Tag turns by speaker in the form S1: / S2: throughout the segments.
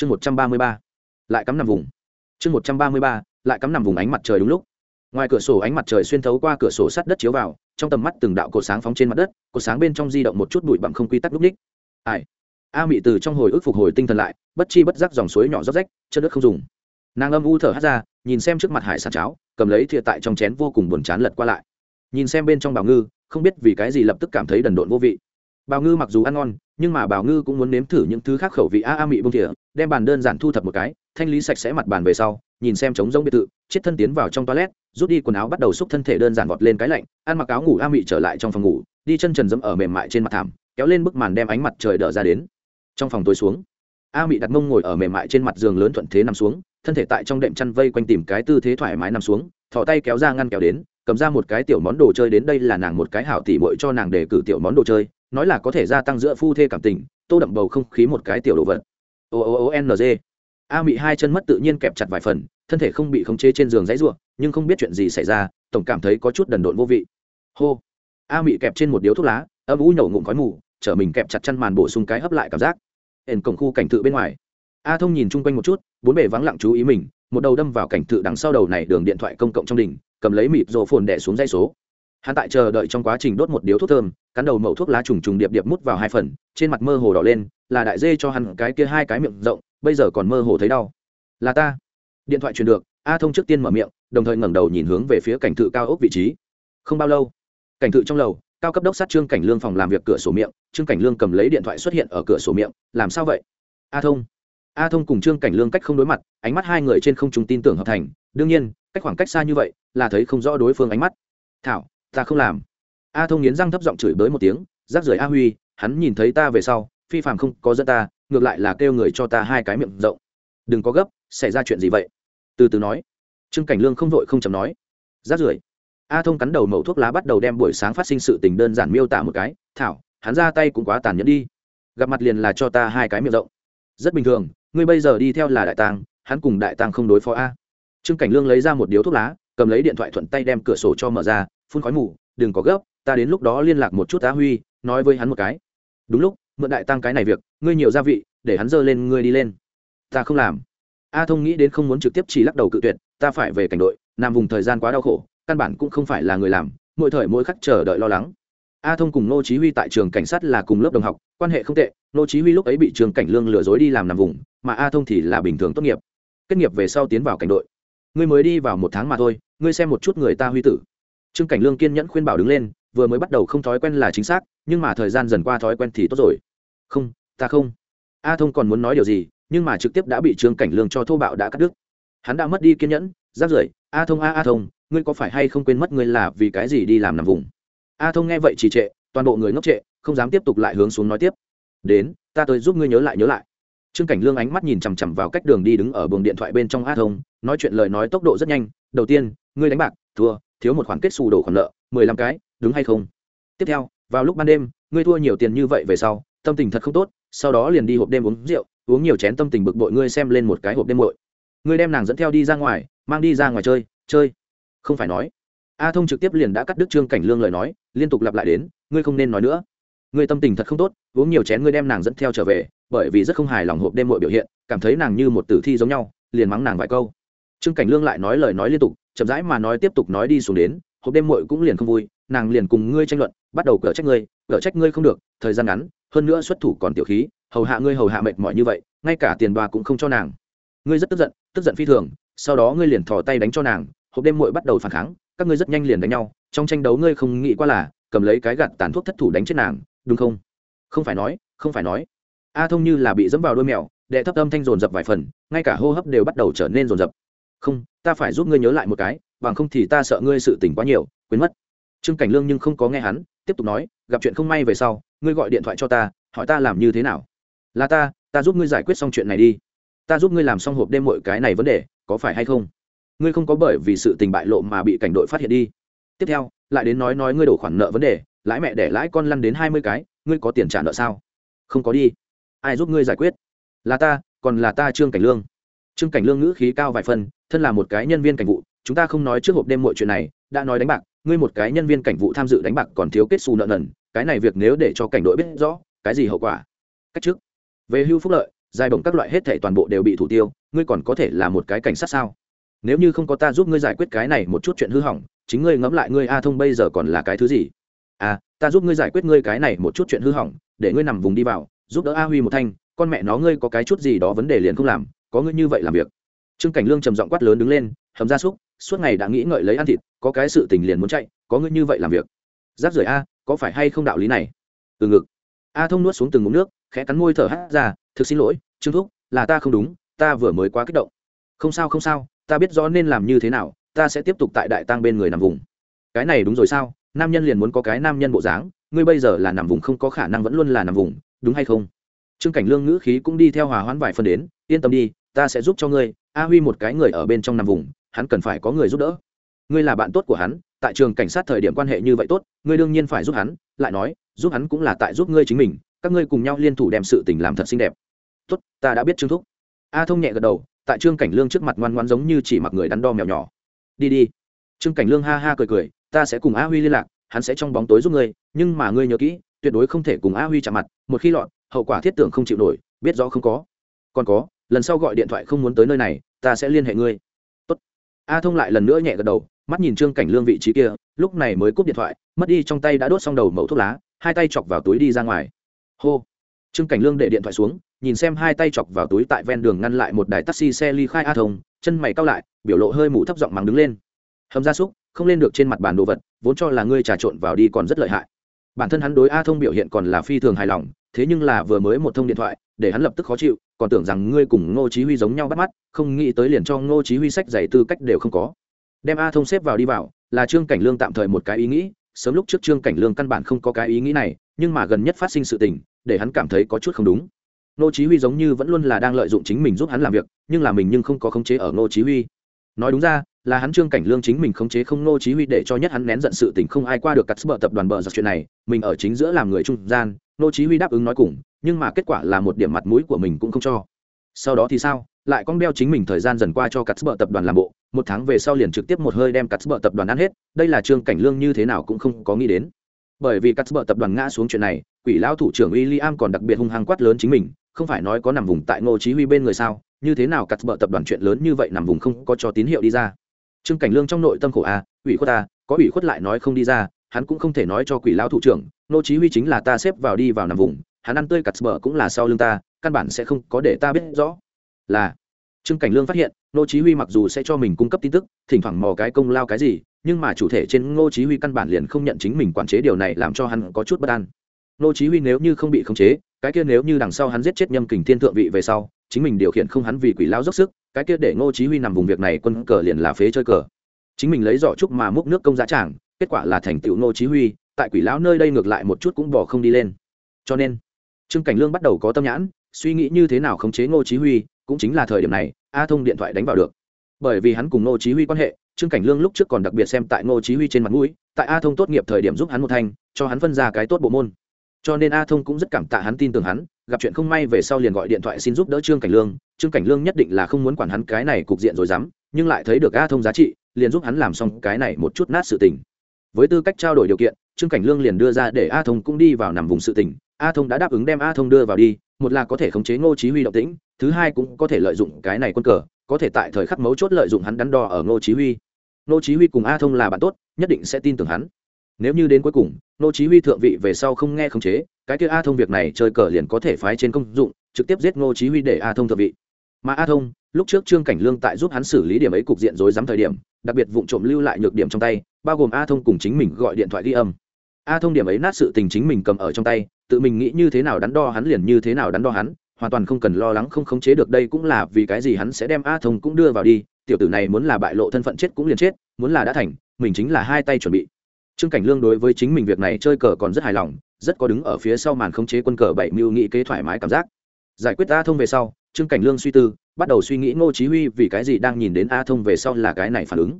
S1: chương một trăm ba mươi ba, lại cắm nằm vùng. Chương một trăm ba mươi ba, lại cắm nằm vùng ánh mặt trời đúng lúc. Ngoài cửa sổ ánh mặt trời xuyên thấu qua cửa sổ sắt đất chiếu vào, trong tầm mắt từng đạo cột sáng phóng trên mặt đất, cột sáng bên trong di động một chút bụi bặm không quy tắc lúc ních. Ai? A mị từ trong hồi ức phục hồi tinh thần lại, bất chi bất giác dòng suối nhỏ róc rách chân đất không dùng. Nàng âm u thở hát ra, nhìn xem trước mặt hải sản cháo, cầm lấy thìa tại trong chén vô cùng buồn chán lật qua lại. Nhìn xem bên trong bào ngư, không biết vì cái gì lập tức cảm thấy đần độn vô vị. Bào ngư mặc dù ăn ngon nhưng mà bảo ngư cũng muốn nếm thử những thứ khác khẩu vị a a mị bông thỉa đem bàn đơn giản thu thập một cái, thanh lý sạch sẽ mặt bàn về sau, nhìn xem trống rông biệt thự, chết thân tiến vào trong toilet, rút đi quần áo bắt đầu xúc thân thể đơn giản vọt lên cái lạnh, ăn mặc áo ngủ a mị trở lại trong phòng ngủ, đi chân trần dẫm ở mềm mại trên mặt thảm, kéo lên bức màn đem ánh mặt trời đỡ ra đến. Trong phòng tối xuống, a mị đặt mông ngồi ở mềm mại trên mặt giường lớn thuận thế nằm xuống, thân thể tại trong đệm chăn vây quanh tìm cái tư thế thoải mái nằm xuống thỏ tay kéo ra ngăn kéo đến, cầm ra một cái tiểu món đồ chơi đến đây là nàng một cái hảo tỉ bội cho nàng để cử tiểu món đồ chơi nói là có thể gia tăng giữa phu thê cảm tình, tô đậm bầu không khí một cái tiểu đồ vật. O o o, n, g. A mị hai chân mất tự nhiên kẹp chặt vài phần, thân thể không bị khống chế trên giường dãy ruộng, nhưng không biết chuyện gì xảy ra, tổng cảm thấy có chút đần độn vô vị. Hô. A mị kẹp trên một điếu thuốc lá, âm u nhổ ngụm khói mù chở mình kẹp chặt chăn màn bổ sung cái hấp lại cảm giác. Ẩn cổng khu cảnh tự bên ngoài. A thông nhìn chung quanh một chút, bốn bề vắng lặng chú ý mình, một đầu đâm vào cảnh tự đằng sau đầu này đường điện thoại công cộng trong đỉnh cầm lấy mịp rổ phồn đẻ xuống dây số hắn tại chờ đợi trong quá trình đốt một điếu thuốc thơm, cắn đầu mẩu thuốc lá trùng trùng điệp điệp mút vào hai phần, trên mặt mơ hồ đỏ lên, là đại dê cho hắn cái kia hai cái miệng rộng, bây giờ còn mơ hồ thấy đau. Là ta. Điện thoại truyền được, a thông trước tiên mở miệng, đồng thời ngẩng đầu nhìn hướng về phía cảnh thự cao ốc vị trí. Không bao lâu, cảnh thự trong lầu, cao cấp đốc sát trương cảnh lương phòng làm việc cửa sổ miệng, trương cảnh lương cầm lấy điện thoại xuất hiện ở cửa sổ miệng, làm sao vậy? A thông. A thông cùng trương cảnh lương cách không đối mặt, ánh mắt hai người trên không chúng tin tưởng hợp thành, đương nhiên, cách khoảng cách xa như vậy, là thấy không rõ đối phương ánh mắt. Thảo ta không làm. A thông nghiến răng thấp giọng chửi bới một tiếng, rác rưởi a huy, hắn nhìn thấy ta về sau, phi phạm không có dẫn ta, ngược lại là kêu người cho ta hai cái miệng rộng. Đừng có gấp, xảy ra chuyện gì vậy? Từ từ nói. Trương cảnh lương không vội không chầm nói. Rác rưởi. A thông cắn đầu mẩu thuốc lá bắt đầu đem buổi sáng phát sinh sự tình đơn giản miêu tả một cái. Thảo, hắn ra tay cũng quá tàn nhẫn đi. Gặp mặt liền là cho ta hai cái miệng rộng. Rất bình thường, ngươi bây giờ đi theo là đại tàng, hắn cùng đại tàng không đối phó a. Trương cảnh lương lấy ra một điếu thuốc lá, cầm lấy điện thoại thuận tay đem cửa sổ cho mở ra phun khói mù, đừng có gấp, ta đến lúc đó liên lạc một chút tá huy, nói với hắn một cái. Đúng lúc, mượn đại tăng cái này việc, ngươi nhiều gia vị, để hắn dơ lên, ngươi đi lên. Ta không làm. A thông nghĩ đến không muốn trực tiếp chỉ lắc đầu cự tuyệt, ta phải về cảnh đội, nằm vùng thời gian quá đau khổ, căn bản cũng không phải là người làm, mỗi thời mỗi khắc chờ đợi lo lắng. A thông cùng nô chí huy tại trường cảnh sát là cùng lớp đồng học, quan hệ không tệ nô chí huy lúc ấy bị trường cảnh lương lừa dối đi làm nằm vùng, mà a thông thì là bình thường tốt nghiệp. Kết nghiệp về sau tiến vào cảnh đội. Ngươi mới đi vào một tháng mà thôi, ngươi xem một chút người ta huy tử trương cảnh lương kiên nhẫn khuyên bảo đứng lên, vừa mới bắt đầu không thói quen là chính xác, nhưng mà thời gian dần qua thói quen thì tốt rồi. Không, ta không. A thông còn muốn nói điều gì, nhưng mà trực tiếp đã bị trương cảnh lương cho thô bạo đã cắt đứt. Hắn đã mất đi kiên nhẫn, giáp rưỡi, a thông, a a thông, ngươi có phải hay không quên mất ngươi là vì cái gì đi làm nằm vùng? A thông nghe vậy trì trệ, toàn bộ người ngốc trệ, không dám tiếp tục lại hướng xuống nói tiếp. Đến, ta tới giúp ngươi nhớ lại nhớ lại. Trương cảnh lương ánh mắt nhìn chằm chằm vào cách đường đi đứng ở buồng điện thoại bên trong a thông, nói chuyện lời nói tốc độ rất nhanh, đầu tiên, ngươi đánh bạc, thua thiếu một khoản kết xù đổ khoản nợ, mười lăm cái, đúng hay không? Tiếp theo, vào lúc ban đêm, ngươi thua nhiều tiền như vậy về sau, tâm tình thật không tốt, sau đó liền đi hộp đêm uống rượu, uống nhiều chén tâm tình bực bội ngươi xem lên một cái hộp đêm bội ngươi đem nàng dẫn theo đi ra ngoài, mang đi ra ngoài chơi chơi. Không phải nói. A thông trực tiếp liền đã cắt đứt trương cảnh lương lời nói, liên tục lặp lại đến, ngươi không nên nói nữa. Ngươi tâm tình thật không tốt, uống nhiều chén ngươi đem nàng dẫn theo trở về, bởi vì rất không hài lòng hộp đêm mội biểu hiện, cảm thấy nàng như một tử thi giống nhau, liền mắng nàng vài câu. Trương cảnh lương lại nói lời nói liên tục chậm rãi mà nói tiếp tục nói đi xuống đến, hộp đêm muội cũng liền không vui, nàng liền cùng ngươi tranh luận, bắt đầu cở trách ngươi, cở trách ngươi không được, thời gian ngắn, hơn nữa xuất thủ còn tiểu khí, hầu hạ ngươi hầu hạ mệt mỏi như vậy, ngay cả tiền bà cũng không cho nàng. Ngươi rất tức giận tức giận phi thường, sau đó ngươi liền thò tay đánh cho nàng, hộp đêm muội bắt đầu phản kháng, các ngươi rất nhanh liền đánh nhau, trong tranh đấu ngươi không nghĩ qua là, cầm lấy cái gạt tàn thuốc thất thủ đánh chết nàng, đúng không? Không phải nói, không phải nói. A thông như là bị dẫm vào đôi mèo, đệ thấp âm thanh dồn dập vài phần, ngay cả hô hấp đều bắt đầu trở nên dồn dập không, ta phải giúp ngươi nhớ lại một cái, bằng không thì ta sợ ngươi sự tỉnh quá nhiều, quên mất. Trương cảnh lương nhưng không có nghe hắn, tiếp tục nói, gặp chuyện không may về sau, ngươi gọi điện thoại cho ta, hỏi ta làm như thế nào. Là ta ta giúp ngươi giải quyết xong chuyện này đi. Ta giúp ngươi làm xong hộp đêm mọi cái này vấn đề, có phải hay không? Ngươi không có bởi vì sự tình bại lộ mà bị cảnh đội phát hiện đi. Tiếp theo, lại đến nói nói ngươi đổ khoản nợ vấn đề, lãi mẹ để lãi con lăn đến hai mươi cái, ngươi có tiền trả nợ sao? Không có đi. Ai giúp ngươi giải quyết? Là ta, còn là ta trương cảnh lương trương cảnh lương ngữ khí cao vài phần, thân là một cái nhân viên cảnh vụ, chúng ta không nói trước hộp đêm mọi chuyện này, đã nói đánh bạc, ngươi một cái nhân viên cảnh vụ tham dự đánh bạc còn thiếu kết xù nợ nần, cái này việc nếu để cho cảnh đội biết rõ, cái gì hậu quả? Cách trước, về hưu phúc lợi giai bổng các loại hết thảy toàn bộ đều bị thủ tiêu, ngươi còn có thể là một cái cảnh sát sao? Nếu như không có ta giúp ngươi giải quyết cái này một chút chuyện hư hỏng, chính ngươi ngẫm lại ngươi a thông bây giờ còn là cái thứ gì? À ta giúp ngươi giải quyết ngươi cái này một chút chuyện hư hỏng, để ngươi nằm vùng đi vào, giúp đỡ a huy một thanh, con mẹ nó ngươi có cái chút gì đó vấn đề liền không làm có ngươi như vậy làm việc. Trương cảnh lương trầm giọng quát lớn đứng lên, hầm ra súc, suốt ngày đã nghĩ ngợi lấy ăn thịt, có cái sự tình liền muốn chạy, có ngươi như vậy làm việc. Giáp rời a, có phải hay không đạo lý này? Từ ngực. A thông nuốt xuống từng ngụm nước, khẽ cắn môi thở hát ra, thực xin lỗi, trương thúc, là ta không đúng, ta vừa mới quá kích động. Không sao không sao, ta biết rõ nên làm như thế nào, ta sẽ tiếp tục tại đại tăng bên người nằm vùng. Cái này đúng rồi sao? Nam nhân liền muốn có cái nam nhân bộ dáng, ngươi bây giờ là nằm vùng không có khả năng vẫn luôn là nằm vùng, đúng hay không? Trương cảnh lương ngữ khí cũng đi theo hòa hoãn vài phần đến, yên tâm đi ta sẽ giúp cho ngươi, a huy một cái người ở bên trong nằm vùng, hắn cần phải có người giúp đỡ. Ngươi là bạn tốt của hắn, tại trường cảnh sát thời điểm quan hệ như vậy tốt, ngươi đương nhiên phải giúp hắn, lại nói, giúp hắn cũng là tại giúp ngươi chính mình, các ngươi cùng nhau liên thủ đem sự tình làm thật xinh đẹp. Tốt, ta đã biết trương thúc. A thông nhẹ gật đầu, tại trương cảnh lương trước mặt ngoan ngoan giống như chỉ mặc người đắn đo mèo nhỏ. Đi đi. Trương cảnh lương ha ha cười cười, ta sẽ cùng a huy liên lạc, hắn sẽ trong bóng tối giúp ngươi, nhưng mà ngươi nhớ kỹ, tuyệt đối không thể cùng a huy chạm mặt, một khi lọt, hậu quả thiết tưởng không chịu nổi, biết rõ không có. Còn có lần sau gọi điện thoại không muốn tới nơi này, ta sẽ liên hệ ngươi. Tốt. a thông lại lần nữa nhẹ gật đầu, mắt nhìn trương cảnh lương vị trí kia, lúc này mới cúp điện thoại, mất đi trong tay đã đốt xong đầu mẫu thuốc lá, hai tay chọc vào túi đi ra ngoài. Hô. Trương cảnh lương để điện thoại xuống, nhìn xem hai tay chọc vào túi tại ven đường ngăn lại một đài taxi xe ly khai a thông, chân mày cao lại, biểu lộ hơi mũ thấp giọng mắng đứng lên. Hầm gia súc, không lên được trên mặt bàn đồ vật, vốn cho là ngươi trà trộn vào đi còn rất lợi hại. Bản thân hắn đối a thông biểu hiện còn là phi thường hài lòng, thế nhưng là vừa mới một thông điện thoại để hắn lập tức khó chịu, còn tưởng rằng ngươi cùng ngô chí huy giống nhau bắt mắt, không nghĩ tới liền cho ngô chí huy sách giày tư cách đều không có. Đem a thông xếp vào đi vào, là trương cảnh lương tạm thời một cái ý nghĩ, sớm lúc trước trương cảnh lương căn bản không có cái ý nghĩ này, nhưng mà gần nhất phát sinh sự tình, để hắn cảm thấy có chút không đúng. Ngô chí huy giống như vẫn luôn là đang lợi dụng chính mình giúp hắn làm việc, nhưng là mình nhưng không có khống chế ở ngô chí huy. Nói đúng ra, là hắn trương cảnh lương chính mình khống chế không ngô chí huy để cho nhất hắn nén giận sự tình không ai qua được cắt bờ tập đoàn bờ giặc chuyện này, mình ở chính giữa làm người trung gian, ngô chí huy đáp ứng nói cùng nhưng mà kết quả là một điểm mặt mũi của mình cũng không cho. Sau đó thì sao? Lại con đeo chính mình thời gian dần qua cho cắt bờ tập đoàn làm bộ, một tháng về sau liền trực tiếp một hơi đem cắt bờ tập đoàn ăn hết, đây là trương cảnh lương như thế nào cũng không có nghĩ đến. Bởi vì cắt bờ tập đoàn ngã xuống chuyện này, quỷ lão thủ trưởng William còn đặc biệt hung hăng quát lớn chính mình, không phải nói có nằm vùng tại ngô chí huy bên người sao? Như thế nào cắt bờ tập đoàn chuyện lớn như vậy nằm vùng không có cho tín hiệu đi ra? Trương cảnh lương trong nội tâm khổ a, ủy khuất ta có ủy khuất lại nói không đi ra, hắn cũng không thể nói cho quỷ lão thủ trưởng, ngô chí huy chính là ta xếp vào đi vào nằm vùng hắn ăn tươi cắt bờ cũng là sau lưng ta, căn bản sẽ không có để ta biết rõ. Là, trương cảnh lương phát hiện, ngô chí huy mặc dù sẽ cho mình cung cấp tin tức, thỉnh thoảng mò cái công lao cái gì, nhưng mà chủ thể trên ngô chí huy căn bản liền không nhận chính mình quản chế điều này làm cho hắn có chút bất an. Ngô chí huy nếu như không bị khống chế, cái kia nếu như đằng sau hắn giết chết nhâm kình thiên thượng vị về sau, chính mình điều khiển không hắn vì quỷ lao dốc sức, cái kia để ngô chí huy nằm vùng việc này quân cờ liền là phế chơi cờ. Chính mình lấy giỏ trúc mà múc nước công giá tràng, kết quả là thành tựu ngô chí huy, tại quỷ lão nơi đây ngược lại một chút cũng bỏ không đi lên. Cho nên trương cảnh lương bắt đầu có tâm nhãn, suy nghĩ như thế nào khống chế ngô chí huy, cũng chính là thời điểm này, a thông điện thoại đánh vào được. Bởi vì hắn cùng ngô chí huy quan hệ, trương cảnh lương lúc trước còn đặc biệt xem tại ngô chí huy trên mặt mũi, tại a thông tốt nghiệp thời điểm giúp hắn một thanh, cho hắn phân ra cái tốt bộ môn. Cho nên a thông cũng rất cảm tạ hắn tin tưởng hắn, gặp chuyện không may về sau liền gọi điện thoại xin giúp đỡ trương cảnh lương, trương cảnh lương nhất định là không muốn quản hắn cái này cục diện rồi dám, nhưng lại thấy được a thông giá trị, liền giúp hắn làm xong cái này một chút nát sự tình. Với tư cách trao đổi điều kiện, trương cảnh lương liền đưa ra để a thông cũng đi vào nằm vùng sự tình a thông đã đáp ứng đem a thông đưa vào đi, một là có thể khống chế ngô chí huy động tĩnh, thứ hai cũng có thể lợi dụng cái này quân cờ, có thể tại thời khắc mấu chốt lợi dụng hắn đắn đo ở ngô chí huy. Ngô chí huy cùng a thông là bạn tốt, nhất định sẽ tin tưởng hắn. Nếu như đến cuối cùng, ngô chí huy thượng vị về sau không nghe khống chế, cái kia a thông việc này chơi cờ liền có thể phái trên công dụng, trực tiếp giết ngô chí huy để a thông thượng vị. Mà a thông, lúc trước trương cảnh lương tại giúp hắn xử lý điểm ấy cục diện rối rắm thời điểm, đặc biệt vụng trộm lưu lại nhược điểm trong tay, bao gồm a thông cùng chính mình gọi điện thoại ghi âm. A thông điểm ấy nát sự tình chính mình cầm ở trong tay tự mình nghĩ như thế nào đắn đo hắn liền như thế nào đắn đo hắn, hoàn toàn không cần lo lắng không khống chế được đây cũng là vì cái gì hắn sẽ đem a thông cũng đưa vào đi, tiểu tử này muốn là bại lộ thân phận chết cũng liền chết, muốn là đã thành, mình chính là hai tay chuẩn bị. Trương cảnh lương đối với chính mình việc này chơi cờ còn rất hài lòng, rất có đứng ở phía sau màn khống chế quân cờ bảy mưu nghĩ kế thoải mái cảm giác. Giải quyết a thông về sau, trương cảnh lương suy tư, bắt đầu suy nghĩ ngô chí huy vì cái gì đang nhìn đến a thông về sau là cái này phản ứng.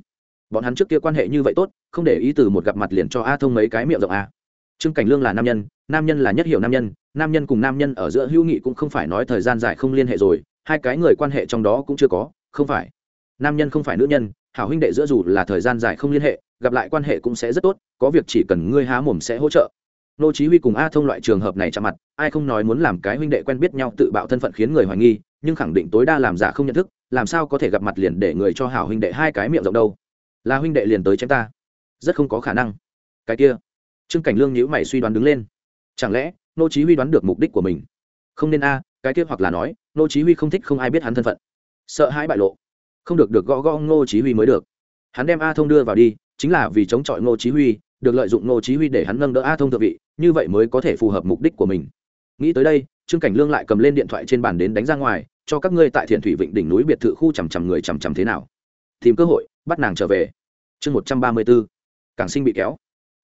S1: Bọn hắn trước kia quan hệ như vậy tốt, không để ý từ một gặp mặt liền cho a thông mấy cái miệng rộng a trương cảnh lương là nam nhân nam nhân là nhất hiểu nam nhân nam nhân cùng nam nhân ở giữa hữu nghị cũng không phải nói thời gian dài không liên hệ rồi, hai cái người quan hệ trong đó cũng chưa có, không phải. Nam nhân không phải nữ nhân, hảo huynh đệ giữa dù là thời gian dài không liên hệ, gặp lại quan hệ cũng sẽ rất tốt, có việc chỉ cần ngươi há mồm sẽ hỗ trợ. Nô chí huy cùng a thông loại trường hợp này chạm mặt, ai không nói muốn làm cái huynh đệ quen biết nhau tự bạo thân phận khiến người hoài nghi, nhưng khẳng định tối đa làm giả không nhận thức, làm sao có thể gặp mặt liền để người cho hảo huynh đệ hai cái miệng rộng đâu. Là huynh đệ liền tới chém ta. Rất không có khả năng. Cái kia trương cảnh lương nhữ mày suy đoán đứng lên. Chẳng lẽ nô chí huy đoán được mục đích của mình? Không nên a, cái kia hoặc là nói, nô chí huy không thích không ai biết hắn thân phận. Sợ hãi bại lộ. Không được được, gõ gõ nô chí huy mới được. Hắn đem a thông đưa vào đi, chính là vì chống chọi nô chí huy, được lợi dụng nô chí huy để hắn nâng đỡ a thông thượng vị, như vậy mới có thể phù hợp mục đích của mình. Nghĩ tới đây, trương cảnh lương lại cầm lên điện thoại trên bàn đến đánh ra ngoài, cho các ngươi tại thiện thủy vịnh đỉnh núi biệt thự khu chằm chằm người chằm chằm thế nào. Tìm cơ hội, bắt nàng trở về. Chương 134 cảng sinh bị kéo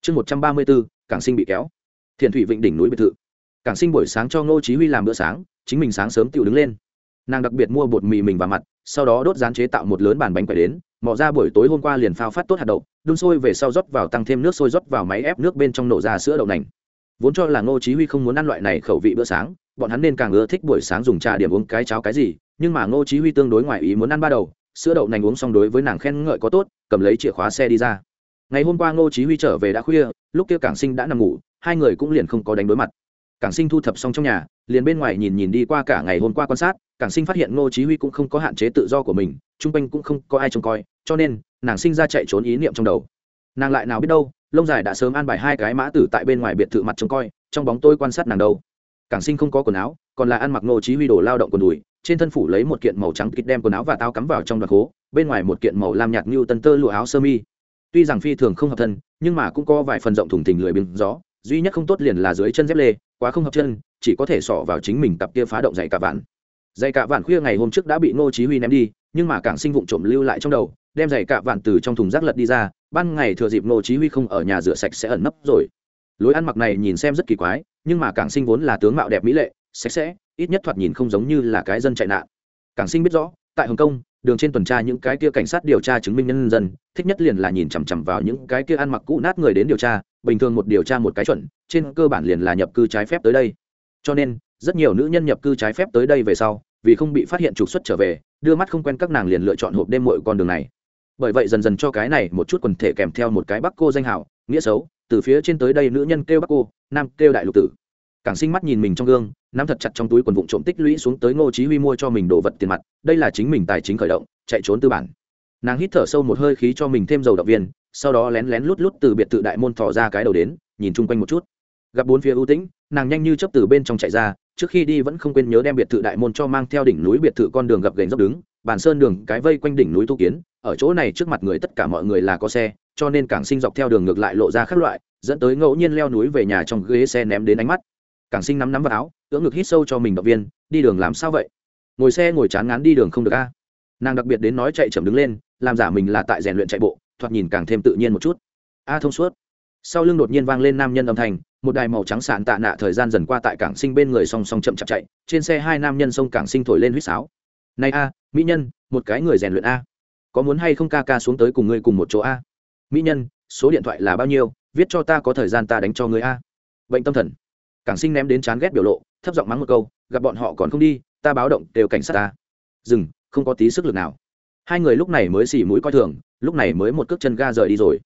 S1: chương 134 cảng sinh bị kéo. Thiền thủy vịnh đỉnh núi biệt thự. Cảng sinh buổi sáng cho ngô chí huy làm bữa sáng, chính mình sáng sớm tự đứng lên. Nàng đặc biệt mua bột mì mình và mặt, sau đó đốt rán chế tạo một lớn bàn bánh quẩy đến mọ ra buổi tối hôm qua liền phao phát tốt hạt đậu, đun sôi về sau rót vào tăng thêm nước sôi rót vào máy ép nước bên trong nổ ra sữa đậu nành. Vốn cho là ngô chí huy không muốn ăn loại này khẩu vị bữa sáng, bọn hắn nên càng ưa thích buổi sáng dùng trà điểm uống cái cháo cái gì, nhưng mà ngô chí huy tương đối ngoại ý muốn ăn ba đầu, sữa đậu nành uống xong đối với nàng khen ngợi có tốt, cầm lấy chìa khóa xe đi ra ngày hôm qua ngô chí huy trở về đã khuya, lúc kia cảng sinh đã nằm ngủ, hai người cũng liền không có đánh đối mặt. Cảng sinh thu thập xong trong nhà, liền bên ngoài nhìn nhìn đi qua cả ngày hôm qua quan sát, cảng sinh phát hiện ngô chí huy cũng không có hạn chế tự do của mình trung quanh cũng không có ai trông coi, cho nên, nàng sinh ra chạy trốn ý niệm trong đầu. Nàng lại nào biết đâu, lông dài đã sớm an bài hai cái mã tử tại bên ngoài biệt thự mặt trông coi, trong bóng tôi quan sát nàng đâu. Cảng sinh không có quần áo, còn là ăn mặc ngô chí huy đồ lao động quần đùi, trên thân phủ lấy một kiện màu trắng kít đem quần áo và tao cắm vào trong đoạn hố bên ngoài một kiện màu lam nhạt như tân tơ lụa áo sơ mi tuy rằng phi thường không hợp thân, nhưng mà cũng có vài phần rộng thùng thình lười biếng gió, duy nhất không tốt liền là dưới chân dép lê, quá không hợp chân, chỉ có thể xỏ vào chính mình cặp kia phá động dày cả vạn. Dày cả vạn khuya ngày hôm trước đã bị ngô chí huy ném đi, nhưng mà cảng sinh vụng trộm lưu lại trong đầu, đem giày cả vạn từ trong thùng rác lật đi ra, ban ngày thừa dịp ngô chí huy không ở nhà rửa sạch sẽ ẩn nấp rồi. Lối ăn mặc này nhìn xem rất kỳ quái, nhưng mà cảng sinh vốn là tướng mạo đẹp mỹ lệ, sạch sẽ, ít nhất thoạt nhìn không giống như là cái dân chạy nạn. Cảng sinh biết rõ, tại hồng kông đường trên tuần tra những cái kia cảnh sát điều tra chứng minh nhân dân, thích nhất liền là nhìn chằm chằm vào những cái kia ăn mặc cũ nát người đến điều tra, bình thường một điều tra một cái chuẩn, trên cơ bản liền là nhập cư trái phép tới đây. Cho nên, rất nhiều nữ nhân nhập cư trái phép tới đây về sau, vì không bị phát hiện trục xuất trở về, đưa mắt không quen các nàng liền lựa chọn hộp đêm mọi con đường này. Bởi vậy dần dần cho cái này một chút quần thể kèm theo một cái bắc cô danh hảo nghĩa xấu, từ phía trên tới đây nữ nhân kêu bắc cô, nam kêu đại lục tử cảng sinh mắt nhìn mình trong gương, nắm thật chặt trong túi quần vụn trộm tích lũy xuống tới ngô chí huy mua cho mình đồ vật tiền mặt, đây là chính mình tài chính khởi động, chạy trốn tư bản. Nàng hít thở sâu một hơi khí cho mình thêm dầu động viên, sau đó lén lén lút lút từ biệt thự đại môn thò ra cái đầu đến, nhìn chung quanh một chút. Gặp bốn phía ưu tĩnh, nàng nhanh như chớp từ bên trong chạy ra, trước khi đi vẫn không quên nhớ đem biệt thự đại môn cho mang theo đỉnh núi biệt thự con đường gập ghềnh dốc đứng, bàn sơn đường, cái vây quanh đỉnh núi tu kiến, ở chỗ này trước mặt người tất cả mọi người là có xe, cho nên cảng sinh dọc theo đường ngược lại lộ ra các loại, dẫn tới ngẫu nhiên leo núi về nhà trong ghế xe ném đến ánh mắt cảng sinh nắm nắm vào áo cưỡng ngực hít sâu cho mình động viên, đi đường làm sao vậy? Ngồi xe ngồi chán ngán đi đường không được a. Nàng đặc biệt đến nói chạy chậm đứng lên, làm giả mình là tại rèn luyện chạy bộ, thoạt nhìn càng thêm tự nhiên một chút. A thông suốt. Sau lưng đột nhiên vang lên nam nhân âm thanh, một đài màu trắng sạn tạ nạ thời gian dần qua tại cảng sinh bên người song song chậm chạp chạy, trên xe hai nam nhân sông cảng sinh thổi lên huýt sáo. Này a, mỹ nhân, một cái người rèn luyện a. Có muốn hay không ca ca xuống tới cùng ngươi cùng một chỗ a? Mỹ nhân, số điện thoại là bao nhiêu? Viết cho ta có thời gian ta đánh cho ngươi a. Bệnh tâm thần cảng sinh ném đến chán ghét biểu lộ, thấp giọng mắng một câu, gặp bọn họ còn không đi, ta báo động đều cảnh sát ta. Dừng, không có tí sức lực nào. Hai người lúc này mới xỉ mũi coi thường, lúc này mới một cước chân ga rời đi rồi.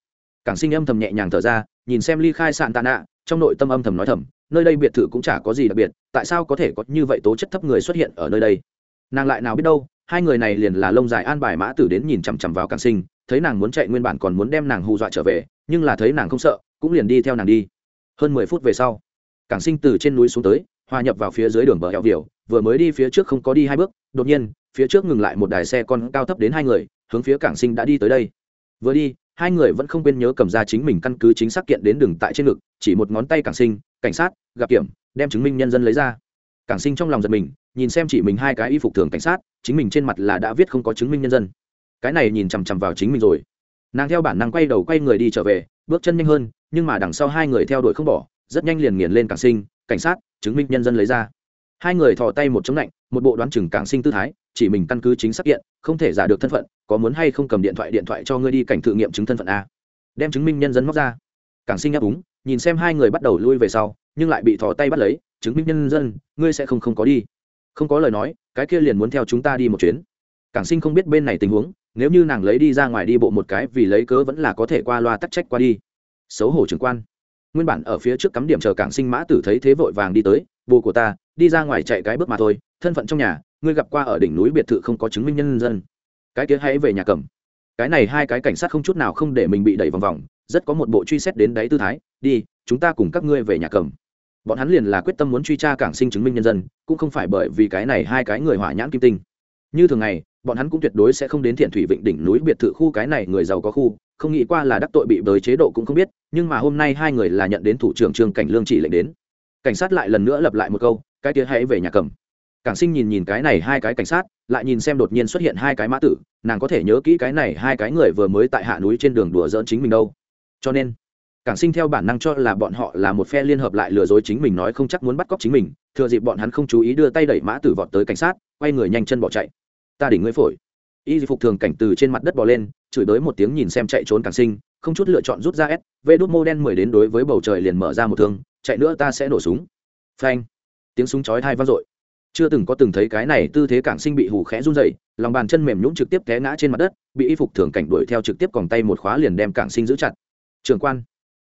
S1: Cảng sinh âm thầm nhẹ nhàng thở ra, nhìn xem ly khai sạn tạ nạ, trong nội tâm âm thầm nói thầm, nơi đây biệt thự cũng chả có gì đặc biệt, tại sao có thể có như vậy tố chất thấp người xuất hiện ở nơi đây? Nàng lại nào biết đâu, hai người này liền là lông dài an bài mã tử đến nhìn chằm chằm vào càng sinh, thấy nàng muốn chạy nguyên bản còn muốn đem nàng hù dọa trở về, nhưng là thấy nàng không sợ, cũng liền đi theo nàng đi. Hơn mười phút về sau cảng sinh từ trên núi xuống tới, hòa nhập vào phía dưới đường bờ hẹo viểu vừa mới đi phía trước không có đi hai bước, đột nhiên, phía trước ngừng lại một đài xe con cao thấp đến hai người, hướng phía cảng sinh đã đi tới đây. Vừa đi, hai người vẫn không quên nhớ cầm ra chính mình căn cứ chính xác kiện đến đường tại trên ngực, chỉ một ngón tay cảng sinh, cảnh sát, gặp kiểm, đem chứng minh nhân dân lấy ra. Cảng sinh trong lòng giật mình, nhìn xem chỉ mình hai cái y phục thường cảnh sát, chính mình trên mặt là đã viết không có chứng minh nhân dân. Cái này nhìn chằm chằm vào chính mình rồi. Nàng theo bản năng quay đầu quay người đi trở về, bước chân nhanh hơn, nhưng mà đằng sau hai người theo đuổi không bỏ rất nhanh liền nghiền lên cảng sinh, cảnh sát, chứng minh nhân dân lấy ra. Hai người thò tay một chống lạnh, một bộ đoán chừng cảng sinh tư thái, chỉ mình căn cứ chính xác hiện không thể giả được thân phận, có muốn hay không cầm điện thoại điện thoại cho ngươi đi cảnh thử nghiệm chứng thân phận a. Đem chứng minh nhân dân móc ra. Cảng sinh ngáp úng, nhìn xem hai người bắt đầu lui về sau, nhưng lại bị thò tay bắt lấy, chứng minh nhân dân, ngươi sẽ không không có đi. Không có lời nói, cái kia liền muốn theo chúng ta đi một chuyến. Cảng sinh không biết bên này tình huống, nếu như nàng lấy đi ra ngoài đi bộ một cái, vì lấy cớ vẫn là có thể qua loa tắc trách qua đi. Xấu hổ trưởng quan nguyên bản ở phía trước cắm điểm chờ cảng sinh mã tử thấy thế vội vàng đi tới, bồ của ta, đi ra ngoài chạy cái bước mà thôi, thân phận trong nhà, ngươi gặp qua ở đỉnh núi biệt thự không có chứng minh nhân dân. Cái kia hãy về nhà cầm. Cái này hai cái cảnh sát không chút nào không để mình bị đẩy vòng vòng, rất có một bộ truy xét đến đáy tư thái, đi, chúng ta cùng các ngươi về nhà cầm. Bọn hắn liền là quyết tâm muốn truy tra cảng sinh chứng minh nhân dân, cũng không phải bởi vì cái này hai cái người hỏa nhãn kim tinh. Như thường ngày, bọn hắn cũng tuyệt đối sẽ không đến thiện thủy vịnh đỉnh núi biệt thự khu, cái này người giàu có khu không nghĩ qua là đắc tội bị bới chế độ cũng không biết, nhưng mà hôm nay hai người là nhận đến thủ trưởng trương cảnh lương chỉ lệnh đến. Cảnh sát lại lần nữa lập lại một câu, cái tía hãy về nhà cầm. Cảng sinh nhìn nhìn cái này hai cái cảnh sát, lại nhìn xem đột nhiên xuất hiện hai cái mã tử, nàng có thể nhớ kỹ cái này hai cái người vừa mới tại hạ núi trên đường đùa dỡn chính mình đâu. Cho nên, cảng sinh theo bản năng cho là bọn họ là một phe liên hợp lại lừa dối chính mình nói không chắc muốn bắt cóc chính mình, thừa dịp bọn hắn không chú ý đưa tay đẩy mã tử vọt tới cảnh sát, quay người nhanh chân bỏ chạy. Ta đỉnh ngươi phổi y phục thường cảnh từ trên mặt đất bò lên, chửi tới một tiếng nhìn xem chạy trốn cảng sinh, không chút lựa chọn rút ra s vê đốt mô đen mười đến đối với bầu trời liền mở ra một thương, chạy nữa ta sẽ nổ súng. Phanh. Tiếng súng chói thai vang dội. Chưa từng có từng thấy cái này tư thế cảng sinh bị hù khẽ run dậy lòng bàn chân mềm nhũng trực tiếp té ngã trên mặt đất, bị y phục thường cảnh đuổi theo trực tiếp còng tay một khóa liền đem cảng sinh giữ chặt. Trường quan.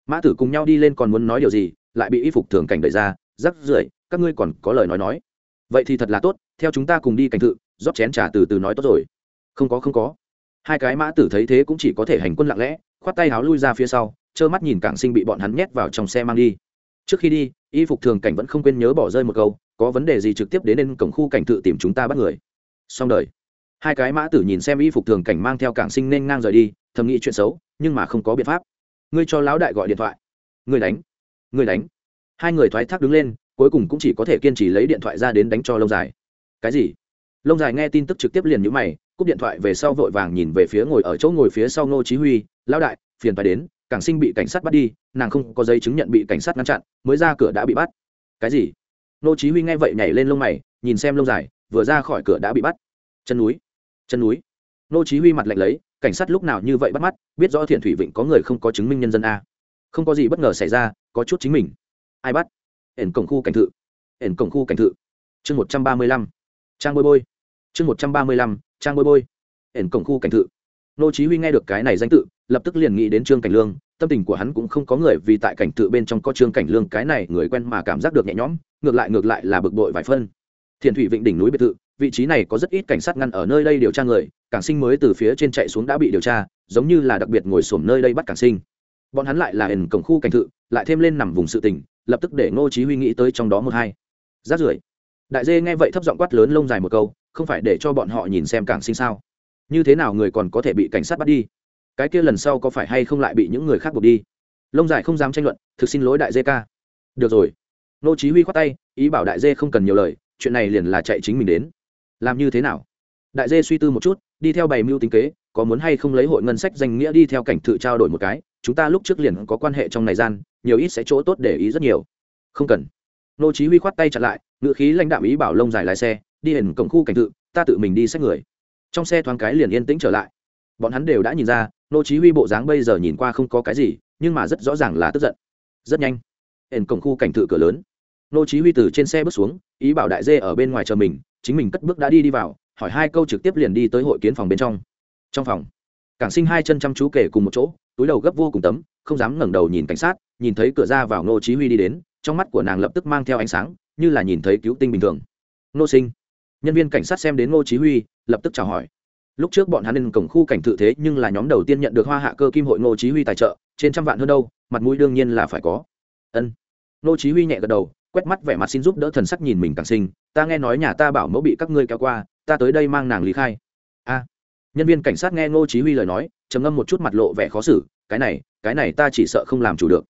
S1: Mã tử cùng nhau đi lên còn muốn nói điều gì, lại bị y phục thường cảnh đẩy ra, rắc rưởi, các ngươi còn có lời nói nói. Vậy thì thật là tốt, theo chúng ta cùng đi cảnh tự rót chén trà từ từ nói tốt rồi không có không có. Hai cái mã tử thấy thế cũng chỉ có thể hành quân lặng lẽ, khoát tay háo lui ra phía sau, trơ mắt nhìn cảng sinh bị bọn hắn nhét vào trong xe mang đi. Trước khi đi, y phục thường cảnh vẫn không quên nhớ bỏ rơi một câu, có vấn đề gì trực tiếp đến nên cổng khu cảnh tự tìm chúng ta bắt người. Xong đời. Hai cái mã tử nhìn xem y phục thường cảnh mang theo cảng sinh nên ngang rời đi, thầm nghĩ chuyện xấu, nhưng mà không có biện pháp. Ngươi cho lão đại gọi điện thoại. Ngươi đánh. Ngươi đánh. Hai người thoái thác đứng lên, cuối cùng cũng chỉ có thể kiên trì lấy điện thoại ra đến đánh cho lông dài. Cái gì? Lông dài nghe tin tức trực tiếp liền nhũ mày cúp điện thoại về sau vội vàng nhìn về phía ngồi ở chỗ ngồi phía sau ngô chí huy, lão đại, phiền phải đến Càng sinh bị cảnh sát bắt đi, nàng không có giấy chứng nhận bị cảnh sát ngăn chặn, mới ra cửa đã bị bắt. Cái gì? Ngô chí huy nghe vậy nhảy lên lông mày, nhìn xem lông dài, vừa ra khỏi cửa đã bị bắt. Chân núi chân núi. Ngô chí huy mặt lạnh lấy, cảnh sát lúc nào như vậy bắt mắt, biết rõ thiện thủy vịnh có người không có chứng minh nhân dân a. Không có gì bất ngờ xảy ra, có chút chính mình. Ai bắt? Ẩn cổng khu cảnh thự. Ẩn cổng khu cảnh thự. Chương một trăm ba mươi lăm. Trang bôi bôi chương một trăm ba mươi lăm trang bôi bôi. Ẩn cổng khu cảnh thự. Nô chí huy nghe được cái này danh tự, lập tức liền nghĩ đến trương cảnh lương. Tâm tình của hắn cũng không có người vì tại cảnh tự bên trong có trương cảnh lương, cái này người quen mà cảm giác được nhẹ nhõm, ngược lại ngược lại là bực bội vài phân. Thiền thủy vịnh đỉnh núi biệt thự, vị trí này có rất ít cảnh sát ngăn ở nơi đây điều tra người cảng sinh mới từ phía trên chạy xuống đã bị điều tra, giống như là đặc biệt ngồi xổm nơi đây bắt cảng sinh. Bọn hắn lại là ẩn cổng khu cảnh thự, lại thêm lên nằm vùng sự tình, lập tức để ngô chí huy nghĩ tới trong đó một hai. Rát rưởi đại dê nghe vậy thấp giọng quát lớn lông dài một câu, không phải để cho bọn họ nhìn xem cảng sinh sao? Như thế nào người còn có thể bị cảnh sát bắt đi? Cái kia lần sau có phải hay không lại bị những người khác buộc đi? Lông dài không dám tranh luận, thực xin lỗi đại dê ca. Được rồi. Nô chí huy khoát tay, ý bảo đại dê không cần nhiều lời, chuyện này liền là chạy chính mình đến. Làm như thế nào? Đại dê suy tư một chút, đi theo bày mưu tính kế, có muốn hay không lấy hội ngân sách danh nghĩa đi theo cảnh thự trao đổi một cái, chúng ta lúc trước liền có quan hệ trong này gian, nhiều ít sẽ chỗ tốt để ý rất nhiều. Không cần. Nô chí huy khoát tay chặn lại ngựa khí lãnh đạo ý bảo lông dài lái xe, đi hình cổng khu cảnh tự, ta tự mình đi xét người. Trong xe thoáng cái liền yên tĩnh trở lại. Bọn hắn đều đã nhìn ra, nô chí huy bộ dáng bây giờ nhìn qua không có cái gì, nhưng mà rất rõ ràng là tức giận. Rất nhanh, hình cổng khu cảnh tự cửa lớn. Nô chí huy từ trên xe bước xuống, ý bảo đại dê ở bên ngoài chờ mình, chính mình cất bước đã đi đi vào, hỏi hai câu trực tiếp liền đi tới hội kiến phòng bên trong. Trong phòng cảng sinh hai chân chăm chú kể cùng một chỗ, túi đầu gấp vô cùng tấm, không dám ngẩng đầu nhìn cảnh sát, nhìn thấy cửa ra vào nô chí huy đi đến, trong mắt của nàng lập tức mang theo ánh sáng như là nhìn thấy cứu tinh bình thường. Nô sinh. Nhân viên cảnh sát xem đến nô chí huy, lập tức chào hỏi. Lúc trước bọn hắn lên cổng khu cảnh thự thế nhưng là nhóm đầu tiên nhận được hoa hạ cơ kim hội nô chí huy tài trợ, trên trăm vạn hơn đâu, mặt mũi đương nhiên là phải có. Ân. Nô chí huy nhẹ gật đầu, quét mắt vẻ mặt xin giúp đỡ thần sắc nhìn mình càng sinh ta nghe nói nhà ta bảo mẫu bị các ngươi kéo qua, ta tới đây mang nàng lý khai. A. Nhân viên cảnh sát nghe ngô chí huy lời nói, trầm ngâm một chút mặt lộ vẻ khó xử, cái này cái này ta chỉ sợ không làm chủ được.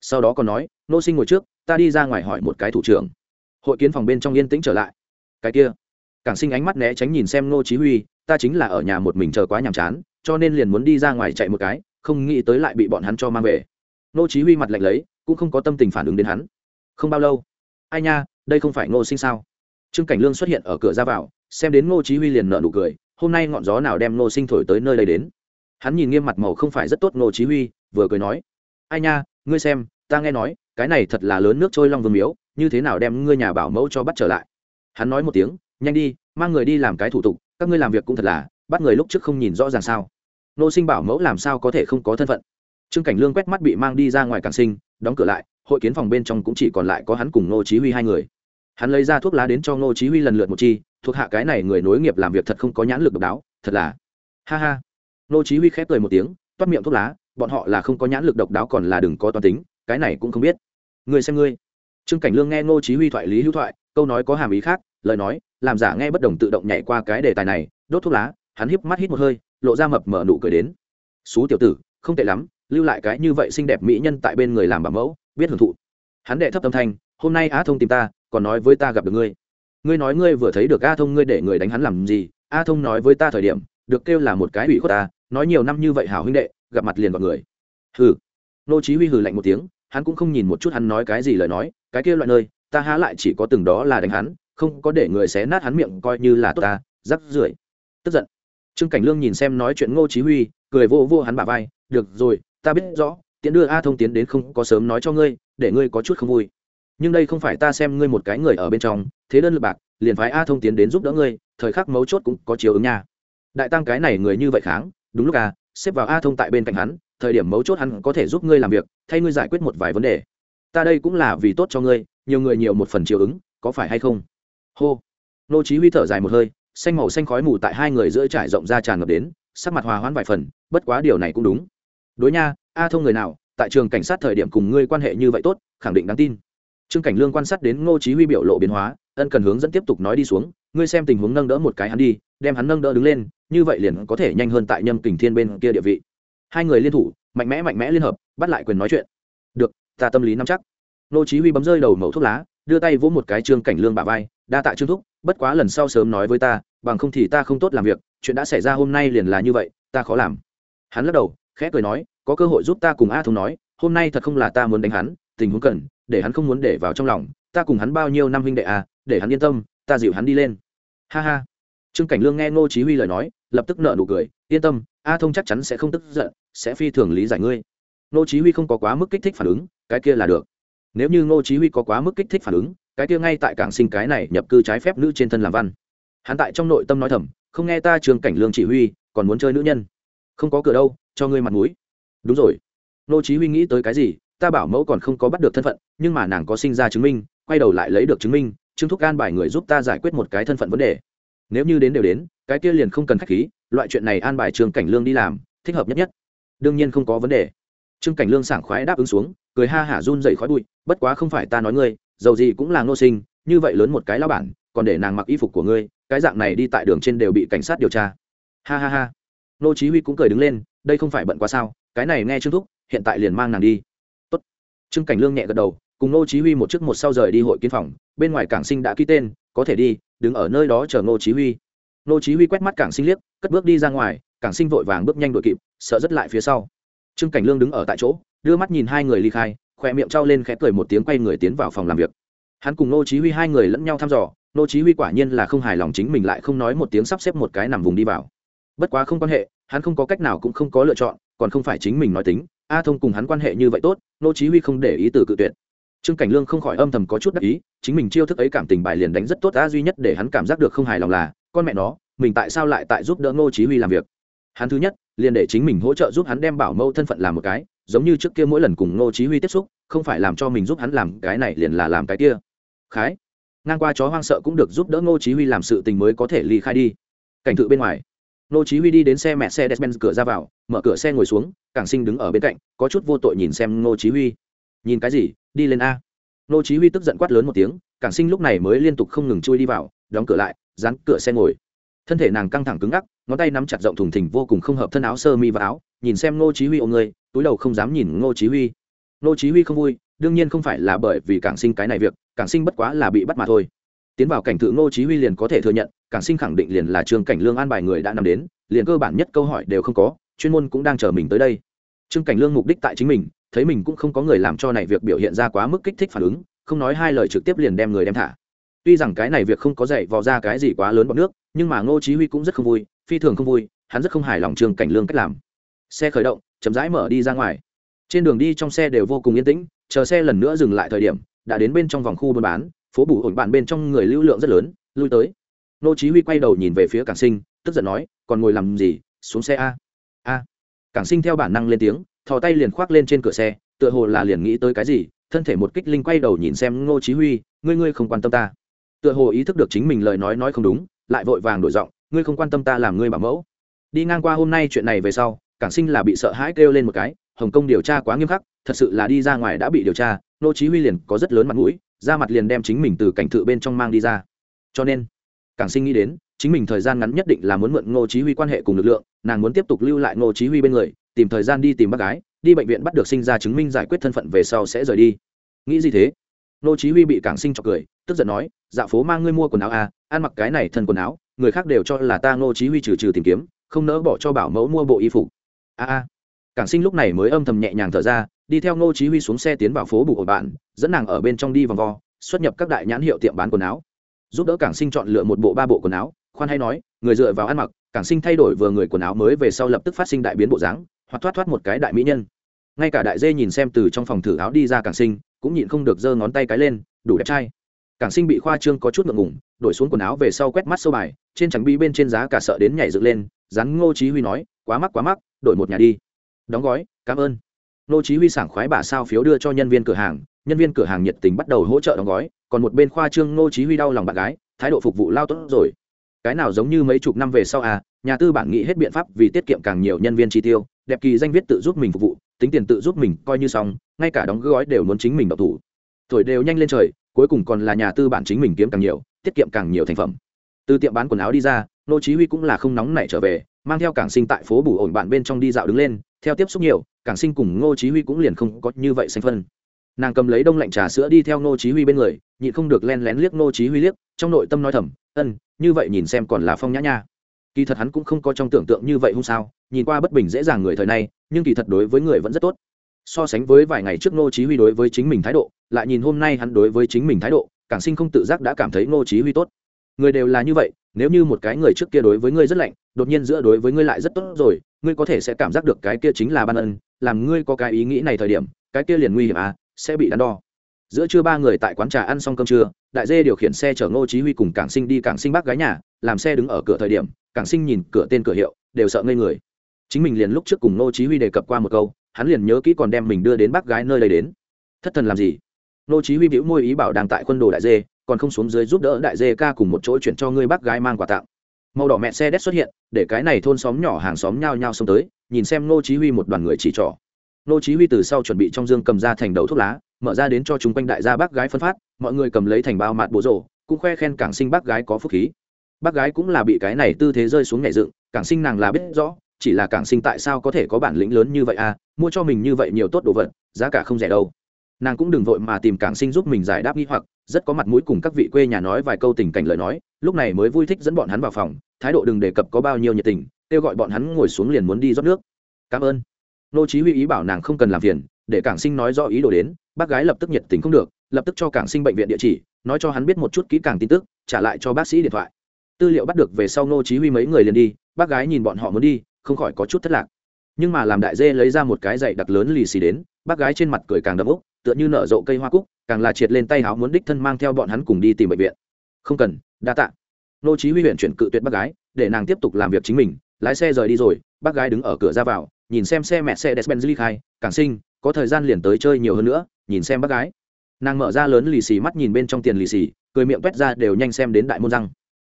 S1: Sau đó còn nói, nô sinh ngồi trước, ta đi ra ngoài hỏi một cái thủ trưởng hội kiến phòng bên trong yên tĩnh trở lại. Cái kia càng sinh ánh mắt né tránh nhìn xem ngô chí huy, ta chính là ở nhà một mình chờ quá nhàm chán, cho nên liền muốn đi ra ngoài chạy một cái, không nghĩ tới lại bị bọn hắn cho mang về. Ngô chí huy mặt lạnh lấy, cũng không có tâm tình phản ứng đến hắn. Không bao lâu, ai nha, đây không phải ngô sinh sao? Trương cảnh lương xuất hiện ở cửa ra vào, xem đến ngô chí huy liền nở nụ cười, hôm nay ngọn gió nào đem ngô sinh thổi tới nơi đây đến? Hắn nhìn nghiêm mặt màu không phải rất tốt ngô chí huy, vừa cười nói, ai nha, ngươi xem, ta nghe nói, cái này thật là lớn nước trôi long vương miếu như thế nào đem ngươi nhà bảo mẫu cho bắt trở lại? Hắn nói một tiếng, nhanh đi, mang người đi làm cái thủ tục, các ngươi làm việc cũng thật là, bắt người lúc trước không nhìn rõ ràng sao. Nô sinh bảo mẫu làm sao có thể không có thân phận? Trương cảnh lương quét mắt bị mang đi ra ngoài càng sinh, đóng cửa lại, hội kiến phòng bên trong cũng chỉ còn lại có hắn cùng nô chí huy hai người. Hắn lấy ra thuốc lá đến cho nô chí huy lần lượt một chi, thuộc hạ cái này người nối nghiệp làm việc thật không có nhãn lực độc đáo, thật là. Ha ha. Nô chí huy khép cười một tiếng, toát miệng thuốc lá, bọn họ là không có nhãn lực độc đáo còn là đừng có toan tính, cái này cũng không biết. Người xem ngươi trương cảnh lương nghe ngô chí huy thoại lý hữu thoại, câu nói có hàm ý khác, lời nói, làm giả nghe bất đồng tự động nhảy qua cái đề tài này, đốt thuốc lá, hắn híp mắt hít một hơi, lộ ra mập mở nụ cười đến. Xú tiểu tử, không tệ lắm, lưu lại cái như vậy xinh đẹp mỹ nhân tại bên người làm bảo mẫu, biết hưởng thụ. Hắn đệ thấp âm thanh, hôm nay a thông tìm ta, còn nói với ta gặp được ngươi. Ngươi nói ngươi vừa thấy được a thông, ngươi để người đánh hắn làm gì? A thông nói với ta thời điểm, được kêu là một cái ủy khuất ta, nói nhiều năm như vậy hảo huynh đệ, gặp mặt liền vào người. Hừ. Nô chí huy hừ lạnh một tiếng hắn cũng không nhìn một chút hắn nói cái gì lời nói, cái kia loại nơi, ta há lại chỉ có từng đó là đánh hắn, không có để người xé nát hắn miệng coi như là tốt ta, rắc rưởi. Tức giận. Trương cảnh lương nhìn xem nói chuyện ngô chí huy, cười vô vô hắn bả vai, được rồi, ta biết rõ tiện đưa a thông tiến đến không có sớm nói cho ngươi, để ngươi có chút không vui. Nhưng đây không phải ta xem ngươi một cái người ở bên trong, thế đơn lực bạc, liền phái a thông tiến đến giúp đỡ ngươi, thời khắc mấu chốt cũng có chiếu ứng nha. Đại tăng cái này người như vậy kháng, đúng lúc à xếp vào a thông tại bên cạnh hắn thời điểm mấu chốt hắn có thể giúp ngươi làm việc, thay ngươi giải quyết một vài vấn đề. Ta đây cũng là vì tốt cho ngươi, nhiều người nhiều một phần chiều ứng, có phải hay không? Hô. Nô chí huy thở dài một hơi, xanh màu xanh khói mù tại hai người giữa trải rộng ra tràn ngập đến, sắc mặt hòa hoãn vài phần, bất quá điều này cũng đúng. Đối nha, a thông người nào, tại trường cảnh sát thời điểm cùng ngươi quan hệ như vậy tốt, khẳng định đáng tin. Trương cảnh lương quan sát đến ngô chí huy biểu lộ biến hóa, ân cần hướng dẫn tiếp tục nói đi xuống, ngươi xem tình huống nâng đỡ một cái hắn đi, đem hắn nâng đỡ đứng lên, như vậy liền có thể nhanh hơn tại nhâm kình thiên bên kia địa vị hai người liên thủ, mạnh mẽ mạnh mẽ liên hợp, bắt lại quyền nói chuyện. Được, ta tâm lý nắm chắc. Ngô chí huy bấm rơi đầu mẩu thuốc lá, đưa tay vỗ một cái trương cảnh lương bả vai, đa tạ trương thúc, bất quá lần sau sớm nói với ta, bằng không thì ta không tốt làm việc, chuyện đã xảy ra hôm nay liền là như vậy, ta khó làm. Hắn lắc đầu, khẽ cười nói, có cơ hội giúp ta cùng a thông nói, hôm nay thật không là ta muốn đánh hắn, tình huống cần, để hắn không muốn để vào trong lòng, ta cùng hắn bao nhiêu năm huynh đệ à để hắn yên tâm, ta dịu hắn đi lên. Ha ha. Trương cảnh lương nghe ngô chí huy lời nói, lập tức nở nụ cười, yên tâm a thông chắc chắn sẽ không tức giận, sẽ phi thường lý giải ngươi. Ngô chí huy không có quá mức kích thích phản ứng, cái kia là được. Nếu như ngô chí huy có quá mức kích thích phản ứng, cái kia ngay tại cảng sinh cái này nhập cư trái phép nữ trên thân làm văn. Hắn tại trong nội tâm nói thầm, không nghe ta trường cảnh lương chỉ huy, còn muốn chơi nữ nhân. Không có cửa đâu, cho ngươi mặt mũi. Đúng rồi. Ngô chí huy nghĩ tới cái gì, ta bảo mẫu còn không có bắt được thân phận, nhưng mà nàng có sinh ra chứng minh, quay đầu lại lấy được chứng minh, trương thúc can bài người giúp ta giải quyết một cái thân phận vấn đề. Nếu như đến đều đến cái kia liền không cần khách khí, loại chuyện này an bài trương cảnh lương đi làm, thích hợp nhất nhất. Đương nhiên không có vấn đề. Trương cảnh lương sảng khoái đáp ứng xuống, cười ha hả run dậy khói bụi, bất quá không phải ta nói ngươi, dầu gì cũng là ngô sinh, như vậy lớn một cái lao bản, còn để nàng mặc y phục của ngươi, cái dạng này đi tại đường trên đều bị cảnh sát điều tra. Ha ha ha. Nô chí huy cũng cười đứng lên, đây không phải bận quá sao, cái này nghe trương thúc, hiện tại liền mang nàng đi. Tốt. Trương cảnh lương nhẹ gật đầu, cùng nô chí huy một trước một sau rời đi hội kiến phòng, bên ngoài cảng sinh đã ký tên, có thể đi, đứng ở nơi đó chờ nô chí huy nô chí huy quét mắt cảng sinh liếc, cất bước đi ra ngoài, cảng sinh vội vàng bước nhanh đuổi kịp, sợ rất lại phía sau. Trương cảnh lương đứng ở tại chỗ, đưa mắt nhìn hai người ly khai khoe miệng trao lên khẽ cười một tiếng quay người tiến vào phòng làm việc. Hắn cùng nô chí huy hai người lẫn nhau thăm dò, nô chí huy quả nhiên là không hài lòng chính mình lại không nói một tiếng sắp xếp một cái nằm vùng đi vào. Bất quá không quan hệ, hắn không có cách nào cũng không có lựa chọn, còn không phải chính mình nói tính. A thông cùng hắn quan hệ như vậy tốt, nô chí huy không để ý từ cự tuyệt trương cảnh lương không khỏi âm thầm có chút đắc ý, chính mình chiêu thức ấy cảm tình bài liền đánh rất tốt, a, duy nhất để hắn cảm giác được không hài lòng là, con mẹ nó, mình tại sao lại tại giúp đỡ Ngô chí huy làm việc? Hắn thứ nhất, liền để chính mình hỗ trợ giúp hắn đem bảo mẫu thân phận làm một cái, giống như trước kia mỗi lần cùng Ngô chí huy tiếp xúc, không phải làm cho mình giúp hắn làm cái này liền là làm cái kia. Khái, ngang qua chó hoang sợ cũng được giúp đỡ ngô chí huy làm sự tình mới có thể ly khai đi. Cảnh tự bên ngoài, ngô chí huy đi đến xe mẹ xe despen cửa ra vào, mở cửa xe ngồi xuống, cảng sinh đứng ở bên cạnh, có chút vô tội nhìn xem ngô chí huy. Nhìn cái gì? Đi lên a. Ngô chí huy tức giận quát lớn một tiếng, cảng sinh lúc này mới liên tục không ngừng chui đi vào, đóng cửa lại, dán cửa xe ngồi. Thân thể nàng căng thẳng cứng ngắc, ngón tay nắm chặt rộng thùng thình vô cùng không hợp thân áo sơ mi và áo, nhìn xem ngô chí huy ôm người, túi đầu không dám nhìn ngô chí huy. Ngô chí huy không vui, đương nhiên không phải là bởi vì cảng sinh cái này việc, cảng sinh bất quá là bị bắt mà thôi. Tiến vào cảnh thự ngô chí huy liền có thể thừa nhận, cảng sinh khẳng định liền là trương cảnh lương an bài người đã nằm đến, liền cơ bản nhất câu hỏi đều không có, chuyên môn cũng đang chờ mình tới đây. Trương cảnh lương mục đích tại chính mình thấy mình cũng không có người làm cho này việc biểu hiện ra quá mức kích thích phản ứng, không nói hai lời trực tiếp liền đem người đem thả. Tuy rằng cái này việc không có dạy vò ra cái gì quá lớn bọn nước, nhưng mà ngô chí huy cũng rất không vui, phi thường không vui, hắn rất không hài lòng trương cảnh lương cách làm. Xe khởi động, chậm rãi mở đi ra ngoài. Trên đường đi trong xe đều vô cùng yên tĩnh, chờ xe lần nữa dừng lại thời điểm, đã đến bên trong vòng khu buôn bán, phố bù ổn bạn bên trong người lưu lượng rất lớn, lui tới. Ngô chí huy quay đầu nhìn về phía cảng sinh, tức giận nói, còn ngồi làm gì? Xuống xe a. A. Cảng sinh theo bản năng lên tiếng thò tay liền khoác lên trên cửa xe, tựa hồ là liền nghĩ tới cái gì, thân thể một kích linh quay đầu nhìn xem ngô chí huy, ngươi ngươi không quan tâm ta. Tựa hồ ý thức được chính mình lời nói nói không đúng, lại vội vàng đổi giọng, ngươi không quan tâm ta làm ngươi bảo mẫu. Đi ngang qua hôm nay chuyện này về sau, cảng sinh là bị sợ hãi kêu lên một cái, hồng kông điều tra quá nghiêm khắc, thật sự là đi ra ngoài đã bị điều tra, ngô chí huy liền có rất lớn mặt mũi ra mặt liền đem chính mình từ cảnh thự bên trong mang đi ra. Cho nên, cảng sinh nghĩ đến, chính mình thời gian ngắn nhất định là muốn mượn ngô chí huy quan hệ cùng lực lượng, nàng muốn tiếp tục lưu lại ngô chí huy bên người tìm thời gian đi tìm bác gái, đi bệnh viện bắt được sinh ra chứng minh giải quyết thân phận về sau sẽ rời đi. Nghĩ gì thế? Ngô chí huy bị cảng sinh chọc cười, tức giận nói dạ phố mang ngươi mua quần áo à ăn mặc cái này thân quần áo, người khác đều cho là ta ngô chí huy trừ trừ tìm kiếm, không nỡ bỏ cho bảo mẫu mua bộ y phục. A a. Cảng sinh lúc này mới âm thầm nhẹ nhàng thở ra, đi theo ngô chí huy xuống xe tiến vào phố bù ổi bạn, dẫn nàng ở bên trong đi vòng vo, xuất nhập các đại nhãn hiệu tiệm bán quần áo. Giúp đỡ cảng sinh chọn lựa một bộ ba bộ quần áo, khoan hay nói, người dựa vào ăn mặc, cảng sinh thay đổi vừa người quần áo mới về sau lập tức phát sinh đại biến bộ dáng hoặc thoát thoát một cái đại mỹ nhân. Ngay cả đại dê nhìn xem từ trong phòng thử áo đi ra cảng sinh, cũng nhịn không được giơ ngón tay cái lên, đủ đẹp trai. Cảng sinh bị khoa trương có chút ngượng ngùng, đổi xuống quần áo về sau quét mắt sâu bài, trên chẳng bi bên trên giá cả sợ đến nhảy dựng lên, rắn ngô chí huy nói, quá mắc quá mắc, đổi một nhà đi. Đóng gói, cảm ơn. Ngô chí huy sảng khoái bà sao phiếu đưa cho nhân viên cửa hàng, nhân viên cửa hàng nhiệt tình bắt đầu hỗ trợ đóng gói, còn một bên khoa trương ngô chí huy đau lòng bạn gái, thái độ phục vụ lao tốt rồi. Cái nào giống như mấy chục năm về sau à nhà tư bản nghĩ hết biện pháp vì tiết kiệm càng nhiều nhân viên chi tiêu đẹp kỳ danh viết tự giúp mình phục vụ, tính tiền tự giúp mình coi như xong, ngay cả đóng gói đều muốn chính mình độc thủ. Tuổi đều nhanh lên trời, cuối cùng còn là nhà tư bản chính mình kiếm càng nhiều, tiết kiệm càng nhiều thành phẩm. Từ tiệm bán quần áo đi ra, nô chí huy cũng là không nóng nảy trở về, mang theo cảng sinh tại phố bù ổn bạn bên trong đi dạo đứng lên, theo tiếp xúc nhiều, cảng sinh cùng ngô chí huy cũng liền không có như vậy xanh phân. Nàng cầm lấy đông lạnh trà sữa đi theo ngô chí huy bên người, nhịn không được len lén liếc ngô chí huy liếc, trong nội tâm nói thầm, ân, như vậy nhìn xem còn là phong nhã nha kỳ thật hắn cũng không có trong tưởng tượng như vậy hung sao, nhìn qua bất bình dễ dàng người thời này nhưng kỳ thật đối với người vẫn rất tốt. So sánh với vài ngày trước ngô chí huy đối với chính mình thái độ, lại nhìn hôm nay hắn đối với chính mình thái độ, càng sinh không tự giác đã cảm thấy ngô chí huy tốt. Người đều là như vậy, nếu như một cái người trước kia đối với ngươi rất lạnh, đột nhiên giữa đối với ngươi lại rất tốt rồi, ngươi có thể sẽ cảm giác được cái kia chính là ban ân, làm ngươi có cái ý nghĩ này thời điểm, cái kia liền nguy hiểm à sẽ bị đắn đo. Giữa trưa ba người tại quán trà ăn xong cơm trưa, đại dê điều khiển xe chở ngô chí huy cùng cảng sinh đi cảng sinh bác gái nhà, làm xe đứng ở cửa thời điểm cảng sinh nhìn cửa tên cửa hiệu, đều sợ ngây người. Chính mình liền lúc trước cùng ngô chí huy đề cập qua một câu, hắn liền nhớ kỹ còn đem mình đưa đến bác gái nơi đây đến. Thất thần làm gì? Ngô chí huy biểu môi ý bảo đang tại quân đồ đại dê, còn không xuống dưới giúp đỡ đại dê ca cùng một chỗ chuyển cho ngươi bác gái mang quà tặng. Màu đỏ mẹ xe đét xuất hiện, để cái này thôn xóm nhỏ hàng xóm nhao nhao xông tới, nhìn xem ngô chí huy một đoàn người chỉ trỏ. Ngô chí huy từ sau chuẩn bị trong dương cầm ra thành đầu thuốc lá, mở ra đến cho chúng quanh đại gia bác gái phân phát, mọi người cầm lấy thành bao mạt bố rổ, cũng khoe khen cảng sinh bác gái có phúc khí bác gái cũng là bị cái này tư thế rơi xuống nhảy dựng cảng sinh nàng là biết rõ, chỉ là cảng sinh tại sao có thể có bản lĩnh lớn như vậy à mua cho mình như vậy nhiều tốt đồ vật, giá cả không rẻ đâu. Nàng cũng đừng vội mà tìm cảng sinh giúp mình giải đáp nghi hoặc, rất có mặt mũi cùng các vị quê nhà nói vài câu tình cảnh lời nói, lúc này mới vui thích dẫn bọn hắn vào phòng, thái độ đừng đề cập có bao nhiêu nhiệt tình, kêu gọi bọn hắn ngồi xuống liền muốn đi rót nước. Cảm ơn. Nô chí huy ý bảo nàng không cần làm phiền, để cảng sinh nói rõ ý đồ đến, bác gái lập tức nhiệt tình không được, lập tức cho cảng sinh bệnh viện địa chỉ, nói cho hắn biết một chút kỹ càng tin tức, trả lại cho bác sĩ điện thoại tư liệu bắt được về sau nô chí huy mấy người liền đi, bác gái nhìn bọn họ muốn đi, không khỏi có chút thất lạc. Nhưng mà làm đại dê lấy ra một cái giày đặc lớn lì xì đến, bác gái trên mặt cười càng đậm ốc, tựa như nở rộ cây hoa cúc, càng là triệt lên tay háo muốn đích thân mang theo bọn hắn cùng đi tìm bệnh viện. Không cần, đa tạ. Nô chí huy huyện chuyển cự tuyệt bác gái, để nàng tiếp tục làm việc chính mình, lái xe rời đi rồi, bác gái đứng ở cửa ra vào, nhìn xem xe mẹ xe despenz ly khai, càng sinh có thời gian liền tới chơi nhiều hơn nữa, nhìn xem bác gái. Nàng mở ra lớn lì xì mắt nhìn bên trong tiền lì xì, cười miệng quét ra đều nhanh xem đến đại môn răng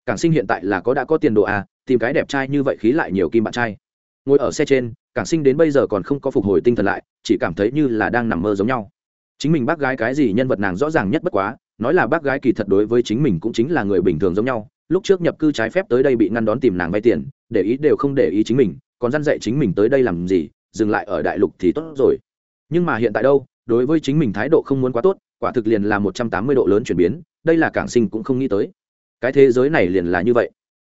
S1: càng sinh hiện tại là có đã có tiền đồ à tìm cái đẹp trai như vậy khí lại nhiều kim bạn trai. Ngồi ở xe trên càng sinh đến bây giờ còn không có phục hồi tinh thần lại, chỉ cảm thấy như là đang nằm mơ giống nhau. Chính mình bác gái cái gì nhân vật nàng rõ ràng nhất bất quá, nói là bác gái kỳ thật đối với chính mình cũng chính là người bình thường giống nhau. Lúc trước nhập cư trái phép tới đây bị ngăn đón tìm nàng vay tiền, để ý đều không để ý chính mình, còn dăn dạy chính mình tới đây làm gì, dừng lại ở đại lục thì tốt rồi. Nhưng mà hiện tại đâu, đối với chính mình thái độ không muốn quá tốt, quả thực liền là một trăm tám mươi độ lớn chuyển biến, đây là cảng sinh cũng không nghĩ tới cái thế giới này liền là như vậy.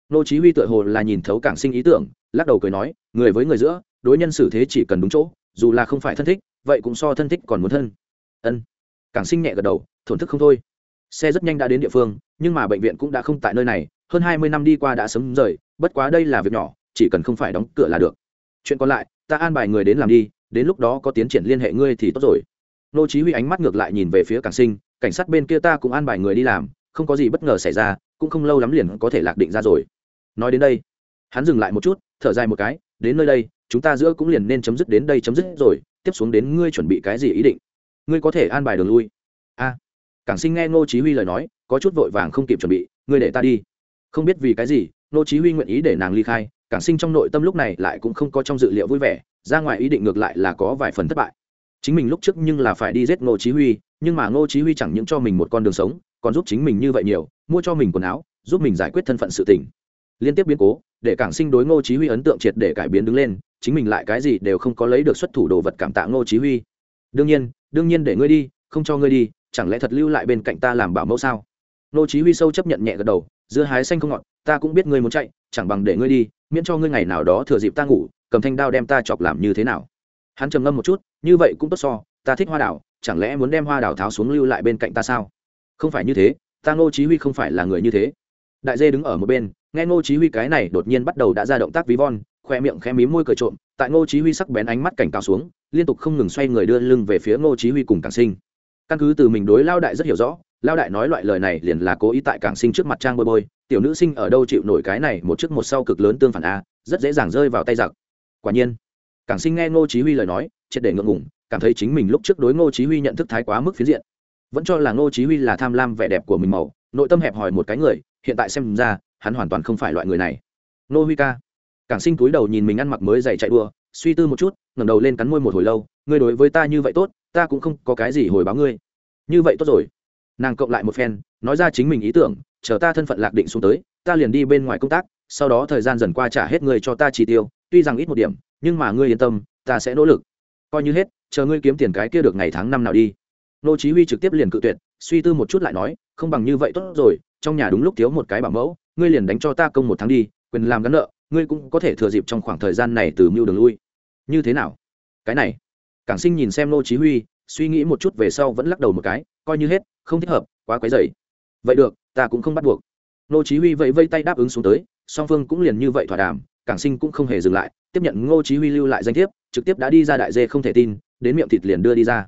S1: Nô chí huy tựa hồ là nhìn thấu cảng sinh ý tưởng, lắc đầu cười nói, người với người giữa, đối nhân xử thế chỉ cần đúng chỗ, dù là không phải thân thích, vậy cũng so thân thích còn muốn thân. Ân. Cảng sinh nhẹ gật đầu, thổn thức không thôi. Xe rất nhanh đã đến địa phương, nhưng mà bệnh viện cũng đã không tại nơi này, hơn hai mươi năm đi qua đã sớm rời, bất quá đây là việc nhỏ, chỉ cần không phải đóng cửa là được. Chuyện còn lại, ta an bài người đến làm đi, đến lúc đó có tiến triển liên hệ ngươi thì tốt rồi. Nô chí huy ánh mắt ngược lại nhìn về phía cảng sinh, cảnh sát bên kia ta cũng an bài người đi làm, không có gì bất ngờ xảy ra cũng không lâu lắm liền có thể lạc định ra rồi. Nói đến đây, hắn dừng lại một chút, thở dài một cái, đến nơi đây, chúng ta giữa cũng liền nên chấm dứt đến đây chấm dứt rồi, tiếp xuống đến ngươi chuẩn bị cái gì ý định? Ngươi có thể an bài đường lui. A, cảng sinh nghe ngô chí huy lời nói, có chút vội vàng không kịp chuẩn bị, ngươi để ta đi. Không biết vì cái gì, ngô chí huy nguyện ý để nàng ly khai, cảng sinh trong nội tâm lúc này lại cũng không có trong dự liệu vui vẻ, ra ngoài ý định ngược lại là có vài phần thất bại. Chính mình lúc trước nhưng là phải đi giết ngô chí huy, nhưng mà ngô chí huy chẳng những cho mình một con đường sống, còn giúp chính mình như vậy nhiều mua cho mình quần áo giúp mình giải quyết thân phận sự tình. Liên tiếp biến cố để cảng sinh đối ngô chí huy ấn tượng triệt để cải biến đứng lên chính mình lại cái gì đều không có lấy được xuất thủ đồ vật cảm tạ ngô chí huy. Đương nhiên đương nhiên để ngươi đi không cho ngươi đi chẳng lẽ thật lưu lại bên cạnh ta làm bảo mẫu sao? Ngô chí huy sâu chấp nhận nhẹ gật đầu dưa hái xanh không ngọt ta cũng biết ngươi muốn chạy chẳng bằng để ngươi đi miễn cho ngươi ngày nào đó thừa dịp ta ngủ cầm thanh đao đem ta chọc làm như thế nào? Hắn trầm ngâm một chút như vậy cũng tốt so ta thích hoa đào, chẳng lẽ muốn đem hoa đào tháo xuống lưu lại bên cạnh ta sao? Không phải như thế ta ngô chí huy không phải là người như thế. Đại dê đứng ở một bên, nghe ngô chí huy cái này đột nhiên bắt đầu đã ra động tác ví von khoe miệng khẽ mím môi cười trộm, tại ngô chí huy sắc bén ánh mắt cảnh cáo xuống, liên tục không ngừng xoay người đưa lưng về phía ngô chí huy cùng cảng sinh. Căn cứ từ mình đối lao đại rất hiểu rõ, lao đại nói loại lời này liền là cố ý tại cảng sinh trước mặt trang bôi bôi, tiểu nữ sinh ở đâu chịu nổi cái này một trước một sau cực lớn tương phản a, rất dễ dàng rơi vào tay giặc. Quả nhiên, cảng sinh nghe ngô chí huy lời nói, triệt để ngượng ngùng, cảm thấy chính mình lúc trước đối ngô chí huy nhận thức thái quá mức phiến diện vẫn cho là ngô chí huy là tham lam vẻ đẹp của mình màu, nội tâm hẹp hòi một cái người, hiện tại xem ra, hắn hoàn toàn không phải loại người này. Ngô huy ca. Cảng sinh túi đầu nhìn mình ăn mặc mới dày chạy đua, suy tư một chút, ngẩng đầu lên cắn môi một hồi lâu, ngươi đối với ta như vậy tốt, ta cũng không có cái gì hồi báo ngươi. Như vậy tốt rồi. Nàng cộng lại một phen, nói ra chính mình ý tưởng, chờ ta thân phận lạc định xuống tới, ta liền đi bên ngoài công tác, sau đó thời gian dần qua trả hết ngươi cho ta chi tiêu, tuy rằng ít một điểm, nhưng mà ngươi yên tâm, ta sẽ nỗ lực. Coi như hết, chờ ngươi kiếm tiền cái kia được ngày tháng năm nào đi nô chí huy trực tiếp liền cự tuyệt, suy tư một chút lại nói, không bằng như vậy tốt rồi, trong nhà đúng lúc thiếu một cái bảo mẫu, ngươi liền đánh cho ta công một tháng đi, quyền làm gắn nợ, ngươi cũng có thể thừa dịp trong khoảng thời gian này từ mưu đường lui. Như thế nào? Cái này. Cảng sinh nhìn xem nô chí huy, suy nghĩ một chút về sau vẫn lắc đầu một cái, coi như hết, không thích hợp, quá quấy rầy. Vậy được, ta cũng không bắt buộc. Nô chí huy vẫy vẫy tay đáp ứng xuống tới, song phương cũng liền như vậy thỏa đàm, cảng sinh cũng không hề dừng lại, tiếp nhận ngô chí huy lưu lại danh thiếp, trực tiếp đã đi ra đại dê không thể tin, đến miệng thịt liền đưa đi ra.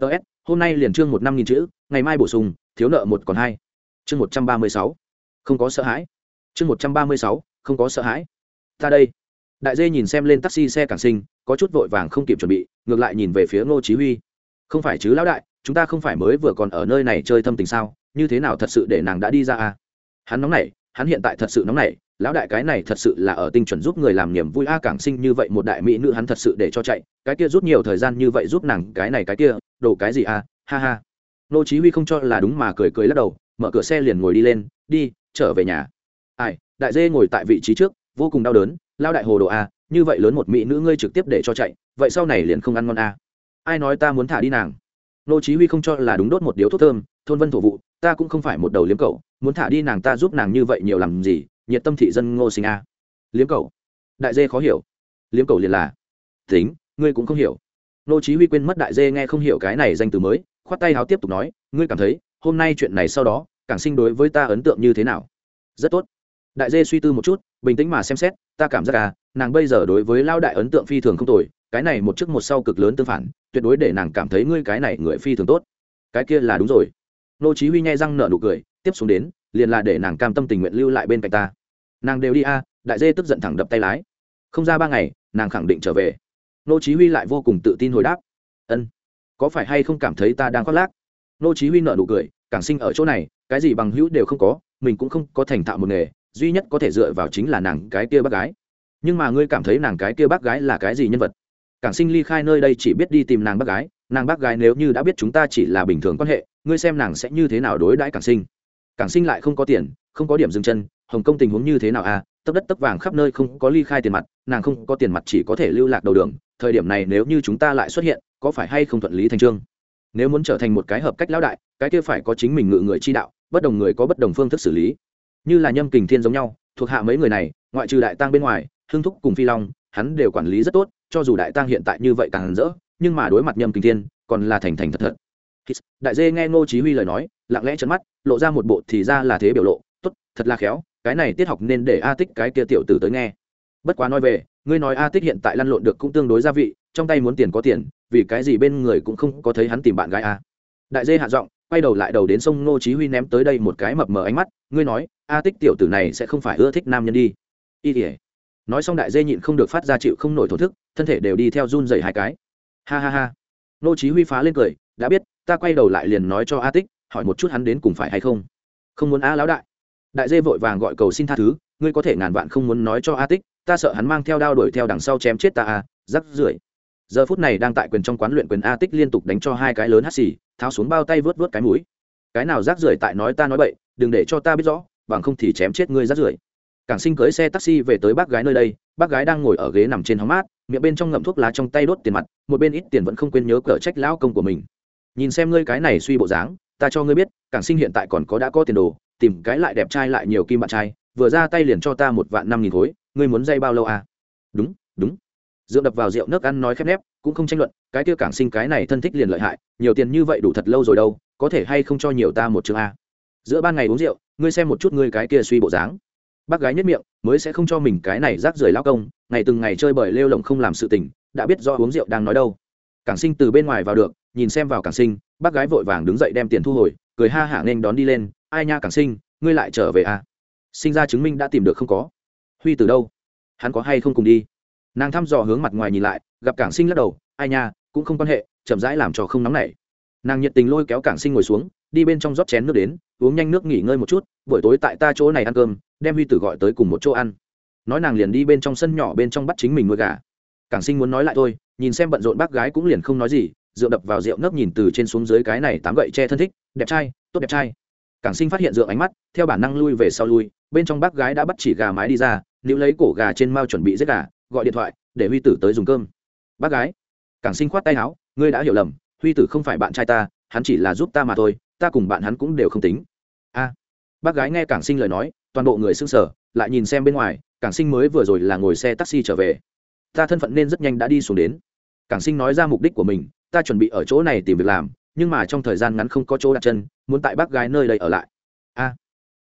S1: Ts hôm nay liền trương một năm nghìn chữ, ngày mai bổ sung, thiếu nợ một còn hai. Chương một trăm ba mươi sáu. Không có sợ hãi. Chương một trăm ba mươi sáu, không có sợ hãi. Ta đây. Đại dê nhìn xem lên taxi xe cảng sinh, có chút vội vàng không kịp chuẩn bị, ngược lại nhìn về phía ngô chí huy. Không phải chứ lão đại, chúng ta không phải mới vừa còn ở nơi này chơi thâm tình sao, như thế nào thật sự để nàng đã đi ra à? Hắn nóng nảy, hắn hiện tại thật sự nóng nảy lão đại cái này thật sự là ở tinh chuẩn giúp người làm niềm vui a à, cảng sinh như vậy một đại mỹ nữ hắn thật sự để cho chạy. Cái kia rút nhiều thời gian như vậy giúp nàng cái này cái kia đồ cái gì a? Ha ha. Nô chí huy không cho là đúng mà cười cười lắc đầu mở cửa xe liền ngồi đi lên đi trở về nhà. Ai đại dê ngồi tại vị trí trước vô cùng đau đớn lao đại hồ đồ a như vậy lớn một mỹ nữ ngươi trực tiếp để cho chạy vậy sau này liền không ăn ngon a. Ai nói ta muốn thả đi nàng? Nô chí huy không cho là đúng đốt một điếu thuốc thơm thôn vân thổ vụ ta cũng không phải một đầu liếm cậu muốn thả đi nàng ta giúp nàng như vậy nhiều làm gì nhiệt tâm thị dân ngô sinh a. Liếm cầu đại dê khó hiểu. Liếm cầu liền là, tính, ngươi cũng không hiểu. Nô chí huy quên mất đại dê nghe không hiểu cái này danh từ mới, khoát tay háo tiếp tục nói, ngươi cảm thấy, hôm nay chuyện này sau đó, cảng sinh đối với ta ấn tượng như thế nào? Rất tốt. Đại dê suy tư một chút, bình tĩnh mà xem xét, ta cảm giác à nàng bây giờ đối với lao đại ấn tượng phi thường không tồi, cái này một trước một sau cực lớn tương phản, tuyệt đối để nàng cảm thấy ngươi cái này người phi thường tốt. Cái kia là đúng rồi. Nô chí huy nhai răng nở nụ cười, tiếp xuống đến, liền là để nàng cam tâm tình nguyện lưu lại bên cạnh ta nàng đều đi a, đại dê tức giận thẳng đập tay lái. Không ra ba ngày, nàng khẳng định trở về. Nô chí huy lại vô cùng tự tin hồi đáp. Ân, có phải hay không cảm thấy ta đang khoác lác? Nô chí huy nở nụ cười càng sinh ở chỗ này, cái gì bằng hữu đều không có, mình cũng không có thành thạo một nghề, duy nhất có thể dựa vào chính là nàng cái kia bác gái. Nhưng mà ngươi cảm thấy nàng cái kia bác gái là cái gì nhân vật? Càng sinh ly khai nơi đây chỉ biết đi tìm nàng bác gái, nàng bác gái nếu như đã biết chúng ta chỉ là bình thường quan hệ, ngươi xem nàng sẽ như thế nào đối đãi càng sinh. Càng sinh lại không có tiền không có điểm dừng chân, hồng kông tình huống như thế nào à? Tấp đất tấp vàng khắp nơi không có ly khai tiền mặt, nàng không có tiền mặt chỉ có thể lưu lạc đầu đường. Thời điểm này nếu như chúng ta lại xuất hiện, có phải hay không thuận lý thành trương? Nếu muốn trở thành một cái hợp cách lão đại, cái kia phải có chính mình ngự người chi đạo, bất đồng người có bất đồng phương thức xử lý. Như là nhâm kình thiên giống nhau, thuộc hạ mấy người này, ngoại trừ đại tăng bên ngoài, hưng thúc cùng phi long, hắn đều quản lý rất tốt, cho dù đại tăng hiện tại như vậy càng rỡ, nhưng mà đối mặt nhâm kình thiên, còn là thành thành thật thật. Đại dê nghe ngô chí huy lời nói, lặng lẽ chấn mắt, lộ ra một bộ thì ra là thế biểu lộ thật là khéo, cái này tiết học nên để a tích cái kia tiểu tử tới nghe. Bất quá nói về, ngươi nói a tích hiện tại lăn lộn được cũng tương đối gia vị, trong tay muốn tiền có tiền, vì cái gì bên người cũng không có thấy hắn tìm bạn gái a. Đại dê hạ giọng, quay đầu lại đầu đến sông ngô chí huy ném tới đây một cái mập mờ ánh mắt, ngươi nói, a tích tiểu tử này sẽ không phải ưa thích nam nhân đi. Y tỉa nói xong đại dê nhịn không được phát ra chịu không nổi thổ thức, thân thể đều đi theo run rẩy hai cái. Ha ha ha. Nô chí huy phá lên cười, đã biết, ta quay đầu lại liền nói cho a tích, hỏi một chút hắn đến cùng phải hay không. Không muốn a lão đại đại dê vội vàng gọi cầu xin tha thứ, ngươi có thể ngàn vạn không muốn nói cho a tích, ta sợ hắn mang theo đao đuổi theo đằng sau chém chết ta a rắc rưởi. Giờ phút này đang tại quyền trong quán luyện quyền a tích liên tục đánh cho hai cái lớn hắt xì, tháo xuống bao tay vớt vớt cái mũi. Cái nào rác rưởi tại nói ta nói bậy, đừng để cho ta biết rõ, bằng không thì chém chết ngươi rác rưởi. Cảng sinh cưới xe taxi về tới bác gái nơi đây, bác gái đang ngồi ở ghế nằm trên hóng mát, miệng bên trong ngậm thuốc lá trong tay đốt tiền mặt, một bên ít tiền vẫn không quên nhớ cờ trách lão công của mình. Nhìn xem ngươi cái này suy bộ dáng, ta cho ngươi biết, cảng sinh hiện tại còn có đã có tiền đồ tìm cái lại đẹp trai lại nhiều kim bạn trai, vừa ra tay liền cho ta một vạn năm nghìn khối, ngươi muốn dây bao lâu à? Đúng đúng. Dựa đập vào rượu nước ăn nói khép nép, cũng không tranh luận, cái kia cảng sinh cái này thân thích liền lợi hại, nhiều tiền như vậy đủ thật lâu rồi đâu, có thể hay không cho nhiều ta một chương a? Giữa ban ngày uống rượu, ngươi xem một chút ngươi cái kia suy bộ dáng. Bác gái nhất miệng, mới sẽ không cho mình cái này rác rưởi lao công, ngày từng ngày chơi bời lêu lồng không làm sự tình, đã biết do uống rượu đang nói đâu. Cảng sinh từ bên ngoài vào được, nhìn xem vào cảng sinh, bác gái vội vàng đứng dậy đem tiền thu hồi, cười ha hả nên đón đi lên ai nha cảng sinh, ngươi lại trở về à? Sinh ra chứng minh đã tìm được không có. Huy từ đâu? Hắn có hay không cùng đi? Nàng thăm dò hướng mặt ngoài nhìn lại, gặp cảng sinh lắc đầu, ai nha, cũng không quan hệ, chậm rãi làm cho không nóng nảy. Nàng nhiệt tình lôi kéo cảng sinh ngồi xuống, đi bên trong rót chén nước đến, uống nhanh nước nghỉ ngơi một chút, buổi tối tại ta chỗ này ăn cơm, đem huy tử gọi tới cùng một chỗ ăn. Nói nàng liền đi bên trong sân nhỏ bên trong bắt chính mình nuôi gà. Cảng sinh muốn nói lại thôi, nhìn xem bận rộn bác gái cũng liền không nói gì, dựa đập vào rượu nấc nhìn từ trên xuống dưới cái này tám gậy che thân thích, đẹp trai, tốt đẹp trai cảng sinh phát hiện dựa ánh mắt theo bản năng lui về sau lui bên trong bác gái đã bắt chỉ gà mái đi ra nếu lấy cổ gà trên mao chuẩn bị giết gà gọi điện thoại để huy tử tới dùng cơm. Bác gái cảng sinh khoát tay áo ngươi đã hiểu lầm huy tử không phải bạn trai ta hắn chỉ là giúp ta mà thôi ta cùng bạn hắn cũng đều không tính. A. Bác gái nghe cảng sinh lời nói toàn bộ người sững sờ, lại nhìn xem bên ngoài cảng sinh mới vừa rồi là ngồi xe taxi trở về. Ta thân phận nên rất nhanh đã đi xuống đến. Cảng sinh nói ra mục đích của mình ta chuẩn bị ở chỗ này tìm việc làm nhưng mà trong thời gian ngắn không có chỗ đặt chân, muốn tại bác gái nơi đây ở lại. A,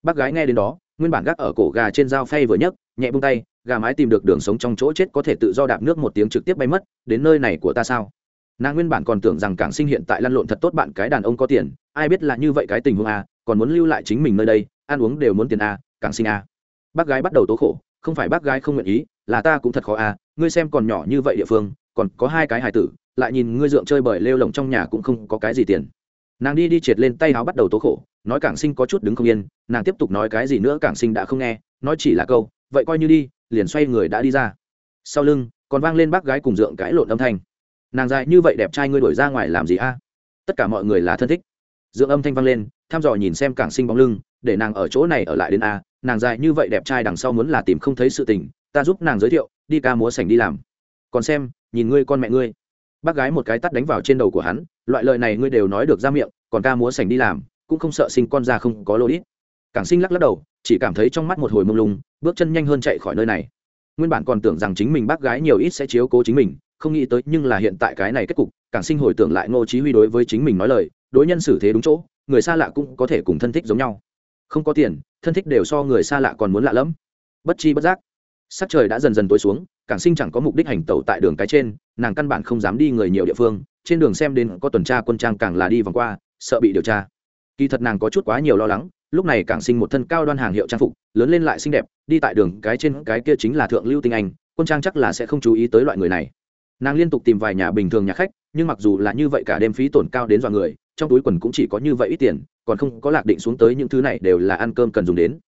S1: bác gái nghe đến đó, nguyên bản gác ở cổ gà trên dao phay vừa nhấc, nhẹ bung tay, gà mái tìm được đường sống trong chỗ chết có thể tự do đạp nước một tiếng trực tiếp bay mất, đến nơi này của ta sao? Nàng nguyên bản còn tưởng rằng cảng sinh hiện tại lăn lộn thật tốt bạn cái đàn ông có tiền, ai biết là như vậy cái tình huống a, còn muốn lưu lại chính mình nơi đây, ăn uống đều muốn tiền a, cảng sinh a. Bác gái bắt đầu tố khổ, không phải bác gái không nguyện ý, là ta cũng thật khó a, ngươi xem còn nhỏ như vậy địa phương còn có hai cái hài tử, lại nhìn ngươi dượng chơi bời lêu lồng trong nhà cũng không có cái gì tiền. Nàng đi đi triệt lên tay áo bắt đầu tố khổ, nói cảng sinh có chút đứng không yên, nàng tiếp tục nói cái gì nữa cảng sinh đã không nghe, nói chỉ là câu, vậy coi như đi, liền xoay người đã đi ra. Sau lưng, còn vang lên bác gái cùng dượng cãi lộn âm thanh. Nàng dài như vậy đẹp trai ngươi đổi ra ngoài làm gì a? Tất cả mọi người là thân thích. Dượng âm thanh vang lên, thăm dò nhìn xem cảng sinh bóng lưng, để nàng ở chỗ này ở lại đến a, nàng dài như vậy đẹp trai đằng sau muốn là tìm không thấy sự tình, ta giúp nàng giới thiệu, đi ca múa sảnh đi làm. Còn xem nhìn ngươi con mẹ ngươi. Bác gái một cái tắt đánh vào trên đầu của hắn, loại lời này ngươi đều nói được ra miệng, còn ca múa sảnh đi làm, cũng không sợ sinh con ra không có lô đít. Cảng sinh lắc lắc đầu, chỉ cảm thấy trong mắt một hồi mông lung, bước chân nhanh hơn chạy khỏi nơi này. Nguyên bản còn tưởng rằng chính mình bác gái nhiều ít sẽ chiếu cố chính mình, không nghĩ tới nhưng là hiện tại cái này kết cục, cảng sinh hồi tưởng lại ngô chí huy đối với chính mình nói lời, đối nhân xử thế đúng chỗ, người xa lạ cũng có thể cùng thân thích giống nhau. Không có tiền, thân thích đều so người xa lạ còn muốn lạ lắm bất chi bất giác, sắc trời đã dần dần tối xuống cảng sinh chẳng có mục đích hành tẩu tại đường cái trên, nàng căn bản không dám đi người nhiều địa phương, trên đường xem đến có tuần tra quân trang càng là đi vòng qua, sợ bị điều tra. Kỳ thật nàng có chút quá nhiều lo lắng, lúc này cảng sinh một thân cao đoan hàng hiệu trang phục, lớn lên lại xinh đẹp, đi tại đường cái trên, cái kia chính là thượng lưu tinh anh, quân trang chắc là sẽ không chú ý tới loại người này. Nàng liên tục tìm vài nhà bình thường nhà khách, nhưng mặc dù là như vậy cả đêm phí tổn cao đến dọa người, trong túi quần cũng chỉ có như vậy ít tiền, còn không có lạc định xuống tới những thứ này đều là ăn cơm cần dùng đến.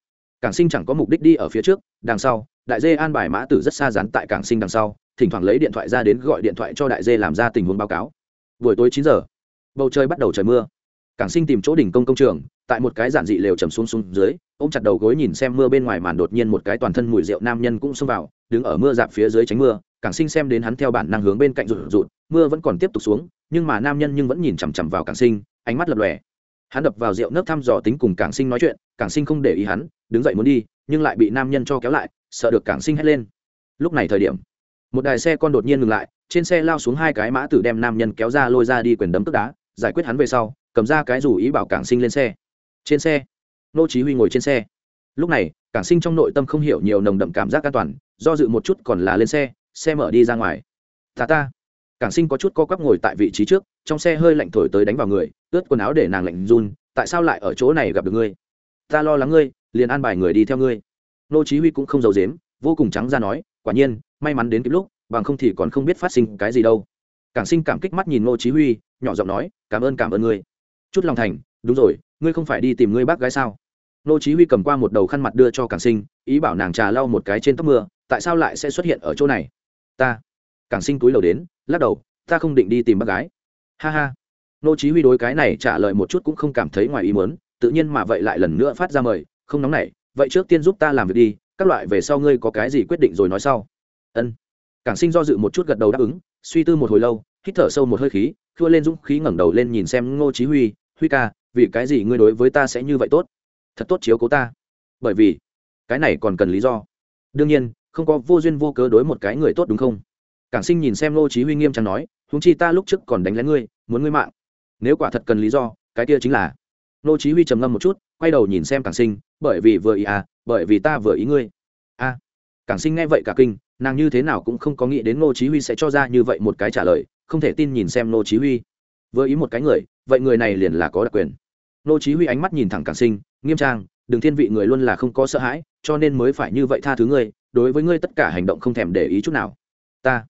S1: Cảng sinh chẳng có mục đích đi ở phía trước, đằng sau đại dê an bài mã tử rất xa rắn tại cảng sinh đằng sau, thỉnh thoảng lấy điện thoại ra đến gọi điện thoại cho đại dê làm ra tình huống báo cáo. Buổi tối chín giờ, bầu trời bắt đầu trời mưa. Cảng sinh tìm chỗ đỉnh công công trường, tại một cái giản dị lều trầm xuống xuống dưới, ôm chặt đầu gối nhìn xem mưa bên ngoài màn đột nhiên một cái toàn thân mùi rượu nam nhân cũng xông vào, đứng ở mưa dạp phía dưới tránh mưa, cảng sinh xem đến hắn theo bản năng hướng bên cạnh rụt rụt, mưa vẫn còn tiếp tục xuống, nhưng mà nam nhân nhưng vẫn nhìn chằm chằm vào cảng sinh, ánh mắt lập lòe. Hắn đập vào rượu nấc thăm dò tính cùng cảng sinh nói chuyện, cảng sinh không để ý hắn, đứng dậy muốn đi, nhưng lại bị nam nhân cho kéo lại sợ được cảng sinh hét lên. Lúc này thời điểm, một đài xe con đột nhiên ngừng lại, trên xe lao xuống hai cái mã tử đem nam nhân kéo ra lôi ra đi quyền đấm tức đá, giải quyết hắn về sau, cầm ra cái rủ ý bảo cảng sinh lên xe. Trên xe, nô chí huy ngồi trên xe. Lúc này, cảng sinh trong nội tâm không hiểu nhiều nồng đậm cảm giác an toàn, do dự một chút còn là lên xe xe mở đi ra ngoài. Ta ta. Cảng sinh có chút co quắp ngồi tại vị trí trước, trong xe hơi lạnh thổi tới đánh vào người, ướt quần áo để nàng lạnh run, tại sao lại ở chỗ này gặp được ngươi? Ta lo lắng ngươi, liền an bài người đi theo ngươi nô chí huy cũng không giấu giếm, vô cùng trắng ra nói, quả nhiên, may mắn đến kịp lúc, bằng không thì còn không biết phát sinh cái gì đâu. Cảng sinh cảm kích mắt nhìn nô chí huy, nhỏ giọng nói, cảm ơn cảm ơn ngươi. Chút lòng thành, đúng rồi, ngươi không phải đi tìm ngươi bác gái sao? Nô chí huy cầm qua một đầu khăn mặt đưa cho cảng sinh, ý bảo nàng trà lau một cái trên tóc mưa, tại sao lại sẽ xuất hiện ở chỗ này? Ta. Cảng sinh túi lầu đến, lắc đầu, ta không định đi tìm bác gái. Ha ha. Nô chí huy đối cái này trả lời một chút cũng không cảm thấy ngoài ý muốn, tự nhiên mà vậy lại lần nữa phát ra mời, không nóng nảy vậy trước tiên giúp ta làm việc đi, các loại về sau ngươi có cái gì quyết định rồi nói sau. Ân. Cảng sinh do dự một chút gật đầu đáp ứng, suy tư một hồi lâu, hít thở sâu một hơi khí thua lên dũng khí ngẩng đầu lên nhìn xem ngô chí huy huy ca, vì cái gì ngươi đối với ta sẽ như vậy tốt? Thật tốt chiếu cố ta. Bởi vì, cái này còn cần lý do. Đương nhiên, không có vô duyên vô cớ đối một cái người tốt đúng không? Cảng sinh nhìn xem ngô chí huy nghiêm trang nói, huống chi ta lúc trước còn đánh lén ngươi, muốn ngươi mạng. Nếu quả thật cần lý do, cái kia chính là ngô chí huy trầm ngâm một chút quay đầu nhìn xem Càng sinh, bởi vì vừa ý à bởi vì ta vừa ý ngươi. A à. sinh nghe vậy cả kinh, nàng như thế nào cũng không có nghĩ đến ngô chí huy sẽ cho ra như vậy một cái trả lời, không thể tin nhìn xem ngô chí huy. Vừa ý một cái người, vậy người này liền là có đặc quyền. Ngô chí huy ánh mắt nhìn thẳng Càng sinh, nghiêm trang, đừng thiên vị người luôn là không có sợ hãi, cho nên mới phải như vậy tha thứ ngươi, đối với ngươi tất cả hành động không thèm để ý chút nào. Ta.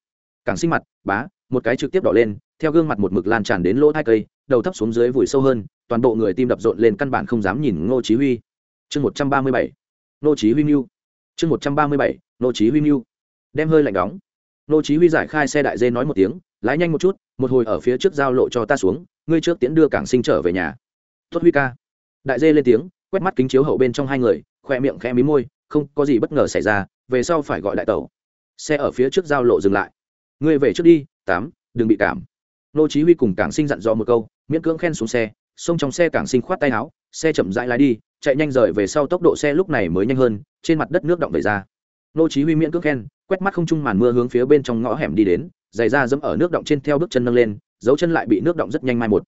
S1: Càng sinh mặt, bá, một cái trực tiếp đỏ lên, theo gương mặt một mực lan tràn đến lỗ hai cây đầu thấp xuống dưới vùi sâu hơn, toàn bộ người tim đập rộn lên căn bản không dám nhìn ngô chí huy. Chương một trăm ba mươi bảy, ngô chí huy mưu. Chương một trăm ba mươi bảy, ngô chí huy mưu. Đem hơi lạnh đóng. Ngô chí huy giải khai xe đại dê nói một tiếng, lái nhanh một chút, một hồi ở phía trước giao lộ cho ta xuống, ngươi trước tiễn đưa cảng sinh trở về nhà. Tốt huy ca. Đại dê lên tiếng, quét mắt kính chiếu hậu bên trong hai người khoe miệng khẽ mí môi, không có gì bất ngờ xảy ra, về sau phải gọi đại tẩu. Xe ở phía trước giao lộ dừng lại. Ngươi về trước đi, tám, đừng bị cảm. Nô chí huy cùng cảng sinh dặn dò một câu miễn cưỡng khen xuống xe, xông trong xe càng sinh khoát tay áo, xe chậm rãi lái đi, chạy nhanh rời về sau tốc độ xe lúc này mới nhanh hơn, trên mặt đất nước động về ra. Nô chí huy miễn cưỡng khen, quét mắt không trung màn mưa hướng phía bên trong ngõ hẻm đi đến, giày ra dẫm ở nước động trên theo bước chân nâng lên, dấu chân lại bị nước động rất nhanh mai một.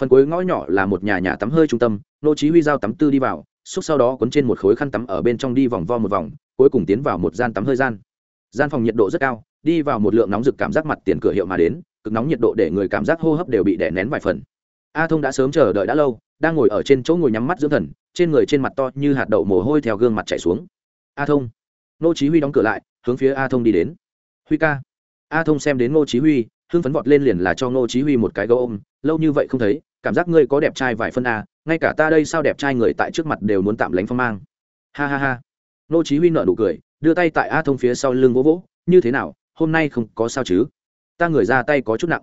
S1: Phần cuối ngõ nhỏ là một nhà nhà tắm hơi trung tâm, nô chí huy giao tắm tư đi vào, xúc sau đó cuốn trên một khối khăn tắm ở bên trong đi vòng vo một vòng, cuối cùng tiến vào một gian tắm hơi gian. Gian phòng nhiệt độ rất cao, đi vào một lượng nóng rực cảm giác mặt tiền cửa hiệu mà đến, cực nóng nhiệt độ để người cảm giác hô hấp đều bị đè nén vài phần a thông đã sớm chờ đợi đã lâu, đang ngồi ở trên chỗ ngồi nhắm mắt dưỡng thần, trên người trên mặt to như hạt đậu mồ hôi theo gương mặt chảy xuống. A thông. Nô chí huy đóng cửa lại, hướng phía a thông đi đến. Huy ca. A thông xem đến nô chí huy, hưng phấn vọt lên liền là cho nô chí huy một cái gấu ôm, lâu như vậy không thấy, cảm giác ngươi có đẹp trai vài phân a, ngay cả ta đây sao đẹp trai người tại trước mặt đều muốn tạm lánh phong mang. Ha ha ha. Nô chí huy nở nụ cười, đưa tay tại a thông phía sau lưng vỗ vỗ, như thế nào, hôm nay không có sao chứ? Ta người ra tay có chút nặng.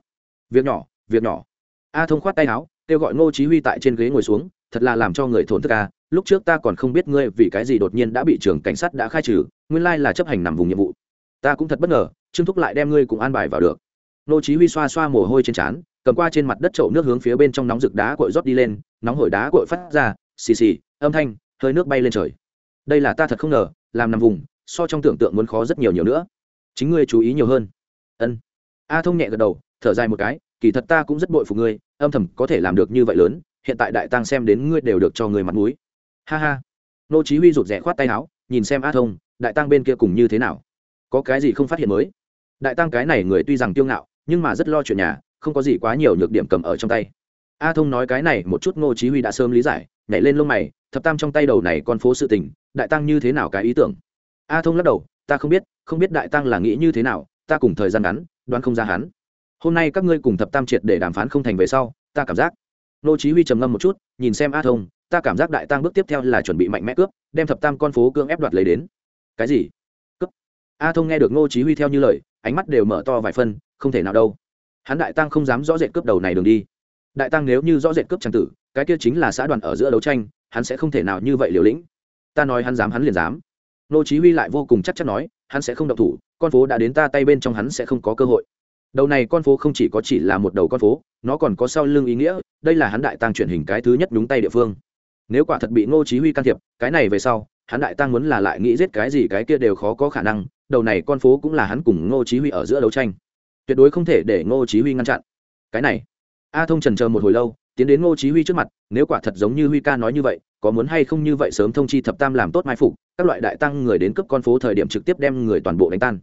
S1: Việc nhỏ việc nhỏ a thông khoát tay áo, kêu gọi ngô chí huy tại trên ghế ngồi xuống, thật là làm cho người thổn thức a lúc trước ta còn không biết ngươi vì cái gì đột nhiên đã bị trưởng cảnh sát đã khai trừ, nguyên lai là chấp hành nằm vùng nhiệm vụ. Ta cũng thật bất ngờ, trương thúc lại đem ngươi cùng an bài vào được. Ngô chí huy xoa xoa mồ hôi trên trán, cầm qua trên mặt đất chậu nước hướng phía bên trong nóng rực đá cội rót đi lên, nóng hổi đá cội phát ra, xì xì, âm thanh, hơi nước bay lên trời. Đây là ta thật không ngờ, làm nằm vùng, so trong tưởng tượng muốn khó rất nhiều nhiều nữa. Chính ngươi chú ý nhiều hơn. Ân. A thông nhẹ gật đầu, thở dài một cái kỳ thật ta cũng rất bội phục ngươi, âm thầm có thể làm được như vậy lớn, hiện tại đại tăng xem đến ngươi đều được cho người mặt mũi. Ha ha. Nô chí huy rụt rè khoát tay áo, nhìn xem a thông, đại tăng bên kia cùng như thế nào? Có cái gì không phát hiện mới? Đại tăng cái này người tuy rằng tiêu ngạo, nhưng mà rất lo chuyện nhà, không có gì quá nhiều nhược điểm cầm ở trong tay. A thông nói cái này một chút ngô chí huy đã sớm lý giải, nhảy lên lông mày, thập tam trong tay đầu này con phố sự tình, đại tăng như thế nào cái ý tưởng? A thông lắc đầu, ta không biết không biết đại tăng là nghĩ như thế nào, ta cùng thời gian ngắn, đoán không ra hắn hôm nay các ngươi cùng thập tam triệt để đàm phán không thành về sau, ta cảm giác, nô chí huy trầm ngâm một chút, nhìn xem a thông, ta cảm giác đại tăng bước tiếp theo là chuẩn bị mạnh mẽ cướp, đem thập tam con phố cương ép đoạt lấy đến. Cái gì? Cướp? A thông nghe được nô chí huy theo như lời, ánh mắt đều mở to vài phân, không thể nào đâu. Hắn đại tăng không dám rõ rệt cướp đầu này đường đi. Đại tăng nếu như rõ rệt cướp trang tử, cái kia chính là xã đoàn ở giữa đấu tranh, hắn sẽ không thể nào như vậy liều lĩnh. Ta nói hắn dám hắn liền dám. Nô chí huy lại vô cùng chắc chắn nói, hắn sẽ không động thủ, con phố đã đến ta tay bên trong hắn sẽ không có cơ hội đầu này con phố không chỉ có chỉ là một đầu con phố, nó còn có sau lưng ý nghĩa, đây là hắn đại tăng chuyển hình cái thứ nhất đúng tay địa phương. Nếu quả thật bị ngô chí huy can thiệp, cái này về sau, hắn đại tăng muốn là lại nghĩ giết cái gì cái kia đều khó có khả năng, đầu này con phố cũng là hắn cùng ngô chí huy ở giữa đấu tranh. Tuyệt đối không thể để ngô chí huy ngăn chặn. Cái này, a thông trần chờ một hồi lâu, tiến đến ngô chí huy trước mặt, nếu quả thật giống như huy ca nói như vậy, có muốn hay không như vậy sớm thông chi thập tam làm tốt mai phục, các loại đại tăng người đến cướp con phố thời điểm trực tiếp đem người toàn bộ đánh tan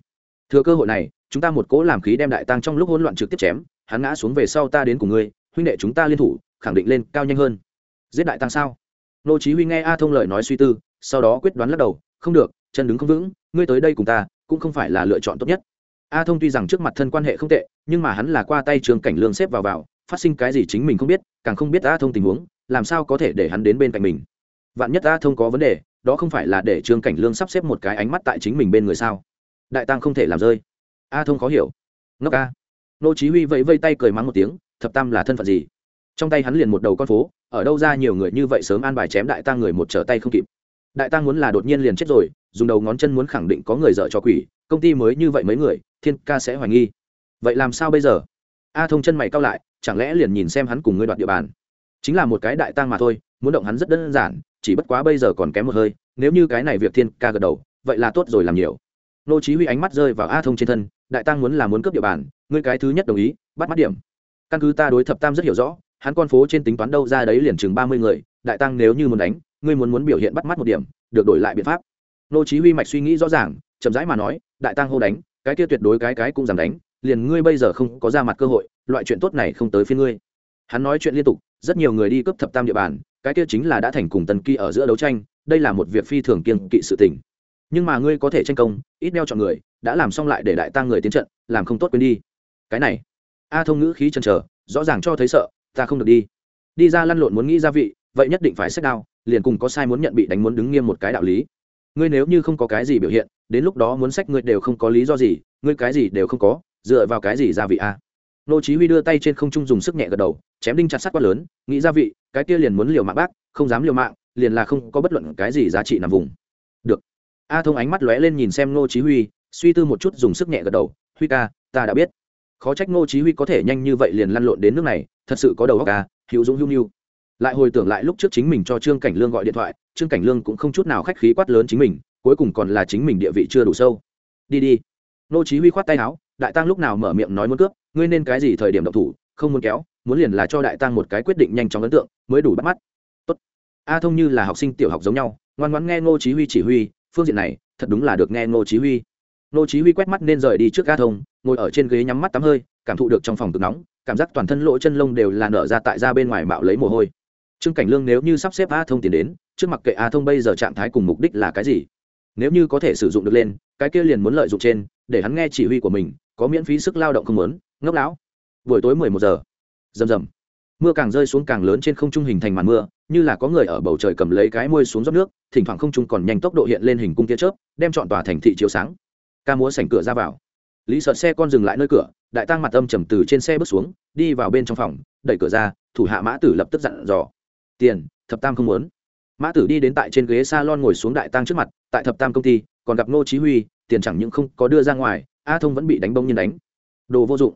S1: thừa cơ hội này, chúng ta một cố làm khí đem đại tăng trong lúc hỗn loạn trực tiếp chém, hắn ngã xuống về sau ta đến cùng ngươi, huynh đệ chúng ta liên thủ, khẳng định lên cao nhanh hơn. Giết đại tăng sao? Nô chí huy nghe a thông lời nói suy tư, sau đó quyết đoán lắc đầu, không được, chân đứng không vững, ngươi tới đây cùng ta, cũng không phải là lựa chọn tốt nhất. A thông tuy rằng trước mặt thân quan hệ không tệ, nhưng mà hắn là qua tay trường cảnh lương xếp vào vào, phát sinh cái gì chính mình không biết, càng không biết a thông tình huống, làm sao có thể để hắn đến bên cạnh mình. Vạn nhất a thông có vấn đề, đó không phải là để trương cảnh lương sắp xếp một cái ánh mắt tại chính mình bên người sao? Đại tăng không thể làm rơi. A thông khó hiểu. Ngốc a. Nô chí huy vẫy vây tay cười mắng một tiếng, thập tam là thân phận gì? Trong tay hắn liền một đầu con phố, ở đâu ra nhiều người như vậy sớm an bài chém đại tăng người một trở tay không kịp. Đại tăng muốn là đột nhiên liền chết rồi, dùng đầu ngón chân muốn khẳng định có người dở cho quỷ, công ty mới như vậy mấy người, thiên ca sẽ hoài nghi. Vậy làm sao bây giờ? A thông chân mày cao lại, chẳng lẽ liền nhìn xem hắn cùng ngươi đoạt địa bàn? Chính là một cái đại tăng mà thôi, muốn động hắn rất đơn giản, chỉ bất quá bây giờ còn kém một hơi, nếu như cái này việc thiên ca gật đầu, vậy là tốt rồi làm nhiều nô chí huy ánh mắt rơi vào a thông trên thân, đại tăng muốn là muốn cướp địa bàn, ngươi cái thứ nhất đồng ý, bắt mắt điểm. Căn cứ ta đối thập tam rất hiểu rõ, hắn con phố trên tính toán đâu ra đấy liền chừng ba mươi người, đại tăng nếu như muốn đánh, ngươi muốn muốn biểu hiện bắt mắt một điểm, được đổi lại biện pháp. Nô chí huy mạch suy nghĩ rõ ràng, chậm rãi mà nói, đại tăng hô đánh, cái kia tuyệt đối cái cái cũng dám đánh, liền ngươi bây giờ không có ra mặt cơ hội, loại chuyện tốt này không tới phiên ngươi. Hắn nói chuyện liên tục, rất nhiều người đi cướp thập tam địa bàn, cái kia chính là đã thành cùng tần kỳ ở giữa đấu tranh, đây là một việc phi thường kiên kỵ sự tình nhưng mà ngươi có thể tranh công, ít đeo chọn người, đã làm xong lại để đại tăng người tiến trận, làm không tốt quên đi. Cái này, a thông ngữ khí chần chờ, rõ ràng cho thấy sợ, ta không được đi. Đi ra lăn lộn muốn nghĩ gia vị, vậy nhất định phải xét đao, liền cùng có sai muốn nhận bị đánh muốn đứng nghiêm một cái đạo lý. Ngươi nếu như không có cái gì biểu hiện, đến lúc đó muốn sách ngươi đều không có lý do gì, ngươi cái gì đều không có, dựa vào cái gì gia vị a? Nô chí huy đưa tay trên không trung dùng sức nhẹ gật đầu, chém đinh chặt sắt quá lớn, nghĩ gia vị, cái kia liền muốn liều mạng bác, không dám liều mạng, liền là không có bất luận cái gì giá trị nằm vùng a thông ánh mắt lóe lên nhìn xem Ngô chí huy, suy tư một chút dùng sức nhẹ gật đầu, huy ca, ta đã biết. Khó trách Ngô chí huy có thể nhanh như vậy liền lăn lộn đến nước này, thật sự có đầu óc ca hữu dũng hữu nhu. Lại hồi tưởng lại lúc trước chính mình cho trương cảnh lương gọi điện thoại, trương cảnh lương cũng không chút nào khách khí quát lớn chính mình, cuối cùng còn là chính mình địa vị chưa đủ sâu. Đi đi. Ngô chí huy khoát tay áo, đại tăng lúc nào mở miệng nói muốn cướp, ngươi nên cái gì thời điểm động thủ, không muốn kéo, muốn liền là cho đại tăng một cái quyết định nhanh chóng ấn tượng, mới đủ bắt mắt. Tốt. A thông như là học sinh tiểu học giống nhau, ngoan ngoãn nghe ngô chí huy chỉ huy phương diện này, thật đúng là được nghe ngô chí huy. Ngô chí huy quét mắt nên rời đi trước a thông, ngồi ở trên ghế nhắm mắt tắm hơi, cảm thụ được trong phòng cực nóng, cảm giác toàn thân lỗ chân lông đều là nở ra tại ra bên ngoài mạo lấy mồ hôi. Trương cảnh lương nếu như sắp xếp a thông tiền đến, trước mặt kệ a thông bây giờ trạng thái cùng mục đích là cái gì? Nếu như có thể sử dụng được lên, cái kia liền muốn lợi dụng trên, để hắn nghe chỉ huy của mình, có miễn phí sức lao động không muốn. Ngốc lão. Buổi tối mười một giờ. Rầm rầm mưa càng rơi xuống càng lớn trên không trung hình thành màn mưa, như là có người ở bầu trời cầm lấy cái môi xuống dốc nước, thỉnh thoảng không trung còn nhanh tốc độ hiện lên hình cung tia chớp, đem chọn tòa thành thị chiếu sáng. Ca múa sảnh cửa ra vào. Lý sợ xe con dừng lại nơi cửa, đại tăng mặt âm trầm từ trên xe bước xuống, đi vào bên trong phòng, đẩy cửa ra, thủ hạ mã tử lập tức dặn dò. Tiền, thập tam không muốn. Mã tử đi đến tại trên ghế s a lon ngồi xuống đại tăng trước mặt, tại thập tam công ty, còn gặp ngô chí huy, tiền chẳng những không có đưa ra ngoài, a thông vẫn bị đánh bông nhiên đánh. Đồ vô dụng.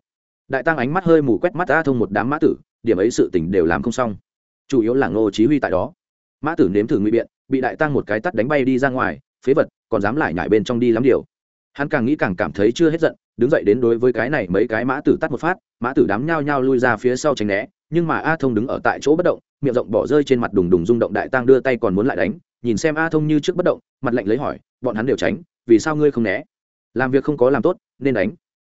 S1: Đại tăng ánh mắt hơi mù quét mắt a thông một đám mã tử điểm ấy sự tình đều làm không xong. Chủ yếu là ngô chí huy tại đó. Mã tử nếm thử nguy biện, bị đại tăng một cái tát đánh bay đi ra ngoài, phế vật, còn dám lại nhảy bên trong đi lắm điều. Hắn càng nghĩ càng cảm thấy chưa hết giận, đứng dậy đến đối với cái này mấy cái mã tử tắt một phát, mã tử đám nhao nhao lui ra phía sau tránh né, nhưng mà a thông đứng ở tại chỗ bất động, miệng rộng bỏ rơi trên mặt đùng đùng rung động đại tăng đưa tay còn muốn lại đánh, nhìn xem a thông như trước bất động, mặt lạnh lấy hỏi, bọn hắn đều tránh, vì sao ngươi không né? Làm việc không có làm tốt, nên đánh.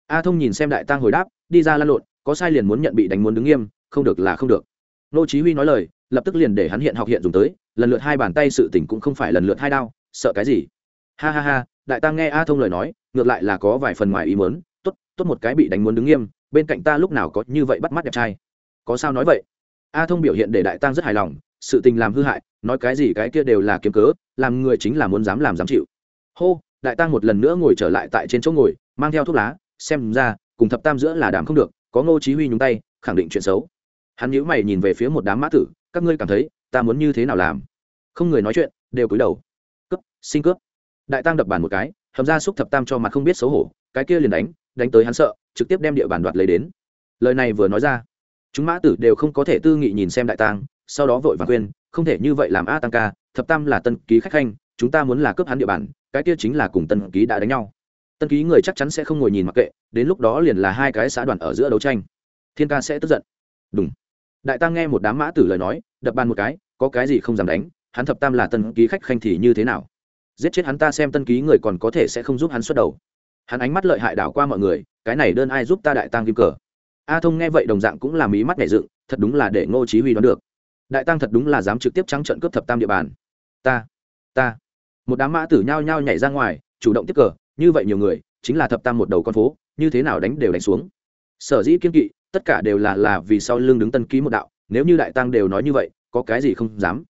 S1: A thông nhìn xem đại tăng hồi đáp, đi ra lăn lộn, có sai liền muốn nhận bị đánh muốn đứng nghiêm không được là không được. Nô chí huy nói lời, lập tức liền để hắn hiện học hiện dùng tới, lần lượt hai bàn tay sự tình cũng không phải lần lượt hai đao, sợ cái gì? Ha ha ha, đại tăng nghe a thông lời nói, ngược lại là có vài phần ngoài ý muốn, tốt tốt một cái bị đánh muốn đứng nghiêm, bên cạnh ta lúc nào có như vậy bắt mắt đẹp trai. Có sao nói vậy? A thông biểu hiện để đại tăng rất hài lòng, sự tình làm hư hại, nói cái gì cái kia đều là kiếm cớ, làm người chính là muốn dám làm dám chịu. Hô, đại tăng một lần nữa ngồi trở lại tại trên chỗ ngồi, mang theo thuốc lá, xem ra, cùng thập tam giữa là đàm không được, có ngô chí huy nhúng tay, khẳng định chuyện xấu hắn nhíu mày nhìn về phía một đám mã tử, các ngươi cảm thấy ta muốn như thế nào làm? Không người nói chuyện, đều cúi đầu. Cướp, xin cướp. Đại tăng đập bàn một cái, hầm ra xúc thập tam cho mặt không biết xấu hổ, cái kia liền đánh đánh tới hắn sợ, trực tiếp đem địa bàn đoạt lấy đến. Lời này vừa nói ra, chúng mã tử đều không có thể tư nghị nhìn xem đại tăng, sau đó vội vàng khuyên, không thể như vậy làm a tăng ca, thập tam là tân ký khách khanh, chúng ta muốn là cướp hắn địa bàn, cái kia chính là cùng tân ký đã đánh nhau. Tân ký người chắc chắn sẽ không ngồi nhìn mặc kệ, đến lúc đó liền là hai cái xã đoàn ở giữa đấu tranh. Thiên ca sẽ tức giận. Đúng đại tăng nghe một đám mã tử lời nói, đập bàn một cái, có cái gì không dám đánh, hắn thập tam là tân ký khách khanh thì như thế nào? Giết chết hắn ta xem tân ký người còn có thể sẽ không giúp hắn xuất đầu. Hắn ánh mắt lợi hại đảo qua mọi người, cái này đơn ai giúp ta đại tăng kim cờ? A thông nghe vậy đồng dạng cũng làm ý mắt nhảy dựng, thật đúng là để ngô chí huy đoán được. Đại tăng thật đúng là dám trực tiếp trắng trận cướp thập tam địa bàn. Ta ta. Một đám mã tử nhao nhao nhảy ra ngoài, chủ động tiếp cờ, như vậy nhiều người, chính là thập tam một đầu con phố, như thế nào đánh đều đánh xuống. Sở dĩ kiên kỵ tất cả đều là là vì sau lưng đứng tân ký một đạo, nếu như đại tăng đều nói như vậy, có cái gì không dám?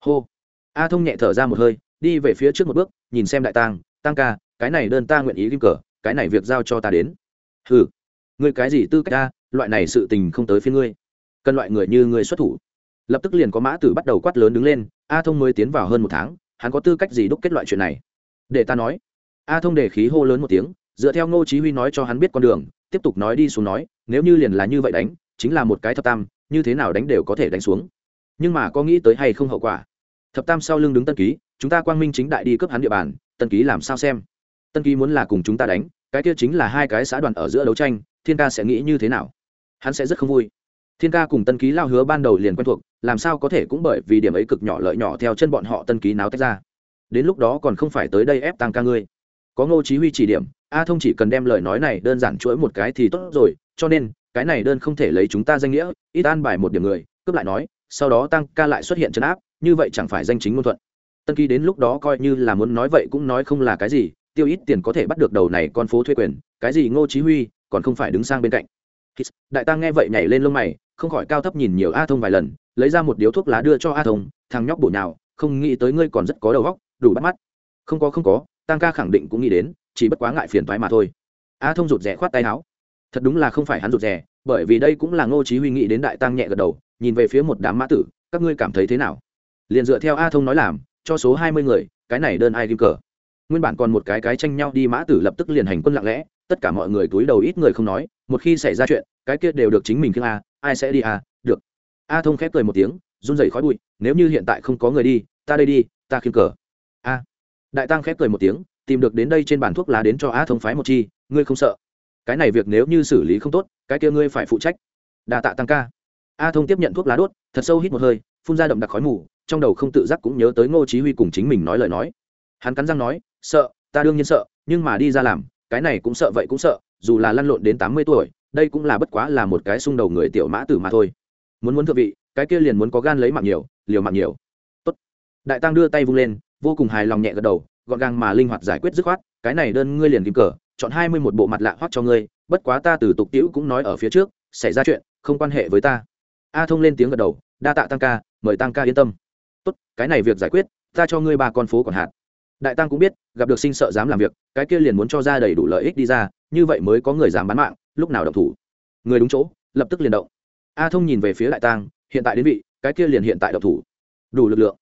S1: Hô. A thông nhẹ thở ra một hơi, đi về phía trước một bước, nhìn xem đại tăng tăng ca, cái này đơn ta nguyện ý kim cờ, cái này việc giao cho ta đến. Ừ ngươi cái gì tư cách ta, loại này sự tình không tới phía ngươi. Cần loại người như ngươi xuất thủ. Lập tức liền có mã tử bắt đầu quát lớn đứng lên, a thông mới tiến vào hơn một tháng, hắn có tư cách gì đúc kết loại chuyện này? Để ta nói. A thông để khí hô lớn một tiếng, dựa theo ngô chí huy nói cho hắn biết con đường tiếp tục nói đi xuống nói, nếu như liền là như vậy đánh, chính là một cái thập tam, như thế nào đánh đều có thể đánh xuống. Nhưng mà có nghĩ tới hay không hậu quả? Thập tam sau lưng đứng tân ký, chúng ta quang minh chính đại đi cướp hắn địa bàn, tân ký làm sao xem? Tân ký muốn là cùng chúng ta đánh, cái kia chính là hai cái xã đoàn ở giữa đấu tranh, thiên ca sẽ nghĩ như thế nào? Hắn sẽ rất không vui. Thiên ca cùng tân ký lao hứa ban đầu liền quen thuộc, làm sao có thể cũng bởi vì điểm ấy cực nhỏ lợi nhỏ theo chân bọn họ tân ký náo tách ra. Đến lúc đó còn không phải tới đây ép tăng ca ngươi có ngô chí huy chỉ điểm, a thông chỉ cần đem lời nói này đơn giản chuỗi một cái thì tốt rồi, cho nên, cái này đơn không thể lấy chúng ta danh nghĩa, ít an bài một điểm người, cướp lại nói, sau đó tăng ca lại xuất hiện chấn áp, như vậy chẳng phải danh chính ngôn thuận. Tân kỳ đến lúc đó coi như là muốn nói vậy cũng nói không là cái gì, tiêu ít tiền có thể bắt được đầu này con phố thuê quyền, cái gì ngô chí huy, còn không phải đứng sang bên cạnh. Đại tăng nghe vậy nhảy lên lông mày, không khỏi cao thấp nhìn nhiều a thông vài lần, lấy ra một điếu thuốc lá đưa cho a thông, thằng nhóc bổ nhào, không nghĩ tới ngươi còn rất có đầu óc, đủ bắt mắt. Không có không có tăng ca khẳng định cũng nghĩ đến, chỉ bất quá ngại phiền thoái mà thôi. A thông rụt rè khoát tay áo. Thật đúng là không phải hắn rụt rè, bởi vì đây cũng là ngô chí huy nghĩ đến đại tăng nhẹ gật đầu, nhìn về phía một đám mã tử, các ngươi cảm thấy thế nào? Liền dựa theo a thông nói làm, cho số 20 người, cái này đơn ai kim cờ. Nguyên bản còn một cái cái tranh nhau đi mã tử lập tức liền hành quân lặng lẽ, tất cả mọi người túi đầu ít người không nói, một khi xảy ra chuyện, cái kia đều được chính mình kia a, ai sẽ đi a, được. A thông khép cười một tiếng, run rẩy khói bụi, nếu như hiện tại không có người đi, ta đây đi, ta khiêng cờ. A đại tăng khép cười một tiếng, tìm được đến đây trên bàn thuốc lá đến cho a thông phái một chi, ngươi không sợ. Cái này việc nếu như xử lý không tốt, cái kia ngươi phải phụ trách. Đà tạ tăng ca. A thông tiếp nhận thuốc lá đốt, thật sâu hít một hơi, phun ra đậm đặc khói mù, trong đầu không tự giác cũng nhớ tới ngô chí huy cùng chính mình nói lời nói. Hắn cắn răng nói, sợ, ta đương nhiên sợ, nhưng mà đi ra làm, cái này cũng sợ vậy cũng sợ, dù là lăn lộn đến tám mươi tuổi, đây cũng là bất quá là một cái xung đầu người tiểu mã tử mà thôi. Muốn muốn thượng vị, cái kia liền muốn có gan lấy mạng nhiều, liều mạng nhiều. Tốt. Đại tăng đưa tay vung lên vô cùng hài lòng nhẹ gật đầu, gọn gàng mà linh hoạt giải quyết dứt khoát, cái này đơn ngươi liền kim cờ, chọn hai mươi một bộ mặt lạ hoắt cho ngươi, bất quá ta từ tục tiễu cũng nói ở phía trước, xảy ra chuyện, không quan hệ với ta. A thông lên tiếng gật đầu, đa tạ tăng ca, mời tăng ca yên tâm. Tốt, cái này việc giải quyết, ta cho ngươi ba con phố còn hạt đại tăng cũng biết, gặp được sinh sợ dám làm việc, cái kia liền muốn cho ra đầy đủ lợi ích đi ra, như vậy mới có người dám bán mạng, lúc nào động thủ. Người đúng chỗ, lập tức liền động. A thông nhìn về phía đại tăng, hiện tại đến vị, cái kia liền hiện tại động thủ. Đủ lực lượng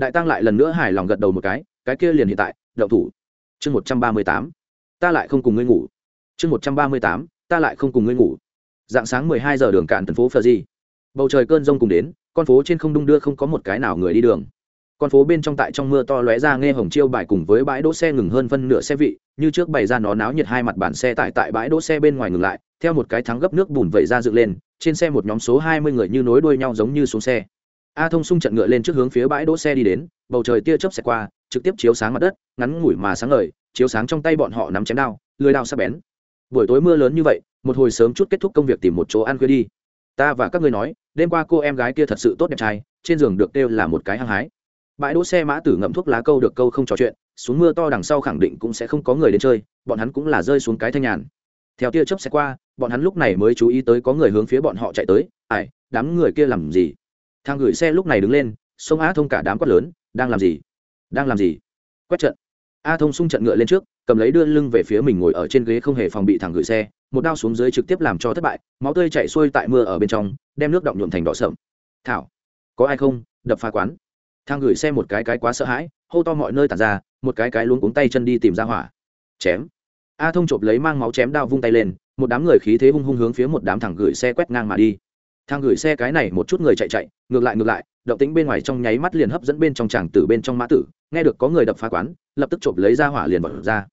S1: đại tăng lại lần nữa hài lòng gật đầu một cái cái kia liền hiện tại, Đậu thủ. Chương một trăm ba mươi tám, ta lại không cùng ngươi ngủ. Chương một trăm ba mươi tám, ta lại không cùng ngươi ngủ. Dạng sáng mười hai giờ đường cạn thành phố phờ di bầu trời cơn rông cùng đến, con phố trên không đung đưa không có một cái nào người đi đường. Con phố bên trong tại trong mưa to lóe ra nghe hồng chiêu bài cùng với bãi đỗ xe ngừng hơn phân nửa xe vị, như trước bày ra nó náo nhiệt hai mặt bản xe tải tại bãi đỗ xe bên ngoài ngừng lại, theo một cái thắng gấp nước bùn vẩy ra dựng lên, trên xe một nhóm số hai mươi người như nối đuôi nhau giống như xuống xe a thông xung trận ngựa lên trước hướng phía bãi đỗ xe đi đến, bầu trời tia chớp xẹt qua, trực tiếp chiếu sáng mặt đất, ngắn ngủi mà sáng ngời, chiếu sáng trong tay bọn họ nắm chém đao, lưới đao sắc bén. Buổi tối mưa lớn như vậy, một hồi sớm chút kết thúc công việc tìm một chỗ ăn khuya đi. Ta và các ngươi nói, đêm qua cô em gái kia thật sự tốt đẹp trai, trên giường được kêu là một cái hăng hái. Bãi đỗ xe mã tử ngậm thuốc lá câu được câu không trò chuyện, xuống mưa to đằng sau khẳng định cũng sẽ không có người đến chơi, bọn hắn cũng là rơi xuống cái thanh nhàn. Theo tia chớp xe qua, bọn hắn lúc này mới chú ý tới có người hướng phía bọn họ chạy tới, ai, đám người kia làm gì? Thang gửi xe lúc này đứng lên, sông a thông cả đám quát lớn, đang làm gì? Đang làm gì? Quét trận. A thông xung trận ngựa lên trước, cầm lấy đưa lưng về phía mình ngồi ở trên ghế không hề phòng bị thẳng gửi xe, một đao xuống dưới trực tiếp làm cho thất bại, máu tươi chạy xuôi tại mưa ở bên trong, đem nước động nhuộm thành đỏ sợm thảo, có ai không? Đập phá quán. Thang gửi xe một cái cái quá sợ hãi, hô to mọi nơi tàn ra, một cái cái luống cuống tay chân đi tìm ra hỏa. Chém. A thông chộp lấy mang máu chém đao vung tay lên, một đám người khí thế hung hung hướng phía một đám thằng gửi xe quét ngang mà đi thang gửi xe cái này một chút người chạy chạy, ngược lại ngược lại, động tính bên ngoài trong nháy mắt liền hấp dẫn bên trong tràng tử bên trong mã tử, nghe được có người đập phá quán, lập tức chộp lấy ra hỏa liền bỏ ra.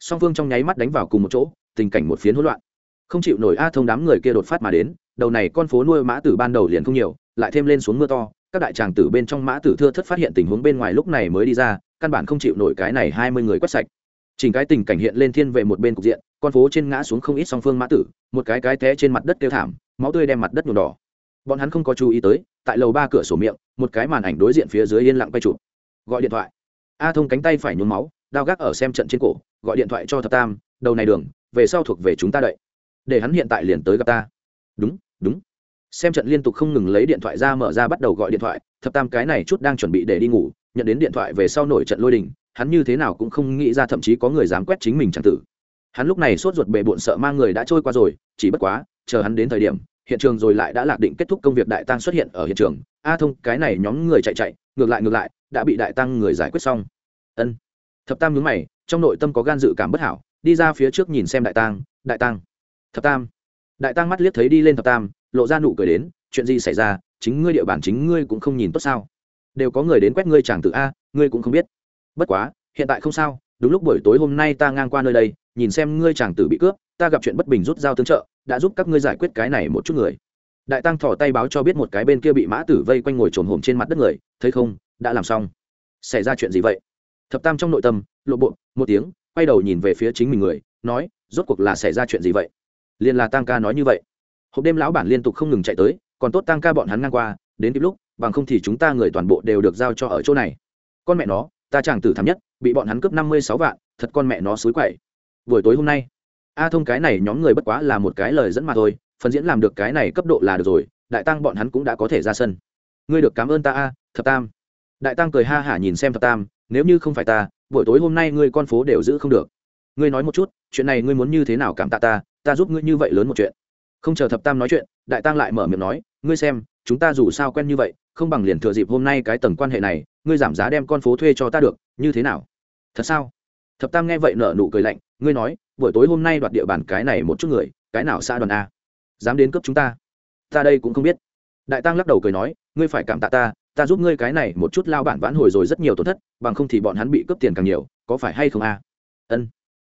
S1: Song phương trong nháy mắt đánh vào cùng một chỗ, tình cảnh một phiến hỗn loạn. Không chịu nổi a thông đám người kia đột phát mà đến, đầu này con phố nuôi mã tử ban đầu liền không nhiều, lại thêm lên xuống mưa to, các đại tràng tử bên trong mã tử thưa thất phát hiện tình huống bên ngoài lúc này mới đi ra, căn bản không chịu nổi cái này hai mươi người quét sạch. Chỉnh cái tình cảnh hiện lên thiên về một bên cục diện, con phố trên ngã xuống không ít song phương mã tử, một cái cái té trên mặt đất kêu thảm, máu tươi đem mặt đất nhuộm đỏ bọn hắn không có chú ý tới, tại lầu ba cửa sổ miệng, một cái màn ảnh đối diện phía dưới yên lặng quay chụp. Gọi điện thoại. A thông cánh tay phải nhuốm máu, đao gác ở xem trận trên cổ, gọi điện thoại cho thập tam, đầu này đường, về sau thuộc về chúng ta đợi. Để hắn hiện tại liền tới gặp ta. Đúng đúng. Xem trận liên tục không ngừng lấy điện thoại ra mở ra bắt đầu gọi điện thoại, thập tam cái này chút đang chuẩn bị để đi ngủ, nhận đến điện thoại về sau nổi trận lôi đình, hắn như thế nào cũng không nghĩ ra thậm chí có người dám quét chính mình chẳng tử. Hắn lúc này sốt ruột bề bộn sợ mang người đã trôi qua rồi, chỉ bất quá, chờ hắn đến thời điểm hiện trường rồi lại đã lạc định kết thúc công việc đại tăng xuất hiện ở hiện trường. A thông, cái này nhóm người chạy chạy, ngược lại ngược lại, đã bị đại tăng người giải quyết xong. Ân. Thập tam nhướng mày, trong nội tâm có gan dự cảm bất hảo, đi ra phía trước nhìn xem đại tăng đại tăng. Thập tam. Đại tăng mắt liếc thấy đi lên thập tam, lộ ra nụ cười đến, chuyện gì xảy ra, chính ngươi địa bàn chính ngươi cũng không nhìn tốt sao? Đều có người đến quét ngươi chàng tự a, ngươi cũng không biết. Bất quá, hiện tại không sao, đúng lúc buổi tối hôm nay ta ngang qua nơi đây, nhìn xem ngươi chàng tử bị cướp ta gặp chuyện bất bình rút dao tương trợ, đã giúp các ngươi giải quyết cái này một chút người. Đại tăng thỏ tay báo cho biết một cái bên kia bị mã tử vây quanh ngồi trồn hổm trên mặt đất người, thấy không, đã làm xong. Xảy ra chuyện gì vậy? Thập tam trong nội tâm, lộ bộ, một tiếng, quay đầu nhìn về phía chính mình người, nói, rốt cuộc là xảy ra chuyện gì vậy? Liền là tăng ca nói như vậy. Hộp đêm lão bản liên tục không ngừng chạy tới, còn tốt tăng ca bọn hắn ngang qua, đến kịp lúc, bằng không thì chúng ta người toàn bộ đều được giao cho ở chỗ này. Con mẹ nó, ta chàng tử thắm nhất, bị bọn hắn cướp năm mươi sáu vạn, thật con mẹ nó xối quậy. Buổi tối hôm nay a thông cái này nhóm người bất quá là một cái lời dẫn mà thôi, phần diễn làm được cái này cấp độ là được rồi, đại tăng bọn hắn cũng đã có thể ra sân. Ngươi được cảm ơn ta a, thập tam. Đại tăng cười ha hả nhìn xem thập tam, nếu như không phải ta, buổi tối hôm nay ngươi con phố đều giữ không được. Ngươi nói một chút, chuyện này ngươi muốn như thế nào cảm tạ ta ta giúp ngươi như vậy lớn một chuyện. Không chờ thập tam nói chuyện, đại tăng lại mở miệng nói, ngươi xem, chúng ta dù sao quen như vậy, không bằng liền thừa dịp hôm nay cái tầng quan hệ này, ngươi giảm giá đem con phố thuê cho ta được, như thế nào? Thật sao? Thập tam nghe vậy nở nụ cười lạnh, ngươi nói, buổi tối hôm nay đoạt địa bàn cái này một chút người, cái nào xa đoàn a? Dám đến cướp chúng ta? Ta đây cũng không biết. Đại tăng lắc đầu cười nói, ngươi phải cảm tạ ta ta giúp ngươi cái này một chút lao bản vãn hồi rồi rất nhiều tổn thất, bằng không thì bọn hắn bị cướp tiền càng nhiều, có phải hay không a? Ân.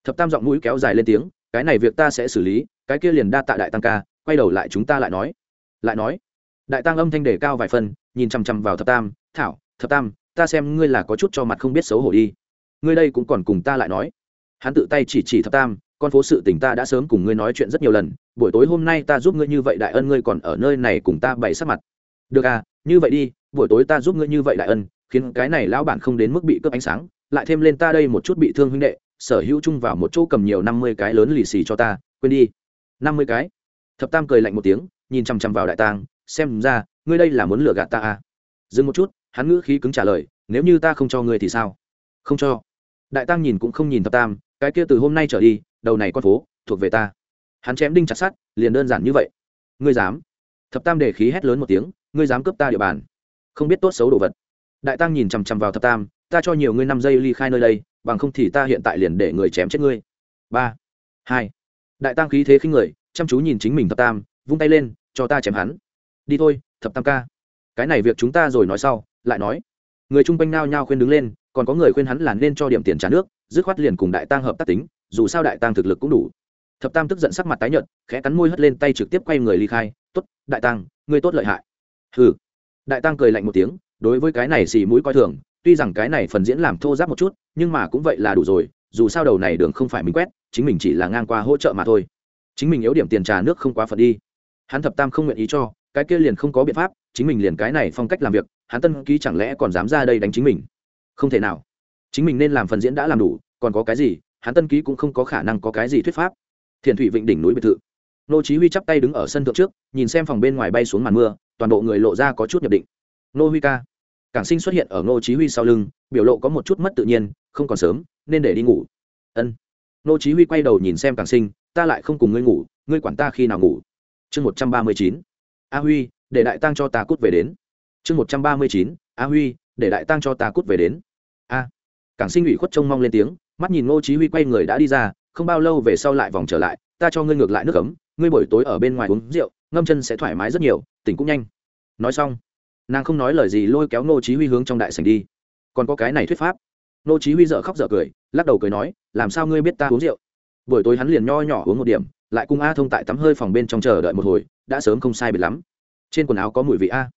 S1: Thập tam giọng mũi kéo dài lên tiếng, cái này việc ta sẽ xử lý, cái kia liền đa tạ đại tăng ca, quay đầu lại chúng ta lại nói. Lại nói, đại tăng âm thanh đề cao vài phần, nhìn chằm chằm vào thập tam, thảo, thập tam, ta xem ngươi là có chút cho mặt không biết xấu hổ đi ngươi đây cũng còn cùng ta lại nói. Hắn tự tay chỉ chỉ thập tam, con phố sự tình ta đã sớm cùng ngươi nói chuyện rất nhiều lần, buổi tối hôm nay ta giúp ngươi như vậy đại ân ngươi còn ở nơi này cùng ta bày sắc mặt. Được à như vậy đi, buổi tối ta giúp ngươi như vậy đại ân, khiến cái này lão bản không đến mức bị cướp ánh sáng, lại thêm lên ta đây một chút bị thương huynh đệ, sở hữu chung vào một chỗ cầm nhiều năm mươi cái lớn lì xì cho ta, quên đi. Năm mươi cái. Thập tam cười lạnh một tiếng, nhìn chằm chằm vào đại tang, xem ra, ngươi đây là muốn lừa gạt ta à. Dừng một chút, hắn ngữ khí cứng trả lời, nếu như ta không cho ngươi thì sao? Không cho đại tăng nhìn cũng không nhìn thập tam, cái kia từ hôm nay trở đi, đầu này con phố, thuộc về ta. Hắn chém đinh chặt sắt, liền đơn giản như vậy. Ngươi dám? Thập tam để khí hét lớn một tiếng, ngươi dám cướp ta địa bàn. Không biết tốt xấu đồ vật. Đại tăng nhìn chằm chằm vào thập tam, ta cho nhiều ngươi năm giây ly khai nơi đây, bằng không thì ta hiện tại liền để người chém chết ngươi. Ba, hai. Đại tăng khí thế khinh người, chăm chú nhìn chính mình thập tam, vung tay lên, cho ta chém hắn. Đi thôi, thập tam ca. Cái này việc chúng ta rồi nói sau, lại nói. Người chung quanh nao nhao khuyên đứng lên còn có người khuyên hắn là nên cho điểm tiền trả nước, dứt khoát liền cùng đại tăng hợp tác tính, dù sao đại tăng thực lực cũng đủ. Thập tam tức giận sắc mặt tái nhợt, khẽ cắn môi hất lên tay trực tiếp quay người ly khai, tốt, đại tăng ngươi tốt lợi hại. Ừ đại tăng cười lạnh một tiếng, đối với cái này xì mũi coi thường, tuy rằng cái này phần diễn làm thô giáp một chút, nhưng mà cũng vậy là đủ rồi, dù sao đầu này đường không phải mình quét, chính mình chỉ là ngang qua hỗ trợ mà thôi. Chính mình yếu điểm tiền trà nước không quá phận đi. Hắn thập tam không nguyện ý cho, cái kia liền không có biện pháp, chính mình liền cái này phong cách làm việc, hắn tân ký chẳng lẽ còn dám ra đây đánh chính mình? Không thể nào. Chính mình nên làm phần diễn đã làm đủ, còn có cái gì, hắn tân ký cũng không có khả năng có cái gì thuyết pháp. Thiền thủy vịnh đỉnh núi biệt thự. Nô chí huy chắp tay đứng ở sân thượng trước, nhìn xem phòng bên ngoài bay xuống màn mưa, toàn bộ người lộ ra có chút nhập định. Nô huy ca. Cảng sinh xuất hiện ở nô chí huy sau lưng, biểu lộ có một chút mất tự nhiên, không còn sớm, nên để đi ngủ. Ân. Nô chí huy quay đầu nhìn xem cảng sinh, ta lại không cùng ngươi ngủ, ngươi quản ta khi nào ngủ. Chương 139 a huy, để đại tăng cho ta cút về đến. Chương 139 a huy, để đại tăng cho ta cút về đến a. Cảng sinh ủy khuất trông mong lên tiếng, mắt nhìn ngô chí huy quay người đã đi ra, không bao lâu về sau lại vòng trở lại, ta cho ngươi ngược lại nước cấm ngươi buổi tối ở bên ngoài uống rượu, ngâm chân sẽ thoải mái rất nhiều, tỉnh cũng nhanh. Nói xong, nàng không nói lời gì lôi kéo ngô chí huy hướng trong đại sảnh đi. Còn có cái này thuyết pháp. Ngô chí huy dở khóc dở cười, lắc đầu cười nói, làm sao ngươi biết ta uống rượu? Buổi tối hắn liền nho nhỏ uống một điểm, lại cùng a thông tại tắm hơi phòng bên trong chờ đợi một hồi, đã sớm không sai biệt lắm. Trên quần áo có mùi vị a.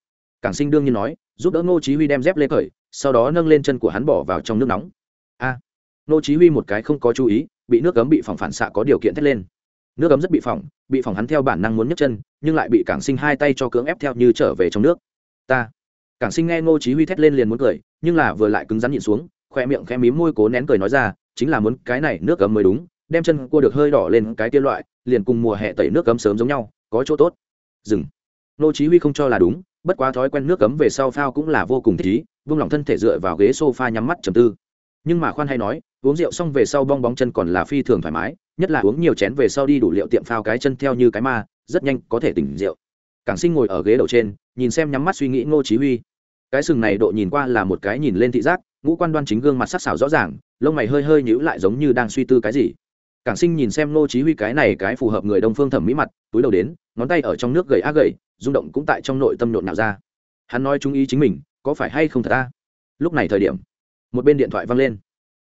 S1: Cảng sinh đương nhiên nói giúp đỡ ngô chí huy đem dép lê cởi, sau đó nâng lên chân của hắn bỏ vào trong nước nóng. A! Ngô chí huy một cái không có chú ý, bị nước cấm bị phòng phản xạ có điều kiện thét lên. Nước cấm rất bị phỏng bị phỏng hắn theo bản năng muốn nhấc chân, nhưng lại bị cảng sinh hai tay cho cưỡng ép theo như trở về trong nước. Ta! Cảng sinh nghe ngô chí huy thét lên liền muốn cười, nhưng là vừa lại cứng rắn nhịn xuống, khoe miệng khẽ mím môi cố nén cười nói ra, chính là muốn cái này nước cấm mới đúng, đem chân cua được hơi đỏ lên cái kia loại, liền cùng mùa hè tẩy nước cấm sớm giống nhau, có chỗ tốt. Dừng. Ngô chí huy không cho là đúng bất quá thói quen nước cấm về sau phao cũng là vô cùng thích ý, vung lòng thân thể dựa vào ghế sofa nhắm mắt trầm tư. Nhưng mà khoan hay nói, uống rượu xong về sau bong bóng chân còn là phi thường thoải mái, nhất là uống nhiều chén về sau đi đủ liệu tiệm phao cái chân theo như cái ma, rất nhanh có thể tỉnh rượu. Cảng sinh ngồi ở ghế đầu trên, nhìn xem nhắm mắt suy nghĩ ngô chí huy. Cái sừng này độ nhìn qua là một cái nhìn lên thị giác, ngũ quan đoan chính gương mặt sắc sảo rõ ràng, lông mày hơi hơi nhíu lại giống như đang suy tư cái gì. Cảng sinh nhìn xem ngô chí huy cái này cái phù hợp người đông phương thẩm mỹ mặt, túi đầu đến ngón tay ở trong nước gầy á gầy, rung động cũng tại trong nội tâm nhộn nhạo ra. Hắn nói chú ý chính mình, có phải hay không thật ta? Lúc này thời điểm, một bên điện thoại vang lên.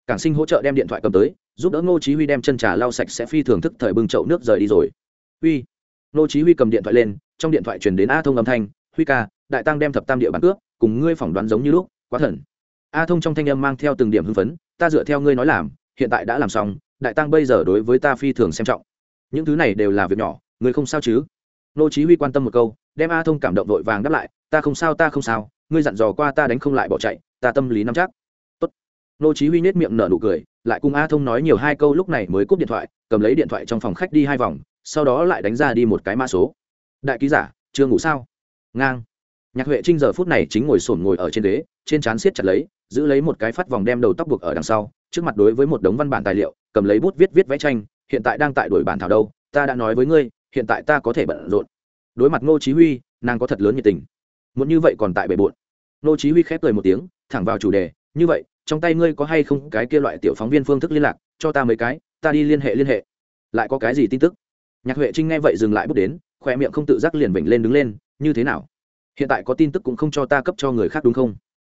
S1: Cảng sinh hỗ trợ đem điện thoại cầm tới, giúp đỡ ngô chí huy đem chân trà lau sạch sẽ phi thường thức thời bưng chậu nước rời đi rồi. Huy. Ngô chí huy cầm điện thoại lên, trong điện thoại truyền đến a thông âm thanh, huy ca, đại tăng đem thập tam địa bàn cướp, cùng ngươi phỏng đoán giống như lúc, quá thần. A thông trong thanh âm mang theo từng điểm hưng phấn, ta dựa theo ngươi nói làm, hiện tại đã làm xong, đại tăng bây giờ đối với ta phi thường xem trọng. Những thứ này đều là việc nhỏ, ngươi không sao chứ? Nô chí huy quan tâm một câu đem a thông cảm động vội vàng đáp lại ta không sao ta không sao ngươi dặn dò qua ta đánh không lại bỏ chạy ta tâm lý nắm chắc. Tốt. Nô chí huy nét miệng nở nụ cười lại cùng a thông nói nhiều hai câu lúc này mới cúp điện thoại cầm lấy điện thoại trong phòng khách đi hai vòng sau đó lại đánh ra đi một cái mã số. Đại ký giả chưa ngủ sao? Ngang. Nhạc huệ trinh giờ phút này chính ngồi sồn ngồi ở trên đế, trên trán siết chặt lấy giữ lấy một cái phát vòng đem đầu tóc buộc ở đằng sau trước mặt đối với một đống văn bản tài liệu cầm lấy bút viết viết vẽ tranh hiện tại đang tại đuổi bản thảo đâu ta đã nói với ngươi hiện tại ta có thể bận rộn. Đối mặt ngô chí huy, nàng có thật lớn nhiệt tình. Muốn như vậy còn tại bể bộn. Ngô chí huy khép cười một tiếng, thẳng vào chủ đề, như vậy, trong tay ngươi có hay không cái kia loại tiểu phóng viên phương thức liên lạc, cho ta mấy cái, ta đi liên hệ liên hệ. Lại có cái gì tin tức? Nhạc huệ trinh nghe vậy dừng lại bước đến khoe miệng không tự giác liền vểnh lên đứng lên, như thế nào? Hiện tại có tin tức cũng không cho ta cấp cho người khác đúng không?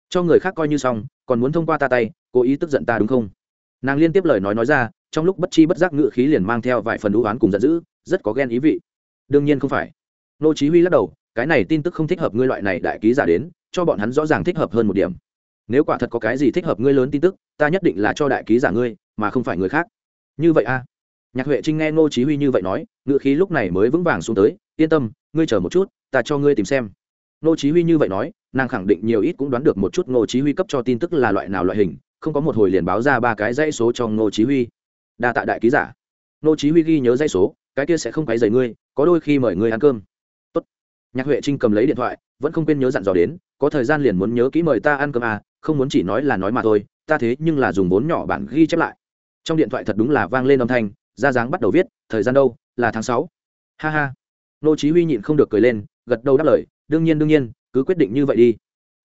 S1: Cho người khác coi như xong, còn muốn thông qua ta tay, cố ý tức giận ta đúng không? Nàng liên tiếp lời nói nói ra, trong lúc bất chi bất giác ngự khí liền mang theo vài phần đũ oán cùng giận dữ rất có ghen ý vị. Đương nhiên không phải. Nô chí huy lắc đầu, cái này tin tức không thích hợp ngươi loại này đại ký giả đến, cho bọn hắn rõ ràng thích hợp hơn một điểm. Nếu quả thật có cái gì thích hợp ngươi lớn tin tức, ta nhất định là cho đại ký giả ngươi, mà không phải người khác. Như vậy a à? nhạc huệ trinh nghe nô chí huy như vậy nói ngựa khí lúc này mới vững vàng xuống tới, yên tâm, ngươi chờ một chút, ta cho ngươi tìm xem. Nô chí huy như vậy nói, nàng khẳng định nhiều ít cũng đoán được một chút nô chí huy cấp cho tin tức là loại nào loại hình, không có một hồi liền báo ra ba cái dãy số cho nô chí huy. Đa tạ đại ký giả. Nô chí huy ghi nhớ dãy số cái kia sẽ không quấy rầy ngươi, có đôi khi mời ngươi ăn cơm. Tốt. Nhạc huệ trinh cầm lấy điện thoại, vẫn không quên nhớ dặn dò đến, có thời gian liền muốn nhớ kỹ mời ta ăn cơm à không muốn chỉ nói là nói mà thôi, ta thế nhưng là dùng vốn nhỏ bản ghi chép lại. Trong điện thoại thật đúng là vang lên âm thanh, ra dáng bắt đầu viết, thời gian đâu, là tháng sáu. Ha ha. Nô chí huy nhịn không được cười lên, gật đầu đáp lời, đương nhiên đương nhiên, cứ quyết định như vậy đi.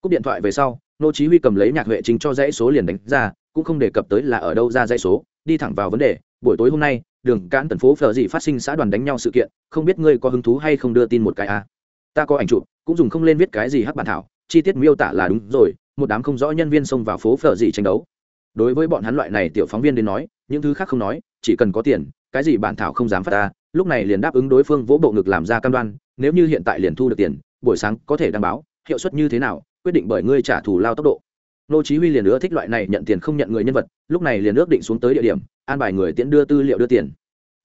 S1: Cúp điện thoại về sau, nô chí huy cầm lấy nhạc huệ Trinh cho dãy số liền đánh ra, cũng không đề cập tới là ở đâu ra dãy số, đi thẳng vào vấn đề, buổi tối hôm nay đường cản tần phố phở gì phát sinh xã đoàn đánh nhau sự kiện, không biết ngươi có hứng thú hay không đưa tin một cái à? Ta có ảnh chụp, cũng dùng không lên viết cái gì hắc bản thảo, chi tiết miêu tả là đúng rồi, một đám không rõ nhân viên xông vào phố phở gì tranh đấu. Đối với bọn hắn loại này tiểu phóng viên đến nói, những thứ khác không nói, chỉ cần có tiền, cái gì bản thảo không dám phát ta, lúc này liền đáp ứng đối phương vỗ bộ ngực làm ra cam đoan, nếu như hiện tại liền thu được tiền, buổi sáng có thể đảm báo, hiệu suất như thế nào, quyết định bởi ngươi trả thù lao tốc độ nô chí huy liền nữa thích loại này nhận tiền không nhận người nhân vật, lúc này liền ước định xuống tới địa điểm, an bài người tiễn đưa tư liệu đưa tiền.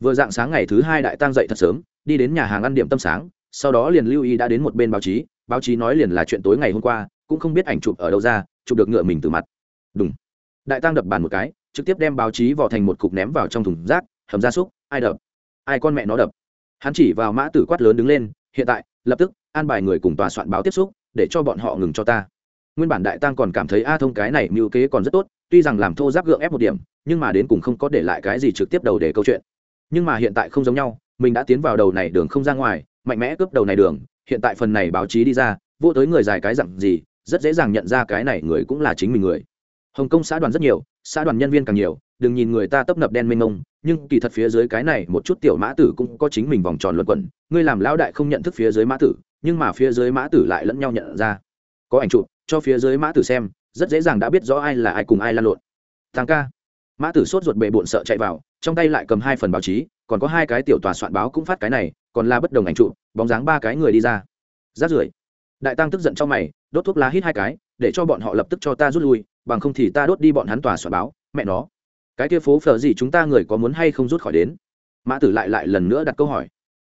S1: Vừa dạng sáng ngày thứ hai đại tăng dậy thật sớm, đi đến nhà hàng ăn điểm tâm sáng, sau đó liền lưu ý đã đến một bên báo chí báo chí nói liền là chuyện tối ngày hôm qua, cũng không biết ảnh chụp ở đâu ra, chụp được ngựa mình từ mặt. Đúng đại tăng đập bàn một cái, trực tiếp đem báo chí vò thành một cục ném vào trong thùng rác, hầm gia súc ai đập? Ai con mẹ nó đập? Hắn chỉ vào mã tử quát lớn đứng lên, hiện tại, lập tức, an bài người cùng tòa soạn báo tiếp xúc, để cho bọn họ ngừng cho ta nguyên bản đại tăng còn cảm thấy a thông cái này mưu kế còn rất tốt, tuy rằng làm thô giáp gượng ép một điểm, nhưng mà đến cùng không có để lại cái gì trực tiếp đầu để câu chuyện. Nhưng mà hiện tại không giống nhau, mình đã tiến vào đầu này đường không ra ngoài, mạnh mẽ cướp đầu này đường, hiện tại phần này báo chí đi ra, vô tới người dài cái dặn gì, rất dễ dàng nhận ra cái này người cũng là chính mình người. Hồng kông xã đoàn rất nhiều, xã đoàn nhân viên càng nhiều, đừng nhìn người ta tấp nập đen mênh mông, nhưng kỳ thật phía dưới cái này một chút tiểu mã tử cũng có chính mình vòng tròn luận quẩn ngươi làm lão đại không nhận thức phía dưới mã tử, nhưng mà phía dưới mã tử lại lẫn nhau nhận ra. Có ảnh chụp cho phía dưới mã tử xem rất dễ dàng đã biết rõ ai là ai cùng ai lan lộn. Thằng ca. Mã tử sốt ruột bề bộn sợ chạy vào trong tay lại cầm hai phần báo chí còn có hai cái tiểu tòa soạn báo cũng phát cái này còn là bất đồng ảnh trụ, bóng dáng ba cái người đi ra. Rát rưởi. Đại tăng tức giận trong mày đốt thuốc lá hít hai cái để cho bọn họ lập tức cho ta rút lui bằng không thì ta đốt đi bọn hắn tòa soạn báo mẹ nó. Cái kia phố phở gì chúng ta người có muốn hay không rút khỏi đến? Mã tử lại lại lần nữa đặt câu hỏi.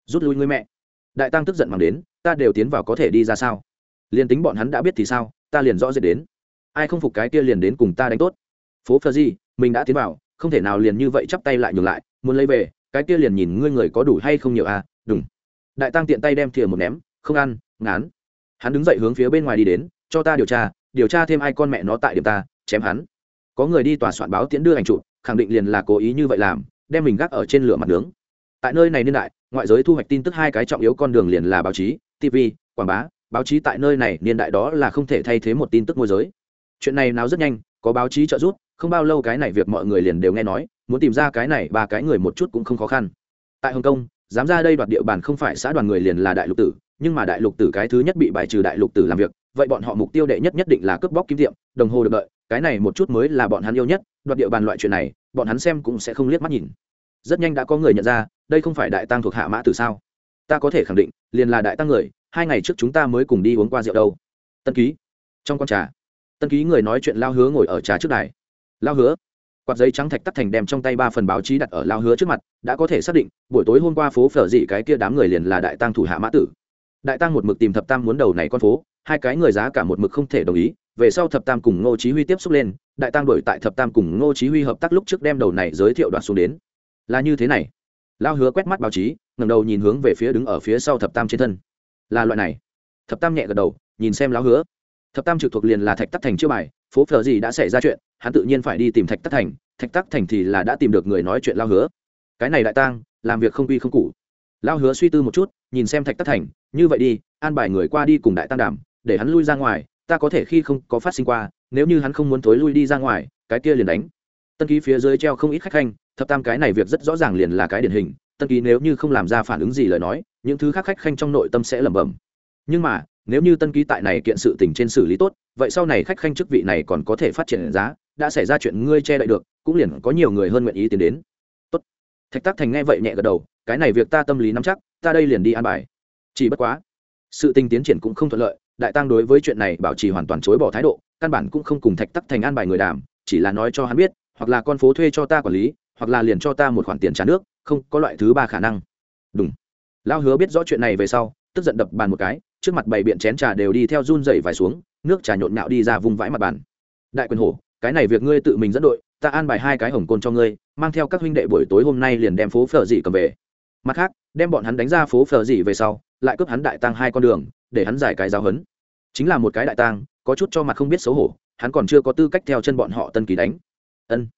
S1: Rút lui ngươi mẹ. Đại tăng tức giận bằng đến ta đều tiến vào có thể đi ra sao? Liền tính bọn hắn đã biết thì sao? Ta liền rõ rệt đến. Ai không phục cái kia liền đến cùng ta đánh tốt. Phố phờ gì mình đã tiến vào, không thể nào liền như vậy chắp tay lại nhường lại, muốn lấy về, cái kia liền nhìn ngươi người có đủ hay không nhiều à đúng đại tăng tiện tay đem thìa một ném, không ăn, ngán. Hắn đứng dậy hướng phía bên ngoài đi đến, cho ta điều tra điều tra thêm ai con mẹ nó tại điểm ta, chém hắn. Có người đi tòa soạn báo tiễn đưa ảnh chụp, khẳng định liền là cố ý như vậy làm, đem mình gác ở trên lửa mặt nướng. Tại nơi này niên đại, ngoại giới thu hoạch tin tức hai cái trọng yếu con đường liền là báo chí tv quảng bá báo chí tại nơi này, niên đại đó là không thể thay thế một tin tức môi giới. Chuyện này nào rất nhanh, có báo chí trợ giúp, không bao lâu cái này việc mọi người liền đều nghe nói, muốn tìm ra cái này, ba cái người một chút cũng không khó khăn. Tại hồng kông, dám ra đây đoạt địa bàn không phải xã đoàn người liền là đại lục tử, nhưng mà đại lục tử cái thứ nhất bị bài trừ đại lục tử làm việc, vậy bọn họ mục tiêu đệ nhất nhất định là cướp bóc kim tiệm, đồng hồ được đợi, cái này một chút mới là bọn hắn yêu nhất, đoạt địa bàn loại chuyện này, bọn hắn xem cũng sẽ không liếc mắt nhìn. Rất nhanh đã có người nhận ra, đây không phải đại tăng thuộc hạ mã tử sao? Ta có thể khẳng định, liền là đại tăng người hai ngày trước chúng ta mới cùng đi uống qua rượu đâu. Tân ký, trong con trà. Tân ký người nói chuyện lao hứa ngồi ở trà trước đài. Lao hứa, quạt giấy trắng thạch tắt thành đem trong tay ba phần báo chí đặt ở lao hứa trước mặt, đã có thể xác định, buổi tối hôm qua phố phở dị cái kia đám người liền là đại tăng thủ hạ mã tử. Đại tăng một mực tìm thập tam muốn đầu này con phố, hai cái người giá cả một mực không thể đồng ý, về sau thập tam cùng ngô chí huy tiếp xúc lên, đại tăng đổi tại thập tam cùng ngô chí huy hợp tác lúc trước đem đầu này giới thiệu đoạt xuống đến. Là như thế này. Lao hứa quét mắt báo chí, ngẩng đầu nhìn hướng về phía đứng ở phía sau thập tam trên thân là loại này. Thập tam nhẹ gật đầu, nhìn xem láo hứa. Thập tam trực thuộc liền là thạch tắc thành chưa bài, phố phở gì đã xảy ra chuyện, hắn tự nhiên phải đi tìm thạch tắc thành, thạch tắc thành thì là đã tìm được người nói chuyện lao hứa. Cái này đại tang, làm việc không quy không cụ lao hứa suy tư một chút, nhìn xem thạch tắc thành, như vậy đi, an bài người qua đi cùng đại tăng đàm, để hắn lui ra ngoài, ta có thể khi không có phát sinh qua, nếu như hắn không muốn thối lui đi ra ngoài, cái kia liền đánh. Tân ký phía dưới treo không ít khách khanh, thập tam cái này việc rất rõ ràng liền là cái điển hình tân ký nếu như không làm ra phản ứng gì lời nói, những thứ khác khách khanh trong nội tâm sẽ lẩm bẩm. Nhưng mà, nếu như tân ký tại này kiện sự tình trên xử lý tốt, vậy sau này khách khanh chức vị này còn có thể phát triển giá, đã xảy ra chuyện ngươi che đậy được, cũng liền có nhiều người hơn nguyện ý tiến đến. Tốt. Thạch tác thành nghe vậy nhẹ gật đầu, cái này việc ta tâm lý nắm chắc, ta đây liền đi an bài. Chỉ bất quá, sự tình tiến triển cũng không thuận lợi, đại tăng đối với chuyện này bảo trì hoàn toàn chối bỏ thái độ, căn bản cũng không cùng thạch tắc thành an bài người đàm, chỉ là nói cho hắn biết, hoặc là con phố thuê cho ta quản lý, hoặc là liền cho ta một khoản tiền trả nước không có loại thứ ba khả năng. Đúng. Lao hứa biết rõ chuyện này về sau, tức giận đập bàn một cái, trước mặt bảy biện chén trà đều đi theo run dày vài xuống, nước trà nhộn nhạo đi ra vùng vãi mặt bàn. Đại quyền hổ, cái này việc ngươi tự mình dẫn đội, ta an bài hai cái hồng côn cho ngươi, mang theo các huynh đệ buổi tối hôm nay liền đem phố phở dị cầm về. Mặt khác, đem bọn hắn đánh ra phố phở dị về sau, lại cướp hắn đại tăng hai con đường, để hắn giải cái giáo hấn chính là một cái đại tăng có chút cho mặt không biết xấu hổ, hắn còn chưa có tư cách theo chân bọn họ tân kỳ đánh. Ân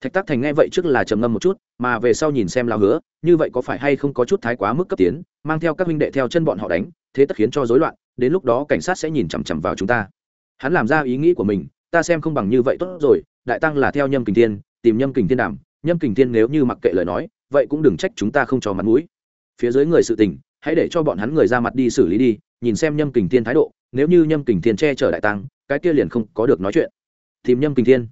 S1: thạch tác thành nghe vậy trước là trầm ngâm một chút, mà về sau nhìn xem lao hứa, như vậy có phải hay không có chút thái quá mức cấp tiến, mang theo các huynh đệ theo chân bọn họ đánh, thế tất khiến cho rối loạn, đến lúc đó cảnh sát sẽ nhìn chằm chằm vào chúng ta. Hắn làm ra ý nghĩ của mình, ta xem không bằng như vậy tốt rồi, đại tăng là theo nhâm kình thiên, tìm nhâm kình thiên đảm nhâm kình thiên nếu như mặc kệ lời nói, vậy cũng đừng trách chúng ta không cho mặt mũi. Phía dưới người sự tình, hãy để cho bọn hắn người ra mặt đi xử lý đi, nhìn xem nhâm kình thiên thái độ, nếu như nhâm kình thiên che chở đại tăng, cái kia liền không có được nói chuyện. Tìm nhâm kình thiên.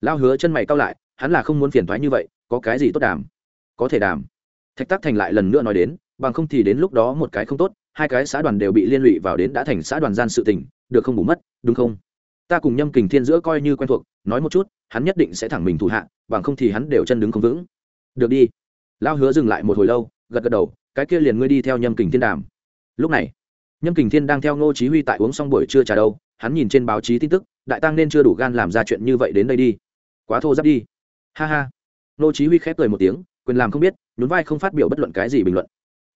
S1: Lao hứa chân mày cao lại hắn là không muốn phiền thoái như vậy, có cái gì tốt đàm? Có thể đàm. Thạch Tắc thành lại lần nữa nói đến, bằng không thì đến lúc đó một cái không tốt, hai cái xã đoàn đều bị liên lụy vào đến đã thành xã đoàn gian sự tình, được không bù mất, đúng không? Ta cùng nhâm kình thiên giữa coi như quen thuộc, nói một chút, hắn nhất định sẽ thẳng mình thủ hạ, bằng không thì hắn đều chân đứng không vững. Được đi. Lao hứa dừng lại một hồi lâu, gật gật đầu, cái kia liền ngươi đi theo nhâm kình thiên đàm. Lúc này, nhâm kình thiên đang theo ngô chí huy tại uống xong buổi trưa trà đâu, hắn nhìn trên báo chí tin tức, đại tăng nên chưa đủ gan làm ra chuyện như vậy đến đây đi. Quá thô giáp đi ha ha. Nô chí huy khép cười một tiếng, quyền làm không biết, nhún vai không phát biểu bất luận cái gì bình luận.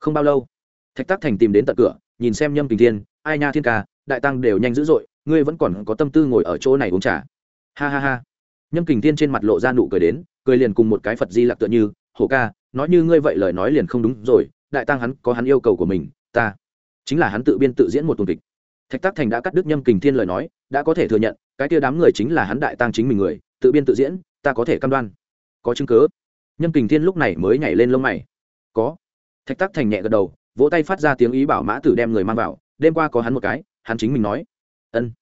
S1: Không bao lâu, thạch tác thành tìm đến tận cửa, nhìn xem nhâm kình thiên, ai nha thiên ca, đại tăng đều nhanh dữ dội, ngươi vẫn còn có tâm tư ngồi ở chỗ này uống trà. Ha ha ha. Nhâm kình thiên trên mặt lộ ra nụ cười đến, cười liền cùng một cái phật di lặc tựa như, hổ ca, nói như ngươi vậy lời nói liền không đúng rồi, đại tăng hắn có hắn yêu cầu của mình, ta chính là hắn tự biên tự diễn một tuần kịch. Thạch tác thành đã cắt đứt nhâm kình thiên lời nói, đã có thể thừa nhận, cái kia đám người chính là hắn đại tăng chính mình người, tự biên tự diễn ta có thể cam đoan. Có chứng cứ. nhâm kình thiên lúc này mới nhảy lên lông mày. Có. Thạch Tắc thành nhẹ gật đầu, vỗ tay phát ra tiếng ý bảo mã tử đem người mang vào. Đêm qua có hắn một cái, hắn chính mình nói. Ân.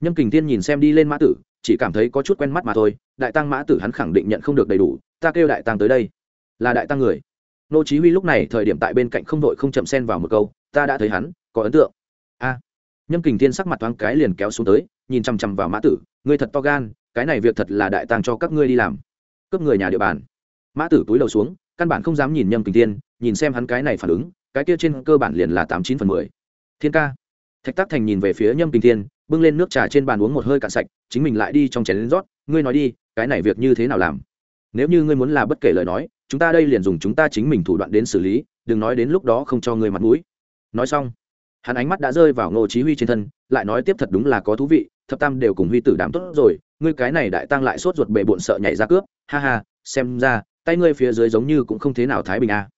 S1: Nhâm kình thiên nhìn xem đi lên mã tử, chỉ cảm thấy có chút quen mắt mà thôi. Đại tăng mã tử hắn khẳng định nhận không được đầy đủ, ta kêu đại tăng tới đây. Là đại tăng người. Nô chí huy lúc này thời điểm tại bên cạnh không đội không chậm xen vào một câu, ta đã thấy hắn, có ấn tượng. A. Nhâm kình thiên sắc mặt thoáng cái liền kéo xuống tới, nhìn chăm chăm vào mã tử, ngươi thật to gan cái này việc thật là đại tàng cho các ngươi đi làm. Cướp người nhà địa bàn. Mã tử túi đầu xuống, căn bản không dám nhìn nhâm kình thiên, nhìn xem hắn cái này phản ứng, cái kia trên cơ bản liền là tám chín phần mười. Thiên ca. Thạch tác thành nhìn về phía nhâm kình thiên, bưng lên nước trà trên bàn uống một hơi cạn sạch, chính mình lại đi trong chén đến rót, ngươi nói đi, cái này việc như thế nào làm? Nếu như ngươi muốn là bất kể lời nói, chúng ta đây liền dùng chúng ta chính mình thủ đoạn đến xử lý, đừng nói đến lúc đó không cho ngươi mặt mũi. Nói xong, hắn ánh mắt đã rơi vào ngô chí huy trên thân, lại nói tiếp thật đúng là có thú vị thập tam đều cùng huy tử đảm tốt rồi, ngươi cái này đại tăng lại sốt ruột bệ bộn sợ nhảy ra cướp, ha ha, xem ra, tay ngươi phía dưới giống như cũng không thế nào thái bình à.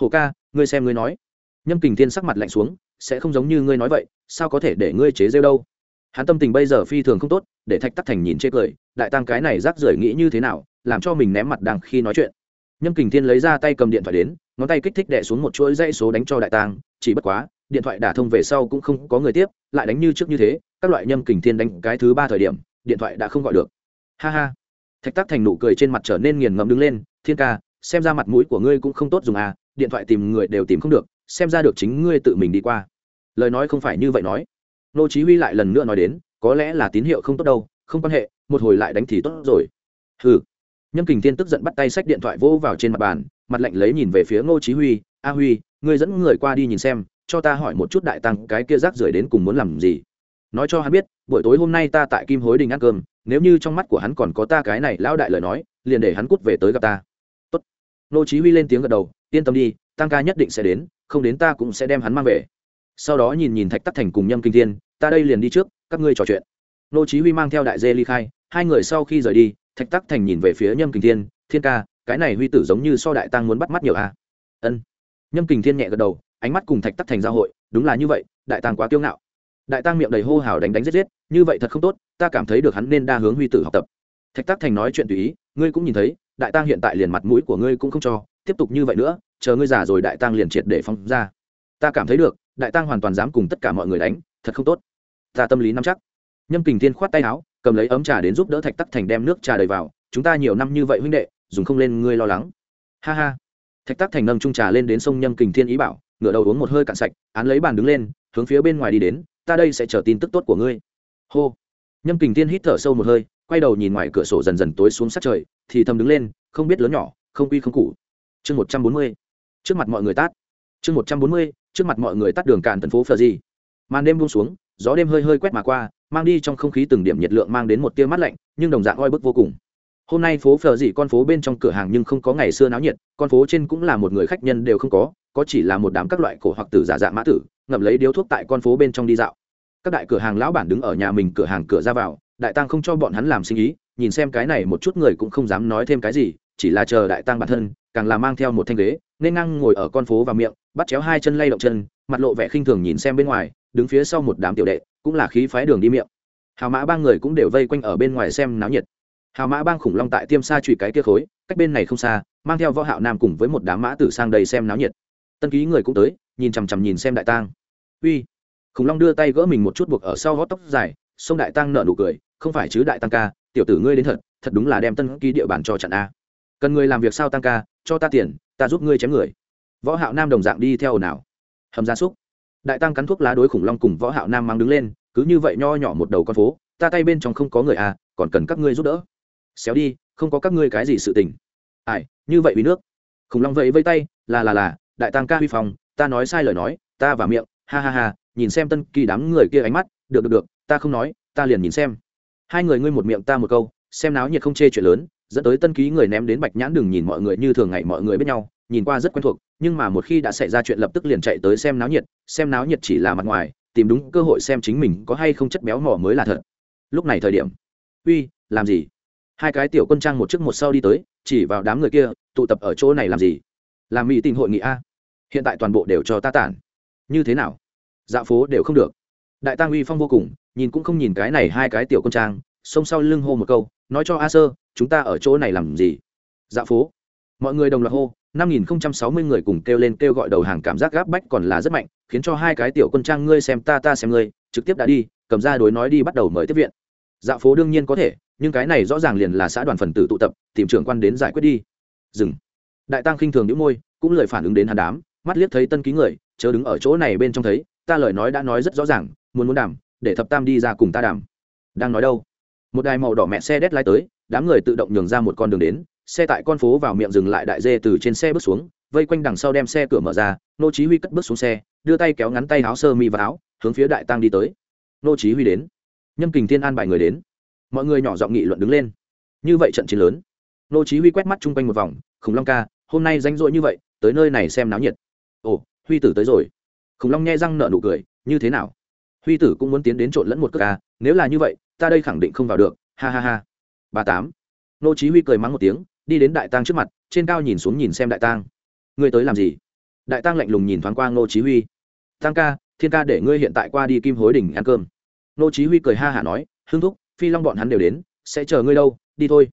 S1: hổ ca, ngươi xem ngươi nói. Nhâm kình thiên sắc mặt lạnh xuống, sẽ không giống như ngươi nói vậy, sao có thể để ngươi chế rêu đâu? Hắn tâm tình bây giờ phi thường không tốt, để thạch tắc thành nhìn chê cười, đại tăng cái này rác rưởi nghĩ như thế nào, làm cho mình ném mặt đằng khi nói chuyện. Nhâm kình thiên lấy ra tay cầm điện thoại đến, ngón tay kích thích đẻ xuống một chuỗi dãy số đánh cho đại tăng, chỉ bất quá điện thoại đả thông về sau cũng không có người tiếp, lại đánh như trước như thế, các loại nhâm kình thiên đánh cái thứ ba thời điểm, điện thoại đã không gọi được. Ha ha. Thạch tắc thành nụ cười trên mặt trở nên nghiền ngẫm đứng lên, thiên ca, xem ra mặt mũi của ngươi cũng không tốt dùng à điện thoại tìm người đều tìm không được, xem ra được chính ngươi tự mình đi qua. Lời nói không phải như vậy nói. Nô chí huy lại lần nữa nói đến, có lẽ là tín hiệu không tốt đâu, không quan hệ, một hồi lại đánh thì tốt rồi. Hừ. Nhâm kình thiên tức giận bắt tay sách điện thoại vô vào trên mặt bàn, mặt lạnh lấy nhìn về phía ngô chí huy, a huy, ngươi dẫn người qua đi nhìn xem cho ta hỏi một chút đại tăng, cái kia rác rưởi đến cùng muốn làm gì? Nói cho hắn biết, buổi tối hôm nay ta tại kim hối đình ăn cơm, nếu như trong mắt của hắn còn có ta cái này lão đại lời nói, liền để hắn cút về tới gặp ta. Tốt. Nô chí huy lên tiếng gật đầu, yên tâm đi, tăng ca nhất định sẽ đến, không đến ta cũng sẽ đem hắn mang về. Sau đó nhìn nhìn thạch tắc thành cùng nhâm kinh thiên, ta đây liền đi trước, các ngươi trò chuyện. Nô chí huy mang theo đại dê ly khai, hai người sau khi rời đi, thạch tắc thành nhìn về phía nhâm kinh thiên thiên ca, cái này huy tử giống như so đại tăng muốn bắt mắt nhiều à? Ân. Nhâm kinh thiên nhẹ gật đầu ánh mắt cùng thạch tắc thành giao hội, đúng là như vậy, đại Tàng quá kiêu ngạo. Đại Tàng miệng đầy hô hào đánh đánh giết giết, như vậy thật không tốt, ta cảm thấy được hắn nên đa hướng huy tử học tập. Thạch tắc thành nói chuyện tùy ý, ngươi cũng nhìn thấy, đại Tàng hiện tại liền mặt mũi của ngươi cũng không cho, tiếp tục như vậy nữa, chờ ngươi già rồi đại Tàng liền triệt để phong ra. Ta cảm thấy được, đại Tàng hoàn toàn dám cùng tất cả mọi người đánh, thật không tốt. Ta tâm lý nắm chắc. Nhâm kình thiên khoát tay áo, cầm lấy ấm trà đến giúp đỡ thạch tắc thành đem nước trà đầy vào, chúng ta nhiều năm như vậy huynh đệ, dùng không lên ngươi lo lắng. Ha ha. Thạch tắc thành nâng trung trà lên đến sông nhâm kình thiên ý bảo ngửa đầu uống một hơi cạn sạch, án lấy bàn đứng lên, hướng phía bên ngoài đi đến, ta đây sẽ chờ tin tức tốt của ngươi. Hô. Nhâm kình thiên hít thở sâu một hơi, quay đầu nhìn ngoài cửa sổ dần dần tối xuống sát trời, thì thầm đứng lên, không biết lớn nhỏ, không quy không cụ chương một trăm bốn mươi, trước mặt mọi người tát. Chương một trăm bốn mươi, trước mặt mọi người tắt đường cạn tần phố phờ gì màn đêm buông xuống, gió đêm hơi hơi quét mà qua, mang đi trong không khí từng điểm nhiệt lượng mang đến một tia mát lạnh, nhưng đồng dạng oi bức vô cùng. Hôm nay phố phờ gì con phố bên trong cửa hàng nhưng không có ngày xưa náo nhiệt, con phố trên cũng là một người khách nhân đều không có có chỉ là một đám các loại cổ hoặc tử giả dạng mã tử, ngậm lấy điếu thuốc tại con phố bên trong đi dạo. Các đại cửa hàng lão bản đứng ở nhà mình cửa hàng cửa ra vào, đại tăng không cho bọn hắn làm sinh ý, nhìn xem cái này một chút người cũng không dám nói thêm cái gì, chỉ là chờ đại tăng bản thân, càng là mang theo một thanh ghế, nên ngang ngồi ở con phố và miệng, bắt chéo hai chân lay động chân, mặt lộ vẻ khinh thường nhìn xem bên ngoài, đứng phía sau một đám tiểu đệ, cũng là khí phái đường đi miệng. Hào mã ba người cũng đều vây quanh ở bên ngoài xem náo nhiệt. Hào mã bang khủng long tại tiêm xa trụy cái kia khối, cách bên này không xa, mang theo võ hạo nam cùng với một đám mã tử sang đây xem náo nhiệt tân ký người cũng tới, nhìn chằm chằm nhìn xem đại tang. Uy, khủng long đưa tay gỡ mình một chút buộc ở sau gót tóc dài, sông đại tăng nợ nụ cười, không phải chứ đại tăng ca, tiểu tử ngươi đến thật thật đúng là đem tân ký địa bàn cho trận a. Cần người làm việc sao tăng ca, cho ta tiền, ta giúp ngươi chém người. Võ hạo nam đồng dạng đi theo nào. Hầm gia súc. Đại tăng cắn thuốc lá đối khủng long cùng võ hạo nam mang đứng lên, cứ như vậy nho nhỏ một đầu con phố, ta tay bên trong không có người à còn cần các ngươi giúp đỡ. Xéo đi, không có các ngươi cái gì sự tình. Ai, như vậy vì nước. Khủng long vẫy vây tay, là là là đại tăng ca huy phòng ta nói sai lời nói, ta và miệng, ha ha ha, nhìn xem tân kỳ đám người kia ánh mắt, được được được, ta không nói, ta liền nhìn xem. Hai người ngươi một miệng ta một câu, xem náo nhiệt không chê chuyện lớn, dẫn tới tân ký người ném đến bạch nhãn đừng nhìn mọi người như thường ngày mọi người biết nhau, nhìn qua rất quen thuộc, nhưng mà một khi đã xảy ra chuyện lập tức liền chạy tới xem náo nhiệt, xem náo nhiệt chỉ là mặt ngoài, tìm đúng cơ hội xem chính mình có hay không chất béo mỏ mới là thật. Lúc này thời điểm, uy, làm gì? Hai cái tiểu quân trang một trước một sau đi tới, chỉ vào đám người kia, tụ tập ở chỗ này làm gì? Làm mỹ tình hội nghị a. Hiện tại toàn bộ đều cho ta tản. Như thế nào? Dạo phố đều không được. Đại tăng uy phong vô cùng, nhìn cũng không nhìn cái này hai cái tiểu quân trang, xông sau lưng hô một câu, nói cho a sơ, chúng ta ở chỗ này làm gì? Dạo phố. Mọi người đồng loạt hô, năm nghìn không trăm sáu mươi người cùng kêu lên kêu gọi đầu hàng cảm giác gáp bách còn là rất mạnh, khiến cho hai cái tiểu quân trang ngươi xem ta ta xem ngươi, trực tiếp đã đi, cầm ra đối nói đi bắt đầu mời tiếp viện. Dạo phố đương nhiên có thể, nhưng cái này rõ ràng liền là xã đoàn phần tử tụ tập, tìm trưởng quan đến giải quyết đi. Dừng đại tăng khinh thường những môi, cũng lời phản ứng đến hắn đám, mắt liếc thấy tân ký người, chớ đứng ở chỗ này bên trong thấy, ta lời nói đã nói rất rõ ràng, muốn muốn đàm, để thập tam đi ra cùng ta đàm. Đang nói đâu? Một đài màu đỏ mẹ xe đét lái tới, đám người tự động nhường ra một con đường đến, xe tại con phố vào miệng dừng lại đại dê từ trên xe bước xuống, vây quanh đằng sau đem xe cửa mở ra, nô chí huy cất bước xuống xe, đưa tay kéo ngắn tay áo sơ mi và áo, hướng phía đại tăng đi tới. Nô chí huy đến. Nhâm kình thiên an bài người đến. Mọi người nhỏ giọng nghị luận đứng lên. Như vậy trận chiến lớn. Nô chí huy quét mắt trung quanh một vòng, khủng long ca hôm nay danh rỗi như vậy, tới nơi này xem náo nhiệt. Ồ, huy tử tới rồi. Khủng long nghe răng nợ nụ cười, như thế nào? Huy tử cũng muốn tiến đến trộn lẫn một cước ca nếu là như vậy, ta đây khẳng định không vào được. Ha ha ha. Ba tám. Nô chí huy cười mắng một tiếng, đi đến đại tang trước mặt, trên cao nhìn xuống nhìn xem đại tang. Ngươi tới làm gì? Đại tang lạnh lùng nhìn thoáng qua nô chí huy. Tăng ca, thiên ca để ngươi hiện tại qua đi kim hối đỉnh ăn cơm. Nô chí huy cười ha hả nói hương thúc, phi long bọn hắn đều đến, sẽ chờ ngươi đâu, đi thôi.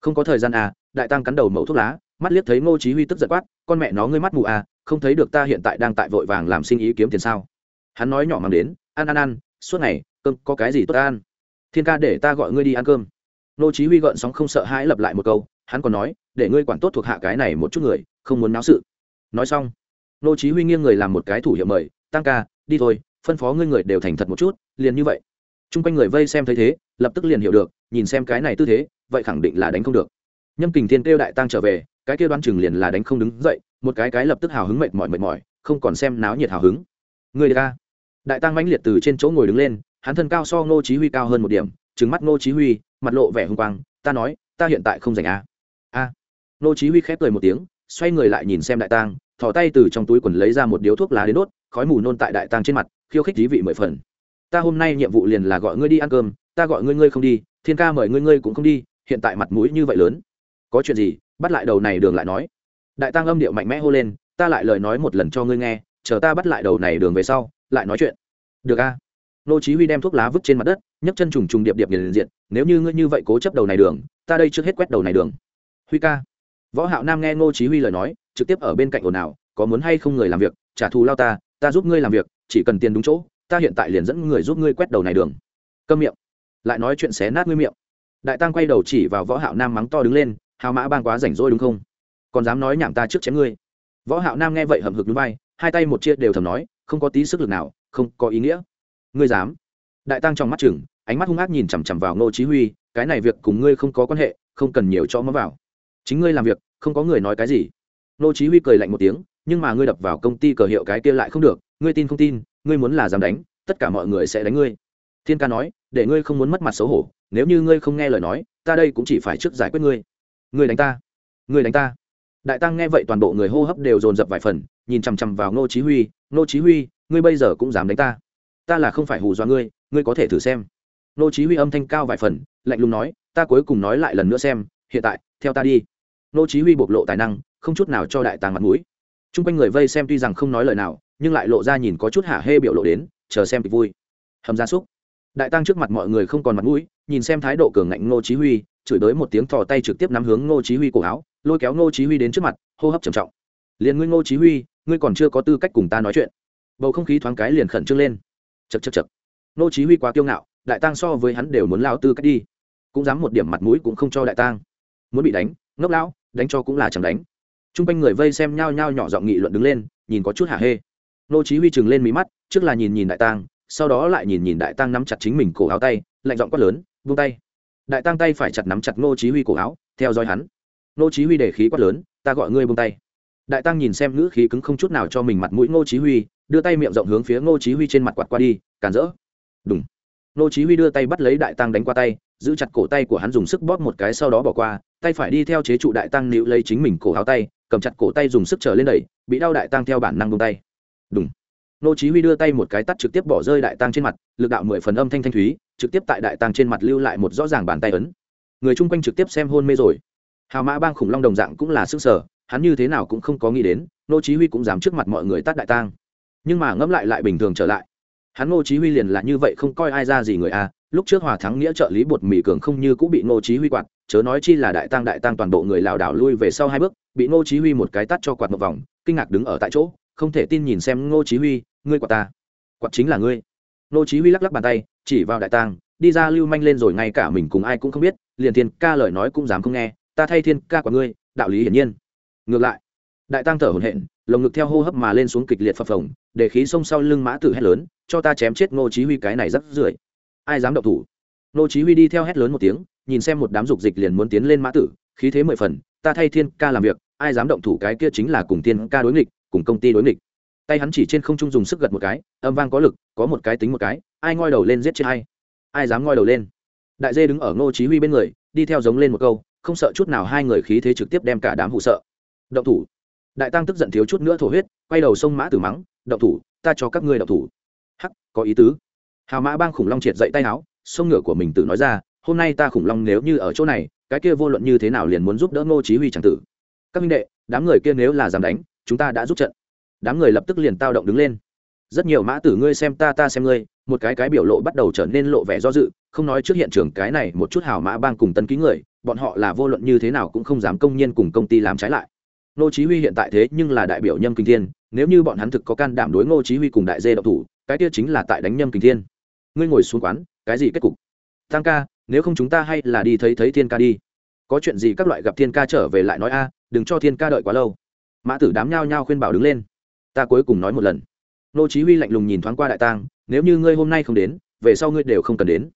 S1: Không có thời gian à đại tăng cắn đầu mẩu thuốc lá mắt liếc thấy ngô chí huy tức giận quát, con mẹ nó, ngươi mắt mù à không thấy được ta hiện tại đang tại vội vàng làm sinh ý kiếm tiền sao? Hắn nói nhỏ mang đến ăn ăn ăn suốt ngày, cơm có cái gì tốt ăn? Thiên ca để ta gọi ngươi đi ăn cơm. Ngô chí huy gợn sóng không sợ hãi lặp lại một câu, hắn còn nói, để ngươi quản tốt thuộc hạ cái này một chút người, không muốn náo sự. Nói xong, ngô chí huy nghiêng người làm một cái thủ hiệu mời, tăng ca, đi thôi, phân phó ngươi người đều thành thật một chút, liền như vậy. Chung quanh người vây xem thấy thế, lập tức liền hiểu được, nhìn xem cái này tư thế, vậy khẳng định là đánh không được. Nhâm kình thiên kêu đại tăng trở về cái kia đoán chừng liền là đánh không đứng dậy, một cái cái lập tức hào hứng mệt mỏi mệt mỏi, không còn xem náo nhiệt hào hứng. Người ca đại tăng mãnh liệt từ trên chỗ ngồi đứng lên, hắn thân cao so ngô chí huy cao hơn một điểm, trừng mắt ngô chí huy, mặt lộ vẻ hung quang, ta nói, ta hiện tại không rảnh a. A. Ngô chí huy khép cười một tiếng, xoay người lại nhìn xem đại tăng, thò tay từ trong túi quần lấy ra một điếu thuốc lá đến đốt, khói mù nôn tại đại tăng trên mặt, khiêu khích dí vị mười phần. Ta hôm nay nhiệm vụ liền là gọi ngươi đi ăn cơm, ta gọi ngươi ngươi không đi, thiên ca mời ngươi ngươi cũng không đi, hiện tại mặt mũi như vậy lớn có chuyện gì, bắt lại đầu này đường lại nói. Đại tăng âm điệu mạnh mẽ hô lên, ta lại lời nói một lần cho ngươi nghe, chờ ta bắt lại đầu này đường về sau, lại nói chuyện. Được a. Nô chí huy đem thuốc lá vứt trên mặt đất, nhấc chân trùng trùng điệp điệp liền diện, nếu như ngươi như vậy cố chấp đầu này đường, ta đây trước hết quét đầu này đường. Huy ca. Võ hạo nam nghe nô chí huy lời nói, trực tiếp ở bên cạnh ồn ào, có muốn hay không người làm việc, trả thù lao ta ta giúp ngươi làm việc, chỉ cần tiền đúng chỗ, ta hiện tại liền dẫn người giúp ngươi quét đầu này đường. Câm miệng. Lại nói chuyện xé nát ngươi miệng. Đại tăng quay đầu chỉ vào võ hạo nam mắng to đứng lên hào mã bang quá rảnh rỗi đúng không? Còn dám nói nhảm ta trước chém ngươi. Võ hạo nam nghe vậy hậm hực núi bay hai tay một chia đều thầm nói, không có tí sức lực nào, không có ý nghĩa. Ngươi dám? Đại tăng trong mắt chừng, ánh mắt hung ác nhìn chằm chằm vào ngô chí huy, cái này việc cùng ngươi không có quan hệ, không cần nhiều cho mắm vào. Chính ngươi làm việc, không có người nói cái gì. Ngô chí huy cười lạnh một tiếng, nhưng mà ngươi đập vào công ty cờ hiệu cái kia lại không được, ngươi tin không tin, ngươi muốn là dám đánh, tất cả mọi người sẽ đánh ngươi. Thiên ca nói, để ngươi không muốn mất mặt xấu hổ, nếu như ngươi không nghe lời nói, ta đây cũng chỉ phải trước giải quyết ngươi ngươi đánh ta, ngươi đánh ta. Đại tăng nghe vậy toàn bộ người hô hấp đều dồn dập vài phần, nhìn chằm chằm vào ngô chí huy, ngô chí huy, ngươi bây giờ cũng dám đánh ta? Ta là không phải hù dọa ngươi ngươi có thể thử xem. Ngô chí huy âm thanh cao vài phần, lạnh lùng nói, ta cuối cùng nói lại lần nữa xem, hiện tại, theo ta đi. Ngô chí huy bộc lộ tài năng, không chút nào cho đại tăng mặt mũi. Chung quanh người vây xem tuy rằng không nói lời nào, nhưng lại lộ ra nhìn có chút hả hê biểu lộ đến, chờ xem kịch vui. Hầm gia súc. Đại tăng trước mặt mọi người không còn mặt mũi, nhìn xem thái độ cường ngạnh ngô chí huy chửi tới một tiếng thò tay trực tiếp nắm hướng ngô chí huy cổ áo, lôi kéo ngô chí huy đến trước mặt, hô hấp trầm trọng. Liền ngươi ngô chí huy, ngươi còn chưa có tư cách cùng ta nói chuyện. Bầu không khí thoáng cái liền khẩn trương lên. Chật chật chật ngô chí huy quá kiêu ngạo, đại tăng so với hắn đều muốn lao tư cách đi. Cũng dám một điểm mặt mũi cũng không cho đại tăng muốn bị đánh, ngốc lão, đánh cho cũng là chẳng đánh. Trung quanh người vây xem nhao nhao nhỏ giọng nghị luận đứng lên, nhìn có chút hả hê. Ngô chí huy trừng lên mí mắt, trước là nhìn nhìn đại tăng sau đó lại nhìn nhìn đại tăng nắm chặt chính mình cổ áo tay, lạnh giọng quát lớn buông tay đại tăng tay phải chặt nắm chặt ngô chí huy cổ áo, theo dõi hắn. Ngô chí huy để khí quát lớn, ta gọi ngươi buông tay. Đại tăng nhìn xem ngữ khí cứng không chút nào cho mình mặt mũi ngô chí huy, đưa tay miệng rộng hướng phía ngô chí huy trên mặt quạt qua đi, cản rỡ. Đùng. Ngô chí huy đưa tay bắt lấy đại tăng đánh qua tay, giữ chặt cổ tay của hắn dùng sức bóp một cái sau đó bỏ qua, tay phải đi theo chế trụ đại tăng níu lấy chính mình cổ áo tay, cầm chặt cổ tay dùng sức trở lên đẩy, bị đau đại tăng theo bản năng buông tay. Đùng nô chí huy đưa tay một cái tát trực tiếp bỏ rơi đại tăng trên mặt, lực đạo mười phần âm thanh thanh thúy, trực tiếp tại đại tăng trên mặt lưu lại một rõ ràng bàn tay ấn. Người chung quanh trực tiếp xem hôn mê rồi. Hào mã bang khủng long đồng dạng cũng là sức sở, hắn như thế nào cũng không có nghĩ đến, nô chí huy cũng dám trước mặt mọi người tát đại tăng nhưng mà ngẫm lại lại bình thường trở lại. Hắn nô chí huy liền là như vậy không coi ai ra gì người a, lúc trước hòa thắng nghĩa trợ lý bột mì cường không như cũng bị nô chí huy quạt, chớ nói chi là đại tăng đại tăng toàn bộ người lảo đảo lui về sau hai bước, bị nô chí huy một cái tát cho quạt một vòng, kinh ngạc đứng ở tại chỗ, không thể tin nhìn xem nô chí huy ngươi quạt ta quạt chính là ngươi. Nô chí huy lắc lắc bàn tay, chỉ vào đại tang đi ra lưu manh lên rồi ngay cả mình cùng ai cũng không biết, liền thiên ca lời nói cũng dám không nghe, ta thay thiên ca của ngươi, đạo lý hiển nhiên. Ngược lại, đại tăng thở hổn hển, lồng ngực theo hô hấp mà lên xuống kịch liệt phập phồng, để khí xông sau lưng mã tử hét lớn, cho ta chém chết nô chí huy cái này rất rưởi. Ai dám động thủ? Nô chí huy đi theo hét lớn một tiếng, nhìn xem một đám dục dịch liền muốn tiến lên mã tử, khí thế mười phần, ta thay thiên ca làm việc, ai dám động thủ cái kia chính là cùng thiên ca đối nghịch, cùng công ty đối nghịch tay hắn chỉ trên không trung dùng sức gật một cái, âm vang có lực, có một cái tính một cái, ai ngoi đầu lên giết chết hay ai dám ngoi đầu lên? Đại dê đứng ở ngô chí huy bên người, đi theo giống lên một câu, không sợ chút nào hai người khí thế trực tiếp đem cả đám hụ sợ. Động thủ. Đại tăng tức giận thiếu chút nữa thổ huyết, quay đầu sông mã tử mắng, động thủ, ta cho các ngươi động thủ. Hắc, có ý tứ. Hào mã bang khủng long triệt dậy tay áo, sông ngựa của mình tự nói ra, hôm nay ta khủng long nếu như ở chỗ này, cái kia vô luận như thế nào liền muốn giúp đỡ ngô chí huy chẳng tử. Các minh đệ, đám người kia nếu là dám đánh, chúng ta đã giúp trận đám người lập tức liền tao động đứng lên. Rất nhiều mã tử ngươi xem ta ta xem ngươi, một cái cái biểu lộ bắt đầu trở nên lộ vẻ do dự, không nói trước hiện trường cái này một chút hào mã bang cùng tân ký người, bọn họ là vô luận như thế nào cũng không dám công nhiên cùng công ty làm trái lại. Ngô chí huy hiện tại thế nhưng là đại biểu nhâm kinh thiên, nếu như bọn hắn thực có can đảm đối ngô chí huy cùng đại dê độc thủ, cái kia chính là tại đánh nhâm kinh thiên. Ngươi ngồi xuống quán, cái gì kết cục? Tăng ca, nếu không chúng ta hay là đi thấy thấy thiên ca đi. Có chuyện gì các loại gặp thiên ca trở về lại nói a, đừng cho thiên ca đợi quá lâu. Mã tử đám nhao nhao khuyên bảo đứng lên ta cuối cùng nói một lần. Nô chí huy lạnh lùng nhìn thoáng qua đại tang, nếu như ngươi hôm nay không đến, về sau ngươi đều không cần đến.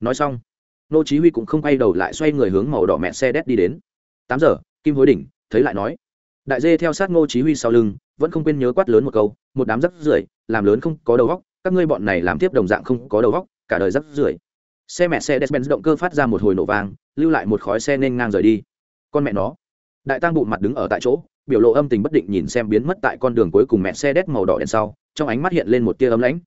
S1: Nói xong, nô chí huy cũng không quay đầu lại xoay người hướng màu đỏ mẹ xe đét đi đến. Tám giờ, kim hối đỉnh, thấy lại nói. Đại dê theo sát nô chí huy sau lưng, vẫn không quên nhớ quát lớn một câu, một đám rắc rưởi, làm lớn không có đầu óc, các ngươi bọn này làm tiếp đồng dạng không có đầu óc, cả đời rắc rưởi. Xe mẹ xe despen động cơ phát ra một hồi nổ vang, lưu lại một khói xe nên ngang rời đi. Con mẹ nó. Đại tang bụng mặt đứng ở tại chỗ biểu lộ âm tình bất định nhìn xem biến mất tại con đường cuối cùng mẹ xe đét màu đỏ đèn sau, trong ánh mắt hiện lên một tia ấm lãnh.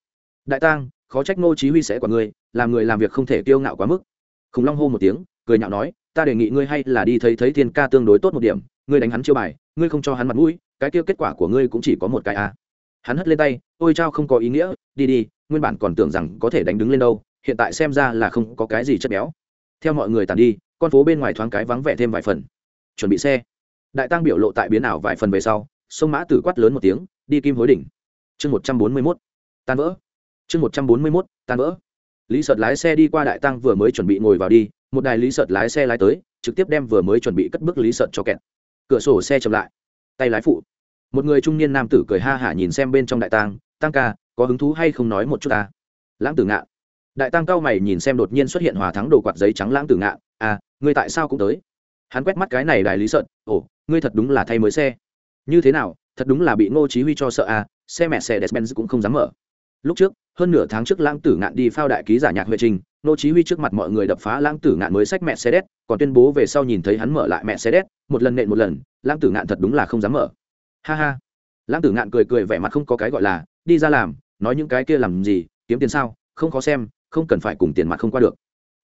S1: Đại tang, khó trách ngô chí huy sẽ quản ngươi, làm người làm việc không thể kiêu ngạo quá mức. Khủng long hô một tiếng, cười nhạo nói, ta đề nghị ngươi hay là đi thấy thấy thiên ca tương đối tốt một điểm, ngươi đánh hắn chiêu bài, ngươi không cho hắn mặt mũi, cái kia kết quả của ngươi cũng chỉ có một cái a hắn hất lên tay, ôi trao không có ý nghĩa, đi đi, nguyên bản còn tưởng rằng có thể đánh đứng lên đâu, hiện tại xem ra là không có cái gì chất béo. Theo mọi người tàn đi, con phố bên ngoài thoáng cái vắng vẻ thêm vài phần. Chuẩn bị xe đại tăng biểu lộ tại biến ảo vài phần về sau, sông mã tử quát lớn một tiếng, đi kim hối đỉnh. Chương một trăm bốn mươi mốt, tan vỡ. Chương một trăm bốn mươi mốt, tan vỡ. Lý sợt lái xe đi qua đại tăng vừa mới chuẩn bị ngồi vào đi, một đài lý sợt lái xe lái tới, trực tiếp đem vừa mới chuẩn bị cất bước lý sợt cho kẹt. Cửa sổ xe chậm lại. Tay lái phụ. Một người trung niên nam tử cười ha hả nhìn xem bên trong đại tăng tăng ca, có hứng thú hay không nói một chút ta? Lãng tử ngạn. Đại tăng cao mày nhìn xem đột nhiên xuất hiện hòa thắng đồ quạt giấy trắng lãng tử ngạn à ngươi tại sao cũng tới? Hắn quét mắt cái này đài lý sợn ồ, ngươi thật đúng là thay mới xe. Như thế nào? Thật đúng là bị ngô chí huy cho sợ à xe mẹ xe despenz cũng không dám mở. Lúc trước, hơn nửa tháng trước lãng tử ngạn đi phao đại ký giả nhạc huệ trình, ngô chí huy trước mặt mọi người đập phá lãng tử ngạn mới sách mẹ xe đét còn tuyên bố về sau nhìn thấy hắn mở lại mẹ xe đét một lần nện một lần, lãng tử ngạn thật đúng là không dám mở. Ha ha. Lãng tử ngạn cười cười vẻ mặt không có cái gọi là, đi ra làm, nói những cái kia làm gì, kiếm tiền sao, không khó xem, không cần phải cùng tiền mặt không qua được.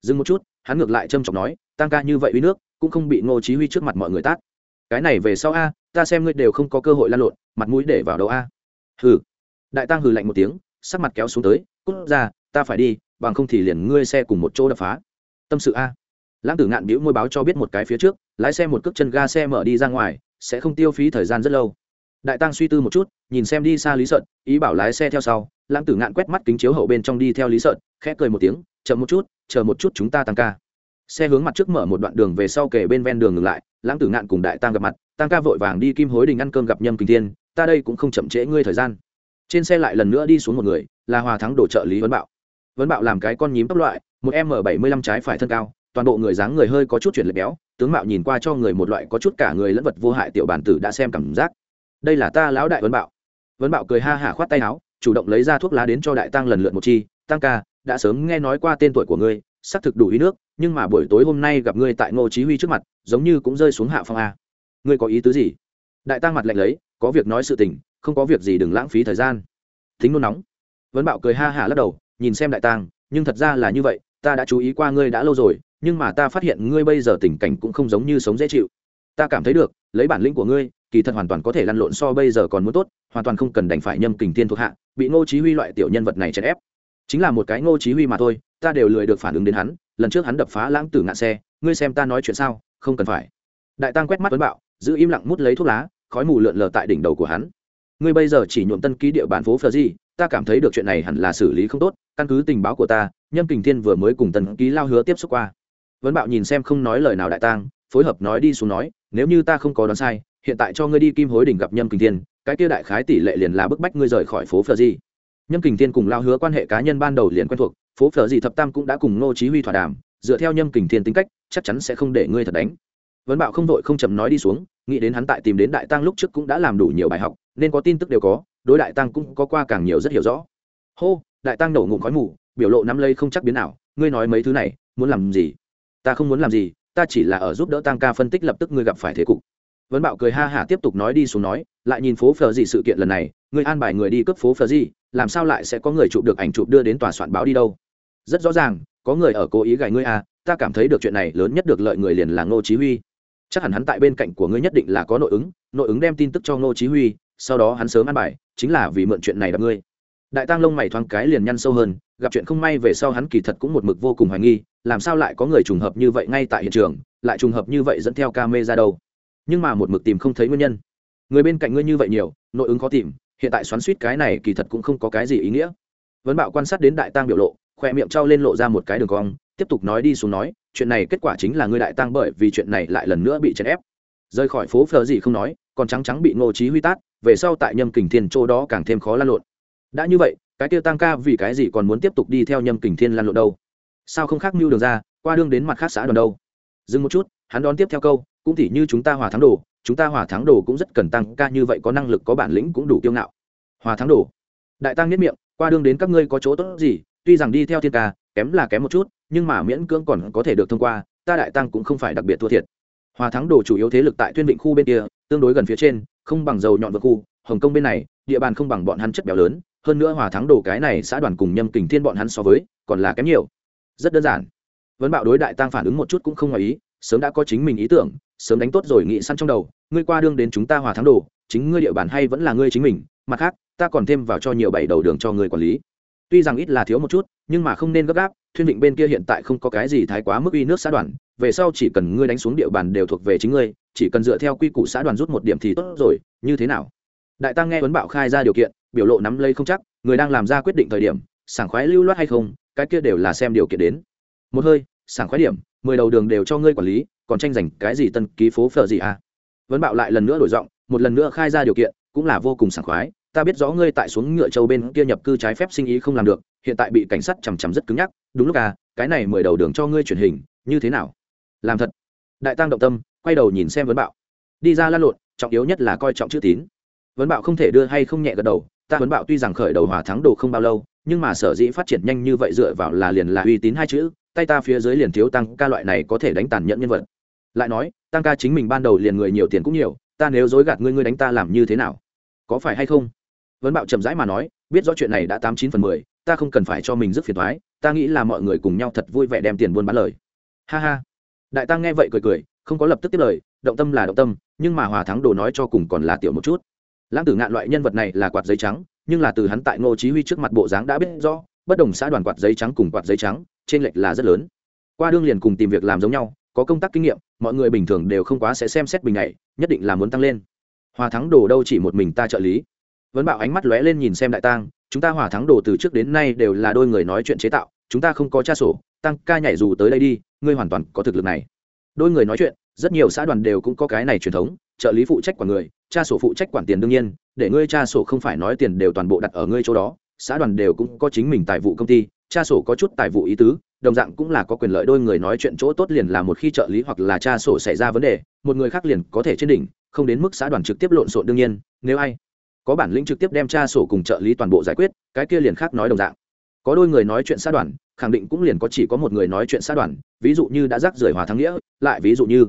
S1: Dừng một chút, hắn ngược lại trâm trọng nói, tăng ca như vậy uy nước cũng không bị ngô chí huy trước mặt mọi người tát. Cái này về sau a, ta xem ngươi đều không có cơ hội lan lộn, mặt mũi để vào đầu a? Hừ. Đại tăng hừ lạnh một tiếng, sắc mặt kéo xuống tới, cút ra, ta phải đi, bằng không thì liền ngươi xe cùng một chỗ đập phá. Tâm sự a. Lãng tử ngạn bĩu môi báo cho biết một cái phía trước, lái xe một cước chân ga xe mở đi ra ngoài, sẽ không tiêu phí thời gian rất lâu. Đại tăng suy tư một chút, nhìn xem đi xa lý sợn, ý bảo lái xe theo sau. Lãng tử ngạn quét mắt kính chiếu hậu bên trong đi theo lý sợn, khẽ cười một tiếng, chậm một chút, chờ một chút chúng ta tăng ca xe hướng mặt trước mở một đoạn đường về sau kề bên ven đường ngừng lại, lãng tử ngạn cùng đại tăng gặp mặt, tăng ca vội vàng đi kim hối đình ăn cơm gặp nhâm kinh thiên, ta đây cũng không chậm trễ ngươi thời gian. Trên xe lại lần nữa đi xuống một người, là hòa thắng đổ trợ lý vấn bạo. Vấn bạo làm cái con nhím tốc loại, một m bảy mươi lăm trái phải thân cao, toàn bộ người dáng người hơi có chút chuyển lệch béo, tướng mạo nhìn qua cho người một loại có chút cả người lẫn vật vô hại tiểu bản tử đã xem cảm giác. Đây là ta lão đại vấn bạo. Vấn bạo cười ha hả khoát tay áo, chủ động lấy ra thuốc lá đến cho đại tăng lần lượt một chi, tăng ca, đã sớm nghe nói qua tên tuổi của ngươi xác thực đủ ý nước, nhưng mà buổi tối hôm nay gặp ngươi tại ngô chí huy trước mặt, giống như cũng rơi xuống hạ phong a. Ngươi có ý tứ gì? Đại tăng mặt lạnh lấy, có việc nói sự tình, không có việc gì đừng lãng phí thời gian. Thính nôn nóng. Vấn bạo cười ha hả lắc đầu, nhìn xem đại tăng, nhưng thật ra là như vậy, ta đã chú ý qua ngươi đã lâu rồi, nhưng mà ta phát hiện ngươi bây giờ tình cảnh cũng không giống như sống dễ chịu. Ta cảm thấy được, lấy bản lĩnh của ngươi, kỳ thật hoàn toàn có thể lăn lộn so bây giờ còn muốn tốt, hoàn toàn không cần đành phải nhâm kình thiên thuộc hạ, bị ngô chí huy loại tiểu nhân vật này chèn ép. Chính là một cái ngô chí huy mà thôi ta đều lười được phản ứng đến hắn, lần trước hắn đập phá lãng tử ngạn xe, ngươi xem ta nói chuyện sao, không cần phải. Đại tăng quét mắt tuấn bạo, giữ im lặng mút lấy thuốc lá, khói mù lượn lờ tại đỉnh đầu của hắn. Ngươi bây giờ chỉ nhuộm tân ký địa bàn phố phờ gì ta cảm thấy được chuyện này hẳn là xử lý không tốt, căn cứ tình báo của ta, nhâm kình thiên vừa mới cùng tân ký lao hứa tiếp xúc qua. Vấn bạo nhìn xem không nói lời nào đại tang phối hợp nói đi xuống nói, nếu như ta không có đoán sai, hiện tại cho ngươi đi kim hối đỉnh gặp nhâm kình thiên, cái kia đại khái tỷ lệ liền là bức bách ngươi rời khỏi phố phờ gì nhâm kình thiên cùng lao hứa quan hệ cá nhân ban đầu liền quen thuộc phố phở dị thập tam cũng đã cùng ngô chí huy thỏa đàm, dựa theo nhâm kình thiên tính cách, chắc chắn sẽ không để ngươi thật đánh. Vấn bạo không vội không chậm nói đi xuống, nghĩ đến hắn tại tìm đến đại tăng lúc trước cũng đã làm đủ nhiều bài học, nên có tin tức đều có, đối đại tăng cũng có qua càng nhiều rất hiểu rõ. Hô, đại tăng nổ ngụm khói mù, biểu lộ năm lây không chắc biến nào ngươi nói mấy thứ này, muốn làm gì? Ta không muốn làm gì, ta chỉ là ở giúp đỡ tăng ca phân tích lập tức ngươi gặp phải thế cục. Vấn bạo cười ha hả tiếp tục nói đi xuống nói, lại nhìn phố phờ gì sự kiện lần này, ngươi an bài người đi cướp phố phờ gì, làm sao lại sẽ có người chụp được ảnh chụp đưa đến tòa soạn báo đi đâu? Rất rõ ràng, có người ở cố ý gài ngươi à ta cảm thấy được chuyện này lớn nhất được lợi người liền là ngô chí huy. Chắc hẳn hắn tại bên cạnh của ngươi nhất định là có nội ứng nội ứng đem tin tức cho ngô chí huy, sau đó hắn sớm ăn bài, chính là vì mượn chuyện này đập ngươi. Đại tăng lông mày thoáng cái liền nhăn sâu hơn, gặp chuyện không may về sau hắn kỳ thật cũng một mực vô cùng hoài nghi, làm sao lại có người trùng hợp như vậy ngay tại hiện trường, lại trùng hợp như vậy dẫn theo ca ra đâu. Nhưng mà một mực tìm không thấy nguyên nhân. Người bên cạnh ngươi như vậy nhiều, nội ứng khó tìm, hiện tại xoắn suýt cái này kỳ thật cũng không có cái gì ý nghĩa. Vấn bạo quan sát đến đại tăng biểu lộ khoe miệng trao lên lộ ra một cái đường cong, tiếp tục nói đi xuống nói, chuyện này kết quả chính là ngươi đại tăng bởi vì chuyện này lại lần nữa bị chèn ép. Rời khỏi phố phờ gì không nói, còn trắng trắng bị ngô trí huy tát, về sau tại nhâm kình thiên chỗ đó càng thêm khó lan lộn. Đã như vậy, cái tiêu tăng ca vì cái gì còn muốn tiếp tục đi theo nhâm kình thiên lan lộn đâu? Sao không khác mưu đường ra, qua đương đến mặt khác xã đoàn đâu? Dừng một chút, hắn đón tiếp theo câu, cũng tỉ như chúng ta hòa thắng đồ, chúng ta hòa thắng đồ cũng rất cần tăng ca như vậy có năng lực, có bản lĩnh cũng đủ kiêu ngạo. Hòa thắng đồ. Đại tăng nhất miệng, qua đương đến các ngươi có chỗ tốt gì tuy rằng đi theo thiên ca, kém là kém một chút, nhưng mà miễn cưỡng còn có thể được thông qua, ta đại tăng cũng không phải đặc biệt thua thiệt. Hòa thắng đồ chủ yếu thế lực tại tuyên vịnh khu bên kia, tương đối gần phía trên, không bằng dầu nhọn vượt khu, hồng kông bên này, địa bàn không bằng bọn hắn chất béo lớn, hơn nữa hòa thắng đồ cái này xã đoàn cùng nhâm kình thiên bọn hắn so với, còn là kém nhiều. Rất đơn giản. Vấn bạo đối đại tăng phản ứng một chút cũng không ngoài ý, sớm đã có chính mình ý tưởng, sớm đánh tốt rồi nghĩ săn trong đầu, ngươi qua đương đến chúng ta hòa thắng đồ, chính ngươi địa bàn hay vẫn là ngươi chính mình, mặt khác, ta còn thêm vào cho nhiều bảy đầu đường cho ngươi quản lý tuy rằng ít là thiếu một chút, nhưng mà không nên gấp gáp, thuyên định bên kia hiện tại không có cái gì thái quá mức uy nước xã đoàn, về sau chỉ cần ngươi đánh xuống địa bàn đều thuộc về chính ngươi, chỉ cần dựa theo quy củ xã đoàn rút một điểm thì tốt rồi, như thế nào? Đại tăng nghe tuấn Bảo khai ra điều kiện, biểu lộ nắm lấy không chắc, người đang làm ra quyết định thời điểm, sảng khoái lưu loát hay không, cái kia đều là xem điều kiện đến. Một hơi, sảng khoái điểm, mười đầu đường đều cho ngươi quản lý, còn tranh giành cái gì tân ký phố phở gì à? Vấn bạo lại lần nữa đổi giọng, một lần nữa khai ra điều kiện, cũng là vô cùng sảng khoái ta biết rõ ngươi tại xuống ngựa châu bên kia nhập cư trái phép sinh ý không làm được, hiện tại bị cảnh sát chằm chằm rất cứng nhắc, đúng lúc à cái này mời đầu đường cho ngươi truyền hình, như thế nào? Làm thật. Đại tăng động tâm, quay đầu nhìn xem vấn bạo. Đi ra lan lộn, trọng yếu nhất là coi trọng chữ tín. Vấn bạo không thể đưa hay không nhẹ gật đầu, ta vấn bạo tuy rằng khởi đầu hòa thắng đồ không bao lâu, nhưng mà sở dĩ phát triển nhanh như vậy dựa vào là liền là uy tín hai chữ, tay ta phía dưới liền thiếu tăng ca loại này có thể đánh tàn nhẫn nhân vật. Lại nói, tăng ca chính mình ban đầu liền người nhiều tiền cũng nhiều, ta nếu dối gạt ngươi ngươi đánh ta làm như thế nào? Có phải hay không? Vấn bạo chậm rãi mà nói, biết rõ chuyện này đã tám chín phần mười, ta không cần phải cho mình rất phiền thoái, ta nghĩ là mọi người cùng nhau thật vui vẻ đem tiền buôn bán lời. Ha ha. Đại tăng nghe vậy cười cười, không có lập tức tiếp lời, động tâm là động tâm, nhưng mà hòa thắng đồ nói cho cùng còn là tiểu một chút. Lãng tử ngạn loại nhân vật này là quạt giấy trắng, nhưng là từ hắn tại ngô chí huy trước mặt bộ dáng đã biết rõ, bất đồng xã đoàn quạt giấy trắng cùng quạt giấy trắng, trên lệch là rất lớn. Qua đương liền cùng tìm việc làm giống nhau, có công tác kinh nghiệm, mọi người bình thường đều không quá sẽ xem xét bình này, nhất định là muốn tăng lên. Hòa thắng đồ đâu chỉ một mình ta trợ lý vấn bảo ánh mắt lóe lên nhìn xem đại tang, chúng ta hòa thắng đồ từ trước đến nay đều là đôi người nói chuyện chế tạo, chúng ta không có cha sổ, tăng ca nhảy dù tới đây đi, ngươi hoàn toàn có thực lực này. Đôi người nói chuyện, rất nhiều xã đoàn đều cũng có cái này truyền thống, trợ lý phụ trách quản người, cha sổ phụ trách quản tiền đương nhiên, để ngươi cha sổ không phải nói tiền đều toàn bộ đặt ở ngươi chỗ đó, xã đoàn đều cũng có chính mình tài vụ công ty, cha sổ có chút tài vụ ý tứ, đồng dạng cũng là có quyền lợi đôi người nói chuyện chỗ tốt liền là một khi trợ lý hoặc là cha sổ xảy ra vấn đề, một người khác liền có thể trên đỉnh, không đến mức xã đoàn trực tiếp lộn xộn đương nhiên, nếu ai có bản lĩnh trực tiếp đem cha sổ cùng trợ lý toàn bộ giải quyết, cái kia liền khác nói đồng dạng. Có đôi người nói chuyện xã đoàn, khẳng định cũng liền có chỉ có một người nói chuyện xã đoàn, ví dụ như đã rác rưởi hòa thắng nghĩa, lại ví dụ như,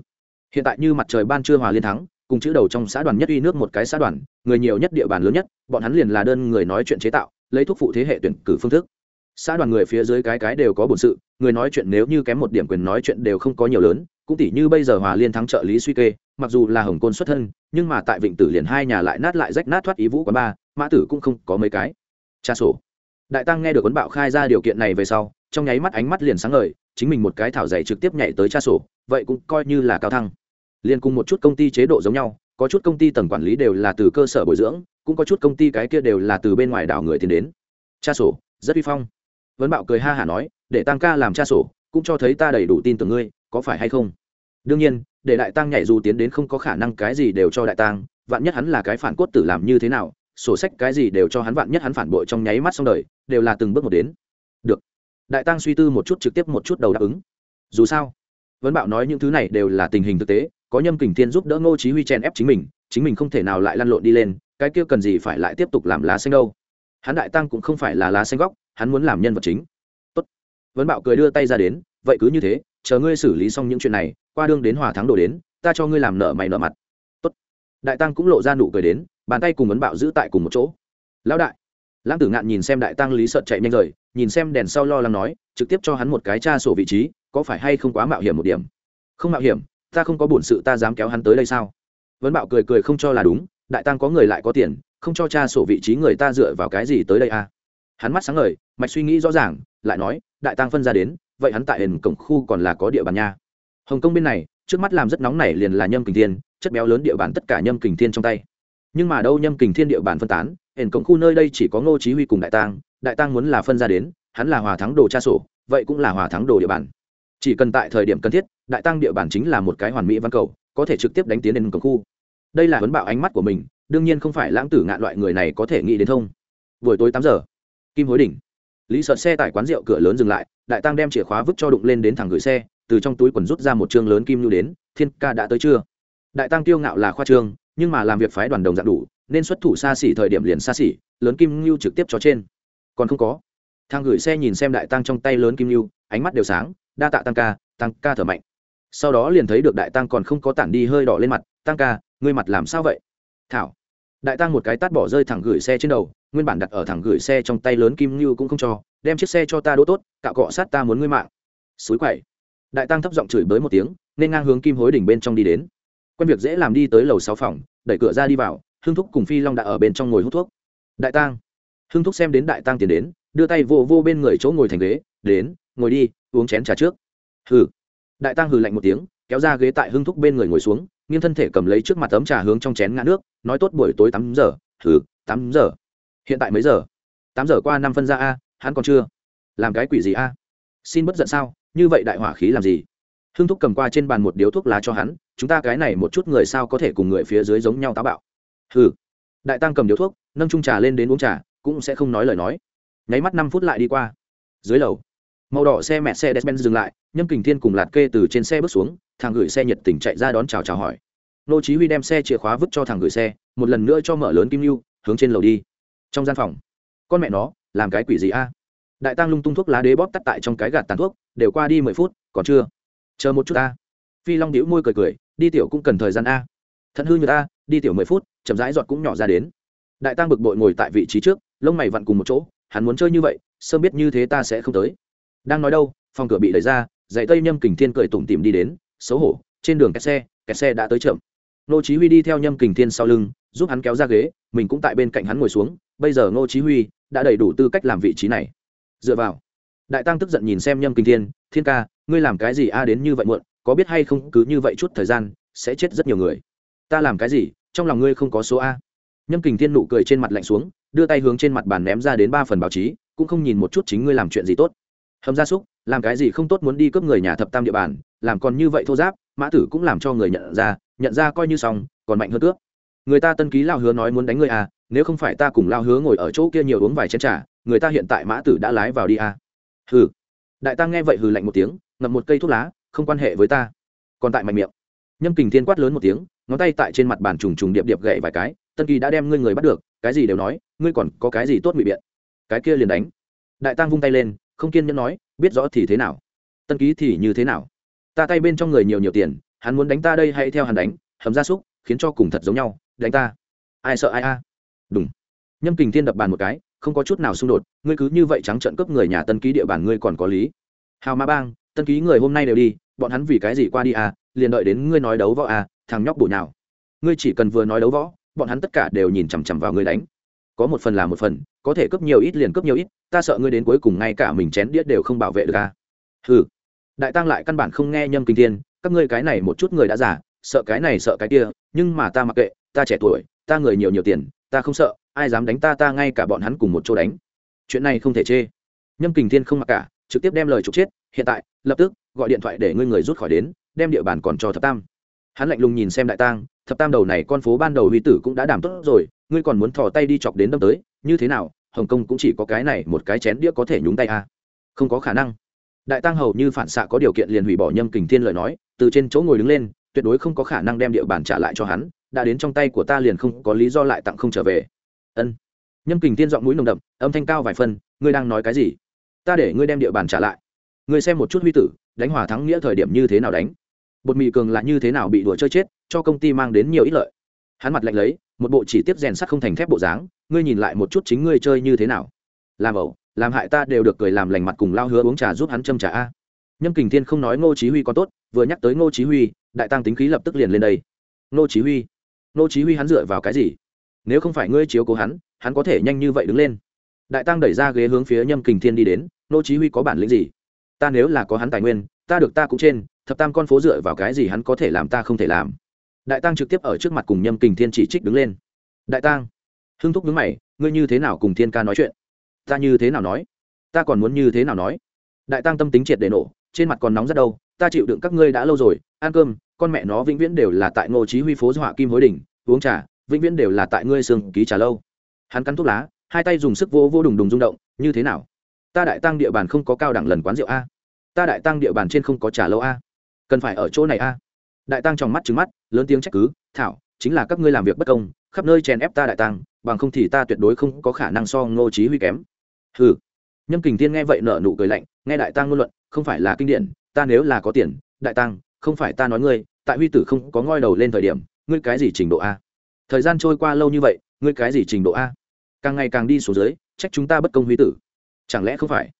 S1: hiện tại như mặt trời ban trưa hòa liên thắng, cùng chữ đầu trong xã đoàn nhất uy nước một cái xã đoàn, người nhiều nhất địa bàn lớn nhất, bọn hắn liền là đơn người nói chuyện chế tạo, lấy thuốc phụ thế hệ tuyển cử phương thức. Xã đoàn người phía dưới cái cái đều có bổn sự, người nói chuyện nếu như kém một điểm quyền nói chuyện đều không có nhiều lớn cũng tỷ như bây giờ hòa liên thắng trợ lý suy kê, mặc dù là hồng côn xuất thân, nhưng mà tại vịnh tử liền hai nhà lại nát lại rách nát thoát ý vũ quán ba, mã tử cũng không có mấy cái. Cha sổ. Đại tăng nghe được quấn bạo khai ra điều kiện này về sau, trong nháy mắt ánh mắt liền sáng ngời, chính mình một cái thảo dày trực tiếp nhảy tới cha sổ, vậy cũng coi như là cao thăng. Liền cùng một chút công ty chế độ giống nhau, có chút công ty tầng quản lý đều là từ cơ sở bồi dưỡng, cũng có chút công ty cái kia đều là từ bên ngoài đảo người tiến đến. Cha sổ, rất uy phong. Vấn bạo cười ha hả nói, để tăng ca làm cha sổ cũng cho thấy ta đầy đủ tin tưởng ngươi, có phải hay không? Đương nhiên, để đại tăng nhảy dù tiến đến không có khả năng cái gì đều cho đại tăng vạn nhất hắn là cái phản cốt tử làm như thế nào, sổ sách cái gì đều cho hắn vạn nhất hắn phản bội trong nháy mắt xong đời, đều là từng bước một đến. Được. Đại tăng suy tư một chút trực tiếp một chút đầu đáp ứng. Dù sao vấn bạo nói những thứ này đều là tình hình thực tế, có nhâm kình thiên giúp đỡ ngô chí huy chen ép chính mình chính mình không thể nào lại lăn lộn đi lên, cái kia cần gì phải lại tiếp tục làm lá xanh đâu? Hắn đại tăng cũng không phải là lá xanh góc, hắn muốn làm nhân vật chính vấn bạo cười đưa tay ra đến, vậy cứ như thế, chờ ngươi xử lý xong những chuyện này, qua đương đến hòa thắng đổ đến, ta cho ngươi làm nợ mày nợ mặt. Tốt. Đại tăng cũng lộ ra nụ cười đến, bàn tay cùng Vấn bạo giữ tại cùng một chỗ. Lão đại. Lãng tử ngạn nhìn xem đại tăng lý sợ chạy nhanh rời, nhìn xem đèn sau lo lắng nói, trực tiếp cho hắn một cái tra sổ vị trí, có phải hay không quá mạo hiểm một điểm? Không mạo hiểm, ta không có bổn sự ta dám kéo hắn tới đây sao? Vấn bạo cười cười không cho là đúng, đại tăng có người lại có tiền, không cho tra sổ vị trí người ta dựa vào cái gì tới đây à? Hắn mắt sáng ngời, mạch suy nghĩ rõ ràng, lại nói, đại tăng phân ra đến, vậy hắn tại hền cổng khu còn là có địa bàn nha. Hồng kông bên này, trước mắt làm rất nóng này liền là nhâm kình thiên, chất béo lớn địa bàn tất cả nhâm kình thiên trong tay. Nhưng mà đâu nhâm kình thiên địa bàn phân tán hình cổng khu nơi đây chỉ có ngô chí huy cùng đại tăng đại tăng muốn là phân ra đến, hắn là hòa thắng đồ tra sổ, vậy cũng là hòa thắng đồ địa bàn. Chỉ cần tại thời điểm cần thiết, đại tăng địa bàn chính là một cái hoàn mỹ văn cầu, có thể trực tiếp đánh tiến đến cổng khu. Đây là huấn bạo ánh mắt của mình, đương nhiên không phải lãng tử ngạn loại người này có thể nghĩ đến thông. Buổi tối tám giờ kim hối đỉnh. Lý sợ xe tải quán rượu cửa lớn dừng lại, đại tăng đem chìa khóa vứt cho đụng lên đến thẳng gửi xe, từ trong túi quần rút ra một chương lớn kim lưu đến, thiên ca đã tới chưa? Đại tăng tiêu ngạo là khoa trương, nhưng mà làm việc phái đoàn đồng dạng đủ, nên xuất thủ xa xỉ thời điểm liền xa xỉ, lớn kim lưu trực tiếp cho trên. Còn không có. Thang gửi xe nhìn xem đại tăng trong tay lớn kim lưu, ánh mắt đều sáng, đa tạ tăng ca tăng ca thở mạnh. Sau đó liền thấy được đại tăng còn không có tản đi hơi đỏ lên mặt tăng ca, ngươi mặt làm sao vậy? Thảo đại tăng một cái tát bỏ rơi thẳng gửi xe trên đầu, nguyên bản đặt ở thẳng gửi xe trong tay lớn kim như cũng không cho, đem chiếc xe cho ta đỗ tốt, cạo cọ sát ta muốn ngươi mạng. Xúi quậy đại tăng thấp giọng chửi bới một tiếng, nên ngang hướng kim hối đỉnh bên trong đi đến. Quen việc dễ làm đi tới lầu sáu phòng, đẩy cửa ra đi vào hương thúc cùng phi long đã ở bên trong ngồi hút thuốc. Đại tăng. Hương thúc xem đến đại tăng tiến đến, đưa tay vô vô bên người chỗ ngồi thành ghế, đến, ngồi đi, uống chén trà trước. Hừ. Đại tăng hừ lạnh một tiếng, kéo ra ghế tại hương thúc bên người ngồi xuống nghiêng thân thể cầm lấy trước mặt tấm trà hướng trong chén ngã nước, nói tốt buổi tối tám giờ thử tám giờ. Hiện tại mấy giờ? Tám giờ qua năm phân ra a, hắn còn chưa. Làm cái quỷ gì a? Xin bất giận sao? Như vậy đại hỏa khí làm gì? Hưng thúc cầm qua trên bàn một điếu thuốc lá cho hắn, chúng ta cái này một chút người sao có thể cùng người phía dưới giống nhau táo bạo? Hừ. Đại tăng cầm điếu thuốc, nâng trung trà lên đến uống trà, cũng sẽ không nói lời nói. Nháy mắt năm phút lại đi qua. Dưới lầu màu đỏ xe mẹ xe despen dừng lại, nhâm kình thiên cùng lạt kê từ trên xe bước xuống, thằng gửi xe nhiệt tình chạy ra đón chào chào hỏi. Nô chí huy đem xe chìa khóa vứt cho thằng gửi xe, một lần nữa cho mở lớn kim lưu, hướng trên lầu đi. Trong gian phòng, con mẹ nó, làm cái quỷ gì a? Đại tăng lung tung thuốc lá đế bóp tắt tại trong cái gạt tàn thuốc, đều qua đi mười phút, còn chưa? Chờ một chút a phi long điếu môi cười cười, đi tiểu cũng cần thời gian a. Thận hư như ta đi tiểu mười phút, chậm rãi giọt cũng nhỏ ra đến. Đại tăng bực bội ngồi tại vị trí trước, lông mày vặn cùng một chỗ, hắn muốn chơi như vậy, sớm biết như thế ta sẽ không tới đang nói đâu, phòng cửa bị đẩy ra dạy tây nhâm kình thiên cười tủm tỉm đi đến, xấu hổ, trên đường kẹt xe kẹt xe đã tới chậm. Nô chí huy đi theo nhâm kình thiên sau lưng, giúp hắn kéo ra ghế, mình cũng tại bên cạnh hắn ngồi xuống, bây giờ nô chí huy đã đầy đủ tư cách làm vị trí này. Dựa vào, đại tăng tức giận nhìn xem nhâm kình thiên thiên ca, ngươi làm cái gì a, đến như vậy muộn, có biết hay không, cứ như vậy chút thời gian, sẽ chết rất nhiều người. Ta làm cái gì, trong lòng ngươi không có số a? Nhâm kình thiên nụ cười trên mặt lạnh xuống, đưa tay hướng trên mặt bàn ném ra đến ba phần báo chí, cũng không nhìn một chút chính ngươi làm chuyện gì tốt hầm gia súc, làm cái gì không tốt muốn đi cướp người nhà thập tam địa bàn, làm còn như vậy thô giáp, mã tử cũng làm cho người nhận ra nhận ra coi như xong, còn mạnh hơn cướp. Người ta tân ký lao hứa nói muốn đánh người à nếu không phải ta cùng lao hứa ngồi ở chỗ kia nhiều uống vài chén t r à người ta hiện tại mã tử đã lái vào đi à. Hừ. Đại tăng nghe vậy hừ lạnh một tiếng, ngậm một cây thuốc lá, không quan hệ với ta. Còn tại mạnh miệng. Nhâm kình thiên quát lớn một tiếng, ngón tay tại trên mặt bàn trùng trùng điệp điệp gậy vài cái, tân kỳ đã đem ngươi người bắt được, cái gì đều nói, ngươi còn có cái gì tốt bị biện. Cái kia liền đánh. Đại tăng vung tay lên không kiên nhẫn nói, biết rõ thì thế nào? Tân ký thì như thế nào? Ta tay bên trong người nhiều nhiều tiền, hắn muốn đánh ta đây hãy theo hắn đánh, hầm r a súc, khiến cho cùng thật giống nhau, đánh ta. Ai sợ ai a? Đúng nhâm kình thiên đập bàn một cái, không có chút nào xung đột, ngươi cứ như vậy trắng trợn cướp người nhà tân ký địa bàn ngươi còn có lý. Hào ma bang, tân ký người hôm nay đều đi, bọn hắn vì cái gì qua đi à? Liền đợi đến ngươi nói đấu võ à thằng nhóc bổ nào ngươi chỉ cần vừa nói đấu võ, bọn hắn tất cả đều nhìn chằm chằm vào ngươi đánh có một phần là một phần, có thể cướp nhiều ít liền cướp nhiều ít, ta sợ ngươi đến cuối cùng ngay cả mình chén đĩa đều không bảo vệ được à. Ừ đại tăng lại căn bản không nghe nhâm kinh thiên, các ngươi cái này một chút người đã giả sợ cái này sợ cái kia, nhưng mà ta mặc kệ, ta trẻ tuổi, ta người nhiều nhiều tiền, ta không sợ, ai dám đánh ta ta ngay cả bọn hắn cùng một chỗ đánh. Chuyện này không thể chê. Nhâm kình thiên không mặc cả, trực tiếp đem lời trục chết, hiện tại, lập tức, gọi điện thoại để ngươi người rút khỏi đến, đem địa bàn còn cho thập tam. Hắn lạnh lùng nhìn xem đại tang thập tam đầu này con phố ban đầu huy tử cũng đã đảm tốt rồi ngươi còn muốn thò tay đi chọc đến đâm tới, như thế nào, hồng kông cũng chỉ có cái này một cái chén đĩa có thể nhúng tay à. không có khả năng. Đại tăng hầu như phản xạ có điều kiện liền hủy bỏ nhâm kình thiên lời nói, từ trên chỗ ngồi đứng lên, tuyệt đối không có khả năng đem địa bàn trả lại cho hắn, đã đến trong tay của ta liền không có lý do lại tặng không trở về. Ân. Nhâm kình thiên giọng mũi nồng đậm, âm thanh cao vài phân, ngươi đang nói cái gì? Ta để ngươi đem địa bàn trả lại. Ngươi xem một chút huy tử, đánh hòa thắng nghĩa thời điểm như thế nào đánh. Bột mì cường là như thế nào bị đùa chơi chết, cho công ty mang đến nhiều ít lợi. Hắn mặt lạnh lấy một bộ chỉ tiếp rèn sắt không thành thép bộ dáng, ngươi nhìn lại một chút chính ngươi chơi như thế nào. Làm ẩu, làm hại ta đều được cười làm lành mặt cùng lao hứa uống trà giúp hắn châm trà a. Nhâm kình thiên không nói ngô chí huy có tốt, vừa nhắc tới ngô chí huy, đại tăng tính khí lập tức liền lên đây. Ngô chí huy, ngô chí huy hắn dựa vào cái gì? Nếu không phải ngươi chiếu cố hắn hắn có thể nhanh như vậy đứng lên. Đại tăng đẩy ra ghế hướng phía nhâm kình thiên đi đến, ngô chí huy có bản lĩnh gì? Ta nếu là có hắn tài nguyên, ta được ta cũng trên, thập tam con phố dựa vào cái gì hắn có thể làm ta không thể làm? Đại tăng trực tiếp ở trước mặt cùng nhâm kình thiên chỉ trích đứng lên. Đại tăng hưng thúc đứng mày, ngươi như thế nào cùng thiên ca nói chuyện? Ta như thế nào nói? Ta còn muốn như thế nào nói? Đại tăng tâm tính triệt để nổ, trên mặt còn nóng rất đâu ta chịu đựng các ngươi đã lâu rồi, ăn cơm, con mẹ nó vĩnh viễn đều là tại ngô chí huy phố họa kim hối đỉnh, uống trà, vĩnh viễn đều là tại ngươi sương ký trà lâu. Hắn cắn thuốc lá, hai tay dùng sức vô vô đùng đùng rung động, như thế nào? Ta đại tăng địa bàn không có cao đẳng lần quán rượu a. Ta đại tăng địa bàn trên không có trà lâu a. Cần phải ở chỗ này a đại tăng trong mắt trứng mắt, lớn tiếng trách cứ, thảo, chính là các ngươi làm việc bất công, khắp nơi chèn ép ta đại tăng bằng không thì ta tuyệt đối không có khả năng so ngô chí huy kém. Hừ. Nhâm kình thiên nghe vậy nở nụ cười lạnh, nghe đại tăng ngôn luận, không phải là kinh điển, ta nếu là có tiền, đại tăng không phải ta nói ngươi, tại huy tử không có ngoi đầu lên thời điểm, ngươi cái gì trình độ a? Thời gian trôi qua lâu như vậy, ngươi cái gì trình độ a? Càng ngày càng đi xuống dưới, trách chúng ta bất công huy tử. Chẳng lẽ không phải?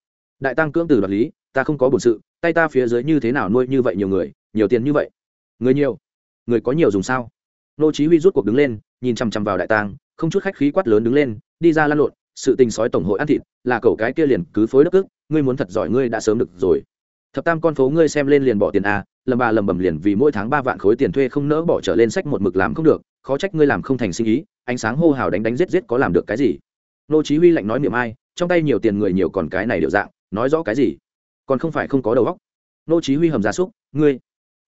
S1: Đại tăng cưỡng từ đoạt lý, ta không có bổn sự, tay ta phía dưới như thế nào nuôi như vậy nhiều người, nhiều tiền như vậy? Người nhiều. Người có nhiều dùng sao? Nô chí huy rút cuộc đứng lên, nhìn chăm chăm vào đại tang, không chút khách khí quát lớn đứng lên, đi ra lan lộn, sự tình sói tổng hội ăn thịt, là cậu cái kia liền cứ phối đất cước, ngươi muốn thật giỏi ngươi đã sớm được rồi. Thập tam con phố ngươi xem lên liền bỏ tiền a lầm bà lầm bầm liền vì mỗi tháng ba vạn khối tiền thuê không nỡ bỏ trở lên sách một mực làm không được, khó trách ngươi làm không thành sinh ý, ánh sáng hô hào đánh đánh giết giết có làm được cái gì? Nô chí huy lạnh nói miệng ai, trong tay nhiều tiền người nhiều còn cái này điệu dạng, nói rõ cái gì? Còn không phải không có đầu óc. Nô chí huy hầm ra súc, ngươi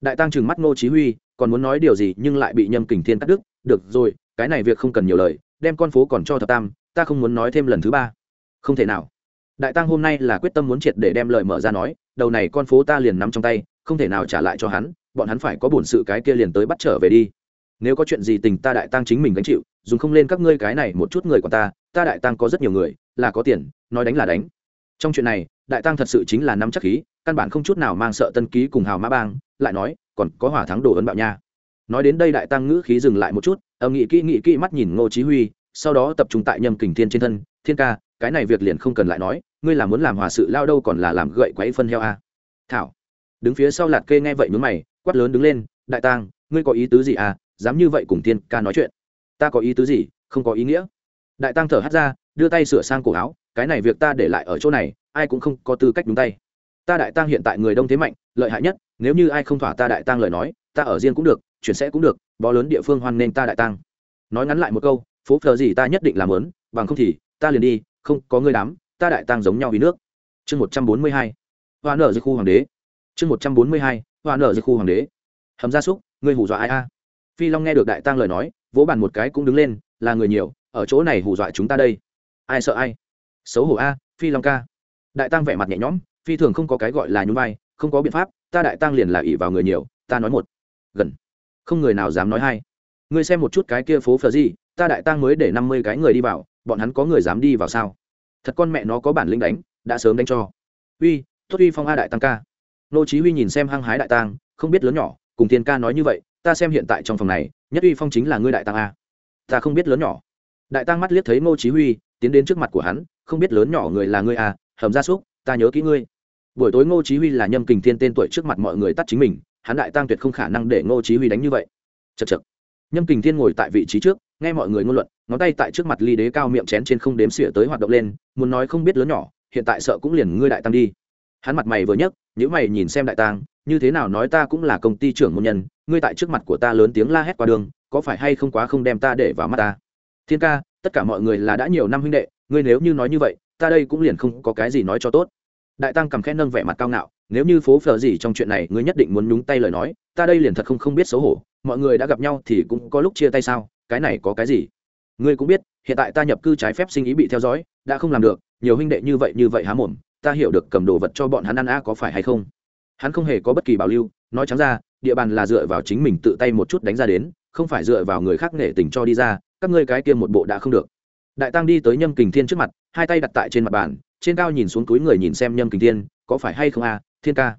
S1: đại tăng trừng mắt nô chí huy, còn muốn nói điều gì nhưng lại bị nhâm kình thiên cắt đứt. Được rồi, cái này việc không cần nhiều lời, đem con phố còn cho thập tam, ta không muốn nói thêm lần thứ ba. Không thể nào. Đại tăng hôm nay là quyết tâm muốn triệt để đem lời mở ra nói, đầu này con phố ta liền nắm trong tay, không thể nào trả lại cho hắn, bọn hắn phải có bổn sự cái kia liền tới bắt trở về đi. Nếu có chuyện gì tình ta đại tăng chính mình gánh chịu, dùng không lên các ngươi cái này một chút người của ta ta đại tăng có rất nhiều người, là có tiền, nói đánh là đánh. Trong chuyện này, đại tăng thật sự chính là nắm chắc khí, căn bản không chút nào mang sợ tân ký cùng hào mã bang lại nói, còn có hỏa thắng đồ ấn bạo nha. Nói đến đây đại tăng ngữ khí dừng lại một chút, âm nghị kỹ nghị kỹ mắt nhìn ngô chí huy, sau đó tập trung tại nhâm kình thiên trên thân, thiên ca, cái này việc liền không cần lại nói, ngươi là muốn làm hòa sự lao đâu còn là làm gậy quấy phân heo a. À? thảo. Đứng phía sau lạt kê nghe vậy nhướng mày, quát lớn đứng lên, đại tang ngươi có ý tứ gì à? Dám như vậy cùng thiên ca nói chuyện. Ta có ý tứ gì? Không có ý nghĩa. Đại tăng thở hắt ra, đưa tay sửa sang cổ áo, cái này việc ta để lại ở chỗ này, ai cũng không có tư cách đúng tay ta đại tăng hiện tại người đông thế mạnh, lợi hại nhất, nếu như ai không thỏa ta đại tăng lời nói, ta ở riêng cũng được, chuyển sẽ cũng được, bó lớn địa phương hoan nên ta đại tăng nói ngắn lại một câu, phố phờ gì ta nhất định làm lớn, bằng không thì, ta liền đi, không có người đám, ta đại tăng giống nhau vì nước. Chương một trăm bốn mươi hai, hoa nở dưới khu hoàng đế. Chương một trăm bốn mươi hai, hoa nở dưới khu hoàng đế. Hầm gia súc, ngươi hù dọa ai a? Phi long nghe được đại tăng lời nói, vỗ bàn một cái cũng đứng lên, là người nhiều, ở chỗ này hù dọa chúng ta đây. Ai sợ ai? Xấu hổ a, phi long ca. Đại tăng vẻ mặt nhẹ nhõm phi thường không có cái gọi là nhún vai, không có biện pháp, ta đại tăng liền là ỷ vào người nhiều, ta nói một, gần. Không người nào dám nói hai. Ngươi xem một chút cái kia phố phờ gì ta đại tăng mới để năm mươi cái người đi vào, bọn hắn có người dám đi vào sao? Thật con mẹ nó có bản lĩnh đánh, đã sớm đánh cho. Uy, tốt uy phong a đại tăng ca. Nô chí huy nhìn xem hăng hái đại tăng, không biết lớn nhỏ, cùng tiên ca nói như vậy, ta xem hiện tại trong phòng này, nhất uy phong chính là ngươi đại tăng a. Ta không biết lớn nhỏ. Đại tăng mắt liếc thấy nô chí huy, tiến đến trước mặt của hắn, không biết lớn nhỏ người là ngươi a, hầm gia súc, ta nhớ kỹ ngươi buổi tối ngô chí huy là nhâm kình thiên tên tuổi trước mặt mọi người tắt chính mình, hắn đại tăng tuyệt không khả năng để ngô chí huy đánh như vậy. Chật chật nhâm kình thiên ngồi tại vị trí trước, nghe mọi người ngôn luận, ngón tay tại trước mặt ly đế cao miệng chén trên không đếm xỉa tới hoạt động lên, muốn nói không biết lớn nhỏ, hiện tại sợ cũng liền ngươi đại tăng đi. Hắn mặt mày vừa nhấc nếu mày nhìn xem đại tăng như thế nào nói ta cũng là công ty trưởng môn nhân, ngươi tại trước mặt của ta lớn tiếng la hét qua đường, có phải hay không quá không đem ta để vào mắt ta? Thiên ca, tất cả mọi người là đã nhiều năm huynh đệ, ngươi nếu như nói như vậy, ta đây cũng liền không có cái gì nói cho tốt đại tăng cầm khẽ nâng vẻ mặt cao ngạo, nếu như phố phờ gì trong chuyện này ngươi nhất định muốn nhúng tay lời nói, ta đây liền thật không không biết xấu hổ, mọi người đã gặp nhau thì cũng có lúc chia tay sao, cái này có cái gì? Ngươi cũng biết, hiện tại ta nhập cư trái phép sinh ý bị theo dõi, đã không làm được, nhiều huynh đệ như vậy như vậy há mồm, ta hiểu được cầm đồ vật cho bọn hắn ăn a có phải hay không? Hắn không hề có bất kỳ bảo lưu, nói trắng ra, địa bàn là dựa vào chính mình tự tay một chút đánh ra đến, không phải dựa vào người khác nể tình cho đi ra, các ngươi cái kia một bộ đã không được. Đại tăng đi tới nhâm kình thiên trước mặt, hai tay đặt tại trên mặt bàn trên cao nhìn xuống túi người nhìn xem nhâm kình thiên, có phải hay không a, thiên ca?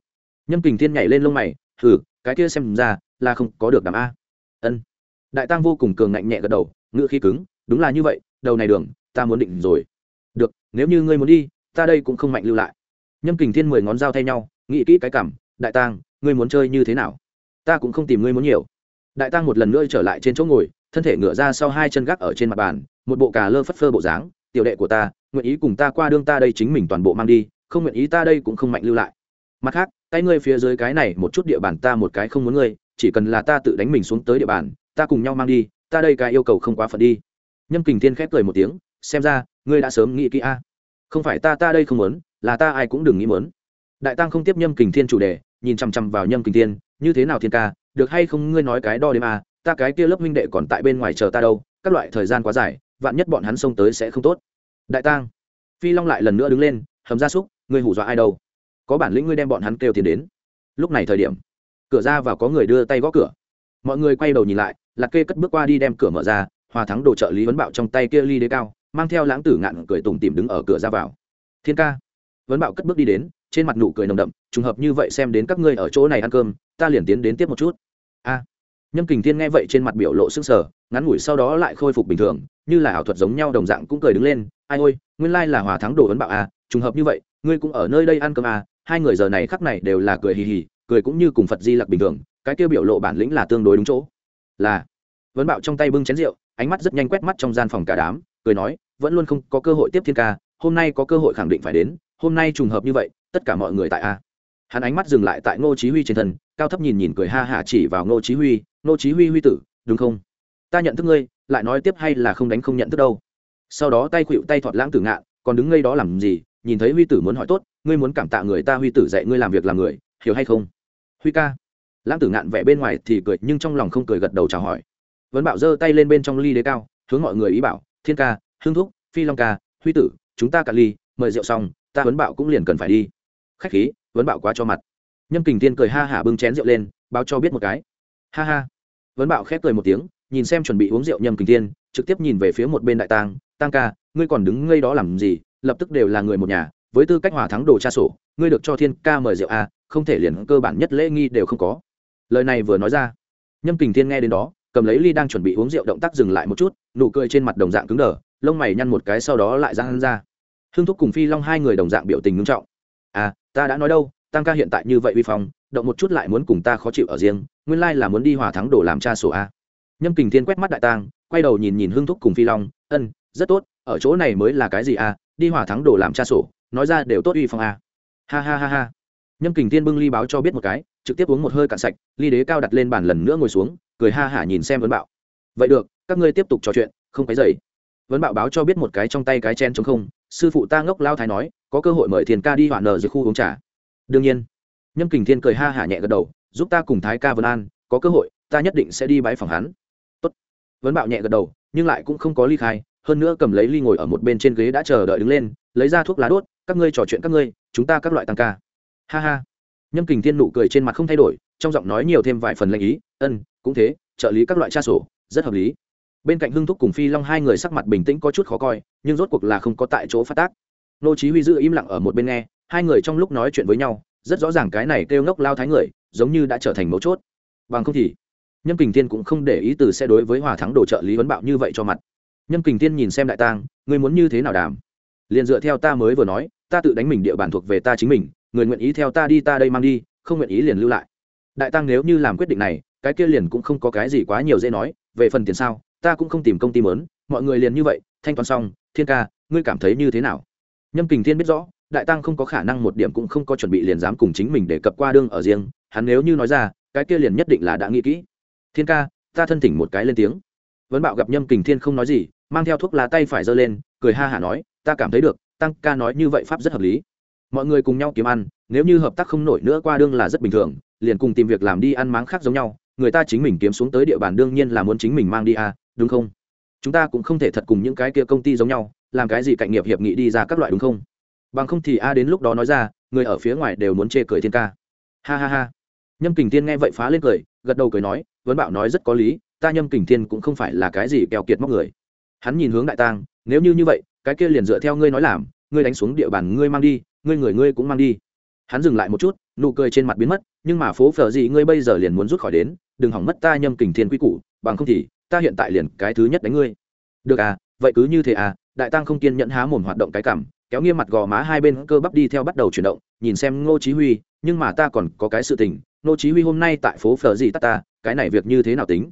S1: Nhâm kình thiên nhảy lên lông mày thử cái kia xem ra là không có được đàm a. Ân. Đại tăng vô cùng cường ngạnh nhẹ gật đầu ngựa khí cứng, đúng là như vậy, đầu này đường, ta muốn định rồi. Được, nếu như ngươi muốn đi, ta đây cũng không mạnh lưu lại. Nhâm kình thiên mười ngón dao thay nhau, nghĩ kỹ cái cảm, đại tăng, ngươi muốn chơi như thế nào? Ta cũng không tìm ngươi muốn nhiều. Đại tăng một lần nữa trở lại trên chỗ ngồi, thân thể ngựa ra sau hai chân gác ở trên mặt bàn, một bộ cà lơ phất phơ bộ dáng, tiểu đệ của ta nguyện ý cùng ta qua đương ta đây chính mình toàn bộ mang đi, không nguyện ý ta đây cũng không mạnh lưu lại. Mặt khác, tay ngươi phía dưới cái này một chút địa bàn ta một cái không muốn ngươi, chỉ cần là ta tự đánh mình xuống tới địa bàn, ta cùng nhau mang đi, ta đây cái yêu cầu không quá phận đi. Nhâm kình thiên khép cười một tiếng, xem ra, ngươi đã sớm nghĩ kỹ a. Không phải ta ta đây không muốn, là ta ai cũng đừng nghĩ muốn. Đại tăng không tiếp nhâm kình thiên chủ đề, nhìn chằm chằm vào nhâm kình thiên, như thế nào thiên ca, được hay không ngươi nói cái đo đếm a, ta cái kia lớp huynh đệ còn tại bên ngoài chờ ta đâu, các loại thời gian quá dài, vạn nhất bọn hắn xông tới sẽ không tốt đại tang. Phi long lại lần nữa đứng lên, hầm ra súc, ngươi hù dọa ai đâu? Có bản lĩnh ngươi đem bọn hắn kêu tiền đến. Lúc này thời điểm, cửa ra và có người đưa tay gõ cửa. Mọi người quay đầu nhìn lại, lạc kê cất bước qua đi đem cửa mở ra, hòa thắng đồ trợ lý vấn bạo trong tay kia ly đế cao, mang theo lãng tử ngạn cười tùng tìm đứng ở cửa ra vào. Thiên ca. Vấn bạo cất bước đi đến, trên mặt nụ cười nồng đậm, trùng hợp như vậy xem đến các ngươi ở chỗ này ăn cơm, ta liền tiến đến tiếp một chút. A. Nhâm kình thiên nghe vậy trên mặt biểu lộ sức sở ngắn ngủi sau đó lại khôi phục bình thường như là ảo thuật giống nhau đồng dạng cũng cười đứng lên, ai ôi, nguyên lai là hòa thắng đồ ấn bạo a trùng hợp như vậy, ngươi cũng ở nơi đây ăn cơm a hai người giờ này khắc này đều là cười hì hì, cười cũng như cùng phật di lặc bình thường, cái kia biểu lộ bản lĩnh là tương đối đúng chỗ. Là vấn bạo trong tay bưng chén rượu, ánh mắt rất nhanh quét mắt trong gian phòng cả đám, cười nói, vẫn luôn không có cơ hội tiếp thiên ca, hôm nay có cơ hội khẳng định phải đến, hôm nay trùng hợp như vậy, tất cả mọi người tại a. Hắn ánh mắt dừng lại tại ngô chí huy trên thân, cao thấp nhìn nhìn cười ha hả chỉ vào ngô chí huy, ngô chí huy huy tử, đúng không? Ta nhận thức ngươi, lại nói tiếp hay là không đánh không nhận thức đâu. Sau đó tay khuỵu tay thọt lãng tử ngạn, còn đứng ngây đó làm gì, nhìn thấy huy tử muốn hỏi tốt, ngươi muốn cảm tạ người ta huy tử dạy ngươi làm việc làm người, hiểu hay không? Huy ca. Lãng tử ngạn vẻ bên ngoài thì cười, nhưng trong lòng không cười gật đầu chào hỏi. Vấn bảo giơ tay lên bên trong ly đế cao, hướng mọi người ý bảo, thiên ca, hương thúc, phi long ca, huy tử, chúng ta cả ly, mời rượu xong, ta vấn bảo cũng liền cần phải đi. Khách khí vấn bảo quá cho mặt. Nhâm kình tiên cười ha hả bưng chén rượu lên, báo cho biết một cái. Ha ha. Vấn bảo khép cười một tiếng nhìn xem chuẩn bị uống rượu nhâm kình tiên trực tiếp nhìn về phía một bên đại tang tang ca, ngươi còn đứng ngây đó làm gì? Lập tức đều là người một nhà, với tư cách hòa thắng đồ cha sổ, ngươi được cho thiên ca mời rượu à không thể liền cơ bản nhất lễ nghi đều không có. Lời này vừa nói ra, nhâm kình thiên nghe đến đó, cầm lấy ly đang chuẩn bị uống rượu động tác dừng lại một chút, nụ cười trên mặt đồng dạng cứng đờ, lông mày nhăn một cái sau đó lại giang ra. Hưng thúc cùng phi long hai người đồng dạng biểu tình ngưng trọng. À ta đã nói đâu tăng ca hiện tại như vậy vi phong, động một chút lại muốn cùng ta khó chịu ở riêng, nguyên lai là muốn đi hòa thắng đồ làm cha sổ a nhâm kình thiên quét mắt đại tang, quay đầu nhìn nhìn hương thúc cùng phi long, ân, rất tốt, ở chỗ này mới là cái gì à? đi hòa thắng đồ làm cha sổ, nói ra đều tốt uy phong à? ha ha ha ha. Nhâm kình thiên bưng ly báo cho biết một cái, trực tiếp uống một hơi cạn sạch, ly đế cao đặt lên bàn lần nữa ngồi xuống, cười ha hả nhìn xem vấn bạo. Vậy được, các ngươi tiếp tục trò chuyện, không phải dậy. Vấn bạo báo cho biết một cái trong tay cái chen chống không, sư phụ ta ngốc lao thái nói, có cơ hội mời thiền ca đi hoạn nợ dưới khu uống trà. Đương nhiên. Nhâm kình thiên cười ha hả nhẹ gật đầu, giúp ta cùng thái ca vân an, có cơ hội, ta nhất định sẽ đi bãi phòng hắn vấn bạo nhẹ gật đầu, nhưng lại cũng không có ly khai, hơn nữa cầm lấy ly ngồi ở một bên trên ghế đã chờ đợi đứng lên, lấy ra thuốc lá đốt, các ngươi trò chuyện các ngươi, chúng ta các loại tăng ca. Ha ha. Nhâm kình thiên nụ cười trên mặt không thay đổi, trong giọng nói nhiều thêm vài phần lệnh ý, ân, cũng thế, trợ lý các loại tra sổ, rất hợp lý. Bên cạnh hưng thúc cùng phi long hai người sắc mặt bình tĩnh có chút khó coi, nhưng rốt cuộc là không có tại chỗ phát tác. Nô chí huy giữ im lặng ở một bên nghe, hai người trong lúc nói chuyện với nhau, rất rõ ràng cái này kêu ngốc lao thái người, giống như đã trở thành mấu chốt. Bằng không thì nhâm kình thiên cũng không để ý từ xe đối với hòa thắng đồ trợ lý vấn bạo như vậy cho mặt. Nhâm kình thiên nhìn xem đại tang người muốn như thế nào đàm? Liền dựa theo ta mới vừa nói, ta tự đánh mình địa bàn thuộc về ta chính mình, người nguyện ý theo ta đi ta đây mang đi, không nguyện ý liền lưu lại. Đại tăng nếu như làm quyết định này, cái kia liền cũng không có cái gì quá nhiều dễ nói, về phần tiền sao, ta cũng không tìm công ty mớn mọi người liền như vậy, thanh toán xong, thiên ca, ngươi cảm thấy như thế nào? Nhâm kình thiên biết rõ, đại tăng không có khả năng một điểm cũng không có chuẩn bị liền dám cùng chính mình để cập qua đương ở riêng, hắn nếu như nói ra, cái kia liền nhất định là đã nghĩ kỹ thiên ca, ta thân thỉnh một cái lên tiếng. Vấn bạo gặp nhâm kình thiên không nói gì, mang theo thuốc lá tay phải giơ lên, cười ha hả nói, ta cảm thấy được, tăng ca nói như vậy pháp rất hợp lý. Mọi người cùng nhau kiếm ăn, nếu như hợp tác không nổi nữa qua đương là rất bình thường, liền cùng tìm việc làm đi ăn máng khác giống nhau, người ta chính mình kiếm xuống tới địa bàn đương nhiên là muốn chính mình mang đi à đúng không? Chúng ta cũng không thể thật cùng những cái kia công ty giống nhau, làm cái gì cạnh nghiệp hiệp nghị đi ra các loại đúng không? Bằng không thì a đến lúc đó nói ra, người ở phía ngoài đều muốn chê cười thiên ca. Ha ha ha. Nhâm kình thiên nghe vậy phá lên cười, gật đầu cười nói vấn bảo nói rất có lý, ta nhâm kình thiên cũng không phải là cái gì keo kiệt móc người. Hắn nhìn hướng đại tang, nếu như như vậy, cái kia liền dựa theo ngươi nói làm, ngươi đánh xuống địa bàn ngươi mang đi, ngươi người ngươi cũng mang đi. Hắn dừng lại một chút, nụ cười trên mặt biến mất, nhưng mà phố phở gì ngươi bây giờ liền muốn rút khỏi đến, đừng hỏng mất ta nhâm kình thiên quy củ, bằng không thì, ta hiện tại liền cái thứ nhất đánh ngươi. Được à vậy cứ như thế à đại tăng không kiên nhẫn há mồm hoạt động cái cảm, kéo nghiêm mặt gò má hai bên cơ bắp đi theo bắt đầu chuyển động, nhìn xem ngô chí huy, nhưng mà ta còn có cái sự tình Nô chí huy hôm nay tại phố phở gì ta ta cái này việc như thế nào tính?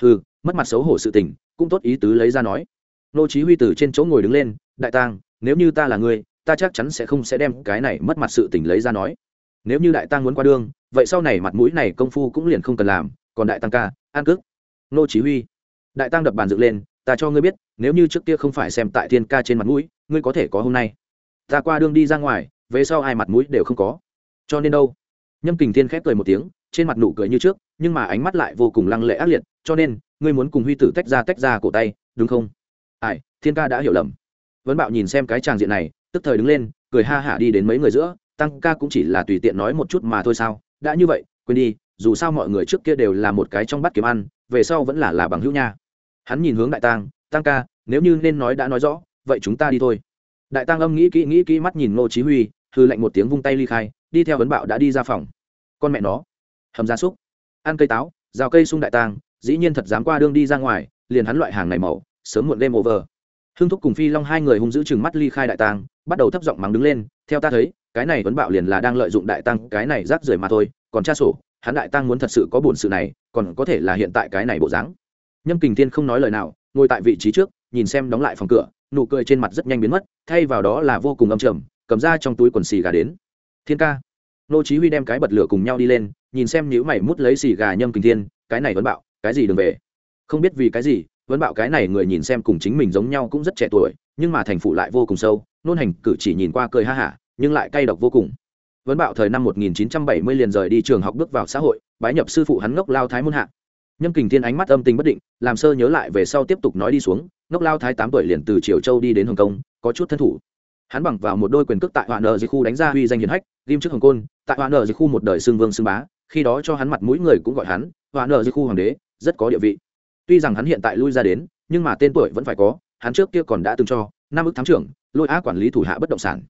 S1: Hừ mất mặt xấu hổ sự tình cũng tốt ý tứ lấy ra nói. Nô chí huy từ trên chỗ ngồi đứng lên đại tăng nếu như ta là người, ta chắc chắn sẽ không sẽ đem cái này mất mặt sự tình lấy ra nói. Nếu như đại tăng muốn qua đường vậy sau này mặt mũi này công phu cũng liền không cần làm còn đại tăng ca an cước. Nô chí huy đại tăng đập bàn dựng lên ta cho ngươi biết nếu như trước kia không phải xem tại thiên ca trên mặt mũi ngươi có thể có hôm nay. Ta qua đường đi ra ngoài về sau ai mặt mũi đều không có. Cho nên đâu? Nhâm kình thiên khép cười một tiếng, trên mặt nụ cười như trước, nhưng mà ánh mắt lại vô cùng lăng lệ ác liệt, cho nên, ngươi muốn cùng huy tử tách ra tách ra cổ tay, đúng không? Ai, thiên ca đã hiểu lầm. Vấn bạo nhìn xem cái tràng diện này, tức thời đứng lên, cười ha hả đi đến mấy người giữa, tăng ca cũng chỉ là tùy tiện nói một chút mà thôi sao? Đã như vậy, quên đi, dù sao mọi người trước kia đều là một cái trong bắt kiếm ăn, về sau vẫn là là bằng hữu nha. Hắn nhìn hướng đại tang tăng ca, nếu như nên nói đã nói rõ, vậy chúng ta đi thôi. Đại tăng âm nghĩ kỹ nghĩ kỹ mắt nhìn ngô chí huy hư lạnh một tiếng vung tay ly khai đi theo vấn bạo đã đi ra phòng. Con mẹ nó. Hầm gia súc. Ăn cây táo, rào cây sung đại tang dĩ nhiên thật dám qua đương đi ra ngoài, liền hắn loại hàng này màu, sớm muộn game over. Hưng thúc cùng phi long hai người hung giữ chừng mắt ly khai đại tang bắt đầu thấp giọng mắng đứng lên, theo ta thấy, cái này vấn bạo liền là đang lợi dụng đại tăng cái này rác rưởi mà thôi, còn cha sổ, hắn đại tăng muốn thật sự có buồn sự này, còn có thể là hiện tại cái này bộ dáng. Nhâm kình tiên không nói lời nào, ngồi tại vị trí trước, nhìn xem đóng lại phòng cửa, nụ cười trên mặt rất nhanh biến mất, thay vào đó là vô cùng âm trầm, cầm ra trong túi quần xì gà đến thiên ca. Nô chí huy đem cái bật lửa cùng nhau đi lên, nhìn xem nhíu mày mút lấy xì gà nhâm kình thiên, cái này vẫn bạo, cái gì đừng về. Không biết vì cái gì vẫn bạo cái này người nhìn xem cùng chính mình giống nhau cũng rất trẻ tuổi, nhưng mà thành phụ lại vô cùng sâu, nôn hành cử chỉ nhìn qua cười ha hả, nhưng lại cay độc vô cùng. Vẫn bạo thời năm 1970 liền rời đi trường học bước vào xã hội, bái nhập sư phụ hắn ngốc lao thái môn hạ. Nhâm kình thiên ánh mắt âm tình bất định, làm sơ nhớ lại về sau tiếp tục nói đi xuống, ngốc lao thái tám tuổi liền từ triều châu đi đến hồng kông, có chút thân thủ. Hắn bằng vào một đôi quyền cước tại hoạn nợ dưới khu đánh ra huy danh hiền hách ghim trước hồng côn, tại hoa nợ dưới khu một đời xương vương xương bá, khi đó cho hắn mặt mũi người cũng gọi hắn, hoa nợ dưới khu hoàng đế, rất có địa vị. Tuy rằng hắn hiện tại lui ra đến, nhưng mà tên tuổi vẫn phải có, hắn trước kia còn đã từng cho, năm ước thám trưởng, lôi a quản lý thủ hạ bất động sản.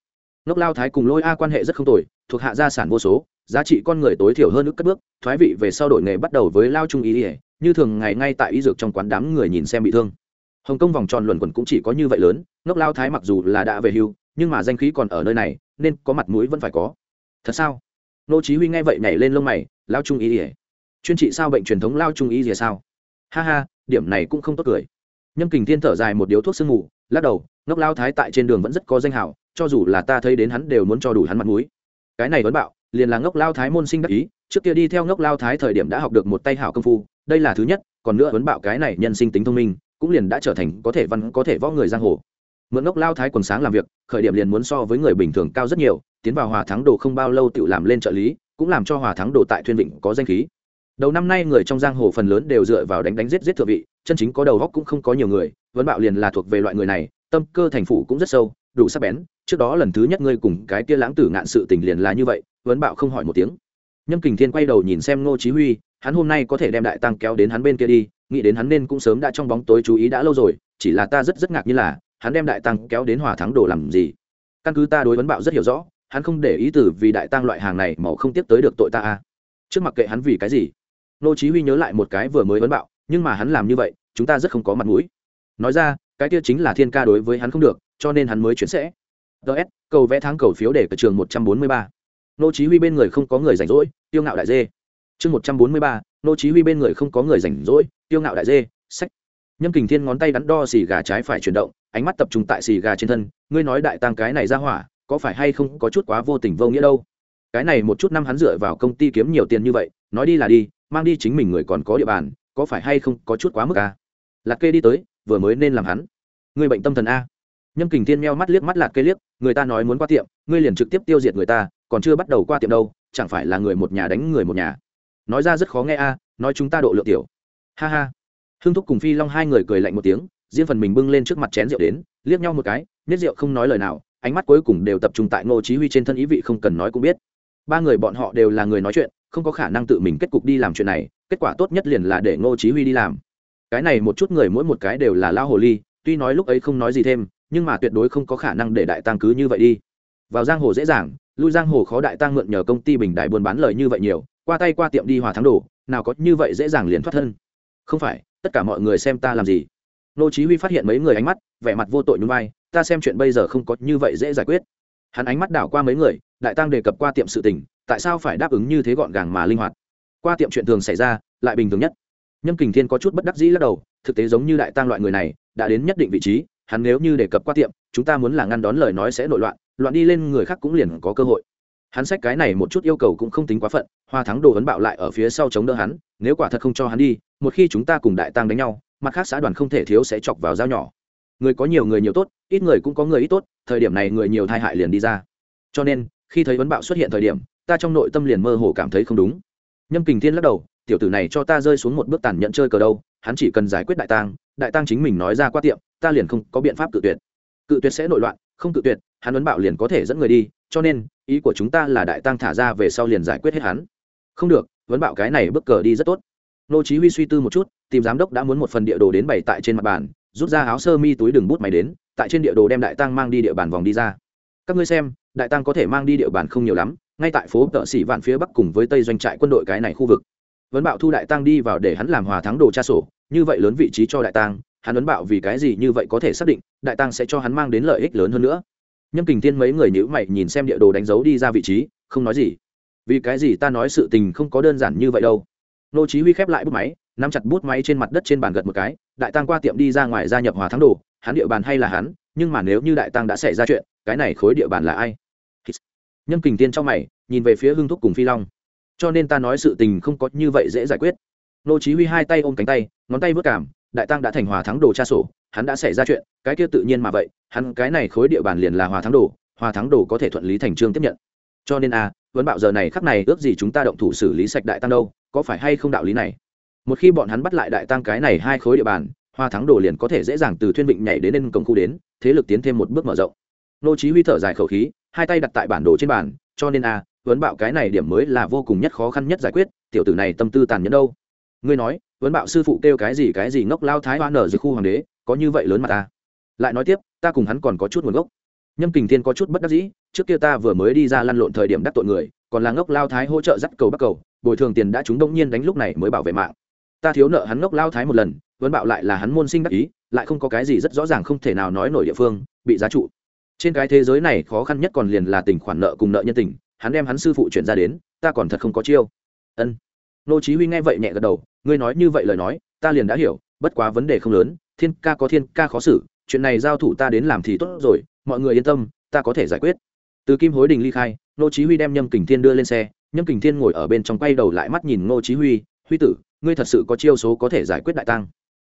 S1: Ngốc lao thái cùng lôi a quan hệ rất không tồi, thuộc hạ gia sản vô số, giá trị con người tối thiểu hơn ước cất bước, thoái vị về sau đổi nghề bắt đầu với lao trung ý ỉa như thường ngày ngay tại y dược trong quán đám người nhìn xem bị thương. Hồng kông vòng tròn luẩn quẩn cũng chỉ có như vậy lớn, ngốc lao thái mặc dù là đã về hưu, nhưng mà danh khí còn ở nơi này, nên có mặt mũi vẫn phải có thật sao? Nô chí huy nghe vậy nhảy lên lông mày lao trung ý ỉa chuyên trị sao bệnh truyền thống lao trung ý ỉa sao? Ha ha điểm này cũng không tốt cười. Nhâm kình thiên thở dài một điếu thuốc sương mù lắc đầu ngốc lao thái tại trên đường vẫn rất có danh hào, cho dù là ta thấy đến hắn đều muốn cho đủ hắn mặt mũi. Cái này vẫn bạo liền là ngốc lao thái môn sinh đắc ý trước kia đi theo ngốc lao thái thời điểm đã học được một tay hảo công phu đây là thứ nhất còn nữa vấn bạo cái này nhân sinh tính thông minh cũng liền đã trở thành có thể văn có thể võ người giang hồ mượn ngốc lao thái quần sáng làm việc, khởi điểm liền muốn so với người bình thường cao rất nhiều, tiến vào hòa thắng đồ không bao lâu tự làm lên trợ lý, cũng làm cho hòa thắng đồ tại thuyên vịnh có danh khí. Đầu năm nay người trong giang hồ phần lớn đều dựa vào đánh đánh giết giết thượng vị, chân chính có đầu góc cũng không có nhiều người vấn bạo liền là thuộc về loại người này, tâm cơ thành phủ cũng rất sâu, đủ sắc bén, trước đó lần thứ nhất ngươi cùng cái kia lãng tử ngạn sự tình liền là như vậy vấn bạo không hỏi một tiếng. Nhâm kình thiên quay đầu nhìn xem ngô chí huy, hắn hôm nay có thể đem đại tăng kéo đến hắn bên kia đi, nghĩ đến hắn nên cũng sớm đã trong bóng tối chú ý đã lâu rồi, chỉ là ta rất rất ngạc như là hắn đem đại tăng kéo đến hòa thắng đồ làm gì? Căn cứ ta đối vấn bạo rất hiểu rõ, hắn không để ý từ vì đại tăng loại hàng này màu không tiếp tới được tội ta a trước mặt kệ hắn vì cái gì? Nô chí huy nhớ lại một cái vừa mới vấn bạo, nhưng mà hắn làm như vậy, chúng ta rất không có mặt mũi. Nói ra, cái kia chính là thiên ca đối với hắn không được, cho nên hắn mới chuyển sẽ. Ts cầu vẽ tháng cầu phiếu để cửa trường một trăm bốn mươi ba. Nô chí huy bên người không có người rảnh rỗi, tiêu ngạo đại dê. Chương một trăm bốn mươi ba, nô chí huy bên người không có người rảnh rỗi, tiêu ngạo đại dê, sách. Nhâm kình thiên ngón tay đắn đo xì gà trái phải chuyển động ánh mắt tập trung tại xì gà trên thân, ngươi nói đại tăng cái này ra hỏa, có phải hay không có chút quá vô tình vô nghĩa đâu? Cái này một chút năm hắn dựa vào công ty kiếm nhiều tiền như vậy, nói đi là đi, mang đi chính mình người còn có địa bàn, có phải hay không có chút quá mức à? Lạc kê đi tới, vừa mới nên làm hắn. Người bệnh tâm thần a. Nhâm kình thiên meo mắt liếc mắt lạc kê liếc, người ta nói muốn qua tiệm, ngươi liền trực tiếp tiêu diệt người ta, còn chưa bắt đầu qua tiệm đâu, chẳng phải là người một nhà đánh người một nhà? Nói ra rất khó nghe a, nói chúng ta độ lượng tiểu. Ha ha. Hương thúc cùng phi long hai người cười lạnh một tiếng riêng phần mình bưng lên trước mặt chén rượu đến, liếc nhau một cái nết rượu không nói lời nào, ánh mắt cuối cùng đều tập trung tại ngô chí huy trên thân ý vị không cần nói cũng biết. Ba người bọn họ đều là người nói chuyện, không có khả năng tự mình kết cục đi làm chuyện này, kết quả tốt nhất liền là để ngô chí huy đi làm. Cái này một chút người mỗi một cái đều là lao hồ ly, tuy nói lúc ấy không nói gì thêm, nhưng mà tuyệt đối không có khả năng để đại tăng cứ như vậy đi. Vào giang hồ dễ dàng, lui giang hồ khó đại tăng mượn nhờ công ty bình đại buôn bán lời như vậy nhiều, qua tay qua tiệm đi hòa thắng đồ, nào có như vậy dễ dàng liền thoát thân. Không phải, tất cả mọi người xem ta làm gì? Nô chí huy phát hiện mấy người ánh mắt, vẻ mặt vô tội nhún vai, ta xem chuyện bây giờ không có như vậy dễ giải quyết. Hắn ánh mắt đảo qua mấy người, đại tăng đề cập qua tiệm sự tình, tại sao phải đáp ứng như thế gọn gàng mà linh hoạt? Qua tiệm chuyện thường xảy ra, lại bình thường nhất. Nhâm kình thiên có chút bất đắc dĩ lắc đầu, thực tế giống như đại tăng loại người này, đã đến nhất định vị trí, hắn nếu như đề cập qua tiệm, chúng ta muốn là ngăn đón lời nói sẽ nội loạn loạn đi lên người khác cũng liền có cơ hội. Hắn sách cái này một chút yêu cầu cũng không tính quá phận, hoa thắng đồ vấn bạo lại ở phía sau chống đỡ hắn, nếu quả thật không cho hắn đi, một khi chúng ta cùng đại tăng đánh nhau mặt khác xã đoàn không thể thiếu sẽ chọc vào dao nhỏ. Người có nhiều người nhiều tốt, ít người cũng có người ít tốt, thời điểm này người nhiều thai hại liền đi ra. Cho nên, khi thấy vấn bạo xuất hiện thời điểm, ta trong nội tâm liền mơ hồ cảm thấy không đúng. Nhâm kình thiên lắc đầu, tiểu tử này cho ta rơi xuống một bước tàn nhẫn chơi cờ đâu, hắn chỉ cần giải quyết đại tang đại tang chính mình nói ra qua tiệm, ta liền không có biện pháp cự tuyệt. Cự tuyệt sẽ nội loạn, không cự tuyệt, hắn vấn bạo liền có thể dẫn người đi, cho nên, ý của chúng ta là đại tăng thả ra về sau liền giải quyết hết hắn. Không được vấn bạo cái này bước cờ đi rất tốt nô chí huy suy tư một chút, tìm giám đốc đã muốn một phần địa đồ đến bày tại trên mặt bàn, rút ra áo sơ mi túi đường bút máy đến, tại trên địa đồ đem đại tăng mang đi địa bàn vòng đi ra. Các ngươi xem, đại tăng có thể mang đi địa bàn không nhiều lắm, ngay tại phố tợ sĩ vạn phía bắc cùng với tây doanh trại quân đội cái này khu vực. Vấn bạo thu đại tăng đi vào để hắn làm hòa thắng đồ tra sổ, như vậy lớn vị trí cho đại tăng, hắn vấn bạo vì cái gì như vậy có thể xác định, đại tăng sẽ cho hắn mang đến lợi ích lớn hơn nữa. Nhâm kình thiên mấy người nhữ mày nhìn xem địa đồ đánh dấu đi ra vị trí, không nói gì. Vì cái gì ta nói sự tình không có đơn giản như vậy đâu? Nô chí huy khép lại bút máy, nắm chặt bút máy trên mặt đất trên bàn gật một cái, đại tăng qua tiệm đi ra ngoài gia nhập hòa thắng đồ, hắn địa bàn hay là hắn, nhưng mà nếu như đại tăng đã xảy ra chuyện, cái này khối địa bàn là ai? Nhân kình tiên trong mày, nhìn về phía hưng thúc cùng phi long. Cho nên ta nói sự tình không có như vậy dễ giải quyết. Nô chí huy hai tay ôm cánh tay, ngón tay vớt cảm, đại tăng đã thành hòa thắng đồ tra sổ, hắn đã xảy ra chuyện, cái kia tự nhiên mà vậy, hắn cái này khối địa bàn liền là hòa thắng đồ, hòa thắng đồ có thể thuận lý thành trương tiếp nhận. Cho nên à, a vấn bạo giờ này khắc này ước gì chúng ta động thủ xử lý sạch đại tăng đâu? Có phải hay không đạo lý này? Một khi bọn hắn bắt lại đại tăng cái này hai khối địa bàn, hoa thắng đồ liền có thể dễ dàng từ thuyên vịnh nhảy đến lên cổng khu đến, thế lực tiến thêm một bước mở rộng. Nô chí huy thở dài khẩu khí, hai tay đặt tại bản đồ trên bàn, cho nên a à, vấn bạo cái này điểm mới là vô cùng nhất khó khăn nhất giải quyết, tiểu tử này tâm tư tàn nhẫn đâu. Ngươi nói vấn bạo sư phụ kêu cái gì cái gì ngốc lao thái hoa nở dưới khu hoàng đế, có như vậy lớn mà ta? Lại nói tiếp, ta cùng hắn còn có chút nguồn gốc. Nhâm kình thiên có chút bất đắc dĩ, trước kia ta vừa mới đi ra lăn lộn thời điểm đắc tội người, còn là ngốc lao thái hỗ trợ dắt cầu bắc cầu bồi thường tiền đã chúng đông nhiên đánh lúc này mới bảo vệ mạng. Ta thiếu nợ hắn ngốc lao thái một lần vấn bạo lại là hắn môn sinh đắc ý, lại không có cái gì rất rõ ràng không thể nào nói nổi địa phương, bị giá trụ. Trên cái thế giới này khó khăn nhất còn liền là tình khoản nợ cùng nợ nhân tình, hắn đem hắn sư phụ chuyển ra đến, ta còn thật không có chiêu. Ân. Nô chí huy nghe vậy nhẹ gật đầu, ngươi nói như vậy lời nói, ta liền đã hiểu, bất quá vấn đề không lớn, thiên ca có thiên ca khó xử, chuyện này giao thủ ta đến làm thì tốt rồi, mọi người yên tâm, ta có thể giải quyết. Từ kim hối đình ly khai, nô chí huy đem nhâm kình thiên đưa lên xe nhâm kình thiên ngồi ở bên trong quay đầu lại mắt nhìn ngô chí huy huy tử, ngươi thật sự có chiêu số có thể giải quyết đại tăng?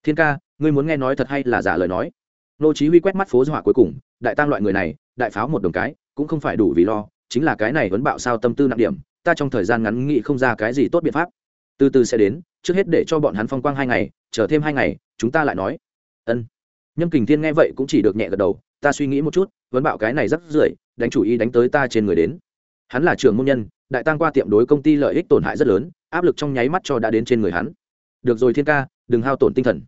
S1: Thiên ca, ngươi muốn nghe nói thật hay là giả lời nói? Ngô chí huy quét mắt phố dọa cuối cùng, đại tăng loại người này, đại pháo một đồng cái, cũng không phải đủ vì lo, chính là cái này vẫn bạo sao tâm tư nặng điểm, ta trong thời gian ngắn nghĩ không ra cái gì tốt biện pháp. Từ từ sẽ đến, trước hết để cho bọn hắn phong quang hai ngày, chờ thêm hai ngày, chúng ta lại nói. Ân. Nhâm kình thiên nghe vậy cũng chỉ được nhẹ gật đầu, ta suy nghĩ một chút vấn bạo cái này rất rưởi đánh chủ ý đánh tới ta trên người đến. Hắn là trưởng môn nhân đại tăng qua tiệm đối công ty lợi ích tổn hại rất lớn, áp lực trong nháy mắt cho đã đến trên người hắn. Được rồi thiên ca, đừng hao tổn tinh thần.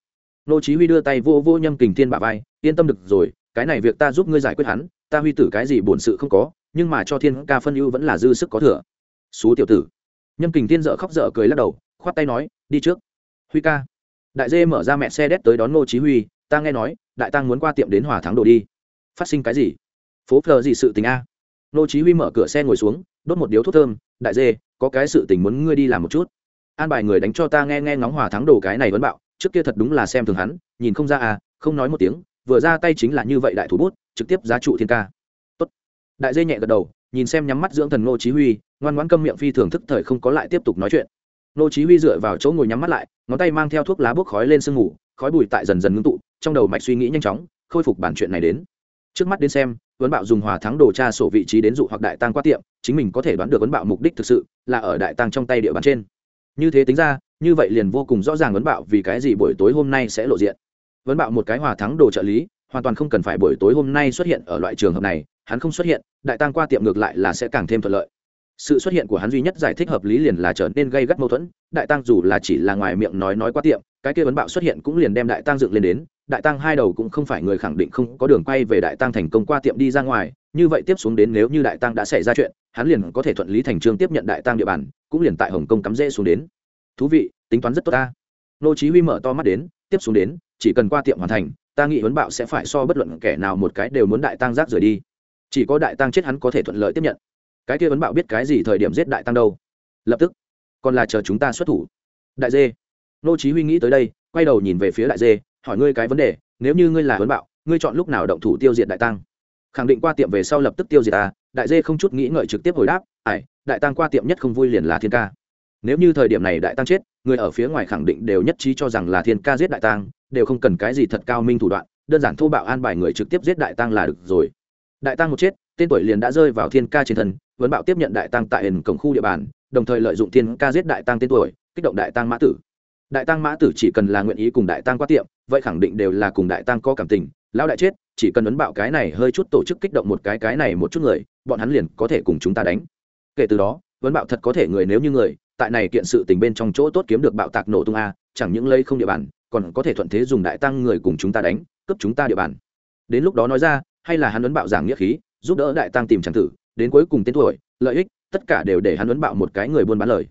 S1: Nô chí huy đưa tay vô vô nhâm kình thiên bả vai, yên tâm được rồi, cái này việc ta giúp ngươi giải quyết hắn, ta huy tử cái gì buồn sự không có, nhưng mà cho thiên ca phân ưu vẫn là dư sức có thừa. Xú tiểu tử. Nhâm kình thiên dở khóc dở cười lắc đầu, khoát tay nói, đi trước. Huy ca. Đại dê mở ra mẹ xe đét tới đón nô chí huy, ta nghe nói, đại tăng muốn qua tiệm đến hòa thắng đồ đi. Phát sinh cái gì? Phố phờ gì sự tình a? Nô chí huy mở cửa xe ngồi xuống đốt một điếu thuốc thơm, đại dê, có cái sự tình muốn ngươi đi làm một chút. An bài người đánh cho ta nghe nghe ngóng hòa thắng đồ cái này vẫn bạo, trước kia thật đúng là xem thường hắn, nhìn không ra à không nói một tiếng, vừa ra tay chính là như vậy đại thủ bút, trực tiếp giá trụ thiên ca. Tốt. Đại dê nhẹ gật đầu, nhìn xem nhắm mắt dưỡng thần Ngô chí huy, ngoan ngoãn câm miệng phi thường thức thời không có lại tiếp tục nói chuyện. Ngô chí huy dựa vào chỗ ngồi nhắm mắt lại, ngón tay mang theo thuốc lá bốc khói lên sương ngủ khói bụi tại dần dần ngưng tụ, trong đầu mạch suy nghĩ nhanh chóng, khôi phục bản chuyện này đến trước mắt đến xem vấn bạo dùng hòa thắng đồ tra sổ vị trí đến dụ hoặc đại tăng qua tiệm, chính mình có thể đoán được vấn bạo mục đích thực sự là ở đại tăng trong tay địa bàn trên. Như thế tính ra, như vậy liền vô cùng rõ ràng vấn bạo vì cái gì buổi tối hôm nay sẽ lộ diện. Vấn bạo một cái hòa thắng đồ trợ lý, hoàn toàn không cần phải buổi tối hôm nay xuất hiện ở loại trường hợp này, hắn không xuất hiện, đại tăng qua tiệm ngược lại là sẽ càng thêm thuận lợi. Sự xuất hiện của hắn duy nhất giải thích hợp lý liền là trở nên gây gắt mâu thuẫn, đại tăng dù là chỉ là ngoài miệng nói nói qua tiệm, cái kia vấn bạo xuất hiện cũng liền đem đại tăng dựng lên đến đại tăng hai đầu cũng không phải người khẳng định không có đường quay về đại tăng thành công qua tiệm đi ra ngoài, như vậy tiếp xuống đến nếu như đại tăng đã xảy ra chuyện, hắn liền có thể thuận lý thành trương tiếp nhận đại tăng địa bàn, cũng liền tại hồng kông cắm rễ xuống đến. Thú vị, tính toán rất tốt ta. Nô chí huy mở to mắt đến, tiếp xuống đến, chỉ cần qua tiệm hoàn thành, ta nghĩ huấn bạo sẽ phải so bất luận kẻ nào một cái đều muốn đại tăng rác rời đi. Chỉ có đại tăng chết hắn có thể thuận lợi tiếp nhận. Cái kia huấn bạo biết cái gì thời điểm giết đại tăng đâu? Lập tức, còn là chờ chúng ta xuất thủ. Đại dê. Nô chí huy nghĩ tới đây, quay đầu nhìn về phía đại dê hỏi ngươi cái vấn đề, nếu như ngươi là huấn bạo, ngươi chọn lúc nào động thủ tiêu diệt đại tăng? Khẳng định qua tiệm về sau lập tức tiêu diệt ta, đại dê không chút nghĩ ngợi trực tiếp hồi đáp ải đại tăng qua tiệm nhất không vui liền là thiên ca. Nếu như thời điểm này đại tăng chết, người ở phía ngoài khẳng định đều nhất trí cho rằng là thiên ca giết đại tăng, đều không cần cái gì thật cao minh thủ đoạn, đơn giản thô bạo an bài người trực tiếp giết đại tăng là được rồi. Đại tăng một chết, tên tuổi liền đã rơi vào thiên ca trên thân vấn bạo tiếp nhận đại tăng tại hình cổng khu địa bàn, đồng thời lợi dụng thiên ca giết đại tăng tên tuổi, kích động đại tăng mã tử. Đại tăng mã tử chỉ cần là nguyện ý cùng đại tăng qua tiệm vậy khẳng định đều là cùng đại tăng có cảm tình, lão đại chết, chỉ cần ấn bạo cái này hơi chút tổ chức kích động một cái cái này một chút người, bọn hắn liền có thể cùng chúng ta đánh. Kể từ đó, vấn bạo thật có thể người nếu như người, tại này kiện sự tình bên trong chỗ tốt kiếm được bạo tạc nổ tung a, chẳng những lấy không địa bàn, còn có thể thuận thế dùng đại tăng người cùng chúng ta đánh, cướp chúng ta địa bàn. Đến lúc đó nói ra, hay là hắn ấn bạo giảng nghĩa khí, giúp đỡ đại tăng tìm tràng tử, đến cuối cùng tên tuổi, lợi ích, tất cả đều để hắn ấn bạo một cái người buôn bán lời.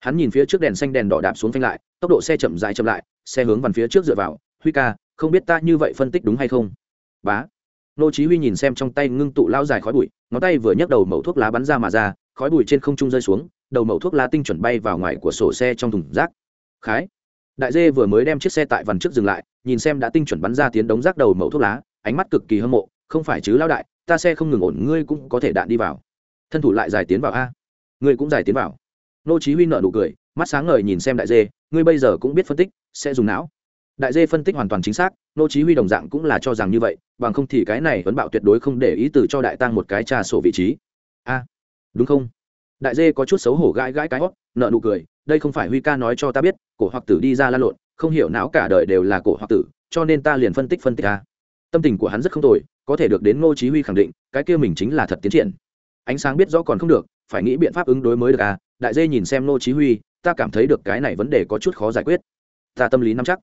S1: Hắn nhìn phía trước đèn xanh đèn đỏ đạp xuống phanh lại, tốc độ xe chậm dài chậm lại, xe hướng vào phía trước dựa vào huy ca, không biết ta như vậy phân tích đúng hay không? Bá. Nô chí huy nhìn xem trong tay ngưng tụ lao dài khói bụi, ngón tay vừa nhấc đầu mẩu thuốc lá bắn ra mà ra, khói bụi trên không trung rơi xuống, đầu mẩu thuốc lá tinh chuẩn bay vào ngoài của sổ xe trong thùng rác. Khái. Đại dê vừa mới đem chiếc xe tại vằn trước dừng lại, nhìn xem đã tinh chuẩn bắn ra tiến đống rác đầu mẩu thuốc lá, ánh mắt cực kỳ hâm mộ, không phải chứ lao đại, ta xe không ngừng ổn, ngươi cũng có thể đạn đi vào. Thân thủ lại giải tiến vào a. Ngươi cũng giải tiến vào. Nô chí huy nở nụ cười, mắt sáng ngời nhìn xem đại dê, ngươi bây giờ cũng biết phân tích, sẽ dùng não đại dê phân tích hoàn toàn chính xác, nô chí huy đồng dạng cũng là cho rằng như vậy, bằng không thì cái này vẫn bạo tuyệt đối không để ý từ cho đại tăng một cái trà sổ vị trí. A, đúng không? Đại dê có chút xấu hổ gãi gãi cái hót, nợ nụ cười, đây không phải huy ca nói cho ta biết, cổ hoặc tử đi ra lan lộn, không hiểu não cả đời đều là cổ hoặc tử, cho nên ta liền phân tích phân tích a. Tâm tình của hắn rất không tồi, có thể được đến ngô chí huy khẳng định, cái kia mình chính là thật tiến triển. Ánh sáng biết rõ còn không được, phải nghĩ biện pháp ứng đối mới được a. Đại dê nhìn xem ngô chí huy, ta cảm thấy được cái này vấn đề có chút khó giải quyết. Ta tâm lý nắm chắc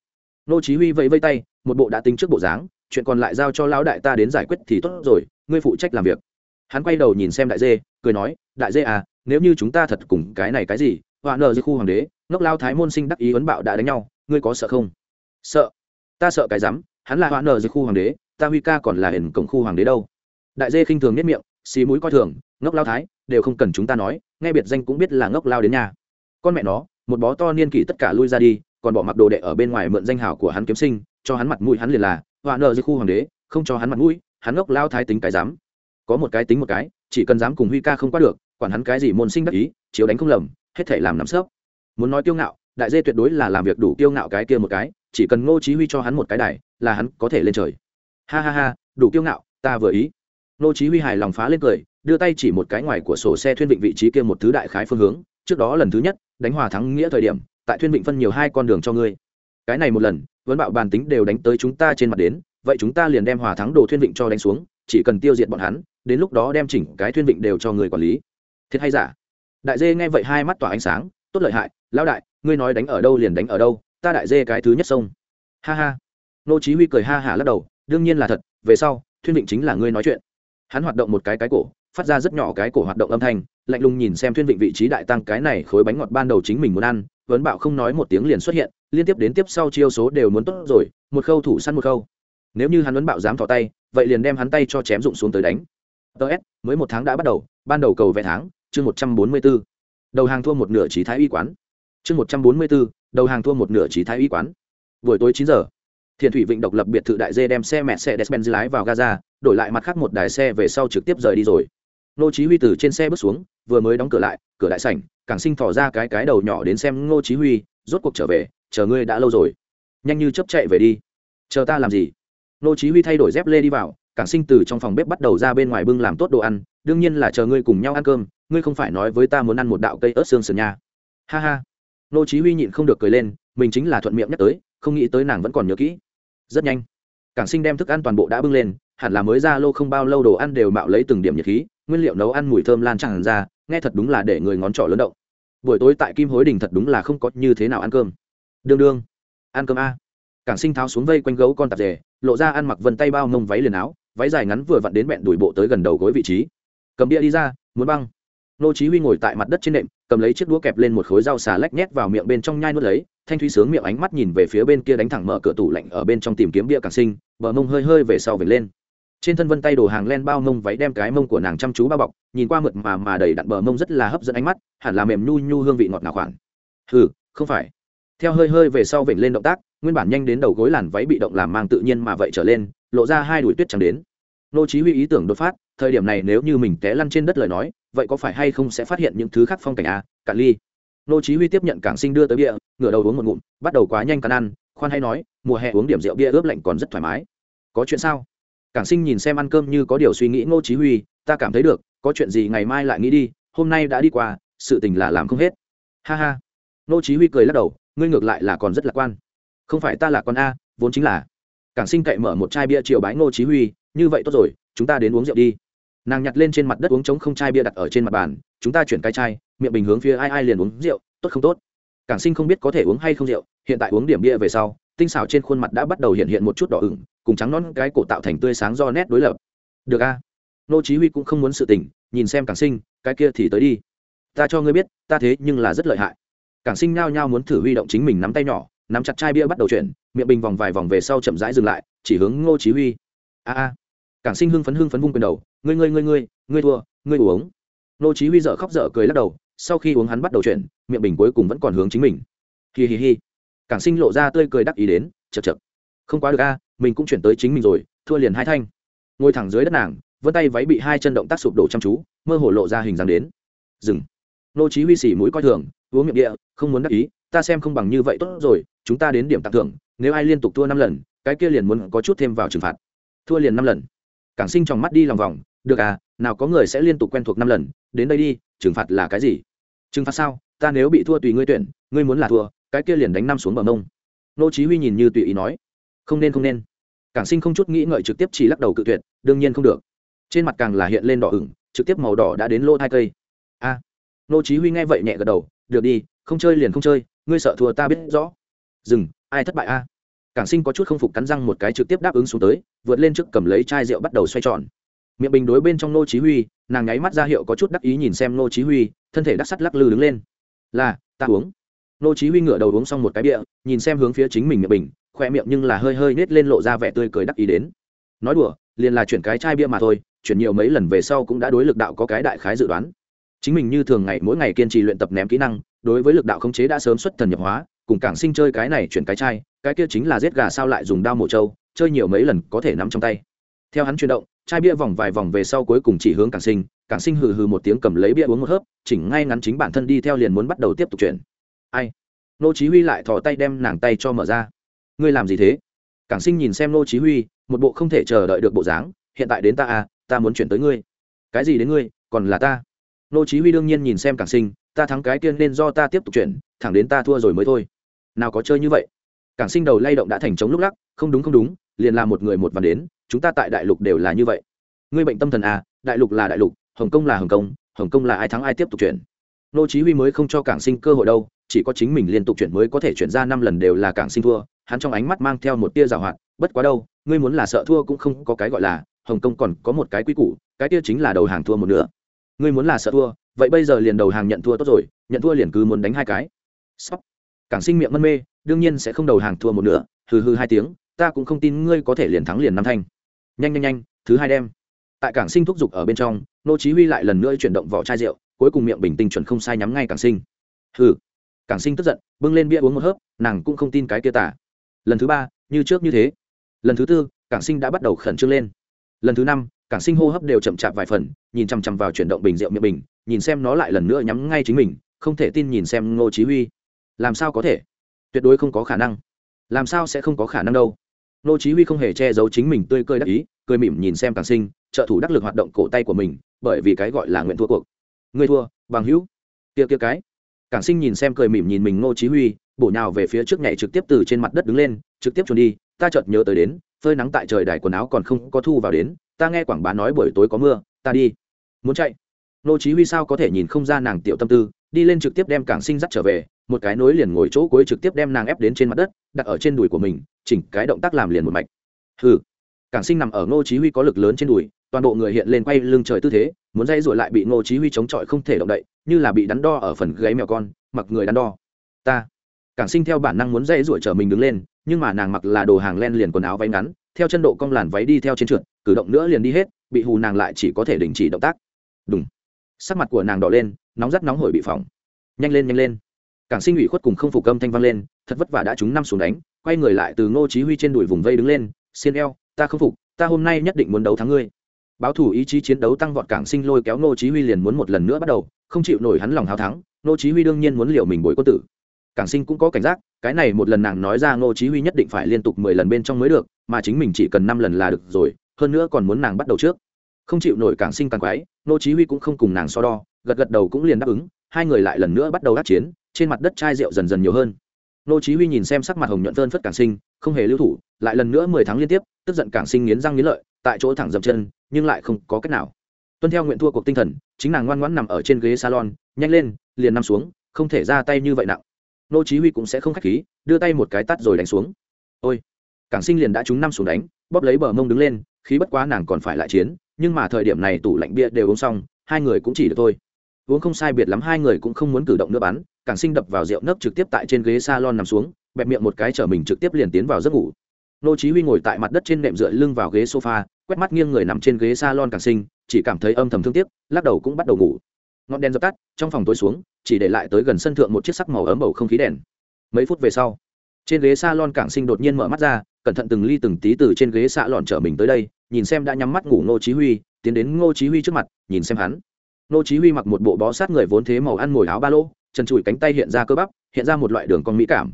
S1: nô chí huy vẫy vẫy tay, một bộ đã tính trước bộ dáng, chuyện còn lại giao cho lão đại ta đến giải quyết thì tốt rồi, ngươi phụ trách làm việc. Hắn quay đầu nhìn xem đại dê, cười nói, đại dê à nếu như chúng ta thật cùng cái này cái gì, họa nợ dưới khu hoàng đế, ngốc lao thái môn sinh đắc ý ấn bạo đã đánh nhau, ngươi có sợ không? Sợ. Ta sợ cái rắm, hắn là họa nợ dưới khu hoàng đế, ta huy ca còn là hình cổng khu hoàng đế đâu. Đại dê khinh thường nhất miệng, xì mũi coi thường, ngốc lao thái, đều không cần chúng ta nói, nghe biệt danh cũng biết là ngốc lao đến nhà. Con mẹ nó, một bó to niên kỷ tất cả lui ra đi còn bỏ mặc đồ đệ ở bên ngoài mượn danh hào của hắn kiếm sinh, cho hắn mặt mũi hắn liền là họa nợ dưới khu hoàng đế, không cho hắn mặt mũi, hắn ngốc lao thái tính cái dám có một cái tính một cái, chỉ cần dám cùng huy ca không qua được, quản hắn cái gì môn sinh đắc ý, chiếu đánh không lầm, hết thể làm nắm sớp muốn nói kiêu ngạo, đại dê tuyệt đối là làm việc đủ kiêu ngạo cái kia một cái, chỉ cần ngô chí huy cho hắn một cái đài, là hắn có thể lên trời. Ha ha ha, đủ kiêu ngạo, ta vừa ý. Ngô chí huy hài lòng phá lên cười, đưa tay chỉ một cái ngoài của sổ xe thuyên vịnh vị trí kia một thứ đại khái phương hướng, trước đó lần thứ nhất, đánh hòa thắng nghĩa thời điểm tại thuyên vịnh phân nhiều hai con đường cho ngươi. Cái này một lần vấn bạo bàn tính đều đánh tới chúng ta trên mặt đến, vậy chúng ta liền đem hòa thắng đồ thuyên vịnh cho đánh xuống, chỉ cần tiêu diệt bọn hắn, đến lúc đó đem chỉnh cái thuyên vịnh đều cho người quản lý. Thiệt hay giả? Đại dê nghe vậy hai mắt tỏa ánh sáng, tốt lợi hại, lão đại, ngươi nói đánh ở đâu liền đánh ở đâu, ta đại dê cái thứ nhất sông. Ha ha. Nô chí huy cười ha hả lắc đầu, đương nhiên là thật, về sau, thuyên vịnh chính là ngươi nói chuyện. Hắn hoạt động một cái cái cổ phát ra rất nhỏ cái cổ hoạt động âm thanh, lạnh lùng nhìn xem thuyên vịnh vị trí đại tăng cái này khối bánh ngọt ban đầu chính mình muốn ăn, vấn bạo không nói một tiếng liền xuất hiện, liên tiếp đến tiếp sau chiêu số đều muốn tốt rồi, một khâu thủ săn một khâu. Nếu như hắn vấn bạo dám thò tay, vậy liền đem hắn tay cho chém dụng xuống tới đánh. Ts mới một tháng đã bắt đầu, ban đầu cầu vẽ tháng, chương một trăm bốn mươi b ố đầu hàng thua một nửa trí thái y quán. Chương một trăm bốn mươi b ố đầu hàng thua một nửa trí thái y quán. Buổi tối chín giờ thiền thủy vịnh độc lập biệt thự đại dê đem xe mẹ xe despen lái vào gaza, đổi lại mặt khác một đài xe về sau trực tiếp rời đi rồi nô chí huy từ trên xe bước xuống, vừa mới đóng cửa lại, cửa đại sảnh, càng sinh thò ra cái cái đầu nhỏ đến xem ngô chí huy, rốt cuộc trở về, chờ ngươi đã lâu rồi. Nhanh như chớp chạy về đi. Chờ ta làm gì? Nô chí huy thay đổi dép lê đi vào, càng sinh từ trong phòng bếp bắt đầu ra bên ngoài bưng làm tốt đồ ăn, đương nhiên là chờ ngươi cùng nhau ăn cơm, ngươi không phải nói với ta muốn ăn một đạo cây ớt xương sườn nha. Ha ha. Nô chí huy nhịn không được cười lên, mình chính là thuận miệng nhắc tới, không nghĩ tới nàng vẫn còn nhớ kỹ. Rất nhanh. Cảng sinh đem thức ăn toàn bộ đã bưng lên, hẳn là mới ra lô không bao lâu đồ ăn đều mạo lấy từng điểm nhiệt khí nguyên liệu nấu ăn mùi thơm lan tràn ra, nghe thật đúng là để người ngón trỏ lớn động. Buổi tối tại kim hối đình thật đúng là không có như thế nào ăn cơm. Đương đương, ăn cơm a. Cảng sinh tháo xuống vây quanh gấu con tạp dề, lộ ra ăn mặc vân tay bao mông váy liền áo, váy dài ngắn vừa vặn đến bẹn đùi bộ tới gần đầu gối vị trí. Cầm bia đi ra, muốn băng. Nô chí huy ngồi tại mặt đất trên nệm, cầm lấy chiếc đũa kẹp lên một khối rau xà lách nhét vào miệng bên trong nhai nuốt lấy, thanh thúy sướng miệng ánh mắt nhìn về phía bên kia đánh thẳng mở cửa tủ lạnh ở bên trong tìm kiếm bia càng sinh, bờ mông hơi hơi về sau về lên trên thân vân tay đồ hàng len bao mông váy đem cái mông của nàng chăm chú bao bọc, nhìn qua mượt mà mà đầy đặn bờ mông rất là hấp dẫn ánh mắt, hẳn là mềm nhu nhu hương vị ngọt ngào khoản. Hừ, không phải. Theo hơi hơi về sau vểnh lên động tác, nguyên bản nhanh đến đầu gối làn váy bị động làm mang tự nhiên mà vậy trở lên, lộ ra hai đùi tuyết trắng đến. Nô chí huy ý tưởng đột phát, thời điểm này nếu như mình té lăn trên đất lời nói, vậy có phải hay không sẽ phát hiện những thứ khác phong cảnh à? Cạn ly. Nô chí huy tiếp nhận cảng sinh đưa tới bia, ngửa đầu uống một ngụm, bắt đầu quá nhanh cắn ăn, khoan hay nói, mùa hè uống điểm rượu bia ướp lạnh còn rất thoải mái. Có chuyện sao? Cảng sinh nhìn xem ăn cơm như có điều suy nghĩ Ngô chí huy, ta cảm thấy được, có chuyện gì ngày mai lại nghĩ đi, hôm nay đã đi qua, sự tình là làm không hết. Ha ha. Ngô chí huy cười lắc đầu, ngươi ngược lại là còn rất lạc quan. Không phải ta là con a, vốn chính là. Cảng sinh cậy mở một chai bia chiều bái Ngô chí huy, như vậy tốt rồi, chúng ta đến uống rượu đi. Nàng nhặt lên trên mặt đất uống trống không chai bia đặt ở trên mặt bàn, chúng ta chuyển cái chai, miệng bình hướng phía ai ai liền uống rượu, tốt không tốt? Cảng sinh không biết có thể uống hay không rượu, hiện tại uống điểm bia về sau, tinh xảo trên khuôn mặt đã bắt đầu hiện hiện một chút đỏ ửng cùng trắng non cái cổ tạo thành tươi sáng do nét đối lập. Được a. Nô chí huy cũng không muốn sự tình, nhìn xem cảng sinh, cái kia thì tới đi. Ta cho ngươi biết, ta thế nhưng là rất lợi hại. Cảng sinh nhao nhao muốn thử huy động chính mình nắm tay nhỏ, nắm chặt chai bia bắt đầu chuyển, miệng bình vòng vài vòng về sau chậm rãi dừng lại, chỉ hướng ngô chí huy. A a. Cảng sinh hưng phấn hưng phấn vung quyền đầu, ngươi ngươi ngươi ngươi ngươi thua, ngươi uống. Ngô chí huy dở khóc dở cười lắc đầu, sau khi uống hắn bắt đầu chuyển, miệng bình cuối cùng vẫn còn hướng chính mình. Hi hi hi. Cảng sinh lộ ra tươi cười đắc ý đến chật chật không quá được a mình cũng chuyển tới chính mình rồi, thua liền hai thanh. Ngồi thẳng dưới đất nàng, vân tay váy bị hai chân động tác sụp đổ chăm chú, mơ hồ lộ ra hình dáng đến. Dừng. Nô chí huy xỉ mũi coi thường, uống miệng địa, không muốn đắc ý, ta xem không bằng như vậy tốt rồi, chúng ta đến điểm tặng thưởng, nếu ai liên tục thua năm lần, cái kia liền muốn có chút thêm vào trừng phạt. Thua liền năm lần. Cảng sinh trong mắt đi lòng vòng, được à nào có người sẽ liên tục quen thuộc năm lần, đến đây đi, trừng phạt là cái gì? Trừng phạt sao? Ta nếu bị thua tùy ngươi tuyển, ngươi muốn là thua, cái kia liền đánh năm xuống bờ mông. Nô chí huy nhìn như tùy ý nói không nên không nên. Cảng sinh không chút nghĩ ngợi trực tiếp chỉ lắc đầu cự tuyệt, đương nhiên không được. Trên mặt càng là hiện lên đỏ ửng, trực tiếp màu đỏ đã đến lô hai cây. A. Nô chí huy nghe vậy nhẹ gật đầu, được đi, không chơi liền không chơi, ngươi sợ thua ta biết rõ. Dừng, ai thất bại a? Cảng sinh có chút không phục cắn răng một cái trực tiếp đáp ứng xuống tới, vượt lên trước cầm lấy chai rượu bắt đầu xoay tròn. Miệng bình đối bên trong nô chí huy, nàng nháy mắt ra hiệu có chút đắc ý nhìn xem nô chí huy, thân thể đắc sắt lắc lư đứng lên. Là, ta uống. Nô chí huy ngửa đầu uống xong một cái bia, nhìn xem hướng phía chính mình miệng bình khoe miệng nhưng là hơi hơi nết lên lộ ra vẻ tươi cười đắc ý đến. Nói đùa, liền là chuyển cái chai bia mà thôi, chuyển nhiều mấy lần về sau cũng đã đối lực đạo có cái đại khái dự đoán. Chính mình như thường ngày mỗi ngày kiên trì luyện tập ném kỹ năng, đối với lực đạo khống chế đã sớm xuất thần nhập hóa, cùng cảng sinh chơi cái này chuyển cái chai, cái kia chính là giết gà sao lại dùng đao mổ trâu, chơi nhiều mấy lần có thể nắm trong tay. Theo hắn chuyển động, chai bia vòng vài vòng về sau cuối cùng chỉ hướng cảng sinh cảng sinh hừ hừ một tiếng cầm lấy bia uống một hớp, chỉnh ngay ngắn chính bản thân đi theo liền muốn bắt đầu tiếp tục chuyển. Ai? Nô chí huy lại thò tay đem nàng tay cho mở ra ngươi làm gì thế? Cảng sinh nhìn xem nô chí huy, một bộ không thể chờ đợi được bộ dáng, hiện tại đến ta à ta muốn chuyển tới ngươi. Cái gì đến ngươi, còn là ta? Nô chí huy đương nhiên nhìn xem cảng sinh, ta thắng cái tiên nên do ta tiếp tục chuyển, thẳng đến ta thua rồi mới thôi. Nào có chơi như vậy? Cảng sinh đầu lay động đã thành trống lúc lắc, không đúng không đúng, liền là một người một ván đến, chúng ta tại đại lục đều là như vậy. Ngươi bệnh tâm thần à đại lục là đại lục, hồng kông là hồng kông hồng kông là ai thắng ai tiếp tục chuyển. Nô chí huy mới không cho cảng sinh cơ hội đâu, chỉ có chính mình liên tục chuyển mới có thể chuyển ra năm lần đều là cảng sinh thua hắn trong ánh mắt mang theo một tia giảo hoạt, bất quá đâu, ngươi muốn là sợ thua cũng không có cái gọi là, hồng kông còn có một cái quy củ, cái tia chính là đầu hàng thua một nửa. Ngươi muốn là sợ thua, vậy bây giờ liền đầu hàng nhận thua tốt rồi, nhận thua liền cứ muốn đánh hai cái. Sóc cảng sinh miệng mân mê, đương nhiên sẽ không đầu hàng thua một nửa, hừ hừ hai tiếng, ta cũng không tin ngươi có thể liền thắng liền năm thanh. Nhanh nhanh nhanh, thứ hai đem. Tại cảng sinh thúc giục ở bên trong, nô chí huy lại lần nữa chuyển động vỏ chai rượu, cuối cùng miệng bình tinh chuẩn không sai nhắm ngay cảng sinh. Hừ. Cảng sinh tức giận, bưng lên bia uống một hớp, nàng cũng không tin cái kia tả lần thứ ba, như trước như thế. Lần thứ tư, cảng sinh đã bắt đầu khẩn trương lên. Lần thứ năm, cảng sinh hô hấp đều chậm chạp vài phần, nhìn chằm chằm vào chuyển động bình rượu miệng bình nhìn xem nó lại lần nữa nhắm ngay chính mình, không thể tin nhìn xem ngô chí huy. Làm sao có thể? Tuyệt đối không có khả năng. Làm sao sẽ không có khả năng đâu? Ngô chí huy không hề che giấu chính mình tươi cười đắc ý, cười mỉm nhìn xem cảng sinh, trợ thủ đắc lực hoạt động cổ tay của mình, bởi vì cái gọi là nguyện thua cuộc. Ngươi thua, bằng hữu. Kia kia cái. Cảng sinh nhìn xem cười mỉm nhìn mình ngô chí huy bổ nhào về phía trước nhảy trực tiếp từ trên mặt đất đứng lên, trực tiếp trốn đi, ta chợt nhớ tới đến, phơi nắng tại trời đài quần áo còn không có thu vào đến, ta nghe quảng bá nói buổi tối có mưa, ta đi. Muốn chạy. Nô chí huy sao có thể nhìn không ra nàng tiểu tâm tư, đi lên trực tiếp đem cảng sinh dắt trở về, một cái nối liền ngồi chỗ cuối trực tiếp đem nàng ép đến trên mặt đất, đặt ở trên đùi của mình, chỉnh cái động tác làm liền một mạch. Hừ. Cảng sinh nằm ở nô chí huy có lực lớn trên đùi, toàn bộ người hiện lên quay lưng trời tư thế, muốn dây rồi lại bị ngô chí huy chống chọi không thể động đậy, như là bị đắn đo ở phần gáy mèo con, mặc người đắn đo. Ta cảng sinh theo bản năng muốn dễ ruổi trở mình đứng lên, nhưng mà nàng mặc là đồ hàng len liền quần áo váy ngắn, theo chân độ cong làn váy đi theo trên trượt, cử động nữa liền đi hết, bị hù nàng lại chỉ có thể đình chỉ động tác. Đúng sắc mặt của nàng đỏ lên, nóng rắt nóng hổi bị phỏng. Nhanh lên nhanh lên. Cảng sinh ủy khuất cùng không phục âm thanh vang lên, thật vất vả đã trúng năm xuống đánh, quay người lại từ ngô chí huy trên đùi vùng vây đứng lên, xiên eo, ta không phục, ta hôm nay nhất định muốn đấu thắng ngươi. Báo thủ ý chí chiến đấu tăng vọt cảng sinh lôi kéo ngô chí huy liền muốn một lần nữa bắt đầu, không chịu nổi hắn lòng hào thắng, ngô chí huy đương nhiên muốn liều mình bồi quân tử cảng sinh cũng có cảnh giác, cái này một lần nàng nói ra ngô chí huy nhất định phải liên tục 10 lần bên trong mới được, mà chính mình chỉ cần 5 lần là được rồi, hơn nữa còn muốn nàng bắt đầu trước. Không chịu nổi cảng sinh càng quái, ngô chí huy cũng không cùng nàng so đo, gật gật đầu cũng liền đáp ứng, hai người lại lần nữa bắt đầu đắc chiến, trên mặt đất chai rượu dần dần nhiều hơn. Ngô chí huy nhìn xem sắc mặt hồng nhuận phơn phất cảng sinh, không hề lưu thủ, lại lần nữa 10 tháng liên tiếp, tức giận cảng sinh nghiến răng nghiến lợi, tại chỗ thẳng dậm chân, nhưng lại không có cách nào. Tuân theo nguyện thua cuộc tinh thần, chính nàng ngoan ngoãn nằm ở trên ghế salon, nhanh lên, liền nằm xuống, không thể ra tay như vậy nặng nô chí huy cũng sẽ không khách khí, đưa tay một cái tát rồi đánh xuống. Ôi, cảng sinh liền đã trúng năm xuống đánh, bóp lấy bờ mông đứng lên, khí bất quá nàng còn phải lại chiến, nhưng mà thời điểm này tủ lạnh bia đều uống xong, hai người cũng chỉ được thôi. Uống không sai biệt lắm hai người cũng không muốn cử động nữa bắn, cảng sinh đập vào rượu nấc trực tiếp tại trên ghế salon nằm xuống, bẹp miệng một cái trở mình trực tiếp liền tiến vào giấc ngủ. Nô chí huy ngồi tại mặt đất trên nệm dựa lưng vào ghế sofa, quét mắt nghiêng người nằm trên ghế salon cảng sinh, chỉ cảm thấy âm thầm thương tiếc, lắc đầu cũng bắt đầu ngủ ngọn đèn dập tắt, trong phòng tối xuống, chỉ để lại tới gần sân thượng một chiếc sắc màu ấm bầu không khí đèn. Mấy phút về sau, trên ghế salon cảng sinh đột nhiên mở mắt ra, cẩn thận từng ly từng tí từ trên ghế xạ lọn trở mình tới đây, nhìn xem đã nhắm mắt ngủ ngô chí huy, tiến đến ngô chí huy trước mặt, nhìn xem hắn. Ngô chí huy mặc một bộ bó sát người vốn thế màu ăn ngồi áo ba lô, chân chùi cánh tay hiện ra cơ bắp, hiện ra một loại đường cong mỹ cảm.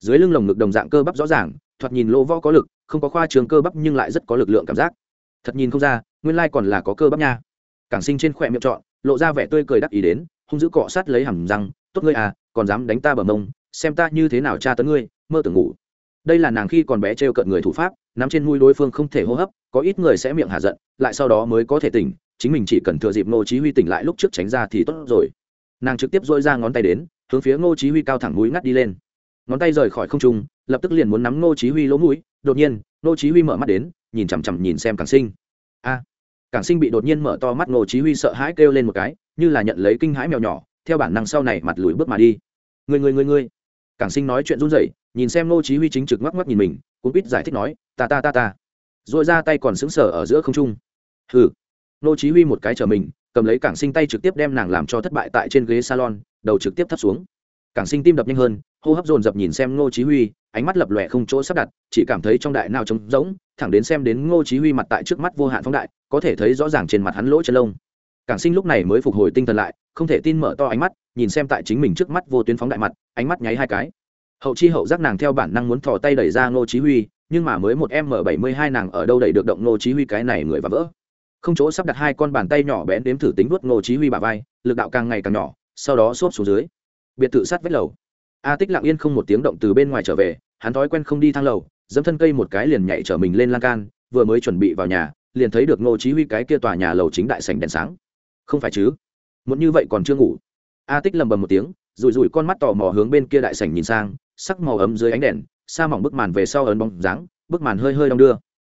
S1: Dưới lưng lồng ngực đồng dạng cơ bắp rõ ràng, thoạt nhìn lỗ võ có lực, không có khoa trường cơ bắp nhưng lại rất có lực lượng cảm giác. Thật nhìn không ra, nguyên lai còn là có cơ bắp nha. Cảng sinh trên khỏe miệng trọn lộ ra vẻ tươi cười đắc ý đến hung dữ cọ sát lấy hầm răng tốt ngươi à còn dám đánh ta bờ mông xem ta như thế nào tra tấn ngươi mơ tưởng ngủ. Đây là nàng khi còn bé t r e o cận người thủ pháp nắm trên mũi đối phương không thể hô hấp có ít người sẽ miệng hạ giận lại sau đó mới có thể tỉnh chính mình chỉ cần thừa dịp ngô chí huy tỉnh lại lúc trước tránh ra thì tốt rồi. Nàng trực tiếp dỗi ra ngón tay đến hướng phía ngô chí huy cao thẳng mũi ngắt đi lên. Ngón tay rời khỏi không trung lập tức liền muốn nắm ngô chí huy lỗ mũi đột nhiên ngô chí huy mở mắt đến nhìn chằm chằm nhìn xem càng sinh. A à, càng sinh bị đột nhiên mở to mắt ngô chí huy sợ hãi kêu lên một cái, như là nhận lấy kinh hãi mèo nhỏ, theo bản năng sau này mặt lùi bước mà đi. Người người người người cảng sinh nói chuyện run rẩy, nhìn xem ngô chí huy chính trực ngoắc ngoắc nhìn mình cũng biết giải thích nói, ta ta ta ta. Rồi ra tay còn sững sờ ở giữa không trung. Hừ. Ngô chí huy một cái trở mình, cầm lấy cảng sinh tay trực tiếp đem nàng làm cho thất bại tại trên ghế salon, đầu trực tiếp thấp xuống. Cảng sinh tim đập nhanh hơn, hô hấp dồn dập nhìn xem ngô chí huy, ánh mắt lập lòe không chỗ sắp đặt, chỉ cảm thấy trong đại nào trống rỗng, thẳng đến xem đến ngô chí huy mặt tại trước mắt vô hạn phóng đại có thể thấy rõ ràng trên mặt hắn lỗ chân lông. Cảng sinh lúc này mới phục hồi tinh thần lại, không thể tin mở to ánh mắt, nhìn xem tại chính mình trước mắt vô tuyến phóng đại mặt, ánh mắt nháy hai cái. Hậu chi hậu giác nàng theo bản năng muốn thò tay đẩy ra ngô chí huy, nhưng mà mới một m bảy mươi hai nàng ở đâu đẩy được động ngô chí huy cái này người và vỡ. Không chỗ sắp đặt hai con bàn tay nhỏ bé đếm thử tính vuốt ngô chí huy bả vai, lực đạo càng ngày càng nhỏ, sau đó xốp xuống dưới. Biệt thự sát vách lầu. A tích lặng yên không một tiếng động từ bên ngoài trở về, hắn thói quen không đi thang lầu, dẫm thân cây một cái liền nhảy trở mình lên lan can, vừa mới chuẩn bị vào nhà liền thấy được ngô chí huy cái kia tòa nhà lầu chính đại sảnh đèn sáng. Không phải chứ? Muốn như vậy còn chưa ngủ. A tích lầm bầm một tiếng rủi rủi con mắt tò mò hướng bên kia đại sảnh nhìn sang sắc màu ấm dưới ánh đèn xa mỏng bức màn về sau ấn bóng dáng bức màn hơi hơi đong đưa.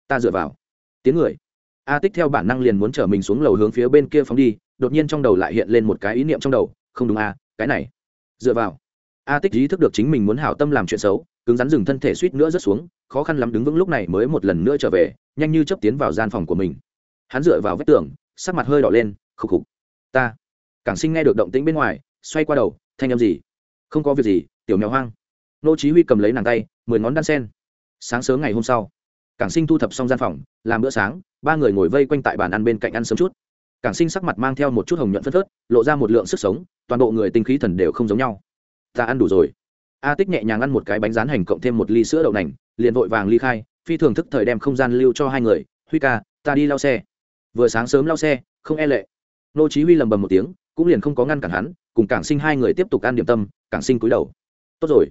S1: Ta dựa vào. Tiếng người. A tích theo bản năng liền muốn chở mình xuống lầu hướng phía bên kia phóng đi đột nhiên trong đầu lại hiện lên một cái ý niệm trong đầu không đúng a à, cái này. Dựa vào. A tích ý thức được chính mình muốn hảo tâm làm chuyện xấu cứng rắn dừng thân thể suýt nữa rớt xuống khó khăn lắm đứng vững lúc này mới một lần nữa trở về nhanh như chấp tiến vào gian phòng của mình. Hắn dựa vào vách tường, sắc mặt hơi đỏ lên, khục khục. Ta. Cảng sinh nghe được động tĩnh bên ngoài, xoay qua đầu, thanh âm gì? Không có việc gì, tiểu mèo hoang. Nô chí huy cầm lấy nàng tay, mười ngón đan sen. Sáng sớm ngày hôm sau. Cảng sinh thu thập xong gian phòng, làm bữa sáng, ba người ngồi vây quanh tại bàn ăn bên cạnh ăn sớm chút. Cảng sinh sắc mặt mang theo một chút hồng nhuận phất phớt, lộ ra một lượng sức sống, toàn bộ người tinh khí thần đều không giống nhau. Ta ăn đủ rồi. A tích nhẹ nhàng ăn một cái bánh rán hành cộng thêm một ly sữa đậu nành, liền vội vàng ly khai phi thường thức thời đem không gian lưu cho hai người, huy ca, ta đi lau xe. Vừa sáng sớm lau xe, không e lệ. Nô chí huy lầm bầm một tiếng, cũng liền không có ngăn cản hắn, cùng cảng sinh hai người tiếp tục ăn điểm tâm, cảng sinh cúi đầu. Tốt rồi.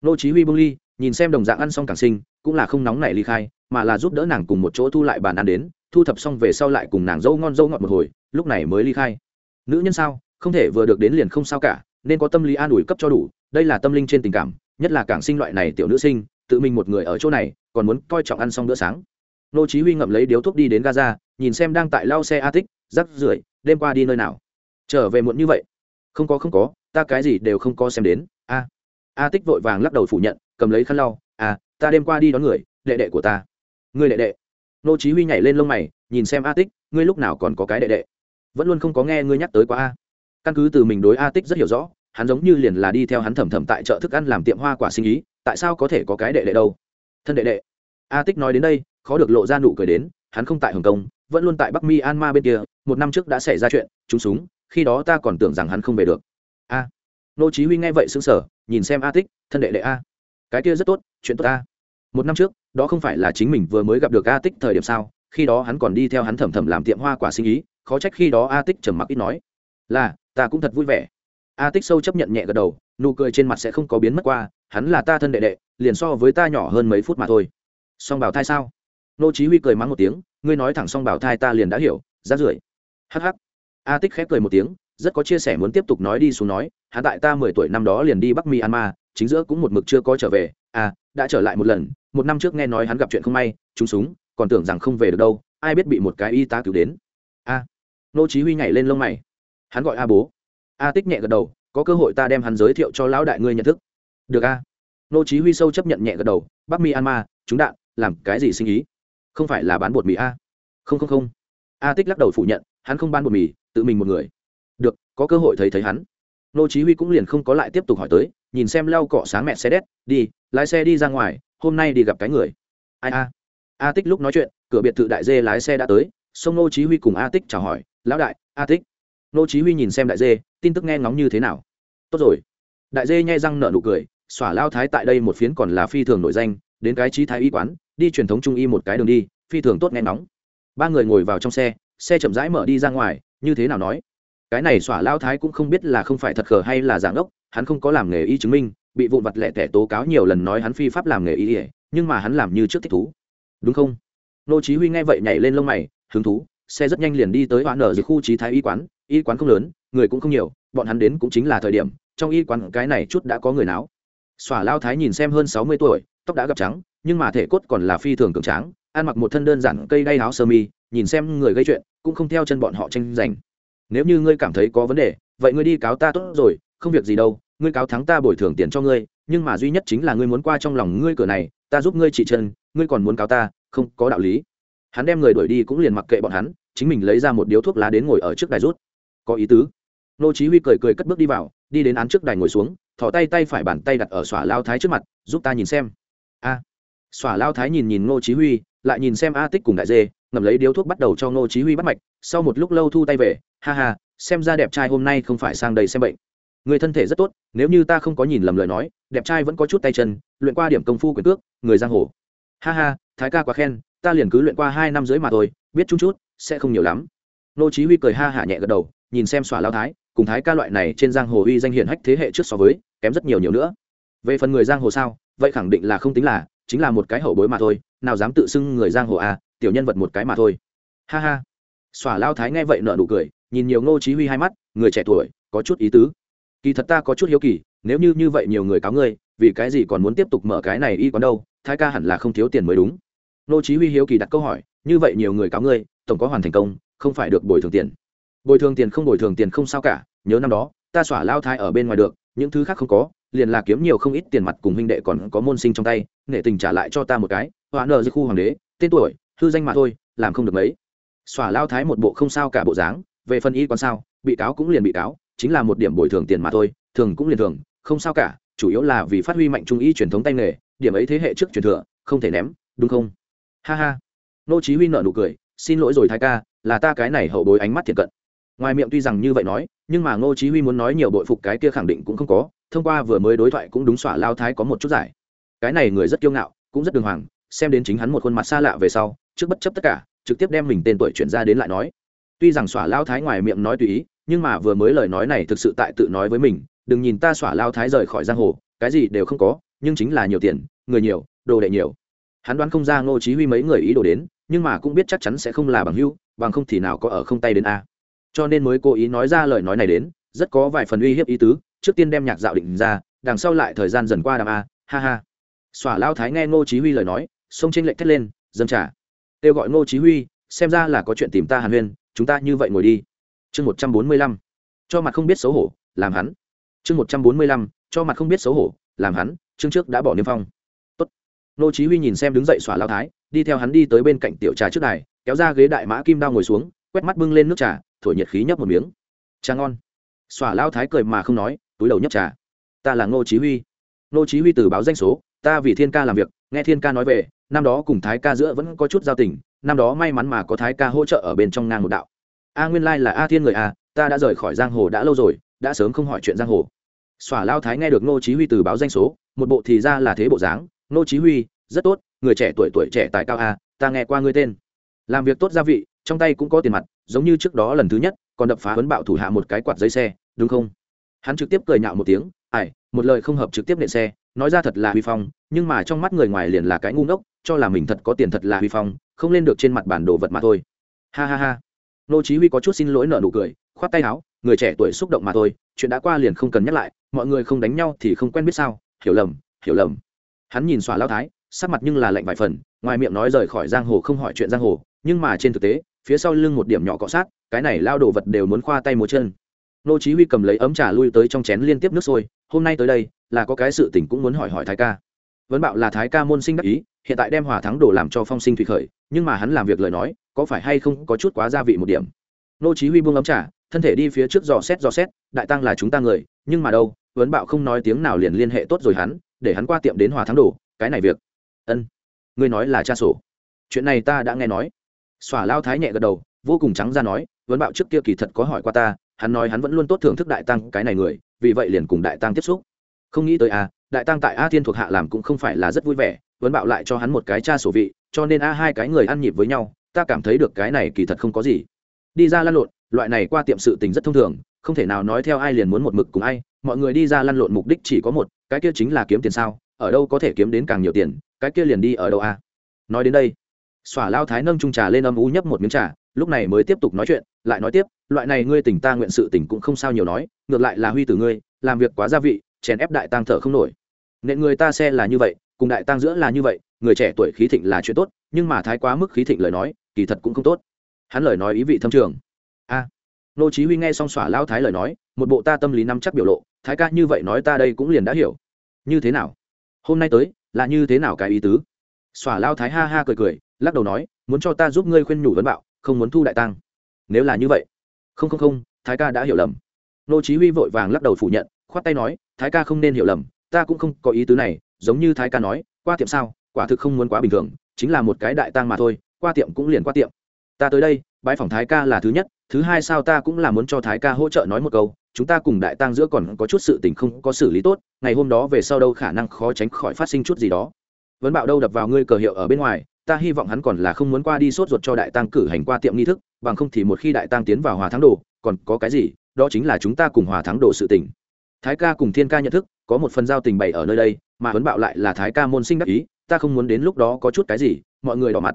S1: Nô chí huy bung ly, nhìn xem đồng dạng ăn xong cảng sinh, cũng là không nóng nảy ly khai, mà là giúp đỡ nàng cùng một chỗ thu lại bàn ăn đến, thu thập xong về sau lại cùng nàng dâu ngon dâu ngọt một hồi, lúc này mới ly khai. Nữ nhân sao? Không thể vừa được đến liền không sao cả, nên có tâm lý an ủi cấp cho đủ, đây là tâm linh trên tình cảm, nhất là cảng sinh loại này tiểu nữ sinh, tự mình một người ở chỗ này còn muốn coi trọng ăn xong bữa sáng. Nô chí huy ngậm lấy điếu thuốc đi đến gaza, nhìn xem đang tại lau xe a tích, rắc rưởi, đêm qua đi nơi nào. Trở về muộn như vậy. Không có không có, ta cái gì đều không có xem đến. A a tích vội vàng lắc đầu phủ nhận, cầm lấy khăn lau. À ta đêm qua đi đón người, đệ đệ của ta. Người đệ đệ. Nô chí huy nhảy lên lông mày, nhìn xem a tích, ngươi lúc nào còn có cái đệ đệ? Vẫn luôn không có nghe ngươi nhắc tới quá a. Căn cứ từ mình đối a tích rất hiểu rõ, hắn giống như liền là đi theo hắn thầm thầm tại chợ thức ăn làm tiệm hoa quả sinh ý, tại sao có thể có cái đệ đệ đâu? Thân đệ đệ. A tích nói đến đây, khó được lộ ra nụ cười đến, hắn không tại hồng kông, vẫn luôn tại bắc mi an ma bên kia, một năm trước đã xảy ra chuyện trúng súng, khi đó ta còn tưởng rằng hắn không về được. A. Nô chí huy nghe vậy sững sờ, nhìn xem a tích, thân đệ đệ a, cái kia rất tốt, chuyện tốt a một năm trước, đó không phải là chính mình vừa mới gặp được a tích thời điểm sao, khi đó hắn còn đi theo hắn thầm thầm làm tiệm hoa quả sinh ý, khó trách khi đó a tích trầm mặc ít nói, là, ta cũng thật vui vẻ a tích sâu chấp nhận nhẹ gật đầu, nụ cười trên mặt sẽ không có biến mất qua, hắn là ta thân đệ đệ, liền so với ta nhỏ hơn mấy phút mà thôi. Song bảo thai sao? Nô chí huy cười mắng một tiếng, ngươi nói thẳng song bảo thai ta liền đã hiểu, rát rưởi. Hắc hắc. A tích khép cười một tiếng, rất có chia sẻ muốn tiếp tục nói đi xuống nói, hắn tại ta mười tuổi năm đó liền đi bắc myanmar, chính giữa cũng một mực chưa có trở về à đã trở lại một lần, một năm trước nghe nói hắn gặp chuyện không may, trúng súng, còn tưởng rằng không về được đâu, ai biết bị một cái y tá cứu đến. A. Nô chí huy nhảy lên lông mày. Hắn gọi a bố a tích nhẹ gật đầu, có cơ hội ta đem hắn giới thiệu cho lão đại ngươi nhận thức. Được a. Nô chí huy sâu chấp nhận nhẹ gật đầu, bắc myanmar chúng đạn, làm cái gì sinh ý? Không phải là bán bột mì a? Không không không. A tích lắc đầu phủ nhận, hắn không bán bột mì, tự mình một người. Được, có cơ hội thấy thấy hắn. Nô chí huy cũng liền không có lại tiếp tục hỏi tới, nhìn xem lau cọ sáng mẹ xe đét, đi, lái xe đi ra ngoài, hôm nay đi gặp cái người. Ai a? A tích lúc nói chuyện, cửa biệt thự đại dê lái xe đã tới, sông nô chí huy cùng a tích chào hỏi, lão đại, a tích nô chí huy nhìn xem đại dê, tin tức nghe ngóng như thế nào? Tốt rồi. Đại dê nhai răng nở nụ cười, xỏa lao thái tại đây một phiến còn là phi thường nổi danh, đến cái trí thái y quán, đi truyền thống trung y một cái đường đi, phi thường tốt nghe ngóng. Ba người ngồi vào trong xe xe chậm rãi mở đi ra ngoài, như thế nào nói? Cái này xỏa lao thái cũng không biết là không phải thật khờ hay là giảng ốc hắn không có làm nghề y chứng minh, bị vụn vặt lẻ tẻ tố cáo nhiều lần nói hắn phi pháp làm nghề y, nhưng mà hắn làm như trước thích thú. Đúng không? Nô chí huy nghe vậy nhảy lên lông mày, hứng thú xe rất nhanh liền đi tới hoãn ở dưới khu trí thái y quán y quán không lớn, người cũng không nhiều, bọn hắn đến cũng chính là thời điểm, trong y quán cái này chút đã có người náo. Xỏa lao thái nhìn xem hơn sáu mươi tuổi, tóc đã gặp trắng, nhưng mà thể cốt còn là phi thường cường tráng, ăn mặc một thân đơn giản cây đay áo sơ mi, nhìn xem người gây chuyện, cũng không theo chân bọn họ tranh giành. Nếu như ngươi cảm thấy có vấn đề, vậy ngươi đi cáo ta tốt rồi, không việc gì đâu, ngươi cáo thắng ta bồi thường tiền cho ngươi, nhưng mà duy nhất chính là ngươi muốn qua trong lòng ngươi cửa này, ta giúp ngươi trị chân, ngươi còn muốn cáo ta, không có đạo lý hắn đem người đuổi đi cũng liền mặc kệ bọn hắn, chính mình lấy ra một điếu thuốc lá đến ngồi ở trước đài rút. Có ý tứ. Nô chí huy cười cười cất bước đi vào, đi đến án trước đài ngồi xuống, thò tay tay phải bàn tay đặt ở xòa lao thái trước mặt, giúp ta nhìn xem. A. À. lao thái nhìn nhìn nô chí huy, lại nhìn xem a tích cùng đại dê, ngậm lấy điếu thuốc bắt đầu cho nô chí huy bắt mạch, sau một lúc lâu thu tay về, ha ha, xem ra đẹp trai hôm nay không phải sang đây xem bệnh. Người thân thể rất tốt, nếu như ta không có nhìn lầm lời nói, đẹp trai vẫn có chút tay chân, luyện qua điểm công phu quyền cước, người giang hồ. Ha ha, thái ca quá khen ta liền cứ luyện qua hai năm dưới mà thôi, biết chút chút, sẽ không nhiều lắm. Nô chí huy cười ha hả nhẹ gật đầu, nhìn xem xòa lao thái, cùng thái ca loại này trên giang hồ uy danh hiển hách thế hệ trước so với, kém rất nhiều nhiều nữa. Về phần người giang hồ sao, vậy khẳng định là không tính là, chính là một cái hậu bối mà thôi, nào dám tự xưng người giang hồ à tiểu nhân vật một cái mà thôi. Ha ha. Xòa lao thái nghe vậy nở nụ cười, nhìn nhiều ngô chí huy hai mắt, người trẻ tuổi, có chút ý tứ. Kỳ thật ta có chút hiếu kỳ, nếu như như vậy nhiều người cáo ngươi, vì cái gì còn muốn tiếp tục mở cái này y quán đâu, thái ca hẳn là không thiếu tiền mới đúng. Nô chí huy hiếu kỳ đặt câu hỏi, như vậy nhiều người cáo ngươi, tổng có hoàn thành công, không phải được bồi thường tiền. Bồi thường tiền không bồi thường tiền không sao cả, nhớ năm đó, ta xỏa lao thái ở bên ngoài được, những thứ khác không có, liền là kiếm nhiều không ít tiền mặt cùng huynh đệ còn có môn sinh trong tay, nể tình trả lại cho ta một cái họa nợ dưới khu hoàng đế, tên tuổi, hư danh mà thôi, làm không được mấy. Xỏa lao thái một bộ không sao cả bộ dáng, về phần y còn sao, bị cáo cũng liền bị cáo, chính là một điểm bồi thường tiền mà thôi, thường cũng liền thường, không sao cả, chủ yếu là vì phát huy mạnh trung y truyền thống tay nghề, điểm ấy thế hệ trước truyền thừa, không thể ném, đúng không? Ha ha. Nô chí huy nở nụ cười, xin lỗi rồi thái ca, là ta cái này hậu bối ánh mắt thiệt cận. Ngoài miệng tuy rằng như vậy nói, nhưng mà ngô chí huy muốn nói nhiều bội phục cái kia khẳng định cũng không có, thông qua vừa mới đối thoại cũng đúng xỏa lao thái có một chút giải. Cái này người rất kiêu ngạo, cũng rất đường hoàng, xem đến chính hắn một khuôn mặt xa lạ về sau, trước bất chấp tất cả, trực tiếp đem mình tên tuổi chuyển ra đến lại nói. Tuy rằng xỏa lao thái ngoài miệng nói tùy ý, nhưng mà vừa mới lời nói này thực sự tại tự nói với mình, đừng nhìn ta xỏa lao thái rời khỏi giang hồ, cái gì đều không có, nhưng chính là nhiều tiền, người nhiều, đồ đệ nhiều hắn đoán không ra ngô chí huy mấy người ý đồ đến, nhưng mà cũng biết chắc chắn sẽ không là bằng hữu, bằng không thì nào có ở không tay đến a. Cho nên mới cố ý nói ra lời nói này đến, rất có vài phần uy hiếp ý tứ, trước tiên đem nhạc dạo định ra, đằng sau lại thời gian dần qua đàm a, ha ha. Xòa lao thái nghe ngô chí huy lời nói xông trên lệnh thét lên, dâng trả kêu gọi ngô chí huy, xem ra là có chuyện tìm ta hàn huyên, chúng ta như vậy ngồi đi. Chương một trăm bốn mươi lăm. Cho mặt không biết xấu hổ, làm hắn. Chương một trăm bốn mươi lăm. Cho mặt không biết xấu hổ, làm hắn, chương trước đã bỏ niêm phong nô chí huy nhìn xem đứng dậy xỏa lao thái, đi theo hắn đi tới bên cạnh tiểu trà trước đài, kéo ra ghế đại mã kim đao ngồi xuống, quét mắt bưng lên nước trà, thổi nhiệt khí nhấp một miếng. Trà ngon. Xỏa lao thái cười mà không nói, túi đầu nhấp trà. Ta là ngô chí huy. Nô chí huy từ báo danh số, ta vì thiên ca làm việc, nghe thiên ca nói về, năm đó cùng thái ca giữa vẫn có chút giao tình, năm đó may mắn mà có thái ca hỗ trợ ở bên trong ngang một đạo. A nguyên lai là a thiên người a, ta đã rời khỏi giang hồ đã lâu rồi, đã sớm không hỏi chuyện giang hồ. Xòa lao thái nghe được ngô chí huy từ báo danh số, một bộ thì ra là thế bộ dáng ngô chí huy, rất tốt, người trẻ tuổi tuổi trẻ tài cao a ta nghe qua ngươi tên. Làm việc tốt gia vị, trong tay cũng có tiền mặt, giống như trước đó lần thứ nhất, còn đập phá huấn bạo thủ hạ một cái quạt giấy xe, đúng không? Hắn trực tiếp cười nhạo một tiếng ải một lời không hợp trực tiếp nện xe, nói ra thật là huy phong, nhưng mà trong mắt người ngoài liền là cái ngu ngốc, cho là mình thật có tiền thật là huy phong, không lên được trên mặt bản đồ vật mà thôi. Ha ha ha. Nô chí huy có chút xin lỗi nở nụ cười, khoát tay áo, người trẻ tuổi xúc động mà thôi, chuyện đã qua liền không cần nhắc lại, mọi người không đánh nhau thì không quen biết sao, hiểu lầm hiểu lầm hắn nhìn xòa lao thái, sắc mặt nhưng là lạnh vài phần, ngoài miệng nói rời khỏi giang hồ không hỏi chuyện giang hồ, nhưng mà trên thực tế, phía sau lưng một điểm nhỏ cọ sát, cái này lao đồ vật đều muốn khoa tay múa chân. Nô chí huy cầm lấy ấm trà lui tới trong chén liên tiếp nước sôi, hôm nay tới đây, là có cái sự tình cũng muốn hỏi hỏi thái ca. Vấn bảo là thái ca môn sinh đắc ý, hiện tại đem hòa thắng đồ làm cho phong sinh thủy khởi, nhưng mà hắn làm việc lời nói, có phải hay không có chút quá gia vị một điểm? Nô chí huy buông ấm trà, thân thể đi phía trước dò xét dò xét, đại tăng là chúng ta người, nhưng mà đâu vấn bảo không nói tiếng nào liền liên hệ tốt rồi hắn để hắn qua tiệm đến hòa thắng đồ, cái này việc. Ân, ngươi nói là cha sổ. Chuyện này ta đã nghe nói. Xỏa lao thái nhẹ gật đầu, vô cùng trắng ra nói vấn bạo trước kia kỳ thật có hỏi qua ta, hắn nói hắn vẫn luôn tốt thưởng thức đại tăng cái này người, vì vậy liền cùng đại tăng tiếp xúc. Không nghĩ tới a đại tăng tại a thiên thuộc hạ làm cũng không phải là rất vui vẻ vấn bạo lại cho hắn một cái cha sổ vị, cho nên a hai cái người ăn nhịp với nhau, ta cảm thấy được cái này kỳ thật không có gì. Đi ra lăn lộn, loại này qua tiệm sự tình rất thông thường, không thể nào nói theo ai liền muốn một mực cùng ai mọi người đi ra lăn lộn mục đích chỉ có một, cái kia chính là kiếm tiền sao? Ở đâu có thể kiếm đến càng nhiều tiền? Cái kia liền đi ở đâu a nói đến đây xỏa lao thái nâng trung trà lên âm u nhấp một miếng trà, lúc này mới tiếp tục nói chuyện, lại nói tiếp, loại này ngươi tỉnh ta nguyện sự tỉnh cũng không sao nhiều nói, ngược lại là huy tử ngươi, làm việc quá gia vị, chèn ép đại tăng thở không nổi. Nện người ta xe là như vậy, cùng đại tăng giữa là như vậy, người trẻ tuổi khí thịnh là chuyện tốt, nhưng mà thái quá mức khí thịnh lời nói, kỳ thật cũng không tốt. Hắn lời nói ý vị thâm trường. A. Nô chí huy nghe xong xỏa lao thái lời nói một bộ ta tâm lý nắm chắc biểu lộ, thái ca như vậy nói ta đây cũng liền đã hiểu. Như thế nào? Hôm nay tới, là như thế nào cái ý tứ? Xỏa lao thái ha ha cười cười, lắc đầu nói, muốn cho ta giúp ngươi khuyên nhủ vấn bạo, không muốn thu đại tăng nếu là như vậy, không không không, thái ca đã hiểu lầm. Nô chí huy vội vàng lắc đầu phủ nhận, khoát tay nói, thái ca không nên hiểu lầm, ta cũng không có ý tứ này, giống như thái ca nói, qua tiệm sao, quả thực không muốn quá bình thường, chính là một cái đại tăng mà thôi, qua tiệm cũng liền qua tiệm. Ta tới đây bãi phòng thái ca là thứ nhất thứ hai sao ta cũng là muốn cho thái ca hỗ trợ nói một câu, chúng ta cùng đại tăng giữa còn có chút sự tình không có xử lý tốt, ngày hôm đó về sau đâu khả năng khó tránh khỏi phát sinh chút gì đó. Vấn bạo đâu đập vào ngươi cờ hiệu ở bên ngoài, ta hy vọng hắn còn là không muốn qua đi sốt ruột cho đại tăng cử hành qua tiệm nghi thức, bằng không thì một khi đại tăng tiến vào hòa thắng đồ, còn có cái gì, đó chính là chúng ta cùng hòa thắng đồ sự tình. Thái ca cùng thiên ca nhận thức, có một phần giao tình bày ở nơi đây, mà huấn bạo lại là thái ca môn sinh đắc ý, ta không muốn đến lúc đó có chút cái gì, mọi người đỏ mặt.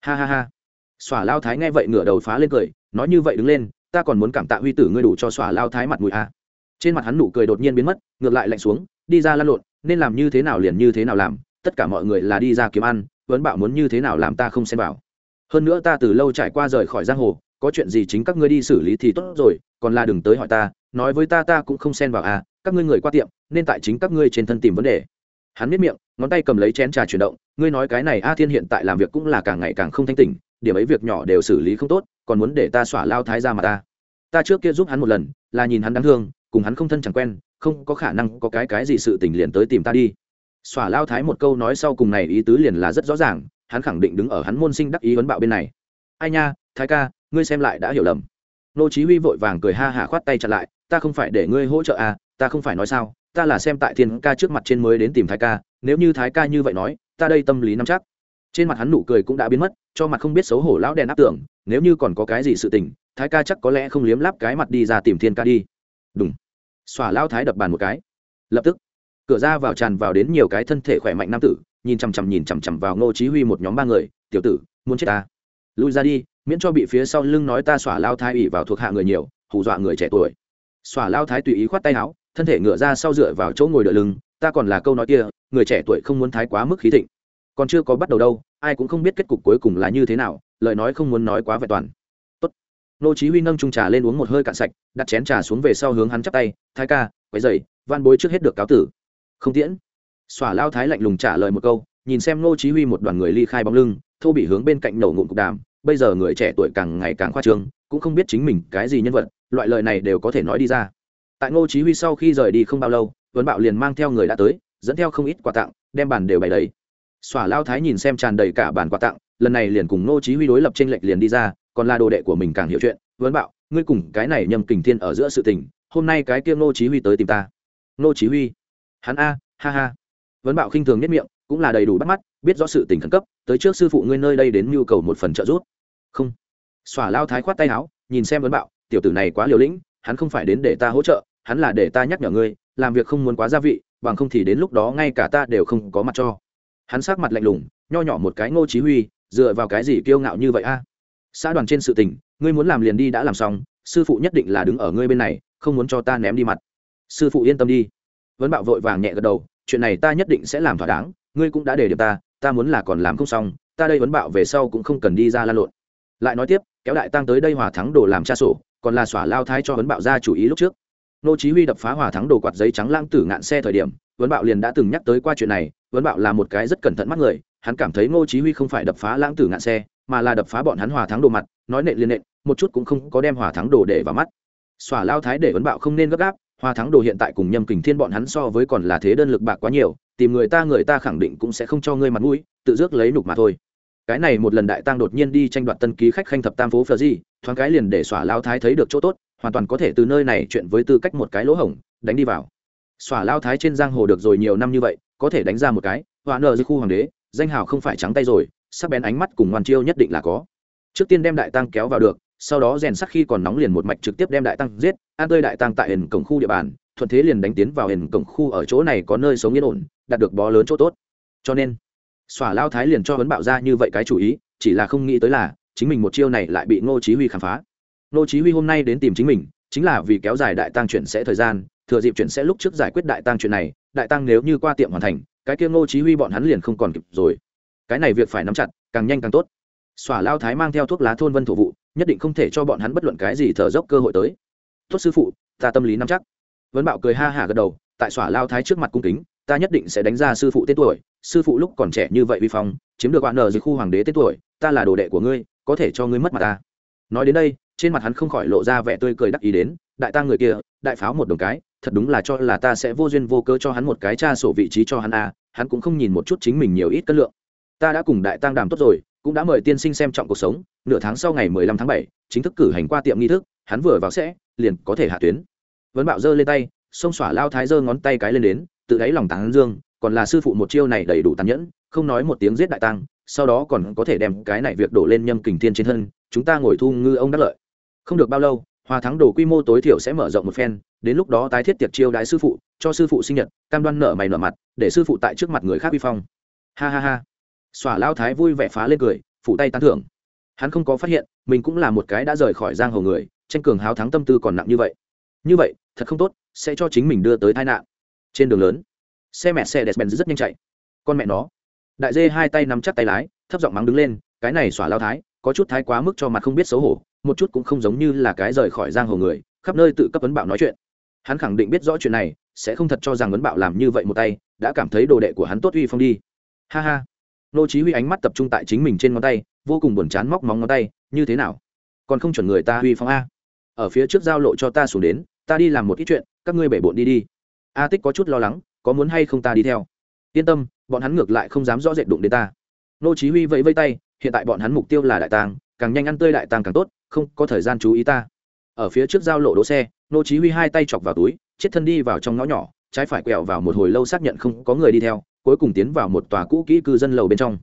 S1: Ha ha ha. Xỏa lao thái nghe vậy ngửa đầu phá lên cười nói như vậy đứng lên, ta còn muốn cảm tạ huy tử ngươi đủ cho xỏa lao thái mặt mũi a. Trên mặt hắn nụ cười đột nhiên biến mất, ngược lại lạnh xuống, đi ra lăn lộn, nên làm như thế nào liền như thế nào làm, tất cả mọi người là đi ra kiếm ăn vẫn bạo muốn như thế nào làm ta không xem vào. Hơn nữa ta từ lâu trải qua rời khỏi giang hồ, có chuyện gì chính các ngươi đi xử lý thì tốt rồi, còn là đừng tới hỏi ta, nói với ta ta cũng không xen vào à các ngươi người qua tiệm, nên tại chính các ngươi trên thân tìm vấn đề. Hắn biết miệng, ngón tay cầm lấy chén trà chuyển động, ngươi nói cái này a thiên hiện tại làm việc cũng là càng ngày càng không thanh tỉnh, điểm ấy việc nhỏ đều xử lý không tốt còn muốn để ta xỏa lao thái ra mà ta. Ta trước kia giúp hắn một lần, là nhìn hắn đáng thương, cùng hắn không thân chẳng quen, không có khả năng có cái cái gì sự tình liền tới tìm ta đi. Xỏa lao thái một câu nói sau cùng này ý tứ liền là rất rõ ràng, hắn khẳng định đứng ở hắn môn sinh đắc ý vấn bạo bên này. Ai nha, thái ca, ngươi xem lại đã hiểu lầm. Nô chí huy vội vàng cười ha hả khoát tay chặn lại, ta không phải để ngươi hỗ trợ à ta không phải nói sao, ta là xem tại thiên ca trước mặt trên mới đến tìm thái ca, nếu như thái ca như vậy nói, ta đây tâm lý nắm chắc trên mặt hắn nụ cười cũng đã biến mất, cho mặt không biết xấu hổ lão đèn áp tưởng, nếu như còn có cái gì sự tình, thái ca chắc có lẽ không liếm láp cái mặt đi ra tìm thiên ca đi. Đúng xòa lao thái đập bàn một cái. Lập tức, cửa ra vào tràn vào đến nhiều cái thân thể khỏe mạnh nam tử, nhìn chằm chằm nhìn chằm chằm vào ngô chí huy một nhóm ba người, tiểu tử, muốn chết ta? Lui ra đi, miễn cho bị phía sau lưng nói ta xòa lao thái ủy vào thuộc hạ người nhiều, hù dọa người trẻ tuổi. Xòa lao thái tùy ý khoát tay áo, thân thể ngựa ra sau dựa vào chỗ ngồi đỡ lưng, ta còn là câu nói kia, người trẻ tuổi không muốn thái quá mức khí thịnh còn chưa có bắt đầu đâu, ai cũng không biết kết cục cuối cùng là như thế nào, lời nói không muốn nói quá vẹn toàn. Tốt. nô chí huy nâng chung trà lên uống một hơi cạn sạch, đặt chén trà xuống về sau hướng hắn chắp tay, thái ca, quấy dậy van bối trước hết được cáo tử. Không tiễn. Xòa lao thái lạnh lùng trả lời một câu, nhìn xem nô chí huy một đoàn người ly khai bóng lưng, thô bị hướng bên cạnh nổ ngụm cục đàm, bây giờ người trẻ tuổi càng ngày càng khoa trương, cũng không biết chính mình cái gì nhân vật, loại lời này đều có thể nói đi ra. Tại ngô chí huy sau khi rời đi không bao lâu, tuấn bạo liền mang theo người đã tới, dẫn theo không ít quà tặng, đem bàn đều bày đầy xỏa lao thái nhìn xem tràn đầy cả bàn quà tặng, lần này liền cùng Nô chí huy đối lập trên lệch liền đi ra, còn là đồ đệ của mình càng hiểu chuyện vấn bạo, ngươi cùng cái này nhầm kình thiên ở giữa sự tình, hôm nay cái kia Nô chí huy tới tìm ta. Nô chí huy? Hắn a, ha ha. Vấn bạo khinh thường nhất miệng, cũng là đầy đủ bắt mắt, biết rõ sự tình khẩn cấp, tới trước sư phụ ngươi nơi đây đến nhu cầu một phần trợ giúp. Không. Xỏa lao thái khoát tay áo, nhìn xem vấn bạo, tiểu tử này quá liều lĩnh, hắn không phải đến để ta hỗ trợ, hắn là để ta nhắc nhở ngươi, làm việc không muốn quá gia vị, bằng không thì đến lúc đó ngay cả ta đều không có mặt cho hắn sát mặt lạnh lùng, nho nhỏ một cái ngô chí huy, dựa vào cái gì kiêu ngạo như vậy a? Xã đoàn trên sự tình, ngươi muốn làm liền đi đã làm xong, sư phụ nhất định là đứng ở ngươi bên này, không muốn cho ta ném đi mặt. Sư phụ yên tâm đi. Vấn bạo vội vàng nhẹ gật đầu, chuyện này ta nhất định sẽ làm thỏa đáng, ngươi cũng đã để điểm ta ta muốn là còn làm không xong, ta đây vấn bạo về sau cũng không cần đi ra lan lộn. Lại nói tiếp, kéo đại tăng tới đây hòa thắng đồ làm cha sổ, còn là xỏa lao thái cho vấn bạo ra chủ ý lúc trước. Nô chí huy đập phá hòa thắng đồ quạt giấy trắng lãng tử ngạn xe thời điểm vấn bạo liền đã từng nhắc tới qua chuyện này vấn bạo là một cái rất cẩn thận mắt người, hắn cảm thấy Ngô chí huy không phải đập phá lãng tử ngạn xe, mà là đập phá bọn hắn hòa thắng đồ mặt, nói nện liên nện, một chút cũng không có đem hòa thắng đồ để vào mắt. Xòa lao thái để vấn bạo không nên gấp gáp, hòa thắng đồ hiện tại cùng nhâm kình thiên bọn hắn so với còn là thế đơn lực bạc quá nhiều, tìm người ta người ta khẳng định cũng sẽ không cho ngươi mặt mũi, tự dước lấy nục mà thôi. Cái này một lần đại tăng đột nhiên đi tranh đoạt tân ký khách khanh thập tam phố phờ di, thoáng cái liền để xòa lao thái thấy được chỗ tốt, hoàn toàn có thể từ nơi này chuyện với tư cách một cái lỗ hổng, đánh đi vào. Xòa lao thái trên giang hồ được rồi nhiều năm như vậy có thể đánh ra một cái, họa nợ dưới khu hoàng đế, danh hào không phải trắng tay rồi, sắc bén ánh mắt cùng ngoan chiêu nhất định là có. Trước tiên đem đại tăng kéo vào được, sau đó rèn sắc khi còn nóng liền một mạch trực tiếp đem đại tăng giết, an tơi đại tăng tại hền cổng khu địa bàn, thuận thế liền đánh tiến vào hền cổng khu ở chỗ này có nơi sống yên ổn, đạt được bó lớn chỗ tốt. Cho nên xỏa lao thái liền cho vấn bạo ra như vậy cái chủ ý, chỉ là không nghĩ tới là, chính mình một chiêu này lại bị ngô chí huy khám phá. Ngô chí huy hôm nay đến tìm chính mình, chính là vì kéo dài đại tăng chuyện sẽ thời gian, thừa dịp chuyện sẽ lúc trước giải quyết đại tăng chuyện này đại tăng nếu như qua tiệm hoàn thành, cái kia ngô chí huy bọn hắn liền không còn kịp rồi. Cái này việc phải nắm chặt, càng nhanh càng tốt. Xòa lao thái mang theo thuốc lá thôn vân thủ vụ, nhất định không thể cho bọn hắn bất luận cái gì thở dốc cơ hội tới. Tốt sư phụ, ta tâm lý nắm chắc. Vấn Bảo cười ha hả gật đầu, tại xòa lao thái trước mặt cung kính, ta nhất định sẽ đánh ra sư phụ tên tuổi, sư phụ lúc còn trẻ như vậy vi phong, chiếm được bạn nợ dưới khu hoàng đế tên tuổi, ta là đồ đệ của ngươi, có thể cho ngươi mất mặt ta. Nói đến đây, trên mặt hắn không khỏi lộ ra vẻ tươi cười đắc ý đến, đại ta người kia, đại pháo một đồng cái thật đúng là cho là ta sẽ vô duyên vô cớ cho hắn một cái tra sổ vị trí cho hắn a, hắn cũng không nhìn một chút chính mình nhiều ít cân lượng. Ta đã cùng đại tăng đàm tốt rồi, cũng đã mời tiên sinh xem trọng cuộc sống, nửa tháng sau ngày mười lăm tháng bảy, chính thức cử hành qua tiệm nghi thức, hắn vừa vào sẽ, liền có thể hạ tuyến. Vấn bạo giơ lên tay, xông xỏa lao thái giơ ngón tay cái lên đến, tự đáy lòng tán dương, còn là sư phụ một chiêu này đầy đủ tàn nhẫn, không nói một tiếng giết đại tăng, sau đó còn có thể đem cái này việc đổ lên nhâm kình thiên trên thân, chúng ta ngồi thu ngư ông đắc lợi. Không được bao lâu, hòa thắng đồ quy mô tối thiểu sẽ mở rộng một phen đến lúc đó tái thiết tiệc chiêu đái sư phụ, cho sư phụ sinh nhật, cam đoan nở mày nở mặt, để sư phụ tại trước mặt người khác vi phong. Ha ha ha. Xỏa lao thái vui vẻ phá lên cười phụ tay tán thưởng. Hắn không có phát hiện, mình cũng là một cái đã rời khỏi giang hồ người, tranh cường háo thắng tâm tư còn nặng như vậy. Như vậy, thật không tốt, sẽ cho chính mình đưa tới tai nạn. Trên đường lớn, xe mẹ xe despen rất nhanh chạy. Con mẹ nó. Đại dê hai tay nắm chắc tay lái, thấp giọng mắng đứng lên, cái này xỏa lao thái, có chút thái quá mức cho mặt không biết xấu hổ, một chút cũng không giống như là cái rời khỏi giang hồ người, khắp nơi tự cấp ấn bạo nói chuyện hắn khẳng định biết rõ chuyện này, sẽ không thật cho rằng vấn bạo làm như vậy một tay, đã cảm thấy đồ đệ của hắn tốt uy phong đi. Ha ha. Nô chí huy ánh mắt tập trung tại chính mình trên ngón tay, vô cùng buồn chán móc móng ngón tay, như thế nào? Còn không chuẩn người ta uy phong a. Ở phía trước giao lộ cho ta xuống đến, ta đi làm một ít chuyện, các ngươi bể bộn đi đi. A tích có chút lo lắng, có muốn hay không ta đi theo? Yên tâm, bọn hắn ngược lại không dám rõ rệt đụng đến ta. Nô chí huy vẫy vẫy tay, hiện tại bọn hắn mục tiêu là đại tàng, càng nhanh ăn tươi đại tàng càng tốt, không có thời gian chú ý ta. Ở phía trước giao lộ đỗ xe nô chí huy hai tay chọc vào túi chết thân đi vào trong ngõ nhỏ trái phải quẹo vào một hồi lâu xác nhận không có người đi theo cuối cùng tiến vào một tòa cũ kỹ cư dân lầu bên trong.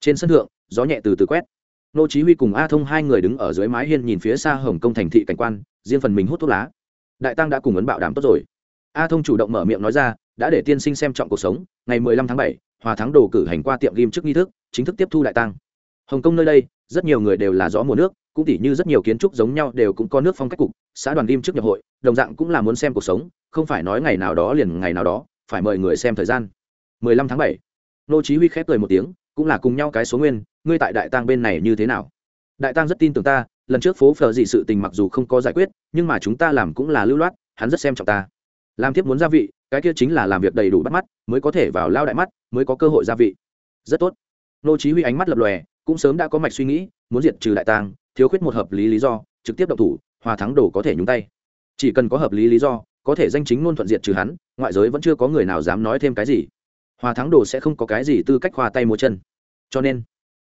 S1: Trên sân thượng gió nhẹ từ từ quét. Nô chí huy cùng a thông hai người đứng ở dưới mái hiên nhìn phía xa hồng công thành thị cảnh quan riêng phần mình hút thuốc lá. Đại tăng đã cùng ấn bạo đảm tốt rồi. A thông chủ động mở miệng nói ra đã để tiên sinh xem trọng cuộc sống ngày 15 tháng 7, hòa thắng đồ cử hành qua tiệm ghim trước nghi thức chính thức tiếp thu đại tăng. Hồng công nơi đây rất nhiều người đều là rõ mùa nước cũng tỉ như rất nhiều kiến trúc giống nhau đều cũng có nước phong cách cục, xã đoàn ghim trước nhập hội, đồng dạng cũng là muốn xem cuộc sống, không phải nói ngày nào đó liền ngày nào đó, phải mời người xem thời gian. 15 tháng 7. nô chí huy khép cười một tiếng, cũng là cùng nhau cái số nguyên, ngươi tại đại tang bên này như thế nào? Đại tang rất tin tưởng ta, lần trước phố phờ dị sự tình mặc dù không có giải quyết, nhưng mà chúng ta làm cũng là lưu loát, hắn rất xem trọng ta. Làm tiếp muốn gia vị, cái kia chính là làm việc đầy đủ bắt mắt, mới có thể vào lao đại mắt, mới có cơ hội gia vị. Rất tốt. Nô chí huy ánh mắt lập lòe, cũng sớm đã có mạch suy nghĩ, muốn diệt trừ đại tang thiếu khuyết một hợp lý lý do, trực tiếp động thủ, hòa thắng đồ có thể nhúng tay. Chỉ cần có hợp lý lý do, có thể danh chính ngôn thuận diệt trừ hắn, ngoại giới vẫn chưa có người nào dám nói thêm cái gì. Hòa thắng đồ sẽ không có cái gì tư cách hòa tay mua chân. Cho nên,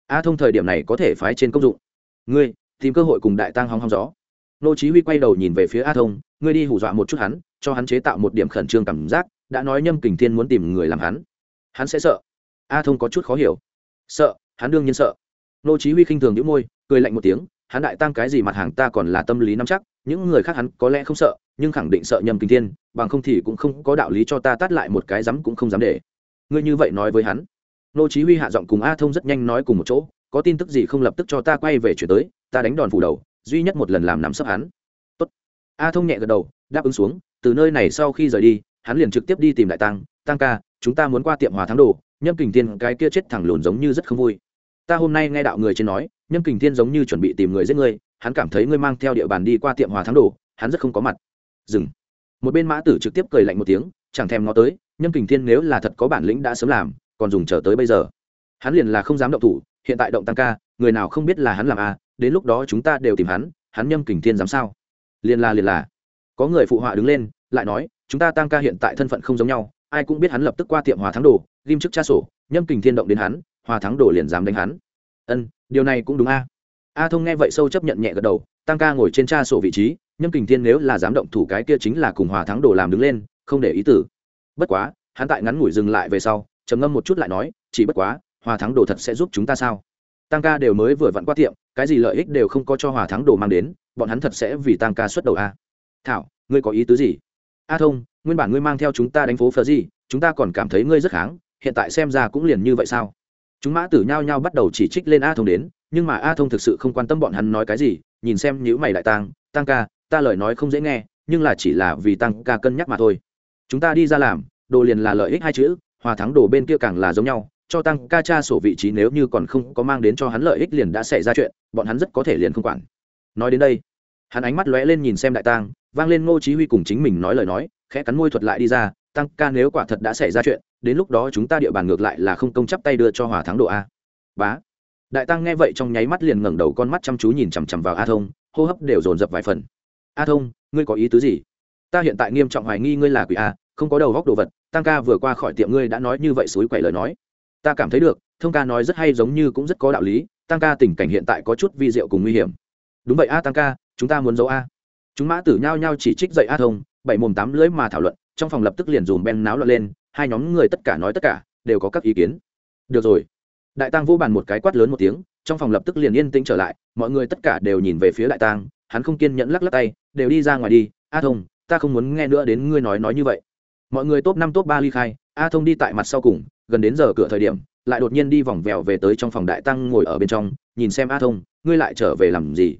S1: a thông thời điểm này có thể phái trên công dụng. Ngươi, tìm cơ hội cùng đại tăng hong hong gió. Nô chí huy quay đầu nhìn về phía a thông, ngươi đi hù dọa một chút hắn, cho hắn chế tạo một điểm khẩn trương cảm giác, đã nói nhâm kình thiên muốn tìm người làm hắn. Hắn sẽ sợ. A thông có chút khó hiểu. Sợ, hắn đương nhiên sợ. Nô chí huy khinh thường nhíu môi, cười lạnh một tiếng hắn đại tăng cái gì mặt hàng ta còn là tâm lý nắm chắc, những người khác hắn có lẽ không sợ, nhưng khẳng định sợ nhâm kinh thiên, bằng không thì cũng không có đạo lý cho ta tát lại một cái dám cũng không dám để. Ngươi như vậy nói với hắn. Nô chí huy hạ giọng cùng a thông rất nhanh nói cùng một chỗ, có tin tức gì không lập tức cho ta quay về chuyển tới, ta đánh đòn phủ đầu, duy nhất một lần làm nắm sấp hắn. Tốt. A thông nhẹ gật đầu, đáp ứng xuống, từ nơi này sau khi rời đi, hắn liền trực tiếp đi tìm đại tăng tăng ca, chúng ta muốn qua tiệm hòa thắng đồ, nhâm kình thiên cái kia chết thẳng lùn giống như rất không vui. Ta hôm nay nghe đạo người trên nói nhâm kình thiên giống như chuẩn bị tìm người giết ngươi, hắn cảm thấy ngươi mang theo địa bàn đi qua tiệm hòa thắng đồ, hắn rất không có mặt. Dừng. Một bên mã tử trực tiếp cười lạnh một tiếng, chẳng thèm ngó tới, nhâm kình thiên nếu là thật có bản lĩnh đã sớm làm, còn dùng chờ tới bây giờ. Hắn liền là không dám động thủ, hiện tại động tăng ca, người nào không biết là hắn làm à đến lúc đó chúng ta đều tìm hắn hắn nhâm kình thiên dám sao? Liền là liền là. Có người phụ họa đứng lên, lại nói, chúng ta tăng ca hiện tại thân phận không giống nhau, ai cũng biết hắn lập tức qua tiệm hòa thắng đồ, ghim chức tra sổ, nhâm kình thiên động đến hắn, hòa thắng đồ liền dám đánh hắn ân, điều này cũng đúng a. A thông nghe vậy sâu chấp nhận nhẹ gật đầu, tăng ca ngồi trên cha sổ vị trí, nhâm kình thiên nếu là dám động thủ cái kia chính là cùng hòa thắng đồ làm đứng lên, không để ý tử. Bất quá, hắn tại ngắn ngủi dừng lại về sau, trầm ngâm một chút lại nói, chỉ bất quá, hòa thắng đồ thật sẽ giúp chúng ta sao? Tăng ca đều mới vừa vặn qua tiệm, cái gì lợi ích đều không có cho hòa thắng đồ mang đến, bọn hắn thật sẽ vì tăng ca xuất đầu a. Thảo, ngươi có ý tứ gì? A thông, nguyên bản ngươi mang theo chúng ta đánh phố phờ gì chúng ta còn cảm thấy ngươi rất kháng, hiện tại xem ra cũng liền như vậy sao? Chúng mã tử nhao nhao bắt đầu chỉ trích lên a thông đến, nhưng mà a thông thực sự không quan tâm bọn hắn nói cái gì, nhìn xem nhữ mày đại tang tăng ca, ta lời nói không dễ nghe, nhưng là chỉ là vì tăng ca cân nhắc mà thôi. Chúng ta đi ra làm, đồ liền là lợi ích hai chữ, hòa thắng đồ bên kia càng là giống nhau, cho tăng ca cha sổ vị trí nếu như còn không có mang đến cho hắn lợi ích liền đã xảy ra chuyện, bọn hắn rất có thể liền không quản. Nói đến đây, hắn ánh mắt lóe lên nhìn xem đại tang, vang lên ngô chí huy cùng chính mình nói lời nói, khẽ cắn môi thuật lại đi ra tăng ca nếu quả thật đã xảy ra chuyện đến lúc đó chúng ta địa bàn ngược lại là không công chấp tay đưa cho hòa thắng độ a. Bá. Đại tăng nghe vậy trong nháy mắt liền ngẩng đầu con mắt chăm chú nhìn chằm chằm vào a thông, hô hấp đều dồn dập vài phần. A thông, ngươi có ý tứ gì? Ta hiện tại nghiêm trọng hoài nghi ngươi là quỷ a, không có đầu góc đồ vật, tăng ca vừa qua khỏi tiệm ngươi đã nói như vậy suối quậy lời nói. Ta cảm thấy được, thông ca nói rất hay giống như cũng rất có đạo lý, tăng ca tình cảnh hiện tại có chút vi diệu cùng nguy hiểm. Đúng vậy a tăng ca, chúng ta muốn giấu a. Chúng mã tử nhao nhao chỉ trích dậy a thông, bảy mồm tám lưỡi mà thảo luận, trong phòng lập tức liền dùm ben náo loạn lên hai nhóm người tất cả nói tất cả, đều có các ý kiến. Được rồi. Đại tang vô bàn một cái quát lớn một tiếng, trong phòng lập tức liền yên tĩnh trở lại, mọi người tất cả đều nhìn về phía đại tang, hắn không kiên nhẫn lắc lắc tay, đều đi ra ngoài đi. A thông, ta không muốn nghe nữa đến ngươi nói nói như vậy. Mọi người top năm, top ba ly khai, a thông đi tại mặt sau cùng, gần đến giờ cửa thời điểm, lại đột nhiên đi vòng vèo về tới trong phòng đại tăng ngồi ở bên trong, nhìn xem a thông, ngươi lại trở về làm gì?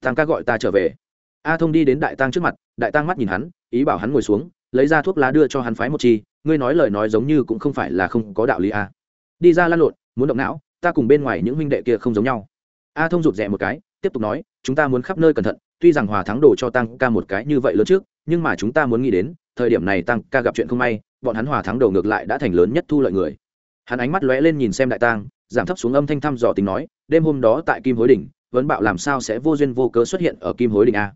S1: Tăng ca gọi ta trở về. A thông đi đến đại tăng trước mặt, đại tăng mắt nhìn hắn, ý bảo hắn ngồi xuống lấy ra thuốc lá đưa cho hắn phái một chi, ngươi nói lời nói giống như cũng không phải là không có đạo lý a. Đi ra lan lộn, muốn động não, ta cùng bên ngoài những huynh đệ kia không giống nhau. A thông rụt rè một cái, tiếp tục nói, chúng ta muốn khắp nơi cẩn thận, tuy rằng hòa thắng đồ cho tăng ca một cái như vậy lớn trước, nhưng mà chúng ta muốn nghĩ đến, thời điểm này tăng ca gặp chuyện không may, bọn hắn hòa thắng đầu ngược lại đã thành lớn nhất thu lợi người. Hắn ánh mắt lóe lên nhìn xem đại tang, giảm thấp xuống âm thanh thăm dò tính nói, đêm hôm đó tại kim hối đỉnh, vấn bạo làm sao sẽ vô duyên vô cớ xuất hiện ở kim hối đỉnh a?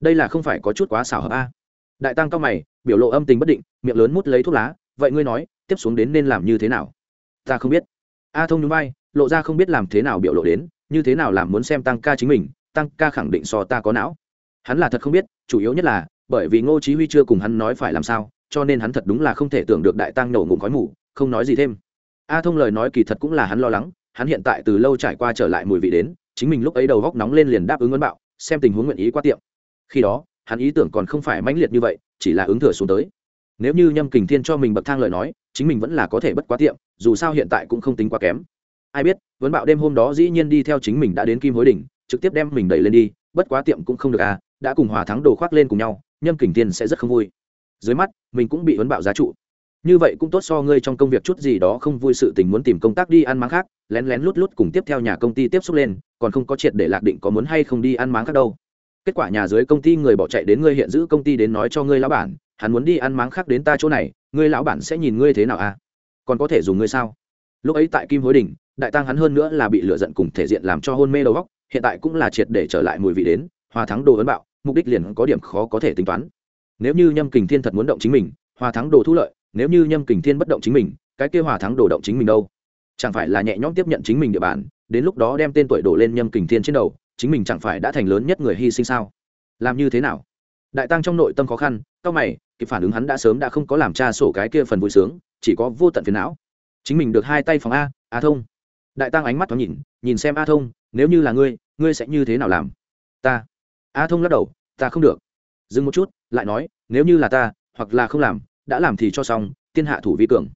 S1: Đây là không phải có chút quá xảo hợp a đại tăng cao mày, biểu lộ âm tình bất định, miệng lớn mút lấy thuốc lá, vậy ngươi nói, tiếp xuống đến nên làm như thế nào? Ta không biết. A thông nhún vai, lộ ra không biết làm thế nào biểu lộ đến, như thế nào làm muốn xem tăng ca chính mình, tăng ca khẳng định so ta có não. Hắn là thật không biết, chủ yếu nhất là, bởi vì ngô chí huy chưa cùng hắn nói phải làm sao, cho nên hắn thật đúng là không thể tưởng được đại tăng nổ ngụm khói mù, không nói gì thêm. A thông lời nói kỳ thật cũng là hắn lo lắng, hắn hiện tại từ lâu trải qua trở lại mùi vị đến, chính mình lúc ấy đầu góc nóng lên liền đáp ứng ấn bạo, xem tình huống nguyện ý qua tiệm. Khi đó hắn ý tưởng còn không phải mãnh liệt như vậy, chỉ là ứng thừa xuống tới. Nếu như nhâm kình thiên cho mình bậc thang lời nói, chính mình vẫn là có thể bất quá tiệm, dù sao hiện tại cũng không tính quá kém. Ai biết vấn bạo đêm hôm đó dĩ nhiên đi theo chính mình đã đến kim hối đỉnh, trực tiếp đem mình đẩy lên đi, bất quá tiệm cũng không được à đã cùng hòa thắng đồ khoác lên cùng nhau, nhâm kình thiên sẽ rất không vui. Dưới mắt, mình cũng bị vấn bạo giá trụ. Như vậy cũng tốt so ngươi trong công việc chút gì đó không vui sự tình muốn tìm công tác đi ăn máng khác, lén lén lút lút cùng tiếp theo nhà công ty tiếp xúc lên, còn không có triệt để lạc định có muốn hay không đi ăn máng khác đâu kết quả nhà dưới công ty người bỏ chạy đến ngươi hiện giữ công ty đến nói cho ngươi lão bản, hắn muốn đi ăn máng khác đến ta chỗ này, ngươi lão bản sẽ nhìn ngươi thế nào à? Còn có thể dùng ngươi sao? Lúc ấy tại kim hối đình đại tăng hắn hơn nữa là bị lựa giận cùng thể diện làm cho hôn mê đầu góc hiện tại cũng là triệt để trở lại mùi vị đến hòa thắng đồ ấn bạo, mục đích liền có điểm khó có thể tính toán. Nếu như nhâm kình thiên thật muốn động chính mình hòa thắng đồ thu lợi, nếu như nhâm kình thiên bất động chính mình, cái kia hòa thắng đồ động chính mình đâu? Chẳng phải là nhẹ nhõm tiếp nhận chính mình địa bàn, đến lúc đó đem tên tuổi đổ lên nhâm kình thiên trên đầu chính mình chẳng phải đã thành lớn nhất người hy sinh sao? Làm như thế nào? Đại tăng trong nội tâm khó khăn cao mày, kịp phản ứng hắn đã sớm đã không có làm cha sổ cái kia phần vui sướng, chỉ có vô tận phiền não. Chính mình được hai tay phòng a a thông. Đại tăng ánh mắt thoáng nhìn nhìn xem a thông, nếu như là ngươi ngươi sẽ như thế nào làm? Ta. A thông lắc đầu, ta không được. Dừng một chút, lại nói, nếu như là ta, hoặc là không làm, đã làm thì cho xong, tiên hạ thủ vi cường.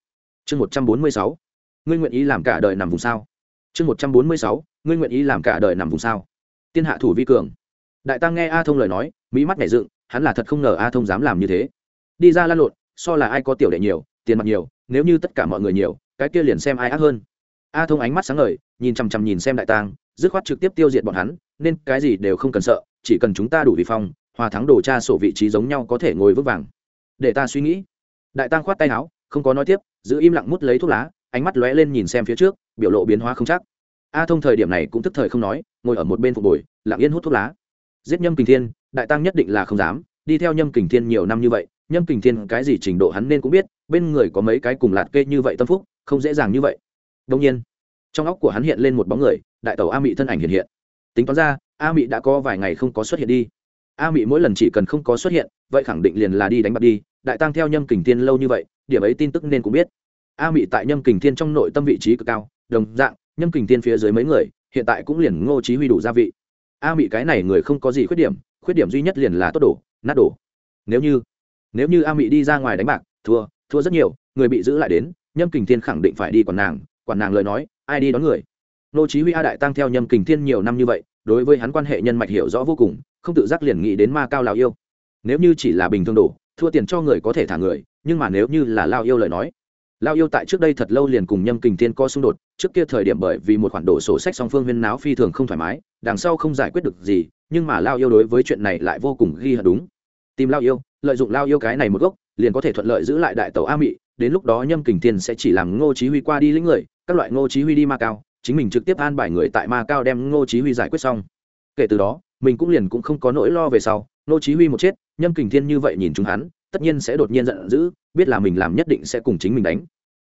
S1: Chương một trăm bốn mươi sáu. Ngươi nguyện ý làm cả đời nằm vùng sao? Chương một trăm bốn mươi sáu. Ngươi nguyện ý làm cả đời nằm vùng sao? Tiên hạ thủ vi cường. Đại tăng nghe a thông lời nói mỹ mắt nhảy dựng, hắn là thật không ngờ a thông dám làm như thế. Đi ra lan lộn, so là ai có tiểu đệ nhiều, tiền mặt nhiều, nếu như tất cả mọi người nhiều, cái kia liền xem ai ác hơn. A thông ánh mắt sáng ngời, nhìn chằm chằm nhìn xem đại tang dứt khoát trực tiếp tiêu diệt bọn hắn, nên cái gì đều không cần sợ, chỉ cần chúng ta đủ vi phong, hòa thắng đồ cha sổ vị trí giống nhau có thể ngồi vững vàng. Để ta suy nghĩ. Đại tang khoát tay áo, không có nói tiếp, giữ im lặng mút lấy thuốc lá, ánh mắt lóe lên nhìn xem phía trước, biểu lộ biến hóa không chắc a thông thời điểm này cũng tức thời không nói, ngồi ở một bên phục bồi, lặng yên hút thuốc lá. Giết nhâm kình thiên, đại tăng nhất định là không dám, đi theo nhâm kình thiên nhiều năm như vậy, nhâm kình thiên cái gì trình độ hắn nên cũng biết, bên người có mấy cái cùng lạt kê như vậy tâm phúc, không dễ dàng như vậy. Đông nhiên, trong óc của hắn hiện lên một bóng người, đại Tẩu a mị thân ảnh hiện hiện. Tính toán ra, a mị đã có vài ngày không có xuất hiện đi. A mị mỗi lần chỉ cần không có xuất hiện, vậy khẳng định liền là đi đánh bạc đi, đại tăng theo nhâm kình thiên lâu như vậy, điểm ấy tin tức nên cũng biết. A mị tại nhâm kình thiên trong nội tâm vị trí cực cao, đồng dạng nhâm kình thiên phía dưới mấy người, hiện tại cũng liền ngô chí huy đủ gia vị. A mị cái này người không có gì khuyết điểm khuyết điểm duy nhất liền là tốt đổ nát đổ nếu như nếu như a mị đi ra ngoài đánh bạc, thua thua rất nhiều, người bị giữ lại đến, nhâm kình thiên khẳng định phải đi quản nàng quản nàng lời nói, ai đi đón người. Ngô chí huy a đại tăng theo nhâm kình thiên nhiều năm như vậy, đối với hắn quan hệ nhân mạch hiểu rõ vô cùng, không tự giác liền nghĩ đến ma cao lào yêu. Nếu như chỉ là bình thường đổ thua tiền cho người có thể thả người, nhưng mà nếu như là lao yêu lời nói lao yêu tại trước đây thật lâu liền cùng nhâm kình thiên co xung đột, trước kia thời điểm bởi vì một khoản đổ sổ sách song phương huyên náo phi thường không thoải mái, đằng sau không giải quyết được gì, nhưng mà lao yêu đối với chuyện này lại vô cùng ghi hận đúng. Tìm lao yêu, lợi dụng lao yêu cái này một gốc, liền có thể thuận lợi giữ lại đại tàu a mị, đến lúc đó nhâm kình thiên sẽ chỉ làm ngô chí huy qua đi lĩnh người, các loại ngô chí huy đi ma cao, chính mình trực tiếp an bài người tại ma cao đem ngô chí huy giải quyết xong. Kể từ đó, mình cũng liền cũng không có nỗi lo về sau, ngô chí huy một chết, nhâm kình thiên như vậy nhìn chúng hắn tất nhiên sẽ đột nhiên giận dữ, biết là mình làm nhất định sẽ cùng chính mình đánh.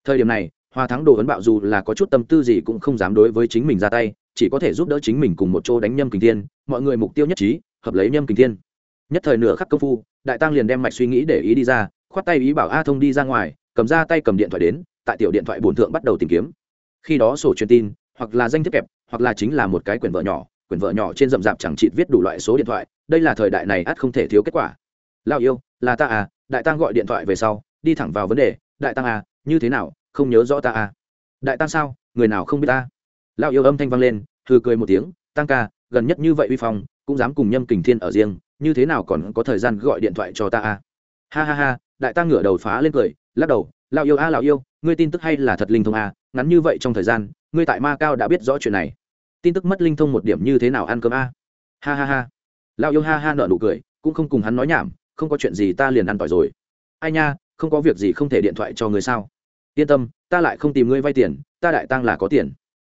S1: Thời điểm này, hoa thắng đồ ấn bạo dù là có chút tâm tư gì cũng không dám đối với chính mình ra tay, chỉ có thể giúp đỡ chính mình cùng một chỗ đánh nhâm kình thiên, mọi người mục tiêu nhất trí, hợp lấy nhâm kình thiên. Nhất thời nửa khắc công phu, đại tăng liền đem mạch suy nghĩ để ý đi ra, khoát tay ý bảo a thông đi ra ngoài, cầm ra tay cầm điện thoại đến, tại tiểu điện thoại bổn thượng bắt đầu tìm kiếm. Khi đó sổ truyền tin, hoặc là danh thiếp kẹp, hoặc là chính là một cái quyển vợ nhỏ, quyển vợ nhỏ trên rậm rạp chẳng chịt viết đủ loại số điện thoại, đây là thời đại này ắt không thể thiếu kết quả. Lao yêu, là ta à đại tăng gọi điện thoại về sau đi thẳng vào vấn đề đại tăng à như thế nào không nhớ rõ ta à? Đại tăng sao người nào không biết ta? Lao yêu âm thanh vang lên thư cười một tiếng tăng ca gần nhất như vậy uy phong cũng dám cùng nhâm kình thiên ở riêng như thế nào còn có thời gian gọi điện thoại cho ta à? Ha ha ha đại tăng ngửa đầu phá lên cười lắc đầu lao yêu a à, lao yêu ngươi tin tức hay là thật linh thông à? Ngắn như vậy trong thời gian ngươi tại ma cao đã biết rõ chuyện này. Tin tức mất linh thông một điểm như thế nào ăn cơm a à? ha ha ha. Lao yêu ha ha nợ nụ cười cũng không cùng hắn nói nhảm không có chuyện gì ta liền ăn tỏi rồi. Ai nha, không có việc gì không thể điện thoại cho người sao? Yên tâm, ta lại không tìm ngươi vay tiền, ta đại tăng là có tiền.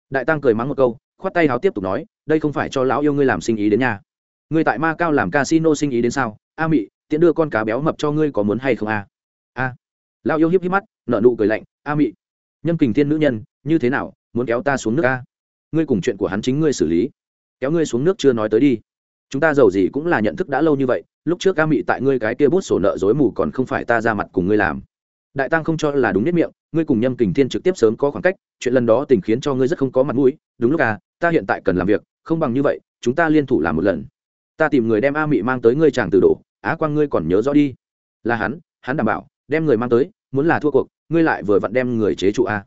S1: Đại tăng cười mắng một câu, khoát tay háo tiếp tục nói, đây không phải cho lão yêu ngươi làm sinh ý đến nhà. Ngươi tại ma cao làm casino sinh ý đến sao? A mị, tiện đưa con cá béo mập cho ngươi có muốn hay không a? A. Lão yêu hiếp hiếp mắt nợ nụ cười lạnh, a mị. Nhân kình thiên nữ nhân, như thế nào, muốn kéo ta xuống nước a? Ngươi cùng chuyện của hắn chính ngươi xử lý. Kéo ngươi xuống nước chưa nói tới đi. Chúng ta giàu gì cũng là nhận thức đã lâu như vậy lúc trước a mị tại ngươi cái kia bút sổ nợ dối mù còn không phải ta ra mặt cùng ngươi làm. Đại tăng không cho là đúng nết miệng, ngươi cùng nhâm kình thiên trực tiếp sớm có khoảng cách, chuyện lần đó tình khiến cho ngươi rất không có mặt mũi. Đúng lúc à ta hiện tại cần làm việc, không bằng như vậy, chúng ta liên thủ làm một lần. Ta tìm người đem a mị mang tới ngươi chàng từ đổ, á quang ngươi còn nhớ rõ đi. Là hắn hắn đảm bảo, đem người mang tới, muốn là thua cuộc, ngươi lại vừa vặn đem người chế trụ a.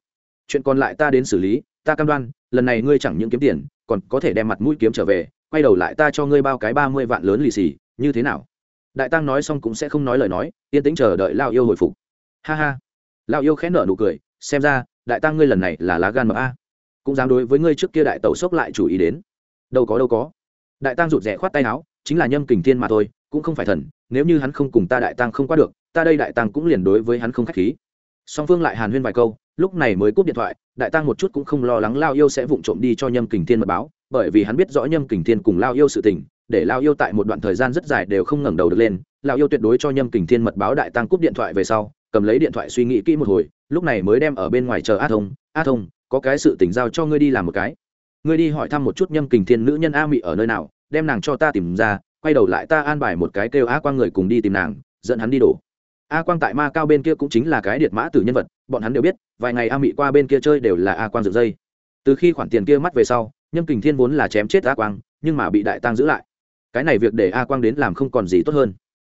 S1: Chuyện còn lại ta đến xử lý, ta cam đoan, lần này ngươi chẳng những kiếm tiền, còn có thể đem mặt mũi kiếm trở về, quay đầu lại ta cho ngươi bao cái ba mươi vạn lớn lì xì, như thế nào? Đại tăng nói xong cũng sẽ không nói lời nói, yên tĩnh chờ đợi lao yêu hồi phục. Ha ha. Lão yêu khẽ nở nụ cười, xem ra, đại tăng ngươi lần này là lá gan mập a. Cũng dám đối với ngươi trước kia đại tẩu sốc lại chủ ý đến. Đâu có đâu có. Đại tăng rụt rẽ khoát tay áo, chính là nhâm kình thiên mà thôi, cũng không phải thần, nếu như hắn không cùng ta đại tăng không qua được, ta đây đại tăng cũng liền đối với hắn không khách khí. Song phương lại hàn huyên vài câu, lúc này mới cúp điện thoại, đại tăng một chút cũng không lo lắng lao yêu sẽ vụng trộm đi cho nhâm kình thiên mật báo, bởi vì hắn biết rõ nhâm kình thiên cùng lao yêu sự tình để lao yêu tại một đoạn thời gian rất dài đều không ngẩng đầu được lên. Lao yêu tuyệt đối cho nhâm kình thiên mật báo đại tăng cúp điện thoại về sau, cầm lấy điện thoại suy nghĩ kỹ một hồi, lúc này mới đem ở bên ngoài chờ a thông. A thông, có cái sự tỉnh giao cho ngươi đi làm một cái. Ngươi đi hỏi thăm một chút nhâm kình thiên nữ nhân a mị ở nơi nào, đem nàng cho ta tìm ra, quay đầu lại ta an bài một cái kêu a quang người cùng đi tìm nàng, dẫn hắn đi đổ. A quang tại ma cao bên kia cũng chính là cái điệt mã tử nhân vật, bọn hắn đều biết, vài ngày a mị qua bên kia chơi đều là a quang dựng dây. Từ khi khoản tiền kia mắt về sau, nhâm kình thiên vốn là chém chết a quang, nhưng mà bị đại tăng giữ lại cái này việc để a quang đến làm không còn gì tốt hơn.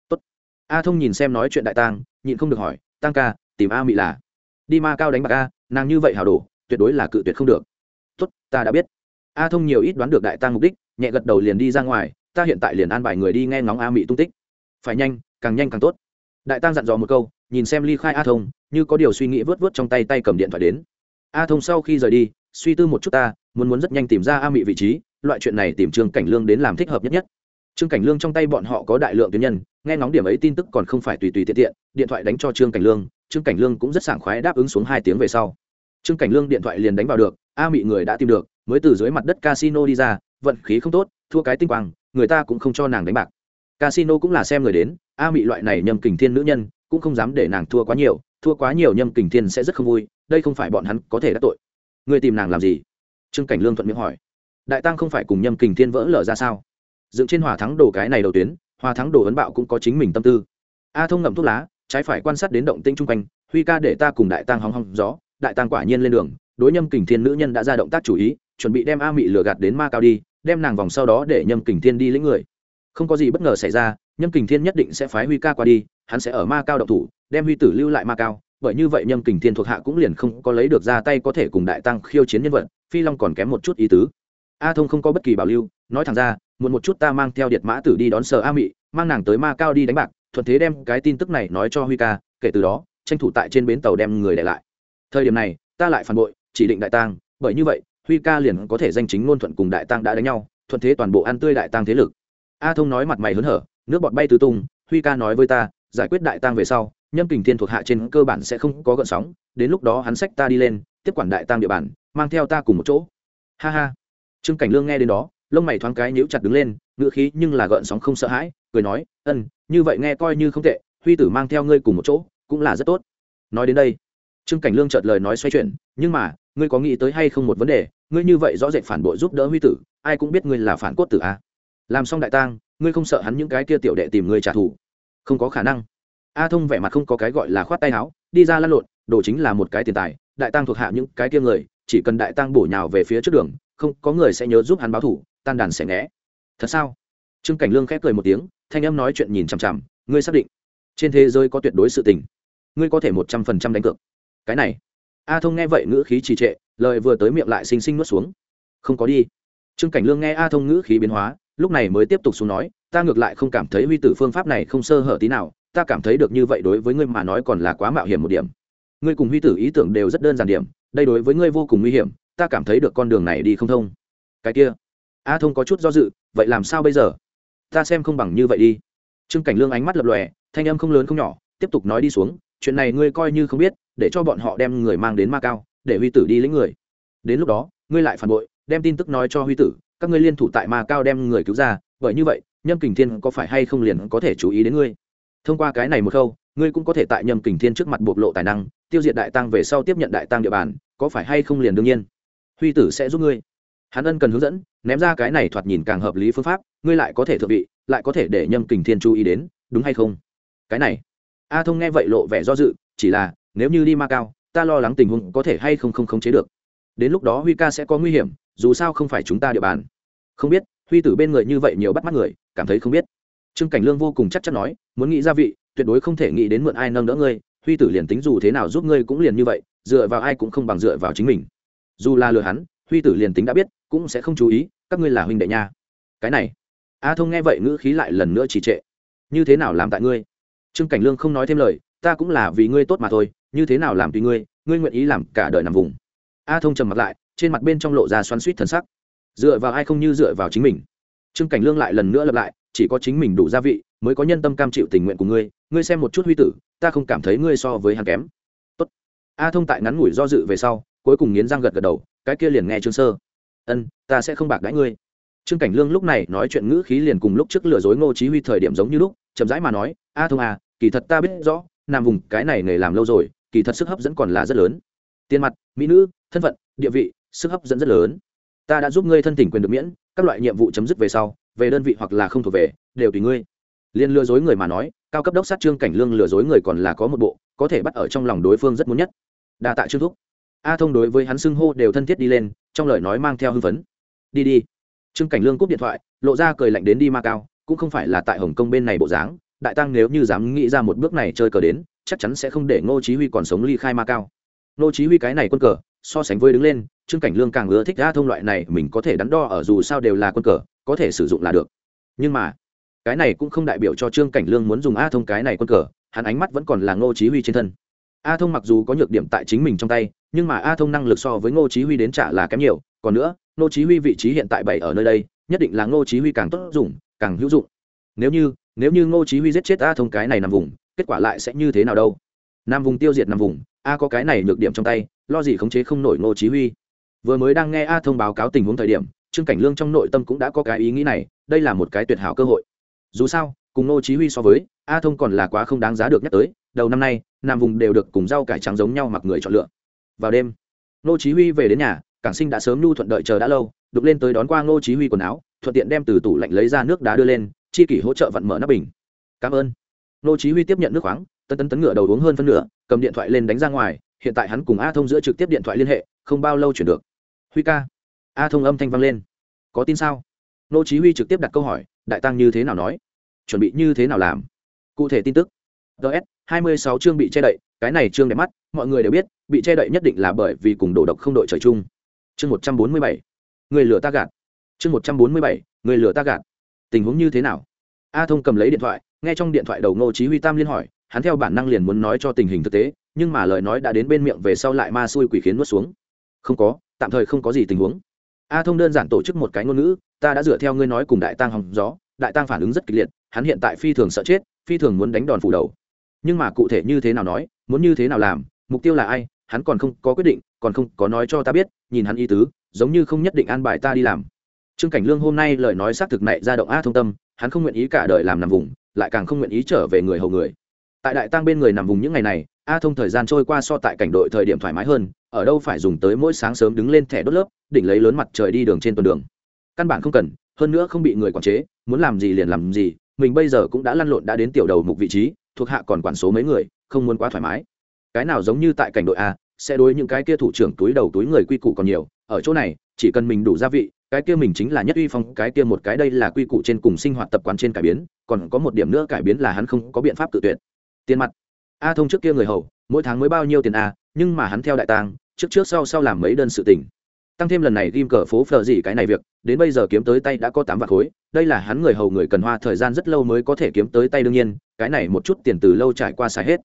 S1: Tốt. A thông nhìn xem nói chuyện đại tăng nhịn không được hỏi tăng ca, tìm a mị là? Đi ma cao đánh bạc a, nàng như vậy hào đổ tuyệt đối là cự tuyệt không được. Tốt, ta đã biết. A thông nhiều ít đoán được đại tăng mục đích, nhẹ gật đầu liền đi ra ngoài, ta hiện tại liền an bài người đi nghe ngóng a mị tung tích. Phải nhanh, càng nhanh càng tốt. Đại tăng dặn dò một câu, nhìn xem ly khai a thông, như có điều suy nghĩ vớt vớt trong tay tay cầm điện thoại đến. A thông sau khi rời đi, suy tư một chút ta, muốn muốn rất nhanh tìm ra a mị vị trí, loại chuyện này tìm trương cảnh lương đến làm thích hợp nhất nhất trương cảnh lương trong tay bọn họ có đại lượng tuyến nhân, nghe ngóng điểm ấy tin tức còn không phải tùy tùy tiện tiện, điện thoại đánh cho trương cảnh lương, trương cảnh lương cũng rất sảng khoái đáp ứng xuống hai tiếng về sau. Trương cảnh lương điện thoại liền đánh vào được, a mị người đã tìm được, mới từ dưới mặt đất casino đi ra, vận khí không tốt, thua cái tinh quang, người ta cũng không cho nàng đánh bạc. Casino cũng là xem người đến, a mị loại này nhâm kình thiên nữ nhân, cũng không dám để nàng thua quá nhiều, thua quá nhiều nhâm kình thiên sẽ rất không vui, đây không phải bọn hắn có thể đắc tội. Người tìm nàng làm gì? Trương cảnh lương thuận miệng hỏi. Đại tăng không phải cùng nhâm kình thiên vỡ lở ra sao? Dựng trên hòa thắng đồ cái này đầu tuyến, hòa thắng đồ ấn bạo cũng có chính mình tâm tư. A thông ngậm thuốc lá, trái phải quan sát đến động tĩnh chung quanh, huy ca để ta cùng đại tăng hóng hóng gió, đại tăng quả nhiên lên đường, đối nhâm kình thiên nữ nhân đã ra động tác chủ ý, chuẩn bị đem a mị lừa gạt đến ma cao đi, đem nàng vòng sau đó để nhâm kình thiên đi lĩnh người. Không có gì bất ngờ xảy ra, nhâm kình thiên nhất định sẽ phái huy ca qua đi, hắn sẽ ở ma cao động thủ, đem huy tử lưu lại ma cao, bởi như vậy nhâm kình thiên thuộc hạ cũng liền không có lấy được ra tay có thể cùng đại tăng khiêu chiến nhân vật, phi long còn kém một chút ý tứ. A thông không có bất kỳ bảo lưu, nói thẳng ra muốn một chút ta mang theo điệt mã tử đi đón sở a mị, mang nàng tới ma cao đi đánh bạc, thuận thế đem cái tin tức này nói cho huy ca, kể từ đó, tranh thủ tại trên bến tàu đem người để lại. Thời điểm này, ta lại phản bội, chỉ định đại tang, bởi như vậy, huy ca liền có thể danh chính ngôn thuận cùng đại tang đã đánh nhau, thuận thế toàn bộ ăn tươi đại tang thế lực. A thông nói mặt mày hớn hở, nước bọt bay tứ tung, huy ca nói với ta, giải quyết đại tang về sau, nhâm kình thiên thuộc hạ trên cơ bản sẽ không có gợn sóng, đến lúc đó hắn sách ta đi lên, tiếp quản đại tang địa bàn, mang theo ta cùng một chỗ. Ha ha. Trương cảnh lương nghe đến đó lông mày thoáng cái nhíu chặt đứng lên ngựa khí nhưng là gợn sóng không sợ hãi, cười nói, ân, như vậy nghe coi như không tệ, huy tử mang theo ngươi cùng một chỗ, cũng là rất tốt. Nói đến đây, trương cảnh lương chợt lời nói xoay chuyển, nhưng mà, ngươi có nghĩ tới hay không một vấn đề, ngươi như vậy rõ rệt phản bội giúp đỡ huy tử, ai cũng biết ngươi là phản cốt tử a à? làm xong đại tang, ngươi không sợ hắn những cái kia tiểu đệ tìm ngươi trả thù? Không có khả năng. A thông vẻ mặt không có cái gọi là khoát tay áo, đi ra lăn lộn, đồ chính là một cái tiền tài, đại tang thuộc hạ những cái kia người, chỉ cần đại tang bổ nhào về phía trước đường, không, có người sẽ nhớ giúp hắn báo thủ tan đàn sẽ ngẽ thật sao? Trương cảnh lương khép cười một tiếng, thanh âm nói chuyện nhìn chằm chằm, ngươi xác định. Trên thế giới có tuyệt đối sự tình. Ngươi có thể một trăm phần trăm đánh cược. Cái này. A thông nghe vậy ngữ khí trì trệ, lời vừa tới miệng lại xinh xinh nuốt xuống. Không có đi. Trương cảnh lương nghe a thông ngữ khí biến hóa, lúc này mới tiếp tục xuống nói, ta ngược lại không cảm thấy huy tử phương pháp này không sơ hở tí nào, ta cảm thấy được như vậy đối với ngươi mà nói còn là quá mạo hiểm một điểm. Ngươi cùng huy tử ý tưởng đều rất đơn giản điểm, đây đối với ngươi vô cùng nguy hiểm, ta cảm thấy được con đường này đi không thông. Cái kia a thông có chút do dự, vậy làm sao bây giờ? Ta xem không bằng như vậy đi. Trương cảnh lương ánh mắt lập lòe, thanh âm không lớn không nhỏ, tiếp tục nói đi xuống, chuyện này ngươi coi như không biết, để cho bọn họ đem người mang đến ma cao, để huy tử đi lĩnh người. Đến lúc đó, ngươi lại phản bội, đem tin tức nói cho huy tử, các ngươi liên thủ tại ma cao đem người cứu ra, bởi như vậy, nhâm kình thiên có phải hay không liền có thể chú ý đến ngươi? Thông qua cái này một khâu ngươi cũng có thể tại nhâm kình thiên trước mặt bộc lộ tài năng, tiêu diệt đại tăng về sau tiếp nhận đại tăng địa bàn, có phải hay không liền đương nhiên? Huy tử sẽ giúp ngươi hắn ân cần hướng dẫn, ném ra cái này thoạt nhìn càng hợp lý phương pháp, ngươi lại có thể thượng vị, lại có thể để nhâm kình thiên chú ý đến, đúng hay không? Cái này, a thông nghe vậy lộ vẻ do dự, chỉ là, nếu như đi ma cao, ta lo lắng tình huống có thể hay không không khống chế được. Đến lúc đó huy ca sẽ có nguy hiểm, dù sao không phải chúng ta địa bàn. Không biết, huy tử bên người như vậy nhiều bắt mắt người, cảm thấy không biết. Trương cảnh lương vô cùng chắc chắn nói, muốn nghĩ gia vị, tuyệt đối không thể nghĩ đến mượn ai nâng đỡ ngươi, huy tử liền tính dù thế nào giúp ngươi cũng liền như vậy, dựa vào ai cũng không bằng dựa vào chính mình. Dù là lừa hắn huy tử liền tính đã biết, cũng sẽ không chú ý, các ngươi là huynh đệ nha. Cái này, a thông nghe vậy ngữ khí lại lần nữa trì trệ. Như thế nào làm tại ngươi? Trương cảnh lương không nói thêm lời, ta cũng là vì ngươi tốt mà thôi, như thế nào làm tùy ngươi ngươi nguyện ý làm cả đời nằm vùng. A thông trầm mặt lại, trên mặt bên trong lộ ra xoắn suýt thần sắc. Dựa vào ai không như dựa vào chính mình? Trương cảnh lương lại lần nữa lặp lại, chỉ có chính mình đủ gia vị, mới có nhân tâm cam chịu tình nguyện của ngươi ngươi xem một chút huy tử, ta không cảm thấy ngươi so với hắn kém. Tốt. a thông tại ngắn ngủi do dự về sau, cuối cùng nghiến răng gật gật đầu cái kia liền nghe trương sơ. Ân, ta sẽ không bạc đãi ngươi. Trương cảnh lương lúc này nói chuyện ngữ khí liền cùng lúc trước lừa dối ngô chí huy thời điểm giống như lúc, chậm rãi mà nói, a thông à kỳ thật ta biết rõ, nam vùng cái này nghề làm lâu rồi, kỳ thật sức hấp dẫn còn là rất lớn. Tiền mặt, mỹ nữ, thân phận, địa vị, sức hấp dẫn rất lớn. Ta đã giúp ngươi thân tỉnh quyền được miễn, các loại nhiệm vụ chấm dứt về sau, về đơn vị hoặc là không thuộc về, đều tùy ngươi. Liên lừa dối người mà nói, cao cấp đốc sát trương cảnh lương lừa dối người còn là có một bộ, có thể bắt ở trong lòng đối phương rất muốn nhất. Đa tạ trương thúc a thông đối với hắn xưng hô đều thân thiết đi lên, trong lời nói mang theo hưng phấn. Đi đi. Trương cảnh lương cúp điện thoại, lộ ra cười lạnh đến đi ma cao, cũng không phải là tại hồng kông bên này bộ dáng, đại tăng nếu như dám nghĩ ra một bước này chơi cờ đến, chắc chắn sẽ không để ngô chí huy còn sống ly khai ma cao. Ngô chí huy cái này quân cờ, so sánh với đứng lên, trương cảnh lương càng ưa thích a thông loại này, mình có thể đắn đo ở dù sao đều là quân cờ, có thể sử dụng là được. Nhưng mà, cái này cũng không đại biểu cho trương cảnh lương muốn dùng a thông cái này quân cờ, hắn ánh mắt vẫn còn là ngô chí huy trên thân a thông mặc dù có nhược điểm tại chính mình trong tay, nhưng mà a thông năng lực so với ngô chí huy đến trả là kém nhiều. Còn nữa, ngô chí huy vị trí hiện tại bảy ở nơi đây, nhất định là ngô chí huy càng tốt dùng, càng hữu dụng. Nếu như nếu như ngô chí huy giết chết a thông cái này nằm vùng, kết quả lại sẽ như thế nào đâu? Nam vùng tiêu diệt nằm vùng, a có cái này nhược điểm trong tay, lo gì khống chế không nổi ngô chí huy? Vừa mới đang nghe a thông báo cáo tình huống thời điểm, trương cảnh lương trong nội tâm cũng đã có cái ý nghĩ này, đây là một cái tuyệt hảo cơ hội. Dù sao, cùng ngô chí huy so với, a thông còn là quá không đáng giá được nhắc tới đầu năm nay, nam vùng đều được cùng rau cải trắng giống nhau mặc người chọn lựa. Vào đêm, ngô chí huy về đến nhà, cảng sinh đã sớm nhu thuận đợi chờ đã lâu đục lên tới đón qua ngô chí huy quần áo, thuận tiện đem từ tủ lạnh lấy ra nước đá đưa lên, chi kỷ hỗ trợ vặn mở nắp bình. Cảm ơn. Ngô chí huy tiếp nhận nước khoáng tấn tấn tấn ngựa đầu uống hơn phân nửa, cầm điện thoại lên đánh ra ngoài, hiện tại hắn cùng a thông giữa trực tiếp điện thoại liên hệ, không bao lâu chuyển được. Huy ca. A thông âm thanh vang lên. Có tin sao? Ngô chí huy trực tiếp đặt câu hỏi, đại tăng như thế nào nói? Chuẩn bị như thế nào làm? Cụ thể tin tức ts 26 chương bị che đậy, cái này chương đẹp mắt, mọi người đều biết, bị che đậy nhất định là bởi vì cùng đổ độc không đội trời chung. Chương 147 người lừa ta gạt. Chương 147 người lừa ta gạt. Tình huống như thế nào? A thông cầm lấy điện thoại, nghe trong điện thoại đầu ngô chí huy tam liên hỏi, hắn theo bản năng liền muốn nói cho tình hình thực tế, nhưng mà lời nói đã đến bên miệng về sau lại ma xui quỷ khiến nuốt xuống. Không có, tạm thời không có gì tình huống. A thông đơn giản tổ chức một cái ngôn ngữ, ta đã dựa theo ngươi nói cùng đại tăng hòng gió, đại tăng phản ứng rất kịch liệt, hắn hiện tại phi thường sợ chết, phi thường muốn đánh đòn phủ đầu nhưng mà cụ thể như thế nào nói, muốn như thế nào làm, mục tiêu là ai, hắn còn không có quyết định, còn không có nói cho ta biết, nhìn hắn ý tứ, giống như không nhất định an bài ta đi làm. Trương cảnh lương hôm nay lời nói xác thực này ra động a thông tâm, hắn không nguyện ý cả đời làm nằm vùng, lại càng không nguyện ý trở về người hầu người. Tại đại tăng bên người nằm vùng những ngày này a thông thời gian trôi qua so tại cảnh đội thời điểm thoải mái hơn, ở đâu phải dùng tới mỗi sáng sớm đứng lên thẻ đốt lớp, đỉnh lấy lớn mặt trời đi đường trên tuần đường. Căn bản không cần, hơn nữa không bị người quản chế, muốn làm gì liền làm gì mình bây giờ cũng đã lăn lộn đã đến tiểu đầu mục vị trí, thuộc hạ còn quản số mấy người, không muốn quá thoải mái. Cái nào giống như tại cảnh đội a, sẽ đối những cái kia thủ trưởng túi đầu túi người quy củ còn nhiều, ở chỗ này, chỉ cần mình đủ gia vị, cái kia mình chính là nhất uy phong, cái kia một cái đây là quy củ trên cùng sinh hoạt tập quán trên cải biến, còn có một điểm nữa cải biến là hắn không có biện pháp tự tuyệt. Tiền mặt. A thông trước kia người hầu, mỗi tháng mới bao nhiêu tiền a, nhưng mà hắn theo đại tang, trước trước sau sau làm mấy đơn sự tình. Tăng thêm lần này ghim cờ phố phờ gì cái này việc, đến bây giờ kiếm tới tay đã có tám vạn khối đây là hắn người hầu người cần hoa thời gian rất lâu mới có thể kiếm tới tay đương nhiên, cái này một chút tiền từ lâu trải qua xài hết.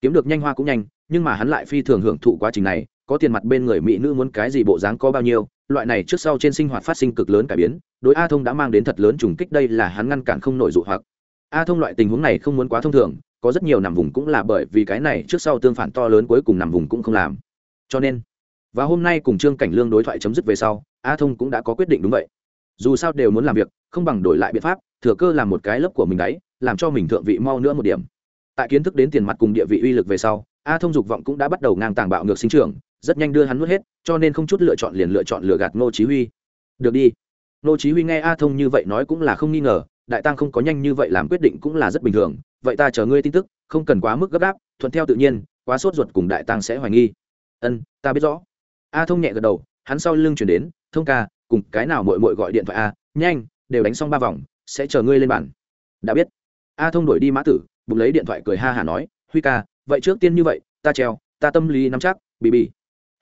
S1: Kiếm được nhanh hoa cũng nhanh, nhưng mà hắn lại phi thường hưởng thụ quá trình này, có tiền mặt bên người mỹ nữ muốn cái gì bộ dáng có bao nhiêu, loại này trước sau trên sinh hoạt phát sinh cực lớn cải biến, đối a thông đã mang đến thật lớn trùng kích đây là hắn ngăn cản không nổi dụ hoặc. A thông loại tình huống này không muốn quá thông thường, có rất nhiều nằm vùng cũng là bởi vì cái này trước sau tương phản to lớn cuối cùng nằm vùng cũng không làm. Cho nên, và hôm nay cùng trương cảnh lương đối thoại chấm dứt về sau, a thông cũng đã có quyết định đúng vậy. Dù sao đều muốn làm việc không bằng đổi lại biện pháp, thừa cơ làm một cái lớp của mình đấy, làm cho mình thượng vị mau nữa một điểm. Tại kiến thức đến tiền mặt cùng địa vị uy lực về sau, a thông dục vọng cũng đã bắt đầu ngang tàng bạo ngược sinh trưởng, rất nhanh đưa hắn nuốt hết, cho nên không chút lựa chọn liền lựa chọn lừa gạt ngô chí huy. Được đi. Ngô chí huy nghe a thông như vậy nói cũng là không nghi ngờ, đại tăng không có nhanh như vậy làm quyết định cũng là rất bình thường, vậy ta chờ ngươi tin tức, không cần quá mức gấp gáp, thuận theo tự nhiên, quá sốt ruột cùng đại tăng sẽ hoài nghi. Ân, ta biết rõ. A thông nhẹ gật đầu, hắn sau lưng chuyển đến, thông ca, cùng cái nào mội mội gọi điện thoại a? Nhanh đều đánh xong ba vòng, sẽ chờ ngươi lên bàn. Đã biết. A thông đuổi đi mã tử, bụng lấy điện thoại cười ha hả nói, huy ca, vậy trước tiên như vậy, ta treo, ta tâm lý nắm chắc bị bị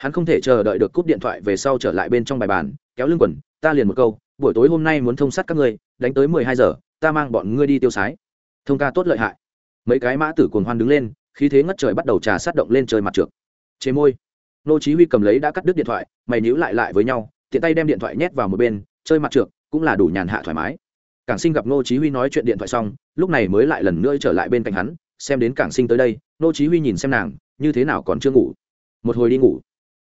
S1: hắn không thể chờ đợi được cúp điện thoại về sau trở lại bên trong bài bàn, kéo lưng quần, ta liền một câu, buổi tối hôm nay muốn thông sát các ngươi, đánh tới mười hai giờ, ta mang bọn ngươi đi tiêu sái. Thông ca tốt lợi hại. Mấy cái mã tử cuồng hoan đứng lên, khí thế ngất trời bắt đầu trà sát động lên trời mặt trượt chế môi. Nô chí huy cầm lấy đã cắt đứt điện thoại, mày níu lại lại với nhau, tiện tay đem điện thoại nhét vào một bên, chơi mặt trượt cũng là đủ nhàn hạ thoải mái. Cảng sinh gặp nô chí huy nói chuyện điện thoại xong, lúc này mới lại lần nữa trở lại bên cạnh hắn, xem đến cảng sinh tới đây nô chí huy nhìn xem nàng, như thế nào còn chưa ngủ? Một hồi đi ngủ.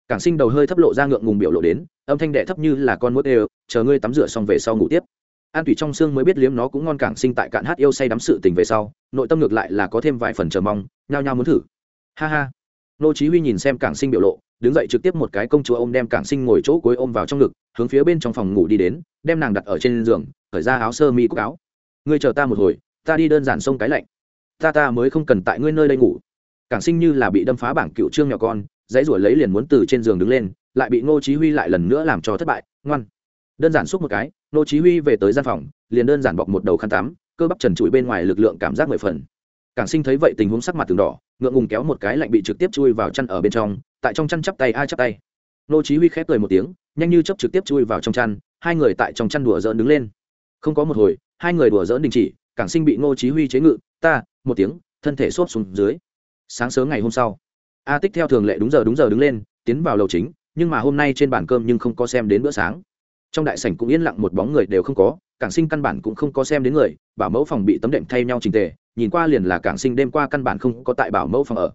S1: Cảng sinh đầu hơi thấp lộ ra ngượng ngùng biểu lộ đến, âm thanh đệ thấp như là con muỗi đều, chờ ngươi tắm rửa xong về sau ngủ tiếp. An thủy trong xương mới biết liếm nó cũng ngon cảng sinh tại cạn hát yêu say đắm sự tình về sau, nội tâm ngược lại là có thêm vài phần chờ mong, nhao nhao muốn thử. Ha ha. Nô chí huy nhìn xem cảng sinh biểu lộ đứng dậy trực tiếp một cái công chúa ôm đem cảng sinh ngồi chỗ cuối ôm vào trong ngực, hướng phía bên trong phòng ngủ đi đến, đem nàng đặt ở trên giường khởi ra áo sơ mi cúc áo. Ngươi chờ ta một hồi, ta đi đơn giản xông cái lạnh. Ta ta mới không cần tại ngươi nơi đây ngủ. Cảng sinh như là bị đâm phá bảng cựu trương nhỏ con, dãy ruổi lấy liền muốn từ trên giường đứng lên, lại bị ngô chí huy lại lần nữa làm cho thất bại, ngoan. Đơn giản xúc một cái, ngô chí huy về tới gian phòng, liền đơn giản bọc một đầu khăn tắm, cơ bắp trần trụi bên ngoài lực lượng cảm giác mười phần. Cảng sinh thấy vậy tình huống sắc mặt từng đỏ, ngượng ngùng kéo một cái lạnh bị trực tiếp chui vào chăn ở bên trong tại trong chăn chắp tay ai chắp tay. Nô chí huy khép cười một tiếng, nhanh như chớp trực tiếp chui vào trong chăn, hai người tại trong chăn đùa giỡn đứng lên. Không có một hồi, hai người đùa giỡn đình chỉ, cảng sinh bị nô chí huy chế ngự, ta, một tiếng, thân thể xốp xuống dưới. Sáng sớm ngày hôm sau, a tích theo thường lệ đúng giờ đúng giờ đứng lên, tiến vào lầu chính, nhưng mà hôm nay trên bàn cơm nhưng không có xem đến bữa sáng. Trong đại sảnh cũng yên lặng một bóng người đều không có, cảng sinh căn bản cũng không có xem đến người, bảo mẫu phòng bị tấm đệm thay nhau trình tề, nhìn qua liền là cảng sinh đêm qua căn bản không có tại bảo mẫu phòng ở.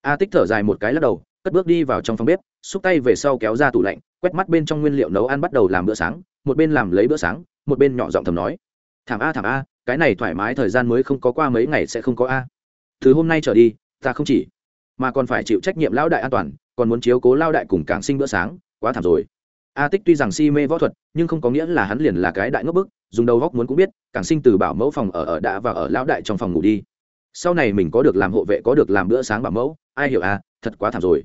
S1: A tích thở dài một cái lắc đầu cất bước đi vào trong phòng bếp, xúc tay về sau kéo ra tủ lạnh, quét mắt bên trong nguyên liệu nấu ăn bắt đầu làm bữa sáng, một bên làm lấy bữa sáng, một bên nhỏ giọng thầm nói. Thảm a thảm a, cái này thoải mái thời gian mới không có qua mấy ngày sẽ không có a. Từ hôm nay trở đi, ta không chỉ, mà còn phải chịu trách nhiệm lão đại an toàn, còn muốn chiếu cố lao đại cùng cảng sinh bữa sáng, quá thảm rồi. A tích tuy rằng si mê võ thuật, nhưng không có nghĩa là hắn liền là cái đại ngốc bức, dùng đầu góc muốn cũng biết, cảng sinh từ bảo mẫu phòng ở ở đã và ở lão đại trong phòng ngủ đi. Sau này mình có được làm hộ vệ, có được làm bữa sáng bảo mẫu, ai hiểu à thật quá thảm rồi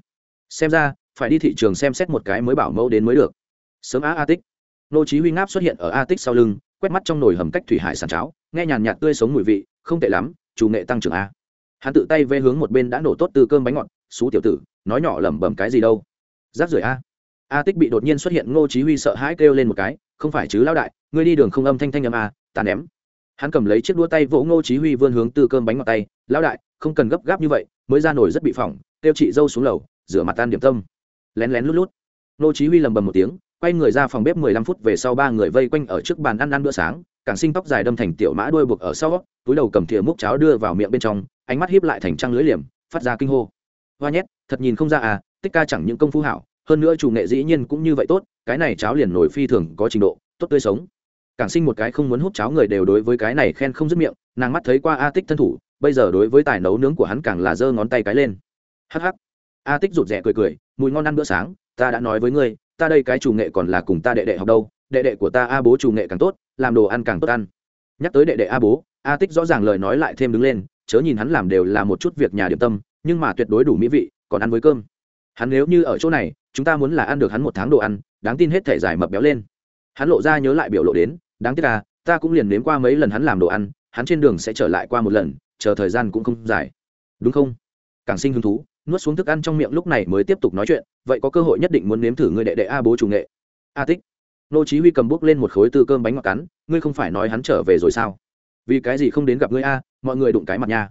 S1: xem ra, phải đi thị trường xem xét một cái mới bảo mẫu đến mới được. Sớm á, a tích. Nô chí huy ngáp xuất hiện ở a tích sau lưng, quét mắt trong nồi hầm cách thủy hải sản cháo, nghe nhàn nhạt tươi sống mùi vị, không tệ lắm, chủ nghệ tăng trưởng a. Hắn tự tay vê hướng một bên đã nổ tốt từ cơm bánh ngọt, xú tiểu tử, nói nhỏ lẩm bẩm cái gì đâu? Rác rưởi a. A tích bị đột nhiên xuất hiện ngô chí huy sợ hãi kêu lên một cái, không phải chứ lão đại, ngươi đi đường không âm thanh thanh âm a, ta ném. Hắn cầm lấy chiếc đũa tay vỗ ngô chí huy vươn hướng từ cơm bánh ngọt tay, lão đại, không cần gấp gáp như vậy, mới ra nổi rất bị phỏng, tiêu chị dâu xuống lầu rửa mặt tan điểm tâm. Lén lén lút lút. Nô chí huy lầm bầm một tiếng, quay người ra phòng bếp 15 phút về sau ba người vây quanh ở trước bàn ăn ăn bữa sáng, càng sinh tóc dài đâm thành tiểu mã đuôi buộc ở sau, túi đầu cầm thìa múc cháo đưa vào miệng bên trong, ánh mắt hiếp lại thành trăng lưới liềm, phát ra kinh hô. Hoa nhét, thật nhìn không ra à tích ca chẳng những công phu hảo, hơn nữa chủ nghệ dĩ nhiên cũng như vậy tốt, cái này cháo liền nổi phi thường có trình độ, tốt tươi sống. Càng sinh một cái không muốn hút cháo người đều đối với cái này khen không dứt miệng, nàng mắt thấy qua a tích thân thủ, bây giờ đối với tài nấu nướng của hắn càng là giơ ngón tay cái lên. Hắc hắc a tích rụt rè cười cười, mùi ngon ăn bữa sáng, ta đã nói với ngươi, ta đây cái chủ nghệ còn là cùng ta đệ đệ học đâu, đệ đệ của ta a bố chủ nghệ càng tốt, làm đồ ăn càng tốt ăn. Nhắc tới đệ đệ a bố, a tích rõ ràng lời nói lại thêm đứng lên, chớ nhìn hắn làm đều là một chút việc nhà điểm tâm, nhưng mà tuyệt đối đủ mỹ vị, còn ăn với cơm. Hắn nếu như ở chỗ này, chúng ta muốn là ăn được hắn một tháng đồ ăn, đáng tin hết thể giải mập béo lên. Hắn lộ ra nhớ lại biểu lộ đến, đáng tiếc à ta cũng liền nếm qua mấy lần hắn làm đồ ăn, hắn trên đường sẽ trở lại qua một lần, chờ thời gian cũng không dài. Đúng không? Càng sinh hứng thú nuốt xuống thức ăn trong miệng lúc này mới tiếp tục nói chuyện, vậy có cơ hội nhất định muốn nếm thử người đệ đệ a bố chủ nghệ. A tích. Nô chí huy cầm bút lên một khối tư cơm bánh ngọt cắn, ngươi không phải nói hắn trở về rồi sao? Vì cái gì không đến gặp ngươi a, mọi người đụng cái mặt nha.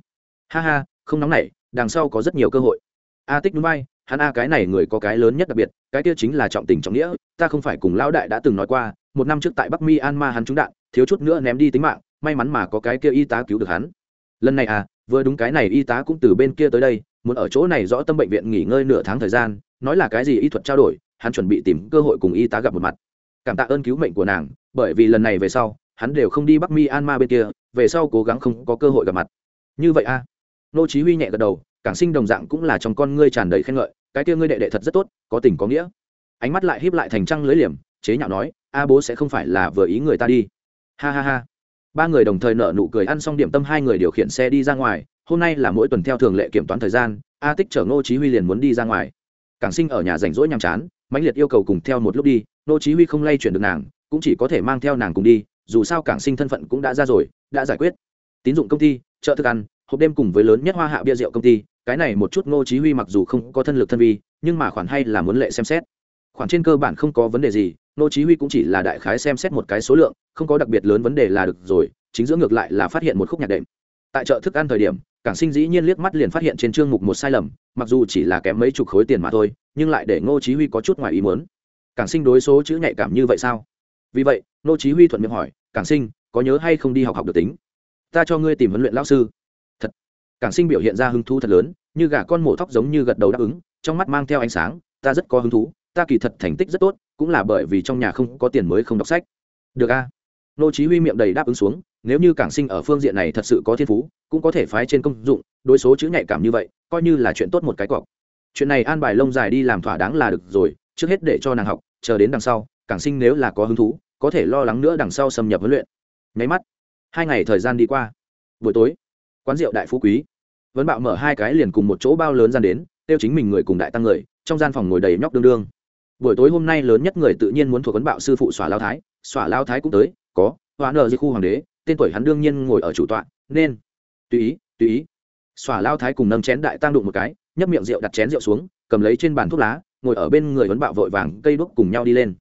S1: Ha ha, không nóng nảy, đằng sau có rất nhiều cơ hội. A tích núi bay hắn a cái này người có cái lớn nhất đặc biệt, cái kia chính là trọng tình trọng nghĩa, ta không phải cùng lão đại đã từng nói qua, một năm trước tại bắc mi an ma hắn trúng đạn, thiếu chút nữa ném đi tính mạng, may mắn mà có cái kia y tá cứu được hắn. Lần này à vừa đúng cái này y tá cũng từ bên kia tới đây muốn ở chỗ này rõ tâm bệnh viện nghỉ ngơi nửa tháng thời gian, nói là cái gì y thuật trao đổi, hắn chuẩn bị tìm cơ hội cùng y tá gặp một mặt. Cảm tạ ơn cứu mệnh của nàng, bởi vì lần này về sau, hắn đều không đi bắc mi an ma bên kia, về sau cố gắng không có cơ hội gặp mặt. Như vậy a. À. nô chí huy nhẹ gật đầu cảng sinh đồng dạng cũng là trong con ngươi tràn đầy khen ngợi, cái kia ngươi đệ đệ thật rất tốt, có tình có nghĩa. Ánh mắt lại híp lại thành trăng lưới liềm, chế nhạo nói, a bố sẽ không phải là vừa ý người ta đi. Ha ha ha. Ba người đồng thời nở nụ cười, ăn xong điểm tâm hai người điều khiển xe đi ra ngoài hôm nay là mỗi tuần theo thường lệ kiểm toán thời gian, a tích chở ngô chí huy liền muốn đi ra ngoài. Cảng sinh ở nhà rảnh rỗi nhàm chán, mãnh liệt yêu cầu cùng theo một lúc đi, ngô chí huy không lay chuyển được nàng, cũng chỉ có thể mang theo nàng cùng đi, dù sao cảng sinh thân phận cũng đã ra rồi, đã giải quyết. Tín dụng công ty, chợ thức ăn, hộp đêm cùng với lớn nhất hoa hạ bia rượu công ty, cái này một chút ngô chí huy mặc dù không có thân lực thân vi, nhưng mà khoản hay là muốn lệ xem xét. Khoản trên cơ bản không có vấn đề gì, ngô chí huy cũng chỉ là đại khái xem xét một cái số lượng, không có đặc biệt lớn vấn đề là được rồi, chính giữa ngược lại là phát hiện một khúc nhạc đệm tại chợ thức ăn thời điểm, cảng sinh dĩ nhiên liếc mắt liền phát hiện trên chương mục một sai lầm, mặc dù chỉ là kém mấy chục khối tiền mà thôi, nhưng lại để ngô chí huy có chút ngoài ý muốn. Cảng sinh đối số chữ nhạy cảm như vậy sao? Vì vậy, ngô chí huy thuận miệng hỏi, cảng sinh, có nhớ hay không đi học học được tính? Ta cho ngươi tìm huấn luyện lão sư. Thật. Cảng sinh biểu hiện ra hứng thú thật lớn, như gà con mổ thóc giống như gật đầu đáp ứng, trong mắt mang theo ánh sáng, ta rất có hứng thú, ta kỳ thật thành tích rất tốt, cũng là bởi vì trong nhà không có tiền mới không đọc sách. Được a. Nô chí huy miệng đầy đáp ứng xuống nếu như cảng sinh ở phương diện này thật sự có thiên phú, cũng có thể phái trên công dụng, đối số chữ nhạy cảm như vậy, coi như là chuyện tốt một cái cọc. Chuyện này an bài lông dài đi làm thỏa đáng là được rồi, trước hết để cho nàng học, chờ đến đằng sau, cảng sinh nếu là có hứng thú, có thể lo lắng nữa đằng sau xâm nhập huấn luyện. Nháy mắt, hai ngày thời gian đi qua. Buổi tối, quán rượu đại phú quý. Vẫn bạo mở hai cái liền cùng một chỗ bao lớn gian đến, tiêu chính mình người cùng đại tăng người, trong gian phòng ngồi đầy nhóc đương đương. Buổi tối hôm nay lớn nhất người tự nhiên muốn thuộc vấn bạo sư phụ xỏa lao thái xỏa lao thái cũng tới, có hóa nợ dưới khu hoàng đế tên tuổi hắn đương nhiên ngồi ở chủ tọa, nên, tùy ý tùy ý. Xòa lao thái cùng nâng chén đại tăng đụng một cái, nhấp miệng rượu đặt chén rượu xuống, cầm lấy trên bàn thuốc lá, ngồi ở bên người huấn bạo vội vàng cây đuốc cùng nhau đi lên.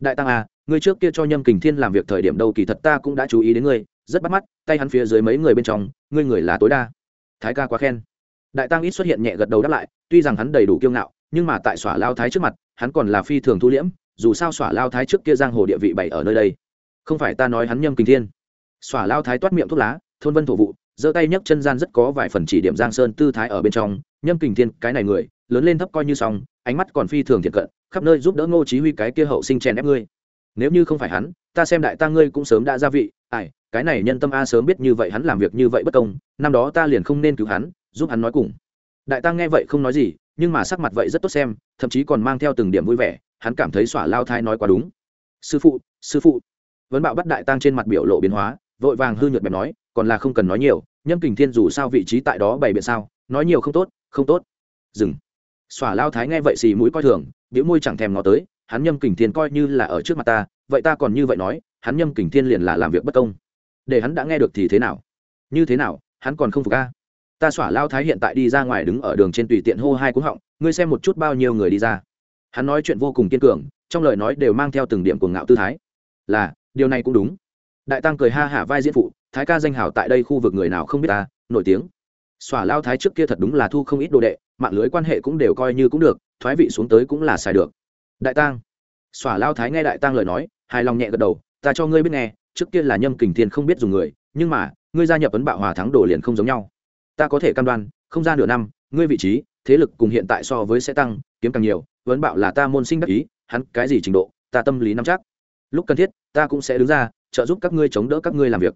S1: Đại tăng à ngươi trước kia cho nhâm kình thiên làm việc thời điểm đâu kỳ thật ta cũng đã chú ý đến ngươi, rất bắt mắt, tay hắn phía dưới mấy người bên trong, ngươi người là tối đa. Thái ca quá khen. Đại tăng ít xuất hiện nhẹ gật đầu đáp lại, tuy rằng hắn đầy đủ kiêu ngạo, nhưng mà tại xỏa lao thái trước mặt, hắn còn là phi thường thu liễm, dù sao xỏa lao thái trước kia giang hồ địa vị bảy ở nơi đây. Không phải ta nói hắn nhâm kình thiên xỏa lao thái toát miệng thuốc lá, thôn vân thổ vụ, giơ tay nhấc chân gian rất có vài phần chỉ điểm giang sơn tư thái ở bên trong, nhâm kình thiên, cái này người, lớn lên thấp coi như xong, ánh mắt còn phi thường thiệt cận, khắp nơi giúp đỡ ngô chí huy cái kia hậu sinh chèn ép ngươi. Nếu như không phải hắn, ta xem đại ta ngươi cũng sớm đã ra vị, ai, cái này nhân tâm a sớm biết như vậy hắn làm việc như vậy bất công, năm đó ta liền không nên cứu hắn, giúp hắn nói cùng. Đại tăng nghe vậy không nói gì, nhưng mà sắc mặt vậy rất tốt xem, thậm chí còn mang theo từng điểm vui vẻ, hắn cảm thấy xỏa lao thai nói quá đúng. Sư phụ sư phụ. Vấn bạo bắt đại tăng trên mặt biểu lộ biến hóa vội vàng hư nhược bẹp nói, còn là không cần nói nhiều, nhâm kình thiên dù sao vị trí tại đó bày biện sao, nói nhiều không tốt không tốt. Dừng. Xỏa lao thái nghe vậy xì mũi coi thường biểu môi chẳng thèm ngó tới, hắn nhâm kình thiên coi như là ở trước mặt ta, vậy ta còn như vậy nói, hắn nhâm kình thiên liền là làm việc bất công. Để hắn đã nghe được thì thế nào? Như thế nào, hắn còn không phục ca ta xỏa lao thái hiện tại đi ra ngoài đứng ở đường trên tùy tiện hô hai cú họng, ngươi xem một chút bao nhiêu người đi ra. Hắn nói chuyện vô cùng kiên cường, trong lời nói đều mang theo từng điểm cuồng ngạo tư thái. Là, điều này cũng đúng đại tăng cười ha hả vai diễn phụ, thái ca danh hảo tại đây khu vực người nào không biết ta, nổi tiếng. Xỏa lao thái trước kia thật đúng là thu không ít đồ đệ, mạng lưới quan hệ cũng đều coi như cũng được, thoái vị xuống tới cũng là xài được. Đại tăng. Xỏa lao thái nghe đại tăng lời nói, hài lòng nhẹ gật đầu, ta cho ngươi biết nghe, trước kia là nhâm kình thiên không biết dùng người, nhưng mà, ngươi gia nhập ấn bạo hòa thắng đồ liền không giống nhau. Ta có thể cam đoan, không ra nửa năm, ngươi vị trí, thế lực cùng hiện tại so với sẽ tăng, kiếm càng nhiều vấn bạo là ta môn sinh đắc ý, hắn cái gì trình độ, ta tâm lý nắm chắc. Lúc cần thiết, ta cũng sẽ đứng ra trợ giúp các ngươi chống đỡ các ngươi làm việc.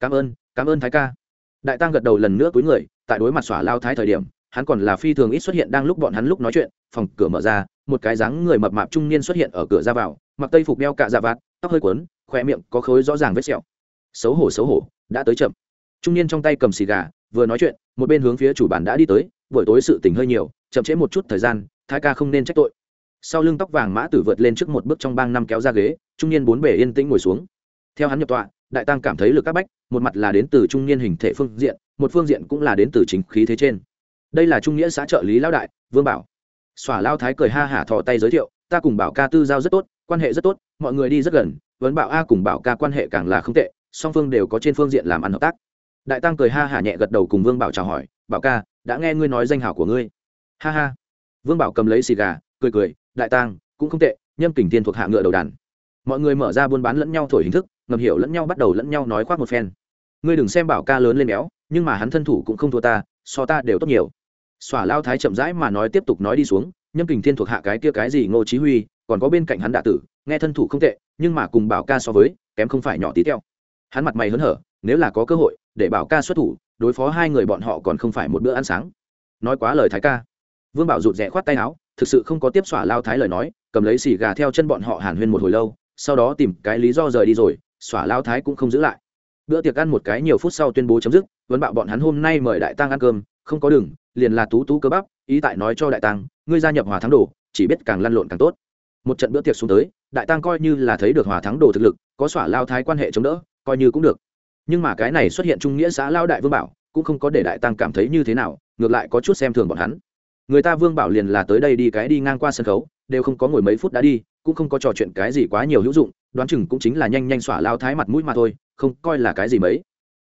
S1: Cảm ơn cảm ơn thái ca. Đại tăng gật đầu lần nữa cuối người, tại đối mặt xỏa lao thái thời điểm, hắn còn là phi thường ít xuất hiện đang lúc bọn hắn lúc nói chuyện, phòng cửa mở ra, một cái dáng người mập mạp trung niên xuất hiện ở cửa ra vào, mặc tây phục đeo cạ dạ vạt, tóc hơi quấn khoe miệng có khối rõ ràng vết sẹo. Xấu hổ xấu hổ, đã tới chậm. Trung niên trong tay cầm xì gà, vừa nói chuyện, một bên hướng phía chủ bàn đã đi tới, buổi tối sự tình hơi nhiều, chậm trễ một chút thời gian, thái ca không nên trách tội. Sau lưng tóc vàng mã tử vượt lên trước một bước trong bang năm kéo ra ghế, trung niên bốn bể yên tĩnh ngồi xuống theo hắn nhập tọa, đại tăng cảm thấy lực các bách, một mặt là đến từ trung niên hình thể phương diện, một phương diện cũng là đến từ chính khí thế trên. Đây là trung nghĩa xã trợ lý lão đại, vương bảo. Xỏa lao thái cười ha hả thò tay giới thiệu, ta cùng bảo ca tư giao rất tốt, quan hệ rất tốt, mọi người đi rất gần vấn bảo a cùng bảo ca quan hệ càng là không tệ, song phương đều có trên phương diện làm ăn hợp tác. Đại tăng cười ha hả nhẹ gật đầu cùng vương bảo chào hỏi, bảo ca, đã nghe ngươi nói danh hảo của ngươi. Ha ha. Vương bảo cầm lấy xì gà, cười cười, đại tăng, cũng không tệ, nhâm kình thiên thuộc hạ ngựa đầu đàn. Mọi người mở ra buôn bán lẫn nhau thổi hình thức ngầm hiểu lẫn nhau bắt đầu lẫn nhau nói khoác một phen. Ngươi đừng xem bảo ca lớn lên béo, nhưng mà hắn thân thủ cũng không thua ta, so ta đều tốt nhiều. Xỏa lao thái chậm rãi mà nói tiếp tục nói đi xuống, nhâm kình thiên thuộc hạ cái kia cái gì ngô chí huy, còn có bên cạnh hắn đạ tử, nghe thân thủ không tệ, nhưng mà cùng bảo ca so với, kém không phải nhỏ tí teo. Hắn mặt mày hớn hở, nếu là có cơ hội, để bảo ca xuất thủ, đối phó hai người bọn họ còn không phải một bữa ăn sáng. Nói quá lời thái ca. Vương bảo rụt rẽ khoát tay áo, thực sự không có tiếp xỏa lao thái lời nói, cầm lấy xì gà theo chân bọn họ hàn huyên một hồi lâu, sau đó tìm cái lý do rời đi rồi xỏa lao thái cũng không giữ lại. Bữa tiệc ăn một cái nhiều phút sau tuyên bố chấm dứt vấn bạo bọn hắn hôm nay mời đại tăng ăn cơm, không có đường, liền là tú tú cơ bắp, ý tại nói cho đại tăng, ngươi gia nhập hòa thắng đồ, chỉ biết càng lăn lộn càng tốt. Một trận bữa tiệc xuống tới, đại tăng coi như là thấy được hòa thắng đồ thực lực, có xỏa lao thái quan hệ chống đỡ, coi như cũng được. Nhưng mà cái này xuất hiện trung nghĩa xã lao đại vương bảo, cũng không có để đại tăng cảm thấy như thế nào, ngược lại có chút xem thường bọn hắn. Người ta vương bảo liền là tới đây đi cái đi ngang qua sân khấu đều không có ngồi mấy phút đã đi, cũng không có trò chuyện cái gì quá nhiều hữu dụng, đoán chừng cũng chính là nhanh nhanh xỏa lao thái mặt mũi mà thôi, không coi là cái gì mấy.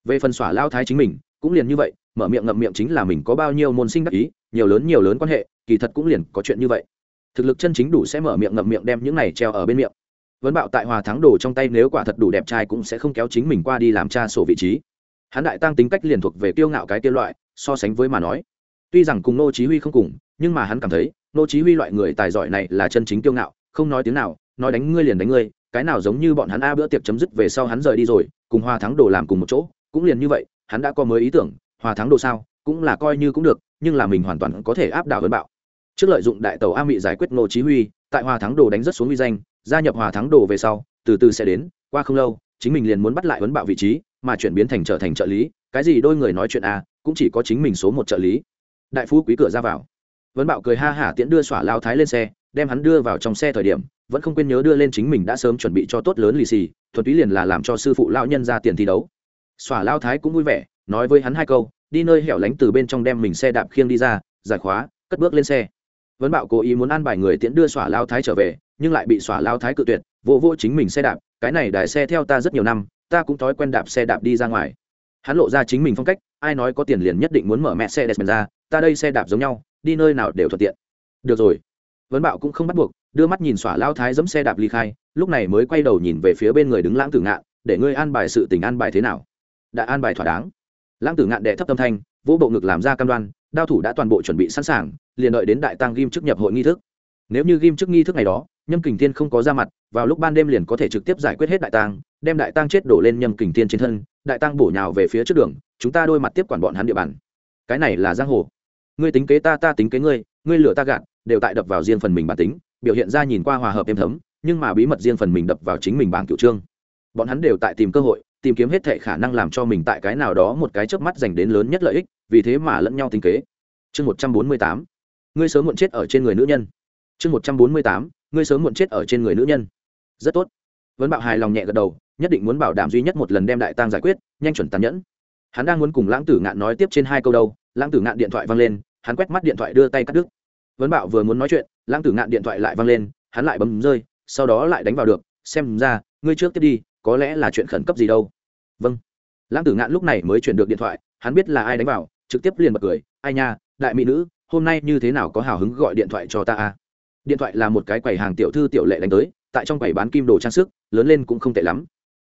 S1: Về phần xỏa lao thái chính mình, cũng liền như vậy, mở miệng ngậm miệng chính là mình có bao nhiêu môn sinh đắc ý, nhiều lớn nhiều lớn quan hệ, kỳ thật cũng liền có chuyện như vậy. Thực lực chân chính đủ sẽ mở miệng ngậm miệng đem những này treo ở bên miệng. Vấn bạo tại hòa thắng đồ trong tay nếu quả thật đủ đẹp trai cũng sẽ không kéo chính mình qua đi làm cha sổ vị trí. Hắn đại tăng tính cách liền thuộc về kiêu ngạo cái tiêu loại, so sánh với mà nói. Tuy rằng cùng nô chí huy không cùng, nhưng mà hắn cảm thấy nô chí huy loại người tài giỏi này là chân chính kiêu ngạo, không nói tiếng nào, nói đánh ngươi liền đánh ngươi, cái nào giống như bọn hắn a bữa tiệc chấm dứt về sau hắn rời đi rồi, cùng hòa thắng đồ làm cùng một chỗ, cũng liền như vậy, hắn đã có mới ý tưởng hòa thắng đồ sao, cũng là coi như cũng được, nhưng là mình hoàn toàn có thể áp đảo ấn bạo. Trước lợi dụng đại tàu a mỹ giải quyết nô chí huy, tại hòa thắng đồ đánh rất xuống uy danh, gia nhập hòa thắng đồ về sau, từ từ sẽ đến, qua không lâu, chính mình liền muốn bắt lại ấn bạo vị trí, mà chuyển biến thành trở thành trợ lý, cái gì đôi người nói chuyện a, cũng chỉ có chính mình số một trợ lý. Đại phú quý cửa ra vào vấn bạo cười ha hả tiễn đưa xỏa lao thái lên xe, đem hắn đưa vào trong xe thời điểm, vẫn không quên nhớ đưa lên chính mình đã sớm chuẩn bị cho tốt lớn lì xì, thuần túy liền là làm cho sư phụ lao nhân ra tiền thi đấu. Xỏa lao thái cũng vui vẻ, nói với hắn hai câu, đi nơi hẻo lánh từ bên trong đem mình xe đạp khiêng đi ra, giải khóa, cất bước lên xe. Vấn bạo cố ý muốn ăn bài người tiễn đưa xỏa lao thái trở về, nhưng lại bị xỏa lao thái cự tuyệt, vô vô chính mình xe đạp, cái này đài xe theo ta rất nhiều năm, ta cũng thói quen đạp xe đạp đi ra ngoài. Hắn lộ ra chính mình phong cách, ai nói có tiền liền nhất định muốn mở mẹ xe đẹp ra, ta đây xe đạp giống nhau đi nơi nào đều thuận tiện. Được rồi. Vấn bạo cũng không bắt buộc, đưa mắt nhìn xỏa lao thái dẫm xe đạp ly khai, lúc này mới quay đầu nhìn về phía bên người đứng lãng tử ngạn, để ngươi an bài sự tình an bài thế nào? Đã an bài thỏa đáng. Lãng tử ngạn đệ thấp tâm thanh, vỗ bộ ngực làm ra cam đoan, đao thủ đã toàn bộ chuẩn bị sẵn sàng, liền đợi đến đại tăng ghim chức nhập hội nghi thức. Nếu như ghim chức nghi thức này đó, nhâm kình thiên không có ra mặt, vào lúc ban đêm liền có thể trực tiếp giải quyết hết đại tăng, đem đại tăng chết đổ lên nhâm kình thiên trên thân, đại tăng bổ nhào về phía trước đường, chúng ta đôi mặt tiếp quản bọn hắn địa bàn. Cái này là giang hồ ngươi tính kế ta ta tính kế ngươi ngươi lửa ta gạt, đều tại đập vào riêng phần mình bản tính, biểu hiện ra nhìn qua hòa hợp êm thấm, nhưng mà bí mật riêng phần mình đập vào chính mình bảng cựu trương. Bọn hắn đều tại tìm cơ hội, tìm kiếm hết thệ khả năng làm cho mình tại cái nào đó một cái chớp mắt dành đến lớn nhất lợi ích, vì thế mà lẫn nhau tính kế. Chương một trăm bốn mươi tám, ngươi sớm muộn chết ở trên người nữ nhân. Chương một trăm bốn mươi tám, ngươi sớm muộn chết ở trên người nữ nhân. Rất tốt. Vấn bạo hài lòng nhẹ gật đầu, nhất định muốn bảo đảm duy nhất một lần đem đại tang giải quyết, nhanh chuẩn tàn nhẫn hắn đang muốn cùng lãng tử ngạn nói tiếp trên hai câu đâu, lãng tử ngạn điện thoại văng lên, hắn quét mắt điện thoại đưa tay cắt đứt. Vấn bảo vừa muốn nói chuyện, lãng tử ngạn điện thoại lại văng lên, hắn lại bấm rơi, sau đó lại đánh vào được, xem ra, ngươi trước tiếp đi, có lẽ là chuyện khẩn cấp gì đâu. Vâng. Lãng tử ngạn lúc này mới chuyển được điện thoại, hắn biết là ai đánh vào, trực tiếp liền bật cười, ai nha, đại mỹ nữ, hôm nay như thế nào có hào hứng gọi điện thoại cho ta à? điện thoại là một cái quầy hàng tiểu thư tiểu lệ đánh tới, tại trong quầy bán kim đồ trang sức, lớn lên cũng không tệ lắm.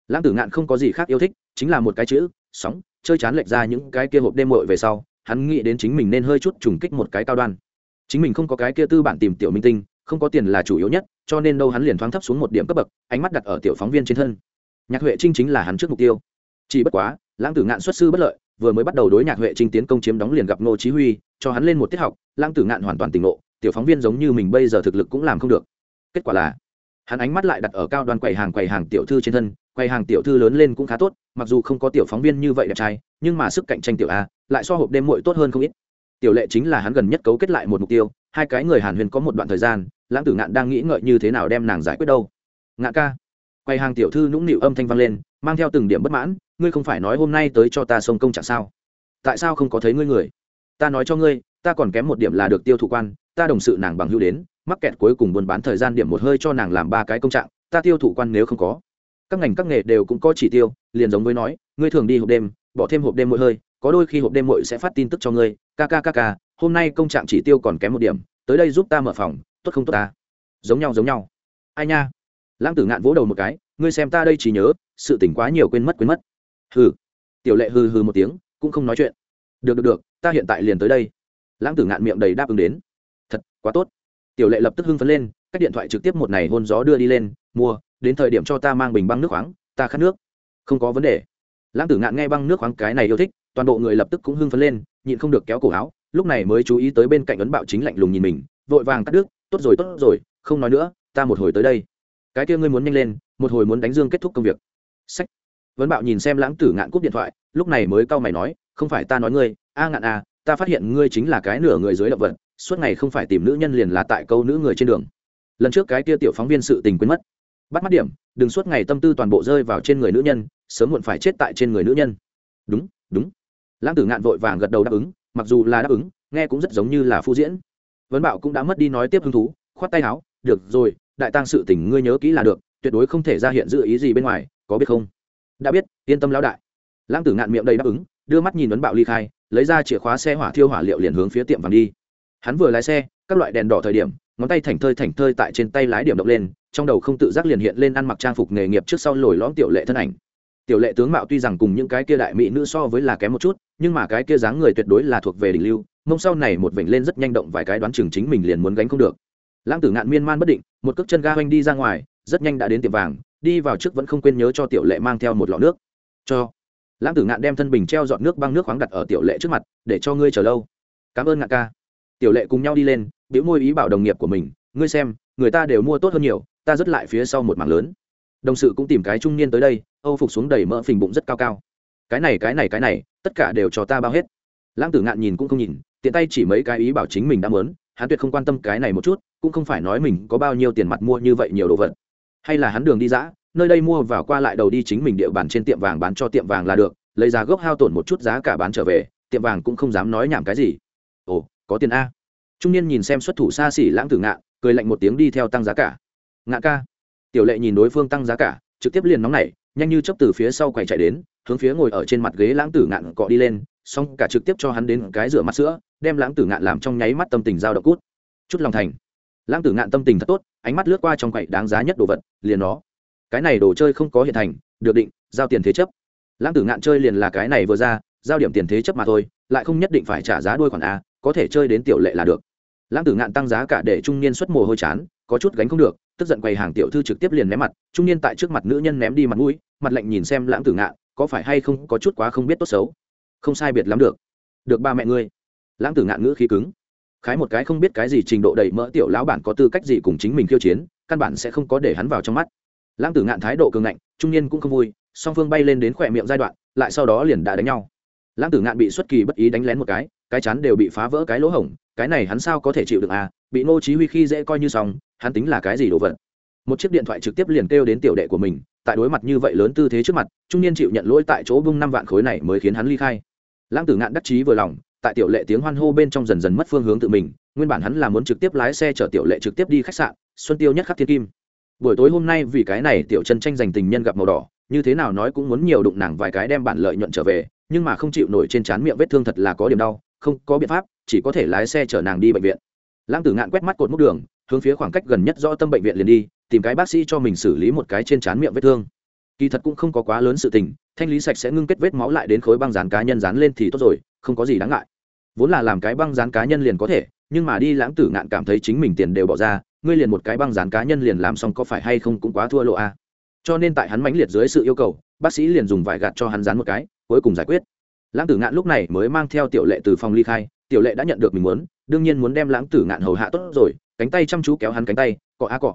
S1: Lãng tử ngạn không có gì khác yêu thích, chính là một cái chữ, sóng chơi chán lệch ra những cái kia hộp đêm mội về sau, hắn nghĩ đến chính mình nên hơi chút trùng kích một cái cao đoan. Chính mình không có cái kia tư bản tìm tiểu minh tinh, không có tiền là chủ yếu nhất, cho nên đâu hắn liền thoáng thấp xuống một điểm cấp bậc, ánh mắt đặt ở tiểu phóng viên trên thân. Nhạc huệ trinh chính là hắn trước mục tiêu. Chỉ bất quá, lãng tử ngạn xuất sư bất lợi, vừa mới bắt đầu đối nhạc huệ trinh tiến công chiếm đóng liền gặp ngô chí huy, cho hắn lên một tiết học, lãng tử ngạn hoàn toàn tỉnh ngộ, tiểu phóng viên giống như mình bây giờ thực lực cũng làm không được. Kết quả là, hắn ánh mắt lại đặt ở cao đoàn quầy hàng quầy hàng tiểu thư trên thân quầy hàng tiểu thư lớn lên cũng khá tốt, mặc dù không có tiểu phóng viên như vậy đẹp trai, nhưng mà sức cạnh tranh tiểu a, lại so hộp đêm muội tốt hơn không ít. Tiểu lệ chính là hắn gần nhất cấu kết lại một mục tiêu, hai cái người hàn huyền có một đoạn thời gian, lãng tử ngạn đang nghĩ ngợi như thế nào đem nàng giải quyết đâu. Ngạn ca quầy hàng tiểu thư nũng nịu âm thanh vang lên, mang theo từng điểm bất mãn, ngươi không phải nói hôm nay tới cho ta sông công chẳng sao? Tại sao không có thấy ngươi người? Ta nói cho ngươi, ta còn kém một điểm là được tiêu thụ quan, ta đồng sự nàng bằng hữu đến, mắc kẹt cuối cùng buôn bán thời gian điểm một hơi cho nàng làm ba cái công trạng, ta tiêu thụ quan nếu không có các ngành các nghề đều cũng có chỉ tiêu, liền giống với nói, ngươi thường đi hộp đêm, bỏ thêm hộp đêm mỗi hơi, có đôi khi hộp đêm mỗi sẽ phát tin tức cho ngươi kkkk hôm nay công trạng chỉ tiêu còn kém một điểm, tới đây giúp ta mở phòng, tốt không tốt ta? Giống nhau giống nhau. Ai nha? Lãng tử ngạn vỗ đầu một cái, ngươi xem ta đây chỉ nhớ, sự tỉnh quá nhiều quên mất quên mất. Hừ. Tiểu lệ hừ hừ một tiếng, cũng không nói chuyện. Được được được, ta hiện tại liền tới đây. Lãng tử ngạn miệng đầy đáp ứng đến. Thật, quá tốt. Tiểu lệ lập tức hưng phấn lên các điện thoại trực tiếp một này hôn gió đưa đi lên, mua đến thời điểm cho ta mang bình băng nước khoáng, ta khát nước. Không có vấn đề. Lãng tử ngạn nghe băng nước khoáng cái này yêu thích, toàn bộ người lập tức cũng hưng phấn lên, nhịn không được kéo cổ áo, lúc này mới chú ý tới bên cạnh ấn bạo chính lạnh lùng nhìn mình, vội vàng cắt đứt, tốt rồi tốt rồi, không nói nữa, ta một hồi tới đây. Cái kia ngươi muốn nhanh lên, một hồi muốn đánh dương kết thúc công việc. Sách. Vấn bạo nhìn xem lãng tử ngạn cúp điện thoại, lúc này mới cau mày nói, không phải ta nói ngươi, a ngạn à ta phát hiện ngươi chính là cái nửa người dưới động vật, suốt ngày không phải tìm nữ nhân liền là tại câu nữ người trên đường. Lần trước cái kia tiểu phóng viên sự tình quên mất bắt mắt điểm, đừng suốt ngày tâm tư toàn bộ rơi vào trên người nữ nhân, sớm muộn phải chết tại trên người nữ nhân. Đúng đúng. Lãng tử ngạn vội vàng gật đầu đáp ứng, mặc dù là đáp ứng, nghe cũng rất giống như là phu diễn. Vấn bảo cũng đã mất đi nói tiếp hứng thú, khoát tay áo, được rồi, đại tăng sự tình ngươi nhớ kỹ là được, tuyệt đối không thể ra hiện dự ý gì bên ngoài, có biết không? Đã biết, yên tâm lão đại. Lãng tử ngạn miệng đầy đáp ứng, đưa mắt nhìn vấn bạo ly khai, lấy ra chìa khóa xe hỏa thiêu hỏa liệu liền hướng phía tiệm vàng đi. Hắn vừa lái xe, các loại đèn đỏ thời điểm ngón tay thảnh thơi thảnh thơi tại trên tay lái điểm động lên, trong đầu không tự giác liền hiện lên ăn mặc trang phục nghề nghiệp trước sau lồi lõm tiểu lệ thân ảnh. Tiểu lệ tướng mạo tuy rằng cùng những cái kia đại mỹ nữ so với là kém một chút, nhưng mà cái kia dáng người tuyệt đối là thuộc về đỉnh lưu, mông sau này một vểnh lên rất nhanh động vài cái đoán chừng chính mình liền muốn gánh không được. Lãng tử ngạn miên man bất định, một cước chân ga hoanh đi ra ngoài, rất nhanh đã đến tiệm vàng, đi vào trước vẫn không quên nhớ cho tiểu lệ mang theo một lọ nước. Cho. Lãng tử ngạn đem thân bình treo dọn nước băng nước khoáng đặt ở tiểu lệ trước mặt, để cho ngươi chờ lâu. Cảm ơn ngạn ca. Tiểu lệ cùng nhau đi lên biểu môi ý bảo đồng nghiệp của mình, ngươi xem, người ta đều mua tốt hơn nhiều, ta rất lại phía sau một mảng lớn. Đồng sự cũng tìm cái trung niên tới đây, âu phục xuống đầy mỡ phình bụng rất cao cao. Cái này cái này cái này, tất cả đều cho ta bao hết. Lãng tử ngạn nhìn cũng không nhìn, tiện tay chỉ mấy cái ý bảo chính mình đã mớn hắn tuyệt không quan tâm cái này một chút, cũng không phải nói mình có bao nhiêu tiền mặt mua như vậy nhiều đồ vật. Hay là hắn đường đi dã, nơi đây mua vào qua lại đầu đi chính mình địa bàn trên tiệm vàng bán cho tiệm vàng là được, lấy giá gốc hao tổn một chút giá cả bán trở về, tiệm vàng cũng không dám nói nhảm cái gì. Ồ, có tiền a trung niên nhìn xem xuất thủ xa xỉ lãng tử ngạn cười lạnh một tiếng đi theo tăng giá cả. Ngạn ca. Tiểu lệ nhìn đối phương tăng giá cả, trực tiếp liền nóng nảy, nhanh như chấp từ phía sau quầy chạy đến, hướng phía ngồi ở trên mặt ghế lãng tử ngạn cọ đi lên, xong cả trực tiếp cho hắn đến cái rửa mắt sữa, đem lãng tử ngạn làm trong nháy mắt tâm tình giao động cút. Chút lòng thành. Lãng tử ngạn tâm tình thật tốt, ánh mắt lướt qua trong quầy đáng giá nhất đồ vật, liền nó. Cái này đồ chơi không có hiện thành, được định, giao tiền thế chấp. Lãng tử ngạn chơi liền là cái này vừa ra, giao điểm tiền thế chấp mà thôi, lại không nhất định phải trả giá đôi khoản a có thể chơi đến tiểu lệ là được. Lãng tử ngạn tăng giá cả để trung niên xuất mồ hôi chán, có chút gánh không được, tức giận quầy hàng tiểu thư trực tiếp liền ném mặt, trung niên tại trước mặt nữ nhân ném đi mặt mũi, mặt lạnh nhìn xem lãng tử ngạn, có phải hay không có chút quá không biết tốt xấu? Không sai biệt lắm được. Được ba mẹ ngươi. Lãng tử ngạn ngữ khí cứng. Khái một cái không biết cái gì trình độ đầy mỡ tiểu lão bản có tư cách gì cùng chính mình khiêu chiến, căn bản sẽ không có để hắn vào trong mắt. Lãng tử ngạn thái độ cường ngạnh, trung niên cũng không vui, song phương bay lên đến khỏe miệng giai đoạn, lại sau đó liền đã đánh nhau. Lãng tử ngạn bị xuất kỳ bất ý đánh lén một cái cái chắn đều bị phá vỡ cái lỗ hổng, cái này hắn sao có thể chịu được à? Bị ngô chí huy khi dễ coi như xong, hắn tính là cái gì đồ vật? Một chiếc điện thoại trực tiếp liền kêu đến tiểu đệ của mình, tại đối mặt như vậy lớn tư thế trước mặt, trung niên chịu nhận lỗi tại chỗ bung năm vạn khối này mới khiến hắn ly khai. Lãng tử ngạn đắc chí vừa lòng, tại tiểu lệ tiếng hoan hô bên trong dần dần mất phương hướng tự mình, nguyên bản hắn là muốn trực tiếp lái xe chở tiểu lệ trực tiếp đi khách sạn, xuân tiêu nhất khắc thiên kim. Buổi tối hôm nay vì cái này tiểu chân tranh giành tình nhân gặp màu đỏ, như thế nào nói cũng muốn nhiều đụng nàng vài cái đem bản lợi nhuận trở về, nhưng mà không chịu nổi trên trán miệng vết thương thật là có điểm đau không có biện pháp, chỉ có thể lái xe chở nàng đi bệnh viện. Lãng tử ngạn quét mắt cột múc đường, hướng phía khoảng cách gần nhất do tâm bệnh viện liền đi, tìm cái bác sĩ cho mình xử lý một cái trên trán miệng vết thương. Kỳ thật cũng không có quá lớn sự tình, thanh lý sạch sẽ ngưng kết vết máu lại đến khối băng dán cá nhân dán lên thì tốt rồi, không có gì đáng ngại. Vốn là làm cái băng dán cá nhân liền có thể, nhưng mà đi lãng tử ngạn cảm thấy chính mình tiền đều bỏ ra, ngươi liền một cái băng dán cá nhân liền làm xong có phải hay không cũng quá thua lộ a. Cho nên tại hắn mãnh liệt dưới sự yêu cầu, bác sĩ liền dùng vải gạt cho hắn dán một cái, cuối cùng giải quyết lãng tử ngạn lúc này mới mang theo tiểu lệ từ phòng ly khai, tiểu lệ đã nhận được mình muốn, đương nhiên muốn đem lãng tử ngạn hầu hạ tốt rồi, cánh tay chăm chú kéo hắn cánh tay, cọ a cọ.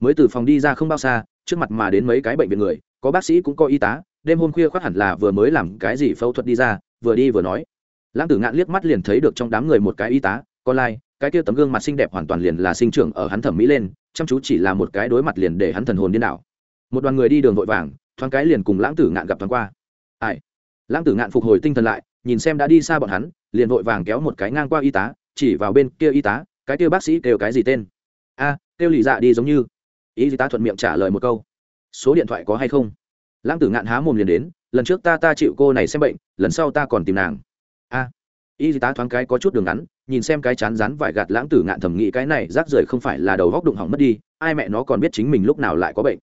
S1: Mới từ phòng đi ra không bao xa, trước mặt mà đến mấy cái bệnh viện người, có bác sĩ cũng có y tá, đêm hôm khuya khoác hẳn là vừa mới làm cái gì phẫu thuật đi ra, vừa đi vừa nói. Lãng tử ngạn liếc mắt liền thấy được trong đám người một cái y tá, con lai, cái kia tấm gương mặt xinh đẹp hoàn toàn liền là sinh trưởng ở hắn thẩm mỹ lên, chăm chú chỉ là một cái đối mặt liền để hắn thần hồn điên đảo. Một đoàn người đi đường vội vàng, thoáng cái liền cùng lãng tử ngạn gặp thoáng qua. Ai? Lãng tử ngạn phục hồi tinh thần lại, nhìn xem đã đi xa bọn hắn, liền vội vàng kéo một cái ngang qua y tá, chỉ vào bên kia y tá, cái kia bác sĩ kêu cái gì tên? A, kêu lì dạ đi giống như. Y tá thuận miệng trả lời một câu. Số điện thoại có hay không? Lãng tử ngạn há mồm liền đến, lần trước ta ta chịu cô này xem bệnh, lần sau ta còn tìm nàng. A, y tá thoáng cái có chút đường ngắn, nhìn xem cái chán rán vải gạt lãng tử ngạn thẩm nghĩ cái này rác rưởi không phải là đầu góc đụng hỏng mất đi, ai mẹ nó còn biết chính mình lúc nào lại có bệnh.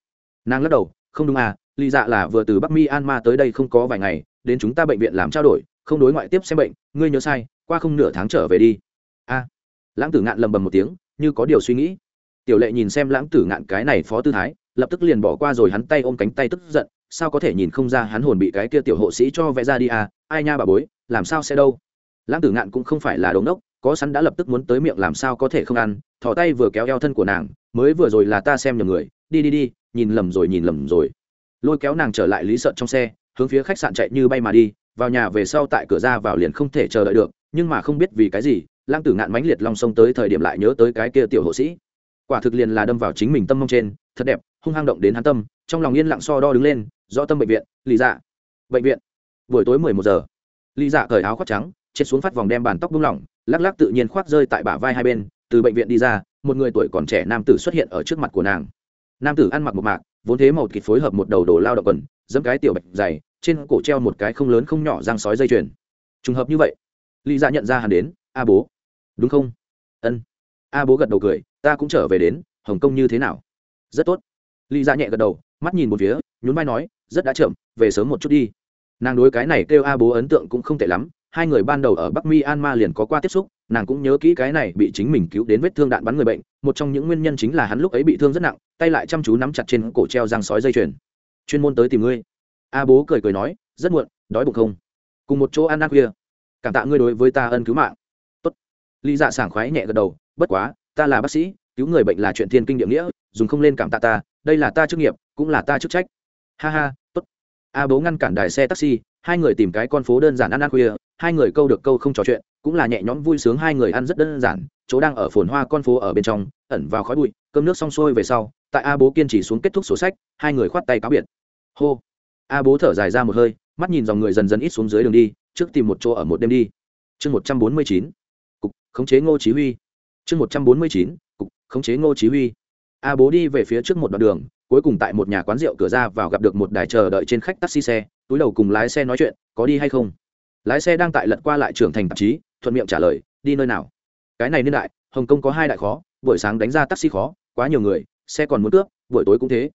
S1: Nàng lắc đầu, không đúng à lì dạ là vừa từ bắc mi an ma tới đây không có vài ngày đến chúng ta bệnh viện làm trao đổi, không đối ngoại tiếp xem bệnh, ngươi nhớ sai, qua không nửa tháng trở về đi. A. Lãng tử ngạn lầm bầm một tiếng, như có điều suy nghĩ. Tiểu lệ nhìn xem lãng tử ngạn cái này phó tư thái, lập tức liền bỏ qua rồi hắn tay ôm cánh tay tức giận, sao có thể nhìn không ra hắn hồn bị cái kia tiểu hộ sĩ cho vẽ ra đi à ai nha bà bối, làm sao sẽ đâu. Lãng tử ngạn cũng không phải là đống đốc có sẵn đã lập tức muốn tới miệng làm sao có thể không ăn thỏ tay vừa kéo eo thân của nàng, mới vừa rồi là ta xem nhầm người, đi đi đi, nhìn lầm rồi, nhìn lầm rồi. Lôi kéo nàng trở lại lý sợ trong xe hướng phía khách sạn chạy như bay mà đi, vào nhà về sau tại cửa ra vào liền không thể chờ đợi được, nhưng mà không biết vì cái gì lang tử ngạn mãnh liệt long sông tới thời điểm lại nhớ tới cái kia tiểu hộ sĩ. Quả thực liền là đâm vào chính mình tâm mông trên, thật đẹp, hung hăng động đến hắn tâm, trong lòng yên lặng so đo đứng lên do tâm bệnh viện, lý dạ. Bệnh viện. Buổi tối mười một giờ. Lý dạ cởi áo khoác trắng, chết xuống phát vòng đem bàn tóc buông lỏng, lắc lắc tự nhiên khoác rơi tại bả vai hai bên, từ bệnh viện đi ra, một người tuổi còn trẻ nam tử xuất hiện ở trước mặt của nàng. Nam tử ăn mặc một mạc, vốn thế màu kịt phối hợp một đầu đồ lao động quần dẫm cái tiểu bạch dày trên cổ treo một cái không lớn không nhỏ răng sói dây chuyền. Trùng hợp như vậy, lý dạ nhận ra hắn đến, a bố. Đúng không? Ân. A bố gật đầu cười, ta cũng trở về đến, hồng kông như thế nào? Rất tốt. Lý dạ nhẹ gật đầu, mắt nhìn một phía, nhún vai nói, rất đã chậm, về sớm một chút đi. Nàng đối cái này kêu a bố ấn tượng cũng không tệ lắm, hai người ban đầu ở bắc myanmar liền có qua tiếp xúc, nàng cũng nhớ kỹ cái này bị chính mình cứu đến vết thương đạn bắn người bệnh, một trong những nguyên nhân chính là hắn lúc ấy bị thương rất nặng, tay lại chăm chú nắm chặt trên cổ treo răng sói dây chuyền. Chuyên môn tới tìm ngươi a bố cười cười nói, rất muộn, đói bụng không? Cùng một chỗ ăn ăn khuya. Cảm tạ ngươi đối với ta ân cứu mạng. Tốt. Lý dạ sảng khoái nhẹ gật đầu, bất quá, ta là bác sĩ, cứu người bệnh là chuyện thiên kinh địa nghĩa, dùng không lên cảm tạ ta, đây là ta chức nghiệp, cũng là ta chức trách. Ha ha, tốt. A bố ngăn cản đài xe taxi, hai người tìm cái con phố đơn giản ăn ăn khuya, hai người câu được câu không trò chuyện, cũng là nhẹ nhõm vui sướng hai người ăn rất đơn giản, chỗ đang ở phồn hoa con phố ở bên trong, ẩn vào khói bụi, cơm nước xong xuôi về sau, tại a bố kiên trì xuống kết thúc sổ sách, hai người khoát tay cáo biệt. Hô a bố thở dài ra một hơi, mắt nhìn dòng người dần dần ít xuống dưới đường đi, trước tìm một chỗ ở một đêm đi. Chương một trăm bốn mươi chín, cục khống chế ngô chí huy. Chương một trăm bốn mươi chín, cục khống chế ngô chí huy. A bố đi về phía trước một đoạn đường, cuối cùng tại một nhà quán rượu cửa ra vào gặp được một đài chờ đợi trên khách taxi xe, túi đầu cùng lái xe nói chuyện, có đi hay không? Lái xe đang tại lật qua lại trưởng thành tạp chí, thuận miệng trả lời, đi nơi nào? Cái này niên đại, hồng kông có hai đại khó, buổi sáng đánh ra taxi khó, quá nhiều người, xe còn muốn cướp, buổi tối cũng thế.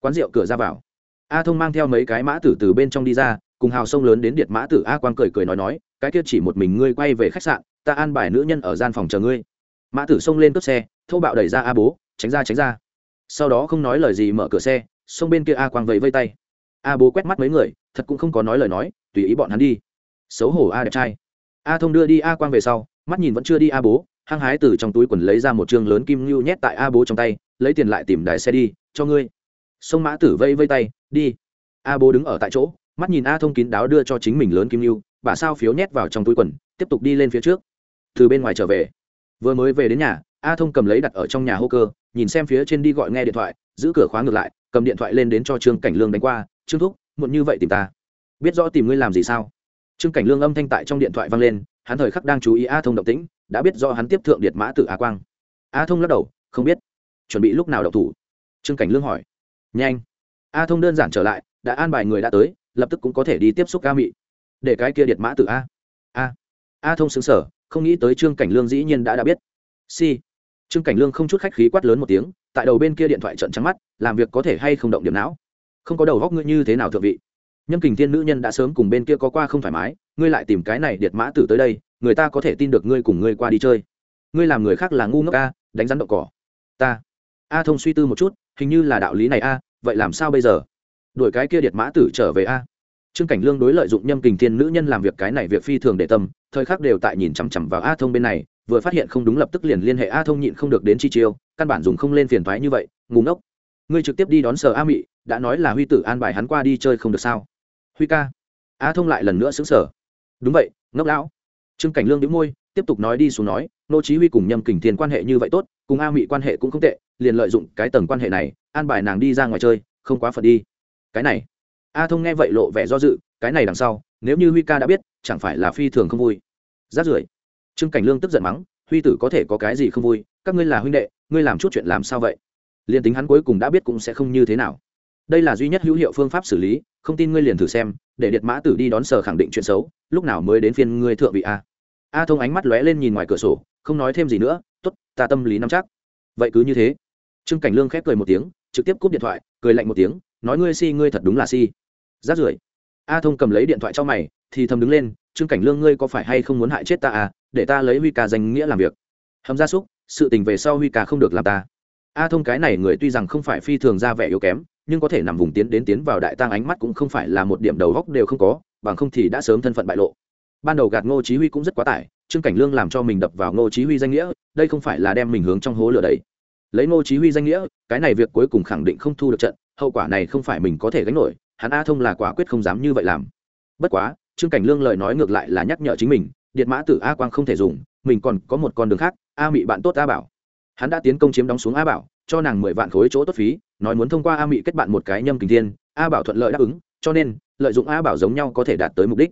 S1: Quán rượu cửa ra vào a thông mang theo mấy cái mã tử từ bên trong đi ra, cùng hào sông lớn đến điện mã tử a quang cười cười nói nói, cái kia chỉ một mình ngươi quay về khách sạn, ta an bài nữ nhân ở gian phòng chờ ngươi. Mã tử xông lên cướp xe thâu bạo đẩy ra a bố, tránh ra tránh ra. Sau đó không nói lời gì mở cửa xe, xông bên kia a quang vẫy vây tay. A bố quét mắt mấy người, thật cũng không có nói lời nói, tùy ý bọn hắn đi. Xấu hổ a đẹp trai. A thông đưa đi a quang về sau, mắt nhìn vẫn chưa đi a bố, hăng hái từ trong túi quần lấy ra một chương lớn kim ngưu nhét tại a bố trong tay, lấy tiền lại tìm đài xe đi, cho ngươi sông mã tử vây vây tay, đi. A bố đứng ở tại chỗ, mắt nhìn a thông kín đáo đưa cho chính mình lớn kim lưu bà sao phiếu nhét vào trong túi quần, tiếp tục đi lên phía trước. Từ bên ngoài trở về. Vừa mới về đến nhà, a thông cầm lấy đặt ở trong nhà hô cơ, nhìn xem phía trên đi gọi nghe điện thoại, giữ cửa khóa ngược lại, cầm điện thoại lên đến cho trương cảnh lương đánh qua, trương thúc, muộn như vậy tìm ta. Biết rõ tìm ngươi làm gì sao? Trương cảnh lương âm thanh tại trong điện thoại vang lên, hắn thời khắc đang chú ý a thông động tĩnh, đã biết do hắn tiếp thượng điện mã tử a quang. A thông lắc đầu, không biết. Chuẩn bị lúc nào đậu thủ? Trương cảnh lương hỏi nhanh. A thông đơn giản trở lại, đã an bài người đã tới, lập tức cũng có thể đi tiếp xúc ca mị. Để cái kia điện mã từ a. A. A thông xứng sở không nghĩ tới trương cảnh lương dĩ nhiên đã đã biết. Si. Trương cảnh lương không chút khách khí quát lớn một tiếng, tại đầu bên kia điện thoại trận trắng mắt, làm việc có thể hay không động điểm não. Không có đầu góc ngươi như thế nào thượng vị. Nhâm kình thiên nữ nhân đã sớm cùng bên kia có qua không thoải mái, ngươi lại tìm cái này điệt mã tử tới đây, người ta có thể tin được ngươi cùng ngươi qua đi chơi. Ngươi làm người khác là ngu ngốc a, đánh rắn đậu cỏ. Ta. A thông suy tư một chút hình như là đạo lý này a, vậy làm sao bây giờ? Đuổi cái kia điệt mã tử trở về a. Trương cảnh lương đối lợi dụng nhâm kình thiên nữ nhân làm việc cái này việc phi thường để tâm, thời khắc đều tại nhìn chằm chằm vào a thông bên này, vừa phát hiện không đúng lập tức liền liên hệ a thông nhịn không được đến chi chiêu, căn bản dùng không lên phiền thoái như vậy ngủ ngốc. Ngươi trực tiếp đi đón sở a mị, đã nói là huy tử an bài hắn qua đi chơi không được sao? Huy ca. A thông lại lần nữa xứng sở đúng vậy, ngốc lão. Trương cảnh lương đĩu môi, tiếp tục nói đi xuống nói, nô chí huy cùng nhâm kình thiên quan hệ như vậy tốt, cùng a mị quan hệ cũng không tệ liền lợi dụng cái tầng quan hệ này, an bài nàng đi ra ngoài chơi, không quá phật đi. Cái này, a thông nghe vậy lộ vẻ do dự, cái này đằng sau, nếu như huy ca đã biết, chẳng phải là phi thường không vui. Rát rưởi. Trương cảnh lương tức giận mắng, huy tử có thể có cái gì không vui, các ngươi là huynh đệ, ngươi làm chút chuyện làm sao vậy? Liền tính hắn cuối cùng đã biết cũng sẽ không như thế nào. Đây là duy nhất hữu hiệu phương pháp xử lý, không tin ngươi liền thử xem, để điện mã tử đi đón sở khẳng định chuyện xấu, lúc nào mới đến phiên ngươi thượng vị a. A thông ánh mắt lóe lên nhìn ngoài cửa sổ, không nói thêm gì nữa t ố t ta tâm lý nắm chắc. Vậy cứ như thế trương cảnh lương khép cười một tiếng, trực tiếp cúp điện thoại, cười lạnh một tiếng, nói ngươi si, ngươi thật đúng là si. Rát rưởi. A thông cầm lấy điện thoại cho mày, thì thầm đứng lên, trương cảnh lương ngươi có phải hay không muốn hại chết ta à để ta lấy huy ca danh nghĩa làm việc. Hầm gia súc, sự tình về sau huy ca không được làm ta. A thông cái này người tuy rằng không phải phi thường ra vẻ yếu kém, nhưng có thể nằm vùng tiến đến tiến vào đại tăng ánh mắt cũng không phải là một điểm đầu góc đều không có, bằng không thì đã sớm thân phận bại lộ. Ban đầu gạt ngô chí huy cũng rất quá tải, trương cảnh lương làm cho mình đập vào ngô chí huy danh nghĩa, đây không phải là đem mình hướng trong hố lửa đấy lấy ngô chí huy danh nghĩa, cái này việc cuối cùng khẳng định không thu được trận, hậu quả này không phải mình có thể gánh nổi, hắn a thông là quả quyết không dám như vậy làm. Bất quá, trương cảnh lương lời nói ngược lại là nhắc nhở chính mình điện mã tử a quang không thể dùng, mình còn có một con đường khác, a mị bạn tốt a bảo. Hắn đã tiến công chiếm đóng xuống a bảo, cho nàng mười vạn khối chỗ tốt phí, nói muốn thông qua a mị kết bạn một cái nhâm kình thiên, a bảo thuận lợi đáp ứng, cho nên, lợi dụng a bảo giống nhau có thể đạt tới mục đích.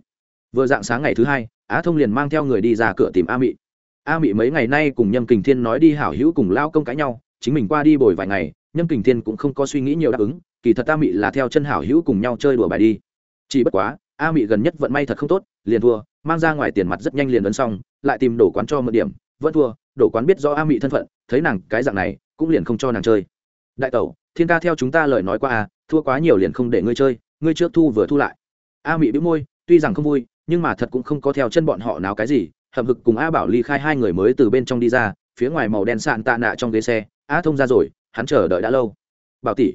S1: Vừa dạng sáng ngày thứ hai, á thông liền mang theo người đi ra cửa tìm a mị. A mị mấy ngày nay cùng nhâm kình thiên nói đi hảo hữu cùng lao công cãi nhau chính mình qua đi bồi vài ngày, nhâm kình thiên cũng không có suy nghĩ nhiều đáp ứng, kỳ thật a mị là theo chân hảo hữu cùng nhau chơi đùa bài đi. Chỉ bất quá, a mị gần nhất vận may thật không tốt, liền thua, mang ra ngoài tiền mặt rất nhanh liền ấn xong, lại tìm đổ quán cho mượn điểm, vẫn thua đổ quán biết do a mị thân phận, thấy nàng cái dạng này, cũng liền không cho nàng chơi. Đại tẩu, thiên ca theo chúng ta lời nói qua a thua quá nhiều liền không để ngươi chơi, ngươi trước thu vừa thu lại. A mị bĩu môi, tuy rằng không vui, nhưng mà thật cũng không có theo chân bọn họ nào cái gì, hậm hực cùng a bảo ly khai hai người mới từ bên trong đi ra, phía ngoài màu đen sạn tạ nạ trong ghế xe a thông ra rồi, hắn chờ đợi đã lâu. Bảo tỷ.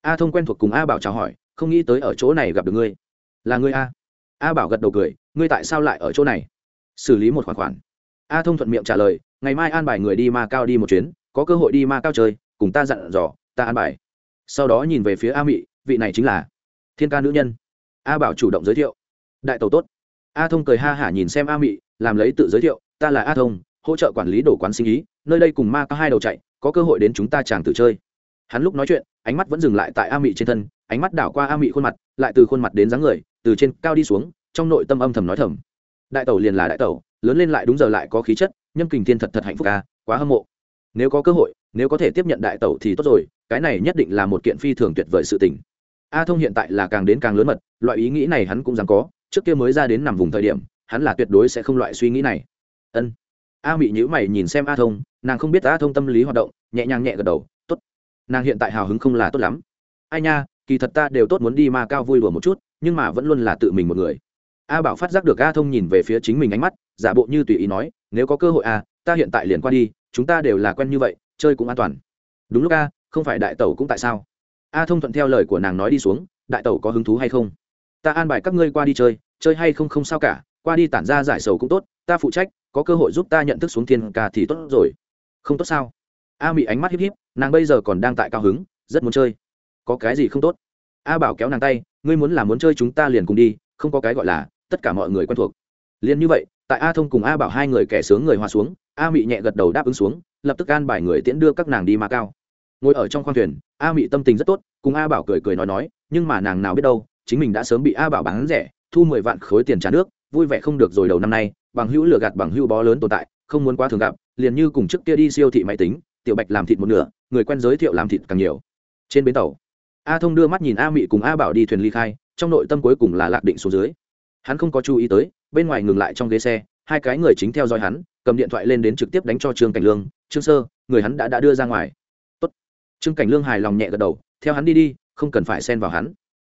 S1: A thông quen thuộc cùng a bảo chào hỏi, không nghĩ tới ở chỗ này gặp được ngươi. Là ngươi a. A bảo gật đầu cười, ngươi tại sao lại ở chỗ này? Xử lý một khoản khoản. A thông thuận miệng trả lời, ngày mai an bài người đi ma cao đi một chuyến, có cơ hội đi ma cao chơi, cùng ta dặn dò, ta an bài. Sau đó nhìn về phía a mị, vị này chính là thiên ca nữ nhân. A bảo chủ động giới thiệu. Đại tàu tốt. A thông cười ha hả nhìn xem a mị, làm lấy tự giới thiệu, ta là a thông hỗ trợ quản lý đồ quán sinh ý, nơi đây cùng ma có hai đầu chạy, có cơ hội đến chúng ta chàng tự chơi. Hắn lúc nói chuyện, ánh mắt vẫn dừng lại tại a mị trên thân, ánh mắt đảo qua a mị khuôn mặt, lại từ khuôn mặt đến dáng người, từ trên cao đi xuống, trong nội tâm âm thầm nói thầm. Đại tẩu liền là đại tẩu, lớn lên lại đúng giờ lại có khí chất, nhâm kình thiên thật thật hạnh phúc ca quá hâm mộ. Nếu có cơ hội, nếu có thể tiếp nhận đại tẩu thì tốt rồi, cái này nhất định là một kiện phi thường tuyệt vời sự tình. A thông hiện tại là càng đến càng lớn mật, loại ý nghĩ này hắn cũng dám có, trước kia mới ra đến nằm vùng thời điểm, hắn là tuyệt đối sẽ không loại suy nghĩ này. Ân a mị nhữ mày nhìn xem a thông, nàng không biết a thông tâm lý hoạt động, nhẹ nhàng nhẹ gật đầu, tốt. Nàng hiện tại hào hứng không là tốt lắm. Ai nha, kỳ thật ta đều tốt muốn đi ma cao vui đùa một chút, nhưng mà vẫn luôn là tự mình một người. A bảo phát giác được a thông nhìn về phía chính mình ánh mắt, giả bộ như tùy ý nói, nếu có cơ hội a ta hiện tại liền qua đi, chúng ta đều là quen như vậy, chơi cũng an toàn. Đúng lúc a, không phải đại tẩu cũng tại sao? A thông thuận theo lời của nàng nói đi xuống, đại tẩu có hứng thú hay không? Ta an bài các ngươi qua đi chơi chơi hay không không sao cả, qua đi tản ra giải sầu cũng tốt, ta phụ trách có cơ hội giúp ta nhận thức xuống thiên ca thì tốt rồi. Không tốt sao? A mị ánh mắt híp híp, nàng bây giờ còn đang tại cao hứng, rất muốn chơi. Có cái gì không tốt? A bảo kéo nàng tay, ngươi muốn là muốn chơi chúng ta liền cùng đi, không có cái gọi là, tất cả mọi người quen thuộc. Liền như vậy, tại a thông cùng a bảo hai người kẻ sướng người hòa xuống, a mị nhẹ gật đầu đáp ứng xuống, lập tức an bài người tiễn đưa các nàng đi ma cao. Ngồi ở trong khoang thuyền, a mị tâm tình rất tốt, cùng a bảo cười cười nói nói, nhưng mà nàng nào biết đâu, chính mình đã sớm bị a bảo bán rẻ, thu mười vạn khối tiền trả nước vui vẻ không được rồi đầu năm nay, bằng hữu lừa gạt bằng hữu bó lớn tồn tại, không muốn quá thường gặp, liền như cùng trước kia đi siêu thị máy tính, tiểu bạch làm thịt một nửa, người quen giới thiệu làm thịt càng nhiều. Trên bến tàu, a thông đưa mắt nhìn a mị cùng a bảo đi thuyền ly khai, trong nội tâm cuối cùng là lạc định xuống dưới. Hắn không có chú ý tới, bên ngoài ngừng lại trong ghế xe, hai cái người chính theo dõi hắn, cầm điện thoại lên đến trực tiếp đánh cho trương cảnh lương, trương sơ, người hắn đã đã đưa ra ngoài. Tốt. trương cảnh lương hài lòng nhẹ gật đầu, theo hắn đi đi, không cần phải xen vào hắn.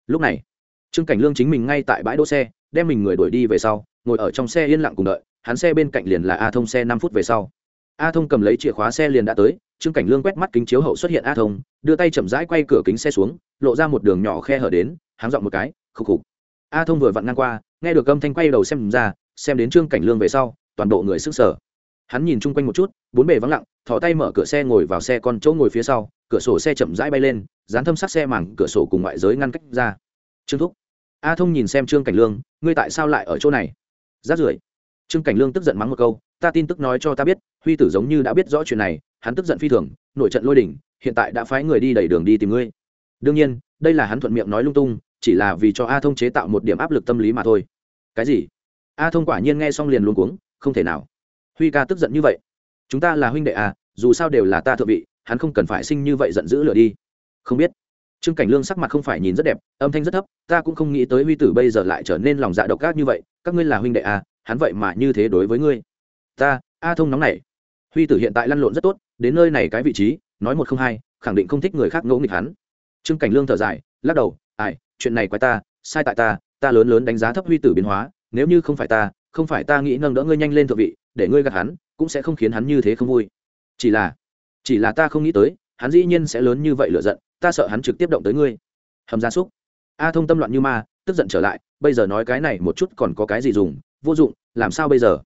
S1: Lúc này, trương cảnh lương chính mình ngay tại bãi đỗ xe đem mình người đuổi đi về sau, ngồi ở trong xe yên lặng cùng đợi, hắn xe bên cạnh liền là a thông xe năm phút về sau. A thông cầm lấy chìa khóa xe liền đã tới, trương cảnh lương quét mắt kính chiếu hậu xuất hiện a thông, đưa tay chậm rãi quay cửa kính xe xuống, lộ ra một đường nhỏ khe hở đến háng dọn một cái, khục khục. A thông vừa vặn ngang qua, nghe được âm thanh quay đầu xem ra, xem đến trương cảnh lương về sau, toàn bộ người sức sở hắn nhìn chung quanh một chút, bốn bề vắng lặng thỏ tay mở cửa xe ngồi vào xe con chỗ ngồi phía sau, cửa sổ xe chậm rãi bay lên, dán thâm sắc xe mảng cửa sổ cùng ngoại giới ngăn cách ra. Trương thúc a thông nhìn xem trương cảnh lương, ngươi tại sao lại ở chỗ này? Rát rưởi. Trương cảnh lương tức giận mắng một câu, ta tin tức nói cho ta biết, huy tử giống như đã biết rõ chuyện này, hắn tức giận phi thường nổi trận lôi đỉnh hiện tại đã phái người đi đẩy đường đi tìm ngươi. Đương nhiên, đây là hắn thuận miệng nói lung tung, chỉ là vì cho a thông chế tạo một điểm áp lực tâm lý mà thôi. Cái gì? A thông quả nhiên nghe xong liền luôn cuống, không thể nào. Huy ca tức giận như vậy. Chúng ta là huynh đệ à dù sao đều là ta thượng vị, hắn không cần phải sinh như vậy giận dữ lửa đi. Không biết trương cảnh lương sắc mặt không phải nhìn rất đẹp, âm thanh rất thấp, ta cũng không nghĩ tới huy tử bây giờ lại trở nên lòng dạ độc ác như vậy, các ngươi là huynh đệ à hắn vậy mà như thế đối với ngươi. Ta, a thông nóng này huy tử hiện tại lăn lộn rất tốt, đến nơi này cái vị trí, nói một không hai, khẳng định không thích người khác ngẫu nghịch hắn. Trương cảnh lương thở dài, lắc đầu, ai, chuyện này quái ta, sai tại ta ta lớn lớn đánh giá thấp huy tử biến hóa, nếu như không phải ta, không phải ta nghĩ nâng đỡ ngươi nhanh lên thượng vị, để ngươi gạt hắn, cũng sẽ không khiến hắn như thế không vui. Chỉ là chỉ là ta không nghĩ tới, hắn dĩ nhiên sẽ lớn như vậy lựa giận ta sợ hắn trực tiếp động tới ngươi. Hầm gia súc. A thông tâm loạn như ma, tức giận trở lại, bây giờ nói cái này một chút còn có cái gì dùng, vô dụng, làm sao bây giờ?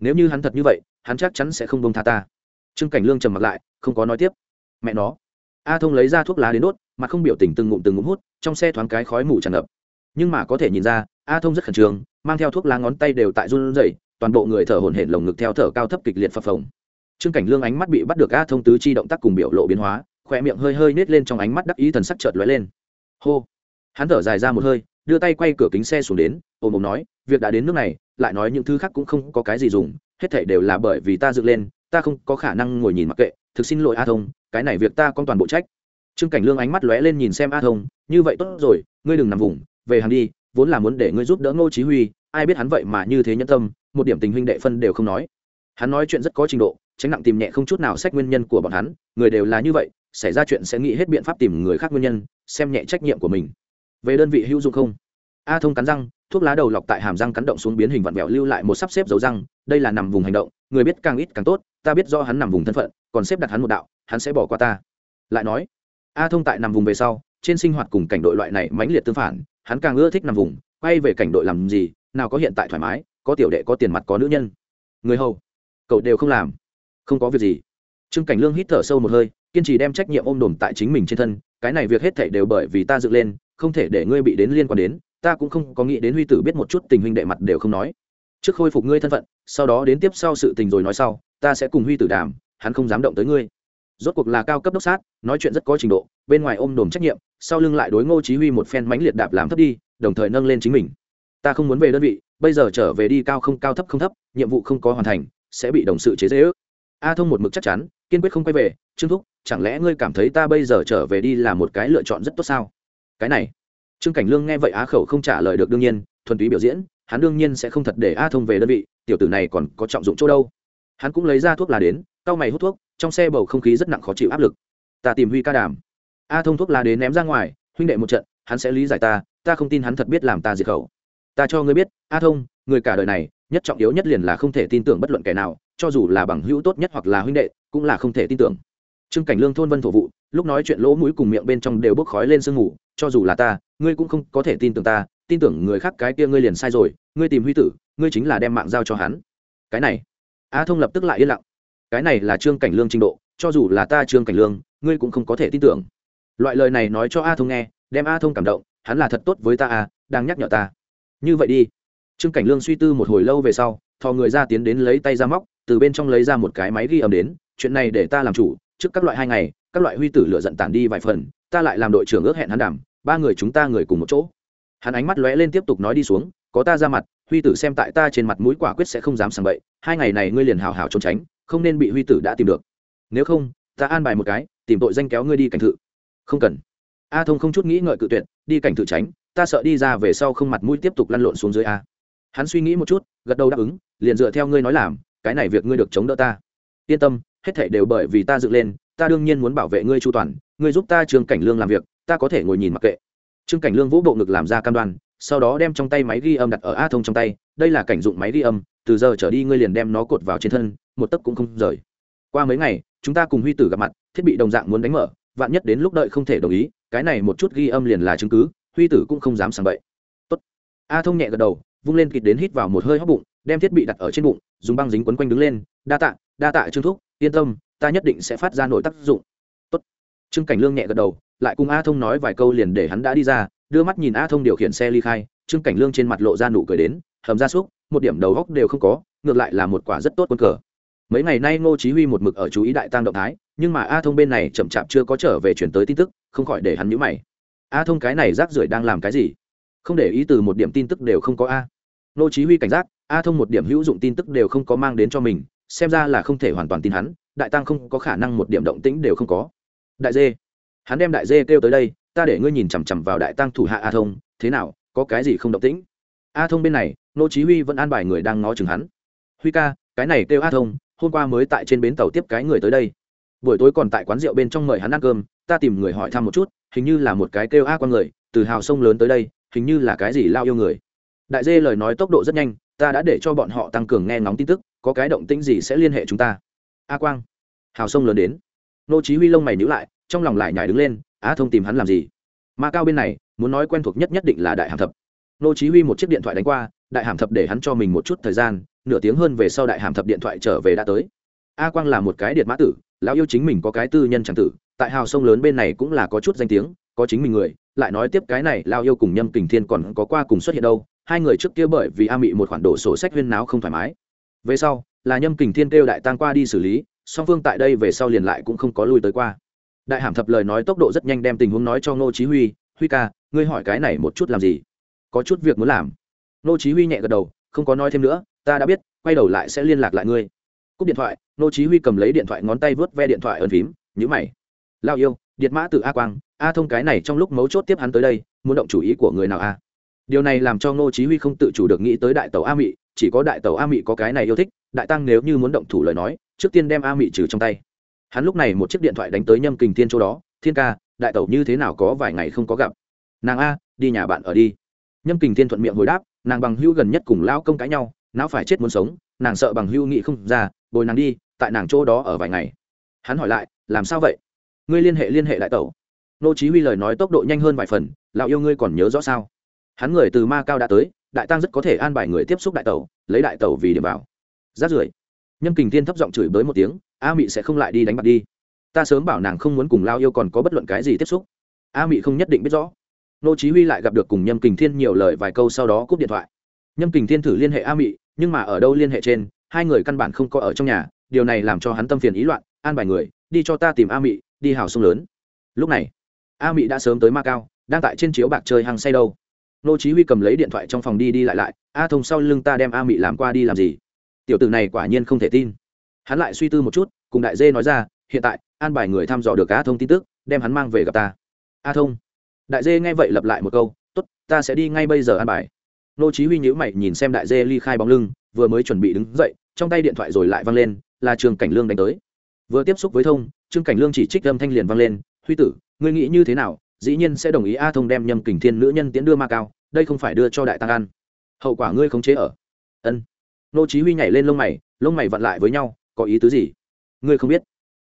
S1: Nếu như hắn thật như vậy, hắn chắc chắn sẽ không bông tha ta. Trương cảnh lương trầm mặt lại, không có nói tiếp. Mẹ nó. A thông lấy ra thuốc lá đến đốt mà không biểu tình từng ngụm từng ngụm hút, trong xe thoáng cái khói mù tràn ngập. Nhưng mà có thể nhìn ra, a thông rất khẩn trương, mang theo thuốc lá ngón tay đều tại run rẩy, toàn bộ người thở hổn hển lồng ngực theo thở cao thấp kịch liệt phập phồng. Trương cảnh lương ánh mắt bị bắt được a thông tứ chi động tác cùng biểu lộ biến hóa khỏe miệng hơi hơi nết lên trong ánh mắt đắc ý thần sắc chợt lóe lên. Hô. Hắn thở dài ra một hơi, đưa tay quay cửa kính xe xuống đến ôm ôm nói, việc đã đến nước này, lại nói những thứ khác cũng không có cái gì dùng, hết thảy đều là bởi vì ta dựng lên, ta không có khả năng ngồi nhìn mặc kệ, thực xin lỗi a thông, cái này việc ta con toàn bộ trách. Trương cảnh lương ánh mắt lóe lên nhìn xem a thông, như vậy tốt rồi, ngươi đừng nằm vùng, về hàng đi, vốn là muốn để ngươi giúp đỡ ngô chí huy, ai biết hắn vậy mà như thế nhẫn tâm, một điểm tình huynh đệ phân đều không nói. Hắn nói chuyện rất có trình độ, tránh nặng tìm nhẹ không chút nào xét nguyên nhân của bọn hắn, người đều là như vậy xảy ra chuyện sẽ nghĩ hết biện pháp tìm người khác nguyên nhân, xem nhẹ trách nhiệm của mình. Về đơn vị hữu dụng không? A thông cắn răng, thuốc lá đầu lọc tại hàm răng cắn động xuống biến hình vặn vẹo lưu lại một sắp xếp dấu răng, đây là nằm vùng hành động, người biết càng ít càng tốt, ta biết do hắn nằm vùng thân phận, còn xếp đặt hắn một đạo, hắn sẽ bỏ qua ta. Lại nói, a thông tại nằm vùng về sau, trên sinh hoạt cùng cảnh đội loại này mãnh liệt tương phản, hắn càng ưa thích nằm vùng, quay về cảnh đội làm gì, nào có hiện tại thoải mái, có tiểu đệ, có tiền mặt, có nữ nhân. Người hầu, cậu đều không làm, không có việc gì. Trương cảnh lương hít thở sâu một hơi kiên trì đem trách nhiệm ôm đồm tại chính mình trên thân, cái này việc hết thảy đều bởi vì ta dựng lên, không thể để ngươi bị đến liên quan đến, ta cũng không có nghĩ đến huy tử biết một chút tình huynh đệ mặt đều không nói. Trước khôi phục ngươi thân phận, sau đó đến tiếp sau sự tình rồi nói sau, ta sẽ cùng huy tử đàm, hắn không dám động tới ngươi. Rốt cuộc là cao cấp đốc sát, nói chuyện rất có trình độ, bên ngoài ôm đồm trách nhiệm, sau lưng lại đối ngô chí huy một phen mãnh liệt đạp làm thấp đi, đồng thời nâng lên chính mình. Ta không muốn về đơn vị, bây giờ trở về đi cao không cao thấp không thấp, nhiệm vụ không có hoàn thành, sẽ bị đồng sự chế dễ ước a thông một mực chắc chắn, kiên quyết không quay về, trương thúc, chẳng lẽ ngươi cảm thấy ta bây giờ trở về đi là một cái lựa chọn rất tốt sao? Cái này, trương cảnh lương nghe vậy á khẩu không trả lời được đương nhiên, thuần túy biểu diễn, hắn đương nhiên sẽ không thật để a thông về đơn vị, tiểu tử này còn có trọng dụng chỗ đâu. Hắn cũng lấy ra thuốc lá đến, cau mày hút thuốc, trong xe bầu không khí rất nặng khó chịu áp lực. Ta tìm huy ca đàm. A thông thuốc lá đến ném ra ngoài, huynh đệ một trận, hắn sẽ lý giải ta ta không tin hắn thật biết làm ta diệt khẩu. Ta cho ngươi biết, a thông, người cả đời này nhất trọng yếu nhất liền là không thể tin tưởng bất luận kẻ nào, cho dù là bằng hữu tốt nhất hoặc là huynh đệ, cũng là không thể tin tưởng. Trương cảnh lương thôn vân thổ vụ, lúc nói chuyện lỗ mũi cùng miệng bên trong đều bốc khói lên sương ngủ cho dù là ta, ngươi cũng không có thể tin tưởng ta, tin tưởng người khác cái kia ngươi liền sai rồi, ngươi tìm huy tử, ngươi chính là đem mạng giao cho hắn. Cái này, a thông lập tức lại yên lặng. Cái này là trương cảnh lương trình độ, cho dù là ta trương cảnh lương, ngươi cũng không có thể tin tưởng. Loại lời này nói cho a thông nghe, đem a thông cảm động, hắn là thật tốt với ta à đang nhắc nhở ta. Như vậy đi trương cảnh lương suy tư một hồi lâu về sau, thò người ra tiến đến lấy tay ra móc, từ bên trong lấy ra một cái máy ghi âm đến, chuyện này để ta làm chủ, trước các loại hai ngày, các loại huy tử lựa giận tản đi vài phần, ta lại làm đội trưởng ước hẹn hắn đảm ba người chúng ta người cùng một chỗ. Hắn ánh mắt lóe lên tiếp tục nói đi xuống, có ta ra mặt, huy tử xem tại ta trên mặt mũi quả quyết sẽ không dám sàng bậy, hai ngày này ngươi liền hào hào trốn tránh, không nên bị huy tử đã tìm được. Nếu không, ta an bài một cái, tìm tội danh kéo ngươi đi cảnh thự. Không cần. A thông không chút nghĩ ngợi cự tuyệt, đi cảnh thự tránh, ta sợ đi ra về sau không mặt mũi tiếp tục lăn lộn xuống dưới a hắn suy nghĩ một chút, gật đầu đáp ứng, liền dựa theo ngươi nói làm, cái này việc ngươi được chống đỡ ta. Yên tâm, hết thảy đều bởi vì ta dựng lên, ta đương nhiên muốn bảo vệ ngươi chu toàn, ngươi giúp ta trương cảnh lương làm việc, ta có thể ngồi nhìn mặc kệ. Trương cảnh lương vũ bộ ngực làm ra cam đoan, sau đó đem trong tay máy ghi âm đặt ở a thông trong tay, đây là cảnh dụng máy ghi âm, từ giờ trở đi ngươi liền đem nó cột vào trên thân, một tấc cũng không rời. Qua mấy ngày, chúng ta cùng huy tử gặp mặt, thiết bị đồng dạng muốn đánh mở, vạn nhất đến lúc đợi không thể đồng ý, cái này một chút ghi âm liền là chứng cứ, huy tử cũng không dám sàng bậy. Tốt. A thông nhẹ gật đầu vung lên kịt đến hít vào một hơi hóc bụng, đem thiết bị đặt ở trên bụng, dùng băng dính quấn quanh đứng lên, đa tạ đa tạ trương thúc, yên tâm, ta nhất định sẽ phát ra nội tác dụng. Tốt. Trương cảnh lương nhẹ gật đầu, lại cùng a thông nói vài câu liền để hắn đã đi ra, đưa mắt nhìn a thông điều khiển xe ly khai. Trương cảnh lương trên mặt lộ ra nụ cười đến, hầm ra súc, một điểm đầu góc đều không có, ngược lại là một quả rất tốt quân cờ. Mấy ngày nay ngô chí huy một mực ở chú ý đại tăng động thái, nhưng mà a thông bên này chậm chạp chưa có trở về chuyển tới tin tức, không khỏi để hắn nhíu mày. A thông cái này rác rưởi đang làm cái gì? Không để ý từ một điểm tin tức đều không có a nô chí huy cảnh giác, a thông một điểm hữu dụng tin tức đều không có mang đến cho mình, xem ra là không thể hoàn toàn tin hắn, đại tăng không có khả năng một điểm động tĩnh đều không có. Đại dê, hắn đem đại dê kêu tới đây, ta để ngươi nhìn chằm chằm vào đại tăng thủ hạ a thông, thế nào, có cái gì không động tĩnh? A thông bên này, nô chí huy vẫn an bài người đang ngó chừng hắn. Huy ca, cái này kêu a thông, hôm qua mới tại trên bến tàu tiếp cái người tới đây. Buổi tối còn tại quán rượu bên trong mời hắn ăn cơm, ta tìm người hỏi thăm một chút, hình như là một cái kêu a quan người, từ hào sông lớn tới đây, hình như là cái gì lao yêu người đại dê lời nói tốc độ rất nhanh, ta đã để cho bọn họ tăng cường nghe ngóng tin tức, có cái động tĩnh gì sẽ liên hệ chúng ta. A quang. Hào sông lớn đến. Nô chí huy lông mày nhíu lại, trong lòng lại nhảy đứng lên a thông tìm hắn làm gì? Ma cao bên này, muốn nói quen thuộc nhất nhất định là đại hàm thập. Nô chí huy một chiếc điện thoại đánh qua, đại hàm thập để hắn cho mình một chút thời gian, nửa tiếng hơn về sau đại hàm thập điện thoại trở về đã tới. A quang là một cái điện mã tử, lão yêu chính mình có cái tư nhân chẳng tử, tại hào sông lớn bên này cũng là có chút danh tiếng, có chính mình người, lại nói tiếp cái này lao yêu cùng nhâm kình thiên còn có qua cùng xuất hiện đâu hai người trước kia bởi vì a mị một khoản đổ sổ sách huyên náo không thoải mái. Về sau, là nhâm kình thiên kêu đại tang qua đi xử lý, song phương tại đây về sau liền lại cũng không có lui tới qua. Đại hàm thập lời nói tốc độ rất nhanh đem tình huống nói cho ngô chí huy huy ca, ngươi hỏi cái này một chút làm gì? Có chút việc muốn làm. Ngô chí huy nhẹ gật đầu, không có nói thêm nữa, ta đã biết, quay đầu lại sẽ liên lạc lại ngươi. Cúp điện thoại, ngô chí huy cầm lấy điện thoại ngón tay vớt ve điện thoại ấn phím, nhíu mày. Lao yêu điện mã từ a quang, a thông cái này trong lúc mấu chốt tiếp hắn tới đây, muốn động chủ ý của người nào a điều này làm cho ngô chí huy không tự chủ được nghĩ tới đại tẩu a mị, chỉ có đại tẩu a mị có cái này yêu thích, đại tăng nếu như muốn động thủ lời nói, trước tiên đem a mị trừ trong tay. Hắn lúc này một chiếc điện thoại đánh tới nhâm kình thiên chỗ đó, thiên ca, đại tẩu như thế nào có vài ngày không có gặp? Nàng a, đi nhà bạn ở đi. Nhâm kình thiên thuận miệng hồi đáp, nàng bằng hưu gần nhất cùng lão công cãi nhau, não phải chết muốn sống, nàng sợ bằng hưu nghị không ra, bồi nàng đi, tại nàng chỗ đó ở vài ngày. Hắn hỏi lại, làm sao vậy? Ngươi liên hệ liên hệ đại tẩu. Nô chí huy lời nói tốc độ nhanh hơn vài phần, lão yêu ngươi còn nhớ rõ sao? Hắn người từ ma cao đã tới, đại tăng rất có thể an bài người tiếp xúc đại tẩu, lấy đại tẩu vì điểm vào. Rát rưởi, nhâm kình thiên thấp giọng chửi bới một tiếng, a mị sẽ không lại đi đánh bạc đi. Ta sớm bảo nàng không muốn cùng lao yêu còn có bất luận cái gì tiếp xúc. A mị không nhất định biết rõ. Nô chí huy lại gặp được cùng nhâm kình thiên nhiều lời vài câu sau đó cúp điện thoại. Nhâm kình thiên thử liên hệ a mị, nhưng mà ở đâu liên hệ trên, hai người căn bản không có ở trong nhà, điều này làm cho hắn tâm phiền ý loạn, an bài người, đi cho ta tìm a mị, đi hào sông lớn. Lúc này, a mị đã sớm tới ma cao, đang tại trên chiếu bạc chơi hàng say đâu nô chí huy cầm lấy điện thoại trong phòng đi đi lại lại, a thông, sau lưng ta đem a mị làm qua đi làm gì? Tiểu tử này quả nhiên không thể tin. Hắn lại suy tư một chút, cùng đại dê nói ra, hiện tại, an bài người thăm dò được a thông tin tức, đem hắn mang về gặp ta. A thông? Đại dê nghe vậy lặp lại một câu, tốt, ta sẽ đi ngay bây giờ an bài. Nô chí huy nhíu mày nhìn xem đại dê ly khai bóng lưng, vừa mới chuẩn bị đứng dậy, trong tay điện thoại rồi lại vang lên, là trường cảnh lương đánh tới. Vừa tiếp xúc với thông, trương cảnh lương chỉ trích âm thanh liền vang lên, huy tử, ngươi nghĩ như thế nào? Dĩ nhiên sẽ đồng ý a thông đem nhâm kình thiên nữ nhân tiến đưa ma cao, đây không phải đưa cho đại tăng ăn. Hậu quả ngươi không chế ở. Ân. Nô chí huy nhảy lên lông mày lông mày vặn lại với nhau, có ý tứ gì? Ngươi không biết.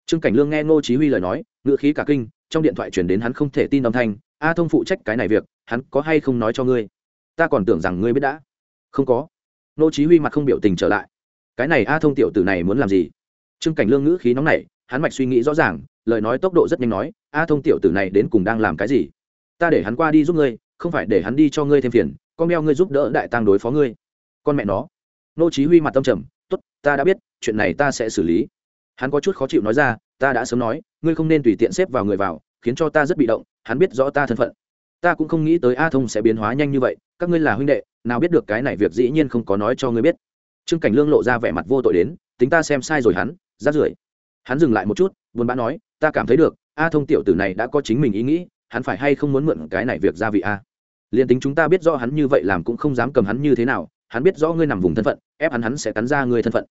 S1: Trương cảnh lương nghe nô chí huy lời nói ngựa khí cả kinh, trong điện thoại truyền đến hắn không thể tin âm thanh, a thông phụ trách cái này việc, hắn có hay không nói cho ngươi? Ta còn tưởng rằng ngươi biết đã. Không có. Nô chí huy mặt không biểu tình trở lại. Cái này a thông tiểu tử này muốn làm gì? Trương cảnh lương ngữ khí nóng nảy, hắn mạch suy nghĩ rõ ràng, lời nói tốc độ rất nhanh nói a thông tiểu tử này đến cùng đang làm cái gì? Ta để hắn qua đi giúp ngươi, không phải để hắn đi cho ngươi thêm phiền, con đeo ngươi giúp đỡ đại tăng đối phó ngươi. Con mẹ nó. Nô chí huy mặt tâm trầm, tốt, ta đã biết, chuyện này ta sẽ xử lý. Hắn có chút khó chịu nói ra, ta đã sớm nói, ngươi không nên tùy tiện xếp vào người vào, khiến cho ta rất bị động, hắn biết rõ ta thân phận. Ta cũng không nghĩ tới a thông sẽ biến hóa nhanh như vậy, các ngươi là huynh đệ, nào biết được cái này việc dĩ nhiên không có nói cho ngươi biết. Trương cảnh lương lộ ra vẻ mặt vô tội đến, tính ta xem sai rồi hắn, rát rưởi. Hắn dừng lại một chút, buồn bã nói, ta cảm thấy được a thông tiểu tử này đã có chính mình ý nghĩ, hắn phải hay không muốn mượn cái này việc ra vị a? Liền tính chúng ta biết rõ hắn như vậy làm cũng không dám cầm hắn như thế nào, hắn biết rõ ngươi nằm vùng thân phận, ép hắn hắn sẽ cắn ra ngươi thân phận.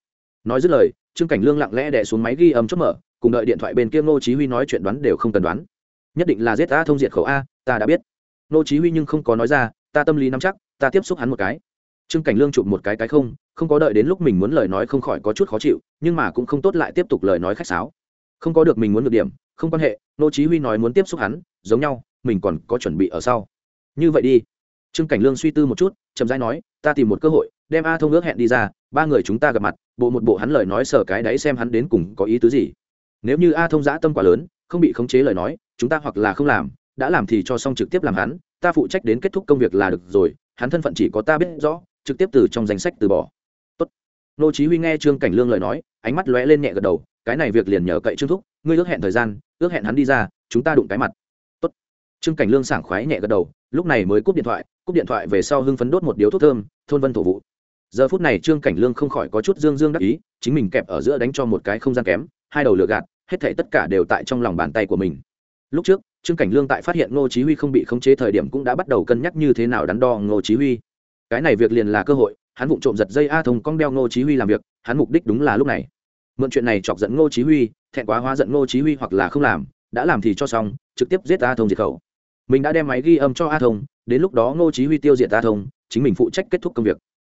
S1: Nói dứt lời, trương cảnh lương lặng lẽ đè xuống máy ghi âm chốt mở, cùng đợi điện thoại bên kia ngô chí huy nói chuyện đoán đều không cần đoán. Nhất định là giết a thông diệt khẩu a, ta đã biết. Ngô chí huy nhưng không có nói ra, ta tâm lý nắm chắc, ta tiếp xúc hắn một cái. Trương cảnh lương chụp một cái cái không không có đợi đến lúc mình muốn lời nói không khỏi có chút khó chịu, nhưng mà cũng không tốt lại tiếp tục lời nói khách sáo. Không có được mình muốn được điểm không quan hệ, nô chí huy nói muốn tiếp xúc hắn, giống nhau, mình còn có chuẩn bị ở sau. Như vậy đi. Trương cảnh lương suy tư một chút, chậm rãi nói, ta tìm một cơ hội, đem a thông ước hẹn đi ra, ba người chúng ta gặp mặt, bộ một bộ hắn lời nói sở cái đấy xem hắn đến cùng có ý tứ gì. Nếu như a thông dã tâm quá lớn, không bị khống chế lời nói, chúng ta hoặc là không làm, đã làm thì cho xong trực tiếp làm hắn, ta phụ trách đến kết thúc công việc là được rồi, hắn thân phận chỉ có ta biết rõ, trực tiếp từ trong danh sách từ bỏ. Tốt. nô chí huy nghe trương cảnh lương lời nói, ánh mắt lóe lên nhẹ gật đầu cái này việc liền nhờ cậy trương thúc, ngươi ước hẹn thời gian, ước hẹn hắn đi ra, chúng ta đụng cái mặt. Tốt. trương cảnh lương sảng khoái nhẹ gật đầu, lúc này mới cúp điện thoại, cúp điện thoại về sau hưng phấn đốt một điếu thuốc thơm, thôn vân thổ vụ giờ phút này trương cảnh lương không khỏi có chút dương dương đắc ý, chính mình kẹp ở giữa đánh cho một cái không gian kém, hai đầu lửa gạt, hết thảy tất cả đều tại trong lòng bàn tay của mình. Lúc trước, trương cảnh lương tại phát hiện ngô chí huy không bị khống chế thời điểm cũng đã bắt đầu cân nhắc như thế nào đắn đo ngô chí huy. Cái này việc liền là cơ hội, hắn vụng trộm giật dây a thông cong đeo ngô chí huy làm việc, hắn mục đích đúng là lúc này mượn chuyện này chọc giận ngô chí huy, thẹn quá hóa giận ngô chí huy hoặc là không làm, đã làm thì cho xong, trực tiếp giết a thông diệt khẩu. Mình đã đem máy ghi âm cho a thông, đến lúc đó ngô chí huy tiêu diệt a thông, chính mình phụ trách kết thúc công việc.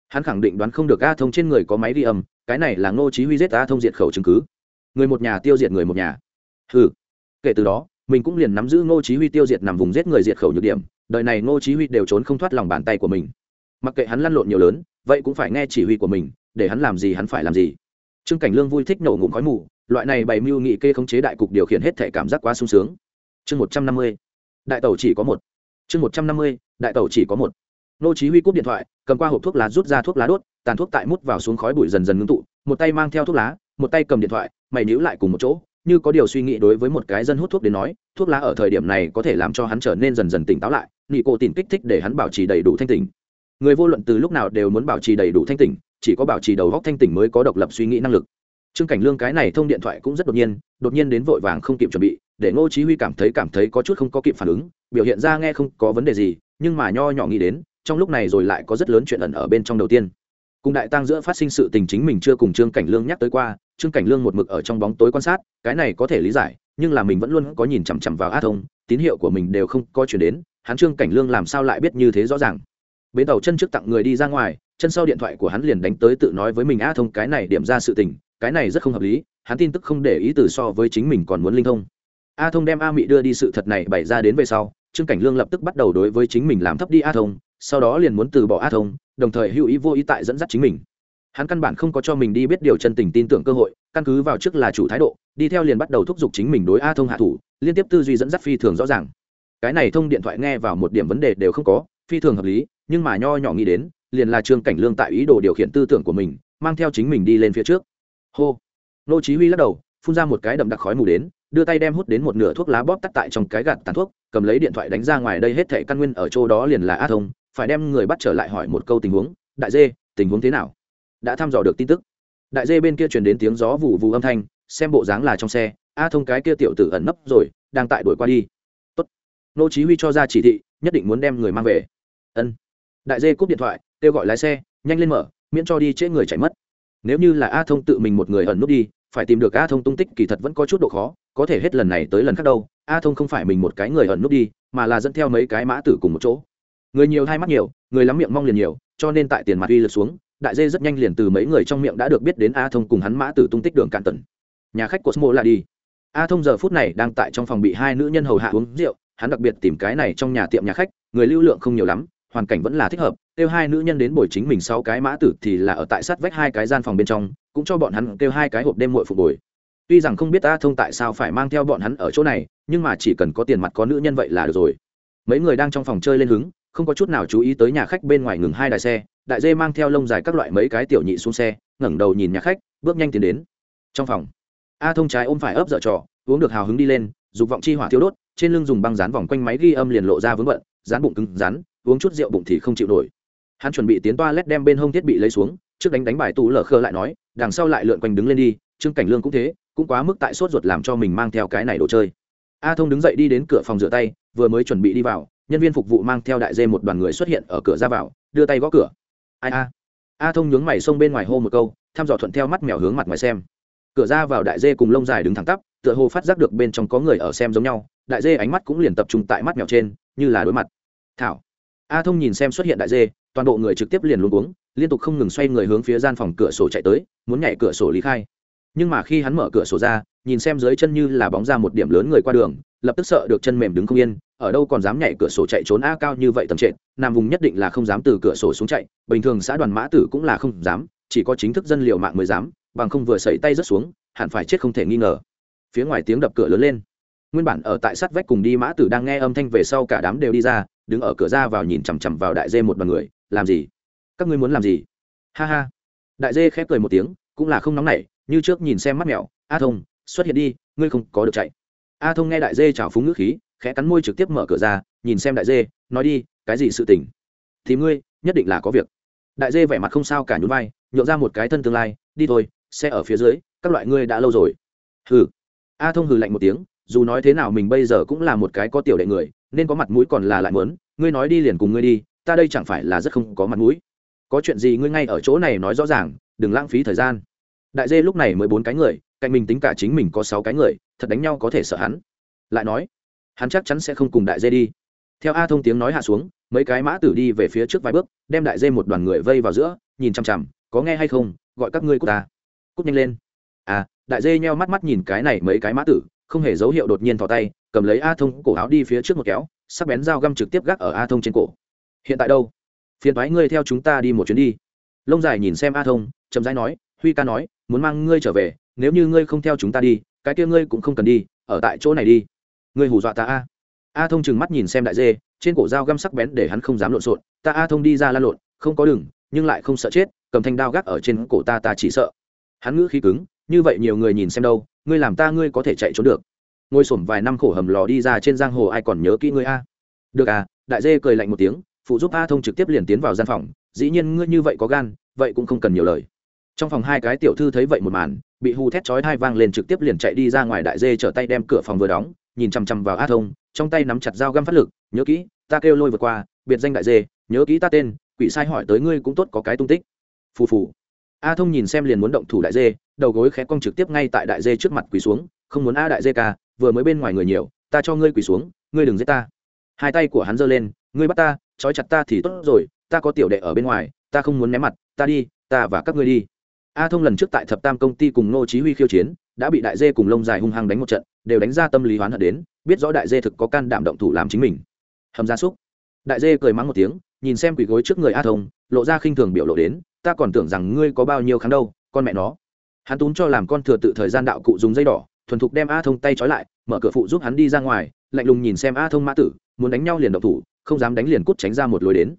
S1: Hắn khẳng định đoán không được a thông trên người có máy ghi âm, cái này là ngô chí huy giết a thông diệt khẩu chứng cứ. Người một nhà tiêu diệt người một nhà. Hừ. Kể từ đó, mình cũng liền nắm giữ ngô chí huy tiêu diệt nằm vùng giết người diệt khẩu nhược điểm, đời này ngô chí huy đều trốn không thoát lòng bàn tay của mình. Mặc kệ hắn lăn lộn nhiều lớn, vậy cũng phải nghe chỉ huy của mình, để hắn làm gì hắn phải làm gì trương cảnh lương vui thích nổ ngụm khói mù, loại này bày mưu nghị kê khống chế đại cục điều khiển hết thể cảm giác quá sung sướng. Chương một trăm năm mươi, đại tẩu chỉ có một. Chương một trăm năm mươi, đại tẩu chỉ có một. Nô chí huy cúp điện thoại, cầm qua hộp thuốc lá rút ra thuốc lá đốt, tàn thuốc tại mút vào xuống khói bụi dần dần ngưng tụ, một tay mang theo thuốc lá, một tay cầm điện thoại, mày níu lại cùng một chỗ, như có điều suy nghĩ đối với một cái dân hút thuốc đến nói, thuốc lá ở thời điểm này có thể làm cho hắn trở nên dần dần tỉnh táo lại nghị cô tìm kích thích để hắn bảo trì đầy đủ thanh tỉnh. Người vô luận từ lúc nào đều muốn bảo trì đầy đủ thanh tỉnh chỉ có bảo trì đầu góc thanh tỉnh mới có độc lập suy nghĩ năng lực. Trương cảnh lương cái này thông điện thoại cũng rất đột nhiên đột nhiên đến vội vàng không kịp chuẩn bị, để ngô chí huy cảm thấy cảm thấy có chút không có kịp phản ứng, biểu hiện ra nghe không có vấn đề gì, nhưng mà nho nhỏ nghĩ đến, trong lúc này rồi lại có rất lớn chuyện ẩn ở bên trong đầu tiên. Cùng đại tăng giữa phát sinh sự tình chính mình chưa cùng trương cảnh lương nhắc tới qua, trương cảnh lương một mực ở trong bóng tối quan sát, cái này có thể lý giải, nhưng là mình vẫn luôn có nhìn chằm chằm vào a thông, tín hiệu của mình đều không có chuyển đến, hắn trương cảnh lương làm sao lại biết như thế rõ ràng. Bến tàu chân trước tặng người đi ra ngoài chân sau điện thoại của hắn liền đánh tới tự nói với mình, a thông, cái này điểm ra sự tình, cái này rất không hợp lý, hắn tin tức không để ý từ so với chính mình còn muốn linh thông. A thông đem a mị đưa đi sự thật này bày ra đến về sau, trương cảnh lương lập tức bắt đầu đối với chính mình làm thấp đi a thông, sau đó liền muốn từ bỏ a thông, đồng thời hữu ý vô ý tại dẫn dắt chính mình. Hắn căn bản không có cho mình đi biết điều chân tình tin tưởng cơ hội, căn cứ vào trước là chủ thái độ, đi theo liền bắt đầu thúc giục chính mình đối a thông hạ thủ, liên tiếp tư duy dẫn dắt phi thường rõ ràng. Cái này thông điện thoại nghe vào một điểm vấn đề đều không có, phi thường hợp lý, nhưng mà nho nhỏ nghĩ đến liền là trương cảnh lương tại ý đồ điều khiển tư tưởng của mình, mang theo chính mình đi lên phía trước. Hô. Nô chí huy lắc đầu, phun ra một cái đậm đặc khói mù đến, đưa tay đem hút đến một nửa thuốc lá bóp tắt tại trong cái gạt tàn thuốc, cầm lấy điện thoại đánh ra ngoài đây hết thảy căn nguyên ở chỗ đó liền là a thông, phải đem người bắt trở lại hỏi một câu tình huống, đại dê, tình huống thế nào? Đã thăm dò được tin tức. Đại dê bên kia truyền đến tiếng gió vụ vụ âm thanh, xem bộ dáng là trong xe, a thông cái kia tiểu tử ẩn nấp rồi, đang tại đuổi qua đi. Tốt. Nô chí huy cho ra chỉ thị, nhất định muốn đem người mang về. Ân. Đại dê cúp điện thoại kêu gọi lái xe, nhanh lên mở, miễn cho đi trễ người chạy mất. Nếu như là a thông tự mình một người ẩn nút đi, phải tìm được a thông tung tích kỳ thật vẫn có chút độ khó, có thể hết lần này tới lần khác đâu. A thông không phải mình một cái người ẩn nút đi, mà là dẫn theo mấy cái mã tử cùng một chỗ. Người nhiều hai mắt nhiều, người lắm miệng mong liền nhiều, cho nên tại tiền mặt uy lực xuống, đại dê rất nhanh liền từ mấy người trong miệng đã được biết đến a thông cùng hắn mã tử tung tích đường cạn tần nhà khách của smo là đi. A thông giờ phút này đang tại trong phòng bị hai nữ nhân hầu hạ uống rượu, hắn đặc biệt tìm cái này trong nhà tiệm nhà khách, người lưu lượng không nhiều lắm hoàn cảnh vẫn là thích hợp, kêu hai nữ nhân đến buổi chính mình sau cái mã tử thì là ở tại sát vách hai cái gian phòng bên trong, cũng cho bọn hắn kêu hai cái hộp đêm muội phục bồi. Tuy rằng không biết a thông tại sao phải mang theo bọn hắn ở chỗ này, nhưng mà chỉ cần có tiền mặt có nữ nhân vậy là được rồi. Mấy người đang trong phòng chơi lên hứng, không có chút nào chú ý tới nhà khách bên ngoài ngừng hai đài xe, đại dê mang theo lông dài các loại mấy cái tiểu nhị xuống xe, ngẩng đầu nhìn nhà khách, bước nhanh tiến đến. Trong phòng, a thông trái ôm phải ấp dở trò, uống được hào hứng đi lên, dục vọng chi hỏa thiếu đốt, trên lưng dùng băng dán vòng quanh máy ghi âm liền lộ ra vướng bận, dán bụng cứng rắn uống chút rượu bụng thì không chịu nổi. Hắn chuẩn bị tiến toa lét đem bên hông thiết bị lấy xuống, trước đánh đánh bài tù lờ khơ lại nói, đằng sau lại lượn quanh đứng lên đi, trương cảnh lương cũng thế, cũng quá mức tại sốt ruột làm cho mình mang theo cái này đồ chơi. A thông đứng dậy đi đến cửa phòng rửa tay, vừa mới chuẩn bị đi vào, nhân viên phục vụ mang theo đại dê một đoàn người xuất hiện ở cửa ra vào, đưa tay gõ cửa. Ai a? A thông nhướng mày xông bên ngoài hô một câu, thăm dò thuận theo mắt mèo hướng mặt ngoài xem. Cửa ra vào đại dê cùng lông dài đứng thẳng tắp, tựa hồ phát giác được bên trong có người ở xem giống nhau, đại dê ánh mắt cũng liền tập trung tại mắt mèo trên, như là đối mặt. Thảo a thông nhìn xem xuất hiện đại dê, toàn bộ người trực tiếp liền luôn uống liên tục không ngừng xoay người hướng phía gian phòng cửa sổ chạy tới, muốn nhảy cửa sổ lý khai. Nhưng mà khi hắn mở cửa sổ ra, nhìn xem dưới chân như là bóng ra một điểm lớn người qua đường, lập tức sợ được chân mềm đứng không yên, ở đâu còn dám nhảy cửa sổ chạy trốn a cao như vậy tầm trệt, nam vùng nhất định là không dám từ cửa sổ xuống chạy, bình thường xã đoàn mã tử cũng là không dám, chỉ có chính thức dân liệu mạng mới dám, bằng không vừa sẩy tay rớt xuống, hẳn phải chết không thể nghi ngờ. Phía ngoài tiếng đập cửa lớn lên. Nguyên bản ở tại sát vách cùng đi mã tử đang nghe âm thanh về sau cả đám đều đi ra đứng ở cửa ra vào nhìn chằm chằm vào đại dê một đoàn người, làm gì? Các ngươi muốn làm gì? Ha ha. Đại dê khép cười một tiếng, cũng là không nóng nảy, như trước nhìn xem mắt mèo, a thông, xuất hiện đi, ngươi không có được chạy. A thông nghe đại dê chào phúng ngữ khí, khẽ cắn môi trực tiếp mở cửa ra, nhìn xem đại dê, nói đi, cái gì sự tình? Thì ngươi, nhất định là có việc. Đại dê vẻ mặt không sao cả nhún vai nhộn ra một cái thân tương lai, đi thôi, xe ở phía dưới, các loại ngươi đã lâu rồi. Hừ. A thông hừ lạnh một tiếng, dù nói thế nào mình bây giờ cũng là một cái có tiểu đệ người nên có mặt mũi còn là lại muốn, ngươi nói đi liền cùng ngươi đi, ta đây chẳng phải là rất không có mặt mũi. Có chuyện gì ngươi ngay ở chỗ này nói rõ ràng, đừng lãng phí thời gian. Đại dê lúc này mới bốn cái người, cạnh mình tính cả chính mình có sáu cái người, thật đánh nhau có thể sợ hắn. Lại nói, hắn chắc chắn sẽ không cùng đại dê đi. Theo a thông tiếng nói hạ xuống, mấy cái mã tử đi về phía trước vài bước, đem đại dê một đoàn người vây vào giữa, nhìn chằm chằm, có nghe hay không, gọi các ngươi cút ta. Cút nhanh lên. À đại dê nheo mắt mắt nhìn cái này mấy cái mã tử, không hề dấu hiệu đột nhiên thò tay cầm lấy a thông cổ áo đi phía trước một kéo, sắc bén dao găm trực tiếp gác ở a thông trên cổ. Hiện tại đâu? Phiền thoái ngươi theo chúng ta đi một chuyến đi. Lông dài nhìn xem a thông, chậm rãi nói, huy ca nói, muốn mang ngươi trở về, nếu như ngươi không theo chúng ta đi, cái kia ngươi cũng không cần đi, ở tại chỗ này đi. Ngươi hù dọa ta a. A thông chừng mắt nhìn xem đại dê, trên cổ dao găm sắc bén để hắn không dám lộn xộn, ta a thông đi ra lan lộn, không có đường, nhưng lại không sợ chết, cầm thanh đao gác ở trên cổ ta ta chỉ sợ. Hắn ngữ khí cứng, như vậy nhiều người nhìn xem đâu, ngươi làm ta, ngươi có thể chạy trốn được ngồi sổm vài năm khổ hầm lò đi ra trên giang hồ, ai còn nhớ kỹ ngươi a? Được à đại dê cười lạnh một tiếng, phụ giúp a thông trực tiếp liền tiến vào gian phòng, dĩ nhiên ngươi như vậy có gan, vậy cũng không cần nhiều lời. Trong phòng hai cái tiểu thư thấy vậy một màn, bị hù thét chói thai vang lên trực tiếp liền chạy đi ra ngoài đại dê trở tay đem cửa phòng vừa đóng, nhìn chằm chằm vào a thông, trong tay nắm chặt dao găm phát lực, nhớ kỹ, ta kêu lôi vượt qua, biệt danh đại dê, nhớ kỹ ta tên, quỷ sai hỏi tới ngươi cũng tốt có cái tung tích. Phù phù. A thông nhìn xem liền muốn động thủ đại dê, đầu gối khẽ cong trực tiếp ngay tại đại dê trước mặt quỳ xuống, không muốn a đại dê ca vừa mới bên ngoài người nhiều, ta cho ngươi quỳ xuống, ngươi đừng giết ta. Hai tay của hắn giơ lên, ngươi bắt ta, trói chặt ta thì tốt rồi, ta có tiểu đệ ở bên ngoài, ta không muốn ném mặt, ta đi, ta và các ngươi đi. A thông lần trước tại thập tam công ty cùng Nô chí huy khiêu chiến, đã bị đại dê cùng lông dài hung hăng đánh một trận, đều đánh ra tâm lý hoán hận đến, biết rõ đại dê thực có can đảm động thủ làm chính mình. Hầm gia súc. Đại dê cười mắng một tiếng, nhìn xem quỳ gối trước người a thông, lộ ra khinh thường biểu lộ đến, ta còn tưởng rằng ngươi có bao nhiêu kháng đâu, con mẹ nó. Hắn túm cho làm con thừa tự thời gian đạo cụ dùng dây đỏ thuần thục đem a thông tay trói lại, mở cửa phụ giúp hắn đi ra ngoài, lạnh lùng nhìn xem a thông mã tử, muốn đánh nhau liền động thủ, không dám đánh liền cút tránh ra một lối đến.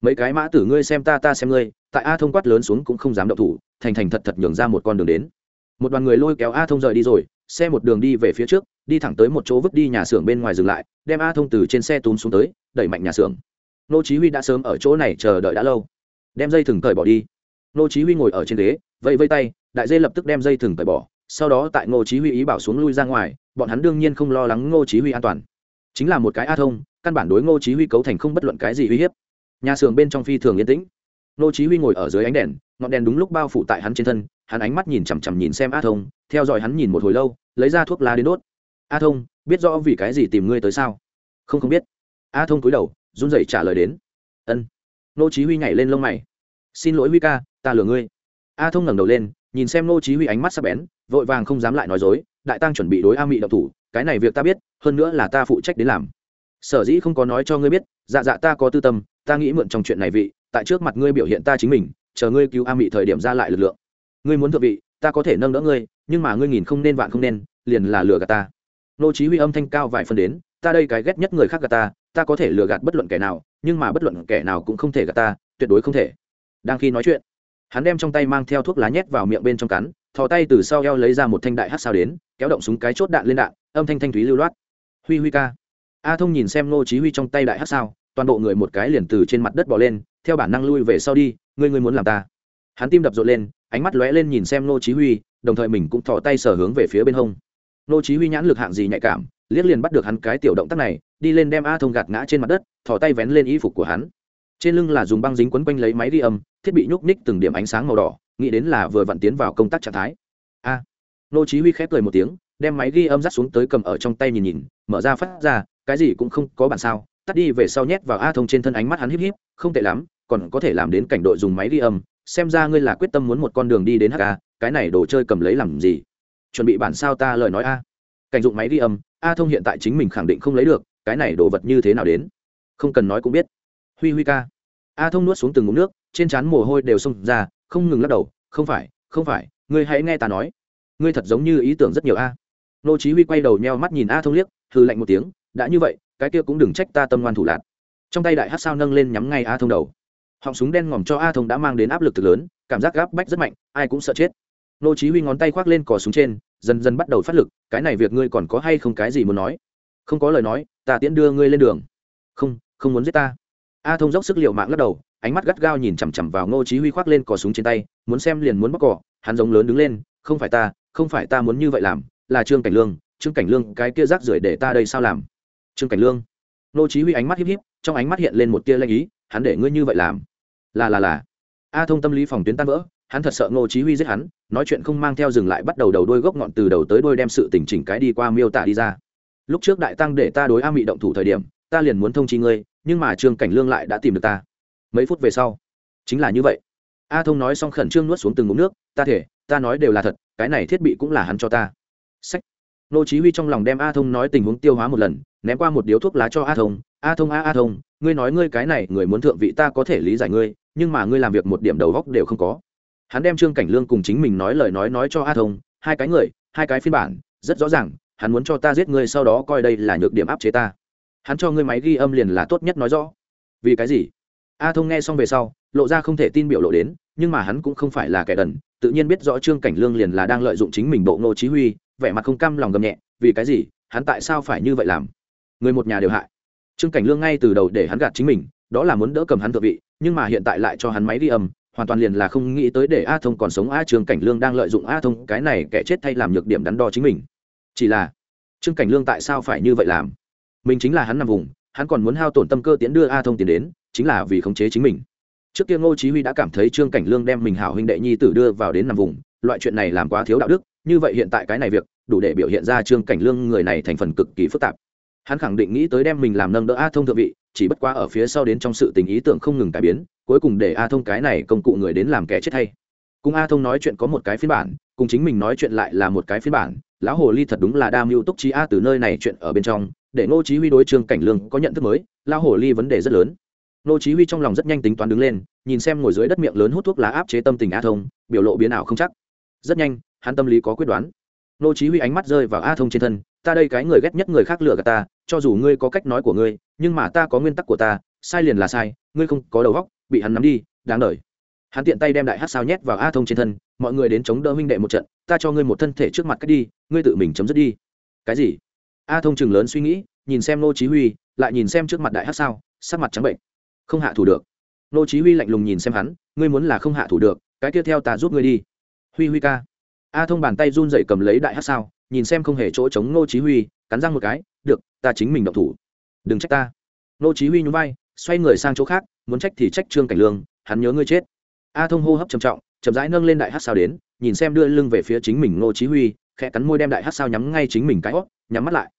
S1: Mấy cái mã tử ngươi xem ta ta xem ngươi, tại a thông quát lớn xuống cũng không dám động thủ, thành thành thật thật nhường ra một con đường đến. Một đoàn người lôi kéo a thông rời đi rồi, xe một đường đi về phía trước, đi thẳng tới một chỗ vứt đi nhà xưởng bên ngoài dừng lại, đem a thông từ trên xe túm xuống tới, đẩy mạnh nhà xưởng. Nô chí huy đã sớm ở chỗ này chờ đợi đã lâu. Đem dây thừng cởi bỏ đi. Nô chí huy ngồi ở trên ghế, vẫy vẫy tay, đại dây lập tức đem dây thừng cởi bỏ sau đó tại ngô chí huy ý bảo xuống lui ra ngoài, bọn hắn đương nhiên không lo lắng ngô chí huy an toàn. Chính là một cái a thông, căn bản đối ngô chí huy cấu thành không bất luận cái gì uy hiếp. Nhà xưởng bên trong phi thường yên tĩnh. Ngô chí huy ngồi ở dưới ánh đèn, ngọn đèn đúng lúc bao phủ tại hắn trên thân, hắn ánh mắt nhìn chằm chằm nhìn xem a thông, theo dõi hắn nhìn một hồi lâu, lấy ra thuốc lá đến đốt. A thông, biết rõ vì cái gì tìm ngươi tới sao? Không không biết. A thông cúi đầu, run rẩy trả lời đến. Ân. Ngô chí huy nhảy lên lông mày. Xin lỗi huy ca, ta lừa ngươi. A thông ngẩng đầu lên nhìn xem nô chí huy ánh mắt sắc bén, vội vàng không dám lại nói dối, đại tăng chuẩn bị đối a mị động thủ, cái này việc ta biết, hơn nữa là ta phụ trách đến làm. Sở dĩ không có nói cho ngươi biết dạ dạ ta có tư tâm, ta nghĩ mượn trong chuyện này vị, tại trước mặt ngươi biểu hiện ta chính mình, chờ ngươi cứu a mị thời điểm ra lại lực lượng. Ngươi muốn thượng vị, ta có thể nâng đỡ ngươi, nhưng mà ngươi nhìn không nên vạn không nên, liền là lừa gạt ta. Nô chí huy âm thanh cao vài phần đến, ta đây cái ghét nhất người khác gạt ta ta có thể lừa gạt bất luận kẻ nào, nhưng mà bất luận kẻ nào cũng không thể gạt ta, tuyệt đối không thể. Đang khi nói chuyện hắn đem trong tay mang theo thuốc lá nhét vào miệng bên trong cắn, thò tay từ sau eo lấy ra một thanh đại hắc sao đến, kéo động súng cái chốt đạn lên đạn, âm thanh thanh thúy lưu loát. Huy huy ca. A thông nhìn xem Ngô chí huy trong tay đại hắc sao, toàn bộ người một cái liền từ trên mặt đất bò lên, theo bản năng lui về sau đi, ngươi ngươi muốn làm ta. Hắn tim đập rộn lên, ánh mắt lóe lên nhìn xem Ngô chí huy, đồng thời mình cũng thò tay sờ hướng về phía bên hông. Ngô chí huy nhãn lực hạng gì nhạy cảm, liếc liền bắt được hắn cái tiểu động tác này, đi lên đem a thông gạt ngã trên mặt đất, thò tay vén lên y phục của hắn trên lưng là dùng băng dính quấn quanh lấy máy ghi âm, thiết bị nhúc ních từng điểm ánh sáng màu đỏ, nghĩ đến là vừa vặn tiến vào công tác trạng thái. A. Nô chí huy khép cười một tiếng, đem máy ghi âm dắt xuống tới cầm ở trong tay nhìn nhìn, mở ra phát ra, cái gì cũng không có bản sao, tắt đi về sau nhét vào a thông trên thân ánh mắt hắn híp híp, không tệ lắm, còn có thể làm đến cảnh đội dùng máy ghi âm, xem ra ngươi là quyết tâm muốn một con đường đi đến hk cái này đồ chơi cầm lấy làm gì? Chuẩn bị bản sao ta lời nói a. Cảnh dụng máy ghi âm, a thông hiện tại chính mình khẳng định không lấy được, cái này đồ vật như thế nào đến? Không cần nói cũng biết. Huy huy ca a thông nuốt xuống từng ngụm nước, trên trán mồ hôi đều xông ra, không ngừng lắc đầu, không phải không phải, ngươi hãy nghe ta nói. Ngươi thật giống như ý tưởng rất nhiều a. Nô chí huy quay đầu nheo mắt nhìn a thông liếc, hừ lạnh một tiếng, đã như vậy, cái kia cũng đừng trách ta tâm ngoan thủ lạn. Trong tay đại hắc sao nâng lên nhắm ngay a thông đầu. Họng súng đen ngòm cho a thông đã mang đến áp lực thực lớn, cảm giác gáp bách rất mạnh, ai cũng sợ chết. Nô chí huy ngón tay khoác lên cò súng trên, dần dần bắt đầu phát lực, cái này việc ngươi còn có hay không cái gì muốn nói? Không có lời nói, ta tiễn đưa ngươi lên đường. Không không muốn giết ta a thông dốc sức liệu mạng lắc đầu, ánh mắt gắt gao nhìn chằm chằm vào ngô chí huy khoác lên cò súng trên tay, muốn xem liền muốn bóc cò, hắn giống lớn đứng lên, không phải ta, không phải ta muốn như vậy làm, là trương cảnh lương, trương cảnh lương, cái kia rác rưởi để ta đây sao làm? Trương cảnh lương. Ngô chí huy ánh mắt híp híp, trong ánh mắt hiện lên một tia lanh ý, hắn để ngươi như vậy làm? Là là là. A thông tâm lý phòng tuyến tan vỡ, hắn thật sợ ngô chí huy giết hắn, nói chuyện không mang theo dừng lại bắt đầu đầu đuôi gốc ngọn từ đầu tới đuôi đem sự tình chỉnh cái đi qua miêu tả đi ra. Lúc trước đại tăng để ta đối a mị động thủ thời điểm ta liền muốn thông chi ngươi, nhưng mà trương cảnh lương lại đã tìm được ta. Mấy phút về sau, chính là như vậy. A thông nói xong khẩn trương nuốt xuống từng ngụm nước, ta thể, ta nói đều là thật, cái này thiết bị cũng là hắn cho ta. Sách nô chí huy trong lòng đem a thông nói tình huống tiêu hóa một lần, ném qua một điếu thuốc lá cho a thông a thông, a a thông, ngươi nói ngươi cái này, người muốn thượng vị ta có thể lý giải ngươi, nhưng mà ngươi làm việc một điểm đầu góc đều không có. Hắn đem trương cảnh lương cùng chính mình nói lời nói nói cho a thông, hai cái người, hai cái phiên bản, rất rõ ràng, hắn muốn cho ta giết ngươi sau đó coi đây là nhược điểm áp chế ta hắn cho ngươi máy ghi âm liền là tốt nhất nói rõ. Vì cái gì? A thông nghe xong về sau, lộ ra không thể tin biểu lộ đến, nhưng mà hắn cũng không phải là kẻ đần, tự nhiên biết rõ trương cảnh lương liền là đang lợi dụng chính mình bộ ngô chí huy, vẻ mặt không cam lòng gầm nhẹ, vì cái gì? Hắn tại sao phải như vậy làm? Người một nhà đều hại. Trương cảnh lương ngay từ đầu để hắn gạt chính mình, đó là muốn đỡ cầm hắn tự vị, nhưng mà hiện tại lại cho hắn máy ghi âm, hoàn toàn liền là không nghĩ tới để a thông còn sống. A trương cảnh lương đang lợi dụng a thông, cái này kẻ chết thay làm nhược điểm đắn đo chính mình. Chỉ là, trương cảnh lương tại sao phải như vậy làm? Mình chính là hắn nằm vùng, hắn còn muốn hao tổn tâm cơ tiến đưa a thông tiền đến, chính là vì khống chế chính mình. Trước kia ngô chí huy đã cảm thấy trương cảnh lương đem mình hảo huynh đệ nhi tử đưa vào đến nằm vùng, loại chuyện này làm quá thiếu đạo đức, như vậy hiện tại cái này việc, đủ để biểu hiện ra trương cảnh lương người này thành phần cực kỳ phức tạp. Hắn khẳng định nghĩ tới đem mình làm nâng đỡ a thông thượng vị, chỉ bất quá ở phía sau đến trong sự tình ý tưởng không ngừng cải biến, cuối cùng để a thông cái này công cụ người đến làm kẻ chết hay. Cùng a thông nói chuyện có một cái phiên bản, cùng chính mình nói chuyện lại là một cái phiên bản, lão hồ ly thật đúng là đa mưu túc trí a từ nơi này chuyện ở bên trong để ngô chí huy đối trương cảnh lương có nhận thức mới lao hồ ly vấn đề rất lớn. Ngô chí huy trong lòng rất nhanh tính toán đứng lên, nhìn xem ngồi dưới đất miệng lớn hút thuốc lá áp chế tâm tình a thông, biểu lộ biến ảo không chắc. Rất nhanh, hắn tâm lý có quyết đoán. Ngô chí huy ánh mắt rơi vào a thông trên thân, ta đây cái người ghét nhất người khác lừa gạt ta, cho dù ngươi có cách nói của ngươi, nhưng mà ta có nguyên tắc của ta, sai liền là sai, ngươi không có đầu óc, bị hắn nắm đi, đáng đời. Hắn tiện tay đem đại hát sao nhét vào a thông trên thân, mọi người đến chống đỡ huynh đệ một trận, ta cho ngươi một thân thể trước mặt cách đi, ngươi tự mình chấm dứt đi. Cái gì? A thông chừng lớn suy nghĩ, nhìn xem nô chí huy, lại nhìn xem trước mặt đại hát sao, sắc mặt trắng bệnh. Không hạ thủ được. Nô chí huy lạnh lùng nhìn xem hắn, ngươi muốn là không hạ thủ được, cái tiếp theo ta giúp ngươi đi. Huy huy ca. A thông bàn tay run rẩy cầm lấy đại hát sao, nhìn xem không hề chỗ chống nô chí huy, cắn răng một cái, được, ta chính mình động thủ. Đừng trách ta. Nô chí huy nhún vai, xoay người sang chỗ khác, muốn trách thì trách trương cảnh lương, hắn nhớ ngươi chết. A thông hô hấp trầm trọng, chậm rãi nâng lên đại hát sao đến, nhìn xem đưa lưng về phía chính mình nô chí huy khẽ cắn môi đem đại hát sao nhắm ngay chính mình cái hót nhắm mắt lại.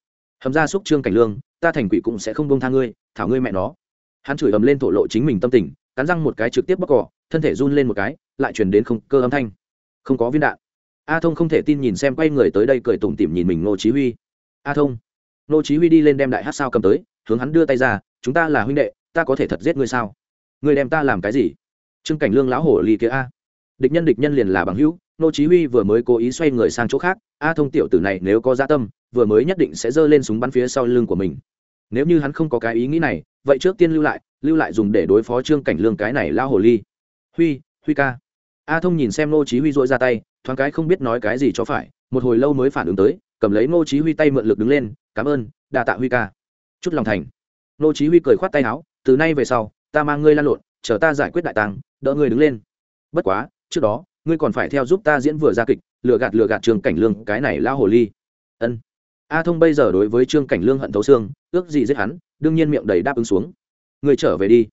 S1: Hầm ra xúc trương cảnh lương, ta thành quỷ cũng sẽ không buông tha ngươi, thảo ngươi mẹ nó. Hắn chửi ầm lên thổ lộ chính mình tâm tình, cắn răng một cái trực tiếp bóc cỏ, thân thể run lên một cái, lại truyền đến không, cơ âm thanh. Không có viên đạn. A thông không thể tin nhìn xem quay người tới đây cười tủm tỉm nhìn mình nô chí huy. A thông. Nô chí huy đi lên đem đại hát sao cầm tới, hướng hắn đưa tay ra, chúng ta là huynh đệ, ta có thể thật giết ngươi sao? Ngươi đem ta làm cái gì? Trương cảnh lương lão hổ ly kia a địch nhân địch nhân liền là bằng hữu, nô chí huy vừa mới cố ý xoay người sang chỗ khác, a thông tiểu tử này nếu có dạ tâm, vừa mới nhất định sẽ rơi lên súng bắn phía sau lưng của mình. Nếu như hắn không có cái ý nghĩ này, vậy trước tiên lưu lại lưu lại dùng để đối phó trương cảnh lương cái này lao hồ ly. Huy huy ca. A thông nhìn xem nô chí huy duỗi ra tay, thoáng cái không biết nói cái gì cho phải, một hồi lâu mới phản ứng tới, cầm lấy nô chí huy tay mượn lực đứng lên, cảm ơn, đa tạ huy ca. Chút lòng thành. Nô chí huy cười khoát tay áo, từ nay về sau, ta mang ngươi lan lộn, chờ ta giải quyết đại tăng đỡ ngươi đứng lên. Bất quá trước đó, ngươi còn phải theo giúp ta diễn vừa ra kịch, lừa gạt lừa gạt trương cảnh lương, cái này lao hồ ly. Ân. A thông bây giờ đối với trương cảnh lương hận thấu xương, ước gì giết hắn, đương nhiên miệng đầy đáp ứng xuống. Người trở về đi.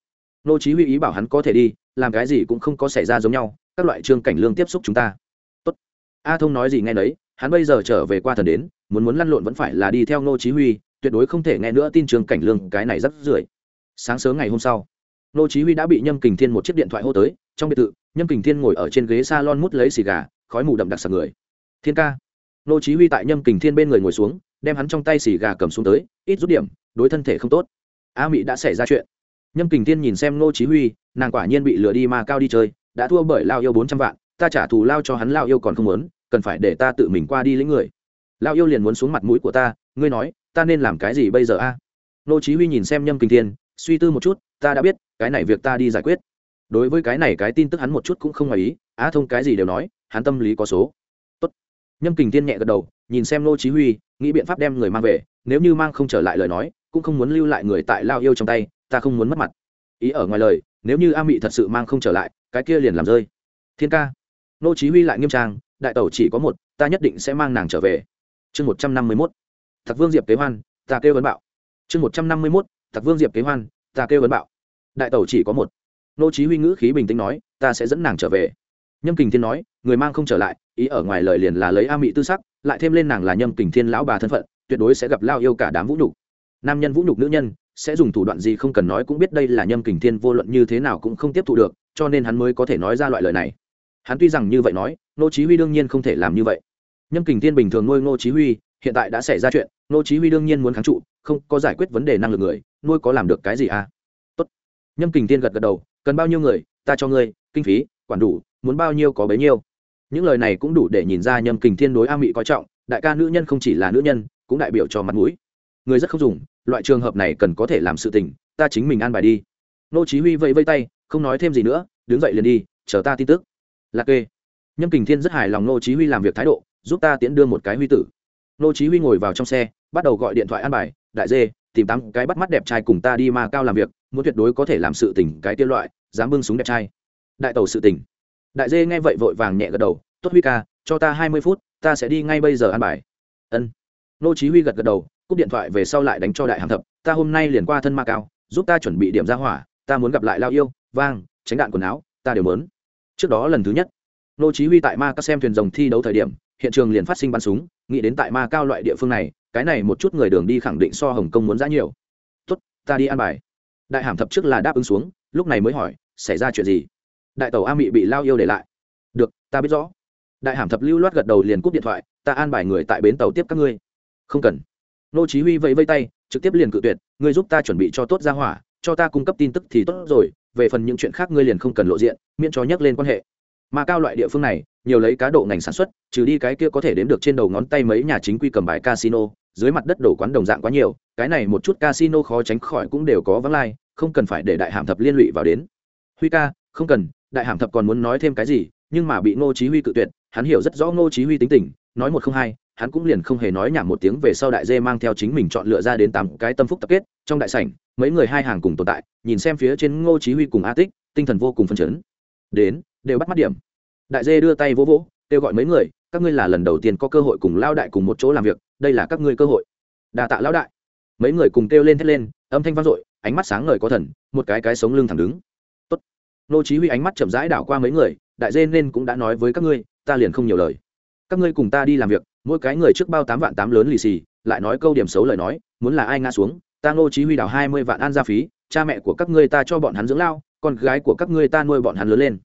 S1: Nô chí huy ý bảo hắn có thể đi, làm cái gì cũng không có xảy ra giống nhau, các loại trương cảnh lương tiếp xúc chúng ta. Tốt. A thông nói gì nghe nấy, hắn bây giờ trở về qua thần đến, muốn muốn lăn lộn vẫn phải là đi theo nô chí huy, tuyệt đối không thể nghe nữa tin trương cảnh lương, cái này rất rưởi. Sáng sớm ngày hôm sau nô chí huy đã bị nhâm kình thiên một chiếc điện thoại hô tới, trong biệt thự, nhâm kình thiên ngồi ở trên ghế salon mút lấy xì gà, khói mù đậm đặc sặc người. Thiên ca. Nô chí huy tại nhâm kình thiên bên người ngồi xuống, đem hắn trong tay xì gà cầm xuống tới, ít rút điểm, đối thân thể không tốt. A mỹ đã xảy ra chuyện. Nhâm kình thiên nhìn xem nô chí huy, nàng quả nhiên bị lừa đi mà cao đi chơi, đã thua bởi lao yêu 400 vạn, ta trả thù lao cho hắn lao yêu còn không muốn, cần phải để ta tự mình qua đi lấy người. Lao yêu liền muốn xuống mặt mũi của ta, ngươi nói, ta nên làm cái gì bây giờ a? Nô chí huy nhìn xem nhâm kình thiên suy tư một chút, ta đã biết, cái này việc ta đi giải quyết. Đối với cái này cái tin tức hắn một chút cũng không ngoài ý, á thông cái gì đều nói, hắn tâm lý có số. Tốt. nhâm kình tiên nhẹ gật đầu, nhìn xem nô chí huy, nghĩ biện pháp đem người mang về, nếu như mang không trở lại lời nói, cũng không muốn lưu lại người tại lao yêu trong tay, ta không muốn mất mặt. Ý ở ngoài lời, nếu như a mị thật sự mang không trở lại, cái kia liền làm rơi. Thiên ca. Nô chí huy lại nghiêm trang, đại tẩu chỉ có một, ta nhất định sẽ mang nàng trở về. Chương 151 thật vương diệp kế hoan, ta kêu vấn bạo. Chương 151 thạc vương diệp kế hoan, ta kêu vấn bạo. Đại tẩu chỉ có một. Nô chí huy ngữ khí bình tĩnh nói, ta sẽ dẫn nàng trở về. Nhâm kình thiên nói, người mang không trở lại, ý ở ngoài lời liền là lấy a mỹ tư sắc, lại thêm lên nàng là nhâm kình thiên lão bà thân phận, tuyệt đối sẽ gặp lao yêu cả đám vũ nhục. Nam nhân vũ nhục nữ nhân, sẽ dùng thủ đoạn gì không cần nói cũng biết đây là nhâm kình thiên vô luận như thế nào cũng không tiếp thu được, cho nên hắn mới có thể nói ra loại lời này. Hắn tuy rằng như vậy nói, nô chí huy đương nhiên không thể làm như vậy. Nhâm kình thiên bình thường nuôi nô chí huy hiện tại đã xảy ra chuyện nô chí huy đương nhiên muốn kháng trụ, không có giải quyết vấn đề năng lực người, nuôi có làm được cái gì à? Tốt. Nhâm kình thiên gật gật đầu, cần bao nhiêu người, ta cho ngươi, kinh phí, quản đủ, muốn bao nhiêu có bấy nhiêu. Những lời này cũng đủ để nhìn ra nhâm kình thiên đối a mị coi trọng, đại ca nữ nhân không chỉ là nữ nhân, cũng đại biểu cho mặt mũi. Người rất không dùng, loại trường hợp này cần có thể làm sự tình, ta chính mình an bài đi. Nô chí huy vẫy vẫy tay, không nói thêm gì nữa, đứng dậy liền đi, chờ ta tin tức. Lạc kê. Nhâm kình thiên rất hài lòng nô chí huy làm việc thái độ, giúp ta tiễn đưa một cái huy tử nô chí huy ngồi vào trong xe, bắt đầu gọi điện thoại an bài, đại dê, tìm tám cái bắt mắt đẹp trai cùng ta đi Ma cao làm việc, muốn tuyệt đối có thể làm sự tình cái tiêu loại, dám bưng súng đẹp trai. Đại tàu sự tình. Đại dê nghe vậy vội vàng nhẹ gật đầu, tốt huy ca, cho ta hai mươi phút, ta sẽ đi ngay bây giờ ăn bài. Ân. Nô chí huy gật gật đầu, cúp điện thoại về sau lại đánh cho đại hàng thập, ta hôm nay liền qua thân ma cao, giúp ta chuẩn bị điểm ra hỏa, ta muốn gặp lại lao yêu, vang, tránh đạn quần áo, ta đều muốn. trước đó lần thứ nhất, nô chí huy tại ma các xem thuyền rồng thi đấu thời điểm, hiện trường liền phát sinh bắn súng nghĩ đến tại ma cao loại địa phương này, cái này một chút người đường đi khẳng định so hồng kông muốn ra nhiều. Tốt, ta đi ăn bài. Đại hàm thập trước là đáp ứng xuống, lúc này mới hỏi, xảy ra chuyện gì? Đại tàu a mị bị lao yêu để lại. Được, ta biết rõ. Đại hàm thập lưu loát gật đầu liền cúp điện thoại, ta an bài người tại bến tàu tiếp các ngươi. Không cần. Nô chí huy vẫy vẫy tay, trực tiếp liền cự tuyệt, ngươi giúp ta chuẩn bị cho tốt ra hỏa, cho ta cung cấp tin tức thì tốt rồi, về phần những chuyện khác ngươi liền không cần lộ diện, miễn cho nhắc lên quan hệ. Mà cao loại địa phương này nhiều lấy cá độ ngành sản xuất, trừ đi cái kia có thể đếm được trên đầu ngón tay mấy nhà chính quy cầm bài casino, dưới mặt đất đổ quán đồng dạng quá nhiều, cái này một chút casino khó tránh khỏi cũng đều có vắng lai, không cần phải để đại hàm thập liên lụy vào đến. Huy ca, không cần, đại hàm thập còn muốn nói thêm cái gì, nhưng mà bị ngô chí huy cự tuyệt, hắn hiểu rất rõ ngô chí huy tính tình, nói một không hai, hắn cũng liền không hề nói nhảm một tiếng về sau đại dê mang theo chính mình chọn lựa ra đến tám cái tâm phúc tập kết, trong đại sảnh, mấy người hai hàng cùng tồn tại, nhìn xem phía trên ngô chí huy cùng a tích, tinh thần vô cùng phấn chấn. Đến, đều bắt mắt điểm đại dê đưa tay vỗ vỗ, kêu gọi mấy người, các ngươi là lần đầu tiên có cơ hội cùng lao đại cùng một chỗ làm việc, đây là các ngươi cơ hội. Đà tạ lão đại. Mấy người cùng kêu lên thét lên, âm thanh vang dội, ánh mắt sáng ngời có thần, một cái cái sống lưng thẳng đứng. Tốt. Nô chí huy ánh mắt chậm rãi đảo qua mấy người, đại dê nên cũng đã nói với các ngươi, ta liền không nhiều lời. Các ngươi cùng ta đi làm việc, mỗi cái người trước bao tám vạn tám lớn lì xì, lại nói câu điểm xấu lời nói, muốn là ai ngã xuống, ta nô chí huy đào hai mươi vạn an gia phí, cha mẹ của các ngươi ta cho bọn hắn dưỡng lao, con gái của các ngươi ta nuôi bọn hắn lớn lên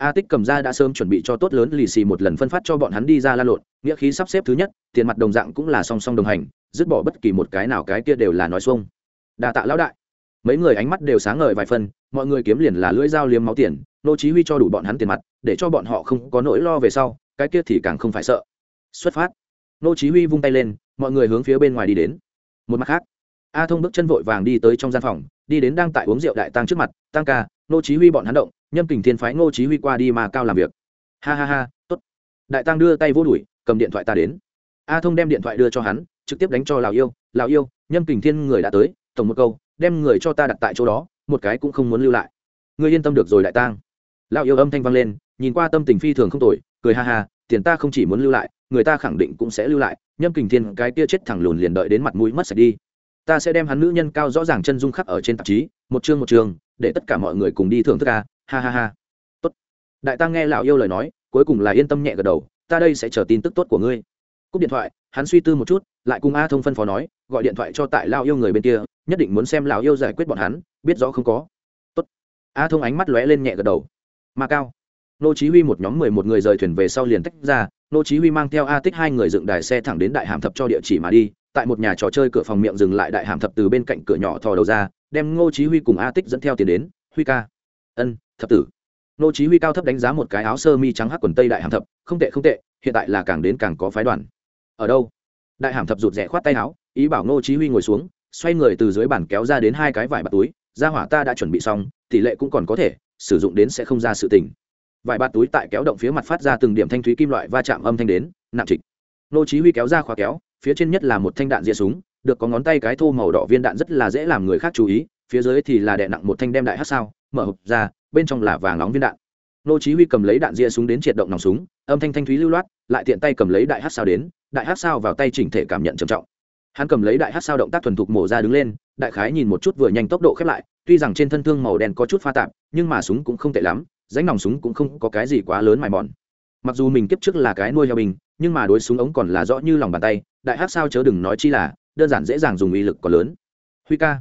S1: a tích cầm ra đã sớm chuẩn bị cho tốt lớn lì xì một lần phân phát cho bọn hắn đi ra la lộn, nghĩa khí sắp xếp thứ nhất, tiền mặt đồng dạng cũng là song song đồng hành, dứt bỏ bất kỳ một cái nào cái kia đều là nói xuông. Đa tạ lão đại. Mấy người ánh mắt đều sáng ngời vài phân mọi người kiếm liền là lưỡi dao liếm máu tiền, nô chí huy cho đủ bọn hắn tiền mặt, để cho bọn họ không có nỗi lo về sau, cái kia thì càng không phải sợ. Xuất phát. Nô chí huy vung tay lên, mọi người hướng phía bên ngoài đi đến. Một mặt khác, a thông bước chân vội vàng đi tới trong gian phòng, đi đến đang tại uống rượu đại tăng trước mặt tăng ca, nô chí huy bọn hắn động nhâm kình thiên phái Ngô chí huy qua đi mà cao làm việc. Ha ha ha, tốt. Đại tăng đưa tay vô đuổi, cầm điện thoại ta đến. A thông đem điện thoại đưa cho hắn, trực tiếp đánh cho lào yêu. Lào yêu, nhâm kình thiên người đã tới, tổng một câu, đem người cho ta đặt tại chỗ đó, một cái cũng không muốn lưu lại. Ngươi yên tâm được rồi đại tăng. Lão yêu âm thanh vang lên, nhìn qua tâm tình phi thường không tồi, cười ha ha, tiền ta không chỉ muốn lưu lại, người ta khẳng định cũng sẽ lưu lại. Nhâm kình thiên cái kia chết thẳng lùn liền đợi đến mặt mũi mất sạch đi. Ta sẽ đem hắn nữ nhân cao rõ ràng chân dung khắc ở trên tạp chí, một chương một chương, để tất cả mọi người cùng đi thưởng thức ca ha ha ha. Tốt. Đại tăng nghe lão yêu lời nói, cuối cùng là yên tâm nhẹ gật đầu, ta đây sẽ chờ tin tức tốt của ngươi. Cúp điện thoại, hắn suy tư một chút, lại cùng a thông phân phó nói, gọi điện thoại cho tại lão yêu người bên kia, nhất định muốn xem lão yêu giải quyết bọn hắn, biết rõ không có. Tốt. A thông ánh mắt lóe lên nhẹ gật đầu. Ma cao. Nô chí huy một nhóm mười một người rời thuyền về sau liền tách ra, nô chí huy mang theo a tích hai người dựng đài xe thẳng đến đại hàm thập cho địa chỉ mà đi, tại một nhà trò chơi cửa phòng miệng dừng lại đại hàm thập từ bên cạnh cửa nhỏ thò đầu ra, đem ngô chí huy cùng a tích dẫn theo tiền đến. Huy ca. Ân thập tử. Nô chí huy cao thấp đánh giá một cái áo sơ mi trắng hắc quần tây đại hàm thập, không tệ không tệ, hiện tại là càng đến càng có phái đoàn. Ở đâu? Đại hàm thập rụt rè khoát tay áo, ý bảo nô chí huy ngồi xuống, xoay người từ dưới bàn kéo ra đến hai cái vải bạt túi, ra hỏa ta đã chuẩn bị xong, tỷ lệ cũng còn có thể, sử dụng đến sẽ không ra sự tình. Vải bạt túi tại kéo động phía mặt phát ra từng điểm thanh thúy kim loại va chạm âm thanh đến, nặng trịch. Nô chí huy kéo ra khóa kéo, phía trên nhất là một thanh đạn dĩa súng, được có ngón tay cái thô màu đỏ viên đạn rất là dễ làm người khác chú ý, phía dưới thì là đè nặng một thanh đem đại hắc sao, mở hộp ra bên trong là vàng nóng viên đạn. Nô chí huy cầm lấy đạn ria súng đến triệt động nòng súng, âm thanh thanh thúy lưu loát, lại tiện tay cầm lấy đại hắc sao đến, đại hắc sao vào tay chỉnh thể cảm nhận trầm trọng. Hắn cầm lấy đại hắc sao động tác thuần thục mổ ra đứng lên, đại khái nhìn một chút vừa nhanh tốc độ khép lại, tuy rằng trên thân thương màu đen có chút pha tạp, nhưng mà súng cũng không tệ lắm ránh nòng súng cũng không có cái gì quá lớn mài mòn. Mặc dù mình kiếp trước là cái nuôi heo bình, nhưng mà đối súng ống còn là rõ như lòng bàn tay, đại hắc sao chớ đừng nói chi là, đơn giản dễ dàng dùng uy lực còn lớn. Huy ca.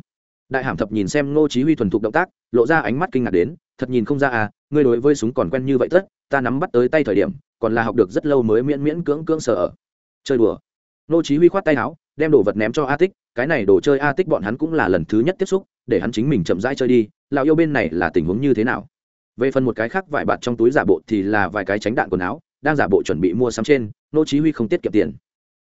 S1: Đại hàm thập nhìn xem ngô chí huy thuần thục động tác, lộ ra ánh mắt kinh ngạc đến thật nhìn không ra à ngươi đối với súng còn quen như vậy tất, ta nắm bắt tới tay thời điểm, còn là học được rất lâu mới miễn miễn cưỡng cưỡng sợ ở. Chơi đùa. Nô chí huy khoát tay áo, đem đồ vật ném cho a tích cái này đồ chơi a tích bọn hắn cũng là lần thứ nhất tiếp xúc, để hắn chính mình chậm rãi chơi đi, lão yêu bên này là tình huống như thế nào? Về phần một cái khác vải bạt trong túi giả bộ thì là vài cái tránh đạn quần áo, đang giả bộ chuẩn bị mua sắm trên, nô chí huy không tiết kiệm tiền.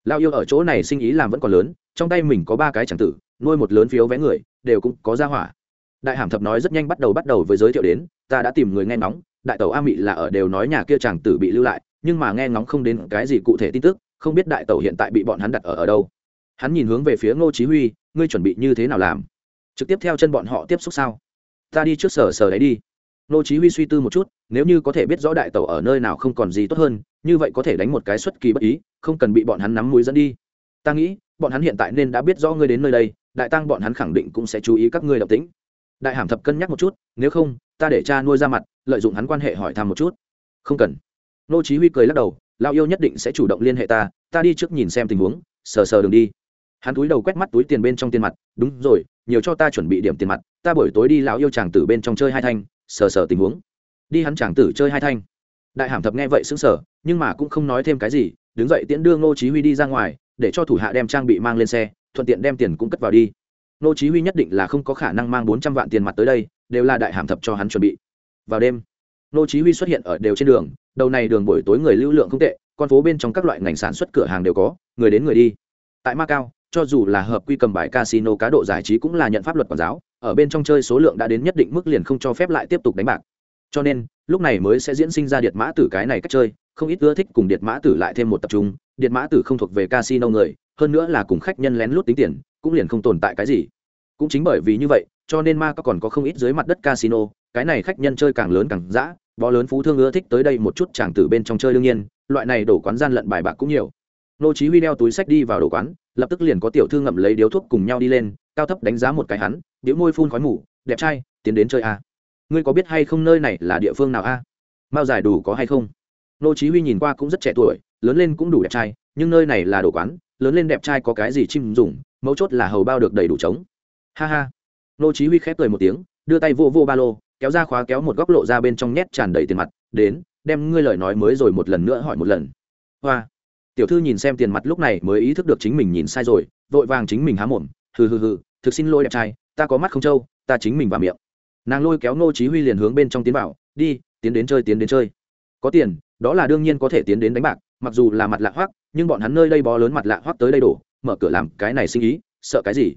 S1: Lão yêu ở chỗ này sinh ý làm vẫn còn lớn, trong tay mình có ba cái chẳng tử, nuôi một lớn phiếu vé người, đều cũng có gia hỏa đại hàm thập nói rất nhanh bắt đầu bắt đầu với giới thiệu đến, ta đã tìm người nghe ngóng, đại tẩu a mị là ở đều nói nhà kia chàng tử bị lưu lại, nhưng mà nghe ngóng không đến cái gì cụ thể tin tức, không biết đại tẩu hiện tại bị bọn hắn đặt ở ở đâu. Hắn nhìn hướng về phía ngô chí huy, ngươi chuẩn bị như thế nào làm? Trực tiếp theo chân bọn họ tiếp xúc sao? Ta đi trước sở sở đấy đi. Ngô chí huy suy tư một chút, nếu như có thể biết rõ đại tẩu ở nơi nào không còn gì tốt hơn, như vậy có thể đánh một cái xuất kỳ bất ý, không cần bị bọn hắn nắm mũi dẫn đi. Ta nghĩ, bọn hắn hiện tại nên đã biết rõ ngươi đến nơi đây, đại tăng bọn hắn khẳng định cũng sẽ chú ý các ngươi động tĩnh đại hàm thập cân nhắc một chút, nếu không, ta để cha nuôi ra mặt, lợi dụng hắn quan hệ hỏi thăm một chút. Không cần. Nô chí huy cười lắc đầu, Lão yêu nhất định sẽ chủ động liên hệ ta ta đi trước nhìn xem tình huống, sờ sờ đường đi. Hắn túi đầu quét mắt túi tiền bên trong tiền mặt, đúng rồi, nhiều cho ta chuẩn bị điểm tiền mặt, ta buổi tối đi lão yêu chàng tử bên trong chơi hai thanh, sờ sờ tình huống. Đi hắn chàng tử chơi hai thanh. Đại hàm thập nghe vậy sững sờ, nhưng mà cũng không nói thêm cái gì, đứng dậy tiễn đưa ngô chí huy đi ra ngoài, để cho thủ hạ đem trang bị mang lên xe, thuận tiện đem tiền cũng cất vào đi. Nô chí huy nhất định là không có khả năng mang 400 vạn tiền mặt tới đây, đều là đại hàm thập cho hắn chuẩn bị. Vào đêm, nô chí huy xuất hiện ở đều trên đường, đầu này đường buổi tối người lưu lượng không tệ, con phố bên trong các loại ngành sản xuất cửa hàng đều có, người đến người đi. Tại macau cho dù là hợp quy cầm bài casino cá độ giải trí cũng là nhận pháp luật quản giáo, ở bên trong chơi số lượng đã đến nhất định mức liền không cho phép lại tiếp tục đánh bạc. Cho nên, lúc này mới sẽ diễn sinh ra điệt mã tử cái này cách chơi, không ít ưa thích cùng điệt mã tử lại thêm một tập trung, điệt mã tử không thuộc về casino người, hơn nữa là cùng khách nhân lén lút tính tiền cũng liền không tồn tại cái gì cũng chính bởi vì như vậy, cho nên ma có còn có không ít dưới mặt đất casino, cái này khách nhân chơi càng lớn càng dã, bó lớn phú thương ưa thích tới đây một chút chàng tử bên trong chơi đương nhiên, loại này đổ quán gian lận bài bạc cũng nhiều nô chí huy đeo túi sách đi vào đồ quán, lập tức liền có tiểu thư ngậm lấy điếu thuốc cùng nhau đi lên, cao thấp đánh giá một cái hắn, điếu môi phun khói mù, đẹp trai, tiến đến chơi a à. ngươi có biết hay không nơi này là địa phương nào a à? mao giải đủ có hay không nô chí huy nhìn qua cũng rất trẻ tuổi, lớn lên cũng đủ đẹp trai, nhưng nơi này là đồ quán, lớn lên đẹp trai có cái gì chim dùng mấu chốt là hầu bao được đầy đủ trống. Ha ha. Nô chí huy khép cười một tiếng, đưa tay vô vô ba lô, kéo ra khóa kéo một góc lộ ra bên trong nhét tràn đầy tiền mặt, đến, đem ngươi lời nói mới rồi một lần nữa hỏi một lần. Hoa. Tiểu thư nhìn xem tiền mặt lúc này mới ý thức được chính mình nhìn sai rồi, vội vàng chính mình há mồm, hừ hừ hừ, thực xin lỗi đẹp trai, ta có mắt không trâu, ta chính mình vào miệng. Nàng lôi kéo ngô chí huy liền hướng bên trong tiến vào, đi, tiến đến chơi, tiến đến chơi. Có tiền, đó là đương nhiên có thể tiến đến đánh bạc, mặc dù là mặt lạ hoắc, nhưng bọn hắn nơi đây bó lớn mặt lạ hoắc tới đây đổ mở cửa làm cái này sinh ý, sợ cái gì?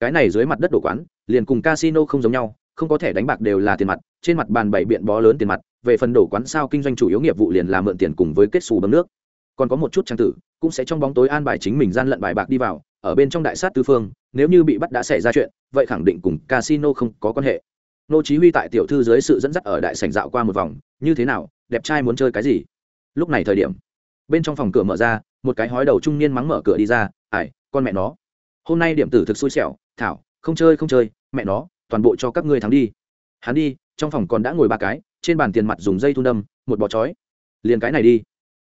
S1: Cái này dưới mặt đất đổ quán, liền cùng casino không giống nhau, không có thể đánh bạc đều là tiền mặt, trên mặt bàn bảy biện bó lớn tiền mặt, về phần đổ quán sao kinh doanh chủ yếu nghiệp vụ liền là mượn tiền cùng với kết xù bấm nước. Còn có một chút trang tử, cũng sẽ trong bóng tối an bài chính mình gian lận bài bạc đi vào, ở bên trong đại sát tư phương, nếu như bị bắt đã xảy ra chuyện, vậy khẳng định cùng casino không có quan hệ. Nô chí huy tại tiểu thư dưới sự dẫn dắt ở đại sảnh dạo qua một vòng, như thế nào, đẹp trai muốn chơi cái gì? Lúc này thời điểm, bên trong phòng cửa mở ra, một cái hói đầu trung niên mắng mở cửa đi ra ải, con mẹ nó. Hôm nay điểm tử thực xui xẻo, thảo, không chơi không chơi, mẹ nó, toàn bộ cho các ngươi thắng đi. Hắn đi, trong phòng còn đã ngồi ba cái, trên bàn tiền mặt dùng dây thu đâm, một bó chói. Liền cái này đi.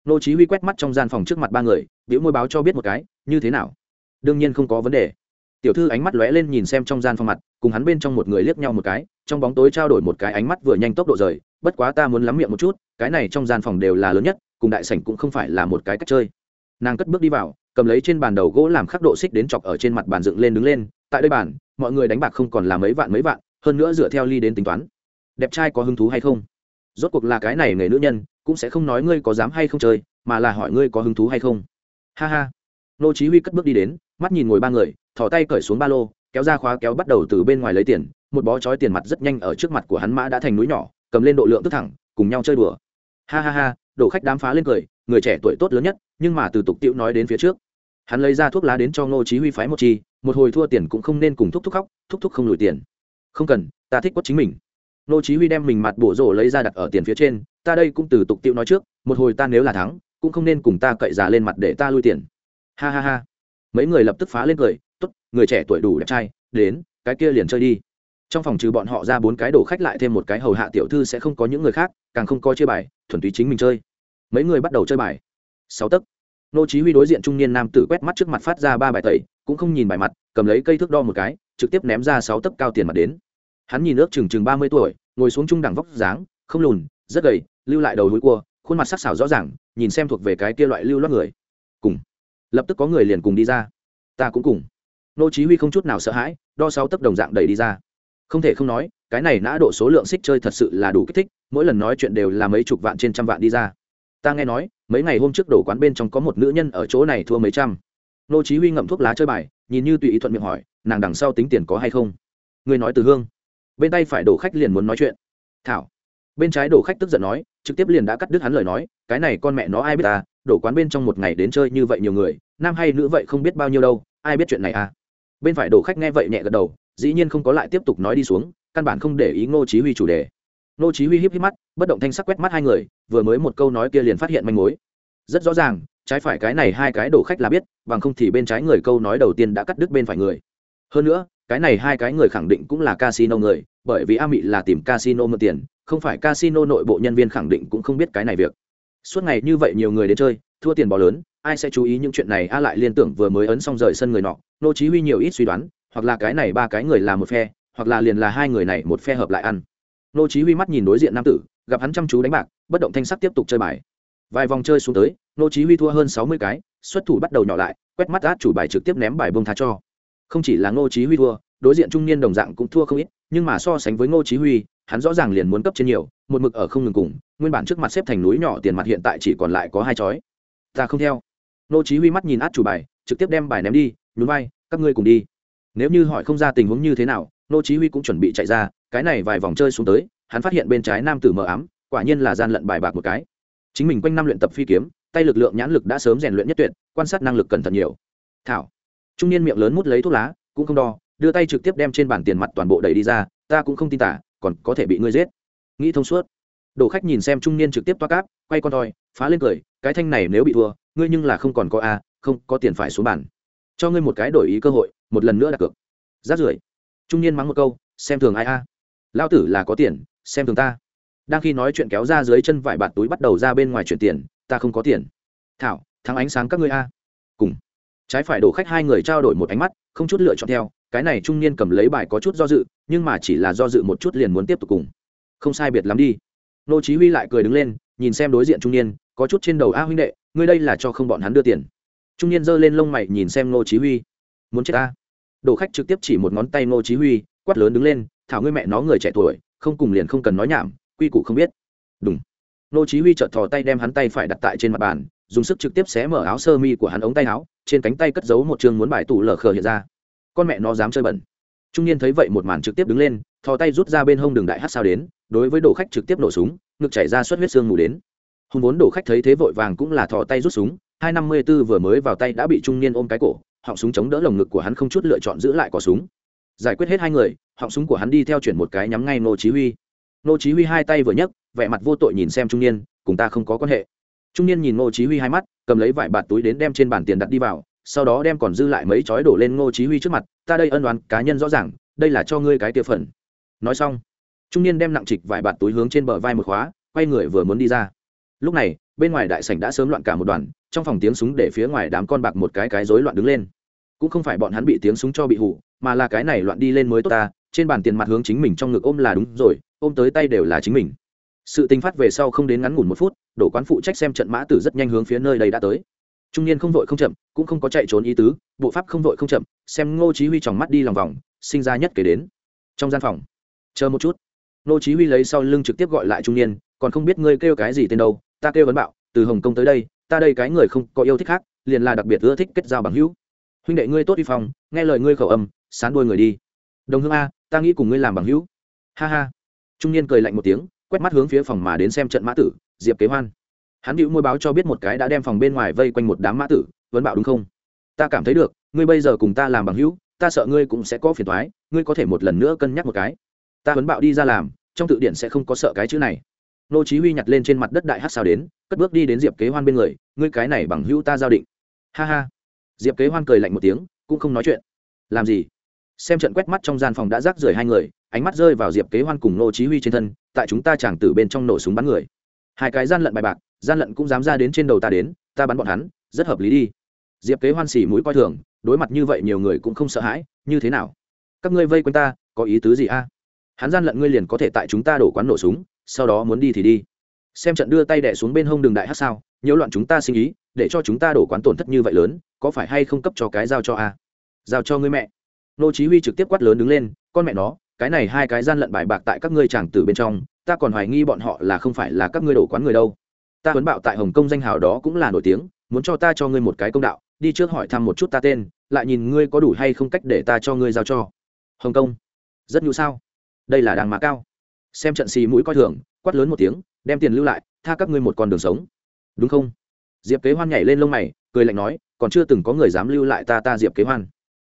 S1: Nô chí huy quét mắt trong gian phòng trước mặt ba người, biểu môi báo cho biết một cái, như thế nào? Đương nhiên không có vấn đề. Tiểu thư ánh mắt lóe lên nhìn xem trong gian phòng mặt, cùng hắn bên trong một người liếc nhau một cái, trong bóng tối trao đổi một cái ánh mắt vừa nhanh tốc độ rời, bất quá ta muốn lắm miệng một chút, cái này trong gian phòng đều là lớn nhất, cùng đại sảnh cũng không phải là một cái cách chơi. Nàng cất bước đi vào cầm lấy trên bàn đầu gỗ làm khắc độ xích đến chọc ở trên mặt bàn dựng lên đứng lên, tại đây bàn, mọi người đánh bạc không còn là mấy vạn mấy vạn, hơn nữa dựa theo ly đến tính toán. Đẹp trai có hứng thú hay không? Rốt cuộc là cái này người nữ nhân, cũng sẽ không nói ngươi có dám hay không chơi, mà là hỏi ngươi có hứng thú hay không. Ha ha. Nô chí huy cất bước đi đến, mắt nhìn ngồi ba người, thò tay cởi xuống ba lô, kéo ra khóa kéo bắt đầu từ bên ngoài lấy tiền. Một bó chói tiền mặt rất nhanh ở trước mặt của hắn mã đã thành núi nhỏ, cầm lên độ lượng tức thẳng, cùng nhau chơi đùa. Ha ha ha đổ khách đám phá lên cười, người trẻ tuổi tốt lớn nhất, nhưng mà từ tục tiệu nói đến phía trước. Hắn lấy ra thuốc lá đến cho ngô chí huy phái một chi, một hồi thua tiền cũng không nên cùng thúc thúc khóc, thúc thúc không lùi tiền. Không cần, ta thích quất chính mình. Ngô chí huy đem mình mặt bổ rổ lấy ra đặt ở tiền phía trên, ta đây cũng từ tục tiệu nói trước, một hồi ta nếu là thắng, cũng không nên cùng ta cậy giả lên mặt để ta lui tiền. Ha ha ha. Mấy người lập tức phá lên cười, tốt, người trẻ tuổi đủ đẹp trai, đến, cái kia liền chơi đi trong phòng trừ bọn họ ra bốn cái đổ khách lại thêm một cái hầu hạ tiểu thư sẽ không có những người khác, càng không có chơi bài, thuần túy chính mình chơi. Mấy người bắt đầu chơi bài. Sáu tấc. Nô chí huy đối diện trung niên nam tử quét mắt trước mặt phát ra ba bài tẩy, cũng không nhìn bài mặt, cầm lấy cây thước đo một cái, trực tiếp ném ra sáu tấc cao tiền mặt đến. Hắn nhìn nước chừng chừng ba mươi tuổi, ngồi xuống trung đẳng vóc dáng, không lùn, rất gầy, lưu lại đầu đuôi cua, khuôn mặt sắc sảo rõ ràng, nhìn xem thuộc về cái kia loại lưu loát người. Cùng. Lập tức có người liền cùng đi ra. Ta cũng cùng. Nô chí huy không chút nào sợ hãi, đo sáu tấc đồng dạng đẩy đi ra không thể không nói, cái này nã độ số lượng xích chơi thật sự là đủ kích thích, mỗi lần nói chuyện đều là mấy chục vạn trên trăm vạn đi ra. Ta nghe nói, mấy ngày hôm trước đổ quán bên trong có một nữ nhân ở chỗ này thua mấy trăm. Nô chí huy ngậm thuốc lá chơi bài, nhìn như tùy ý thuận miệng hỏi, nàng đằng sau tính tiền có hay không? Người nói từ hương. Bên tay phải đổ khách liền muốn nói chuyện. Thảo. Bên trái đổ khách tức giận nói, trực tiếp liền đã cắt đứt hắn lời nói, cái này con mẹ nó ai biết ta đổ quán bên trong một ngày đến chơi như vậy nhiều người, nam hay nữ vậy không biết bao nhiêu đâu, ai biết chuyện này à? Bên phải đổ khách nghe vậy nhẹ gật đầu dĩ nhiên không có lại tiếp tục nói đi xuống, căn bản không để ý ngô chí huy chủ đề. Ngô chí huy híp híp mắt, bất động thanh sắc quét mắt hai người, vừa mới một câu nói kia liền phát hiện manh mối. Rất rõ ràng, trái phải cái này hai cái đổ khách là biết, bằng không thì bên trái người câu nói đầu tiên đã cắt đứt bên phải người. Hơn nữa, cái này hai cái người khẳng định cũng là casino người, bởi vì a mị là tìm casino mượn tiền, không phải casino nội bộ nhân viên khẳng định cũng không biết cái này việc. Suốt ngày như vậy nhiều người đến chơi, thua tiền bò lớn, ai sẽ chú ý những chuyện này? A lại liên tưởng vừa mới ấn xong rời sân người nọ nô chí huy nhiều ít suy đoán hoặc là cái này ba cái người là một phe, hoặc là liền là hai người này một phe hợp lại ăn. Nô chí huy mắt nhìn đối diện nam tử, gặp hắn chăm chú đánh bạc, bất động thanh sắc tiếp tục chơi bài. Vài vòng chơi xuống tới, nô chí huy thua hơn 60 cái, xuất thủ bắt đầu nhỏ lại, quét mắt át chủ bài trực tiếp ném bài bông tha cho. Không chỉ là nô chí huy thua, đối diện trung niên đồng dạng cũng thua không ít, nhưng mà so sánh với nô chí huy, hắn rõ ràng liền muốn cấp trên nhiều, một mực ở không ngừng cùng, nguyên bản trước mặt xếp thành núi nhỏ tiền mặt hiện tại chỉ còn lại có hai chói. Ta không theo. Nô chí huy mắt nhìn át chủ bài, trực tiếp đem bài ném đi, nhún vai, các ngươi cùng đi nếu như hỏi không ra tình huống như thế nào, nô chí huy cũng chuẩn bị chạy ra, cái này vài vòng chơi xuống tới, hắn phát hiện bên trái nam tử mờ ám, quả nhiên là gian lận bài bạc một cái. Chính mình quanh năm luyện tập phi kiếm, tay lực lượng nhãn lực đã sớm rèn luyện nhất tuyệt, quan sát năng lực cẩn thận nhiều. Thảo. Trung niên miệng lớn mút lấy thuốc lá, cũng không đo, đưa tay trực tiếp đem trên bàn tiền mặt toàn bộ đẩy đi ra, ta cũng không tin tả, còn có thể bị ngươi giết. Nghĩ thông suốt. Đồ khách nhìn xem trung niên trực tiếp toa cáp, quay con thoi phá lên cười, cái thanh này nếu bị thua, ngươi nhưng là không còn có a, không có tiền phải xuống bàn cho ngươi một cái đổi ý cơ hội, một lần nữa đặt cược. Rát rưởi. Trung niên mắng một câu, xem thường ai a? À. lao tử là có tiền, xem thường ta. Đang khi nói chuyện kéo ra dưới chân vải bạt túi bắt đầu ra bên ngoài chuyển tiền, ta không có tiền. Thảo, thắng ánh sáng các ngươi a. Cùng. Trái phải đổ khách hai người trao đổi một ánh mắt, không chút lựa chọn theo, cái này trung niên cầm lấy bài có chút do dự, nhưng mà chỉ là do dự một chút liền muốn tiếp tục cùng. Không sai biệt lắm đi. Nô chí huy lại cười đứng lên, nhìn xem đối diện trung niên, có chút trên đầu, a huynh đệ, ngươi đây là cho không bọn hắn đưa tiền trung niên giơ lên lông mày nhìn xem nô chí huy. Muốn chết ta? Đồ khách trực tiếp chỉ một ngón tay nô chí huy, quát lớn đứng lên, thảo ngươi mẹ nó người trẻ tuổi, không cùng liền không cần nói nhảm, quy củ không biết. Đúng nô chí huy chợt thò tay đem hắn tay phải đặt tại trên mặt bàn, dùng sức trực tiếp xé mở áo sơ mi của hắn ống tay áo, trên cánh tay cất giấu một trường muốn bài tủ lở khờ hiện ra. Con mẹ nó dám chơi bẩn. Trung niên thấy vậy một màn trực tiếp đứng lên, thò tay rút ra bên hông đường đại hát sao đến, đối với đồ khách trực tiếp nổ súng, ngực chảy ra suất huyết xương mù đến. Hùng vốn đồ khách thấy thế vội vàng cũng là thò tay rút súng hai năm mươi b ố vừa mới vào tay đã bị trung niên ôm cái cổ, họng súng chống đỡ lồng ngực của hắn không chút lựa chọn giữ lại cỏ súng. Giải quyết hết hai người, họng súng của hắn đi theo chuyển một cái nhắm ngay nô chí huy. Nô chí huy hai tay vừa nhấc, vẻ mặt vô tội nhìn xem trung niên, cùng ta không có quan hệ. Trung niên nhìn nô chí huy hai mắt, cầm lấy vải bạt túi đến đem trên bàn tiền đặt đi vào, sau đó đem còn dư lại mấy chói đổ lên nô chí huy trước mặt, ta đây ân đoán cá nhân rõ ràng, đây là cho ngươi cái tiêu phần. Nói xong, trung niên đem nặng trịch vải bạt túi hướng trên bờ vai một khóa, quay người vừa muốn đi ra. Lúc này bên ngoài đại sảnh đã sớm loạn cả một đoàn, trong phòng tiếng súng để phía ngoài đám con bạc một cái cái rối loạn đứng lên. Cũng không phải bọn hắn bị tiếng súng cho bị hủ mà là cái này loạn đi lên mới tốt ta, trên bàn tiền mặt hướng chính mình trong ngực ôm là đúng rồi, ôm tới tay đều là chính mình. Sự tình phát về sau không đến ngắn ngủn một phút, đổ quán phụ trách xem trận mã tử rất nhanh hướng phía nơi đây đã tới. Trung niên không vội không chậm, cũng không có chạy trốn ý tứ, bộ pháp không vội không chậm, xem ngô chí huy tròng mắt đi lòng vòng, sinh ra nhất kể đến. Trong gian phòng, chờ một chút. Ngô chí huy lấy sau lưng trực tiếp gọi lại trung niên, còn không biết ngươi kêu cái gì tên đâu ta kêu vấn bạo từ hồng kông tới đây ta đây cái người không có yêu thích khác liền là đặc biệt ưa thích kết giao bằng hữu. Huynh đệ ngươi tốt vi phong, nghe lời ngươi khẩu âm sán đuôi người đi. Đồng hương a ta nghĩ cùng ngươi làm bằng hữu. Ha ha. Trung niên cười lạnh một tiếng quét mắt hướng phía phòng mà đến xem trận mã tử diệp kế hoan. Hắn hữu môi báo cho biết một cái đã đem phòng bên ngoài vây quanh một đám mã tử vấn bạo đúng không? Ta cảm thấy được ngươi bây giờ cùng ta làm bằng hữu ta sợ ngươi cũng sẽ có phiền thoái ngươi có thể một lần nữa cân nhắc một cái. Ta vấn bạo đi ra làm trong tự điển sẽ không có sợ cái chữ này nô chí huy nhặt lên trên mặt đất đại hắc sao đến, cất bước đi đến diệp kế hoan bên người, ngươi cái này bằng hữu ta giao định. Ha ha. Diệp kế hoan cười lạnh một tiếng, cũng không nói chuyện. Làm gì? Xem trận quét mắt trong gian phòng đã rác rưởi hai người, ánh mắt rơi vào diệp kế hoan cùng nô chí huy trên thân, tại chúng ta chẳng từ bên trong nổ súng bắn người. Hai cái gian lận bài bạc, gian lận cũng dám ra đến trên đầu ta đến, ta bắn bọn hắn, rất hợp lý đi. Diệp kế hoan xỉ mũi coi thường, đối mặt như vậy nhiều người cũng không sợ hãi, như thế nào? Các ngươi vây quanh ta, có ý tứ gì a? Hắn gian lận ngươi liền có thể tại chúng ta đổ quán nổ súng, sau đó muốn đi thì đi. Xem trận đưa tay đẻ xuống bên hông đường đại hát sao, nhiễu loạn chúng ta sinh ý, để cho chúng ta đổ quán tổn thất như vậy lớn, có phải hay không cấp cho cái giao cho a? Giao cho ngươi mẹ. Nô chí huy trực tiếp quát lớn đứng lên, con mẹ nó, cái này hai cái gian lận bài bạc tại các ngươi chàng tử bên trong, ta còn hoài nghi bọn họ là không phải là các ngươi đổ quán người đâu. Ta huấn bạo tại hồng kông danh hào đó cũng là nổi tiếng, muốn cho ta cho ngươi một cái công đạo, đi trước hỏi thăm một chút ta tên, lại nhìn ngươi có đủ hay không cách để ta cho ngươi giao cho. Hồng kông, rất nhu sao? Đây là đàng mã cao. Xem trận xì mũi coi thường quát lớn một tiếng đem tiền lưu lại tha các ngươi một con đường sống. Đúng không? Diệp kế hoan nhảy lên lông mày cười lạnh nói còn chưa từng có người dám lưu lại ta ta diệp kế hoan.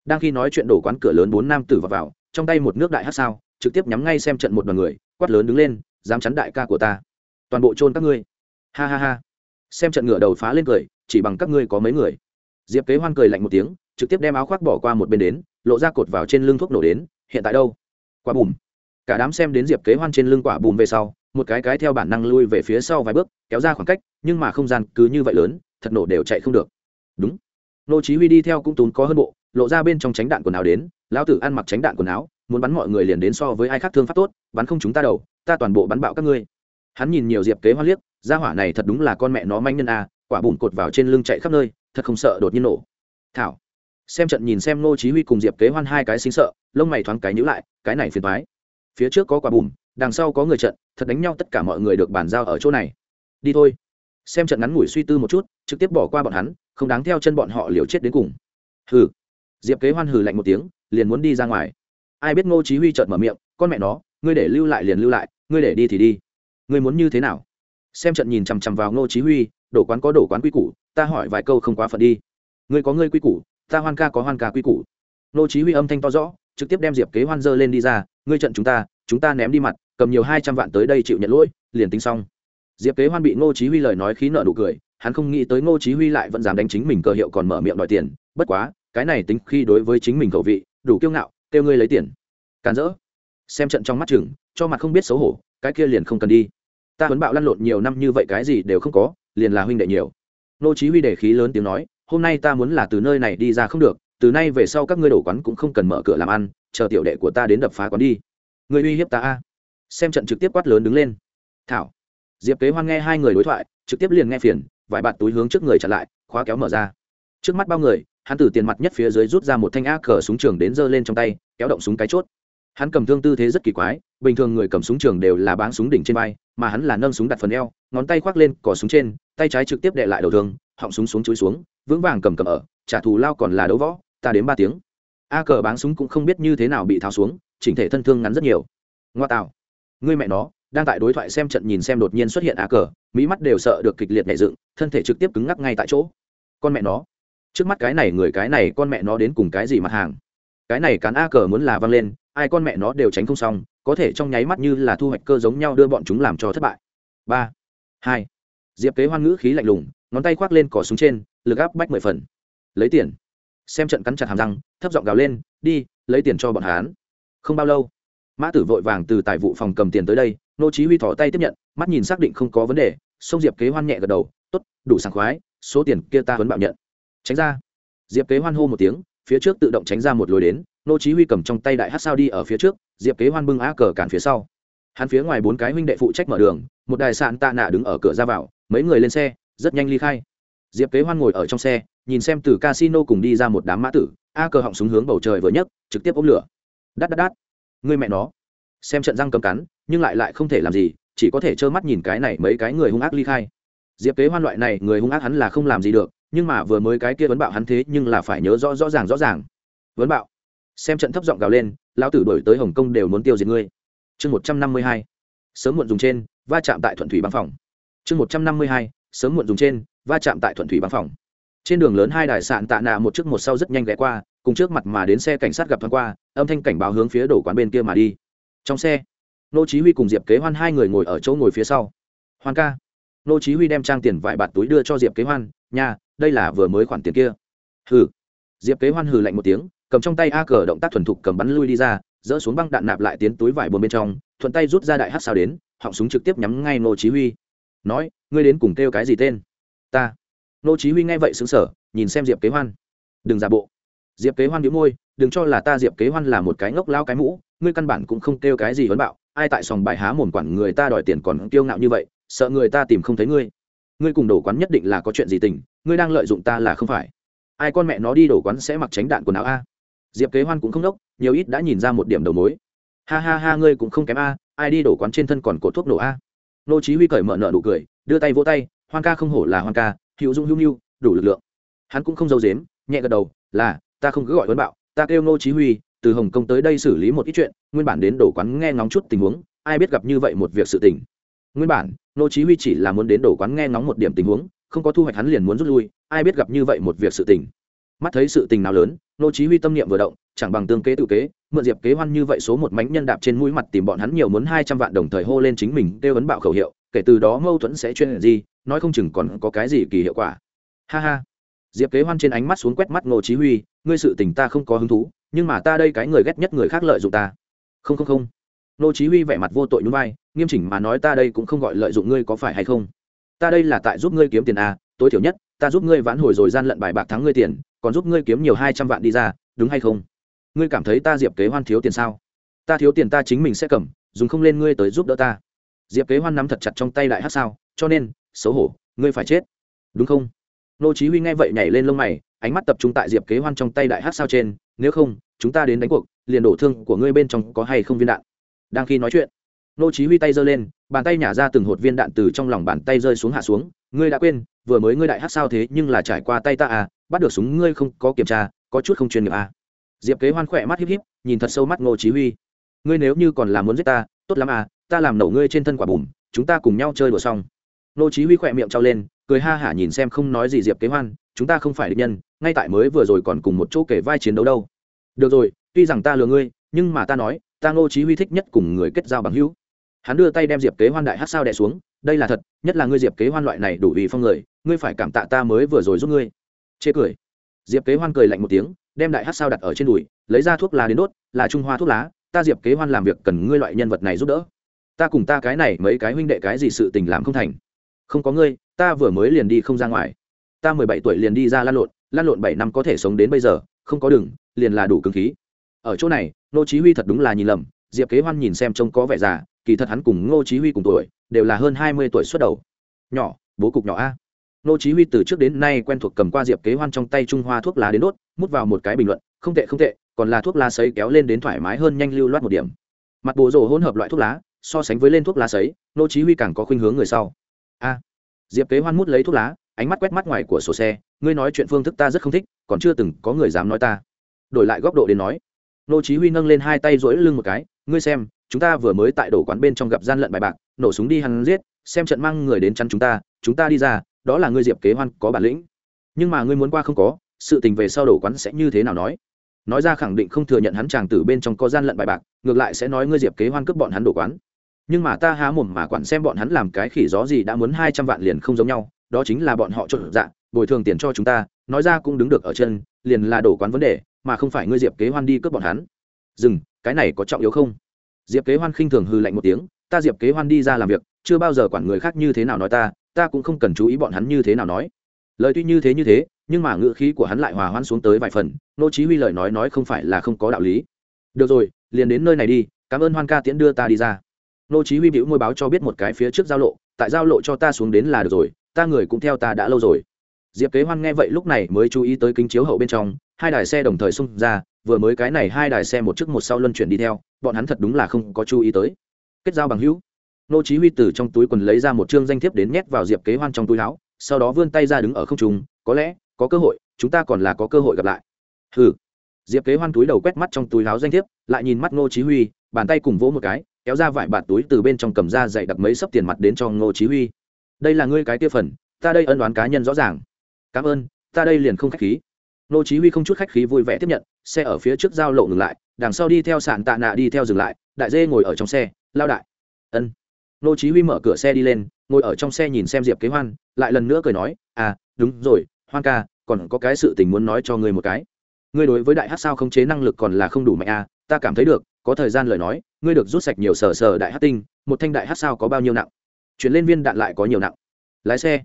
S1: Đang khi nói chuyện đổ quán cửa lớn bốn nam tử vào, vào trong tay một nước đại hát sao trực tiếp nhắm ngay xem trận một đoàn người quát lớn đứng lên dám chắn đại ca của ta. Toàn bộ chôn các ngươi. Ha ha ha. Xem trận ngựa đầu phá lên cười chỉ bằng các ngươi có mấy người. Diệp kế hoan cười lạnh một tiếng trực tiếp đem áo khoác bỏ qua một bên đến lộ ra cột vào trên lưng thuốc nổ đến hiện tại đâu? Qua bùm cả đám xem đến diệp kế hoan trên lưng quả bùm về sau, một cái cái theo bản năng lui về phía sau vài bước, kéo ra khoảng cách, nhưng mà không gian cứ như vậy lớn, thật nổ đều chạy không được. Đúng. Nô chí huy đi theo cũng tốn có hơn bộ, lộ ra bên trong tránh đạn quần áo đến, lão tử ăn mặc tránh đạn quần áo, muốn bắn mọi người liền đến so với ai khác thương pháp tốt, bắn không chúng ta đầu, ta toàn bộ bắn bạo các ngươi. Hắn nhìn nhiều diệp kế hoan liếc, gia hỏa này thật đúng là con mẹ nó manh nhân a, quả bùn cột vào trên lưng chạy khắp nơi, thật không sợ đột nhiên nổ. Thảo. Xem trận nhìn xem nô chí huy cùng diệp kế hoan hai cái sinh sợ, lông mày thoáng cái nhíu lại, cái này phiền toái phía trước có quả bùm, đằng sau có người trận thật đánh nhau tất cả mọi người được bàn giao ở chỗ này. Đi thôi. Xem trận ngắn ngủi suy tư một chút trực tiếp bỏ qua bọn hắn không đáng theo chân bọn họ liều chết đến cùng. Hừ. Diệp kế hoan hừ lạnh một tiếng liền muốn đi ra ngoài. Ai biết ngô chí huy chợt mở miệng con mẹ nó ngươi để lưu lại liền lưu lại ngươi để đi thì đi. Ngươi muốn như thế nào? Xem trận nhìn chằm chằm vào ngô chí huy đổ quán có đổ quán quy củ ta hỏi vài câu không quá phận đi. Ngươi có ngươi quy củ ta hoan ca có hoan ca quy củ. Ngô chí huy âm thanh to rõ trực tiếp đem diệp kế hoan dơ lên đi ra, ngươi trận chúng ta chúng ta ném đi mặt, cầm nhiều hai trăm vạn tới đây chịu nhận lỗi, liền tính xong. Diệp kế hoan bị ngô chí huy lời nói khí nợ nụ cười, hắn không nghĩ tới ngô chí huy lại vẫn dám đánh chính mình cơ hiệu còn mở miệng đòi tiền. Bất quá, cái này tính khi đối với chính mình khẩu vị, đủ kiêu ngạo, kêu ngươi lấy tiền. Càn rỡ. Xem trận trong mắt chừng, cho mặt không biết xấu hổ, cái kia liền không cần đi. Ta huấn bạo lăn lộn nhiều năm như vậy cái gì đều không có, liền là huynh đệ nhiều. Ngô chí huy để khí lớn tiếng nói, hôm nay ta muốn là từ nơi này đi ra không được từ nay về sau các ngươi đổ quán cũng không cần mở cửa làm ăn, chờ tiểu đệ của ta đến đập phá quán đi. Ngươi uy hiếp ta a. Xem trận trực tiếp quát lớn đứng lên. Thảo. Diệp kế hoan nghe hai người đối thoại, trực tiếp liền nghe phiền, vài bạt túi hướng trước người chặn lại, khóa kéo mở ra. Trước mắt bao người, hắn từ tiền mặt nhất phía dưới rút ra một thanh a cờ súng trường đến giơ lên trong tay, kéo động súng cái chốt. Hắn cầm thương tư thế rất kỳ quái, bình thường người cầm súng trường đều là báng súng đỉnh trên vai, mà hắn là nâng súng đặt phần eo, ngón tay khoác lên cỏ súng trên, tay trái trực tiếp đệ lại đầu thương, họng súng xuống chúi xuống, vững vàng cầm cầm ở, trả thù lao còn là đấu võ ta đến ba tiếng. A cờ báng súng cũng không biết như thế nào bị tháo xuống, chỉnh thể thân thương ngắn rất nhiều. Ngoa tạo. Ngươi mẹ nó, đang tại đối thoại xem trận nhìn xem đột nhiên xuất hiện a cờ, mỹ mắt đều sợ được kịch liệt nhẹ dựng, thân thể trực tiếp cứng ngắc ngay tại chỗ. Con mẹ nó. Trước mắt cái này người, cái này con mẹ nó đến cùng cái gì mặt hàng? Cái này cán a cờ muốn là văng lên, ai con mẹ nó đều tránh không xong, có thể trong nháy mắt như là thu hoạch cơ giống nhau đưa bọn chúng làm cho thất bại. Ba, hai. Diệp kế hoan ngữ khí lạnh lùng, ngón tay khoác lên cỏ súng trên, lực áp bách mười phần. Lấy tiền xem trận cắn chặt hàm răng, thấp giọng gào lên, đi, lấy tiền cho bọn hán không bao lâu, mã tử vội vàng từ tài vụ phòng cầm tiền tới đây, nô chí huy thỏ tay tiếp nhận, mắt nhìn xác định không có vấn đề, sông diệp kế hoan nhẹ gật đầu, tốt, đủ sảng khoái, số tiền kia ta vẫn bạo nhận. Tránh ra, diệp kế hoan hô một tiếng, phía trước tự động tránh ra một lối đến, nô chí huy cầm trong tay đại hắc sao đi ở phía trước, diệp kế hoan bưng á cờ cản phía sau. Hắn phía ngoài bốn cái huynh đệ phụ trách mở đường, một đài sạn tạ nạ đứng ở cửa ra vào, mấy người lên xe, rất nhanh ly khai. Diệp kế hoan ngồi ở trong xe nhìn xem từ casino cùng đi ra một đám mã tử, a cờ họng súng hướng bầu trời vừa nhấc, trực tiếp ôm lửa. Đắt đắt đắt. Người mẹ nó. Xem trận răng cầm cắn, nhưng lại lại không thể làm gì, chỉ có thể trơ mắt nhìn cái này mấy cái người hung ác ly khai. Diệp kế hoan loại này, người hung ác hắn là không làm gì được, nhưng mà vừa mới cái kia vấn bạo hắn thế nhưng là phải nhớ rõ rõ ràng rõ ràng. Vấn bạo, xem trận thấp giọng gào lên, lão tử đổi tới hồng kông đều muốn tiêu diệt ngươi. Chương một trăm năm mươi hai, sớm muộn dùng trên, va chạm tại thuận thủy băng phòng. Chương một trăm năm mươi hai, sớm muộn dùng trên, va chạm tại thuận thủy băng phòng trên đường lớn hai đài sạn tạ nạ một trước một sau rất nhanh ghé qua, cùng trước mặt mà đến xe cảnh sát gặp thoáng qua, âm thanh cảnh báo hướng phía đổ quán bên kia mà đi. Trong xe, nô chí huy cùng diệp kế hoan hai người ngồi ở chỗ ngồi phía sau. Hoan ca. Nô chí huy đem trang tiền vài bạt túi đưa cho diệp kế hoan, nha, đây là vừa mới khoản tiền kia. Hừ. Diệp kế hoan hừ lạnh một tiếng, cầm trong tay a cờ động tác thuần thục cầm bắn lui đi ra, dỡ xuống băng đạn nạp lại tiến túi vải buồn bên trong, thuận tay rút ra đại hắc sao đến, họng súng trực tiếp nhắm ngay nô chí huy. Nói, ngươi đến cùng kêu cái gì tên? Ta nô chí huy nghe vậy sững sờ, nhìn xem diệp kế hoan. Đừng giả bộ. Diệp kế hoan nhíu môi, đừng cho là ta diệp kế hoan là một cái ngốc lao cái mũ, ngươi căn bản cũng không kêu cái gì vấn bạo, ai tại sòng bài há mồm quản người ta đòi tiền còn kiêu ngạo như vậy, sợ người ta tìm không thấy ngươi. Ngươi cùng đổ quán nhất định là có chuyện gì tình, ngươi đang lợi dụng ta là không phải. Ai con mẹ nó đi đổ quán sẽ mặc tránh đạn quần áo a? Diệp kế hoan cũng không đốc, nhiều ít đã nhìn ra một điểm đầu mối. Ha ha ha, ngươi cũng không kém a, ai đi đổ quán trên thân còn cột thuốc nổ a? Nô chí huy cởi mở nợ nụ cười, đưa tay vỗ tay, hoan ca không hổ là hoan ca hữu dung hữu nhu đủ lực lượng. Hắn cũng không giấu dếm nhẹ gật đầu, là, ta không cứ gọi huấn bạo, ta kêu nô chí huy, từ hồng kông tới đây xử lý một ít chuyện, nguyên bản đến đổ quán nghe ngóng chút tình huống, ai biết gặp như vậy một việc sự tình. Nguyên bản nô chí huy chỉ là muốn đến đổ quán nghe ngóng một điểm tình huống, không có thu hoạch hắn liền muốn rút lui, ai biết gặp như vậy một việc sự tình. Mắt thấy sự tình nào lớn nô chí huy tâm niệm vừa động, chẳng bằng tương kế tự kế, mượn diệp kế hoan như vậy số một mánh nhân đạp trên mũi mặt tìm bọn hắn nhiều muốn 200 vạn đồng thời hô lên chính mình kêu vấn bạo khẩu hiệu, kể từ đó mâu thuẫn sẽ chuyên gì nói không chừng còn có cái gì kỳ hiệu quả. Ha ha. Diệp kế hoan trên ánh mắt xuống quét mắt Ngô chí huy, ngươi sự tình ta không có hứng thú, nhưng mà ta đây cái người ghét nhất người khác lợi dụng ta. Không không không. Ngô chí huy vẻ mặt vô tội nhún vai, nghiêm chỉnh mà nói ta đây cũng không gọi lợi dụng ngươi có phải hay không? Ta đây là tại giúp ngươi kiếm tiền à tối thiểu nhất, ta giúp ngươi vãn hồi rồi gian lận bài bạc thắng ngươi tiền, còn giúp ngươi kiếm nhiều hai trăm vạn đi ra, đúng hay không? Ngươi cảm thấy ta diệp kế hoan thiếu tiền sao? Ta thiếu tiền ta chính mình sẽ cầm, dùng không lên ngươi tới giúp đỡ ta. Diệp kế hoan nắm thật chặt trong tay đại hát sao, cho nên xấu hổ, ngươi phải chết. Đúng không? Nô chí huy nghe vậy nhảy lên lông mày, ánh mắt tập trung tại diệp kế hoan trong tay đại hắc sao trên, nếu không, chúng ta đến đánh cuộc, liền đổ thương của ngươi bên trong có hay không viên đạn. Đang khi nói chuyện, nô chí huy tay giơ lên, bàn tay nhả ra từng hột viên đạn từ trong lòng bàn tay rơi xuống hạ xuống, ngươi đã quên, vừa mới ngươi đại hắc sao thế nhưng là trải qua tay ta à bắt được súng ngươi không có kiểm tra, có chút không chuyên nghiệp à. Diệp kế hoan khỏe mắt híp híp, nhìn thật sâu mắt nô chí huy. Ngươi nếu như còn làm muốn giết ta, tốt lắm à ta làm nổ ngươi trên thân quả bùm, chúng ta cùng nhau chơi đùa xong. Nô chí huy khỏe miệng trao lên, cười ha hả nhìn xem không nói gì diệp kế hoan, chúng ta không phải địch nhân, ngay tại mới vừa rồi còn cùng một chỗ kể vai chiến đấu đâu. Được rồi, tuy rằng ta lừa ngươi, nhưng mà ta nói, ta Nô chí huy thích nhất cùng người kết giao bằng hữu. Hắn đưa tay đem diệp kế hoan đại hắc sao đè xuống, đây là thật, nhất là ngươi diệp kế hoan loại này đủ vì phong người, ngươi phải cảm tạ ta mới vừa rồi giúp ngươi. Chê cười. Diệp kế hoan cười lạnh một tiếng, đem đại hắc sao đặt ở trên đùi, lấy ra thuốc lá đến đốt, là trung hoa thuốc lá, ta diệp kế hoan làm việc cần ngươi loại nhân vật này giúp đỡ. Ta cùng ta cái này mấy cái huynh đệ cái gì sự tình làm không thành không có ngươi, ta vừa mới liền đi không ra ngoài. Ta mười bảy tuổi liền đi ra lan lộn lan lộn bảy năm có thể sống đến bây giờ, không có đường, liền là đủ cứng khí. Ở chỗ này, Ngô chí huy thật đúng là nhìn lầm, diệp kế hoan nhìn xem trông có vẻ già, kỳ thật hắn cùng ngô chí huy cùng tuổi, đều là hơn hai mươi tuổi xuất đầu. Nhỏ, bố cục nhỏ a. Ngô chí huy từ trước đến nay quen thuộc cầm qua diệp kế hoan trong tay trung hoa thuốc lá đến đốt, mút vào một cái bình luận, không tệ không tệ, còn là thuốc lá sấy kéo lên đến thoải mái hơn nhanh lưu loát một điểm. Mặt bộ rồ hỗn hợp loại thuốc lá, so sánh với lên thuốc lá sấy, Ngô chí huy càng có khuynh hướng người sau a. Diệp kế hoan mút lấy thuốc lá, ánh mắt quét mắt ngoài của sổ xe. Ngươi nói chuyện phương thức ta rất không thích, còn chưa từng có người dám nói ta. Đổi lại góc độ đến nói. Nô chí huy nâng lên hai tay duỗi lưng một cái. Ngươi xem, chúng ta vừa mới tại đổ quán bên trong gặp gian lận bài bạc, nổ súng đi hắn giết, xem trận mang người đến chắn chúng ta chúng ta đi ra, đó là ngươi diệp kế hoan có bản lĩnh. Nhưng mà ngươi muốn qua không có, sự tình về sau đổ quán sẽ như thế nào nói? Nói ra khẳng định không thừa nhận hắn chàng tử bên trong có gian lận bài bạc, ngược lại sẽ nói ngươi diệp kế hoan cướp bọn hắn đổ quán nhưng mà ta há mồm mà quản xem bọn hắn làm cái khỉ gió gì đã muốn hai trăm vạn liền không giống nhau, đó chính là bọn họ trộn dạ bồi thường tiền cho chúng ta, nói ra cũng đứng được ở chân, liền là đổ quán vấn đề, mà không phải ngươi diệp kế hoan đi cướp bọn hắn. Dừng, cái này có trọng yếu không? Diệp kế hoan khinh thường hư lạnh một tiếng, ta diệp kế hoan đi ra làm việc, chưa bao giờ quản người khác như thế nào nói ta ta cũng không cần chú ý bọn hắn như thế nào nói. Lời tuy như thế như thế, nhưng mà ngữ khí của hắn lại hòa hoãn xuống tới vài phần, nô chí huy lời nói nói không phải là không có đạo lý. Được rồi, liền đến nơi này đi, cảm ơn hoan ca tiễn đưa ta đi ra nô chí huy biểu môi báo cho biết một cái phía trước giao lộ, tại giao lộ cho ta xuống đến là được rồi, ta người cũng theo ta đã lâu rồi. Diệp kế hoan nghe vậy lúc này mới chú ý tới kính chiếu hậu bên trong, hai đài xe đồng thời xung ra, vừa mới cái này hai đài xe một trước một sau luân chuyển đi theo, bọn hắn thật đúng là không có chú ý tới. Kết giao bằng hữu. Nô chí huy từ trong túi quần lấy ra một trương danh thiếp đến nhét vào diệp kế hoan trong túi áo, sau đó vươn tay ra đứng ở không trung, có lẽ, có cơ hội, chúng ta còn là có cơ hội gặp lại. Hừ. Diệp kế hoan túi đầu quét mắt trong túi áo danh thiếp, lại nhìn mắt ngô chí huy, bàn tay cùng vỗ một cái kéo ra vải bạt túi từ bên trong cầm ra dạy đặt mấy sấp tiền mặt đến cho ngô chí huy. Đây là ngươi cái tiêu phần, ta đây ân đoán cá nhân rõ ràng. Cảm ơn, ta đây liền không khách khí. Ngô chí huy không chút khách khí vui vẻ tiếp nhận, xe ở phía trước giao lộ ngừng lại, đằng sau đi theo sạn tạ nạ đi theo dừng lại, đại dê ngồi ở trong xe, lao đại. Ân. Ngô chí huy mở cửa xe đi lên, ngồi ở trong xe nhìn xem diệp kế hoan, lại lần nữa cười nói à đúng rồi, hoan ca, còn có cái sự tình muốn nói cho ngươi một cái. Ngươi đối với đại hát sao không chế năng lực còn là không đủ mạnh à ta cảm thấy được có thời gian lời nói, ngươi được rút sạch nhiều sở sở đại hát tinh, một thanh đại hát sao có bao nhiêu nặng? Chuyển lên viên đạn lại có nhiều nặng. Lái xe.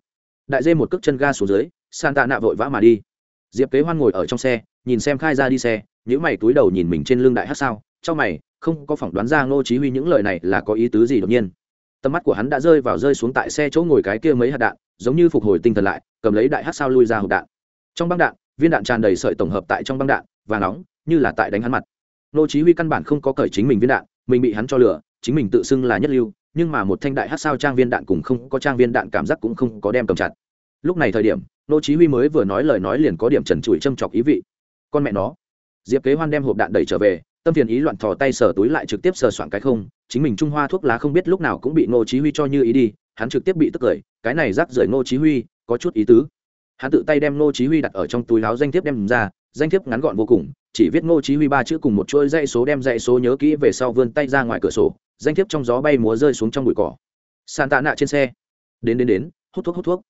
S1: Đại dê một cước chân ga xuống dưới san tạ nạ vội vã mà đi. Diệp kế hoan ngồi ở trong xe, nhìn xem khai ra đi xe những mày túi đầu nhìn mình trên lưng đại hát sao, trong mày, không có phỏng đoán ra ngô chí huy những lời này là có ý tứ gì đột nhiên. Tầm mắt của hắn đã rơi vào rơi xuống tại xe chỗ ngồi cái kia mấy hạt đạn, giống như phục hồi tinh thần lại, cầm lấy đại hát sao lui ra hộp đạn. Trong băng đạn, viên đạn tràn đầy sợi tổng hợp tại trong băng đạn và nóng, như là tại đánh hắn mặt nô chí huy căn bản không có cởi chính mình viên đạn, mình bị hắn cho lửa, chính mình tự xưng là nhất lưu, nhưng mà một thanh đại hát sao trang viên đạn cùng không có trang viên đạn cảm giác cũng không có đem cầm chặt. Lúc này thời điểm, nô chí huy mới vừa nói lời nói liền có điểm trần trụi châm chọc ý vị. Con mẹ nó. Diệp kế hoan đem hộp đạn đẩy trở về, tâm phiền ý loạn thò tay sờ túi lại trực tiếp sờ soạn cái không, chính mình trung hoa thuốc lá không biết lúc nào cũng bị nô chí huy cho như ý đi, hắn trực tiếp bị tức cười, cái này rắc rưởi nô chí huy, có chút ý tứ. Hắn tự tay đem nô chí huy đặt ở trong túi áo danh thiếp đem ra, danh thiếp ngắn gọn vô cùng chỉ viết Ngô chí huy ba chữ cùng một chuỗi dãy số đem dãy số nhớ kỹ về sau vươn tay ra ngoài cửa sổ, danh thiếp trong gió bay múa rơi xuống trong bụi cỏ. Sàn tạ nạ trên xe. Đến đến đến, hút thuốc hút thuốc.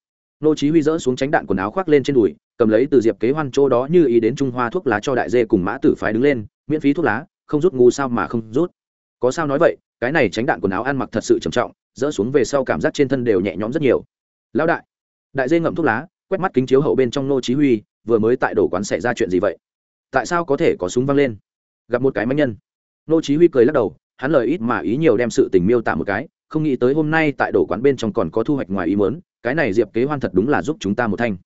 S1: Ngô chí huy dỡ xuống tránh đạn quần áo khoác lên trên đùi, cầm lấy từ diệp kế hoan chỗ đó như ý đến trung hoa thuốc lá cho đại dê cùng mã tử phái đứng lên, miễn phí thuốc lá, không rút ngu sao mà không rút. Có sao nói vậy, cái này tránh đạn quần áo ăn mặc thật sự trầm trọng, dỡ xuống về sau cảm giác trên thân đều nhẹ nhõm rất nhiều. Lão đại đại dê ngậm thuốc lá, quét mắt kính chiếu hậu bên trong nô chí huy, vừa mới tại đổ quán xảy ra chuyện gì vậy? Tại sao có thể có súng văng lên? Gặp một cái manh nhân. Nô chí huy cười lắc đầu, hắn lời ít mà ý nhiều đem sự tình miêu tả một cái, không nghĩ tới hôm nay tại đổ quán bên trong còn có thu hoạch ngoài ý muốn, cái này diệp kế hoan thật đúng là giúp chúng ta một thanh.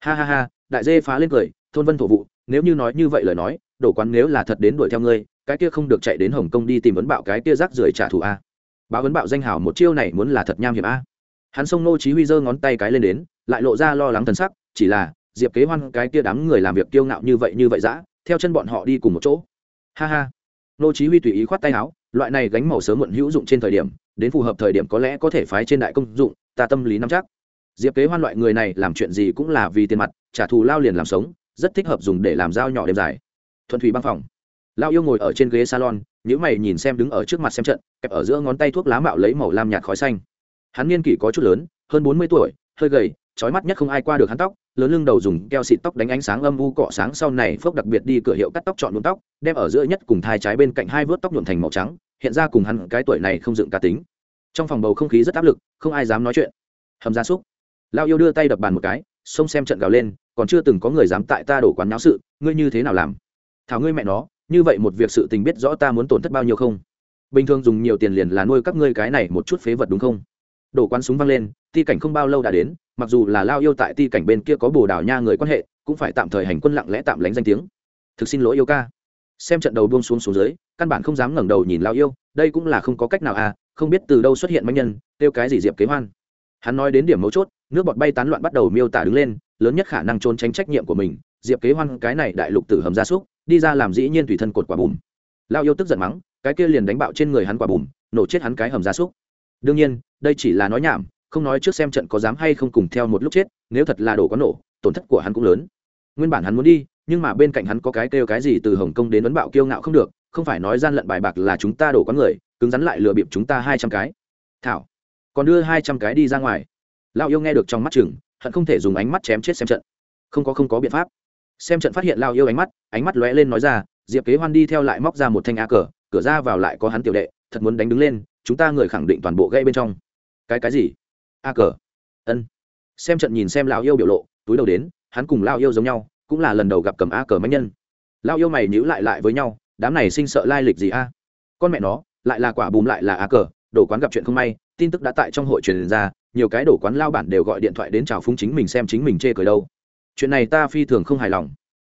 S1: Ha ha ha, đại dê phá lên cười, thôn vân thổ vụ, nếu như nói như vậy lời nói đổ quán nếu là thật đến đuổi theo ngươi, cái kia không được chạy đến hồng kông đi tìm vấn bạo cái kia rác rưởi trả thù a. Báo vấn bạo danh hào một chiêu này muốn là thật nham hiểm a. Hắn xông nô chí huy giơ ngón tay cái lên đến, lại lộ ra lo lắng thần sắc, chỉ là, diệp kế hoan cái kia đám người làm việc kiêu ngạo như vậy như vậy dã theo chân bọn họ đi cùng một chỗ. Ha ha. Nô chí huy tùy ý khoát tay áo, loại này gánh màu sớm muộn hữu dụng trên thời điểm, đến phù hợp thời điểm có lẽ có thể phái trên đại công dụng, ta tâm lý nắm chắc. Diệp kế hoan loại người này làm chuyện gì cũng là vì tiền mặt, trả thù lao liền làm sống, rất thích hợp dùng để làm dao nhỏ đêm dài. Thuận thủy băng phòng. Lao yêu ngồi ở trên ghế salon những mày nhìn xem đứng ở trước mặt xem trận, kẹp ở giữa ngón tay thuốc lá mạo lấy màu lam nhạt khói xanh. Hắn niên kỷ có chút lớn, hơn bốn mươi tuổi, hơi gầy, trói mắt nhất không ai qua được hắn tóc lớn lưng đầu dùng keo xịt tóc đánh ánh sáng âm u cọ sáng sau này phước đặc biệt đi cửa hiệu cắt tóc chọn nhuộm tóc, đem ở giữa nhất cùng thai trái bên cạnh hai vớt tóc nhuộm thành màu trắng, hiện ra cùng hắn cái tuổi này không dựng cá tính. Trong phòng bầu không khí rất áp lực, không ai dám nói chuyện. Hầm gia súc. Lao yêu đưa tay đập bàn một cái, xông xem trận gào lên, còn chưa từng có người dám tại ta đổ quán náo sự, ngươi như thế nào làm? Thảo ngươi mẹ nó, như vậy một việc sự tình biết rõ ta muốn tổn thất bao nhiêu không? Bình thường dùng nhiều tiền liền là nuôi các ngươi cái này một chút phế vật đúng không? Đổ quán súng văng lên ti cảnh không bao lâu đã đến, mặc dù là lao yêu tại ti cảnh bên kia có bồ đào nha người quan hệ, cũng phải tạm thời hành quân lặng lẽ tạm lánh danh tiếng. Thực xin lỗi yêu ca. Xem trận đầu buông xuống xuống dưới, căn bản không dám ngẩng đầu nhìn lao yêu, đây cũng là không có cách nào à không biết từ đâu xuất hiện manh nhân tiêu cái gì diệp kế hoan. Hắn nói đến điểm mấu chốt, nước bọt bay tán loạn bắt đầu miêu tả đứng lên, lớn nhất khả năng trốn tránh trách nhiệm của mình, diệp kế hoan cái này đại lục tử hầm gia súc, đi ra làm dĩ nhiên tùy thân cột quả bùm. Lao yêu tức giận mắng, cái kia liền đánh bạo trên người hắn quả bùm, nổ chết hắn cái hầm gia súc. Đương nhiên, đây chỉ là nói nhảm không nói trước xem trận có dám hay không cùng theo một lúc chết, nếu thật là đổ có nổ, tổn thất của hắn cũng lớn. Nguyên bản hắn muốn đi, nhưng mà bên cạnh hắn có cái kêu cái gì từ hồng kông đến ấn bạo kiêu ngạo không được, không phải nói gian lận bài bạc là chúng ta đổ có người, cứng rắn lại lừa bịp chúng ta hai trăm cái. Thảo, còn đưa hai trăm cái đi ra ngoài. Lao yêu nghe được trong mắt chừng, hận không thể dùng ánh mắt chém chết xem trận. Không có không có biện pháp. Xem trận phát hiện lao yêu ánh mắt ánh mắt lóe lên nói ra, diệp kế hoan đi theo lại móc ra một thanh a cờ, cửa ra vào lại có hắn tiểu đệ, thật muốn đánh đứng lên, chúng ta người khẳng định toàn bộ gây bên trong. Cái cái gì? A cờ. Ân. Xem trận nhìn xem lao yêu biểu lộ, túi đầu đến, hắn cùng lao yêu giống nhau, cũng là lần đầu gặp cầm a cờ máy nhân. Lao yêu mày nhữ lại lại với nhau, đám này sinh sợ lai lịch gì a? Con mẹ nó, lại là quả bùm lại là a cờ đổ quán gặp chuyện không may, tin tức đã tại trong hội truyền ra, nhiều cái đổ quán lao bản đều gọi điện thoại đến chào phúng chính mình xem chính mình chê cười đâu. Chuyện này ta phi thường không hài lòng.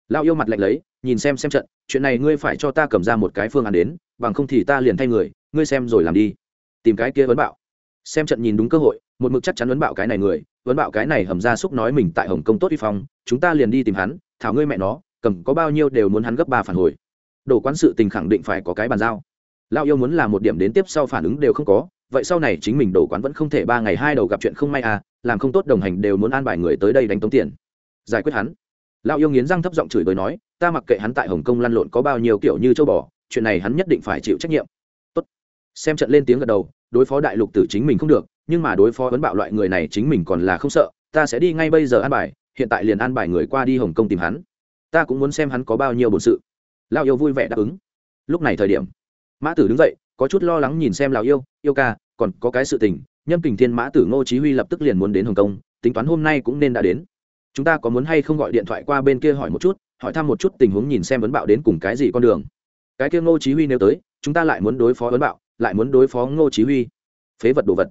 S1: Lao yêu mặt lạnh lấy, nhìn xem xem trận, chuyện này ngươi phải cho ta cầm ra một cái phương án đến, bằng không thì ta liền thay người, ngươi xem rồi làm đi. Tìm cái kia vấn bạo. Xem trận nhìn đúng cơ hội một mực chắc chắn vấn bạo cái này người vấn bạo cái này hầm ra xúc nói mình tại hồng kông tốt vi phong, chúng ta liền đi tìm hắn, thảo ngươi mẹ nó, cầm có bao nhiêu đều muốn hắn gấp ba phản hồi. Đồ quán sự tình khẳng định phải có cái bàn giao. Lao yêu muốn là một điểm đến tiếp sau phản ứng đều không có, vậy sau này chính mình đồ quán vẫn không thể ba ngày hai đầu gặp chuyện không may à làm không tốt đồng hành đều muốn an bài người tới đây đánh tống tiền. Giải quyết hắn. Lao yêu nghiến răng thấp giọng chửi bới nói, ta mặc kệ hắn tại hồng kông lăn lộn có bao nhiêu kiểu như châu bò, chuyện này hắn nhất định phải chịu trách nhiệm. Tốt. Xem trận lên tiếng gật đầu, đối phó đại lục tử chính mình không được nhưng mà đối phó vấn bạo loại người này chính mình còn là không sợ, ta sẽ đi ngay bây giờ an bài, hiện tại liền an bài người qua đi hồng kông tìm hắn. Ta cũng muốn xem hắn có bao nhiêu bổn sự. Lao yêu vui vẻ đáp ứng. Lúc này thời điểm, mã tử đứng dậy, có chút lo lắng nhìn xem lào yêu yêu ca, còn có cái sự tình, nhâm kình thiên mã tử ngô chí huy lập tức liền muốn đến hồng kông, tính toán hôm nay cũng nên đã đến. Chúng ta có muốn hay không gọi điện thoại qua bên kia hỏi một chút, hỏi thăm một chút tình huống nhìn xem vấn bạo đến cùng cái gì con đường. Cái kia ngô chí huy nếu tới, chúng ta lại muốn đối phó vấn bạo, lại muốn đối phó ngô chí huy. Phế vật đồ vật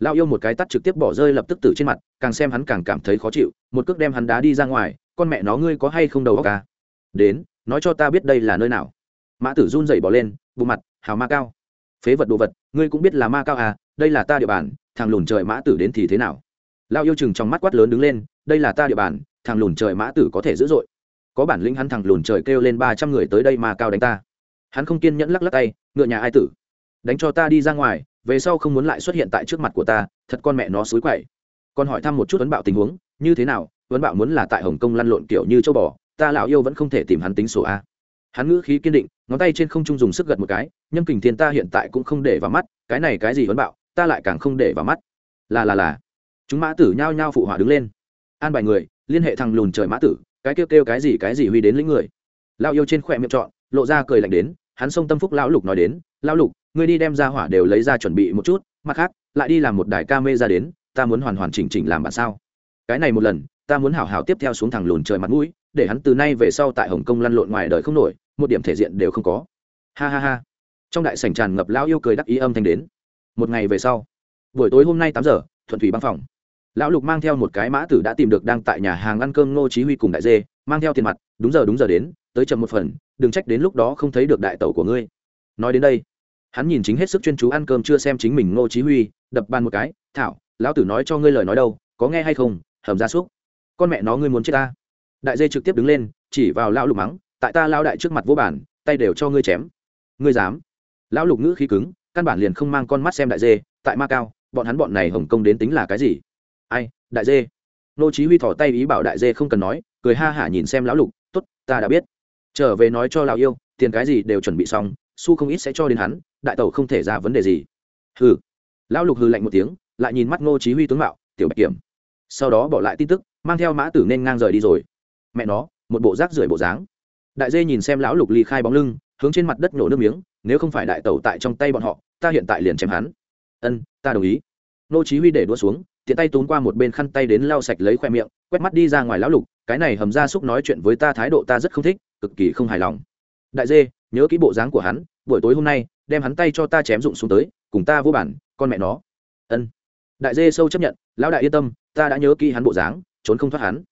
S1: lao yêu một cái tắt trực tiếp bỏ rơi lập tức tử trên mặt, càng xem hắn càng cảm thấy khó chịu, một cước đem hắn đá đi ra ngoài, con mẹ nó, ngươi có hay không đầu óc ca đến, nói cho ta biết đây là nơi nào. Mã tử run rẩy bỏ lên, bụng mặt, hào ma cao. Phế vật đồ vật, ngươi cũng biết là ma cao à đây là ta địa bàn, thằng lùn trời mã tử đến thì thế nào? Lao yêu chừng trong mắt quát lớn đứng lên, đây là ta địa bàn, thằng lùn trời mã tử có thể dữ dội. Có bản lĩnh hắn thằng lùn trời kêu lên ba trăm người tới đây mà cao đánh ta. Hắn không kiên nhẫn lắc lắc tay, ngựa nhà ai tử? Đánh cho ta đi ra ngoài về sau không muốn lại xuất hiện tại trước mặt của ta, thật con mẹ nó xối quậy. Còn hỏi thăm một chút vấn bạo tình huống, như thế nào? Vấn bạo muốn là tại hồng kông lăn lộn kiểu như châu bò, ta lão yêu vẫn không thể tìm hắn tính sổ a. Hắn ngữ khí kiên định, ngón tay trên không trung dùng sức gật một cái, nhâm kình thiên ta hiện tại cũng không để vào mắt, cái này cái gì vấn bạo, ta lại càng không để vào mắt. Là là là. Chúng mã tử nhao nhao phụ hỏa đứng lên. An bài người, liên hệ thằng lùn trời mã tử, cái kêu kêu cái gì cái gì huy đến lĩnh người. Lao yêu trên khỏe miệng trọn, lộ ra cười lạnh đến, hắn xông tâm phúc lão lục nói đến, lão lục ngươi đi đem ra hỏa đều lấy ra chuẩn bị một chút, mặt khác, lại đi làm một đài ca mê ra đến, ta muốn hoàn hoàn chỉnh chỉnh làm bạn sao? Cái này một lần, ta muốn hảo hảo tiếp theo xuống thẳng lùn trời mặt mũi, để hắn từ nay về sau tại hồng kông lăn lộn ngoài đời không nổi, một điểm thể diện đều không có. Ha ha ha. Trong đại sảnh tràn ngập lão yêu cười đắc ý âm thanh đến. Một ngày về sau, buổi tối hôm nay tám giờ, thuận thủy băng phòng. Lão lục mang theo một cái mã tử đã tìm được đang tại nhà hàng ăn cơm ngô chí huy cùng đại dê, mang theo tiền mặt, đúng giờ đúng giờ đến, tới chậm một phần, đừng trách đến lúc đó không thấy được đại tẩu của ngươi. Nói đến đây hắn nhìn chính hết sức chuyên chú ăn cơm chưa xem chính mình ngô chí huy, đập bàn một cái, thảo, lão tử nói cho ngươi lời nói đâu, có nghe hay không, hầm ra súc. Con mẹ nó ngươi muốn chết ta. Đại dê trực tiếp đứng lên, chỉ vào lão lục mắng, tại ta lão đại trước mặt vô bản, tay đều cho ngươi chém. Ngươi dám? Lão lục ngữ khí cứng, căn bản liền không mang con mắt xem đại dê, tại ma cao, bọn hắn bọn này hồng Công đến tính là cái gì? Ai, đại dê. Nô chí huy thò tay ý bảo đại dê không cần nói, cười ha hả nhìn xem lão lục, tốt, ta đã biết. Trở về nói cho lão yêu, tiền cái gì đều chuẩn bị xong su không ít sẽ cho đến hắn, đại tẩu không thể ra vấn đề gì. Hừ. Lão lục hừ lạnh một tiếng, lại nhìn mắt Ngô chí huy tướng mạo, tiểu bạch kiểm. Sau đó bỏ lại tin tức, mang theo mã tử nên ngang rời đi rồi. Mẹ nó, một bộ rác rưởi bộ dáng. Đại dê nhìn xem lão lục ly khai bóng lưng, hướng trên mặt đất nổ nước miếng, nếu không phải đại tẩu tại trong tay bọn họ, ta hiện tại liền chém hắn. Ân, ta đồng ý. Ngô chí huy để đũa xuống, tiện tay túm qua một bên khăn tay đến lau sạch lấy khoe miệng, quét mắt đi ra ngoài lão lục, cái này hầm ra xúc nói chuyện với ta thái độ ta rất không thích, cực kỳ không hài lòng. Đại dê nhớ kỹ bộ dáng của hắn, buổi tối hôm nay, đem hắn tay cho ta chém dụng xuống tới, cùng ta vô bản, con mẹ nó. Ân. Đại dê sâu chấp nhận, lão đại yên tâm, ta đã nhớ kỹ hắn bộ dáng, trốn không thoát hắn.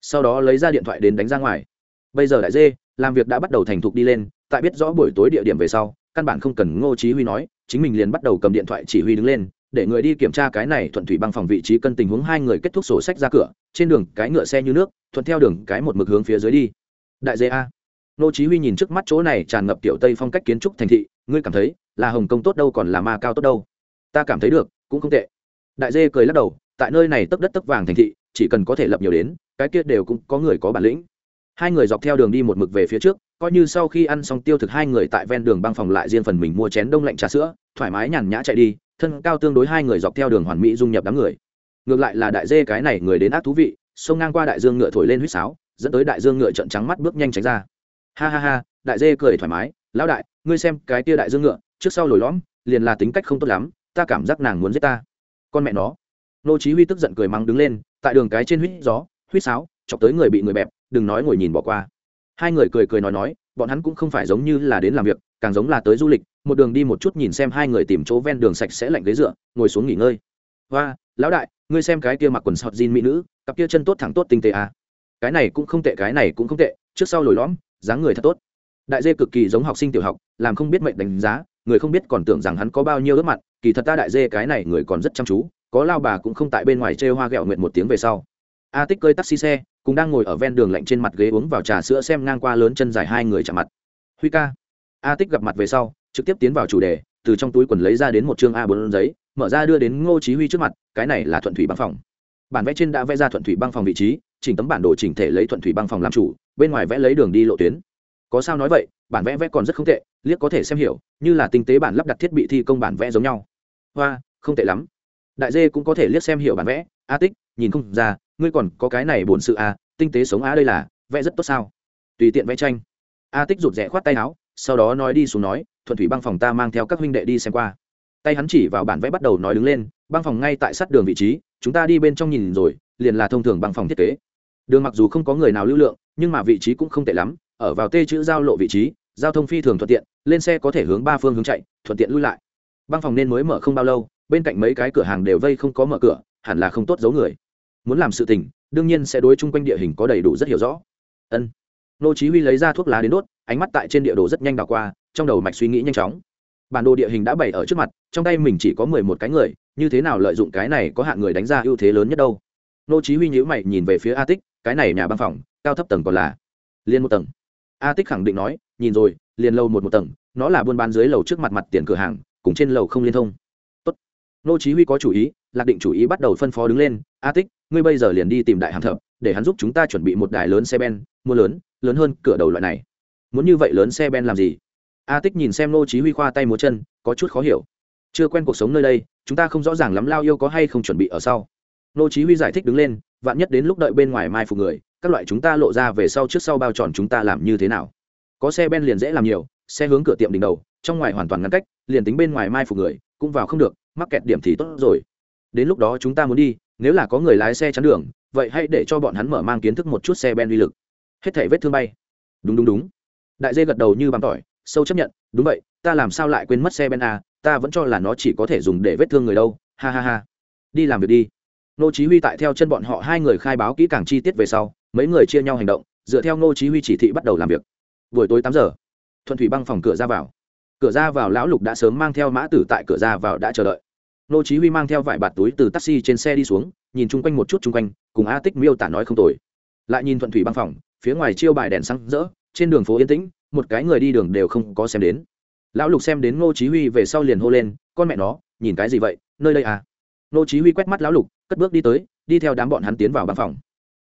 S1: Sau đó lấy ra điện thoại đến đánh ra ngoài. Bây giờ đại dê, làm việc đã bắt đầu thành thục đi lên, tại biết rõ buổi tối địa điểm về sau, căn bản không cần ngô chí huy nói, chính mình liền bắt đầu cầm điện thoại chỉ huy đứng lên, để người đi kiểm tra cái này thuận thủy băng phòng vị trí cân tình huống hai người kết thúc sổ sách ra cửa, trên đường cái ngựa xe như nước, thuận theo đường cái một mực hướng phía dưới đi. Đại dê a. Nô chí huy nhìn trước mắt chỗ này tràn ngập tiểu tây phong cách kiến trúc thành thị, ngươi cảm thấy là hồng kông tốt đâu còn là ma cao tốt đâu? Ta cảm thấy được, cũng không tệ. Đại dê cười lắc đầu, tại nơi này tấp đất tấp vàng thành thị, chỉ cần có thể lập nhiều đến, cái kia đều cũng có người có bản lĩnh. Hai người dọc theo đường đi một mực về phía trước, coi như sau khi ăn xong tiêu thực hai người tại ven đường băng phòng lại riêng phần mình mua chén đông lạnh trà sữa, thoải mái nhàn nhã chạy đi, thân cao tương đối hai người dọc theo đường hoàn mỹ dung nhập đám người. Ngược lại là đại dê cái này người đến ác thú vị, xông ngang qua đại dương ngựa thổi lên huýt sáo, dẫn tới đại dương ngựa trận trắng mắt bước nhanh tránh ra ha ha ha, đại dê cười thoải mái, lão đại, ngươi xem cái tia đại dương ngựa, trước sau lồi lõm, liền là tính cách không tốt lắm, ta cảm giác nàng muốn giết ta. Con mẹ nó. Nô chí huy tức giận cười mắng đứng lên, tại đường cái trên huýt gió huýt sáo, chọc tới người bị người bẹp, đừng nói ngồi nhìn bỏ qua. Hai người cười cười nói nói, bọn hắn cũng không phải giống như là đến làm việc, càng giống là tới du lịch, một đường đi một chút nhìn xem hai người tìm chỗ ven đường sạch sẽ lạnh ghế dựa, ngồi xuống nghỉ ngơi. Và lão đại, ngươi xem cái kia mặc quần sọt jean mỹ nữ, cặp kia chân tốt thẳng tốt tinh tế à. cái này cũng không tệ, cái này cũng không tệ, trước sau lồi lõm dáng người thật tốt. Đại dê cực kỳ giống học sinh tiểu học, làm không biết mệnh đánh giá, người không biết còn tưởng rằng hắn có bao nhiêu ước mặt, kỳ thật ta đại dê cái này người còn rất chăm chú, có lao bà cũng không tại bên ngoài chê hoa ghẹo nguyện một tiếng về sau. A tích cơi taxi xe cũng đang ngồi ở ven đường lạnh trên mặt ghế uống vào trà sữa xem ngang qua lớn chân dài hai người chạm mặt. Huy ca. A tích gặp mặt về sau, trực tiếp tiến vào chủ đề, từ trong túi quần lấy ra đến một chương a bốn giấy, mở ra đưa đến ngô chí huy trước mặt, cái này là thuận thủy băng phòng bản vẽ trên đã vẽ ra thuận thủy băng phòng vị trí, chỉnh tấm bản đồ chỉnh thể lấy thuận thủy băng phòng làm chủ, bên ngoài vẽ lấy đường đi lộ tuyến. Có sao nói vậy, bản vẽ vẽ còn rất không tệ, liếc có thể xem hiểu, như là tinh tế bản lắp đặt thiết bị thi công bản vẽ giống nhau. Hoa, không tệ lắm. Đại dê cũng có thể liếc xem hiểu bản vẽ. A tích, nhìn không ra, ngươi còn có cái này bổn sự a tinh tế sống a đây là, vẽ rất tốt sao? Tùy tiện vẽ tranh. A tích rụt rẽ khoát tay áo, sau đó nói đi xuống nói, thuận thủy băng phòng ta mang theo các huynh đệ đi xem qua. Tay hắn chỉ vào bản vẽ bắt đầu nói đứng lên băng phòng ngay tại sát đường vị trí, chúng ta đi bên trong nhìn rồi, liền là thông thường băng phòng thiết kế. Đường mặc dù không có người nào lưu lượng, nhưng mà vị trí cũng không tệ lắm, ở vào tê chữ giao lộ vị trí, giao thông phi thường thuận tiện, lên xe có thể hướng ba phương hướng chạy, thuận tiện lui lại. Băng phòng nên mới mở không bao lâu, bên cạnh mấy cái cửa hàng đều vây không có mở cửa, hẳn là không tốt giấu người. Muốn làm sự tình, đương nhiên sẽ đối chung quanh địa hình có đầy đủ rất hiểu rõ. Ân. Nô chí huy lấy ra thuốc lá đến đốt, ánh mắt tại trên địa đồ rất nhanh đảo qua, trong đầu mạch suy nghĩ nhanh chóng. Bản đồ địa hình đã bày ở trước mặt, trong tay mình chỉ có mười một cái người như thế nào lợi dụng cái này có hạn người đánh ra ưu thế lớn nhất đâu? Nô chí huy nhíu mày nhìn về phía a tích, cái này nhà băng phòng, cao thấp tầng còn là liên một tầng. A tích khẳng định nói, nhìn rồi, liền lầu một một tầng, nó là buôn bán dưới lầu trước mặt mặt tiền cửa hàng, cùng trên lầu không liên thông. Tốt. Nô chí huy có chủ ý, lạc định chủ ý bắt đầu phân phó đứng lên, a tích, ngươi bây giờ liền đi tìm đại hàng thợ để hắn giúp chúng ta chuẩn bị một đài lớn xe ben, mua lớn lớn hơn cửa đầu loại này. Muốn như vậy lớn xe ben làm gì? A tích nhìn xem nô chí huy khoa tay múa chân, có chút khó hiểu chưa quen cuộc sống nơi đây, chúng ta không rõ ràng lắm lao yêu có hay không chuẩn bị ở sau. Nô chí huy giải thích đứng lên, vạn nhất đến lúc đợi bên ngoài mai phục người, các loại chúng ta lộ ra về sau trước sau bao tròn chúng ta làm như thế nào? Có xe ben liền dễ làm nhiều, xe hướng cửa tiệm đỉnh đầu, trong ngoài hoàn toàn ngăn cách, liền tính bên ngoài mai phục người, cũng vào không được, mắc kẹt điểm thì tốt rồi. Đến lúc đó chúng ta muốn đi, nếu là có người lái xe chắn đường, vậy hãy để cho bọn hắn mở mang kiến thức một chút xe ben uy lực. Hết thảy vết thương bay. Đúng đúng đúng. Đại dê gật đầu như bằng tỏi, sâu chấp nhận, đúng vậy, ta làm sao lại quên mất xe ben a ta vẫn cho là nó chỉ có thể dùng để vết thương người đâu, ha ha ha. Đi làm việc đi. Nô chí huy tại theo chân bọn họ hai người khai báo kỹ càng chi tiết về sau, mấy người chia nhau hành động, dựa theo nô chí huy chỉ thị bắt đầu làm việc. Buổi tối 8 giờ, thuận thủy băng phòng cửa ra vào. Cửa ra vào lão lục đã sớm mang theo mã tử tại cửa ra vào đã chờ đợi. Nô chí huy mang theo vài bạt túi từ taxi trên xe đi xuống, nhìn chung quanh một chút chung quanh, cùng a tích miêu tả nói không tồi. Lại nhìn thuận thủy băng phòng, phía ngoài chiêu bài đèn sáng rỡ, trên đường phố yên tĩnh, một cái người đi đường đều không có xem đến lão lục xem đến ngô chí huy về sau liền hô lên, con mẹ nó, nhìn cái gì vậy? Nơi đây à? Ngô chí huy quét mắt lão lục, cất bước đi tới, đi theo đám bọn hắn tiến vào băng phòng.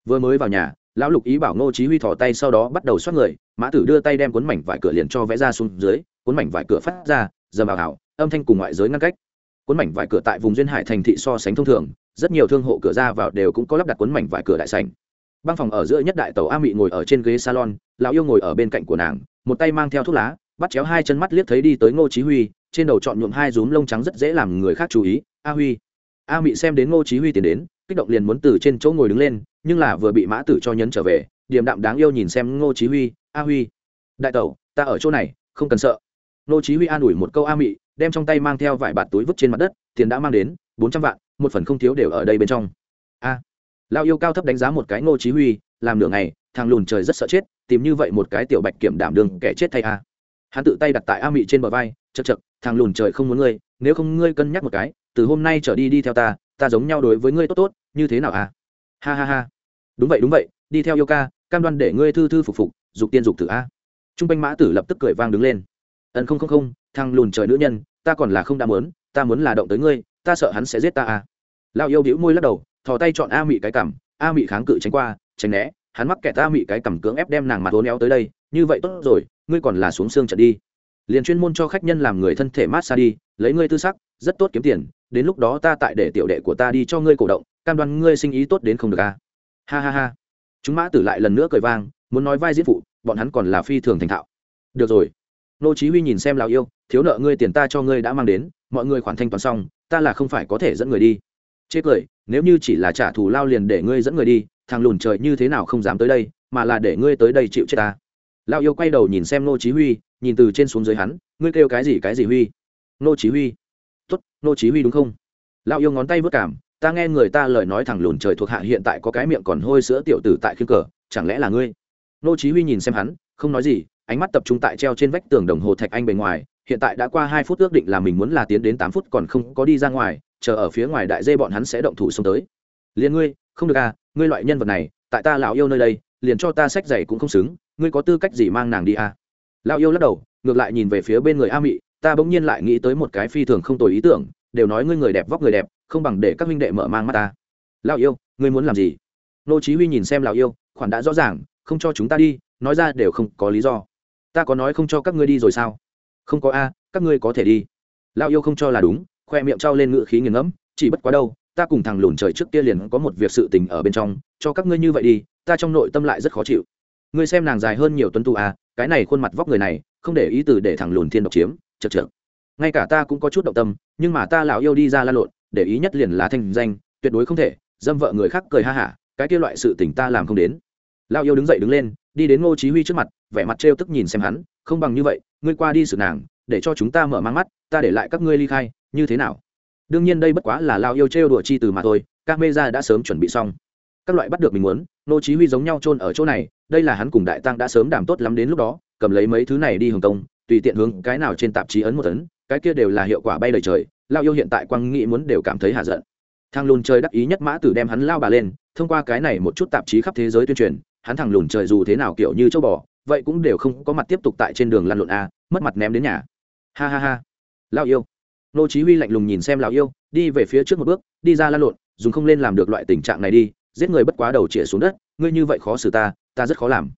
S1: Vừa mới vào nhà, lão lục ý bảo ngô chí huy thò tay sau đó bắt đầu xoát người, mã tử đưa tay đem cuốn mảnh vải cửa liền cho vẽ ra xuống dưới, cuốn mảnh vải cửa phát ra giờ bảo hảo âm thanh cùng ngoại giới ngăn cách. Cuốn mảnh vải cửa tại vùng duyên hải thành thị so sánh thông thường, rất nhiều thương hộ cửa ra vào đều cũng có lắp đặt cuốn mảnh vải cửa đại sảnh. Băng phòng ở giữa nhất đại tàu a mị ngồi ở trên ghế salon, lão yêu ngồi ở bên cạnh của nàng, một tay mang theo thuốc lá bắt chéo hai chân mắt liếc thấy đi tới ngô chí huy, trên đầu chọn nhuộm hai rúm lông trắng rất dễ làm người khác chú ý. A huy. A mị xem đến ngô chí huy tiến đến, kích động liền muốn từ trên chỗ ngồi đứng lên, nhưng là vừa bị mã tử cho nhấn trở về, điềm đạm đáng yêu nhìn xem ngô chí huy. A huy. Đại tẩu, ta ở chỗ này, không cần sợ. Ngô chí huy an ủi một câu a mị, đem trong tay mang theo vài bạt túi vứt trên mặt đất, tiền đã mang đến 400 vạn, một phần không thiếu đều ở đây bên trong. A. Lao yêu cao thấp đánh giá một cái ngô chí huy, làm nửa ngày, thằng lùn trời rất sợ chết, tìm như vậy một cái tiểu bạch kiểm đảm đường kẻ chết thay a hắn tự tay đặt tại a mị trên bờ vai chật chật thằng lùn trời không muốn ngươi, nếu không ngươi cân nhắc một cái, từ hôm nay trở đi đi theo ta ta giống nhau đối với ngươi tốt tốt, như thế nào à? ha ha ha. Đúng vậy đúng vậy, đi theo yêu ca, cam đoan để ngươi thư thư phục phục, dục tiên dục tử a. Trung quanh mã tử lập tức cười vang đứng lên. Ân không không không, thằng lùn trời nữ nhân, ta còn là không đã muốn, ta muốn là động tới ngươi, ta sợ hắn sẽ giết ta à. a lao yêu đĩu môi lắc đầu, thò tay chọn a mị cái cảm a mị kháng cự tránh qua, tránh né, hắn mắc kẹt a mị cái cảm cưỡng ép đem nàng mặt hố néo tới đây, như vậy tốt rồi ngươi còn là xuống xương trận đi. Liền chuyên môn cho khách nhân làm người thân thể mát xa đi, lấy ngươi tư sắc, rất tốt kiếm tiền, đến lúc đó ta tại để tiểu đệ của ta đi cho ngươi cổ động, cam đoan ngươi sinh ý tốt đến không được a ha ha ha. Chúng mã tử lại lần nữa cười vang, muốn nói vai diễn phụ, bọn hắn còn là phi thường thành thạo. Được rồi. Nô chí huy nhìn xem lão yêu, thiếu nợ ngươi tiền ta cho ngươi đã mang đến, mọi người khoản thanh toán xong, ta là không phải có thể dẫn người đi. Chê cười, nếu như chỉ là trả thù lao liền để ngươi dẫn người đi, thằng lùn trời như thế nào không dám tới đây, mà là để ngươi tới đây chịu chết ta lao yêu quay đầu nhìn xem nô chí huy, nhìn từ trên xuống dưới hắn, ngươi kêu cái gì cái gì huy? Nô chí huy. Tốt nô chí huy đúng không? Lao yêu ngón tay vứt cảm, ta nghe người ta lời nói thẳng lùn trời thuộc hạ hiện tại có cái miệng còn hôi sữa tiểu tử tại khiên cờ, chẳng lẽ là ngươi? Nô chí huy nhìn xem hắn, không nói gì, ánh mắt tập trung tại treo trên vách tường đồng hồ thạch anh bề ngoài, hiện tại đã qua hai phút ước định là mình muốn là tiến đến tám phút còn không có đi ra ngoài, chờ ở phía ngoài đại dê bọn hắn sẽ động thủ xông tới. Liền ngươi, không được à ngươi loại nhân vật này, tại ta lão yêu nơi đây, liền cho ta sách giày cũng không xứng ngươi có tư cách gì mang nàng đi à? Lão yêu lắc đầu, ngược lại nhìn về phía bên người a mị, ta bỗng nhiên lại nghĩ tới một cái phi thường không tồi ý tưởng, đều nói ngươi người đẹp vóc người đẹp, không bằng để các huynh đệ mở mang mắt ta. Lão yêu, ngươi muốn làm gì? Nô chí huy nhìn xem lão yêu, khoản đã rõ ràng, không cho chúng ta đi, nói ra đều không có lý do. Ta có nói không cho các ngươi đi rồi sao? Không có a, các ngươi có thể đi. Lão yêu không cho là đúng, khoe miệng trao lên ngựa khí nghiền ngẫm, chỉ bất quá đâu, ta cùng thằng lùn trời trước kia liền có một việc sự tình ở bên trong, cho các ngươi như vậy đi, ta trong nội tâm lại rất khó chịu ngươi xem nàng dài hơn nhiều tuấn tu à cái này khuôn mặt vóc người này, không để ý từ để thẳng lùn thiên độc chiếm, chật chậc. ngay cả ta cũng có chút động tâm, nhưng mà ta lão yêu đi ra la lộn, để ý nhất liền là thanh danh, tuyệt đối không thể, dâm vợ người khác cười ha hả, cái kia loại sự tình ta làm không đến. Lão yêu đứng dậy đứng lên, đi đến ngô chí huy trước mặt, vẻ mặt trêu tức nhìn xem hắn, không bằng như vậy, ngươi qua đi xử nàng, để cho chúng ta mở mang mắt, ta để lại các ngươi ly khai, như thế nào? Đương nhiên đây bất quá là lão yêu trêu đùa chi từ mà thôi các mê ra đã sớm chuẩn bị xong các loại bắt được mình muốn, nô chí huy giống nhau chôn ở chỗ này, đây là hắn cùng đại tăng đã sớm đảm tốt lắm đến lúc đó, cầm lấy mấy thứ này đi hưởng công, tùy tiện hướng cái nào trên tạp chí ấn một tấn cái kia đều là hiệu quả bay đầy trời, lao yêu hiện tại quang nghĩ muốn đều cảm thấy hạ giận. Thằng lùn trời đắc ý nhất mã tử đem hắn lao bà lên, thông qua cái này một chút tạp chí khắp thế giới tuyên truyền, hắn thằng lùn trời dù thế nào kiểu như châu bò, vậy cũng đều không có mặt tiếp tục tại trên đường lăn lộn a, mất mặt ném đến nhà. Ha ha ha. Lao yêu. Nô chí huy lạnh lùng nhìn xem lão yêu, đi về phía trước một bước, đi ra lan lộn, dùng không lên làm được loại tình trạng này đi giết người bất quá đầu chĩa xuống đất, ngươi như vậy khó xử ta ta rất khó làm.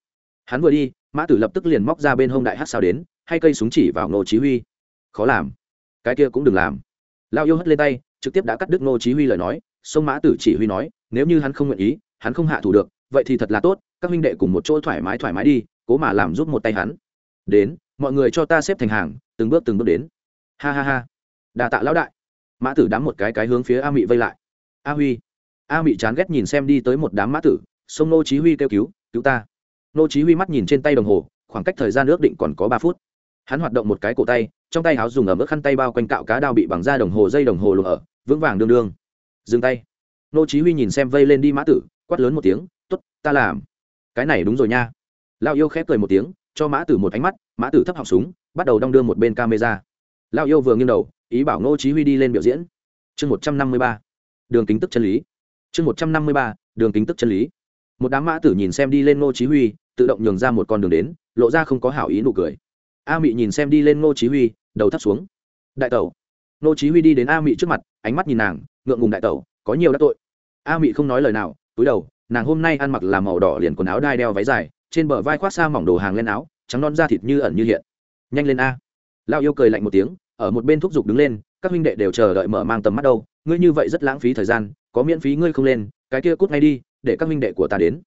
S1: Hắn vừa đi, mã tử lập tức liền móc ra bên hông đại hắc sao đến hay cây súng chỉ vào nô chí huy. Khó làm. Cái kia cũng đừng làm. Lao yêu hất lên tay, trực tiếp đã cắt đứt nô chí huy lời nói, sông mã tử chỉ huy nói, nếu như hắn không nguyện ý, hắn không hạ thủ được, vậy thì thật là tốt, các huynh đệ cùng một chỗ thoải mái thoải mái đi, cố mà làm giúp một tay hắn. Đến, mọi người cho ta xếp thành hàng, từng bước từng bước đến. Ha ha ha. Đà tạ lão đại. Mã tử đám một cái cái hướng phía a mị vây lại. A huy a mị chán ghét nhìn xem đi tới một đám mã tử, sông nô chí huy kêu cứu cứu ta! Nô chí huy mắt nhìn trên tay đồng hồ, khoảng cách thời gian ước định còn có ba phút. Hắn hoạt động một cái cổ tay, trong tay háo dùng ở mức khăn tay bao quanh cạo cá đao bị bằng da đồng hồ dây đồng hồ lụa ở vững vàng đương đương. Dừng tay. Nô chí huy nhìn xem vây lên đi mã tử, quát lớn một tiếng, tốt, ta làm. Cái này đúng rồi nha. Lao yêu khép cười một tiếng, cho mã tử một ánh mắt, mã tử thấp họng súng, bắt đầu đong đưa một bên camera. Lao yêu vừa nghiêng đầu, ý bảo nô chí huy đi lên biểu diễn. Chương 153 đường kính tức chân lý chương 153 đường kính tức chân lý. Một đám mã tử nhìn xem đi lên Ngô chí huy, tự động nhường ra một con đường đến, lộ ra không có hảo ý nụ cười. A mị nhìn xem đi lên Ngô chí huy, đầu thấp xuống. Đại tẩu. Ngô chí huy đi đến a mị trước mặt, ánh mắt nhìn nàng, ngượng ngùng đại tẩu, có nhiều đã tội. A mị không nói lời nào, túi đầu, nàng hôm nay ăn mặc là màu đỏ liền quần áo đai đeo váy dài, trên bờ vai khoác xa mỏng đồ hàng lên áo, trắng non da thịt như ẩn như hiện. Nhanh lên a. Lao yêu cười lạnh một tiếng, ở một bên thúc giục đứng lên, các huynh đệ đều chờ đợi mở mang tầm mắt đâu, ngươi như vậy rất lãng phí thời gian có miễn phí ngươi không lên, cái kia cút ngay đi, để các minh đệ của ta đến.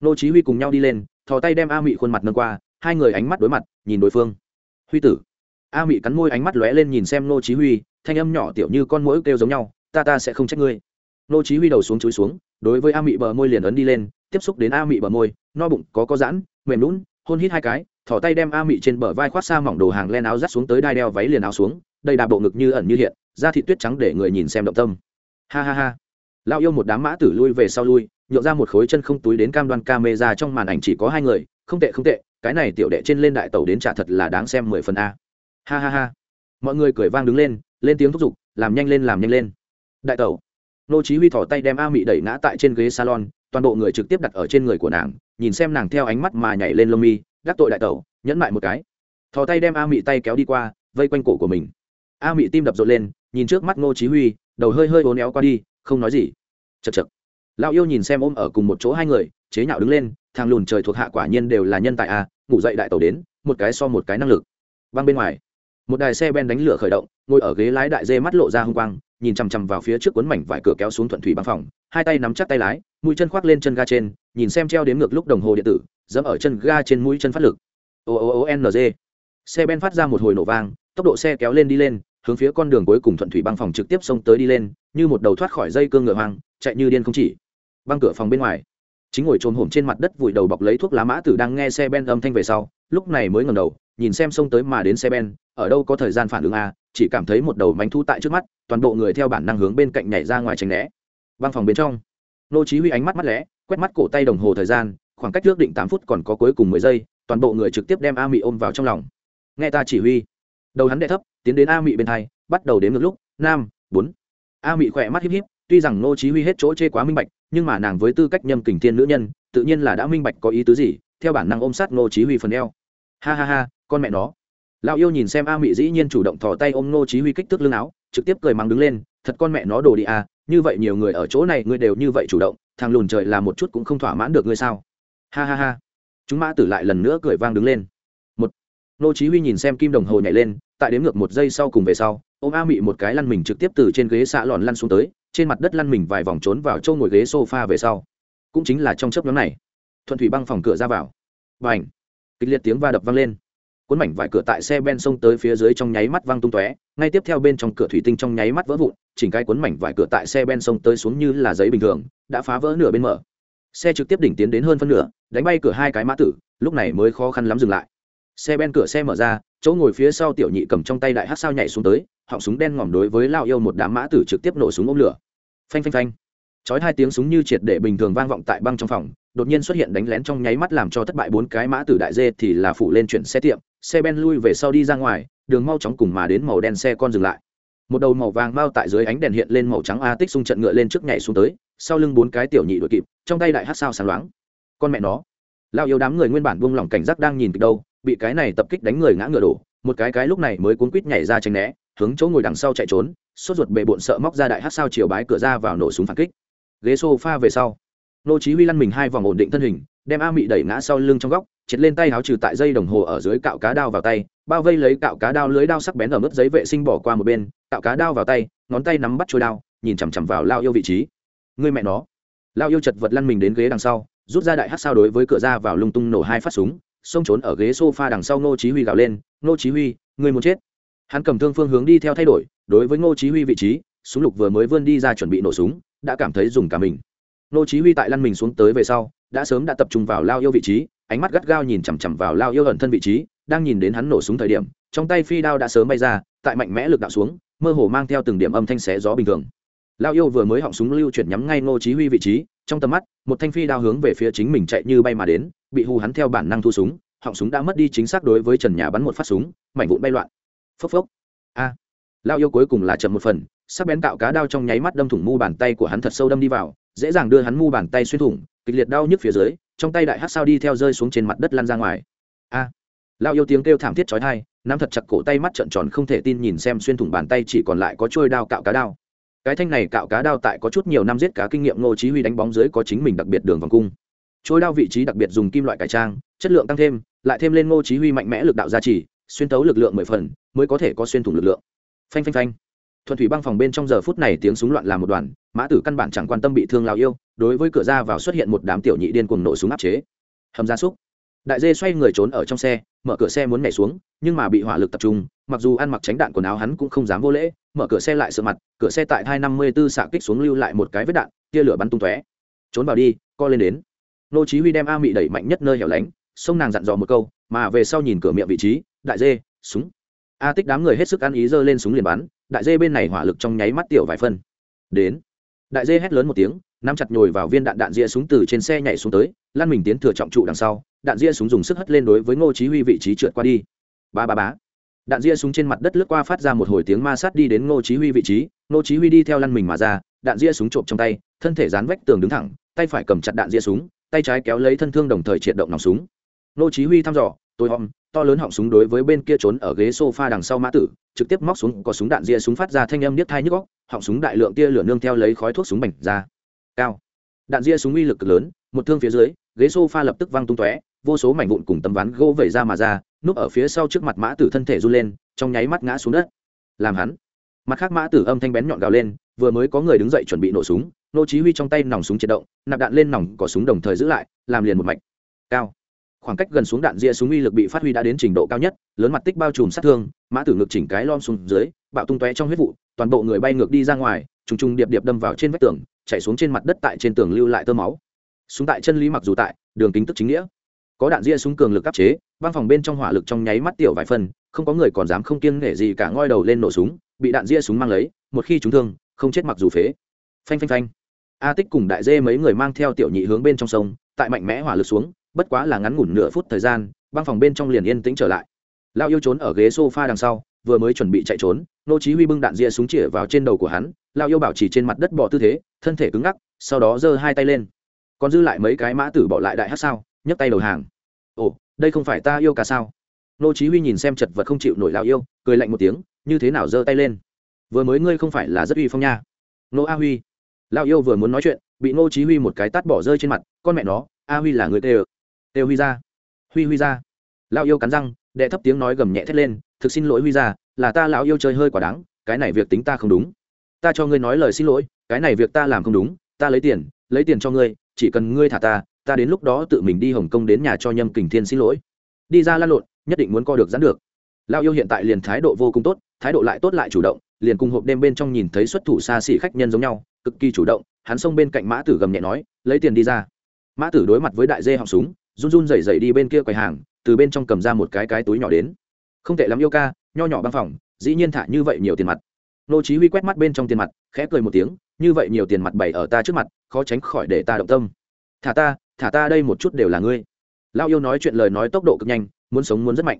S1: Nô chí huy cùng nhau đi lên, thò tay đem a mị khuôn mặt nâng qua, hai người ánh mắt đối mặt, nhìn đối phương. Huy tử. A mị cắn môi ánh mắt lóe lên nhìn xem nô chí huy, thanh âm nhỏ tiểu như con mũi kêu giống nhau, ta ta sẽ không trách ngươi. Nô chí huy đầu xuống chúi xuống, đối với a mị bờ môi liền ấn đi lên, tiếp xúc đến a mị bờ môi, no bụng, có có giãn, mềm lún hôn hít hai cái, thò tay đem a mị trên bờ vai khoác xa mỏng đồ hàng len áo dắt xuống tới đai đeo váy liền áo xuống, đây đà bộ ngực như ẩn như hiện, da thịt tuyết trắng để người nhìn xem động tâm. Ha ha ha lão yêu một đám mã tử lui về sau lui nhộn ra một khối chân không túi đến cam đoan camera trong màn ảnh chỉ có hai người, không tệ không tệ, cái này tiểu đệ trên lên đại tàu đến trả thật là đáng xem mười phần a. Ha ha ha. Mọi người cười vang đứng lên lên tiếng thúc giục, làm nhanh lên, làm nhanh lên. Đại tàu nô chí huy thò tay đem a mị đẩy ngã tại trên ghế salon, toàn bộ người trực tiếp đặt ở trên người của nàng, nhìn xem nàng theo ánh mắt mà nhảy lên lông mi gác tội đại tẩu, nhẫn lại một cái. Thò tay đem a mị tay kéo đi qua, vây quanh cổ của mình. A mị tim đập rộn lên, nhìn trước mắt nô chí huy, đầu hơi hơi uốn éo qua đi không nói gì. Chật chật lão yêu nhìn xem ôm ở cùng một chỗ hai người, chế nhạo đứng lên, thằng lùn trời thuộc hạ quả nhiên đều là nhân tài a, ngủ dậy đại tàu đến, một cái so một cái năng lực. Băng bên ngoài, một đài xe ben đánh lửa khởi động, ngồi ở ghế lái đại dê mắt lộ ra hung quang, nhìn chằm chằm vào phía trước cuốn mảnh vải cửa kéo xuống thuận thủy băng phòng, hai tay nắm chắc tay lái, mũi chân khoác lên chân ga trên, nhìn xem treo đến ngược lúc đồng hồ điện tử, dẫm ở chân ga trên mũi chân phát lực. O o o n g. Xe ben phát ra một hồi nổ vang, tốc độ xe kéo lên đi lên hướng phía con đường cuối cùng thuận thủy băng phòng trực tiếp xông tới đi lên, như một đầu thoát khỏi dây cương ngựa hoang, chạy như điên không chỉ. Băng cửa phòng bên ngoài, chính ngồi trồm hổm trên mặt đất vùi đầu bọc lấy thuốc lá mã tử đang nghe xe ben âm thanh về sau, lúc này mới ngầm đầu, nhìn xem xông tới mà đến xe ben, ở đâu có thời gian phản ứng a chỉ cảm thấy một đầu mánh thu tại trước mắt, toàn bộ người theo bản năng hướng bên cạnh nhảy ra ngoài tránh né. Băng phòng bên trong, nô chí huy ánh mắt mắt lẽ, quét mắt cổ tay đồng hồ thời gian, khoảng cách trước định 8 phút còn có cuối cùng 10 giây, toàn bộ người trực tiếp đem a mị ôm vào trong lòng. Nghe ta chỉ huy đầu hắn đệ thấp tiến đến a mị bên thay, bắt đầu đến ngược lúc nam bốn. A mị khỏe mắt híp híp tuy rằng nô chí huy hết chỗ chê quá minh bạch nhưng mà nàng với tư cách nhâm kình thiên nữ nhân tự nhiên là đã minh bạch có ý tứ gì theo bản năng ôm sát nô chí huy phần eo. Ha ha ha con mẹ nó. Lão yêu nhìn xem a mị dĩ nhiên chủ động thò tay ôm nô chí huy kích thước lưng áo trực tiếp cười mắng đứng lên thật con mẹ nó đồ đi à như vậy nhiều người ở chỗ này ngươi đều như vậy chủ động thằng lùn trời là một chút cũng không thỏa mãn được ngươi sao? Ha ha ha. Chúng mã tử lại lần nữa cười vang đứng lên. Một. Nô chí huy nhìn xem kim đồng hồ nhảy lên tại đếm ngược một giây sau cùng về sau ôm a mị một cái lăn mình trực tiếp từ trên ghế xạ lòn lăn xuống tới, trên mặt đất lăn mình vài vòng trốn vào châu ngồi ghế sofa về sau. Cũng chính là trong chớp nhóm này, thuận thủy băng phòng cửa ra vào. Và ảnh kịch liệt tiếng va đập vang lên. Cuốn mảnh vải cửa tại xe ben xông tới phía dưới trong nháy mắt văng tung tóe, ngay tiếp theo bên trong cửa thủy tinh trong nháy mắt vỡ vụn, chỉnh cái cuốn mảnh vải cửa tại xe ben xông tới xuống như là giấy bình thường, đã phá vỡ nửa bên mở. Xe trực tiếp đỉnh tiến đến hơn phân nửa, đánh bay cửa hai cái mã tử, lúc này mới khó khăn lắm dừng lại xe ben cửa xe mở ra, chỗ ngồi phía sau tiểu nhị cầm trong tay đại hát sao nhảy xuống tới, họng súng đen ngòm đối với lao yêu một đám mã tử trực tiếp nổ súng ôm lửa. Phanh phanh phanh. Chói hai tiếng súng như triệt để bình thường vang vọng tại băng trong phòng, đột nhiên xuất hiện đánh lén trong nháy mắt làm cho thất bại bốn cái mã tử đại dê thì là phủ lên chuyển xe tiệm, xe ben lui về sau đi ra ngoài, đường mau chóng cùng mà đến màu đen xe con dừng lại. Một đầu màu vàng bao tại dưới ánh đèn hiện lên màu trắng a tích xung trận ngựa lên trước nhảy xuống tới, sau lưng bốn cái tiểu nhị đội kịp, trong tay đại hát sao sáng loáng. Con mẹ nó. Lao yêu đám người nguyên bản buông lỏng cảnh giác đang nhìn từ đâu bị cái này tập kích đánh người ngã ngựa đổ, một cái cái lúc này mới cuốn quít nhảy ra tránh né, hướng chỗ ngồi đằng sau chạy trốn, sốt ruột bệ bộn sợ móc ra đại hát sao chiều bái cửa ra vào nổ súng phản kích. Ghế sofa về sau, nô chí huy lăn mình hai vòng ổn định thân hình, đem a mị đẩy ngã sau lưng trong góc, triệt lên tay háo trừ tại dây đồng hồ ở dưới cạo cá đao vào tay, bao vây lấy cạo cá đao lưới đao sắc bén ở mức giấy vệ sinh bỏ qua một bên, cạo cá đao vào tay, ngón tay nắm bắt trôi đao, nhìn chằm chằm vào lao yêu vị trí. Người mẹ nó. Lao yêu chật vật lăn mình đến ghế đằng sau, rút ra đại hát sao đối với cửa ra vào lung tung nổ hai phát súng xông trốn ở ghế sofa đằng sau ngô chí huy gào lên, ngô chí huy, ngươi muốn chết? Hắn cầm thương phương hướng đi theo thay đổi, đối với ngô chí huy vị trí, súng lục vừa mới vươn đi ra chuẩn bị nổ súng, đã cảm thấy dùng cả mình. Ngô chí huy tại lăn mình xuống tới về sau, đã sớm đã tập trung vào lao yêu vị trí, ánh mắt gắt gao nhìn chằm chằm vào lao yêu ẩn thân vị trí, đang nhìn đến hắn nổ súng thời điểm, trong tay phi đao đã sớm bay ra, tại mạnh mẽ lực đạo xuống, mơ hồ mang theo từng điểm âm thanh xé gió bình thường. Lao yêu vừa mới họng súng lưu chuyển nhắm ngay ngô chí huy vị trí, trong tầm mắt, một thanh phi đao hướng về phía chính mình chạy như bay mà đến bị hù hắn theo bản năng thu súng, họng súng đã mất đi chính xác đối với trần nhà bắn một phát súng, mảnh vụn bay loạn. Phốc phốc. A. À. lao yêu cuối cùng là chậm một phần, sắc bén cạo cá đao trong nháy mắt đâm thủng mu bàn tay của hắn thật sâu đâm đi vào, dễ dàng đưa hắn mu bàn tay xuyên thủng, kịch liệt đau nhức phía dưới, trong tay đại hát sao đi theo rơi xuống trên mặt đất lăn ra ngoài. A. À. lao yêu tiếng kêu thảm thiết chói tai, nắm thật chặt cổ tay mắt trợn tròn không thể tin nhìn xem xuyên thủng bàn tay chỉ còn lại có trôi đao cạo cá đao. Cái thanh này cạo cá đao tại có chút nhiều năm giết cá kinh nghiệm ngô chí huy đánh bóng dưới có chính mình đặc biệt đường vòng cung trôi đao vị trí đặc biệt dùng kim loại cải trang, chất lượng tăng thêm, lại thêm lên ngô chí huy mạnh mẽ lực đạo gia trì, xuyên tấu lực lượng mười phần, mới có thể có xuyên thủng lực lượng. Phanh phanh phanh. Thuận thủy băng phòng bên trong giờ phút này tiếng súng loạn làm một đoàn, mã tử căn bản chẳng quan tâm bị thương lao yêu, đối với cửa ra vào xuất hiện một đám tiểu nhị điên cuồng nổ súng áp chế. Hầm gia súc. Đại dê xoay người trốn ở trong xe, mở cửa xe muốn nhảy xuống, nhưng mà bị hỏa lực tập trung, mặc dù ăn mặc tránh đạn quần áo hắn cũng không dám vô lễ, mở cửa xe lại sợ mặt, cửa xe tại hai năm mươi b ố xạ kích xuống lưu lại một cái vết đạn, tia lửa bắn tung tóe. Trốn vào đi, co lên đến nô chí huy đem a mị đẩy mạnh nhất nơi hẻo lánh, sông nàng dặn dò một câu, mà về sau nhìn cửa miệng vị trí, đại dê, súng. A tích đám người hết sức ăn ý giơ lên súng liền bắn, đại dê bên này hỏa lực trong nháy mắt tiểu vài phân. Đến. Đại dê hét lớn một tiếng, nắm chặt nhồi vào viên đạn đạn ria súng từ trên xe nhảy xuống tới, lan mình tiến thừa trọng trụ đằng sau, đạn ria súng dùng sức hất lên đối với ngô chí huy vị trí trượt qua đi. Ba ba bá đạn ria súng trên mặt đất lướt qua phát ra một hồi tiếng ma sát đi đến ngô chí huy vị trí, ngô chí huy đi theo lăn mình mà ra, đạn ria súng trộm trong tay, thân thể dán vách tường đứng thẳng, tay phải cầm chặt đạn ria súng tay trái kéo lấy thân thương đồng thời triệt động nòng súng. Nô chí huy thăm dò, tôi hòm to lớn họng súng đối với bên kia trốn ở ghế sofa đằng sau mã tử, trực tiếp móc súng, có súng đạn ria súng phát ra thanh âm niết thai nhức óc, họng súng đại lượng tia lửa nương theo lấy khói thuốc súng bành ra. Cao. Đạn ria súng uy lực cực lớn, một thương phía dưới, ghế sofa lập tức văng tung tóe, vô số mảnh vụn cùng tấm ván gỗ vẩy ra mà ra, núp ở phía sau trước mặt mã tử thân thể run lên, trong nháy mắt ngã xuống đất. Làm hắn. Mặt khác mã tử âm thanh bén nhọn gào lên, vừa mới có người đứng dậy chuẩn bị nổ súng nô chí huy trong tay nòng súng triệt động, nạp đạn lên nòng cò súng đồng thời giữ lại, làm liền một mạch. Cao. Khoảng cách gần xuống đạn ria súng uy lực bị phát huy đã đến trình độ cao nhất, lớn mặt tích bao trùm sát thương, mã tử ngực chỉnh cái lom xuống dưới, bạo tung tóe trong huyết vụ, toàn bộ người bay ngược đi ra ngoài, trùng trùng điệp điệp đâm vào trên vách tường chạy xuống trên mặt đất tại trên tường lưu lại tơ máu. Súng tại chân lý mặc dù tại, đường kính tức chính nghĩa. Có đạn ria súng cường lực áp chế băng phòng bên trong hỏa lực trong nháy mắt tiểu vài phần, không có người còn dám không kiêng nể gì cả ngoi đầu lên nổ súng, bị đạn ria súng mang lấy, một khi trúng thương, không chết mặc dù phế. Phanh phanh phanh a tích cùng đại dê mấy người mang theo tiểu nhị hướng bên trong sông, tại mạnh mẽ hỏa lực xuống, bất quá là ngắn ngủn nửa phút thời gian, băng phòng bên trong liền yên tĩnh trở lại. Lao yêu trốn ở ghế sofa đằng sau, vừa mới chuẩn bị chạy trốn, nô chí huy bưng đạn ria súng chĩa vào trên đầu của hắn lao yêu bảo trì trên mặt đất bỏ tư thế, thân thể cứng ngắc, sau đó giơ hai tay lên. Còn dư lại mấy cái mã tử bỏ lại đại hát sao, nhấc tay đầu hàng. Ồ, đây không phải ta yêu cả sao? Nô chí huy nhìn xem chật vật không chịu nổi lao yêu, cười lạnh một tiếng, như thế nào giơ tay lên? Vừa mới ngươi không phải là rất uy phong nha. Nô a huy lao yêu vừa muốn nói chuyện, bị Ngô chí huy một cái tát bỏ rơi trên mặt, con mẹ nó, a huy là người tê tê huy ra. Huy huy ra. Lao yêu cắn răng, đệ thấp tiếng nói gầm nhẹ thét lên, thực xin lỗi huy ra, là ta lão yêu chơi hơi quả đáng, cái này việc tính ta không đúng. Ta cho ngươi nói lời xin lỗi, cái này việc ta làm không đúng, ta lấy tiền lấy tiền cho ngươi, chỉ cần ngươi thả ta ta đến lúc đó tự mình đi hồng kông đến nhà cho nhâm kình thiên xin lỗi. Đi ra lăn lộn, nhất định muốn co được dán được. Lao yêu hiện tại liền thái độ vô cùng tốt, thái độ lại tốt lại chủ động liền cùng hộp đêm bên trong nhìn thấy xuất thủ xa xỉ khách nhân giống nhau, cực kỳ chủ động, hắn xông bên cạnh mã tử gầm nhẹ nói, lấy tiền đi ra. Mã tử đối mặt với đại dê họng súng, run run rẩy rẩy đi bên kia quầy hàng, từ bên trong cầm ra một cái cái túi nhỏ đến. Không tệ lắm yêu ca, nho nhỏ băng phòng, dĩ nhiên thả như vậy nhiều tiền mặt. Nô chí huy quét mắt bên trong tiền mặt, khẽ cười một tiếng, như vậy nhiều tiền mặt bày ở ta trước mặt, khó tránh khỏi để ta động tâm. Thả ta thả ta đây một chút đều là ngươi. Lao yêu nói chuyện lời nói tốc độ cực nhanh, muốn sống muốn rất mạnh.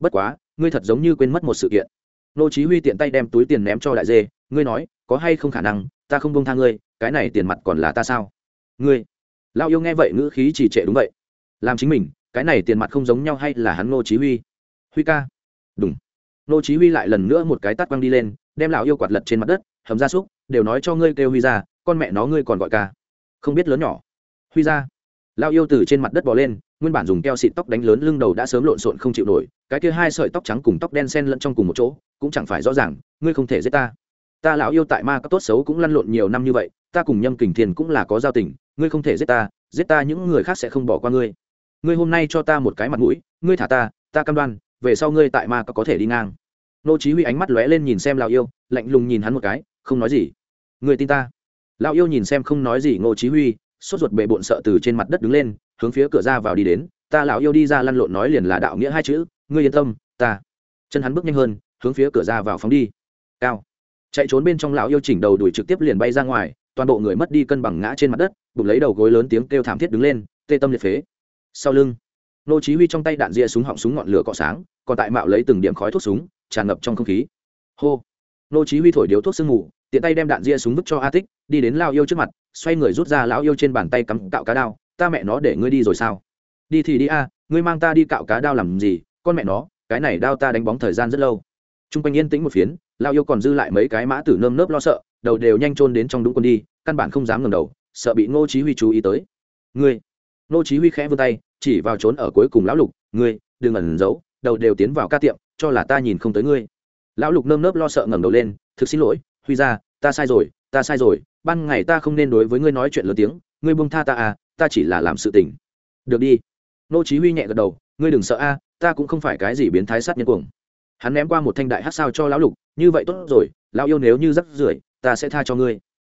S1: Bất quá, ngươi thật giống như quên mất một sự kiện nô chí huy tiện tay đem túi tiền ném cho đại dê, ngươi nói, có hay không khả năng, ta không buông tha ngươi, cái này tiền mặt còn là ta sao? Ngươi? Lao yêu nghe vậy ngữ khí chỉ trệ đúng vậy. Làm chính mình, cái này tiền mặt không giống nhau hay là hắn nô chí huy? Huy ca. Đúng. Nô chí huy lại lần nữa một cái tát quăng đi lên, đem lão yêu quạt lật trên mặt đất, hầm ra súc, đều nói cho ngươi kêu huy ra, con mẹ nó ngươi còn gọi ca. Không biết lớn nhỏ. Huy ra lao yêu từ trên mặt đất bò lên, nguyên bản dùng keo xịt tóc đánh lớn lưng đầu đã sớm lộn xộn không chịu nổi, cái kia hai sợi tóc trắng cùng tóc đen sen lẫn trong cùng một chỗ, cũng chẳng phải rõ ràng, ngươi không thể giết ta. Ta lão yêu tại ma các tốt xấu cũng lăn lộn nhiều năm như vậy, ta cùng nhâm kình thiền cũng là có giao tình, ngươi không thể giết ta giết ta những người khác sẽ không bỏ qua ngươi. Ngươi hôm nay cho ta một cái mặt mũi, ngươi thả ta ta cam đoan, về sau ngươi tại ma các có thể đi ngang. Nô chí huy ánh mắt lóe lên nhìn xem lão yêu, lạnh lùng nhìn hắn một cái, không nói gì. Ngươi tin ta. Lão yêu nhìn xem không nói gì ngô chí huy sốt ruột bệ bộn sợ từ trên mặt đất đứng lên, hướng phía cửa ra vào đi đến. Ta lão yêu đi ra lăn lộn nói liền là đạo nghĩa hai chữ, ngươi yên tâm, ta. Chân hắn bước nhanh hơn, hướng phía cửa ra vào phóng đi. Cao. Chạy trốn bên trong lão yêu chỉnh đầu đuổi trực tiếp liền bay ra ngoài, toàn bộ người mất đi cân bằng ngã trên mặt đất, bụng lấy đầu gối lớn tiếng kêu thảm thiết đứng lên, tê tâm liệt phế. Sau lưng, nô chí huy trong tay đạn ria súng họng súng ngọn lửa cọ sáng, còn tại mạo lấy từng điểm khói thuốc súng, tràn ngập trong không khí. Hô. Nô chí huy thổi điếu thuốc sương ngủ tiện tay đem đạn ria súng vứt cho a tích, đi đến lao yêu trước mặt, xoay người rút ra lão yêu trên bàn tay cắm cạo cá đao. Ta mẹ nó để ngươi đi rồi sao? Đi thì đi a, ngươi mang ta đi cạo cá đao làm gì? Con mẹ nó, cái này đao ta đánh bóng thời gian rất lâu. Trung quanh yên tĩnh một phiến lão yêu còn dư lại mấy cái mã tử nơm nớp lo sợ, đầu đều nhanh trôn đến trong đúng quân đi, căn bản không dám ngẩng đầu, sợ bị ngô chí huy chú ý tới. Ngươi! Ngô chí huy khẽ vươn tay, chỉ vào trốn ở cuối cùng lão lục, ngươi, đừng ẩn giấu, đầu đều tiến vào ca tiệm, cho là ta nhìn không tới ngươi. Lão lục nơm nớp lo sợ ngẩng đầu lên, thực xin lỗi huy ra ta sai rồi, ta sai rồi, ban ngày ta không nên đối với ngươi nói chuyện lớn tiếng, ngươi buông tha ta à ta chỉ là làm sự tình. Được đi. Nô chí huy nhẹ gật đầu, ngươi đừng sợ a, ta cũng không phải cái gì biến thái sát nhân cuồng. Hắn ném qua một thanh đại hắc sao cho lão lục, như vậy tốt rồi, lão yêu nếu như rắc rưởi, ta sẽ tha cho ngươi.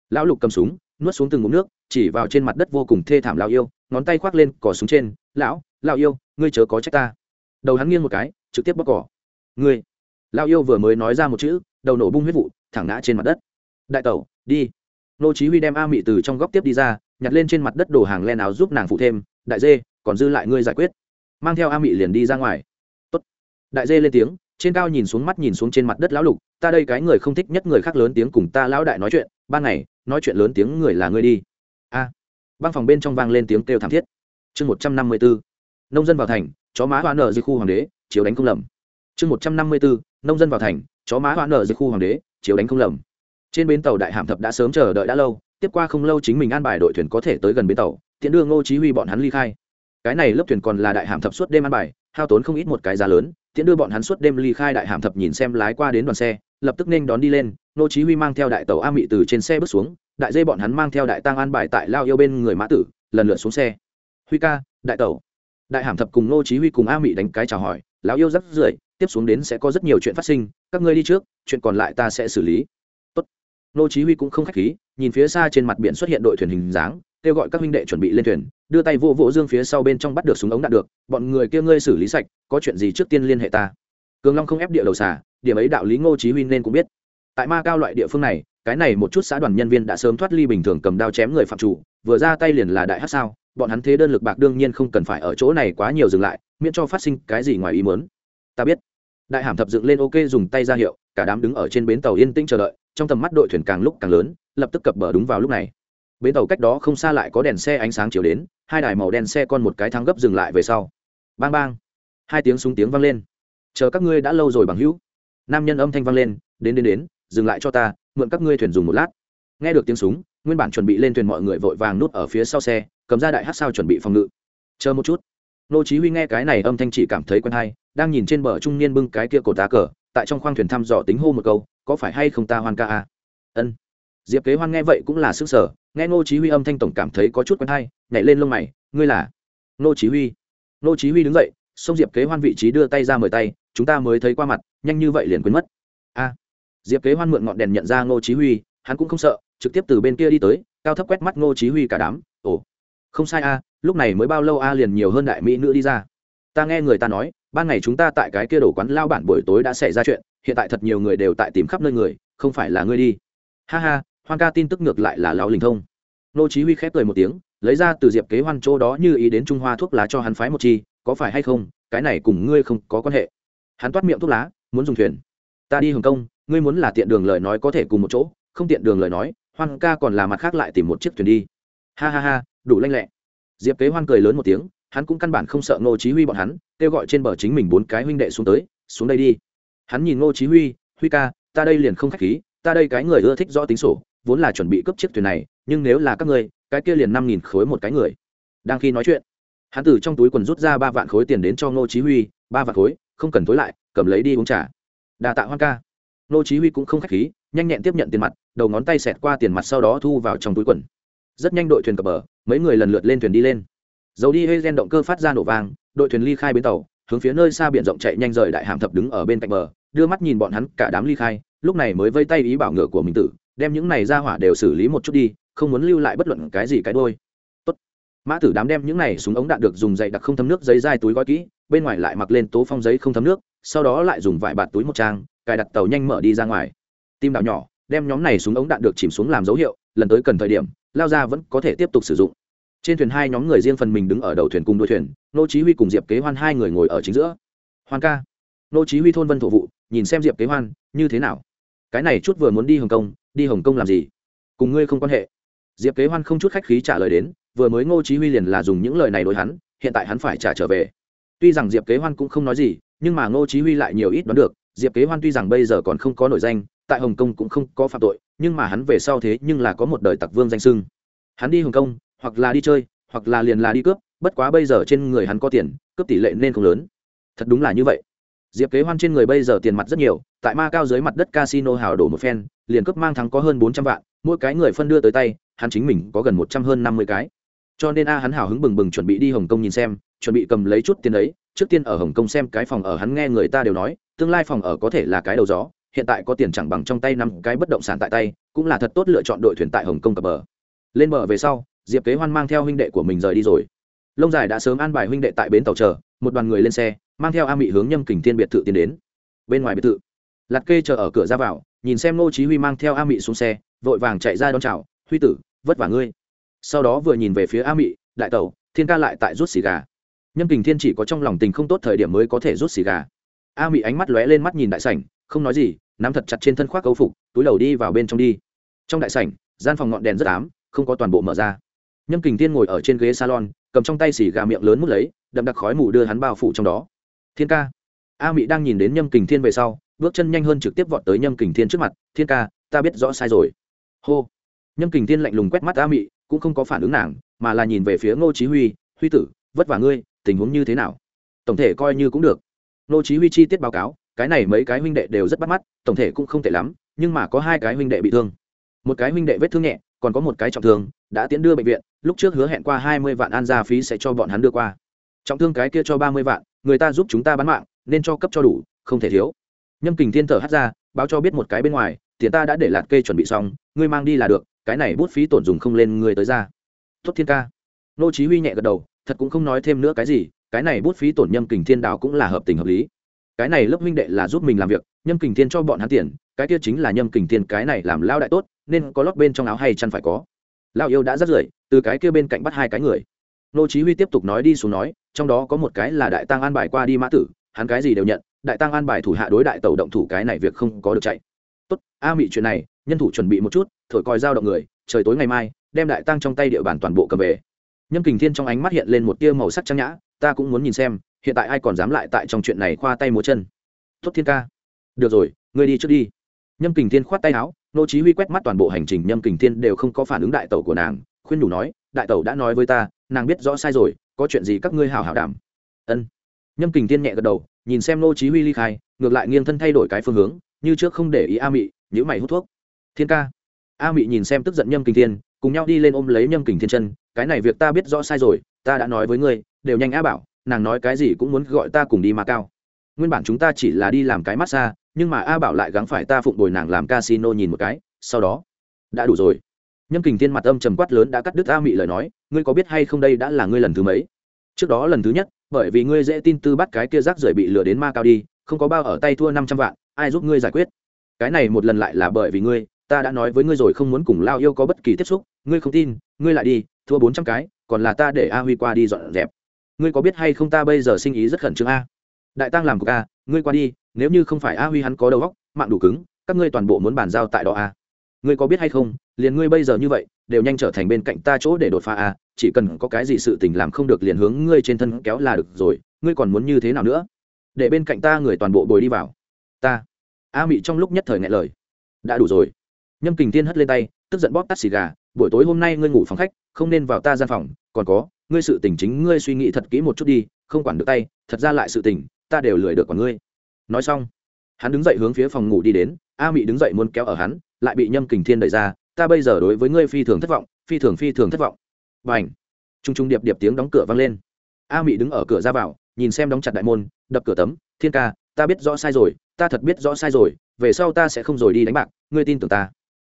S1: Lão lục cầm súng, nuốt xuống từng ngụm nước, chỉ vào trên mặt đất vô cùng thê thảm lão yêu, ngón tay khoác lên cỏ súng trên, lão lão yêu, ngươi chớ có trách ta. Đầu hắn nghiêng một cái, trực tiếp bóc cỏ ngươi. Lão yêu vừa mới nói ra một chữ, đầu nổ bung huyết vụ thẳng ngã trên mặt đất. Đại tẩu, đi. Nô chí huy đem a mị từ trong góc tiếp đi ra, nhặt lên trên mặt đất đồ hàng len áo giúp nàng phụ thêm. Đại dê, còn dư lại ngươi giải quyết. Mang theo a mị liền đi ra ngoài. Tốt. đại dê lên tiếng, trên cao nhìn xuống mắt nhìn xuống trên mặt đất lão lục, ta đây cái người không thích nhất người khác lớn tiếng cùng ta lão đại nói chuyện, ban ngày, nói chuyện lớn tiếng người là ngươi đi. A. À. băng phòng bên trong vang lên tiếng kêu thảm thiết. Chương một trăm năm mươi bốn nông dân vào thành, chó má hoa nở dưới khu hoàng đế, chiếu đánh công lầm. Chương một trăm năm mươi bốn nông dân vào thành, chó má hoa nở dưới khu hoàng đế chiếu đánh không lầm. Trên bến tàu đại hạm thập đã sớm chờ đợi đã lâu, tiếp qua không lâu chính mình an bài đội thuyền có thể tới gần bến tàu, tiện đưa ngô chí huy bọn hắn ly khai. Cái này lớp thuyền còn là đại hạm thập suốt đêm an bài, hao tốn không ít một cái giá lớn, tiện đưa bọn hắn suốt đêm ly khai đại hạm thập nhìn xem lái qua đến đoàn xe, lập tức nên đón đi lên, ngô chí huy mang theo đại tàu a mị từ trên xe bước xuống, đại dây bọn hắn mang theo đại tăng an bài tại lao yêu bên người mã tử, lần lượt xuống xe. Huy ca, đại tàu. Đại hàm thập cùng ngô chí huy cùng a mị đánh cái chào hỏi lão yêu rất rưởi tiếp xuống đến sẽ có rất nhiều chuyện phát sinh, các ngươi đi trước, chuyện còn lại ta sẽ xử lý. Tốt. nô chí huy cũng không khách khí, nhìn phía xa trên mặt biển xuất hiện đội thuyền hình dáng, kêu gọi các huynh đệ chuẩn bị lên thuyền, đưa tay vô vỗ dương phía sau bên trong bắt được súng ống đạn được, bọn người kia ngươi xử lý sạch, có chuyện gì trước tiên liên hệ ta. Cường long không ép địa đầu xà, điểm ấy đạo lý ngô chí huy nên cũng biết. Tại ma cao loại địa phương này, cái này một chút xã đoàn nhân viên đã sớm thoát ly bình thường cầm đao chém người phạm chủ, vừa ra tay liền là đại hắc sao, bọn hắn thế đơn lực bạc đương nhiên không cần phải ở chỗ này quá nhiều dừng lại, miễn cho phát sinh cái gì ngoài ý muốn. Ta biết đại hàm thập dựng lên ok dùng tay ra hiệu, cả đám đứng ở trên bến tàu yên tĩnh chờ đợi, trong tầm mắt đội thuyền càng lúc càng lớn, lập tức cập bờ đúng vào lúc này. Bến tàu cách đó không xa lại có đèn xe ánh sáng chiếu đến, hai đài màu đen xe con một cái thắng gấp dừng lại về sau. Bang bang. Hai tiếng súng tiếng vang lên. Chờ các ngươi đã lâu rồi bằng hữu. Nam nhân âm thanh vang lên, đến đến đến, dừng lại cho ta, mượn các ngươi thuyền dùng một lát. Nghe được tiếng súng, nguyên bản chuẩn bị lên thuyền mọi người vội vàng nút ở phía sau xe, cầm ra đại hát sao chuẩn bị phòng ngự. Chờ một chút. Nô chí huy nghe cái này âm thanh chỉ cảm thấy quen hay đang nhìn trên bờ trung niên bưng cái kia cổ tá cờ, tại trong khoang thuyền thăm dò tính hô một câu, có phải hay không ta hoan ca a ân. Diệp kế hoan nghe vậy cũng là sức sở nghe ngô chí huy âm thanh tổng cảm thấy có chút quen hay, nhảy lên lông mày, ngươi là? Ngô chí huy. Ngô chí huy đứng dậy, xông diệp kế hoan vị trí đưa tay ra mời tay, chúng ta mới thấy qua mặt, nhanh như vậy liền quên mất. A. Diệp kế hoan mượn ngọn đèn nhận ra ngô chí huy, hắn cũng không sợ, trực tiếp từ bên kia đi tới, cao thấp quét mắt ngô chí huy cả đám, ồ, không sai a, lúc này mới bao lâu a liền nhiều hơn đại mỹ nữ đi ra? Ta nghe người ta nói ban ngày chúng ta tại cái kia đổ quán lao bản buổi tối đã xảy ra chuyện, hiện tại thật nhiều người đều tại tìm khắp nơi người, không phải là ngươi đi. Ha ha, hoan ca tin tức ngược lại là lão linh thông. Nô chí huy khép cười một tiếng, lấy ra từ diệp kế hoan chỗ đó như ý đến trung hoa thuốc lá cho hắn phái một chi, có phải hay không, cái này cùng ngươi không có quan hệ. Hắn toát miệng thuốc lá, muốn dùng thuyền. Ta đi hồng kông, ngươi muốn là tiện đường lời nói có thể cùng một chỗ, không tiện đường lời nói, hoan ca còn là mặt khác lại tìm một chiếc thuyền đi. Ha ha ha, đủ lanh lẹ. Diệp kế hoan cười lớn một tiếng hắn cũng căn bản không sợ ngô chí huy bọn hắn, kêu gọi trên bờ chính mình bốn cái huynh đệ xuống tới, xuống đây đi. Hắn nhìn ngô chí huy huy ca, ta đây liền không khách khí, ta đây cái người ưa thích rõ tính sổ, vốn là chuẩn bị cướp chiếc thuyền này, nhưng nếu là các ngươi, cái kia liền năm nghìn khối một cái người. Đang khi nói chuyện, hắn từ trong túi quần rút ra ba vạn khối tiền đến cho ngô chí huy, ba vạn khối, không cần tối lại, cầm lấy đi uống trà. Đa tạ hoan ca. Ngô chí huy cũng không khách khí, nhanh nhẹn tiếp nhận tiền mặt, đầu ngón tay xẹt qua tiền mặt sau đó thu vào trong túi quần. Rất nhanh đội thuyền cập bờ, mấy người lần lượt lên thuyền đi lên dầu đi hơi gen động cơ phát ra nổ vang, đội thuyền ly khai bến tàu, hướng phía nơi xa biển rộng chạy nhanh rời đại hàm thập đứng ở bên cạnh bờ, đưa mắt nhìn bọn hắn cả đám ly khai, lúc này mới vây tay ý bảo ngựa của mình tử, đem những này ra hỏa đều xử lý một chút đi, không muốn lưu lại bất luận cái gì cái đôi tốt. Mã tử đám đem những này súng ống đạn được dùng dày đặc không thấm nước, giấy dai túi gói kỹ, bên ngoài lại mặc lên tố phong giấy không thấm nước, sau đó lại dùng vải bạt túi một trang, cài đặt tàu nhanh mở đi ra ngoài. Tim đảo nhỏ, đem nhóm này súng ống đạn được chìm xuống làm dấu hiệu, lần tới cần thời điểm, lao ra vẫn có thể tiếp tục sử dụng trên thuyền hai nhóm người riêng phần mình đứng ở đầu thuyền cùng đuôi thuyền, nô chí huy cùng diệp kế hoan hai người ngồi ở chính giữa. Hoan ca. Nô chí huy thôn vân thổ vụ, nhìn xem diệp kế hoan, như thế nào? Cái này chút vừa muốn đi hồng kông, đi hồng kông làm gì? Cùng ngươi không quan hệ. Diệp kế hoan không chút khách khí trả lời đến, vừa mới ngô chí huy liền là dùng những lời này đối hắn, hiện tại hắn phải trả trở về. Tuy rằng diệp kế hoan cũng không nói gì, nhưng mà ngô chí huy lại nhiều ít đoán được, diệp kế hoan tuy rằng bây giờ còn không có nổi danh, tại hồng kông cũng không có phạm tội, nhưng mà hắn về sau thế nhưng là có một đời tặc vương danh sưng hắn đi hồng kông hoặc là đi chơi, hoặc là liền là đi cướp, bất quá bây giờ trên người hắn có tiền, cướp tỷ lệ nên không lớn. Thật đúng là như vậy. Diệp kế hoan trên người bây giờ tiền mặt rất nhiều, tại ma cao dưới mặt đất casino hào đổ một phen, liền cướp mang thắng có hơn bốn trăm vạn, mỗi cái người phân đưa tới tay, hắn chính mình có gần một trăm hơn năm mươi cái. Cho nên a hắn hào hứng bừng bừng chuẩn bị đi hồng kông nhìn xem, chuẩn bị cầm lấy chút tiền đấy trước tiên ở hồng kông xem cái phòng ở hắn nghe người ta đều nói, tương lai phòng ở có thể là cái đầu gió, hiện tại có tiền chẳng bằng trong tay năm cái bất động sản tại tay, cũng là thật tốt lựa chọn đội thuyền tại hồng kông cập bờ. Lên bờ về sau diệp kế hoan mang theo huynh đệ của mình rời đi rồi lông dài đã sớm an bài huynh đệ tại bến tàu chờ một đoàn người lên xe mang theo a mị hướng nhâm kình thiên biệt thự tiến đến bên ngoài biệt thự lạt kê chờ ở cửa ra vào nhìn xem nô chí huy mang theo a mị xuống xe vội vàng chạy ra đón chào huy tử vất vả ngươi sau đó vừa nhìn về phía a mị đại tẩu thiên ca lại tại rút xì gà nhâm kình thiên chỉ có trong lòng tình không tốt thời điểm mới có thể rút xì gà a mị ánh mắt lóe lên mắt nhìn đại sảnh không nói gì nắm thật chặt trên thân khoác câu phục túi đầu đi vào bên trong đi trong đại sảnh gian phòng ngọn đèn rất ám không có toàn bộ mở ra nhâm kình thiên ngồi ở trên ghế salon, cầm trong tay xì gà miệng lớn mút lấy, đậm đặc khói mù đưa hắn bao phủ trong đó. Thiên ca. A mị đang nhìn đến nhâm kình thiên về sau, bước chân nhanh hơn trực tiếp vọt tới nhâm kình thiên trước mặt, thiên ca, ta biết rõ sai rồi. Hô. Nhâm kình thiên lạnh lùng quét mắt a mị, cũng không có phản ứng nàng, mà là nhìn về phía ngô chí huy huy tử, vất vả ngươi, tình huống như thế nào? Tổng thể coi như cũng được. Ngô chí huy chi tiết báo cáo, cái này mấy cái huynh đệ đều rất bắt mắt, tổng thể cũng không tệ lắm, nhưng mà có hai cái huynh đệ bị thương. Một cái huynh đệ vết thương nhẹ còn có một cái trọng thương, đã tiến đưa bệnh viện, lúc trước hứa hẹn qua hai mươi vạn an gia phí sẽ cho bọn hắn đưa qua. Trọng thương cái kia cho ba mươi vạn, người ta giúp chúng ta bán mạng, nên cho cấp cho đủ, không thể thiếu. Nhâm kình thiên thở hắt ra, báo cho biết một cái bên ngoài, tiền ta đã để lạt kê chuẩn bị xong, ngươi mang đi là được, cái này bút phí tổn dùng không lên người tới ra. Tốt thiên ca. Nô chí huy nhẹ gật đầu, thật cũng không nói thêm nữa cái gì, cái này bút phí tổn nhâm kình thiên đào cũng là hợp tình hợp lý cái này lớp huynh đệ là giúp mình làm việc, nhâm kình thiên cho bọn hắn tiền, cái kia chính là nhâm kình thiên cái này làm lao đại tốt, nên có lót bên trong áo hay chăn phải có. Lao yêu đã rất rưởi, từ cái kia bên cạnh bắt hai cái người. Nô chí huy tiếp tục nói đi xuống nói, trong đó có một cái là đại tăng an bài qua đi mã tử, hắn cái gì đều nhận, đại tăng an bài thủ hạ đối đại tàu động thủ cái này việc không có được chạy. Tốt, a mị chuyện này, nhân thủ chuẩn bị một chút, thổi còi giao động người, trời tối ngày mai, đem đại tăng trong tay địa bàn toàn bộ cầm về. Nhâm kình thiên trong ánh mắt hiện lên một tia màu sắc trang nhã, ta cũng muốn nhìn xem hiện tại ai còn dám lại tại trong chuyện này khoa tay múa chân? Tốt thiên ca. Được rồi, ngươi đi trước đi. Nhâm kình thiên khoát tay áo, nô chí huy quét mắt toàn bộ hành trình, nhâm kình thiên đều không có phản ứng đại tẩu của nàng, khuyên đủ nói, đại tẩu đã nói với ta, nàng biết rõ sai rồi, có chuyện gì các ngươi hảo hảo đảm. Ân. Nhâm kình thiên nhẹ gật đầu, nhìn xem nô chí huy ly khai, ngược lại nghiêng thân thay đổi cái phương hướng, như trước không để ý a mị, nhíu mày hút thuốc. Thiên ca. A mị nhìn xem tức giận nhâm kình thiên, cùng nhau đi lên ôm lấy nhâm kình thiên chân, cái này việc ta biết rõ sai rồi, ta đã nói với ngươi, đều nhanh a bảo nàng nói cái gì cũng muốn gọi ta cùng đi mà cao. Nguyên bản chúng ta chỉ là đi làm cái massage nhưng mà a bảo lại gắng phải ta phụng bồi nàng làm casino nhìn một cái, sau đó, đã đủ rồi. Nhâm kình thiên mặt âm trầm quát lớn đã cắt đứt a mị lời nói, ngươi có biết hay không đây đã là ngươi lần thứ mấy? Trước đó lần thứ nhất, bởi vì ngươi dễ tin tư bắt cái kia rác rưởi bị lừa đến ma cao đi, không có bao ở tay thua năm trăm vạn, ai giúp ngươi giải quyết? Cái này một lần lại là bởi vì ngươi, ta đã nói với ngươi rồi không muốn cùng lao yêu có bất kỳ tiếp xúc, ngươi không tin, ngươi lại đi, thua bốn trăm cái, còn là ta để a huy qua đi dọn dẹp ngươi có biết hay không ta bây giờ sinh ý rất khẩn trương a? Đại tăng làm của ca ngươi qua đi, nếu như không phải a huy hắn có đầu óc, mạng đủ cứng, các ngươi toàn bộ muốn bàn giao tại đó a. Ngươi có biết hay không, liền ngươi bây giờ như vậy, đều nhanh trở thành bên cạnh ta chỗ để đột phá a, chỉ cần có cái gì sự tình làm không được liền hướng ngươi trên thân kéo là được rồi, ngươi còn muốn như thế nào nữa? Để bên cạnh ta người toàn bộ bồi đi vào. Ta. A mị trong lúc nhất thời ngại lời. Đã đủ rồi. Nhâm kình tiên hất lên tay, tức giận bóp tắt xì gà, buổi tối hôm nay ngươi ngủ phòng khách, không nên vào ta gian phòng, còn có ngươi sự tình chính ngươi suy nghĩ thật kỹ một chút đi, không quản được tay, thật ra lại sự tình, ta đều lười được còn ngươi. Nói xong, hắn đứng dậy hướng phía phòng ngủ đi đến, a mị đứng dậy muốn kéo ở hắn, lại bị nhâm kình thiên đẩy ra, ta bây giờ đối với ngươi phi thường thất vọng, phi thường phi thường thất vọng. Và ảnh t r u n g t r u n g điệp điệp tiếng đóng cửa vang lên. A mị đứng ở cửa ra vào, nhìn xem đóng chặt đại môn, đập cửa tấm, thiên ca, ta biết rõ sai rồi, ta thật biết rõ sai rồi, về sau ta sẽ không rồi đi đánh bạc, ngươi tin tưởng ta.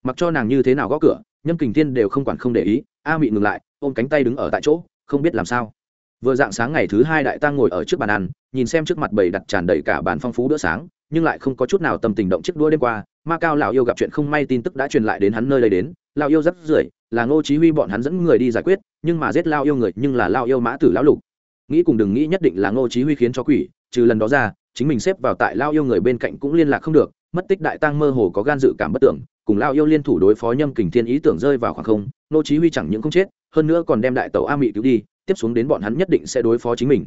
S1: Mặc cho nàng như thế nào gõ cửa, nhâm kình thiên đều không quản không để ý, a mị ngừng lại, ôm cánh tay đứng ở tại chỗ không biết làm sao. Vừa dạng sáng ngày thứ hai đại tăng ngồi ở trước bàn ăn, nhìn xem trước mặt bầy đặt tràn đầy cả bàn phong phú bữa sáng, nhưng lại không có chút nào tâm tình động chiếc đua đêm qua, ma cao lão yêu gặp chuyện không may tin tức đã truyền lại đến hắn nơi đây đến, lão yêu rất rưởi, là ngô chí huy bọn hắn dẫn người đi giải quyết, nhưng mà giết lão yêu người nhưng là lão yêu mã tử lão lục. Nghĩ cùng đừng nghĩ nhất định là ngô chí huy khiến cho quỷ, trừ lần đó ra, chính mình xếp vào tại lão yêu người bên cạnh cũng liên lạc không được, mất tích đại tăng mơ hồ có gan dự cảm bất tưởng, cùng lão yêu liên thủ đối phó nhâm kình thiên ý tưởng rơi vào khoảng không, ngô chí huy chẳng những không chết hơn nữa còn đem đại tẩu a mị cứu đi, tiếp xuống đến bọn hắn nhất định sẽ đối phó chính mình.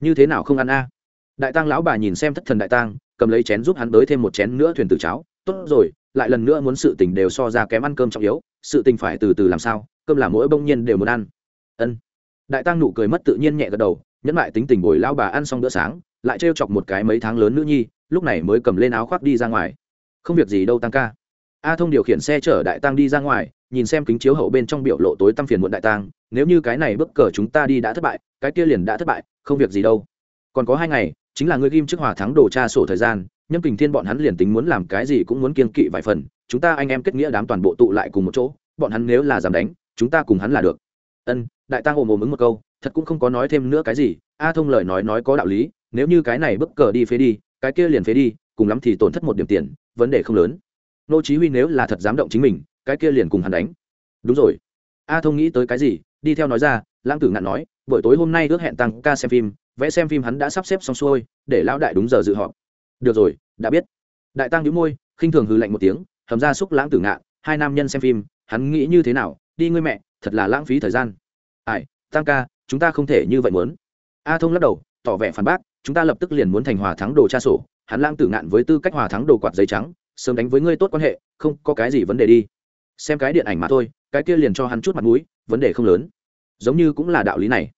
S1: Như thế nào không ăn a? Đại tăng lão bà nhìn xem thất thần đại tăng cầm lấy chén giúp hắn đới thêm một chén nữa thuyền tử cháo. Tốt rồi, lại lần nữa muốn sự tình đều so ra kém ăn cơm trọng yếu, sự tình phải từ từ làm sao, cơm là mỗi bông nhiên đều muốn ăn. Ân. Đại tăng nụ cười mất tự nhiên nhẹ gật đầu, nhẫn lại tính tình bồi lao bà ăn xong bữa sáng, lại trêu chọc một cái mấy tháng lớn nữ nhi, lúc này mới cầm lên áo khoác đi ra ngoài. Không việc gì đâu tăng ca a thông điều khiển xe chở đại tăng đi ra ngoài, nhìn xem kính chiếu hậu bên trong biểu lộ tối tăm phiền muộn đại tăng nếu như cái này bức cờ chúng ta đi đã thất bại, cái kia liền đã thất bại, không việc gì đâu. Còn có hai ngày, chính là ngươi ghim trước hòa thắng đồ tra sổ thời gian, nhâm kình thiên bọn hắn liền tính muốn làm cái gì cũng muốn kiên kỵ vài phần, chúng ta anh em kết nghĩa đám toàn bộ tụ lại cùng một chỗ, bọn hắn nếu là dám đánh, chúng ta cùng hắn là được. Ân, đại tăng ồm ồm ứng một câu, thật cũng không có nói thêm nữa cái gì, a thông lời nói nói có đạo lý, nếu như cái này bức cờ đi phế đi, cái kia liền phế đi, cùng lắm thì tổn thất một điểm tiền, vấn đề không lớn nô chí huy nếu là thật dám động chính mình, cái kia liền cùng hắn đánh. Đúng rồi. A thông nghĩ tới cái gì, đi theo nói ra, lãng tử ngạn nói, buổi tối hôm nay ước hẹn tăng ca xem phim, vẽ xem phim hắn đã sắp xếp xong xuôi, để lão đại đúng giờ dự họp. Được rồi, đã biết. Đại tăng nhíu môi, khinh thường hừ lạnh một tiếng thầm ra xúc lãng tử ngạn, hai nam nhân xem phim, hắn nghĩ như thế nào? Đi ngươi mẹ, thật là lãng phí thời gian. Ai, tăng ca, chúng ta không thể như vậy muốn. A thông lắc đầu, tỏ vẻ phản bác, chúng ta lập tức liền muốn thành hòa thắng đồ tra sổ. Hắn lãng tử ngạn với tư cách hòa thắng đồ quạt giấy trắng sớm đánh với ngươi tốt quan hệ, không có cái gì vấn đề đi. Xem cái điện ảnh mà thôi, cái kia liền cho hắn chút mặt mũi, vấn đề không lớn. Giống như cũng là đạo lý này.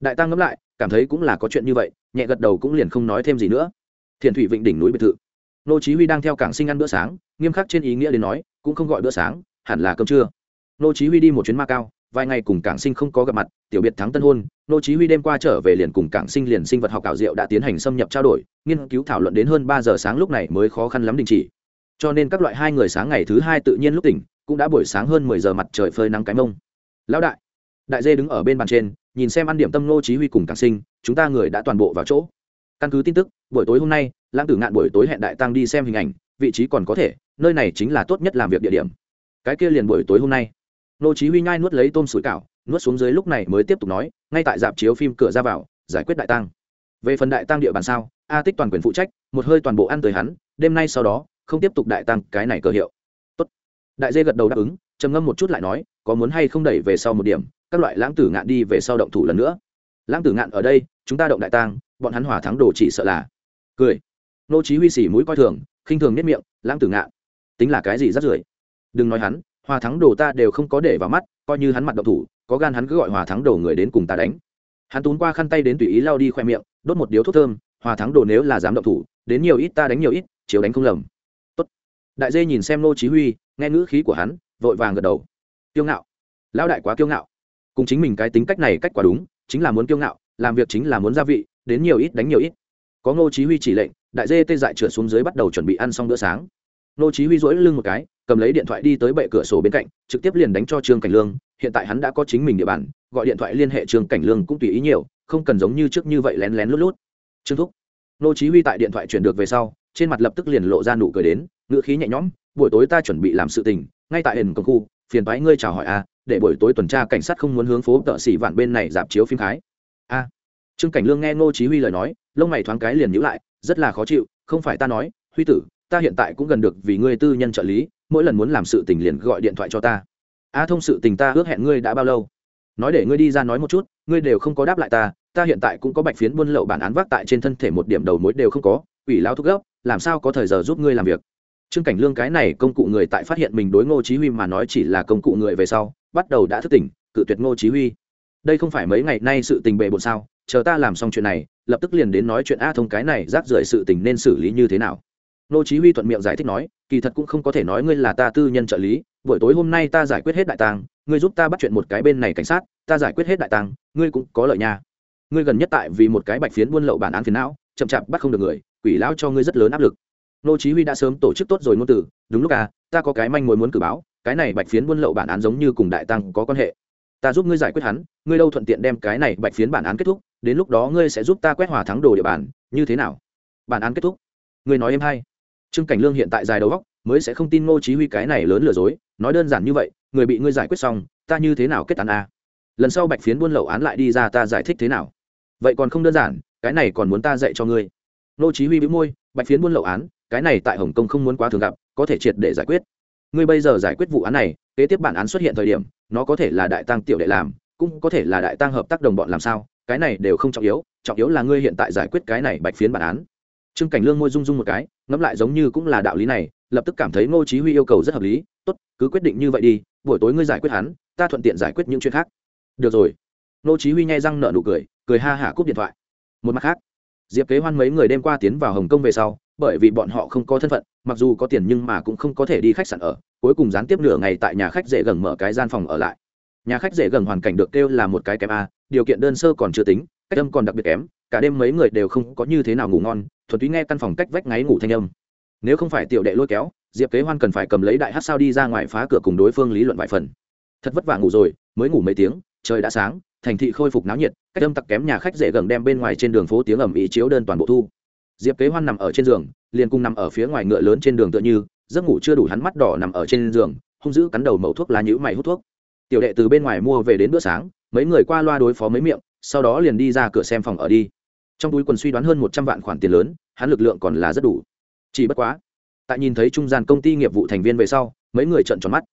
S1: Đại tăng ngẫm lại, cảm thấy cũng là có chuyện như vậy, nhẹ gật đầu cũng liền không nói thêm gì nữa. Thiền thủy vịnh đỉnh núi biệt thự. Nô chí huy đang theo cảng sinh ăn bữa sáng, nghiêm khắc trên ý nghĩa đến nói, cũng không gọi bữa sáng, hẳn là cơm trưa. Nô chí huy đi một chuyến ma cao, vài ngày cùng cảng sinh không có gặp mặt, tiểu biệt thắng tân hôn, nô chí huy đêm qua trở về liền cùng cảng sinh liền sinh vật học cảo diệu đã tiến hành xâm nhập trao đổi, nghiên cứu thảo luận đến hơn 3 giờ sáng lúc này mới khó khăn lắm đình chỉ cho nên các loại hai người sáng ngày thứ hai tự nhiên lúc tỉnh, cũng đã buổi sáng hơn 10 giờ mặt trời phơi nắng cái mông. Lão đại đại dê đứng ở bên bàn trên, nhìn xem ăn điểm tâm nô chí huy cùng càng sinh, chúng ta người đã toàn bộ vào chỗ. Căn cứ tin tức, buổi tối hôm nay, lãng tử ngạn buổi tối hẹn đại tăng đi xem hình ảnh, vị trí còn có thể, nơi này chính là tốt nhất làm việc địa điểm. Cái kia liền buổi tối hôm nay. Nô chí huy nhai nuốt lấy tôm sủi cảo, nuốt xuống dưới lúc này mới tiếp tục nói, ngay tại dạp chiếu phim cửa ra vào, giải quyết đại tăng. Về phần đại tăng địa bàn sao, a tích toàn quyền phụ trách, một hơi toàn bộ ăn tới hắn, đêm nay sau đó không tiếp tục đại tăng cái này cơ hiệu. Tốt. Đại dê gật đầu đáp ứng, trầm ngâm một chút lại nói, có muốn hay không đẩy về sau một điểm, các loại lãng tử ngạn đi về sau động thủ lần nữa. Lãng tử ngạn ở đây, chúng ta động đại tăng, bọn hắn hỏa thắng đồ chỉ sợ là. Cười. Nô chí huy xỉ mũi coi thường, khinh thường nét miệng, lãng tử ngạn. Tính là cái gì rất rưởi? Đừng nói hắn hòa thắng đồ ta đều không có để vào mắt, coi như hắn mặt động thủ, có gan hắn cứ gọi hòa thắng đồ người đến cùng ta đánh. Hắn tún qua khăn tay đến tùy ý lau đi khoe miệng, đốt một điếu thuốc thơm hòa thắng đồ nếu là dám động thủ, đến nhiều ít ta đánh nhiều ít, chiếu đánh không lầm đại dê nhìn xem nô chí huy, nghe ngữ khí của hắn, vội vàng gật đầu. Kiêu ngạo. Lão đại quá kiêu ngạo. Cùng chính mình cái tính cách này cách quả đúng, chính là muốn kiêu ngạo, làm việc chính là muốn gia vị, đến nhiều ít đánh nhiều ít. Có ngô chí huy chỉ lệnh, đại dê tê dại trượt xuống dưới bắt đầu chuẩn bị ăn xong bữa sáng. Ngô chí huy duỗi lưng một cái, cầm lấy điện thoại đi tới bệ cửa sổ bên cạnh, trực tiếp liền đánh cho trương cảnh lương. Hiện tại hắn đã có chính mình địa bàn, gọi điện thoại liên hệ trương cảnh lương cũng tùy ý nhiều, không cần giống như trước như vậy lén lén lút lút. Trương thúc. Ngô chí huy tại điện thoại chuyển được về sau, trên mặt lập tức liền lộ ra nụ cười đến ngữ khí nhẹ nhõm, buổi tối ta chuẩn bị làm sự tình, ngay tại hình công khu, phiền thoái ngươi chào hỏi a, để buổi tối tuần tra cảnh sát không muốn hướng phố tợ xỉ vạn bên này dạp chiếu phim khái. A. Trương cảnh lương nghe ngô chí huy lời nói, lông mày thoáng cái liền nhíu lại, rất là khó chịu, không phải ta nói, huy tử, ta hiện tại cũng gần được vì ngươi tư nhân trợ lý, mỗi lần muốn làm sự tình liền gọi điện thoại cho ta. A thông sự tình ta ước hẹn ngươi đã bao lâu? Nói để ngươi đi ra nói một chút, ngươi đều không có đáp lại ta ta hiện tại cũng có bạch phiến buôn lậu bản án vác tại trên thân thể một điểm đầu mối đều không có, ủy lao thúc gấp làm sao có thời giờ giúp ngươi làm việc? Trương cảnh lương cái này công cụ người tại phát hiện mình đối ngô chí huy mà nói chỉ là công cụ người về sau, bắt đầu đã thức tỉnh, cự tuyệt ngô chí huy. Đây không phải mấy ngày nay sự tình bệ bộn sao, chờ ta làm xong chuyện này, lập tức liền đến nói chuyện a thông cái này rác rưởi sự tình nên xử lý như thế nào. Ngô chí huy thuận miệng giải thích nói, kỳ thật cũng không có thể nói ngươi là ta tư nhân trợ lý, buổi tối hôm nay ta giải quyết hết đại tàng, ngươi giúp ta bắt chuyện một cái bên này cảnh sát, ta giải quyết hết đại tàng, ngươi cũng có lợi nha. Ngươi gần nhất tại vì một cái bạch phiến buôn lậu bản án phiền não, chậm chạp bắt không được người, quỷ lão cho ngươi rất lớn áp lực nô chí huy đã sớm tổ chức tốt rồi ngôn tử đúng lúc à ta có cái manh mối muốn cử báo, cái này bạch phiến buôn lậu bản án giống như cùng đại tăng có quan hệ. Ta giúp ngươi giải quyết hắn, ngươi đâu thuận tiện đem cái này bạch phiến bản án kết thúc, đến lúc đó ngươi sẽ giúp ta quét hòa thắng đồ địa bàn, như thế nào? Bản án kết thúc. Ngươi nói em hay. Trương cảnh lương hiện tại dài đầu góc mới sẽ không tin ngô chí huy cái này lớn lừa dối, nói đơn giản như vậy, người bị ngươi giải quyết xong, ta như thế nào kết án a lần sau bạch phiến buôn lậu án lại đi ra ta giải thích thế nào? Vậy còn không đơn giản, cái này còn muốn ta dạy cho ngươi. Ngô chí huy bĩu môi, bạch phiến buôn lậu án cái này tại hồng kông không muốn quá thường gặp, có thể triệt để giải quyết. Ngươi bây giờ giải quyết vụ án này, kế tiếp bản án xuất hiện thời điểm, nó có thể là đại tăng tiểu đệ làm, cũng có thể là đại tăng hợp tác đồng bọn làm sao, cái này đều không trọng yếu trọng yếu là ngươi hiện tại giải quyết cái này bạch phiến bản án. Trương cảnh lương môi rung rung một cái, ngẫm lại giống như cũng là đạo lý này, lập tức cảm thấy ngô chí huy yêu cầu rất hợp lý, tốt, cứ quyết định như vậy đi, buổi tối ngươi giải quyết hắn, ta thuận tiện giải quyết những chuyện khác. Được rồi. Ngô chí huy nhai răng nở nụ cười cười ha hả cúp điện thoại. Một mặt khác, diệp kế hoan mấy người đêm qua tiến vào hồng kông về sau bởi vì bọn họ không có thân phận, mặc dù có tiền nhưng mà cũng không có thể đi khách sạn ở, cuối cùng gián tiếp nửa ngày tại nhà khách dễ gần mở cái gian phòng ở lại. Nhà khách dễ gần hoàn cảnh được kêu là một cái kém a, điều kiện đơn sơ còn chưa tính, cách âm còn đặc biệt kém, cả đêm mấy người đều không có như thế nào ngủ ngon, thuần túy nghe căn phòng cách vách ngáy ngủ thanh âm. Nếu không phải tiểu đệ lôi kéo, diệp kế hoan cần phải cầm lấy đại hát sao đi ra ngoài phá cửa cùng đối phương lý luận vài phần. Thật vất vả ngủ rồi, mới ngủ mấy tiếng, trời đã sáng, thành thị khôi phục náo nhiệt, cách âm tặc kém nhà khách dễ gần đem bên ngoài trên đường phố tiếng ầm ĩ chiếu đơn toàn bộ thu diệp kế hoan nằm ở trên giường, liền cùng nằm ở phía ngoài ngựa lớn trên đường tựa như, giấc ngủ chưa đủ hắn mắt đỏ nằm ở trên giường, hung dữ cắn đầu mẩu thuốc lá nhữ mày hút thuốc. Tiểu đệ từ bên ngoài mua về đến bữa sáng, mấy người qua loa đối phó mấy miệng, sau đó liền đi ra cửa xem phòng ở đi. Trong túi quần suy đoán hơn một trăm vạn khoản tiền lớn, hắn lực lượng còn là rất đủ. Chỉ bất quá, tại nhìn thấy trung gian công ty nghiệp vụ thành viên về sau, mấy người trợn tròn mắt.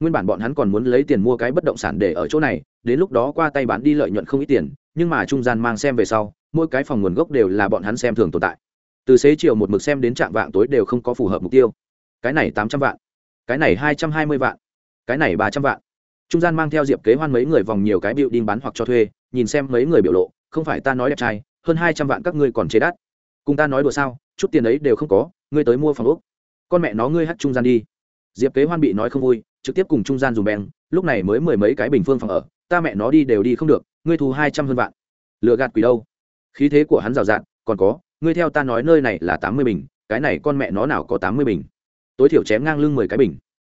S1: Nguyên bản bọn hắn còn muốn lấy tiền mua cái bất động sản để ở chỗ này, đến lúc đó qua tay bán đi lợi nhuận không ít tiền, nhưng mà trung gian mang xem về sau, mỗi cái phòng nguồn gốc đều là bọn hắn xem thường tồn tại từ xế chiều một mực xem đến trạm vạng tối đều không có phù hợp mục tiêu. Cái này tám trăm vạn, cái này hai trăm hai mươi vạn, cái này ba trăm vạn. Trung gian mang theo diệp kế hoan mấy người vòng nhiều cái biểu đinh bán hoặc cho thuê, nhìn xem mấy người biểu lộ, không phải ta nói đẹp trai, hơn hai trăm vạn các ngươi còn chế đắt. Cùng ta nói đùa sao, chút tiền ấy đều không có, ngươi tới mua phòng úc con mẹ nó ngươi hắt trung gian đi. Diệp kế hoan bị nói không vui, trực tiếp cùng trung gian dùng bèn lúc này mới mười mấy cái bình phương phòng ở, ta mẹ nó đi đều đi không được, ngươi thu hai trăm hơn vạn. Lựa gạt quỷ đâu? Khí thế của hắn rào rạt, còn có ngươi theo ta nói nơi này là tám mươi bình, cái này con mẹ nó nào có tám mươi bình? Tối thiểu chém ngang lưng mười cái bình.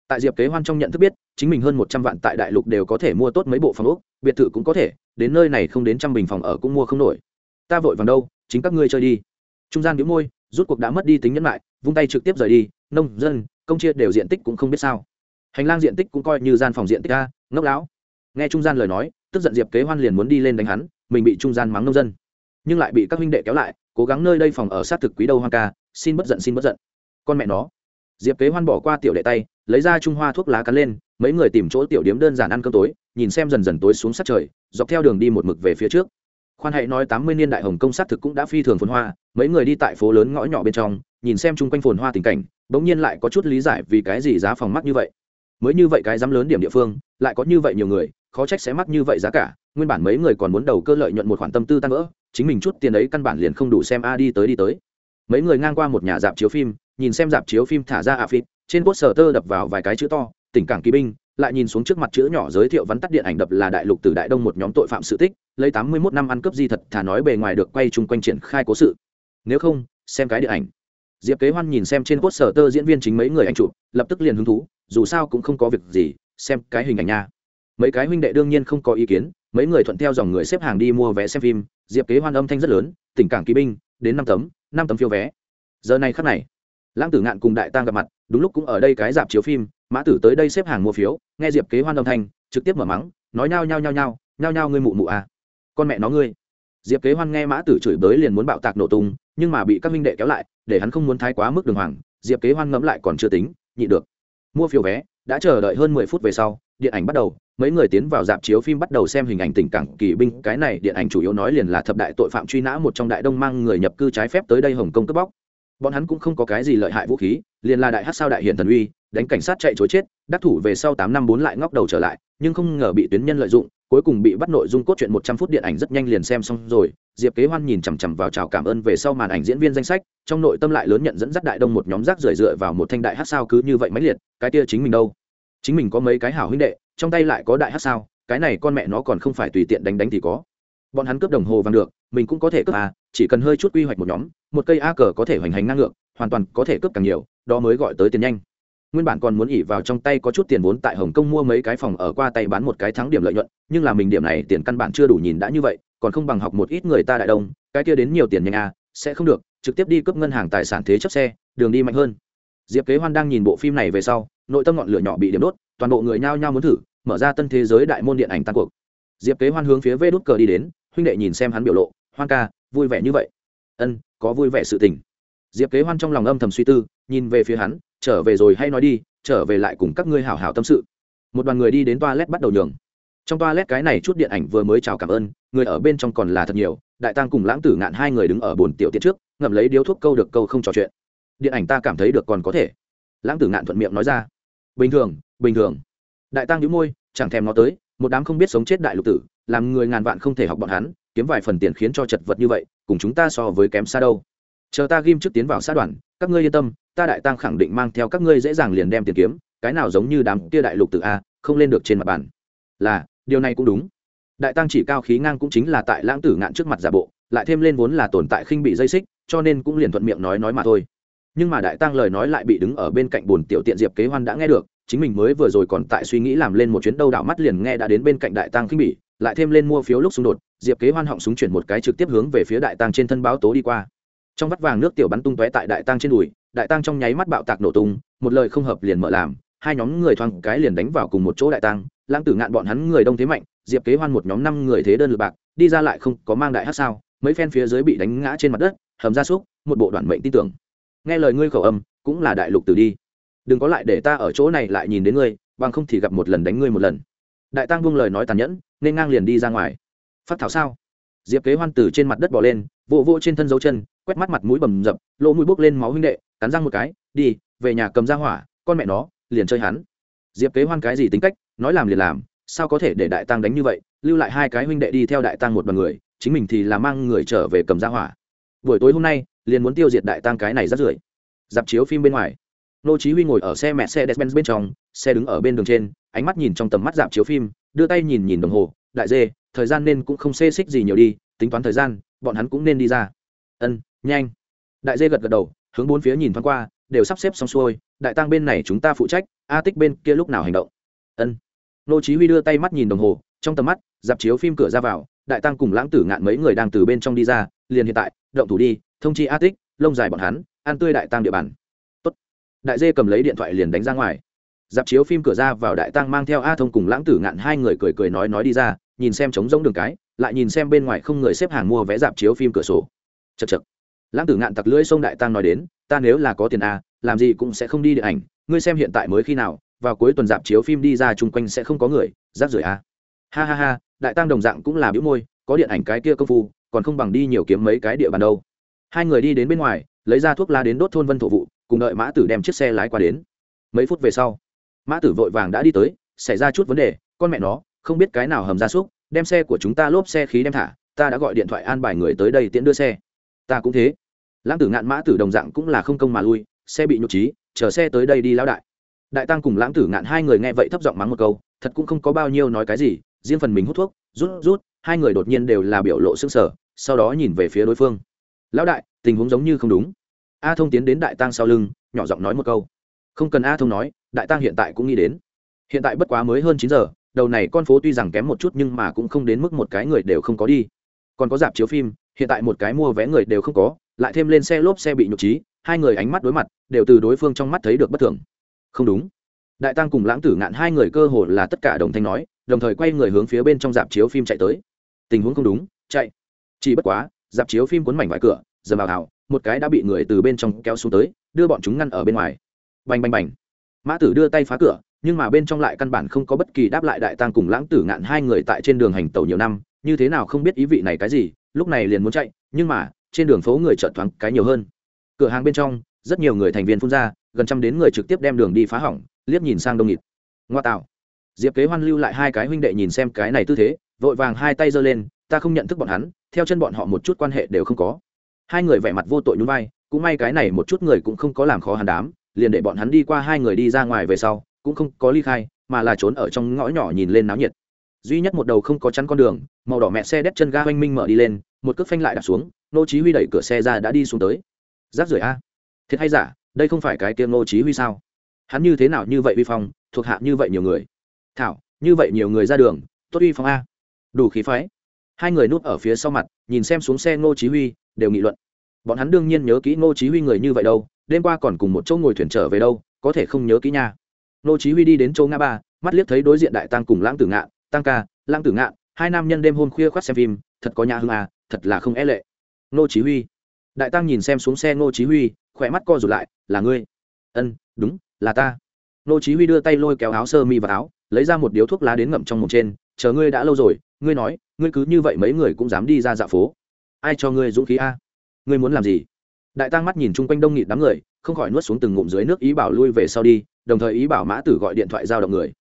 S1: Tại diệp kế hoan trong nhận thức biết, chính mình hơn một trăm vạn tại đại lục đều có thể mua tốt mấy bộ phòng ốc, biệt thự cũng có thể, đến nơi này không đến trăm bình phòng ở cũng mua không nổi. Ta vội vàng đâu, chính các ngươi chơi đi. Trung gian đĩu môi, rút cuộc đã mất đi tính nhẫn lại vung tay trực tiếp rời đi, nông, dân, công chia đều diện tích cũng không biết sao. Hành lang diện tích cũng coi như gian phòng diện tích a, ngốc lão. Nghe trung gian lời nói, tức giận diệp kế hoan liền muốn đi lên đánh hắn, mình bị trung gian mắng nông dân. Nhưng lại bị các huynh đệ kéo lại cố gắng nơi đây phòng ở sát thực quý đâu hoang ca, xin bất giận, xin bất giận. Con mẹ nó. Diệp kế hoan bỏ qua tiểu đệ tay, lấy ra trung hoa thuốc lá cắn lên, mấy người tìm chỗ tiểu điếm đơn giản ăn cơm tối, nhìn xem dần dần tối xuống sát trời, dọc theo đường đi một mực về phía trước. Khoan hãy nói tám mươi niên đại hồng công sát thực cũng đã phi thường phồn hoa, mấy người đi tại phố lớn ngõ nhỏ bên trong, nhìn xem chung quanh phồn hoa tình cảnh, bỗng nhiên lại có chút lý giải vì cái gì giá phòng mắc như vậy. Mới như vậy cái dám lớn điểm địa phương, lại có như vậy nhiều người, khó trách sẽ mắc như vậy giá cả nguyên bản mấy người còn muốn đầu cơ lợi nhuận một khoản tâm tư tăng vỡ chính mình chút tiền ấy căn bản liền không đủ xem a đi tới đi tới. Mấy người ngang qua một nhà dạp chiếu phim nhìn xem dạp chiếu phim thả ra a phim, trên bốt sở tơ đập vào vài cái chữ to tỉnh cảng kỵ binh lại nhìn xuống trước mặt chữ nhỏ giới thiệu vắn tắt điện ảnh đập là đại lục từ đại đông một nhóm tội phạm sự tích lấy tám mươi 81 năm ăn cướp di thật thả nói bề ngoài được quay chung quanh triển khai cố sự. Nếu không xem cái điện ảnh. Diệp kế hoan nhìn xem trên bốt sở tơ diễn viên chính mấy người anh chụp lập tức liền hứng thú dù sao cũng không có việc gì xem cái hình ảnh nha. Mấy cái huynh đệ đương nhiên không có ý kiến mấy người thuận theo dòng người xếp hàng đi mua vé xem phim, diệp kế hoan âm thanh rất lớn, tỉnh cảng kỵ binh, đến năm tấm năm tấm phiếu vé. Giờ này khắc này, lãng tử ngạn cùng đại tăng gặp mặt, đúng lúc cũng ở đây cái dạp chiếu phim, mã tử tới đây xếp hàng mua phiếu, nghe diệp kế hoan âm thanh, trực tiếp mở mắng, nói nhao nhao nhao nhao nhao nhao ngươi mụ mụ à. Con mẹ nó ngươi. Diệp kế hoan nghe mã tử chửi bới liền muốn bạo tạc nổ tung, nhưng mà bị các minh đệ kéo lại, để hắn không muốn thái quá mức đường hoàng, diệp kế hoan ngẫm lại còn chưa tính nhị được. Mua phiếu vé, đã chờ đợi hơn mười phút về sau, điện ảnh bắt đầu mấy người tiến vào dạp chiếu phim bắt đầu xem hình ảnh tình cảm kỳ binh. Cái này điện ảnh chủ yếu nói liền là thập đại tội phạm truy nã, một trong đại đông mang người nhập cư trái phép tới đây hồng kông cướp bóc. Bọn hắn cũng không có cái gì lợi hại vũ khí, liền là đại hát sao đại hiện thần uy, đánh cảnh sát chạy chối chết, đắc thủ về sau tám năm bốn lại ngóc đầu trở lại, nhưng không ngờ bị tuyến nhân lợi dụng, cuối cùng bị bắt nội dung cốt truyện một trăm phút điện ảnh rất nhanh liền xem xong rồi. Diệp kế hoan nhìn chằm chằm vào chào cảm ơn về sau màn ảnh diễn viên danh sách, trong nội tâm lại lớn nhận dẫn dắt đại đông một nhóm rác rưởi dựa vào một thanh đại hát sao cứ như vậy mãnh liệt, cái kia chính mình đâu? Chính mình có mấy cái hảo huynh đệ, trong tay lại có đại hát sao, cái này con mẹ nó còn không phải tùy tiện đánh đánh thì có. Bọn hắn cướp đồng hồ vàng được, mình cũng có thể cướp à chỉ cần hơi chút quy hoạch một nhóm, một cây a cờ có thể hoành hành ngang ngược, hoàn toàn có thể cướp càng nhiều, đó mới gọi tới tiền nhanh. Nguyên bản còn muốn ỉ vào trong tay có chút tiền vốn tại hồng kông mua mấy cái phòng ở qua tay bán một cái thắng điểm lợi nhuận, nhưng là mình điểm này tiền căn bản chưa đủ nhìn đã như vậy, còn không bằng học một ít người ta đại đông, cái kia đến nhiều tiền nhanh à sẽ không được, trực tiếp đi cướp ngân hàng tài sản thế chấp xe, đường đi mạnh hơn. Diệp kế hoan đang nhìn bộ phim này về sau nội tâm ngọn lửa nhỏ bị điểm đốt, toàn bộ người nhao nhao muốn thử, mở ra tân thế giới đại môn điện ảnh tăng cuộc. Diệp kế hoan hướng phía vê đút cờ đi đến, huynh đệ nhìn xem hắn biểu lộ, hoan ca, vui vẻ như vậy? Ân, có vui vẻ sự tình. Diệp kế hoan trong lòng âm thầm suy tư, nhìn về phía hắn, trở về rồi hay nói đi, trở về lại cùng các ngươi hảo hảo tâm sự. Một đoàn người đi đến toilet bắt đầu nhường. Trong toilet cái này chút điện ảnh vừa mới chào cảm ơn, người ở bên trong còn là thật nhiều, đại tăng cùng lãng tử ngạn hai người đứng ở bồn tiểu tiết trước, ngậm lấy điếu thuốc câu được câu không trò chuyện. Điện ảnh ta cảm thấy được còn có thể. Lãng tử ngạn thuận miệng nói ra bình thường bình thường. Đại tăng nhíu môi, chẳng thèm nó tới, một đám không biết sống chết đại lục tử, làm người ngàn vạn không thể học bọn hắn, kiếm vài phần tiền khiến cho chật vật như vậy, cùng chúng ta so với kém xa đâu. Chờ ta ghim trước tiến vào xã đoàn, các ngươi yên tâm, ta đại tăng khẳng định mang theo các ngươi dễ dàng liền đem tiền kiếm, cái nào giống như đám kia đại lục tử a, không lên được trên mặt bàn. Là, điều này cũng đúng. Đại tăng chỉ cao khí ngang cũng chính là tại lãng tử ngạn trước mặt giả bộ, lại thêm lên vốn là tồn tại khinh bị dây xích, cho nên cũng liền thuận miệng nói nói mà thôi nhưng mà đại tăng lời nói lại bị đứng ở bên cạnh bồn tiểu tiện diệp kế hoan đã nghe được, chính mình mới vừa rồi còn tại suy nghĩ làm lên một chuyến đâu đảo mắt liền nghe đã đến bên cạnh đại tăng khinh bỉ, lại thêm lên mua phiếu lúc xung đột, diệp kế hoan họng súng chuyển một cái trực tiếp hướng về phía đại tăng trên thân báo tố đi qua. Trong vắt vàng nước tiểu bắn tung tóe tại đại tăng trên đùi, đại tăng trong nháy mắt bạo tạc nổ tung, một lời không hợp liền mở làm, hai nhóm người thoáng cái liền đánh vào cùng một chỗ đại tăng, lãng tử ngạn bọn hắn người đông thế mạnh, diệp kế hoan một nhóm năm người thế đơn lượt bạc, đi ra lại không có mang đại hát sao, mấy phen phía dưới bị đánh ngã trên mặt đất, hầm ra súc, một bộ đoạn mệnh tin tưởng nghe lời ngươi khẩu âm, cũng là đại lục tử đi. Đừng có lại để ta ở chỗ này lại nhìn đến ngươi, bằng không thì gặp một lần đánh ngươi một lần. Đại tăng buông lời nói tàn nhẫn, nên ngang liền đi ra ngoài. Phát thảo sao? Diệp kế hoan từ trên mặt đất bỏ lên, vỗ vỗ trên thân dấu chân, quét mắt mặt mũi bầm dập, lỗ mũi bốc lên máu huynh đệ, cắn răng một cái, đi, về nhà cầm ra hỏa, con mẹ nó, liền chơi hắn. Diệp kế hoan cái gì tính cách, nói làm liền làm, sao có thể để đại tăng đánh như vậy, lưu lại hai cái huynh đệ đi theo đại tăng một đoàn người, chính mình thì là mang người trở về cầm ra hỏa. Buổi tối hôm nay liền muốn tiêu diệt đại tăng cái này rất rưởi. Dạp chiếu phim bên ngoài, nô chí huy ngồi ở xe mẹ xe despenz bên trong, xe đứng ở bên đường trên, ánh mắt nhìn trong tầm mắt dạp chiếu phim, đưa tay nhìn nhìn đồng hồ, đại dê, thời gian nên cũng không xê xích gì nhiều đi, tính toán thời gian, bọn hắn cũng nên đi ra. Ân, nhanh. Đại dê gật gật đầu, hướng bốn phía nhìn thoáng qua, đều sắp xếp xong xuôi, đại tăng bên này chúng ta phụ trách, a tích bên kia lúc nào hành động? Ân. Nô chí huy đưa tay mắt nhìn đồng hồ, trong tầm mắt, dạp chiếu phim cửa ra vào đại tăng cùng lãng tử ngạn mấy người đang từ bên trong đi ra, liền hiện tại, động thủ đi, thông chi a tích, lông dài bọn hắn, ăn tươi đại tăng địa bàn. Tốt. Đại dê cầm lấy điện thoại liền đánh ra ngoài. Dạp chiếu phim cửa ra vào đại tăng mang theo a thông cùng lãng tử ngạn hai người cười cười nói nói đi ra, nhìn xem trống rỗng đường cái, lại nhìn xem bên ngoài không người xếp hàng mua vé dạp chiếu phim cửa sổ. Chật chật lãng tử ngạn tặc lưỡi sông đại tăng nói đến, ta nếu là có tiền a, làm gì cũng sẽ không đi điện ảnh, ngươi xem hiện tại mới khi nào, vào cuối tuần dạp chiếu phim đi ra chung quanh sẽ không có người, rác rưởi a. Ha ha ha đại tăng đồng dạng cũng là biểu môi, có điện ảnh cái kia công phu, còn không bằng đi nhiều kiếm mấy cái địa bàn đâu. Hai người đi đến bên ngoài, lấy ra thuốc lá đến đốt thôn vân thổ vụ, cùng đợi mã tử đem chiếc xe lái qua đến. Mấy phút về sau, mã tử vội vàng đã đi tới, xảy ra chút vấn đề, con mẹ nó, không biết cái nào hầm ra súc, đem xe của chúng ta lốp xe khí đem thả, ta đã gọi điện thoại an bài người tới đây tiễn đưa xe. Ta cũng thế. Lãng tử ngạn mã tử đồng dạng cũng là không công mà lui, xe bị nhục trí, chờ xe tới đây đi lão đại. Đại tăng cùng lãng tử ngạn hai người nghe vậy thấp giọng mắng một câu, thật cũng không có bao nhiêu nói cái gì riêng phần mình hút thuốc, rút rút, hai người đột nhiên đều là biểu lộ xương sở sau đó nhìn về phía đối phương. Lão đại, tình huống giống như không đúng. A thông tiến đến đại tăng sau lưng, nhỏ giọng nói một câu. Không cần a thông nói, đại tăng hiện tại cũng nghĩ đến. Hiện tại bất quá mới hơn chín giờ, đầu này con phố tuy rằng kém một chút nhưng mà cũng không đến mức một cái người đều không có đi. Còn có dạp chiếu phim, hiện tại một cái mua vé người đều không có, lại thêm lên xe lốp xe bị nhục trí, hai người ánh mắt đối mặt, đều từ đối phương trong mắt thấy được bất thường. Không đúng. Đại tăng cùng lãng tử ngạn hai người cơ hồ là tất cả đồng thanh nói đồng thời quay người hướng phía bên trong dạp chiếu phim chạy tới. Tình huống không đúng, chạy. Chỉ bất quá, dạp chiếu phim cuốn mảnh ngoài cửa giờ vào hào, một cái đã bị người từ bên trong kéo xuống tới, đưa bọn chúng ngăn ở bên ngoài. Bành bành bành. Mã tử đưa tay phá cửa, nhưng mà bên trong lại căn bản không có bất kỳ đáp lại đại tăng cùng lãng tử ngạn hai người tại trên đường hành tàu nhiều năm, như thế nào không biết ý vị này cái gì, lúc này liền muốn chạy, nhưng mà, trên đường phố người chợt thoáng cái nhiều hơn. Cửa hàng bên trong, rất nhiều người thành viên phun ra, gần trăm đến người trực tiếp đem đường đi phá hỏng, liếc nhìn sang đông nghịt. Ngoa tạo diệp kế hoan lưu lại hai cái huynh đệ nhìn xem cái này tư thế, vội vàng hai tay giơ lên, ta không nhận thức bọn hắn, theo chân bọn họ một chút quan hệ đều không có. Hai người vẻ mặt vô tội nhún vai, cũng may cái này một chút người cũng không có làm khó hàn đám, liền để bọn hắn đi qua hai người đi ra ngoài về sau, cũng không có ly khai, mà là trốn ở trong ngõ nhỏ nhìn lên náo nhiệt. Duy nhất một đầu không có chắn con đường, màu đỏ mẹ xe đét chân ga oanh minh mở đi lên, một cước phanh lại đặt xuống nô chí huy đẩy cửa xe ra đã đi xuống tới. Giáp rưởi a. Thiệt hay giả, đây không phải cái tiêm nô chí huy sao? Hắn như thế nào như vậy uy phong, thuộc hạ như vậy nhiều người thảo, như vậy nhiều người ra đường, tốt uy phong a. Đủ khí phái. Hai người núp ở phía sau mặt, nhìn xem xuống xe ngô chí huy, đều nghị luận. Bọn hắn đương nhiên nhớ kỹ ngô chí huy người như vậy đâu, đêm qua còn cùng một chỗ ngồi thuyền trở về đâu, có thể không nhớ kỹ nha. Ngô chí huy đi đến chỗ ngã ba, mắt liếc thấy đối diện đại tăng cùng lãng tử ngạn, tăng ca, lãng tử ngạn, hai nam nhân đêm hôm khuya khoát xem phim, thật có nhà hương à thật là không e lệ. Ngô chí huy. Đại tăng nhìn xem xuống xe ngô chí huy, khỏe mắt co rụt lại, là ngươi. Ân, đúng, là ta. Nô chí huy đưa tay lôi kéo áo sơ mi và áo, lấy ra một điếu thuốc lá đến ngậm trong mồm trên, chờ ngươi đã lâu rồi, ngươi nói, ngươi cứ như vậy mấy người cũng dám đi ra dạ phố. Ai cho ngươi dũng khí a? Ngươi muốn làm gì? Đại tăng mắt nhìn chung quanh đông nghịt đám người, không khỏi nuốt xuống từng ngụm dưới nước ý bảo lui về sau đi, đồng thời ý bảo mã tử gọi điện thoại giao động người.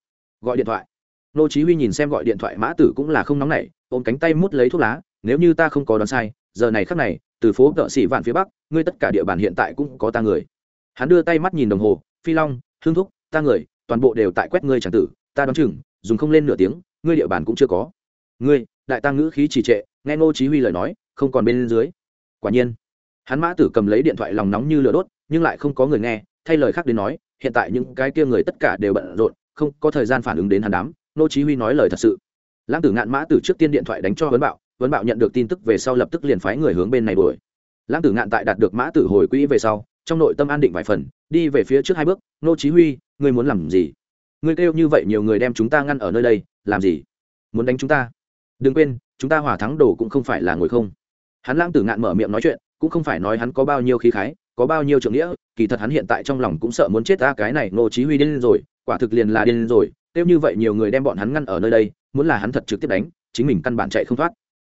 S1: Gọi điện thoại. Nô chí huy nhìn xem gọi điện thoại mã tử cũng là không nóng nảy, ôm cánh tay mút lấy thuốc lá, nếu như ta không có đoán sai, giờ này khắc này, từ phố tợ sĩ vạn phía bắc, ngươi tất cả địa bàn hiện tại cũng có ta người. Hắn đưa tay mắt nhìn đồng hồ, phi long, hương thúc ta người, toàn bộ đều tại quét ngươi chẳng tử, ta đoán chừng, dùng không lên nửa tiếng, ngươi địa bàn cũng chưa có. Ngươi, đại tăng ngữ khí trì trệ, nghe ngô chí huy lời nói, không còn bên dưới. Quả nhiên, hắn mã tử cầm lấy điện thoại lòng nóng như lửa đốt, nhưng lại không có người nghe, thay lời khác đến nói, hiện tại những cái kia người tất cả đều bận rộn, không có thời gian phản ứng đến hắn đám, ngô chí huy nói lời thật sự. Lãng tử ngạn mã tử trước tiên điện thoại đánh cho vấn bạo vấn bạo nhận được tin tức về sau lập tức liền phái người hướng bên này đuổi. Lãng tử ngạn tại đạt được mã tử hồi quỹ về sau trong nội tâm an định vài phần, đi về phía trước hai bước, nô chí huy, ngươi muốn làm gì? Ngươi kêu như vậy nhiều người đem chúng ta ngăn ở nơi đây, làm gì? Muốn đánh chúng ta? Đừng quên, chúng ta hỏa thắng đồ cũng không phải là ngồi không. Hắn lãng tử ngạn mở miệng nói chuyện, cũng không phải nói hắn có bao nhiêu khí khái, có bao nhiêu trưởng nghĩa, kỳ thật hắn hiện tại trong lòng cũng sợ muốn chết ta cái này nô chí huy điên rồi, quả thực liền là điên rồi tiêu như vậy nhiều người đem bọn hắn ngăn ở nơi đây, muốn là hắn thật trực tiếp đánh, chính mình căn bản chạy không thoát.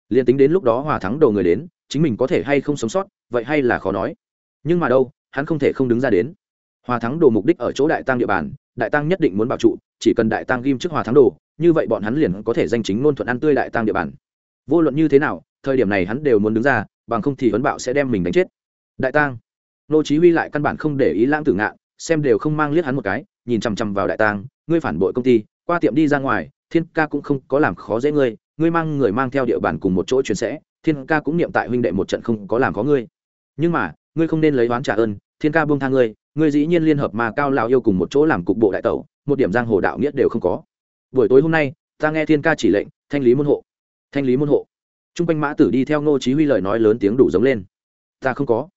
S1: Liền tính đến lúc đó hòa thắng đồ người đến, chính mình có thể hay không sống sót, vậy hay là khó nói. Nhưng mà đâu hắn không thể không đứng ra đến. Hòa thắng đồ mục đích ở chỗ đại tăng địa bàn, đại tăng nhất định muốn bảo trụ, chỉ cần đại tăng ghim trước hòa thắng đồ, như vậy bọn hắn liền có thể danh chính ngôn thuận ăn tươi đại tăng địa bàn. Vô luận như thế nào, thời điểm này hắn đều muốn đứng ra, bằng không thì vấn bạo sẽ đem mình đánh chết. Đại tang. Nô chí huy lại căn bản không để ý lãng tử ngạn, xem đều không mang liếc hắn một cái, nhìn chăm chăm vào đại tang, ngươi phản bội công ty, qua tiệm đi ra ngoài, thiên ca cũng không có làm khó dễ ngươi ngươi mang người mang theo địa bàn cùng một chỗ chuyển sẽ, thiên ca cũng niệm tại huynh đệ một trận không có làm khó ngươi. Nhưng mà ngươi không nên lấy oán trả ơn thiên ca buông tha ngươi ngươi dĩ nhiên liên hợp mà cao lão yêu cùng một chỗ làm cục bộ đại tẩu một điểm giang hồ đạo nghĩa đều không có. Buổi tối hôm nay ta nghe thiên ca chỉ lệnh thanh lý môn hộ. Thanh lý môn hộ. Trung quanh mã tử đi theo ngô chí huy lời nói lớn tiếng đủ giống lên. Ta không có.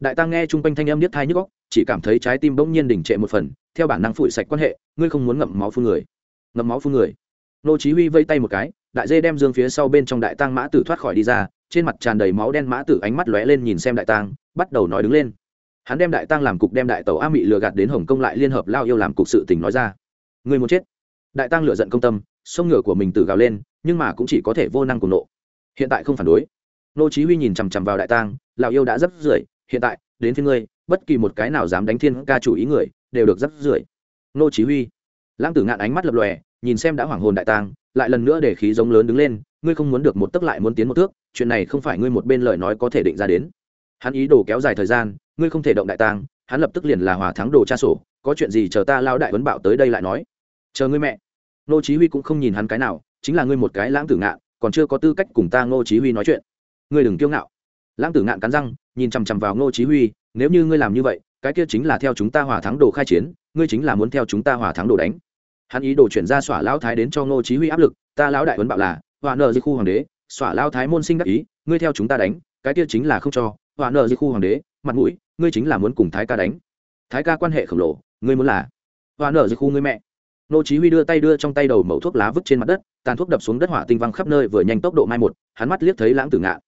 S1: Đại tăng nghe trung quanh thanh âm điếc thai nhức óc, chỉ cảm thấy trái tim bỗng nhiên đình trệ một phần theo bản năng phủi sạch quan hệ ngươi không muốn ngậm máu phun người. Ngậm máu phun người. Ngô chí huy vây tay một cái đại dê đem dương phía sau bên trong đại tăng mã tử thoát khỏi đi ra trên mặt tràn đầy máu đen mã tử ánh mắt lóe lên nhìn xem đại tăng bắt đầu nói đứng lên. Hắn đem đại tăng làm cục đem đại tàu a mị lừa gạt đến hồng kông lại liên hợp lao yêu làm cục sự tình nói ra. Người muốn chết. Đại tăng lựa giận công tâm, sông ngựa của mình tự gào lên, nhưng mà cũng chỉ có thể vô năng cùng nộ. Hiện tại không phản đối. Nô chí huy nhìn chằm chằm vào đại tăng lão yêu đã rất rưởi, hiện tại, đến phía ngươi, bất kỳ một cái nào dám đánh thiên ca chủ ý người, đều được rất rưởi. Nô chí huy. Lãng tử ngạn ánh mắt lập lòe, nhìn xem đã hoảng hồn đại tăng lại lần nữa để khí giống lớn đứng lên ngươi không muốn được một tức lại muốn tiến một thước, chuyện này không phải ngươi một bên lời nói có thể định ra đến. Hắn ý đồ kéo dài thời gian, ngươi không thể động đại tàng hắn lập tức liền là hòa thắng đồ tra sổ, có chuyện gì chờ ta lao đại vấn bảo tới đây lại nói. Chờ ngươi mẹ. Nô chí huy cũng không nhìn hắn cái nào, chính là ngươi một cái lãng tử ngạn, còn chưa có tư cách cùng ta ngô chí huy nói chuyện. Ngươi đừng kiêu ngạo. Lãng tử ngạn cắn răng, nhìn chăm chăm vào ngô chí huy, nếu như ngươi làm như vậy, cái kia chính là theo chúng ta hòa thắng đồ khai chiến, ngươi chính là muốn theo chúng ta hòa thắng đồ đánh. Hắn ý đồ chuyển ra xỏa lão thái đến cho ngô chí huy áp lực, ta lão đại huấn bảo là họa nợ di khu hoàng đế xỏa lao thái môn sinh đắc ý ngươi theo chúng ta đánh cái kia chính là không cho. Họa nợ di khu hoàng đế mặt mũi ngươi chính là muốn cùng thái ca đánh. Thái ca quan hệ khổng lồ ngươi muốn là. Họa nợ di khu ngươi mẹ. Nô chí huy đưa tay đưa trong tay đầu mẩu thuốc lá vứt trên mặt đất tàn thuốc đập xuống đất hỏa tinh văng khắp nơi vừa nhanh tốc độ mai một hắn mắt liếc thấy lãng tử ngạ.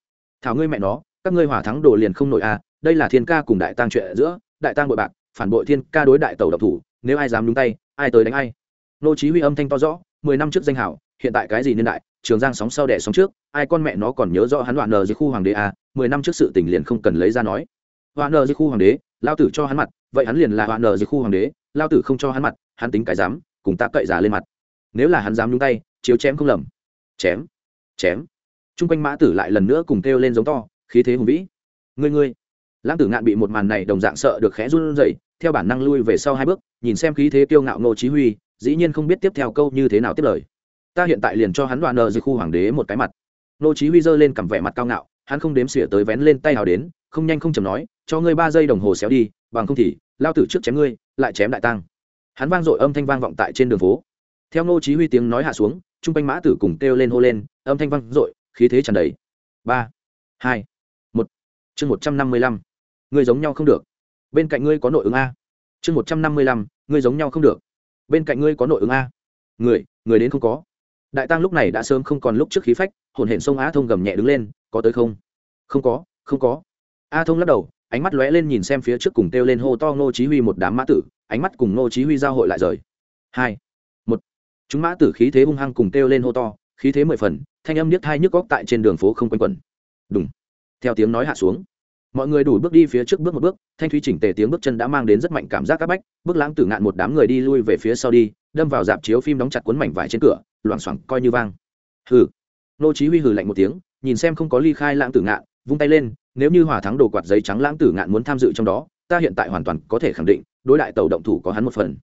S1: thảo ngươi mẹ nó các ngươi hỏa thắng đồ liền không nổi a à, đây là thiên ca cùng đại tang chuyện giữa đại tang bội bạc phản bội thiên ca đối đại tẩu độc thủ nếu ai dám đúng tay ai tới đánh ai? Nô chí huy âm thanh to rõ mười năm trước danh hảo hiện tại cái gì niên đại trường giang sóng sau đẻ sóng trước, ai con mẹ nó còn nhớ rõ hắn đoạn nờ dưới khu hoàng đế à mười năm trước sự tình liền không cần lấy ra nói. Đoạn nờ dưới khu hoàng đế, lao tử cho hắn mặt, vậy hắn liền là đoạn nờ dưới khu hoàng đế, lao tử không cho hắn mặt, hắn tính cái dám, cùng ta cậy giả lên mặt. Nếu là hắn dám nhúng tay, chiếu chém không lầm. Chém chém. T r u n g quanh mã tử lại lần nữa cùng kêu lên giống to, khí thế hùng vĩ. Ngươi ngươi. Lãng tử ngạn bị một màn này đồng dạng sợ được khẽ run rẩy, theo bản năng lui về sau hai bước, nhìn xem khí thế kiêu ngạo ngô chí huy, dĩ nhiên không biết tiếp theo câu như thế nào tiếp lời ta hiện tại liền cho hắn đoạn nợ dưới khu hoàng đế một cái mặt. Ngô chí huy giơ lên cầm vẻ mặt cao ngạo, hắn không đếm xỉa tới vén lên tay hào đến, không nhanh không chậm nói, cho ngươi ba giây đồng hồ xéo đi, bằng không thì, lao tử trước chém ngươi, lại chém đại tăng. Hắn vang dội âm thanh vang vọng tại trên đường phố. Theo ngô chí huy tiếng nói hạ xuống, trung quanh mã tử cùng kêu lên hô lên, âm thanh vang dội, khí thế tràn đầy. Ba, hai, một. Chương một trăm năm mươi lăm. Ngươi giống nhau không được. Bên cạnh ngươi có nội ứng a. Chương một trăm năm mươi lăm, ngươi giống nhau không được. Bên cạnh ngươi có nội ứng a. Người người đến không có đại tăng lúc này đã sớm không còn lúc trước khí phách, hồn hển sông a thông gầm nhẹ đứng lên, có tới không? Không có không có. A thông lắc đầu, ánh mắt lóe lên nhìn xem phía trước cùng kêu lên hô to ngô chí huy một đám mã tử, ánh mắt cùng ngô chí huy giao hội lại rời. Hai, một. Chúng mã tử khí thế hung hăng cùng kêu lên hô to, khí thế mười phần, thanh âm niết hai nhức góc tại trên đường phố không quanh quẩn. Đùng. Theo tiếng nói hạ xuống, mọi người đủ bước đi phía trước bước một bước, thanh thúy chỉnh tề tiếng bước chân đã mang đến rất mạnh cảm giác áp bách, bước lãng tử ngạn một đám người đi lui về phía sau đi, đâm vào dạp chiếu phim đóng chặt cuốn mảnh vải trên cửa loảng xoảng coi như vang. Hừ. Nô chí huy hừ lạnh một tiếng, nhìn xem không có ly khai lãng tử ngạn, vung tay lên, nếu như hòa thắng đồ quạt giấy trắng lãng tử ngạn muốn tham dự trong đó, ta hiện tại hoàn toàn có thể khẳng định, đối đại tàu động thủ có hắn một phần.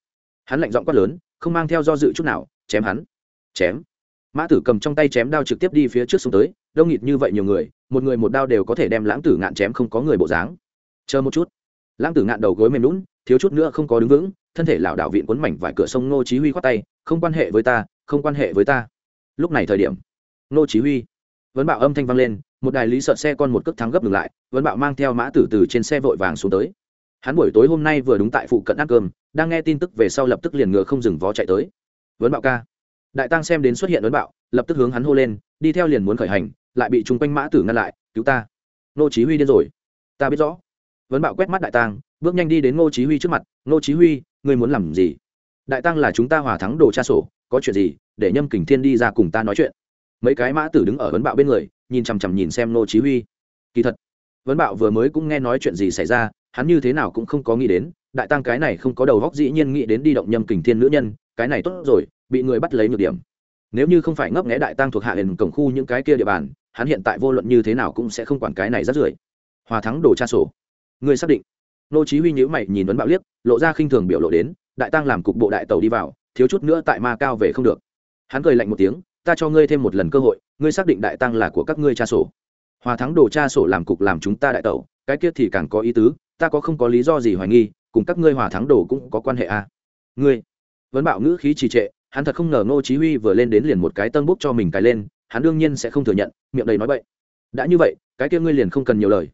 S1: Hắn lạnh giọng quát lớn, không mang theo do dự chút nào, chém hắn. Chém. Mã tử cầm trong tay chém đao trực tiếp đi phía trước xuống tới, đông nghịt như vậy nhiều người, một người một đao đều có thể đem lãng tử ngạn chém không có người bộ dáng. Chờ một chút. Lãng tử ngạn đầu gối mềm lún thiếu chút nữa không có đứng vững, thân thể lảo đảo viện cuốn mảnh vải cửa sông ngô chí huy khoát tay, không quan hệ với ta không quan hệ với ta. Lúc này thời điểm, ngô chí huy, vấn bạo âm thanh vang lên, một đài lý sợ xe con một cước thắng gấp ngừng lại, vấn bạo mang theo mã tử từ trên xe vội vàng xuống tới. Hắn buổi tối hôm nay vừa đúng tại phụ cận ăn cơm, đang nghe tin tức về sau lập tức liền ngựa không dừng vó chạy tới. Vấn bạo ca, đại tăng xem đến xuất hiện vấn bạo, lập tức hướng hắn hô lên, đi theo liền muốn khởi hành, lại bị chung quanh mã tử ngăn lại, cứu ta. Nô chí huy điên rồi. Ta biết rõ. Vấn bạo quét mắt đại tăng, bước nhanh đi đến ngô chí huy trước mặt, ngô chí huy, ngươi muốn làm gì? Đại tăng là chúng ta hòa thắng đồ tra sổ có chuyện gì, để nhâm kình thiên đi ra cùng ta nói chuyện. Mấy cái mã tử đứng ở vấn bạo bên người, nhìn chằm chằm nhìn xem nô chí huy. Kỳ thật, vấn bạo vừa mới cũng nghe nói chuyện gì xảy ra, hắn như thế nào cũng không có nghĩ đến, đại tăng cái này không có đầu góc dĩ nhiên nghĩ đến đi động nhâm kình thiên nữ nhân, cái này tốt rồi, bị người bắt lấy nhược điểm. Nếu như không phải ngấp nghé đại tăng thuộc hạ hiền cổng khu những cái kia địa bàn, hắn hiện tại vô luận như thế nào cũng sẽ không quản cái này rất rưởi. Hòa thắng đổ tra sổ. Người xác định. Nô chí huy nhíu mày nhìn vấn bạo liếc, lộ ra khinh thường biểu lộ đến, đại tăng làm cục bộ đại tàu đi vào thiếu chút nữa tại ma cao về không được. Hắn cười lạnh một tiếng, ta cho ngươi thêm một lần cơ hội, ngươi xác định đại tăng là của các ngươi tra sổ. Hòa thắng đồ tra sổ làm cục làm chúng ta đại tẩu, cái kia thì càng có ý tứ, ta có không có lý do gì hoài nghi, cùng các ngươi hòa thắng đồ cũng có quan hệ à? Ngươi. Vấn bạo ngữ khí trì trệ, hắn thật không ngờ ngô chí huy vừa lên đến liền một cái tân bút cho mình cái lên, hắn đương nhiên sẽ không thừa nhận, miệng đầy nói bậy. Đã như vậy, cái kia ngươi liền không cần nhiều lời.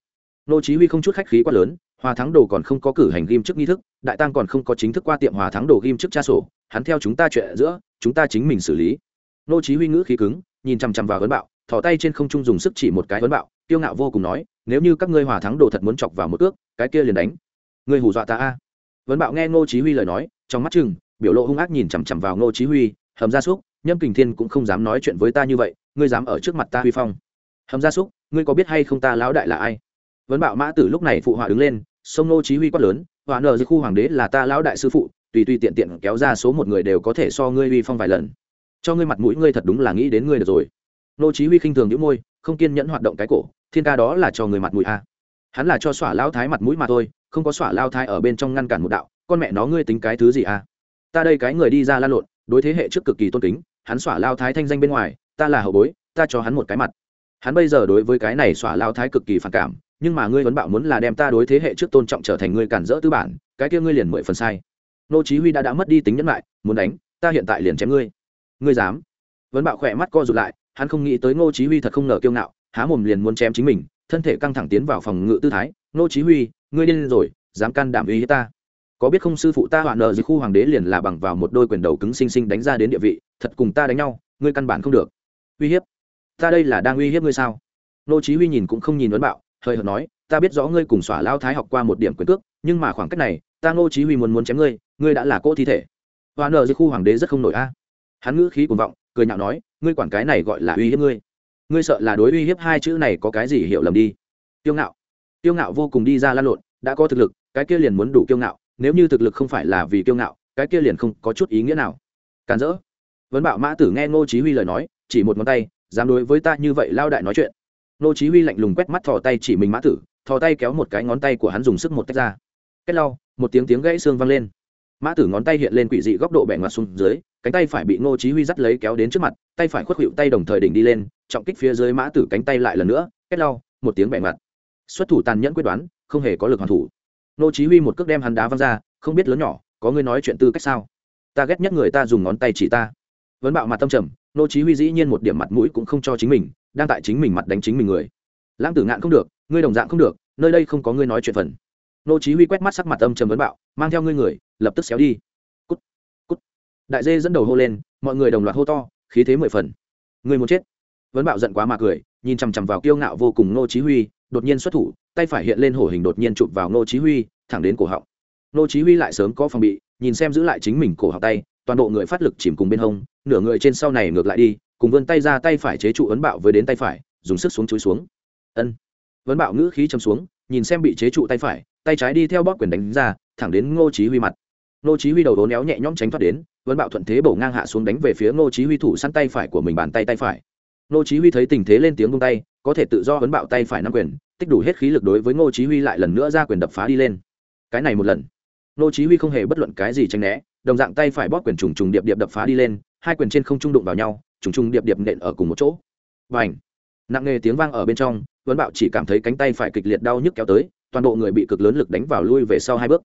S1: Ngô chí huy không chút khách khí quá lớn, hòa thắng đồ còn không có cử hành ghim trước nghi thức, đại tăng còn không có chính thức qua tiệm hòa thắng đồ ghim trước tra sổ hắn theo chúng ta chuyện giữa, chúng ta chính mình xử lý. Nô chí huy ngữ khí cứng, nhìn chăm chăm vào vấn bạo, thò tay trên không trung dùng sức chỉ một cái vấn bạo tiêu ngạo vô cùng nói, nếu như các ngươi hòa thắng đồ thật muốn chọc vào một cước cái kia liền đánh. Ngươi hù dọa ta a. Vấn bạo nghe ngô chí huy lời nói, trong mắt chừng, biểu lộ hung ác nhìn chằm chằm vào ngô chí huy, hầm gia súc, nhâm kình thiên cũng không dám nói chuyện với ta như vậy, ngươi dám ở trước mặt ta huy phong. Hầm gia súc, ngươi có biết hay không ta lão đại là ai? Vấn bạo mã tử lúc này phụ họa đứng lên, sông ngô chí huy quát lớn họa nợ dưới khu hoàng đế là ta lão đại sư phụ, tùy tùy tiện tiện kéo ra số một người đều có thể so ngươi huy phong vài lần. Cho ngươi mặt mũi ngươi thật đúng là nghĩ đến ngươi được rồi. Nô chí huy khinh thường nhíu môi, không kiên nhẫn hoạt động cái cổ, thiên ca đó là cho người mặt mũi a hắn là cho xỏa lão thái mặt mũi mà thôi, không có xỏa lao thái ở bên trong ngăn cản một đạo, con mẹ nó ngươi tính cái thứ gì a ta đây cái người đi ra la lộn, đối thế hệ trước cực kỳ tôn kính, hắn xỏa lao thái thanh danh bên ngoài, ta là hậu bối, ta cho hắn một cái mặt. Hắn bây giờ đối với cái này xỏa lao thái cực kỳ phản cảm nhưng mà ngươi vẫn bảo muốn là đem ta đối thế hệ trước tôn trọng trở thành ngươi cản rỡ tư bản, cái kia ngươi liền mười phần sai. Nô chí huy đã đã mất đi tính nhẫn lại, muốn đánh, ta hiện tại liền chém ngươi. Ngươi dám? Vẫn bạo khỏe mắt co rụt lại, hắn không nghĩ tới ngô chí huy thật không ngờ kiêu ngạo, há mồm liền muốn chém chính mình, thân thể căng thẳng tiến vào phòng ngự tư thái. Ngô chí huy, ngươi điên rồi, dám can đảm uy hiếp ta. Có biết không sư phụ ta hoạn nợ dưới khu hoàng đế liền là bằng vào một đôi quyền đầu cứng sinh sinh đánh ra đến địa vị, thật cùng ta đánh nhau, ngươi căn bản không được. Uy hiếp? Ta đây là đang uy hiếp ngươi sao? Nô chí huy nhìn cũng không nhìn vấn bạo hơi hợt nói, ta biết rõ ngươi cùng xỏa lao thái học qua một điểm quyền cước, nhưng mà khoảng cách này, ta Ngô chí huy muốn muốn chém ngươi ngươi đã là cỗ thi thể. Hoa nợ dưới khu hoàng đế rất không nổi a. Hắn ngữ khí cuồng vọng, cười nhạo nói, ngươi quản cái này gọi là uy hiếp ngươi. Ngươi sợ là đối uy hiếp hai chữ này có cái gì hiểu lầm đi. Tiêu ngạo. Tiêu ngạo vô cùng đi ra lan lộn, đã có thực lực, cái kia liền muốn đủ kiêu ngạo, nếu như thực lực không phải là vì kiêu ngạo, cái kia liền không có chút ý nghĩa nào. Càn rỡ. Vấn bạo mã tử nghe ngô chí huy lời nói, chỉ một ngón tay, dám đối với ta như vậy lao đại nói chuyện Nô chí huy lạnh lùng quét mắt thò tay chỉ mình mã tử, thò tay kéo một cái ngón tay của hắn dùng sức một tách ra. Kết lau, một tiếng tiếng gãy xương vang lên. Mã tử ngón tay hiện lên quỷ dị góc độ bẻ ngoặt xuống dưới, cánh tay phải bị nô chí huy dắt lấy kéo đến trước mặt, tay phải khuất hữu tay đồng thời đỉnh đi lên, trọng kích phía dưới mã tử cánh tay lại lần nữa, kết lau, một tiếng bẻ ngoặt. Xuất thủ tàn nhẫn quyết đoán, không hề có lực hoàn thủ. Nô chí huy một cước đem hắn đá văng ra, không biết lớn nhỏ, có người nói chuyện tư cách sao? Ta ghét nhất người ta dùng ngón tay chỉ ta. Vấn bạo mặt tâm trầm, Nô chí huy dĩ nhiên một điểm mặt mũi cũng không cho chính mình đang tại chính mình mặt đánh chính mình người. Lãng tử ngạn không được, ngươi đồng dạng không được, nơi đây không có ngươi nói chuyện phần. Nô chí huy quét mắt sắc mặt âm trầm vấn bạo, mang theo ngươi người, lập tức xéo đi. Cút cút. Đại dê dẫn đầu hô lên, mọi người đồng loạt hô to, khí thế mười phần. Ngươi muốn chết. Vấn bạo giận quá mà cười, nhìn chằm chằm vào kiêu ngạo vô cùng nô chí huy, đột nhiên xuất thủ, tay phải hiện lên hổ hình đột nhiên chụp vào nô chí huy, thẳng đến cổ họng. Nô chí huy lại sớm có phòng bị, nhìn xem giữ lại chính mình cổ họng tay, toàn bộ người phát lực chìm cùng bên hông, nửa người trên sau này ngược lại đi cùng vươn tay ra tay phải chế trụ ấn bạo với đến tay phải, dùng sức xuống chúi xuống. Ân. Vấn bạo ngữ khí châm xuống, nhìn xem bị chế trụ tay phải, tay trái đi theo bóp quyền đánh ra, thẳng đến ngô chí huy mặt. Ngô chí huy đầu đốn éo nhẹ nhõm tránh thoát đến vấn bạo thuận thế bổ ngang hạ xuống đánh về phía ngô chí huy thủ săn tay phải của mình bàn tay tay phải. Ngô chí huy thấy tình thế lên tiếng buông tay, có thể tự do vấn bạo tay phải nắm quyền, tích đủ hết khí lực đối với ngô chí huy lại lần nữa ra quyền đập phá đi lên. Cái này một lần. Ngô chí huy không hề bất luận cái gì tránh né, đồng dạng tay phải bóp quyền trùng trùng điệp điệp đập phá đi lên hai quyền trên không trung đụng vào nhau, trùng trùng điệp điệp nện ở cùng một chỗ. Vành nặng nề tiếng vang ở bên trong vấn bạo chỉ cảm thấy cánh tay phải kịch liệt đau nhức kéo tới, toàn bộ người bị cực lớn lực đánh vào lui về sau hai bước.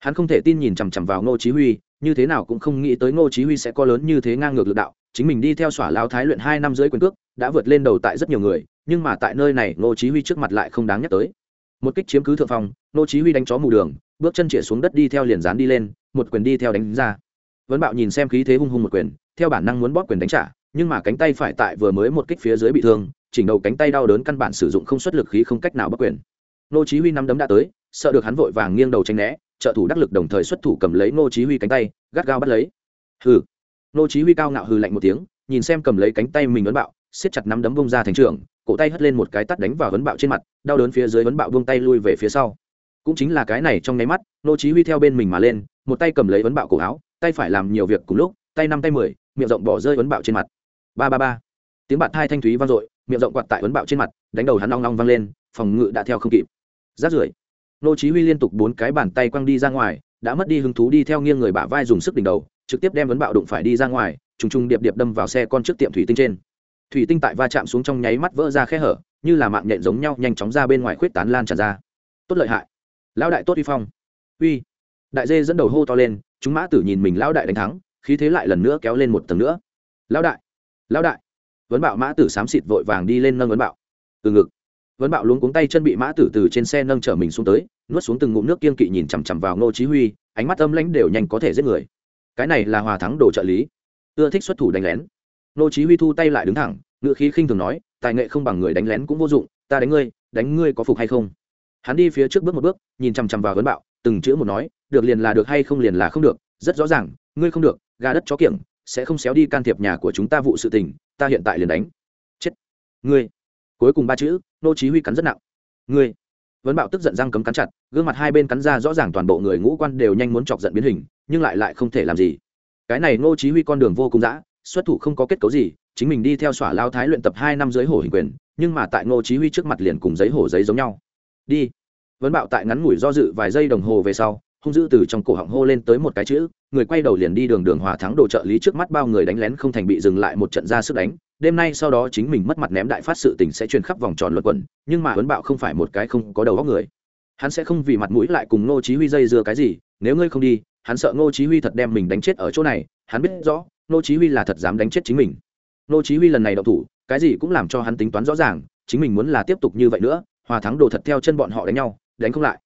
S1: Hắn không thể tin nhìn chằm chằm vào ngô chí huy, như thế nào cũng không nghĩ tới ngô chí huy sẽ có lớn như thế ngang ngược lực đạo, chính mình đi theo xỏa lao thái luyện hai năm dưới quyền cước, đã vượt lên đầu tại rất nhiều người, nhưng mà tại nơi này ngô chí huy trước mặt lại không đáng nhắc tới. Một kích chiếm cứ thượng phong, ngô chí huy đánh chó mù đường, bước chân chĩa xuống đất đi theo liền dán đi lên, một quyền đi theo đánh ra. Vấn bạo nhìn xem khí thế hung hung một quyền theo bản năng muốn bóp quyền đánh trả, nhưng mà cánh tay phải tại vừa mới một kích phía dưới bị thương, chỉnh đầu cánh tay đau đớn căn bản sử dụng không xuất lực khí không cách nào bóp quyền. Nô chí huy năm đấm đã tới, sợ được hắn vội vàng nghiêng đầu tránh né, trợ thủ đắc lực đồng thời xuất thủ cầm lấy nô chí huy cánh tay, gắt gao bắt lấy. Hừ. Nô chí huy cao ngạo hừ lạnh một tiếng, nhìn xem cầm lấy cánh tay mình ấn bạo, siết chặt nắm đấm vung ra thành trường, cổ tay hất lên một cái tát đánh vào ấn bạo trên mặt, đau đớn phía dưới ấn bạo buông tay lui về phía sau. Cũng chính là cái này trong nháy mắt nô chí huy theo bên mình mà lên, một tay cầm lấy ấn bạo cổ áo, tay phải làm nhiều việc cùng lúc, tay năm tay mười miệng rộng bỏ rơi ấn bạo trên mặt. Ba ba ba. Tiếng bạt hai thanh thúy vang dội, miệng rộng quạt tại ấn bạo trên mặt, đánh đầu hắn long long vang lên, phòng ngự đã theo không kịp. Rát rưởi. Nô chí huy liên tục bốn cái bàn tay quăng đi ra ngoài, đã mất đi hứng thú đi theo nghiêng người bả vai dùng sức đỉnh đầu, trực tiếp đem ấn bạo đụng phải đi ra ngoài, trùng trùng điệp điệp đâm vào xe con trước tiệm thủy tinh trên. Thủy tinh tại va chạm xuống trong nháy mắt vỡ ra khe hở, như là mạng nhện giống nhau nhanh chóng ra bên ngoài khuyết tán lan tràn ra. Tốt lợi hại. Lão đại tốt uy phong. Uy. Đại dê dẫn đầu hô to lên, chúng mã tử nhìn mình lão đại đánh thắng khí thế lại lần nữa kéo lên một tầng nữa. Lão đại lão đại. Vấn bạo mã tử xám xịt vội vàng đi lên nâng vấn bạo. Từ ngực. Vấn bạo luống cuống tay chân bị mã tử từ trên xe nâng chở mình xuống tới, nuốt xuống từng ngụm nước kiên kỵ nhìn chằm chằm vào ngô chí huy, ánh mắt âm lãnh đều nhanh có thể giết người. Cái này là hòa thắng đồ trợ lý. Ưa thích xuất thủ đánh lén. Ngô chí huy thu tay lại đứng thẳng, ngựa khí khinh thường nói, tài nghệ không bằng người đánh lén cũng vô dụng, ta đánh ngươi đánh ngươi có phục hay không? Hắn đi phía trước bước một bước, nhìn chằm chằm vào vấn bạo, từng chữ một nói, được liền là được hay không liền là không được, rất rõ ràng ngươi không được, gà đất chó kiểng, sẽ không xéo đi can thiệp nhà của chúng ta vụ sự tình, ta hiện tại liền đánh. Chết. Ngươi. Cuối cùng ba chữ, nô chí huy cắn rất nặng. Ngươi. Vấn bạo tức giận răng cấm cắn chặt, gương mặt hai bên cắn ra rõ ràng toàn bộ người ngũ quan đều nhanh muốn chọc giận biến hình, nhưng lại lại không thể làm gì. Cái này nô chí huy con đường vô cùng dã, xuất thủ không có kết cấu gì, chính mình đi theo xỏa lao thái luyện tập hai năm dưới hổ hình quyền, nhưng mà tại nô chí huy trước mặt liền cùng giấy hổ giấy giống nhau. Đi. Vấn bạo tại ngắn ngủi do dự vài giây đồng hồ về sau hung dữ từ trong cổ họng hô lên tới một cái chữ, người quay đầu liền đi đường đường hòa thắng đồ trợ lý trước mắt bao người đánh lén không thành bị dừng lại một trận ra sức đánh. Đêm nay sau đó chính mình mất mặt ném đại phát sự tình sẽ truyền khắp vòng tròn luận quẩn, nhưng mà huấn bạo không phải một cái không có đầu góc người. Hắn sẽ không vì mặt mũi lại cùng ngô chí huy dây dưa cái gì, nếu ngươi không đi, hắn sợ ngô chí huy thật đem mình đánh chết ở chỗ này. Hắn biết rõ, ngô chí huy là thật dám đánh chết chính mình. Ngô chí huy lần này động thủ, cái gì cũng làm cho hắn tính toán rõ ràng, chính mình muốn là tiếp tục như vậy nữa, hòa thắng đồ thật theo chân bọn họ đánh nhau, đánh không lại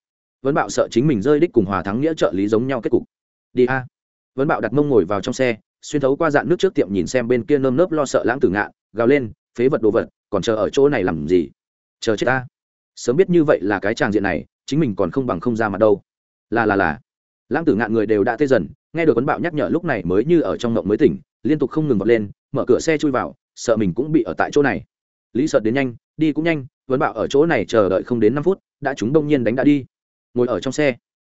S1: vấn bạo sợ chính mình rơi đích cùng hòa thắng nghĩa trợ lý giống nhau kết cục. Đi a. Vấn bạo đặt mông ngồi vào trong xe, xuyên thấu qua dạng nước trước tiệm nhìn xem bên kia nơm nớp lo sợ lãng tử ngạn, gào lên, phế vật đồ vật, còn chờ ở chỗ này làm gì? Chờ chết ta. Sớm biết như vậy là cái tràng diện này, chính mình còn không bằng không ra mặt đâu. Là là là. Lãng tử ngạn người đều đã tê dần, nghe được vấn bạo nhắc nhở lúc này mới như ở trong ngộng mới tỉnh, liên tục không ngừng vọt lên, mở cửa xe chui vào, sợ mình cũng bị ở tại chỗ này. Lý sợ đến nhanh, đi cũng nhanh, vấn bạo ở chỗ này chờ đợi không đến năm phút, đã chúng đông nhiên đánh đã đi ngồi ở trong xe.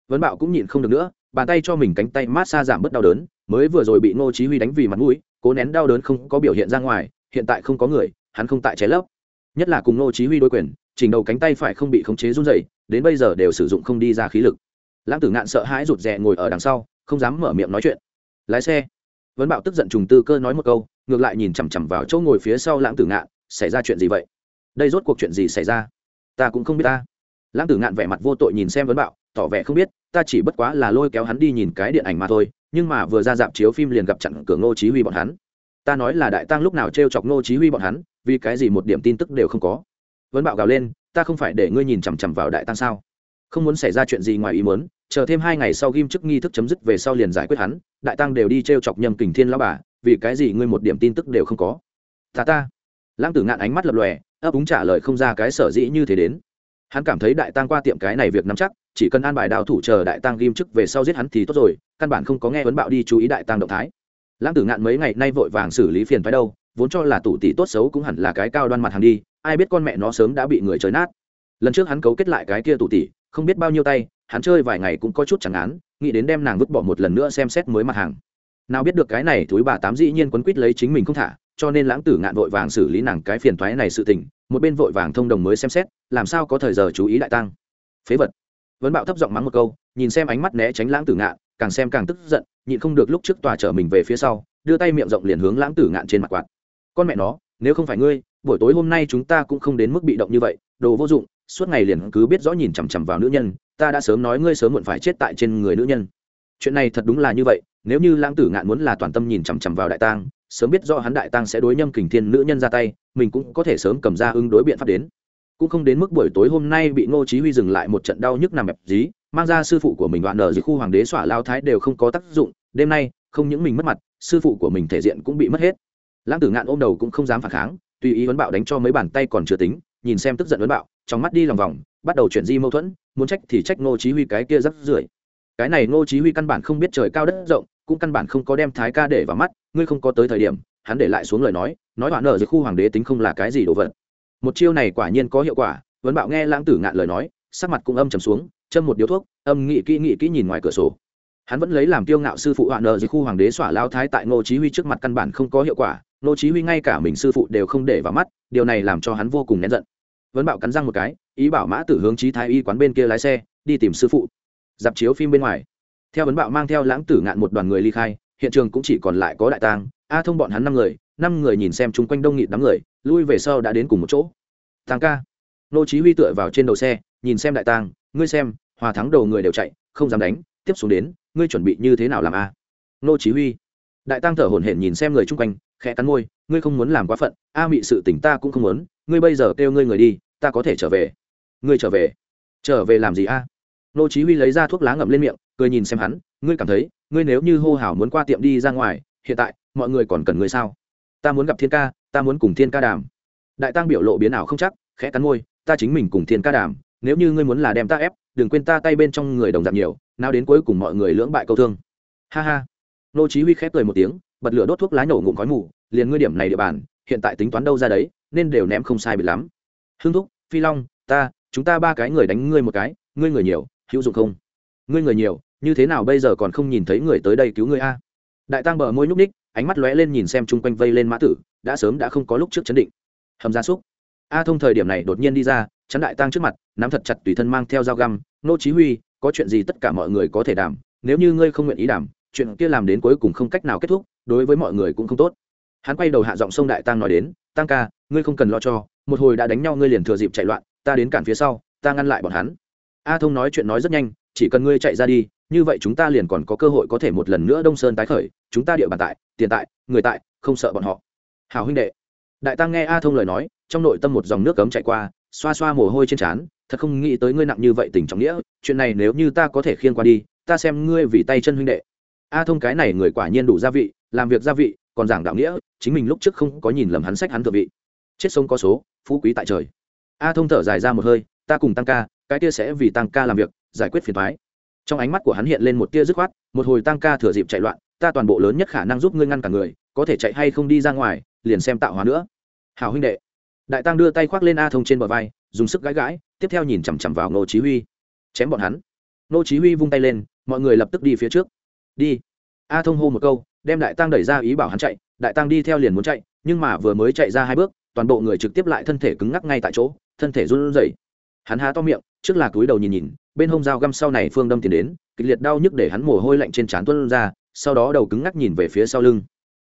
S1: Vấn bạo cũng nhịn không được nữa, bàn tay cho mình cánh tay mát xa giảm bớt đau đớn, mới vừa rồi bị ngô chí huy đánh vì mặt mũi, cố nén đau đớn không có biểu hiện ra ngoài, hiện tại không có người, hắn không tại trái lấp nhất là cùng nô chí huy đối quyền, chỉnh đầu cánh tay phải không bị khống chế run rẩy, đến bây giờ đều sử dụng không đi ra khí lực. Lãng tử ngạn sợ hãi rụt rè ngồi ở đằng sau, không dám mở miệng nói chuyện. Lái xe. Vấn bảo tức giận trùng tư cơ nói một câu, ngược lại nhìn chằm chằm vào chỗ ngồi phía sau lãng tử ngạn, xảy ra chuyện gì vậy? Đây rốt cuộc chuyện gì xảy ra? Ta cũng không biết ta lãng tử ngạn vẻ mặt vô tội nhìn xem vấn bảo tỏ vẻ không biết, ta chỉ bất quá là lôi kéo hắn đi nhìn cái điện ảnh mà thôi, nhưng mà vừa ra dạp chiếu phim liền gặp chặn cửa ngô chí huy bọn hắn. Ta nói là đại tăng lúc nào treo chọc ngô chí huy bọn hắn, vì cái gì một điểm tin tức đều không có. Vấn bảo gào lên, ta không phải để ngươi nhìn chằm chằm vào đại tăng sao? Không muốn xảy ra chuyện gì ngoài ý muốn, chờ thêm hai ngày sau ghim chức nghi thức chấm dứt về sau liền giải quyết hắn, đại tăng đều đi treo chọc nhầm kình thiên lão bà, vì cái gì ngươi một điểm tin tức đều không có? Ta ta. Lãng tử ngạn ánh mắt lập lòe, ấp úng trả lời không ra cái sở dĩ như thế đến hắn cảm thấy đại tăng qua tiệm cái này việc nắm chắc, chỉ cần an bài đào thủ chờ đại tăng ghim chức về sau giết hắn thì tốt rồi, căn bản không có nghe vấn bạo đi chú ý đại tăng động thái. Lãng tử ngạn mấy ngày nay vội vàng xử lý phiền phái đâu, vốn cho là tủ tỷ tốt xấu cũng hẳn là cái cao đoan mặt hàng đi, ai biết con mẹ nó sớm đã bị người chơi nát. Lần trước hắn cấu kết lại cái kia tủ tỷ, không biết bao nhiêu tay, hắn chơi vài ngày cũng có chút chẳng án, nghĩ đến đem nàng vứt bỏ một lần nữa xem xét mới mặt hàng. Nào biết được cái này túi bà tám dĩ nhiên quấn quýt lấy chính mình không thả cho nên lãng tử ngạn vội vàng xử lý nàng cái phiền toái này sự tình, một bên vội vàng thông đồng mới xem xét, làm sao có thời giờ chú ý đại tăng. Phế vật. Vấn bạo thấp giọng mắng một câu, nhìn xem ánh mắt né tránh lãng tử ngạn, càng xem càng tức giận, nhịn không được lúc trước tòa trở mình về phía sau, đưa tay miệng rộng liền hướng lãng tử ngạn trên mặt quạt. Con mẹ nó, nếu không phải ngươi, buổi tối hôm nay chúng ta cũng không đến mức bị động như vậy, đồ vô dụng, suốt ngày liền cứ biết rõ nhìn chằm chằm vào nữ nhân, ta đã sớm nói ngươi sớm muộn phải chết tại trên người nữ nhân. Chuyện này thật đúng là như vậy, nếu như lãng tử ngạn muốn là toàn tâm nhìn chằm chằm vào đại tang sớm biết do hắn đại tăng sẽ đối nhâm kình thiên nữ nhân ra tay, mình cũng có thể sớm cầm ra ứng đối biện pháp đến. Cũng không đến mức buổi tối hôm nay bị ngô chí huy dừng lại một trận đau nhức nằm ẹp dí, mang ra sư phụ của mình đoạn nở dưới khu hoàng đế xỏa lao thái đều không có tác dụng, đêm nay, không những mình mất mặt, sư phụ của mình thể diện cũng bị mất hết. Lãng tử ngạn ôm đầu cũng không dám phản kháng, tùy ý vấn bạo đánh cho mấy bàn tay còn chưa tính, nhìn xem tức giận vấn bạo, trong mắt đi lòng vòng, bắt đầu chuyển di mâu thuẫn, muốn trách thì trách ngô chí huy cái kia rất rưởi. Cái này ngô chí huy căn bản không biết trời cao đất rộng cũng căn bản không có đem thái ca để vào mắt, ngươi không có tới thời điểm, hắn để lại xuống lời nói nói đoạn nở dưới khu hoàng đế tính không là cái gì đồ vật. Một chiêu này quả nhiên có hiệu quả vấn bạo nghe lãng tử ngạn lời nói, sắc mặt cũng âm trầm xuống, châm một điếu thuốc, âm nghị kỹ nghị kỹ nhìn ngoài cửa sổ. Hắn vẫn lấy làm kiêu ngạo sư phụ hoạn nợ dưới khu hoàng đế xỏa lao thái tại ngô chí huy trước mặt căn bản không có hiệu quả, ngô chí huy ngay cả mình sư phụ đều không để vào mắt, điều này làm cho hắn vô cùng nén giận. Vấn bạo cắn răng một cái, ý bảo mã tử hướng chí thái y quán bên kia lái xe, đi tìm sư phụ. Dạp chiếu phim bên ngoài theo vấn bạo mang theo lãng tử ngạn một đoàn người ly khai, hiện trường cũng chỉ còn lại có đại tang. A thông bọn hắn năm người năm người nhìn xem chung quanh đông nghịt đám người, lui về sau đã đến cùng một chỗ. Tàng ca. Nô chí huy tựa vào trên đầu xe, nhìn xem đại tang, ngươi xem, hòa thắng đầu người đều chạy, không dám đánh, tiếp xuống đến, ngươi chuẩn bị như thế nào làm a? Nô chí huy. Đại tăng thở hổn hển nhìn xem người chung quanh, khẽ cắn môi, ngươi không muốn làm quá phận, a mị sự tình ta cũng không muốn, ngươi bây giờ kêu ngươi người đi, ta có thể trở về. Ngươi trở về. Trở về làm gì a? Nô chí huy lấy ra thuốc lá ngậm lên miệng cười nhìn xem hắn, ngươi cảm thấy, ngươi nếu như hô hào muốn qua tiệm đi ra ngoài, hiện tại, mọi người còn cần ngươi sao? Ta muốn gặp thiên ca, ta muốn cùng thiên ca đàm. Đại tăng biểu lộ biến ảo không chắc, khẽ cắn môi, ta chính mình cùng thiên ca đàm, nếu như ngươi muốn là đem ta ép, đừng quên ta tay bên trong người đồng dạng nhiều, nào đến cuối cùng mọi người lưỡng bại câu thương. Ha ha. Nô chí huy khép cười một tiếng, bật lửa đốt thuốc lá nổ ngụm khói mù, liền ngươi điểm này địa bàn, hiện tại tính toán đâu ra đấy, nên đều ném không sai biệt lắm. Hương thúc, phi long, ta, chúng ta ba cái người đánh ngươi một cái, ngươi người nhiều, hữu dụng không? Ngươi người nhiều như thế nào bây giờ còn không nhìn thấy người tới đây cứu ngươi a? Đại tăng bờ môi nhúc ních ánh mắt lóe lên nhìn xem chung quanh vây lên mã tử, đã sớm đã không có lúc trước chấn định. Hầm gia súc. A thông thời điểm này đột nhiên đi ra, chắn đại tăng trước mặt, nắm thật chặt tùy thân mang theo dao găm, nô chí huy, có chuyện gì tất cả mọi người có thể đảm, nếu như ngươi không nguyện ý đảm, chuyện kia làm đến cuối cùng không cách nào kết thúc, đối với mọi người cũng không tốt. Hắn quay đầu hạ giọng sông đại tăng nói đến tăng ca, ngươi không cần lo cho, một hồi đã đánh nhau ngươi liền thừa dịp chạy loạn, ta đến cản phía sau, ta ngăn lại bọn hắn. A thông nói chuyện nói rất nhanh, chỉ cần ngươi chạy ra đi như vậy chúng ta liền còn có cơ hội có thể một lần nữa đông sơn tái khởi, chúng ta địa bàn tại, tiền tại, người tại, không sợ bọn họ. Hào huynh đệ. Đại tăng nghe a thông lời nói, trong nội tâm một dòng nước cấm chạy qua, xoa xoa mồ hôi trên trán, thật không nghĩ tới ngươi nặng như vậy tình trọng nghĩa, chuyện này nếu như ta có thể khiêng qua đi, ta xem ngươi vì tay chân huynh đệ. A thông cái này người quả nhiên đủ gia vị, làm việc gia vị, còn giảng đạo nghĩa, chính mình lúc trước không có nhìn lầm hắn sách hắn thượng vị. Chết sông có số, phú quý tại trời. A thông thở dài ra một hơi, ta cùng tăng ca, cái kia sẽ vì tăng ca làm việc, giải quyết phiền thoái trong ánh mắt của hắn hiện lên một tia dứt khoát, một hồi tăng ca thừa dịp chạy loạn, ta toàn bộ lớn nhất khả năng giúp ngươi ngăn cả người, có thể chạy hay không đi ra ngoài, liền xem tạo hóa nữa. Hào huynh đệ. Đại tăng đưa tay khoác lên a thông trên bờ vai, dùng sức gãi gãi, tiếp theo nhìn chằm chằm vào nô chí huy. Chém bọn hắn. Nô chí huy vung tay lên, mọi người lập tức đi phía trước. Đi. A thông hô một câu, đem đại tăng đẩy ra ý bảo hắn chạy, đại tăng đi theo liền muốn chạy, nhưng mà vừa mới chạy ra hai bước, toàn bộ người trực tiếp lại thân thể cứng ngắc ngay tại chỗ, thân thể run rẩy. Hắn há to miệng, trước là cúi đầu nhìn nhìn bên hông dao găm sau này phương đâm tiến đến, kịch liệt đau nhức để hắn mồ hôi lạnh trên trán tuôn ra, sau đó đầu cứng ngắc nhìn về phía sau lưng.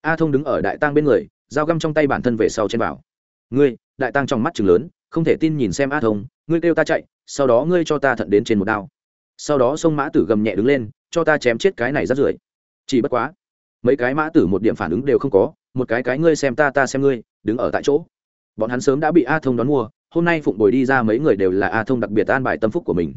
S1: A thông đứng ở đại tăng bên người, dao găm trong tay bản thân về sau trên bảo ngươi, đại tăng trong mắt chừng lớn, không thể tin nhìn xem a thông, ngươi kêu ta chạy, sau đó ngươi cho ta thận đến trên một đao. Sau đó sông mã tử gầm nhẹ đứng lên, cho ta chém chết cái này rất rưởi. Chỉ bất quá, mấy cái mã tử một điểm phản ứng đều không có, một cái cái ngươi xem ta ta xem ngươi, đứng ở tại chỗ. Bọn hắn sớm đã bị a thông đón mua, hôm nay phụng bồi đi ra mấy người đều là a thông đặc biệt an bài tâm phúc của mình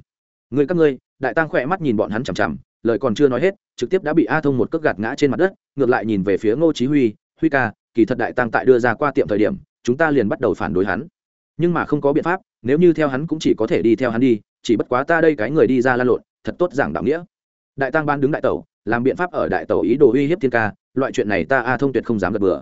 S1: người các ngươi, đại tăng khỏe mắt nhìn bọn hắn chằm chằm, lời còn chưa nói hết, trực tiếp đã bị a thông một cước gạt ngã trên mặt đất, ngược lại nhìn về phía ngô chí huy huy ca, kỳ thật đại tăng tại đưa ra qua tiệm thời điểm, chúng ta liền bắt đầu phản đối hắn. Nhưng mà không có biện pháp, nếu như theo hắn cũng chỉ có thể đi theo hắn đi, chỉ bất quá ta đây cái người đi ra lan lộn, thật tốt giảng đạo nghĩa. Đại tăng ban đứng đại tẩu, làm biện pháp ở đại tẩu ý đồ uy hiếp thiên ca, loại chuyện này ta a thông tuyệt không dám gật bừa.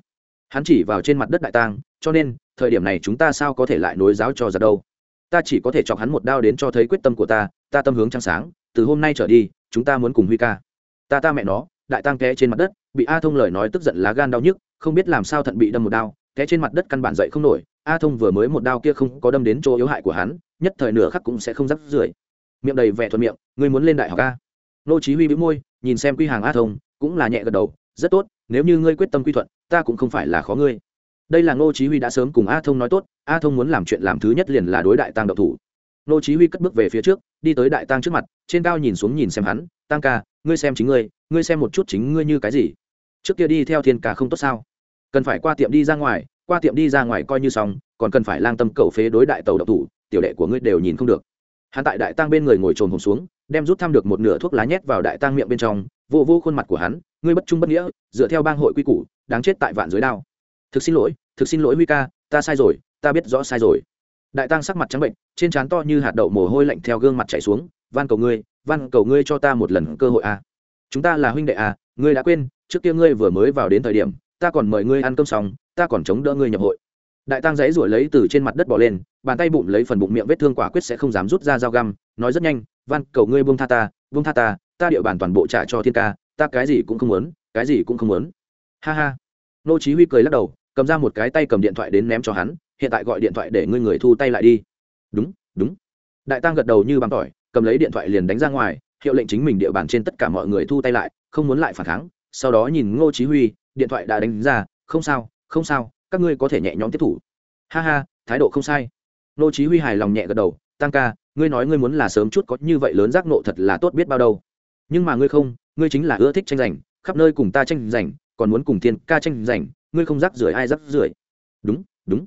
S1: Hắn chỉ vào trên mặt đất đại tang, cho nên, thời điểm này chúng ta sao có thể lại nối giáo cho ra đâu? Ta chỉ có thể chọc hắn một đao đến cho thấy quyết tâm của ta ta tâm hướng trăng sáng, từ hôm nay trở đi, chúng ta muốn cùng huy ca. Ta ta mẹ nó, đại tăng té trên mặt đất, bị a thông lời nói tức giận lá gan đau nhức, không biết làm sao thận bị đâm một đao, té trên mặt đất căn bản dậy không nổi. A thông vừa mới một đao kia không có đâm đến chỗ yếu hại của hắn, nhất thời nửa khắc cũng sẽ không rắc rưởi. Miệng đầy vẻ thuận miệng, ngươi muốn lên đại học ca? Nô chí huy bĩu môi, nhìn xem quy hàng a thông, cũng là nhẹ gật đầu, rất tốt, nếu như ngươi quyết tâm quy thuận, ta cũng không phải là khó ngươi. Đây là ngô chí huy đã sớm cùng a thông nói tốt, a thông muốn làm chuyện làm thứ nhất liền là đối đại tăng độc thủ. Nô chí huy cất bước về phía trước, đi tới đại tăng trước mặt, trên cao nhìn xuống nhìn xem hắn tăng ca, ngươi xem chính ngươi ngươi xem một chút chính ngươi như cái gì? Trước kia đi theo thiên ca không tốt sao? Cần phải qua tiệm đi ra ngoài, qua tiệm đi ra ngoài coi như xong, còn cần phải lang tâm cầu phế đối đại tàu độc thủ, tiểu đệ của ngươi đều nhìn không được. Hắn tại đại tăng bên người ngồi trồn hồn xuống, đem rút thăm được một nửa thuốc lá nhét vào đại tăng miệng bên trong, vô vô khuôn mặt của hắn, ngươi bất trung bất nghĩa, dựa theo bang hội quy củ, đáng chết tại vạn dưới đao. Thực xin lỗi, thực xin lỗi huy ca, ta sai rồi, ta biết rõ sai rồi đại tăng sắc mặt trắng bệnh trên trán to như hạt đậu mồ hôi lạnh theo gương mặt chảy xuống van cầu ngươi van cầu ngươi cho ta một lần cơ hội a à. chúng ta là huynh đệ a à, ngươi đã quên trước kia ngươi vừa mới vào đến thời điểm ta còn mời ngươi ăn cơm xong ta còn chống đỡ ngươi nhập hội. Đại tăng dãy ruổi lấy từ trên mặt đất bỏ lên bàn tay bụng lấy phần bụng miệng vết thương quả quyết sẽ không dám rút ra dao găm nói rất nhanh van cầu ngươi buông tha ta buông tha ta ta địa bàn toàn bộ trả cho thiên ca ta cái gì cũng không muốn cái gì cũng không muốn. Ha ha. Nô chí huy cười lắc đầu cầm ra một cái tay cầm điện thoại đến ném cho hắn hiện tại gọi điện thoại để ngươi người thu tay lại đi. Đúng đúng. Đại tăng gật đầu như bằng tỏi, cầm lấy điện thoại liền đánh ra ngoài, hiệu lệnh chính mình địa bàn trên tất cả mọi người thu tay lại, không muốn lại phản kháng. Sau đó nhìn ngô chí huy, điện thoại đã đánh ra, không sao không sao, các ngươi có thể nhẹ nhõm tiếp thủ. Ha ha, thái độ không sai. Ngô chí huy hài lòng nhẹ gật đầu tăng ca, ngươi nói ngươi muốn là sớm chút có như vậy lớn giác nộ thật là tốt biết bao đâu. Nhưng mà ngươi không, ngươi chính là ưa thích tranh giành, khắp nơi cùng ta tranh giành, còn muốn cùng thiên ca tranh giành, ngươi không rắc rưởi ai rắc rưởi. Đúng đúng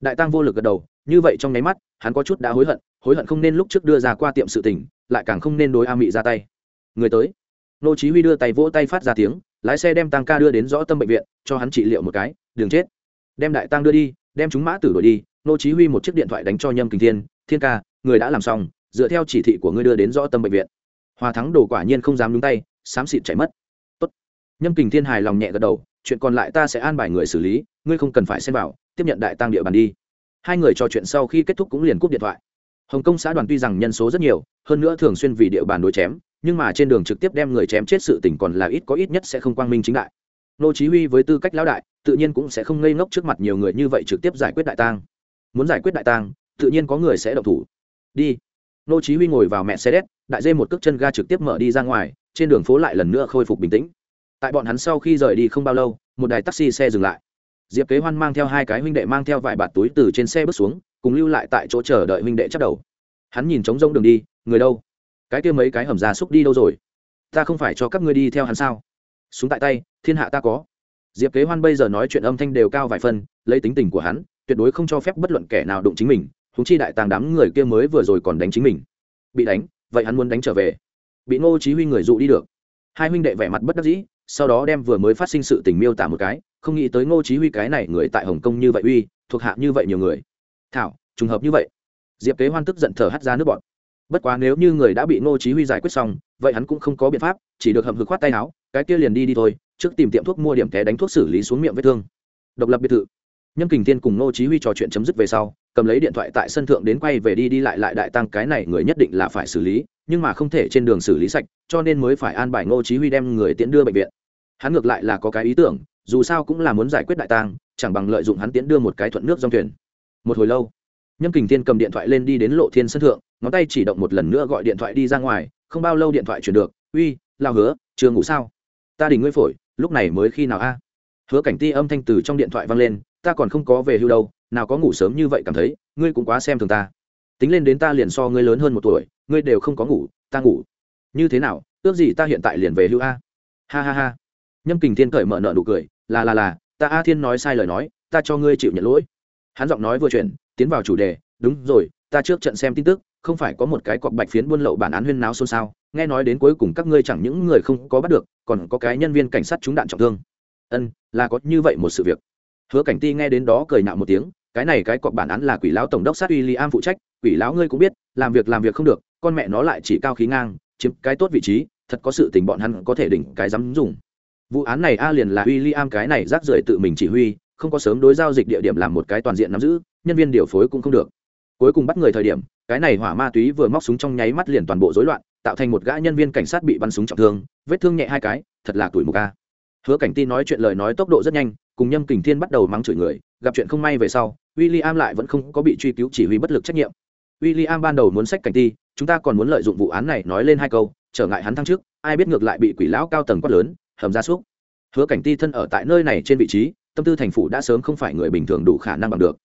S1: đại tăng vô lực gật đầu, như vậy trong nháy mắt, hắn có chút đã hối hận hối hận không nên lúc trước đưa ra qua tiệm sự tình, lại càng không nên đối a mị ra tay. Người tới. Nô chí huy đưa tay vỗ tay phát ra tiếng, lái xe đem tăng ca đưa đến rõ tâm bệnh viện, cho hắn trị liệu một cái đường chết. Đem đại tăng đưa đi, đem chúng mã tử đuổi đi, nô chí huy một chiếc điện thoại đánh cho nhâm kình thiên thiên ca, người đã làm xong, dựa theo chỉ thị của ngươi đưa đến rõ tâm bệnh viện. Hòa thắng đồ quả nhiên không dám nhúng tay sám xịt chạy mất. Tốt. nhâm kình thiên hài lòng nhẹ gật đầu chuyện còn lại ta sẽ an bài người xử lý, ngươi không cần phải xem vào, tiếp nhận đại tăng địa bàn đi. Hai người trò chuyện sau khi kết thúc cũng liền cúp điện thoại. Hồng kông xã đoàn tuy rằng nhân số rất nhiều, hơn nữa thường xuyên vì địa bàn đối chém, nhưng mà trên đường trực tiếp đem người chém chết sự tình còn là ít có ít nhất sẽ không quang minh chính đại. Nô chí huy với tư cách lão đại, tự nhiên cũng sẽ không ngây ngốc trước mặt nhiều người như vậy trực tiếp giải quyết đại tang. Muốn giải quyết đại tang, tự nhiên có người sẽ động thủ. Đi. Nô chí huy ngồi vào mẹ xe đét, đại dê một cước chân ga trực tiếp mở đi ra ngoài, trên đường phố lại lần nữa khôi phục bình tĩnh tại bọn hắn sau khi rời đi không bao lâu, một đài taxi xe dừng lại. Diệp kế hoan mang theo hai cái huynh đệ mang theo vài bạt túi từ trên xe bước xuống, cùng lưu lại tại chỗ chờ đợi huynh đệ chắc đầu. Hắn nhìn trống rông đường đi, người đâu? Cái kia mấy cái hầm già xúc đi đâu rồi? Ta không phải cho các ngươi đi theo hắn sao? Súng tại tay, thiên hạ ta có. Diệp kế hoan bây giờ nói chuyện âm thanh đều cao vài phân lấy tính tình của hắn, tuyệt đối không cho phép bất luận kẻ nào đụng chính mình húng chi đại tàng đám người kia mới vừa rồi còn đánh chính mình. Bị đánh, vậy hắn muốn đánh trở về. Bị ngô chí huy người dụ đi được. Hai huynh đệ vẻ mặt bất đắc dĩ sau đó đem vừa mới phát sinh sự tình miêu tả một cái, không nghĩ tới ngô chí huy cái này người tại hồng kông như vậy uy, thuộc hạ như vậy nhiều người. Thảo, trùng hợp như vậy. Diệp kế hoan tức giận thở hắt ra nước bọt. Bất quá nếu như người đã bị ngô chí huy giải quyết xong, vậy hắn cũng không có biện pháp, chỉ được hậm hực khoát tay áo, cái kia liền đi đi thôi, trước tìm tiệm thuốc mua điểm té đánh thuốc xử lý xuống miệng vết thương. Độc lập biệt thự. Nhâm kình thiên cùng ngô chí huy trò chuyện chấm dứt về sau, cầm lấy điện thoại tại sân thượng đến quay về đi đi lại lại đại tăng cái này người nhất định là phải xử lý, nhưng mà không thể trên đường xử lý sạch, cho nên mới phải an bài ngô chí huy đem người tiễn đưa bệnh viện hắn ngược lại là có cái ý tưởng, dù sao cũng là muốn giải quyết đại tang, chẳng bằng lợi dụng hắn tiến đưa một cái thuận nước dòng thuyền. Một hồi lâu, nhâm kình thiên cầm điện thoại lên đi đến lộ thiên sân thượng, ngón tay chỉ động một lần nữa gọi điện thoại đi ra ngoài, không bao lâu điện thoại chuyển được, uy, lao hứa, chưa ngủ sao? Ta đình ngươi phổi, lúc này mới khi nào a? Hứa cảnh ti âm thanh từ trong điện thoại vang lên, ta còn không có về hưu đâu, nào có ngủ sớm như vậy cảm thấy, ngươi cũng quá xem thường ta. Tính lên đến ta liền so ngươi lớn hơn một tuổi, ngươi đều không có ngủ, ta ngủ. Như thế nào, ước gì ta hiện tại liền về hưu a? Ha ha ha nhâm kình thiên cởi mở nợ nụ cười, là là là, ta a thiên nói sai lời nói, ta cho ngươi chịu nhận lỗi. Hắn giọng nói vừa chuyển, tiến vào chủ đề, đúng rồi, ta trước trận xem tin tức, không phải có một cái cọc bạch phiến buôn lậu bản án huyên náo xôn xao, nghe nói đến cuối cùng các ngươi chẳng những người không có bắt được, còn có cái nhân viên cảnh sát trúng đạn trọng thương. Ân, là có như vậy một sự việc. Hứa cảnh ti nghe đến đó cười nạo một tiếng, cái này cái cọc bản án là quỷ lão tổng đốc sát uy li am phụ trách, quỷ lão ngươi cũng biết, làm việc làm việc không được, con mẹ nó lại chỉ cao khí ngang, chiếm cái tốt vị trí, thật có sự tình bọn hắn có thể đỉnh cái dám dùng vụ án này a liền là w i am cái này rác rưởi tự mình chỉ huy, không có sớm đối giao dịch địa điểm làm một cái toàn diện nắm giữ, nhân viên điều phối cũng không được. Cuối cùng bắt người thời điểm, cái này hỏa ma túy vừa móc súng trong nháy mắt liền toàn bộ rối loạn, tạo thành một gã nhân viên cảnh sát bị bắn súng trọng thương, vết thương nhẹ hai cái, thật là tuổi mù ca hứa cảnh tin nói chuyện lời nói tốc độ rất nhanh, cùng nhâm kình thiên bắt đầu mắng chửi người, gặp chuyện không may về sau w i l l i am lại vẫn không có bị truy cứu chỉ huy bất lực trách nhiệm. W i l l i am ban đầu muốn sách cảnh ti, chúng ta còn muốn lợi dụng vụ án này nói lên hai câu, trở ngại hắn thăng trước ai biết ngược lại bị quỷ lão cao tầng quát lớn hầm gia súc. Hứa cảnh ti thân ở tại nơi này trên vị trí, tâm tư thành phủ đã sớm không phải người bình thường đủ khả năng bằng được.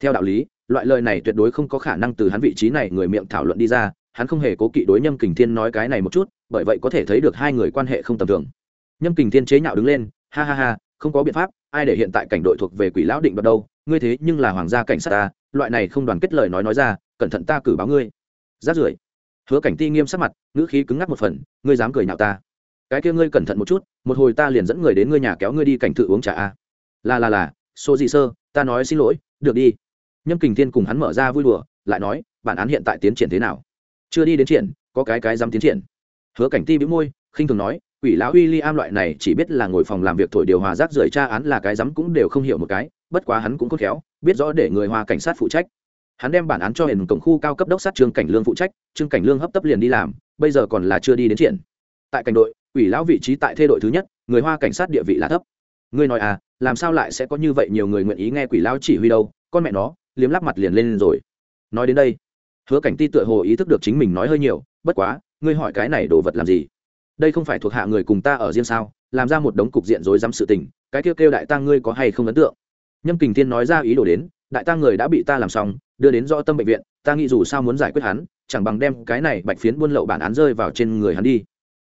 S1: Theo đạo lý, loại lời này tuyệt đối không có khả năng từ hắn vị trí này người miệng thảo luận đi ra, hắn không hề cố kỵ đối nhâm kình thiên nói cái này một chút, bởi vậy có thể thấy được hai người quan hệ không tầm thường. Nhâm kình thiên chế nhạo đứng lên, ha ha ha, không có biện pháp, ai để hiện tại cảnh đội thuộc về quỷ lão định bắt đâu, ngươi thế nhưng là hoàng gia cảnh sát ta, loại này không đoàn kết lời nói nói ra, cẩn thận ta cử báo ngươi. Rát rưởi. Hứa cảnh ti nghiêm sắc mặt, ngữ khí cứng ngắc một phần, ngươi dám cười nhạo ta? Cái kia ngươi cẩn thận một chút, một hồi ta liền dẫn người đến ngươi nhà kéo ngươi đi cảnh thự uống trà a. Là là là, số gì sơ, ta nói xin lỗi, được đi. Nhâm kình thiên cùng hắn mở ra vui đùa, lại nói, bản án hiện tại tiến triển thế nào? Chưa đi đến triển, có cái cái dám tiến triển. Hứa cảnh ti bĩu môi, khinh thường nói, quỷ lão uy ly am loại này chỉ biết là ngồi phòng làm việc thổi điều hòa rác rưởi tra án là cái dám cũng đều không hiểu một cái, bất quá hắn cũng khôn khéo, biết rõ để người hoa cảnh sát phụ trách. Hắn đem bản án cho hiền cổng khu cao cấp đốc sát trương cảnh lương phụ trách, trương cảnh lương hấp tấp liền đi làm, bây giờ còn là chưa đi đến triển. Tại cảnh đội quỷ lão vị trí tại thê đội thứ nhất, người hoa cảnh sát địa vị là thấp. Ngươi nói à làm sao lại sẽ có như vậy nhiều người nguyện ý nghe quỷ lão chỉ huy đâu? Con mẹ nó, liếm lắp mặt liền lên rồi. Nói đến đây, hứa cảnh ti tựa hồ ý thức được chính mình nói hơi nhiều, bất quá, ngươi hỏi cái này đồ vật làm gì? Đây không phải thuộc hạ người cùng ta ở riêng sao? Làm ra một đống cục diện rối rắm sự tình, cái kêu kêu đại tang ngươi có hay không ấn tượng? Nhâm kình thiên nói ra ý đồ đến, đại tang người đã bị ta làm xong, đưa đến do tâm bệnh viện, ta nghĩ dù sao muốn giải quyết hắn, chẳng bằng đem cái này bạch phiến buôn lậu bản án rơi vào trên người hắn đi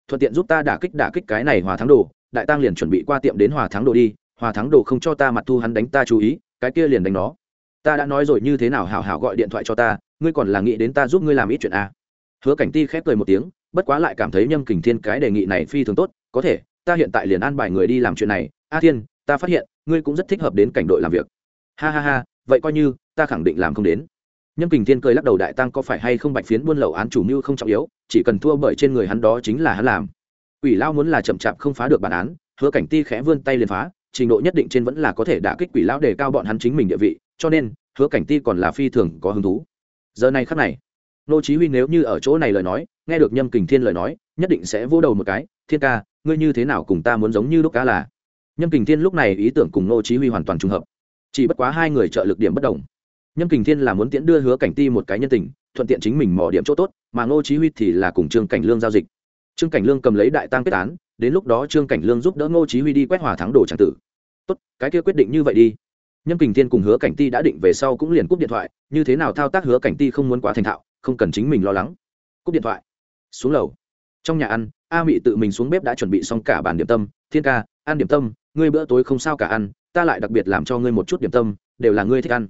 S1: thuận tiện giúp ta đả kích đả kích cái này hòa thắng đồ, đại tăng liền chuẩn bị qua tiệm đến hòa thắng đồ đi, hòa thắng đồ không cho ta mặt thu hắn đánh ta chú ý, cái kia liền đánh nó. Ta đã nói rồi như thế nào hảo hảo gọi điện thoại cho ta, ngươi còn là nghĩ đến ta giúp ngươi làm ít chuyện à. hứa cảnh ti khép cười một tiếng, bất quá lại cảm thấy nhâm kình thiên cái đề nghị này phi thường tốt, có thể, ta hiện tại liền an bài người đi làm chuyện này. A thiên, ta phát hiện, ngươi cũng rất thích hợp đến cảnh đội làm việc. Ha ha ha, vậy coi như, ta khẳng định làm không đến nhâm kình thiên cười lắc đầu đại tăng có phải hay không bạch phiến buôn lậu án chủ mưu không trọng yếu, chỉ cần thua bởi trên người hắn đó chính là hắn làm. Ủy lao muốn là chậm chạp không phá được bản án, hứa cảnh ti khẽ vươn tay liền phá, trình độ nhất định trên vẫn là có thể đả kích quỷ lão để cao bọn hắn chính mình địa vị, cho nên, hứa cảnh ti còn là phi thường có hứng thú. Giờ này khắc này, nô chí huy nếu như ở chỗ này lời nói, nghe được nhâm kình thiên lời nói, nhất định sẽ vỗ đầu một cái, thiên ca, ngươi như thế nào cùng ta muốn giống như lúc cá là? Nhâm kình thiên lúc này ý tưởng cùng nô chí huy hoàn toàn trùng hợp. Chỉ bất quá hai người trợ lực điểm bất đồng nhâm kình thiên là muốn tiễn đưa hứa cảnh ti một cái nhân tình, thuận tiện chính mình mò điểm chỗ tốt, mà ngô chí huy thì là cùng trương cảnh lương giao dịch. Trương cảnh lương cầm lấy đại tăng kết án, đến lúc đó trương cảnh lương giúp đỡ ngô chí huy đi quét hòa thắng đồ tràng tử. Tốt, cái kia quyết định như vậy đi. Nhâm kình thiên cùng hứa cảnh ti đã định về sau cũng liền cúp điện thoại, như thế nào thao tác hứa cảnh ti không muốn quá thành thạo, không cần chính mình lo lắng. Cúp điện thoại. Xuống lầu. Trong nhà ăn, a mị tự mình xuống bếp đã chuẩn bị xong cả bàn điểm tâm. Thiên ca, ăn điểm tâm, ngươi bữa tối không sao cả ăn, ta lại đặc biệt làm cho ngươi một chút điểm tâm, đều là ngươi thích ăn.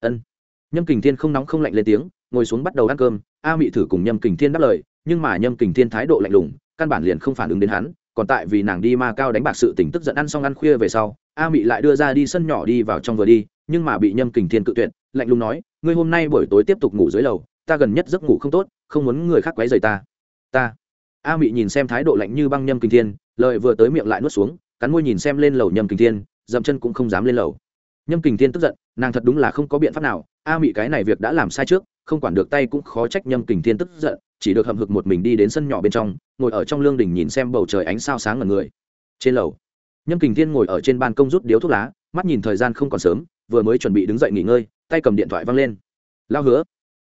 S1: Ân nhâm kình thiên không nóng không lạnh lên tiếng, ngồi xuống bắt đầu ăn cơm. A mị thử cùng nhâm kình thiên đáp lời, nhưng mà nhâm kình thiên thái độ lạnh lùng, căn bản liền không phản ứng đến hắn. Còn tại vì nàng đi ma cao đánh bạc sự tỉnh tức giận ăn xong ăn khuya về sau, a mị lại đưa ra đi sân nhỏ đi vào trong vừa đi, nhưng mà bị nhâm kình thiên cự tuyệt, lạnh lùng nói, ngươi hôm nay buổi tối tiếp tục ngủ dưới lầu, ta gần nhất giấc ngủ không tốt, không muốn người khác quấy rầy ta. Ta? A mị nhìn xem thái độ lạnh như băng nhâm kình thiên, lời vừa tới miệng lại nuốt xuống, cắn môi nhìn xem lên lầu nhâm kình thiên, dậm chân cũng không dám lên lầu nhâm kình thiên tức giận, nàng thật đúng là không có biện pháp nào, a mị cái này việc đã làm sai trước, không quản được tay cũng khó trách nhâm kình thiên tức giận, chỉ được hậm hực một mình đi đến sân nhỏ bên trong, ngồi ở trong lương đình nhìn xem bầu trời ánh sao sáng ở người. Trên lầu, nhâm kình thiên ngồi ở trên ban công rút điếu thuốc lá, mắt nhìn thời gian không còn sớm, vừa mới chuẩn bị đứng dậy nghỉ ngơi, tay cầm điện thoại văng lên. Lao hứa.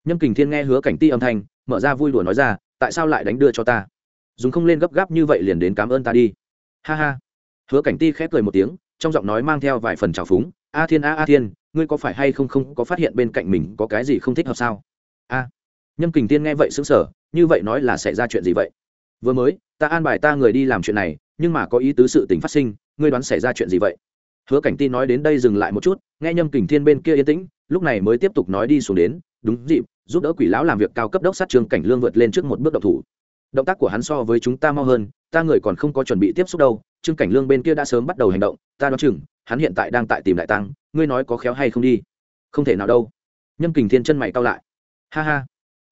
S1: Nhâm kình thiên nghe hứa cảnh ti âm thanh, mở ra vui đùa nói ra, tại sao lại đánh đưa cho ta? Dùng không lên gấp gáp như vậy liền đến cảm ơn ta đi. Ha ha. Hứa cảnh ti khép cười một tiếng, trong giọng nói mang theo vài phần trào phúng a thiên, a a thiên, ngươi có phải hay không không có phát hiện bên cạnh mình có cái gì không thích hợp sao? A. Nhâm kình tiên nghe vậy xứng sở như vậy nói là xảy ra chuyện gì vậy? Vừa mới, ta an bài ta người đi làm chuyện này, nhưng mà có ý tứ sự tình phát sinh, ngươi đoán xảy ra chuyện gì vậy? Hứa cảnh ti nói đến đây dừng lại một chút, nghe nhâm kình thiên bên kia yên tĩnh, lúc này mới tiếp tục nói đi xuống đến, đúng dịp, giúp đỡ quỷ lão làm việc cao cấp đốc sát trường cảnh lương vượt lên trước một bước động thủ. Động tác của hắn so với chúng ta mau hơn, ta người còn không có chuẩn bị tiếp xúc đâu trương cảnh lương bên kia đã sớm bắt đầu hành động, ta đoán chừng, hắn hiện tại đang tại tìm đại tăng ngươi nói có khéo hay không đi? Không thể nào đâu. Nhâm kình thiên chân mày cao lại. Ha ha.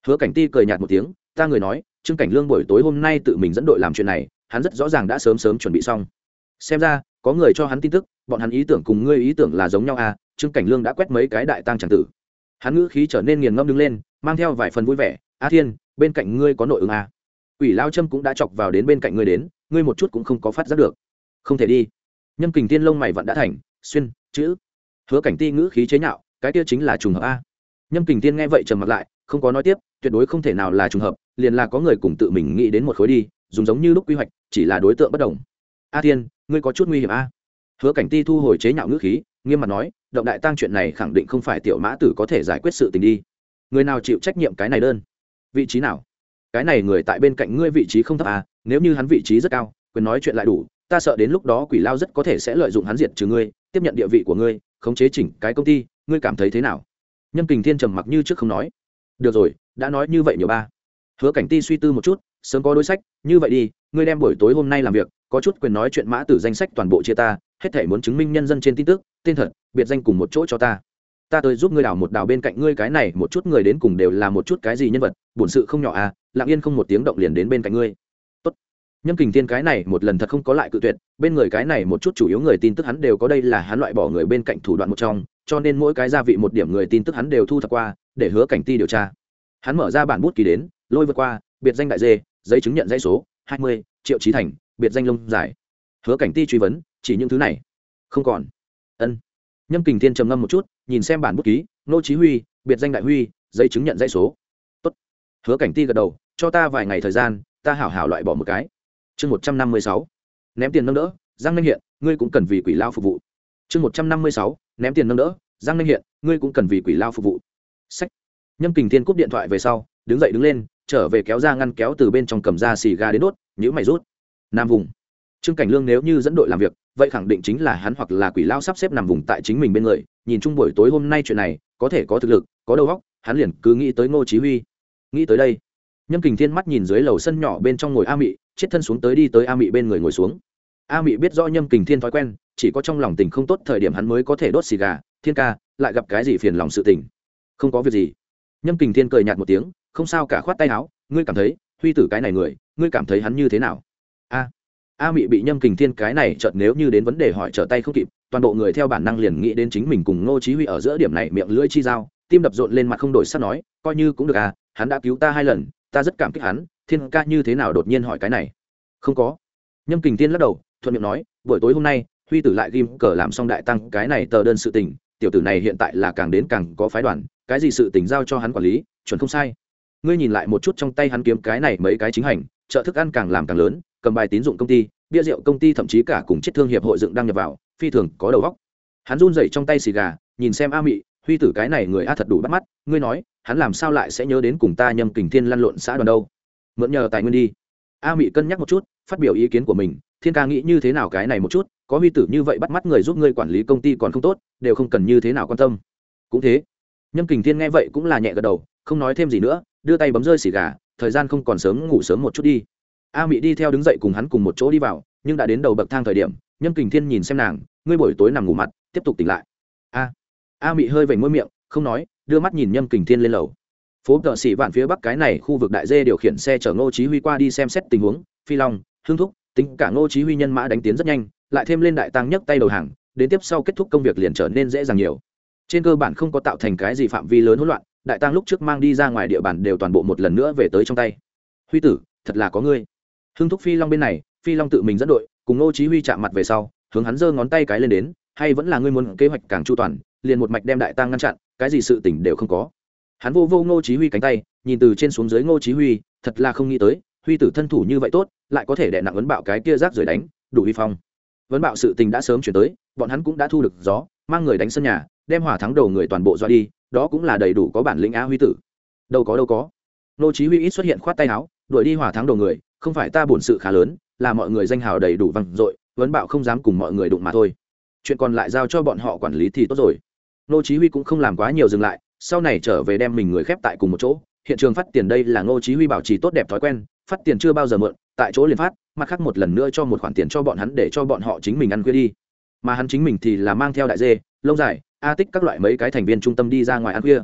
S1: Hứa cảnh ti cười nhạt một tiếng, ta người nói, trương cảnh lương buổi tối hôm nay tự mình dẫn đội làm chuyện này, hắn rất rõ ràng đã sớm sớm chuẩn bị xong. Xem ra, có người cho hắn tin tức, bọn hắn ý tưởng cùng ngươi ý tưởng là giống nhau à trương cảnh lương đã quét mấy cái đại tăng tràng tử. Hắn ngữ khí trở nên nghiền ngâm đứng lên, mang theo vài phần vui vẻ, a thiên, bên cạnh ngươi có nội ứng à. Quỷ lao Trâm cũng đã chọc vào đến bên cạnh ngươi đến ngươi một chút cũng không có phát giác được. Không thể đi. Nhâm kình tiên lông mày vẫn đã thành, xuyên, chữ. Hứa cảnh ti ngữ khí chế nhạo, cái kia chính là trùng hợp a. Nhâm kình tiên nghe vậy trầm mặt lại, không có nói tiếp, tuyệt đối không thể nào là trùng hợp, liền là có người cùng tự mình nghĩ đến một khối đi, dùng giống như lúc quy hoạch, chỉ là đối tượng bất đồng. A thiên, ngươi có chút nguy hiểm a. Hứa cảnh ti thu hồi chế nhạo ngữ khí, nghiêm mặt nói, động đại tăng chuyện này khẳng định không phải tiểu mã tử có thể giải quyết sự tình đi. Người nào chịu trách nhiệm cái này đơn? Vị trí nào? Cái này người tại bên cạnh ngươi vị trí không thấp à nếu như hắn vị trí rất cao, quyền nói chuyện lại đủ, ta sợ đến lúc đó quỷ lao rất có thể sẽ lợi dụng hắn diệt trừ ngươi, tiếp nhận địa vị của ngươi, khống chế chỉnh cái công ty, ngươi cảm thấy thế nào? Nhâm kình thiên trầm mặc như trước không nói. Được rồi, đã nói như vậy nhiều ba. Hứa cảnh ti suy tư một chút, sớm có đối sách, như vậy đi, ngươi đem buổi tối hôm nay làm việc, có chút quyền nói chuyện mã tử danh sách toàn bộ chia ta, hết thể muốn chứng minh nhân dân trên tin tức, tên thật, biệt danh cùng một chỗ cho ta. Ta tới giúp ngươi đào một đào bên cạnh ngươi cái này, một chút người đến cùng đều là một chút cái gì nhân vật, bổn sự không nhỏ à lặng yên không một tiếng động liền đến bên cạnh ngươi. Tốt. Nhâm kình thiên cái này một lần thật không có lại cự tuyệt, bên người cái này một chút chủ yếu người tin tức hắn đều có đây là hắn loại bỏ người bên cạnh thủ đoạn một trong, cho nên mỗi cái gia vị một điểm người tin tức hắn đều thu thập qua, để hứa cảnh ti điều tra. Hắn mở ra bản bút ký đến, lôi vượt qua, biệt danh đại dê, giấy chứng nhận dãy số, hai mươi, triệu trí thành, biệt danh lông dài. Hứa cảnh ti truy vấn, chỉ những thứ này. Không còn. Ân. Nhâm kình thiên trầm ngâm một chút, nhìn xem bản bút ký, nô chí huy, biệt danh đại huy, giấy chứng nhận dãy số. Tốt. Hứa cảnh ti gật đầu cho ta vài ngày thời gian, ta hảo hảo loại bỏ một cái. Chương một trăm năm mươi sáu, ném tiền nâng đỡ, giang ninh hiện, ngươi cũng cần vì quỷ lao phục vụ. Chương một trăm năm mươi sáu, ném tiền nâng đỡ, giang ninh hiện, ngươi cũng cần vì quỷ lao phục vụ. Sách. Nhâm kình thiên cúp điện thoại về sau, đứng dậy đứng lên, trở về kéo ra ngăn kéo từ bên trong cầm ra xì ga đến đốt nhữ mày rút. Nam vùng. Trương cảnh lương nếu như dẫn đội làm việc, vậy khẳng định chính là hắn hoặc là quỷ lao sắp xếp nằm vùng tại chính mình bên người, nhìn chung buổi tối hôm nay chuyện này, có thể có thực lực, có đầu óc, hắn liền cứ nghĩ tới ngô chí huy. Nghĩ tới đây nhâm kình thiên mắt nhìn dưới lầu sân nhỏ bên trong ngồi a mị, chết thân xuống tới đi tới a mị bên người ngồi xuống. A mị biết rõ nhâm kình thiên thói quen, chỉ có trong lòng tình không tốt thời điểm hắn mới có thể đốt xì gà, thiên ca, lại gặp cái gì phiền lòng sự tình. Không có việc gì. Nhâm kình thiên cười nhạt một tiếng, không sao cả, khoát tay áo, ngươi cảm thấy, huy tử cái này người, ngươi cảm thấy hắn như thế nào? A a mị bị nhâm kình thiên cái này chợt nếu như đến vấn đề hỏi trở tay không kịp, toàn bộ người theo bản năng liền nghĩ đến chính mình cùng ngô chí huy ở giữa điểm này miệng lưỡi chi dao tim đập rộn lên mặt không đổi sắc nói, coi như cũng được à hắn đã cứu ta hai lần ta rất cảm kích hắn, thiên ca như thế nào đột nhiên hỏi cái này? Không có. Nhâm kình thiên lắc đầu, thuận miệng nói, buổi tối hôm nay, huy tử lại ghim cờ làm xong đại tăng cái này tờ đơn sự tình, tiểu tử này hiện tại là càng đến càng có phái đoàn, cái gì sự tình giao cho hắn quản lý, chuẩn không sai. Ngươi nhìn lại một chút trong tay hắn kiếm cái này mấy cái chính hành chợ thức ăn càng làm càng lớn, cầm bài tín dụng công ty, bia rượu công ty thậm chí cả cùng chiết thương hiệp hội dựng đăng nhập vào, phi thường có đầu góc hắn run rẩy trong tay xì gà, nhìn xem a mị huy tử cái này người a thật đủ bắt mắt, ngươi nói, hắn làm sao lại sẽ nhớ đến cùng ta nhâm kình thiên lăn lộn xã đoàn đâu? Mượn nhờ tài nguyên đi. A mị cân nhắc một chút, phát biểu ý kiến của mình, thiên ca nghĩ như thế nào cái này một chút, có huy tử như vậy bắt mắt người giúp ngươi quản lý công ty còn không tốt, đều không cần như thế nào quan tâm. Cũng thế. Nhâm kình thiên nghe vậy cũng là nhẹ gật đầu, không nói thêm gì nữa, đưa tay bấm rơi xì gà, thời gian không còn sớm ngủ sớm một chút đi. A mị đi theo đứng dậy cùng hắn cùng một chỗ đi vào, nhưng đã đến đầu bậc thang thời điểm, nhâm kình thiên nhìn xem nàng, ngươi buổi tối nằm ngủ mặt, tiếp tục tỉnh lại. A a mị hơi vểnh môi miệng, không nói, đưa mắt nhìn nhâm kình thiên lên lầu. Phố tợ sĩ vạn phía bắc cái này khu vực đại dê điều khiển xe chở ngô chí huy qua đi xem xét tình huống, phi long, hương thúc, tính cả ngô chí huy nhân mã đánh tiến rất nhanh, lại thêm lên đại tăng nhấc tay đầu hàng, đến tiếp sau kết thúc công việc liền trở nên dễ dàng nhiều. Trên cơ bản không có tạo thành cái gì phạm vi lớn hỗn loạn, đại tăng lúc trước mang đi ra ngoài địa bàn đều toàn bộ một lần nữa về tới trong tay. Huy tử, thật là có ngươi. Hưng thúc phi long bên này, phi long tự mình dẫn đội, cùng ngô chí huy chạm mặt về sau, hướng hắn giơ ngón tay cái lên đến, hay vẫn là ngươi muốn kế hoạch càng chu toàn liền một mạch đem đại tăng ngăn chặn, cái gì sự tỉnh đều không có. Hắn vô vô ngô chí huy cánh tay, nhìn từ trên xuống dưới ngô chí huy, thật là không nghĩ tới, huy tử thân thủ như vậy tốt, lại có thể đè nặng vấn bạo cái kia rác rưởi đánh, đủ uy phong. Vấn bạo sự tình đã sớm chuyển tới, bọn hắn cũng đã thu được gió, mang người đánh sân nhà, đem hỏa thắng đầu người toàn bộ dọa đi, đó cũng là đầy đủ có bản lĩnh á huy tử. Đâu có đâu có. Ngô chí huy ít xuất hiện khoát tay áo, đuổi đi hỏa thắng đầu người, không phải ta buồn sự khá lớn, là mọi người danh hào đầy đủ vang dội, vấn bạo không dám cùng mọi người đụng mà thôi. Chuyện còn lại giao cho bọn họ quản lý thì tốt rồi nô chí huy cũng không làm quá nhiều dừng lại, sau này trở về đem mình người khép tại cùng một chỗ. Hiện trường phát tiền đây là ngô chí huy bảo trì tốt đẹp thói quen, phát tiền chưa bao giờ mượn, tại chỗ liền phát, mặt khác một lần nữa cho một khoản tiền cho bọn hắn để cho bọn họ chính mình ăn khuya đi. Mà hắn chính mình thì là mang theo đại dê, lông dài, a tích các loại mấy cái thành viên trung tâm đi ra ngoài ăn khuya.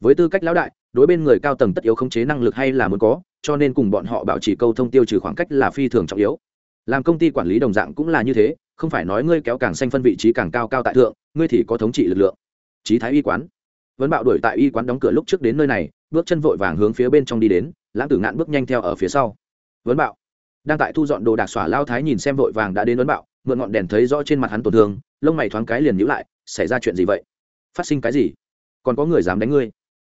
S1: Với tư cách lão đại, đối bên người cao tầng tất yếu khống chế năng lực hay là muốn có, cho nên cùng bọn họ bảo trì câu thông tiêu trừ khoảng cách là phi thường trọng yếu. Làm công ty quản lý đồng dạng cũng là như thế, không phải nói ngươi kéo càng xanh phân vị trí càng cao cao tại thượng, ngươi thì có thống trị lực lượng trí thái y quán. Vấn bạo đuổi tại y quán đóng cửa lúc trước đến nơi này, bước chân vội vàng hướng phía bên trong đi đến, lãng tử ngạn bước nhanh theo ở phía sau. Vấn bạo đang tại thu dọn đồ đạc xỏa lao thái nhìn xem vội vàng đã đến vấn bạo, mượn ngọn đèn thấy rõ trên mặt hắn tổn thương, lông mày thoáng cái liền nhữ lại, xảy ra chuyện gì vậy? Phát sinh cái gì? Còn có người dám đánh ngươi?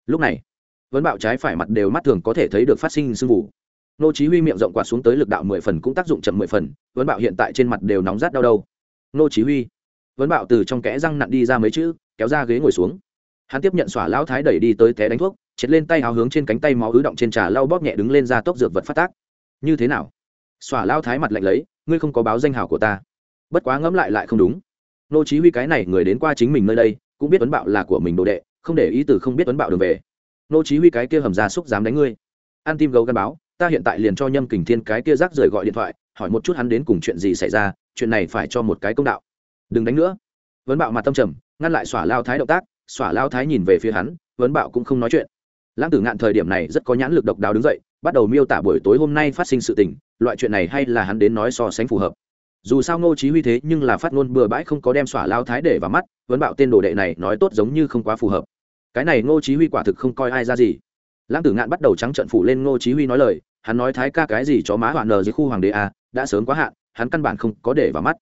S1: Lúc này vấn bạo trái phải mặt đều mắt thường có thể thấy được phát sinh sương vụ nô chí huy miệng rộng quạt xuống tới lực đạo mười phần cũng tác dụng chậm mười phần vấn bạo hiện tại trên mặt đều nóng rát đau đầu. Nô chí huy? Vấn bạo từ trong kẽ răng nặn đi ra mấy chữ kéo ra ghế ngồi xuống. Hắn tiếp nhận xỏa lão thái đẩy đi tới té đánh thuốc chết lên tay hào hướng trên cánh tay máu ứ động trên trà lau bóp nhẹ đứng lên ra tốc dược vật phát tác. Như thế nào? Xỏa lão thái mặt lạnh lấy, ngươi không có báo danh hào của ta. Bất quá ngẫm lại lại không đúng. Nô chí huy cái này người đến qua chính mình nơi đây, cũng biết tuấn bạo là của mình đồ đệ, không để ý từ không biết tuấn bạo đường về. Nô chí huy cái kia hầm ra xúc dám đánh ngươi. An tim gấu gan báo, ta hiện tại liền cho nhâm kình thiên cái kia rác rời gọi điện thoại, hỏi một chút hắn đến cùng chuyện gì xảy ra, chuyện này phải cho một cái công đạo. Đừng đánh nữa. Vấn bạo mặt tâm trầm ngăn lại xỏa lao thái động tác xỏa lao thái nhìn về phía hắn vấn bạo cũng không nói chuyện. Lãng tử ngạn thời điểm này rất có nhãn lực độc đáo đứng dậy bắt đầu miêu tả buổi tối hôm nay phát sinh sự tình loại chuyện này hay là hắn đến nói so sánh phù hợp. Dù sao ngô chí huy thế nhưng là phát ngôn bừa bãi không có đem xỏa lao thái để vào mắt vấn bạo tên đồ đệ này nói tốt giống như không quá phù hợp. Cái này ngô chí huy quả thực không coi ai ra gì. Lãng tử ngạn bắt đầu trắng trợn phủ lên ngô chí huy nói lời hắn nói thái ca cái gì chó má hoạn nờ dưới khu hoàng đế à, đã sớm quá hạn hắn căn bản không có để vào mắt.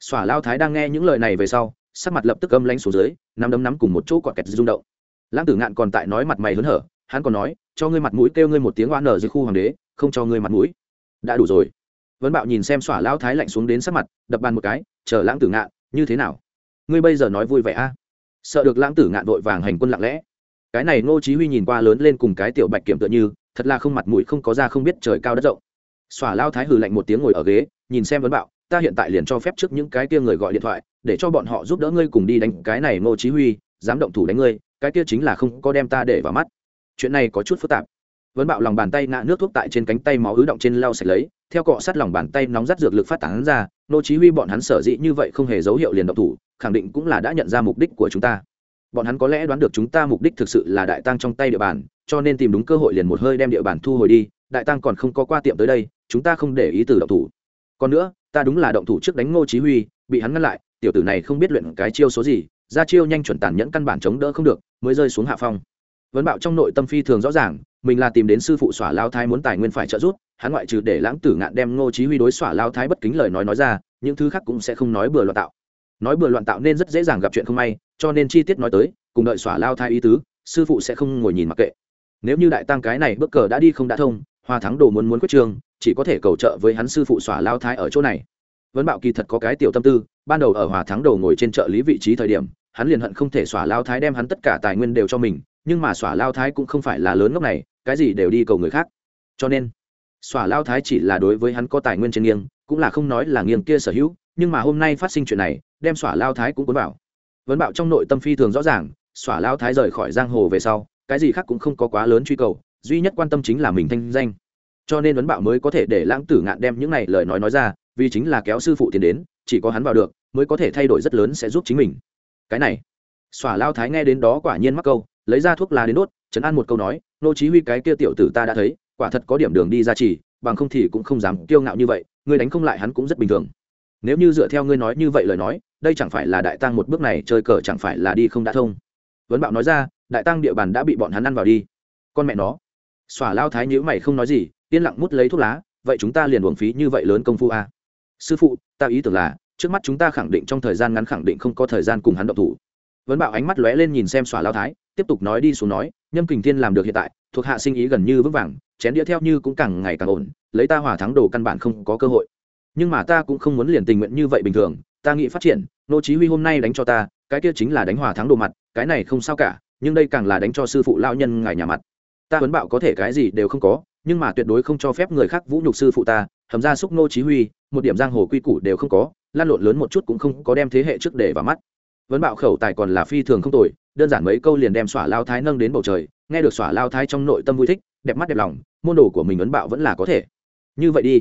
S1: Xỏa lao thái đang nghe những lời này về sau sắc mặt lập tức âm lánh xuống dưới, nắm đấm nắm cùng một chỗ quạt kẹt rung động. Lãng tử ngạn còn tại nói mặt mày hớn hở, hắn còn nói, cho ngươi mặt mũi, kêu ngươi một tiếng oan nở dưới khu hoàng đế, không cho ngươi mặt mũi. Đã đủ rồi. Vấn bạo nhìn xem xỏa lao thái lạnh xuống đến sắc mặt, đập bàn một cái, chờ lãng tử ngạn, như thế nào? Ngươi bây giờ nói vui vẻ a. Sợ được lãng tử ngạn vội vàng hành quân lặng lẽ. Cái này ngô chí huy nhìn qua lớn lên cùng cái tiểu bạch kiểm tựa như, thật là không mặt mũi, không có ra không biết trời cao đất rộng. Xỏa lao thái hừ lạnh một tiếng ngồi ở ghế, nhìn xem vấn bạo, ta hiện tại liền cho phép trước những cái kia người gọi điện thoại để cho bọn họ giúp đỡ ngươi cùng đi đánh cái này ngô chí huy, dám động thủ đánh ngươi, cái kia chính là không có đem ta để vào mắt. Chuyện này có chút phức tạp. Vấn bạo lòng bàn tay ngã nước thuốc tại trên cánh tay máu ứ động trên lau sạch lấy, theo cọ sát lòng bàn tay nóng rát dược lực phát tán ra nô chí huy bọn hắn sở dĩ như vậy không hề dấu hiệu liền động thủ, khẳng định cũng là đã nhận ra mục đích của chúng ta. Bọn hắn có lẽ đoán được chúng ta mục đích thực sự là đại tăng trong tay địa bàn, cho nên tìm đúng cơ hội liền một hơi đem địa bàn thu hồi đi, đại tăng còn không có qua tiệm tới đây, chúng ta không để ý từ động thủ. Còn nữa, ta đúng là động thủ trước đánh ngô chí huy, bị hắn ngăn lại tiểu tử này không biết luyện cái chiêu số gì, ra chiêu nhanh chuẩn tàn nhẫn căn bản chống đỡ không được, mới rơi xuống hạ phong. Vấn bạo trong nội tâm phi thường rõ ràng, mình là tìm đến sư phụ xỏa lao thái muốn tài nguyên phải trợ giúp, hắn ngoại trừ để lãng tử ngạn đem ngô chí huy đối xỏa lao thái bất kính lời nói nói ra, những thứ khác cũng sẽ không nói bừa loạn tạo. Nói bừa loạn tạo nên rất dễ dàng gặp chuyện không may, cho nên chi tiết nói tới, cùng đợi xỏa lao thái ý tứ, sư phụ sẽ không ngồi nhìn mặc kệ. Nếu như đại tăng cái này bước cờ đã đi không đã thông, hoa thắng đồ muốn muốn quyết trường, chỉ có thể cầu trợ với hắn sư phụ xỏa lao thái ở chỗ này. Vấn bạo kỳ thật có cái tiểu tâm tư ban đầu ở hòa thắng đầu ngồi trên trợ lý vị trí thời điểm, hắn liền hận không thể xỏa lao thái đem hắn tất cả tài nguyên đều cho mình, nhưng mà xỏa lao thái cũng không phải là lớn ngốc này, cái gì đều đi cầu người khác. Cho nên, xỏa lao thái chỉ là đối với hắn có tài nguyên trên nghiêng, cũng là không nói là nghiêng kia sở hữu, nhưng mà hôm nay phát sinh chuyện này, đem xỏa lao thái cũng cuốn vào. Vấn bạo trong nội tâm phi thường rõ ràng, xỏa lao thái rời khỏi giang hồ về sau, cái gì khác cũng không có quá lớn truy cầu, duy nhất quan tâm chính là mình thanh danh. Cho nên vấn bạo mới có thể để lãng tử ngạn đem những này lời nói nói ra, vì chính là kéo sư phụ tiền đến, chỉ có hắn vào được mới có thể thay đổi rất lớn sẽ giúp chính mình. Cái này xỏa lao thái nghe đến đó quả nhiên mắc câu, lấy ra thuốc lá đến đốt chấn an một câu nói, nô chí huy, cái kia tiểu tử ta đã thấy, quả thật có điểm đường đi ra chỉ, bằng không thì cũng không dám kiêu ngạo như vậy, ngươi đánh không lại hắn cũng rất bình thường. Nếu như dựa theo ngươi nói như vậy lời nói, đây chẳng phải là đại tăng một bước này chơi cờ chẳng phải là đi không đã thông. Vấn bạo nói ra, đại tăng địa bàn đã bị bọn hắn ăn vào đi. Con mẹ nó. Xỏa lao thái nhíu mày không nói gì, yên lặng mút lấy thuốc lá, vậy chúng ta liền uổng phí như vậy lớn công phu à. sư phụ, ta ý tưởng là trước mắt chúng ta khẳng định trong thời gian ngắn khẳng định không có thời gian cùng hắn động thủ. Vấn bảo ánh mắt lóe lên nhìn xem xòa lao thái, tiếp tục nói đi xuống nói, nhâm kình thiên làm được hiện tại, thuộc hạ sinh ý gần như vững vàng, chén đĩa theo như cũng càng ngày càng ổn, lấy ta hòa thắng đồ căn bản không có cơ hội. Nhưng mà ta cũng không muốn liền tình nguyện như vậy bình thường, ta nghĩ phát triển, nô chí huy hôm nay đánh cho ta, cái kia chính là đánh hòa thắng đồ mặt, cái này không sao cả, nhưng đây càng là đánh cho sư phụ lao nhân ngài nhà mặt. Ta huấn bạo có thể cái gì đều không có, nhưng mà tuyệt đối không cho phép người khác vũ nhục sư phụ ta, hầm ra xúc nô chí huy, một điểm giang hồ quy củ đều không có lan lộn lớn một chút cũng không có đem thế hệ trước để vào mắt. Vấn bạo khẩu tài còn là phi thường không tồi, đơn giản mấy câu liền đem xỏa lao thái nâng đến bầu trời, nghe được xỏa lao thái trong nội tâm vui thích, đẹp mắt đẹp lòng, môn đồ của mình vấn bạo vẫn là có thể. Như vậy đi.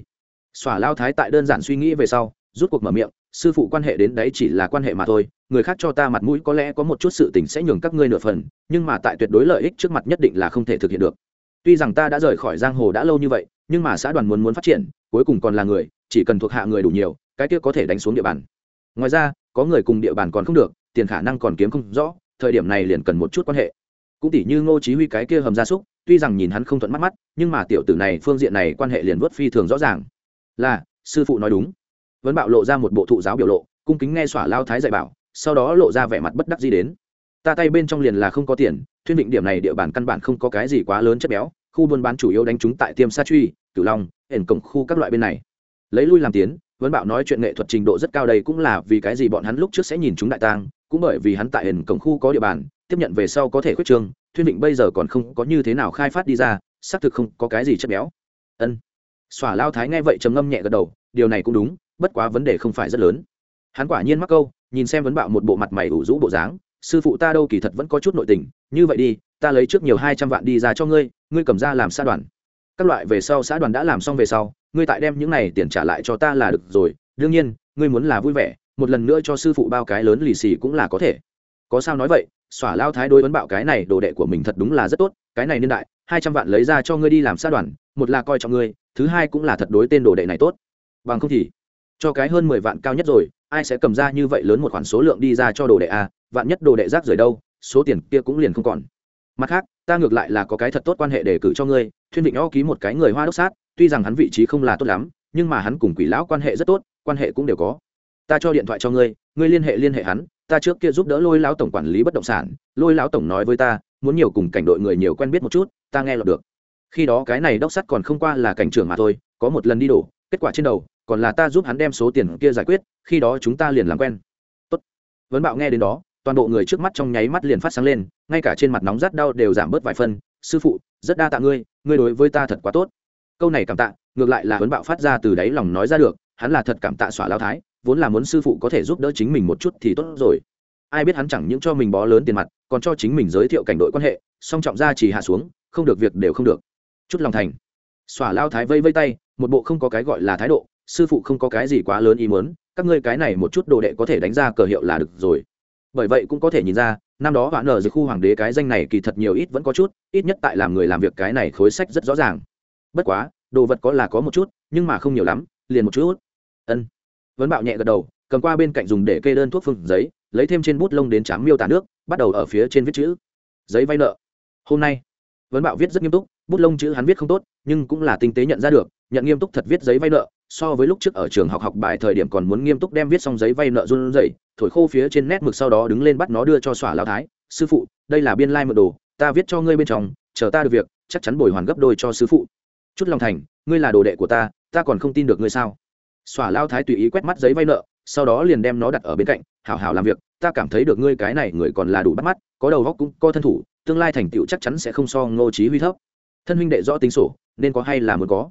S1: Xỏa lao thái tại đơn giản suy nghĩ về sau, rút cuộc mở miệng, sư phụ quan hệ đến đấy chỉ là quan hệ mà thôi, người khác cho ta mặt mũi có lẽ có một chút sự tình sẽ nhường các ngươi nửa phần, nhưng mà tại tuyệt đối lợi ích trước mặt nhất định là không thể thực hiện được. Tuy rằng ta đã rời khỏi giang hồ đã lâu như vậy, nhưng mà xã đoàn muốn muốn phát triển, cuối cùng còn là người, chỉ cần thuộc hạ người đủ nhiều cái kia có thể đánh xuống địa bàn. Ngoài ra, có người cùng địa bàn còn không được, tiền khả năng còn kiếm không rõ, thời điểm này liền cần một chút quan hệ. Cũng tỷ như ngô chí huy cái kia hầm gia súc, tuy rằng nhìn hắn không thuận mắt mắt, nhưng mà tiểu tử này phương diện này quan hệ liền vớt phi thường rõ ràng. Là, sư phụ nói đúng. Vẫn bạo lộ ra một bộ thụ giáo biểu lộ, cung kính nghe xỏa lao thái dạy bảo, sau đó lộ ra vẻ mặt bất đắc dĩ đến. Ta tay bên trong liền là không có tiền, thuyên định điểm này địa bàn căn bản không có cái gì quá lớn chất béo, khu buôn bán chủ yếu đánh chúng tại tiêm sa truy, cửu long ẩn cổng khu các loại bên này. Lấy lui làm tiến vẫn bảo nói chuyện nghệ thuật trình độ rất cao đây cũng là vì cái gì bọn hắn lúc trước sẽ nhìn chúng đại tang, cũng bởi vì hắn tại hình cổng khu có địa bàn, tiếp nhận về sau có thể khuyết trương, thuyên định bây giờ còn không có như thế nào khai phát đi ra, xác thực không có cái gì chất béo. Ân. Xỏa lao thái nghe vậy trầm ngâm nhẹ gật đầu, điều này cũng đúng, bất quá vấn đề không phải rất lớn. Hắn quả nhiên mắc câu, nhìn xem vấn bạo một bộ mặt mày ủ rũ bộ dáng, sư phụ ta đâu kỳ thật vẫn có chút nội tình, như vậy đi, ta lấy trước nhiều hai trăm vạn đi ra cho ngươi ngươi cầm ra làm xã đoàn. Các loại về sau xã đoàn đã làm xong về sau ngươi tại đem những này tiền trả lại cho ta là được rồi, đương nhiên, ngươi muốn là vui vẻ, một lần nữa cho sư phụ bao cái lớn lì xì cũng là có thể. Có sao nói vậy, xỏa lao thái đối vấn bạo cái này, đồ đệ của mình thật đúng là rất tốt, cái này niên đại, hai trăm vạn lấy ra cho ngươi đi làm sát đoàn, một là coi trọng ngươi, thứ hai cũng là thật đối tên đồ đệ này tốt. Bằng không thì, cho cái hơn mười vạn cao nhất rồi, ai sẽ cầm ra như vậy lớn một khoản số lượng đi ra cho đồ đệ a vạn nhất đồ đệ rác rời đâu, số tiền kia cũng liền không còn. Mặt khác, ta ngược lại là có cái thật tốt quan hệ để cử cho ngươi, thuyên định o ký một cái người hoa đốc sát tuy rằng hắn vị trí không là tốt lắm, nhưng mà hắn cùng quỷ lão quan hệ rất tốt, quan hệ cũng đều có. Ta cho điện thoại cho ngươi ngươi liên hệ liên hệ hắn, ta trước kia giúp đỡ lôi lão tổng quản lý bất động sản, lôi lão tổng nói với ta, muốn nhiều cùng cảnh đội người nhiều quen biết một chút, ta nghe lọt được. Khi đó cái này đốc sắt còn không qua là cảnh trưởng mà thôi, có một lần đi đổ, kết quả trên đầu, còn là ta giúp hắn đem số tiền kia giải quyết, khi đó chúng ta liền làm quen. Tốt. vấn bạo nghe đến đó, toàn bộ người trước mắt trong nháy mắt liền phát sáng lên, ngay cả trên mặt nóng rát đau đều giảm bớt vài phân sư phụ, rất đa tạ ngươi ngươi đối với ta thật quá tốt câu này cảm tạ, ngược lại là huấn bạo phát ra từ đáy lòng nói ra được, hắn là thật cảm tạ xỏa lao thái, vốn là muốn sư phụ có thể giúp đỡ chính mình một chút thì tốt rồi. Ai biết hắn chẳng những cho mình bó lớn tiền mặt, còn cho chính mình giới thiệu cảnh đội quan hệ, song trọng ra chỉ hạ xuống, không được việc đều không được. Chút lòng thành. Xỏa lao thái vây vây tay, một bộ không có cái gọi là thái độ, sư phụ không có cái gì quá lớn ý muốn, các ngươi cái này một chút đồ đệ có thể đánh ra cờ hiệu là được rồi. Bởi vậy cũng có thể nhìn ra, năm đó bạn ở dưới khu hoàng đế cái danh này kỳ thật nhiều ít vẫn có chút, ít nhất tại làm người làm việc cái này khối sách rất rõ ràng bất quá, đồ vật có là có một chút, nhưng mà không nhiều lắm, liền một chút. Ân. Vấn bạo nhẹ gật đầu, cầm qua bên cạnh dùng để kê đơn thuốc phương giấy, lấy thêm trên bút lông đến trám miêu tả nước, bắt đầu ở phía trên viết chữ. Giấy vay nợ. Hôm nay vấn bạo viết rất nghiêm túc, bút lông chữ hắn viết không tốt, nhưng cũng là tinh tế nhận ra được, nhận nghiêm túc thật viết giấy vay nợ, so với lúc trước ở trường học học bài thời điểm còn muốn nghiêm túc đem viết xong giấy vay nợ run rẩy, thổi khô phía trên nét mực sau đó đứng lên bắt nó đưa cho xỏa lão thái, sư phụ, đây là biên lai like đồ, ta viết cho ngươi bên trong, chờ ta được việc, chắc chắn bồi hoàn gấp đôi cho sư phụ chút lòng thành, ngươi là đồ đệ của ta ta còn không tin được ngươi sao? Xỏa lao thái tùy ý quét mắt giấy vay nợ, sau đó liền đem nó đặt ở bên cạnh, hảo hảo làm việc, ta cảm thấy được ngươi cái này người còn là đủ bắt mắt, có đầu góc cũng có thân thủ, tương lai thành tựu chắc chắn sẽ không so ngô trí huy thấp. Thân huynh đệ rõ tính sổ, nên có hay là muốn có?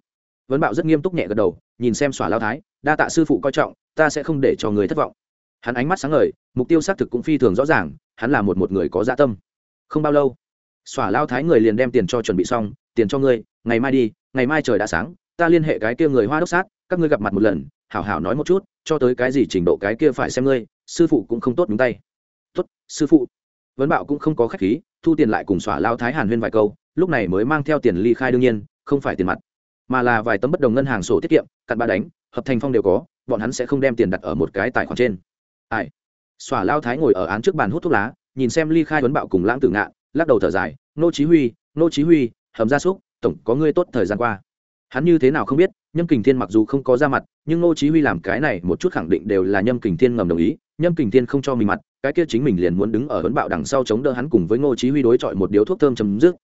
S1: Vấn bạo rất nghiêm túc nhẹ gật đầu, nhìn xem xỏa lao thái, đa tạ sư phụ coi trọng, ta sẽ không để cho người thất vọng. Hắn ánh mắt sáng ngời, mục tiêu xác thực cũng phi thường rõ ràng, hắn là một một người có dạ tâm. Không bao lâu xỏa lao thái người liền đem tiền cho chuẩn bị xong, tiền cho ngươi, ngày mai đi ngày mai trời đã sáng, ta liên hệ cái kia người hoa đốc sát, các ngươi gặp mặt một lần, hảo hảo nói một chút, cho tới cái gì trình độ cái kia phải xem ngươi, sư phụ cũng không tốt đúng tay. Tốt, sư phụ. Vấn bảo cũng không có khách khí, thu tiền lại cùng xỏa lao thái hàn huyên vài câu, lúc này mới mang theo tiền ly khai đương nhiên, không phải tiền mặt, mà là vài tấm bất đồng ngân hàng sổ tiết kiệm, cặn ba đánh, hợp thành phong đều có, bọn hắn sẽ không đem tiền đặt ở một cái tài khoản trên. Ai? Xỏa lao thái ngồi ở án trước bàn hút thuốc lá, nhìn xem ly khai vấn bạo cùng lãng tử ngạn, lắc đầu thở dài, nô chí huy, nô chí huy, hầm gia súc tổng, có ngươi tốt thời gian qua. Hắn như thế nào không biết, nhâm kình thiên mặc dù không có ra mặt, nhưng ngô chí huy làm cái này một chút khẳng định đều là nhâm kình thiên ngầm đồng ý. Nhâm kình thiên không cho mình mặt, cái kia chính mình liền muốn đứng ở vấn bạo đằng sau chống đỡ hắn cùng với ngô chí huy đối chọi một điếu thuốc thơm chấm dứt.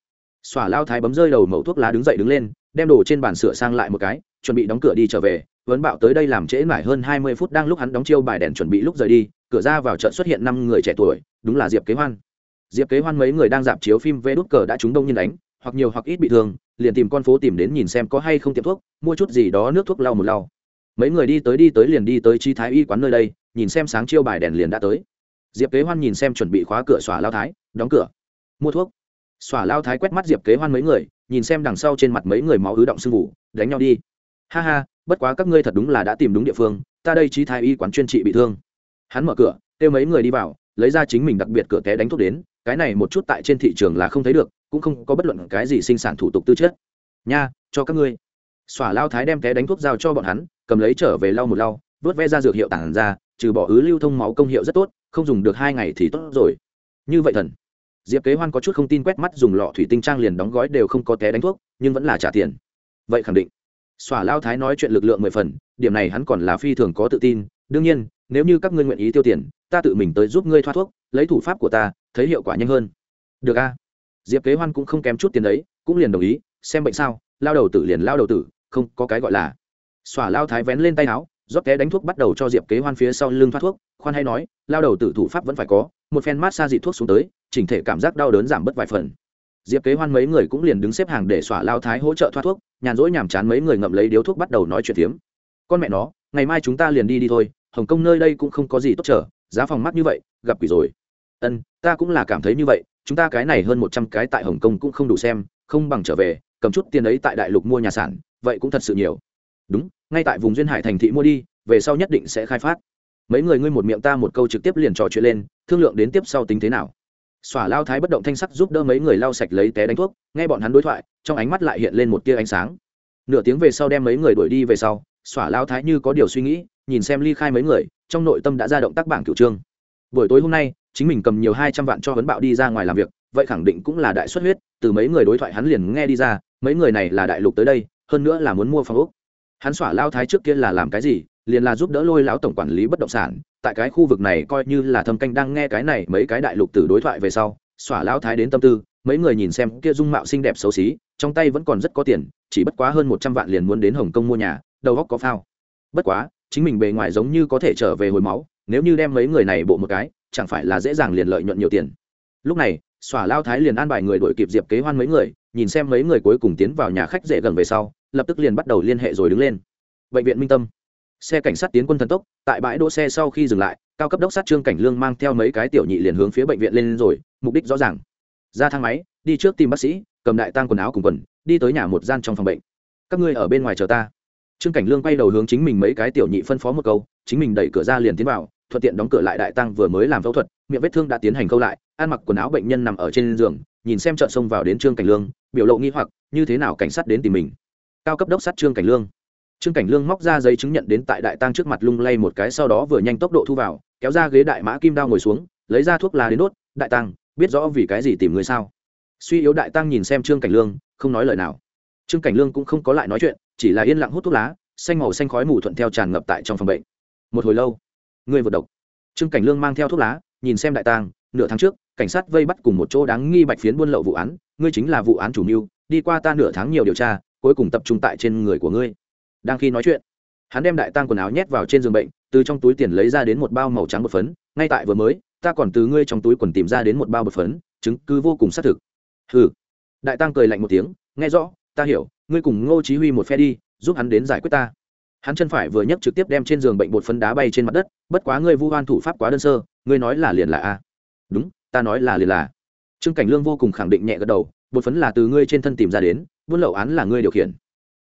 S1: Xòa lao thái bấm rơi đầu mẩu thuốc lá đứng dậy đứng lên, đem đồ trên bàn sửa sang lại một cái, chuẩn bị đóng cửa đi trở về. Vấn bạo tới đây làm trễ mãi hơn 20 phút đang lúc hắn đóng chiêu bài đèn chuẩn bị lúc rời đi, cửa ra vào chợ xuất hiện năm người trẻ tuổi, đúng là diệp kế hoan. Diệp kế hoan mấy người đang dạp chiếu phim vê đút cờ đã trúng đông nhân đánh hoặc nhiều hoặc ít bị thương, liền tìm con phố tìm đến nhìn xem có hay không tiệm thuốc, mua chút gì đó nước thuốc lau một lau. Mấy người đi tới đi tới liền đi tới chi thái y quán nơi đây, nhìn xem sáng chiêu bài đèn liền đã tới. Diệp kế hoan nhìn xem chuẩn bị khóa cửa xòa lao thái, đóng cửa. Mua thuốc. Xòa lao thái quét mắt diệp kế hoan mấy người, nhìn xem đằng sau trên mặt mấy người máu ứ động sưng vụ đánh nhau đi. Ha ha, bất quá các ngươi thật đúng là đã tìm đúng địa phương, ta đây chi thái y quán chuyên trị bị thương. Hắn mở cửa, kêu mấy người đi vào, lấy ra chính mình đặc biệt cửa té đánh thuốc đến, cái này một chút tại trên thị trường là không thấy được cũng không có bất luận cái gì sinh sản thủ tục tư chất. Nha, cho các ngươi. Xỏa lao thái đem té đánh thuốc giao cho bọn hắn, cầm lấy trở về lau một lau, vớt ve ra dược hiệu tản ra, trừ bỏ ứ lưu thông máu công hiệu rất tốt, không dùng được hai ngày thì tốt rồi. Như vậy thần. Diệp kế hoan có chút không tin quét mắt dùng lọ thủy tinh trang liền đóng gói đều không có té đánh thuốc, nhưng vẫn là trả tiền. Vậy khẳng định. Xỏa lao thái nói chuyện lực lượng mười phần, điểm này hắn còn là phi thường có tự tin. Đương nhiên, nếu như các ngươi nguyện ý tiêu tiền, ta tự mình tới giúp ngươi thoát thuốc, lấy thủ pháp của ta, thấy hiệu quả nhanh hơn. Được a diệp kế hoan cũng không kém chút tiền đấy cũng liền đồng ý, xem bệnh sao, lao đầu tử liền lao đầu tử, không có cái gọi là. Xỏa lao thái vén lên tay áo, rót té đánh thuốc bắt đầu cho diệp kế hoan phía sau lưng thoát thuốc, khoan hay nói, lao đầu tử thủ pháp vẫn phải có, một phen mát xa dị thuốc xuống tới, chỉnh thể cảm giác đau đớn giảm bớt vài phần. Diệp kế hoan mấy người cũng liền đứng xếp hàng để xỏa lao thái hỗ trợ thoát thuốc, nhàn rỗi nhàm chán mấy người ngậm lấy điếu thuốc bắt đầu nói chuyện tiếm con mẹ nó, ngày mai chúng ta liền đi đi thôi, hồng kông nơi đây cũng không có gì tốt trở giá phòng mắt như vậy, gặp quỷ rồi ân, ta cũng là cảm thấy như vậy, chúng ta cái này hơn một trăm cái tại hồng kông cũng không đủ xem, không bằng trở về, cầm chút tiền ấy tại đại lục mua nhà sản, vậy cũng thật sự nhiều. Đúng, ngay tại vùng duyên hải thành thị mua đi, về sau nhất định sẽ khai phát. Mấy người ngươi một miệng ta một câu trực tiếp liền trò chuyện lên, thương lượng đến tiếp sau tính thế nào. Xỏa lao thái bất động thanh sắc giúp đỡ mấy người lau sạch lấy té đánh thuốc, nghe bọn hắn đối thoại, trong ánh mắt lại hiện lên một tia ánh sáng. Nửa tiếng về sau đem mấy người đuổi đi về sau, xỏa lao thái như có điều suy nghĩ, nhìn xem ly khai mấy người, trong nội tâm đã ra động tác bảng cựu trương. Buổi tối hôm nay chính mình cầm nhiều hai trăm vạn cho huấn bạo đi ra ngoài làm việc, vậy khẳng định cũng là đại xuất huyết, từ mấy người đối thoại hắn liền nghe đi ra, mấy người này là đại lục tới đây, hơn nữa là muốn mua phòng ốc. Hắn xỏa lao thái trước kia là làm cái gì, liền là giúp đỡ lôi lão tổng quản lý bất động sản, tại cái khu vực này coi như là thâm canh đang nghe cái này mấy cái đại lục từ đối thoại về sau, xỏa lao thái đến tâm tư, mấy người nhìn xem kia dung mạo xinh đẹp xấu xí, trong tay vẫn còn rất có tiền, chỉ bất quá hơn một trăm vạn liền muốn đến hồng kông mua nhà, đầu góc có phao. Bất quá, chính mình bề ngoài giống như có thể trở về hồi máu, nếu như đem mấy người này bộ một cái chẳng phải là dễ dàng liền lợi nhuận nhiều tiền. Lúc này xỏa lao thái liền an bài người đổi kịp diệp kế hoan mấy người, nhìn xem mấy người cuối cùng tiến vào nhà khách dễ gần về sau, lập tức liền bắt đầu liên hệ rồi đứng lên. Bệnh viện minh tâm. Xe cảnh sát tiến quân thần tốc, tại bãi đỗ xe sau khi dừng lại, cao cấp đốc sát trương cảnh lương mang theo mấy cái tiểu nhị liền hướng phía bệnh viện lên rồi, mục đích rõ ràng. Ra thang máy, đi trước tìm bác sĩ, cầm đại tang quần áo cùng quần, đi tới nhà một gian trong phòng bệnh. Các ngươi ở bên ngoài chờ ta. Trương cảnh lương quay đầu hướng chính mình mấy cái tiểu nhị phân phó một câu, chính mình đẩy cửa ra liền tiến vào thuận tiện đóng cửa lại đại tăng vừa mới làm phẫu thuật, miệng vết thương đã tiến hành câu lại, ăn mặc quần áo bệnh nhân nằm ở trên giường, nhìn xem trợn xông vào đến trương cảnh lương, biểu lộ nghi hoặc, như thế nào cảnh sát đến tìm mình. Cao cấp đốc sát trương cảnh lương. Trương cảnh lương móc ra giấy chứng nhận đến tại đại tăng trước mặt lung lay một cái sau đó vừa nhanh tốc độ thu vào, kéo ra ghế đại mã kim đao ngồi xuống, lấy ra thuốc lá đến đốt, đại tăng, biết rõ vì cái gì tìm người sao? Suy yếu đại tăng nhìn xem trương cảnh lương, không nói lời nào. Trương cảnh lương cũng không có lại nói chuyện, chỉ là yên lặng hút thuốc lá, xanh màu xanh khói mù thuận theo tràn ngập tại trong phòng bệnh. Một hồi lâu Ngươi vượt độc. Trương cảnh lương mang theo thuốc lá, nhìn xem đại tàng, nửa tháng trước, cảnh sát vây bắt cùng một chỗ đáng nghi bạch phiến buôn lậu vụ án, ngươi chính là vụ án chủ mưu, đi qua ta nửa tháng nhiều điều tra, cuối cùng tập trung tại trên người của ngươi. Đang khi nói chuyện, hắn đem đại tang quần áo nhét vào trên giường bệnh, từ trong túi tiền lấy ra đến một bao màu trắng bột phấn, ngay tại vừa mới, ta còn từ ngươi trong túi quần tìm ra đến một bao bột phấn, chứng cứ vô cùng xác thực. Ừ đại tăng cười lạnh một tiếng, nghe rõ, ta hiểu, ngươi cùng ngô chí huy một phe đi, giúp hắn đến giải quyết ta hắn chân phải vừa nhấc trực tiếp đem trên giường bệnh bột phấn đá bay trên mặt đất, bất quá ngươi vu hoan thủ pháp quá đơn sơ, ngươi nói là liền là a. Đúng, ta nói là liền là. Trương cảnh lương vô cùng khẳng định nhẹ gật đầu, bột phấn là từ ngươi trên thân tìm ra đến, buôn lậu án là ngươi điều khiển.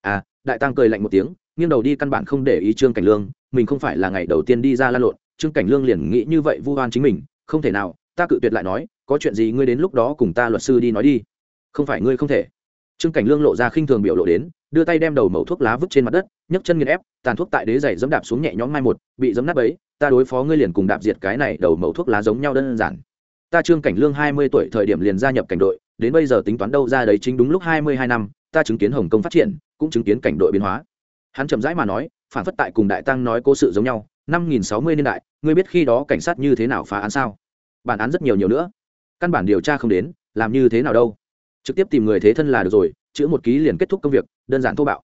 S1: À đại tăng cười lạnh một tiếng, nghiêng đầu đi căn bản không để ý trương cảnh lương, mình không phải là ngày đầu tiên đi ra lan lộn, trương cảnh lương liền nghĩ như vậy vu hoan chính mình, không thể nào, ta cự tuyệt lại nói, có chuyện gì ngươi đến lúc đó cùng ta luật sư đi nói đi. Không phải ngươi không thể trương cảnh lương lộ ra khinh thường biểu lộ đến, đưa tay đem đầu mẩu thuốc lá vứt trên mặt đất, nhấc chân nghiền ép, tàn thuốc tại đế giày dẫm đạp xuống nhẹ nhõm mai một, bị dẫm nát ấy ta đối phó ngươi liền cùng đạp diệt cái này, đầu mẩu thuốc lá giống nhau đơn giản. Ta trương cảnh lương hai mươi tuổi thời điểm liền gia nhập cảnh đội, đến bây giờ tính toán đâu ra đấy chính đúng lúc hai mươi hai năm, ta chứng kiến hồng kông phát triển, cũng chứng kiến cảnh đội biến hóa. Hắn chậm rãi mà nói, phản phất tại cùng đại tăng nói cố sự giống nhau, năm nghìn sáu mươi niên đại, ngươi biết khi đó cảnh sát như thế nào phá án sao? Bản án rất nhiều nhiều nữa. Căn bản điều tra không đến, làm như thế nào đâu? Trực tiếp tìm người thế thân là được rồi, chữ một ký liền kết thúc công việc, đơn giản thô bạo.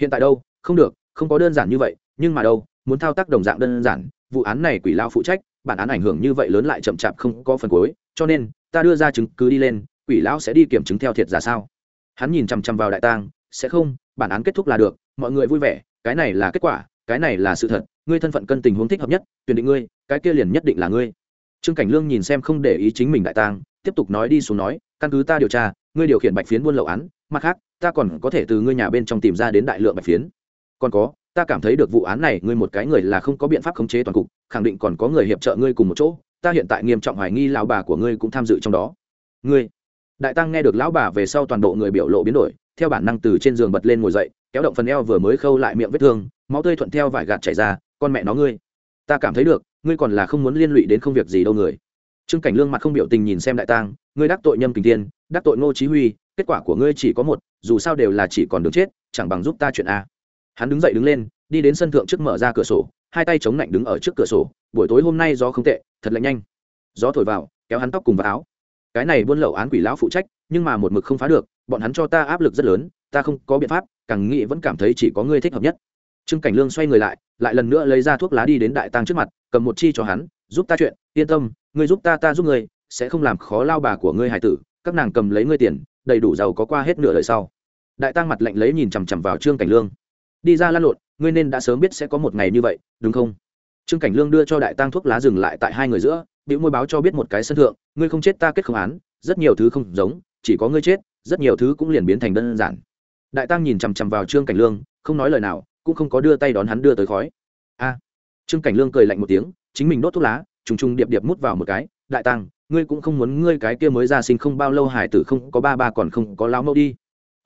S1: Hiện tại đâu? Không được, không có đơn giản như vậy, nhưng mà đâu? Muốn thao tác đồng dạng đơn giản, vụ án này quỷ lao phụ trách, bản án ảnh hưởng như vậy lớn lại chậm chạp không có phần cuối, cho nên, ta đưa ra chứng cứ đi lên, quỷ lão sẽ đi kiểm chứng theo thiệt giả sao? Hắn nhìn chằm chằm vào đại tang, sẽ không, bản án kết thúc là được, mọi người vui vẻ, cái này là kết quả, cái này là sự thật, ngươi thân phận cân tình huống thích hợp nhất, tuyển định ngươi, cái kia liền nhất định là ngươi. Trương cảnh lương nhìn xem không để ý chính mình đại tang, tiếp tục nói đi xuống nói, căn cứ ta điều tra ngươi điều khiển bạch phiến buôn lậu án, mặt khác, ta còn có thể từ ngươi nhà bên trong tìm ra đến đại lượng bạch phiến. Còn có, ta cảm thấy được vụ án này, ngươi một cái người là không có biện pháp khống chế toàn cục, khẳng định còn có người hiệp trợ ngươi cùng một chỗ, ta hiện tại nghiêm trọng hoài nghi lão bà của ngươi cũng tham dự trong đó. Ngươi, đại tăng nghe được lão bà về sau toàn bộ người biểu lộ biến đổi, theo bản năng từ trên giường bật lên ngồi dậy, kéo động phần eo vừa mới khâu lại miệng vết thương, máu tươi thuận theo vải gạt chảy ra, con mẹ nó ngươi, ta cảm thấy được, ngươi còn là không muốn liên lụy đến không việc gì đâu người trương cảnh lương mặt không biểu tình nhìn xem đại tang, ngươi đắc tội nhâm kình tiên đắc tội ngô chí huy, kết quả của ngươi chỉ có một, dù sao đều là chỉ còn đường chết, chẳng bằng giúp ta chuyện a. Hắn đứng dậy đứng lên, đi đến sân thượng trước mở ra cửa sổ, hai tay chống lạnh đứng ở trước cửa sổ, buổi tối hôm nay gió không tệ, thật lạnh nhanh. Gió thổi vào, kéo hắn tóc cùng vào áo. Cái này buôn lậu án quỷ lão phụ trách, nhưng mà một mực không phá được, bọn hắn cho ta áp lực rất lớn, ta không có biện pháp, càng nghĩ vẫn cảm thấy chỉ có ngươi thích hợp nhất. Trương cảnh lương xoay người lại lại lần nữa lấy ra thuốc lá đi đến đại tăng trước mặt, cầm một chi cho hắn, giúp ta chuyện yên tâm, ngươi giúp ta ta giúp ngươi, sẽ không làm khó lao bà của ngươi hải tử, các nàng cầm lấy ngươi tiền, đầy đủ giàu có qua hết nửa đời sau. Đại tăng mặt lạnh lấy nhìn chằm chằm vào trương cảnh lương. Đi ra lan lộn, ngươi nên đã sớm biết sẽ có một ngày như vậy, đúng không? Trương cảnh lương đưa cho đại tăng thuốc lá dừng lại tại hai người giữa bị môi báo cho biết một cái sân thượng, ngươi không chết ta kết không án, rất nhiều thứ không giống, chỉ có ngươi chết, rất nhiều thứ cũng liền biến thành đơn giản. Đại tăng nhìn chằm chằm vào trương cảnh lương, không nói lời nào, cũng không có đưa tay đón hắn đưa tới khói. A! Trương cảnh lương cười lạnh một tiếng, chính mình đốt thuốc lá trùng trùng điệp điệp mút vào một cái, đại tăng ngươi cũng không muốn ngươi cái kia mới ra sinh không bao lâu hải tử không có ba ba còn không có lao mẫu đi.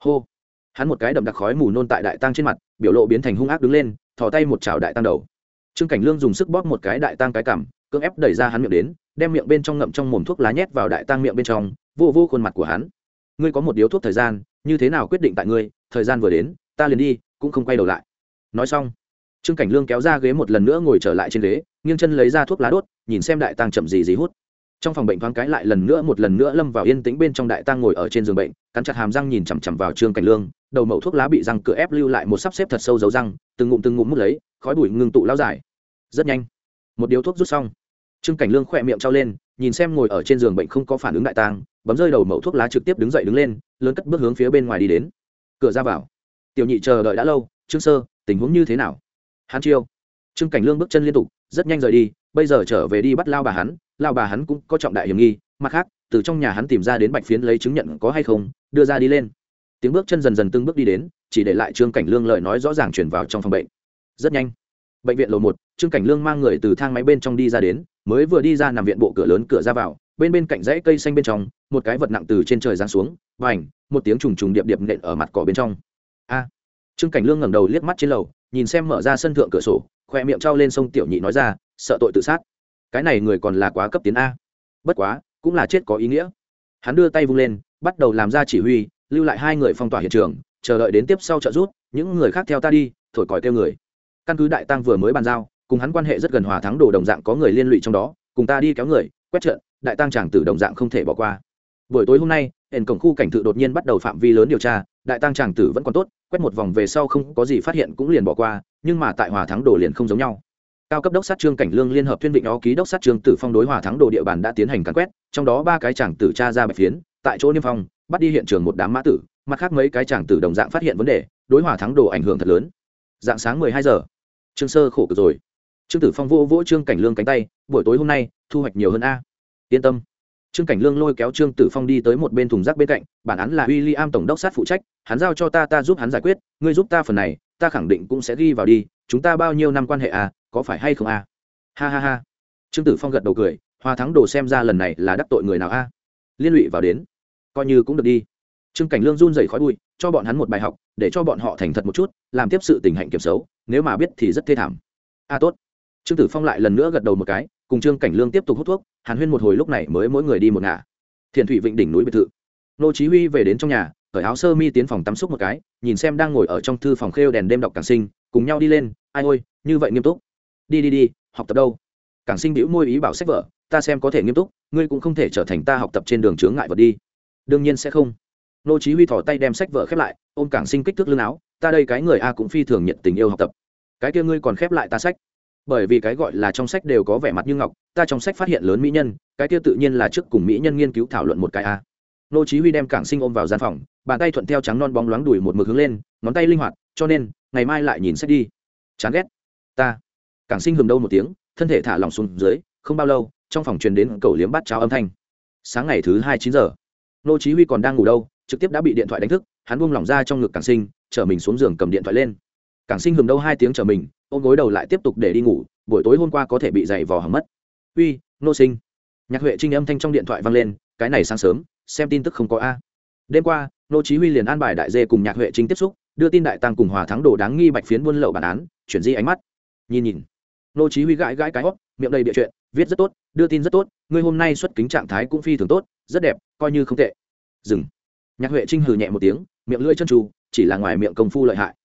S1: Hô. Hắn một cái đậm đặc khói mù nôn tại đại tăng trên mặt, biểu lộ biến thành hung ác đứng lên, thò tay một chảo đại tăng đầu. Trương cảnh lương dùng sức bóp một cái đại tăng cái cằm, cưỡng ép đẩy ra hắn miệng đến, đem miệng bên trong ngậm trong mồm thuốc lá nhét vào đại tăng miệng bên trong, vô vô khuôn mặt của hắn. Ngươi có một điếu thuốc thời gian, như thế nào quyết định tại ngươi, thời gian vừa đến, ta liền đi, cũng không quay đầu lại. Nói xong, trương cảnh lương kéo ra ghế một lần nữa ngồi trở lại trên ghế nghiêng chân lấy ra thuốc lá đốt, nhìn xem đại tăng chậm gì gì hút. Trong phòng bệnh thoáng cái lại lần nữa một lần nữa lâm vào yên tĩnh bên trong đại tăng ngồi ở trên giường bệnh, cắn chặt hàm răng nhìn chằm chằm vào trương cảnh lương, đầu mẩu thuốc lá bị răng cửa ép lưu lại một sắp xếp thật sâu dấu răng, từng ngụm từng ngụm mút lấy, khói bụi ngưng tụ lao dài. Rất nhanh, một điếu thuốc rút xong. Trương cảnh lương khỏe miệng trao lên, nhìn xem ngồi ở trên giường bệnh không có phản ứng đại tang, bấm rơi đầu mẩu thuốc lá trực tiếp đứng dậy đứng lên, lớn cất bước hướng phía bên ngoài đi đến. Cửa ra vào. Tiểu nhị chờ đợi đã lâu, trương sơ, tình huống như thế nào? Hắn chiêu. Trương cảnh lương bước chân liên tục rất nhanh rời đi, bây giờ trở về đi bắt lao bà hắn, lao bà hắn cũng có trọng đại hiểm nghi, mặt khác, từ trong nhà hắn tìm ra đến bạch phiến lấy chứng nhận có hay không, đưa ra đi lên. Tiếng bước chân dần dần từng bước đi đến, chỉ để lại trương cảnh lương lời nói rõ ràng chuyển vào trong phòng bệnh. Rất nhanh, bệnh viện lầu một, trương cảnh lương mang người từ thang máy bên trong đi ra đến, mới vừa đi ra nằm viện bộ cửa lớn cửa ra vào, bên bên cạnh dãy cây xanh bên trong, một cái vật nặng từ trên trời giáng xuống và ảnh một tiếng trùng trùng điệp điệp nện ở mặt cỏ bên trong. A! Trương cảnh lương ngẩng đầu liếc mắt trên lầu, nhìn xem mở ra sân thượng cửa sổ khoe miệng trao lên sông tiểu nhị nói ra, sợ tội tự sát. Cái này người còn là quá cấp tiến a. Bất quá, cũng là chết có ý nghĩa. Hắn đưa tay vung lên, bắt đầu làm ra chỉ huy, lưu lại hai người phong tỏa hiện trường, chờ đợi đến tiếp sau trợ rút những người khác theo ta đi, thổi còi kêu người. Căn cứ đại tăng vừa mới bàn giao, cùng hắn quan hệ rất gần hòa thắng đồ đồng dạng có người liên lụy trong đó, cùng ta đi kéo người, quét trận, đại tăng chàng tử đồng dạng không thể bỏ qua. Buổi tối hôm nay hển cổng khu cảnh tự đột nhiên bắt đầu phạm vi lớn điều tra đại tăng tràng tử vẫn còn tốt, quét một vòng về sau không có gì phát hiện cũng liền bỏ qua, nhưng mà tại hòa thắng đồ liền không giống nhau. Cao cấp đốc sát trương cảnh lương liên hợp tuyên định đó ký đốc sát trương tử phong đối hòa thắng đồ địa bàn đã tiến hành cắn quét, trong đó ba cái tràng tử tra ra bạch phiến, tại chỗ niêm phong, bắt đi hiện trường một đám mã tử, mặt khác mấy cái tràng tử đồng dạng phát hiện vấn đề, đối hòa thắng đồ ảnh hưởng thật lớn. Dạng sáng mười hai giờ, trương sơ khổ cực rồi. Trương tử phong vô vỗ trương cảnh lương cánh tay, buổi tối hôm nay, thu hoạch nhiều hơn a. Yên tâm trương cảnh lương lôi kéo trương tử phong đi tới một bên thùng rác bên cạnh, bản án là William tổng đốc sát phụ trách, hắn giao cho ta ta giúp hắn giải quyết, ngươi giúp ta phần này, ta khẳng định cũng sẽ ghi vào đi, chúng ta bao nhiêu năm quan hệ à có phải hay không à? Ha ha ha. Trương tử phong gật đầu cười, hoa thắng đồ xem ra lần này là đắc tội người nào a? Liên lụy vào đến. Coi như cũng được đi. Trương cảnh lương run rẩy khói bụi, cho bọn hắn một bài học, để cho bọn họ thành thật một chút, làm tiếp sự tình hạnh kiểm xấu, nếu mà biết thì rất thê thảm. A tốt. Trương tử phong lại lần nữa gật đầu một cái cùng trương cảnh lương tiếp tục hút thuốc, hàn huyên một hồi lúc này mới mỗi người đi một ngả. Thiền thủy vịnh đỉnh núi biệt thự. Nô chí huy về đến trong nhà, cởi áo sơ mi tiến phòng tắm xúc một cái, nhìn xem đang ngồi ở trong thư phòng khêu đèn đêm đọc cảng sinh, cùng nhau đi lên, ai ôi, như vậy nghiêm túc. Đi đi đi, học tập đâu? Cảng sinh bĩu môi ý bảo sách vở, ta xem có thể nghiêm túc, ngươi cũng không thể trở thành ta học tập trên đường chướng ngại vật đi. Đương nhiên sẽ không. Nô chí huy thò tay đem sách vở khép lại, ôm cảng sinh kích thước lưng áo, ta đây cái người a cũng phi thường nhiệt tình yêu học tập. Cái kia ngươi còn khép lại ta sách bởi vì cái gọi là trong sách đều có vẻ mặt như ngọc, ta trong sách phát hiện lớn mỹ nhân, cái kia tự nhiên là trước cùng mỹ nhân nghiên cứu thảo luận một cái a. Nô chí huy đem cảng sinh ôm vào gian phòng, bàn tay thuận theo trắng non bóng loáng đuổi một mực hướng lên, ngón tay linh hoạt, cho nên, ngày mai lại nhìn sách đi. Chán ghét. Ta. Cảng sinh hừm đâu một tiếng, thân thể thả lỏng xuống dưới, không bao lâu, trong phòng truyền đến cầu liếm bát cháo âm thanh. Sáng ngày thứ hai chín giờ, nô chí huy còn đang ngủ đâu, trực tiếp đã bị điện thoại đánh thức, hắn buông lỏng ra trong ngực cảng sinh, chở mình xuống giường cầm điện thoại lên cảng sinh hừng đâu hai tiếng chờ mình ôm gối đầu lại tiếp tục để đi ngủ, buổi tối hôm qua có thể bị dày vò hỏng mất. Uy, nô sinh. Nhạc huệ trinh âm thanh trong điện thoại vang lên, cái này sáng sớm, xem tin tức không có a. Đêm qua, nô chí huy liền an bài đại dê cùng nhạc huệ trinh tiếp xúc, đưa tin đại tăng cùng hòa thắng đồ đáng nghi bạch phiến buôn lậu bản án, chuyển di ánh mắt. Nhìn nhìn. Nô chí huy gãi gãi cái hót, miệng đầy địa chuyện, viết rất tốt, đưa tin rất tốt, ngươi hôm nay xuất kính trạng thái cũng phi thường tốt, rất đẹp, coi như không tệ. Dừng. Nhạc huệ trinh hừ nhẹ một tiếng, miệng lưỡi chân chu chỉ là ngoài miệng công phu lợi hại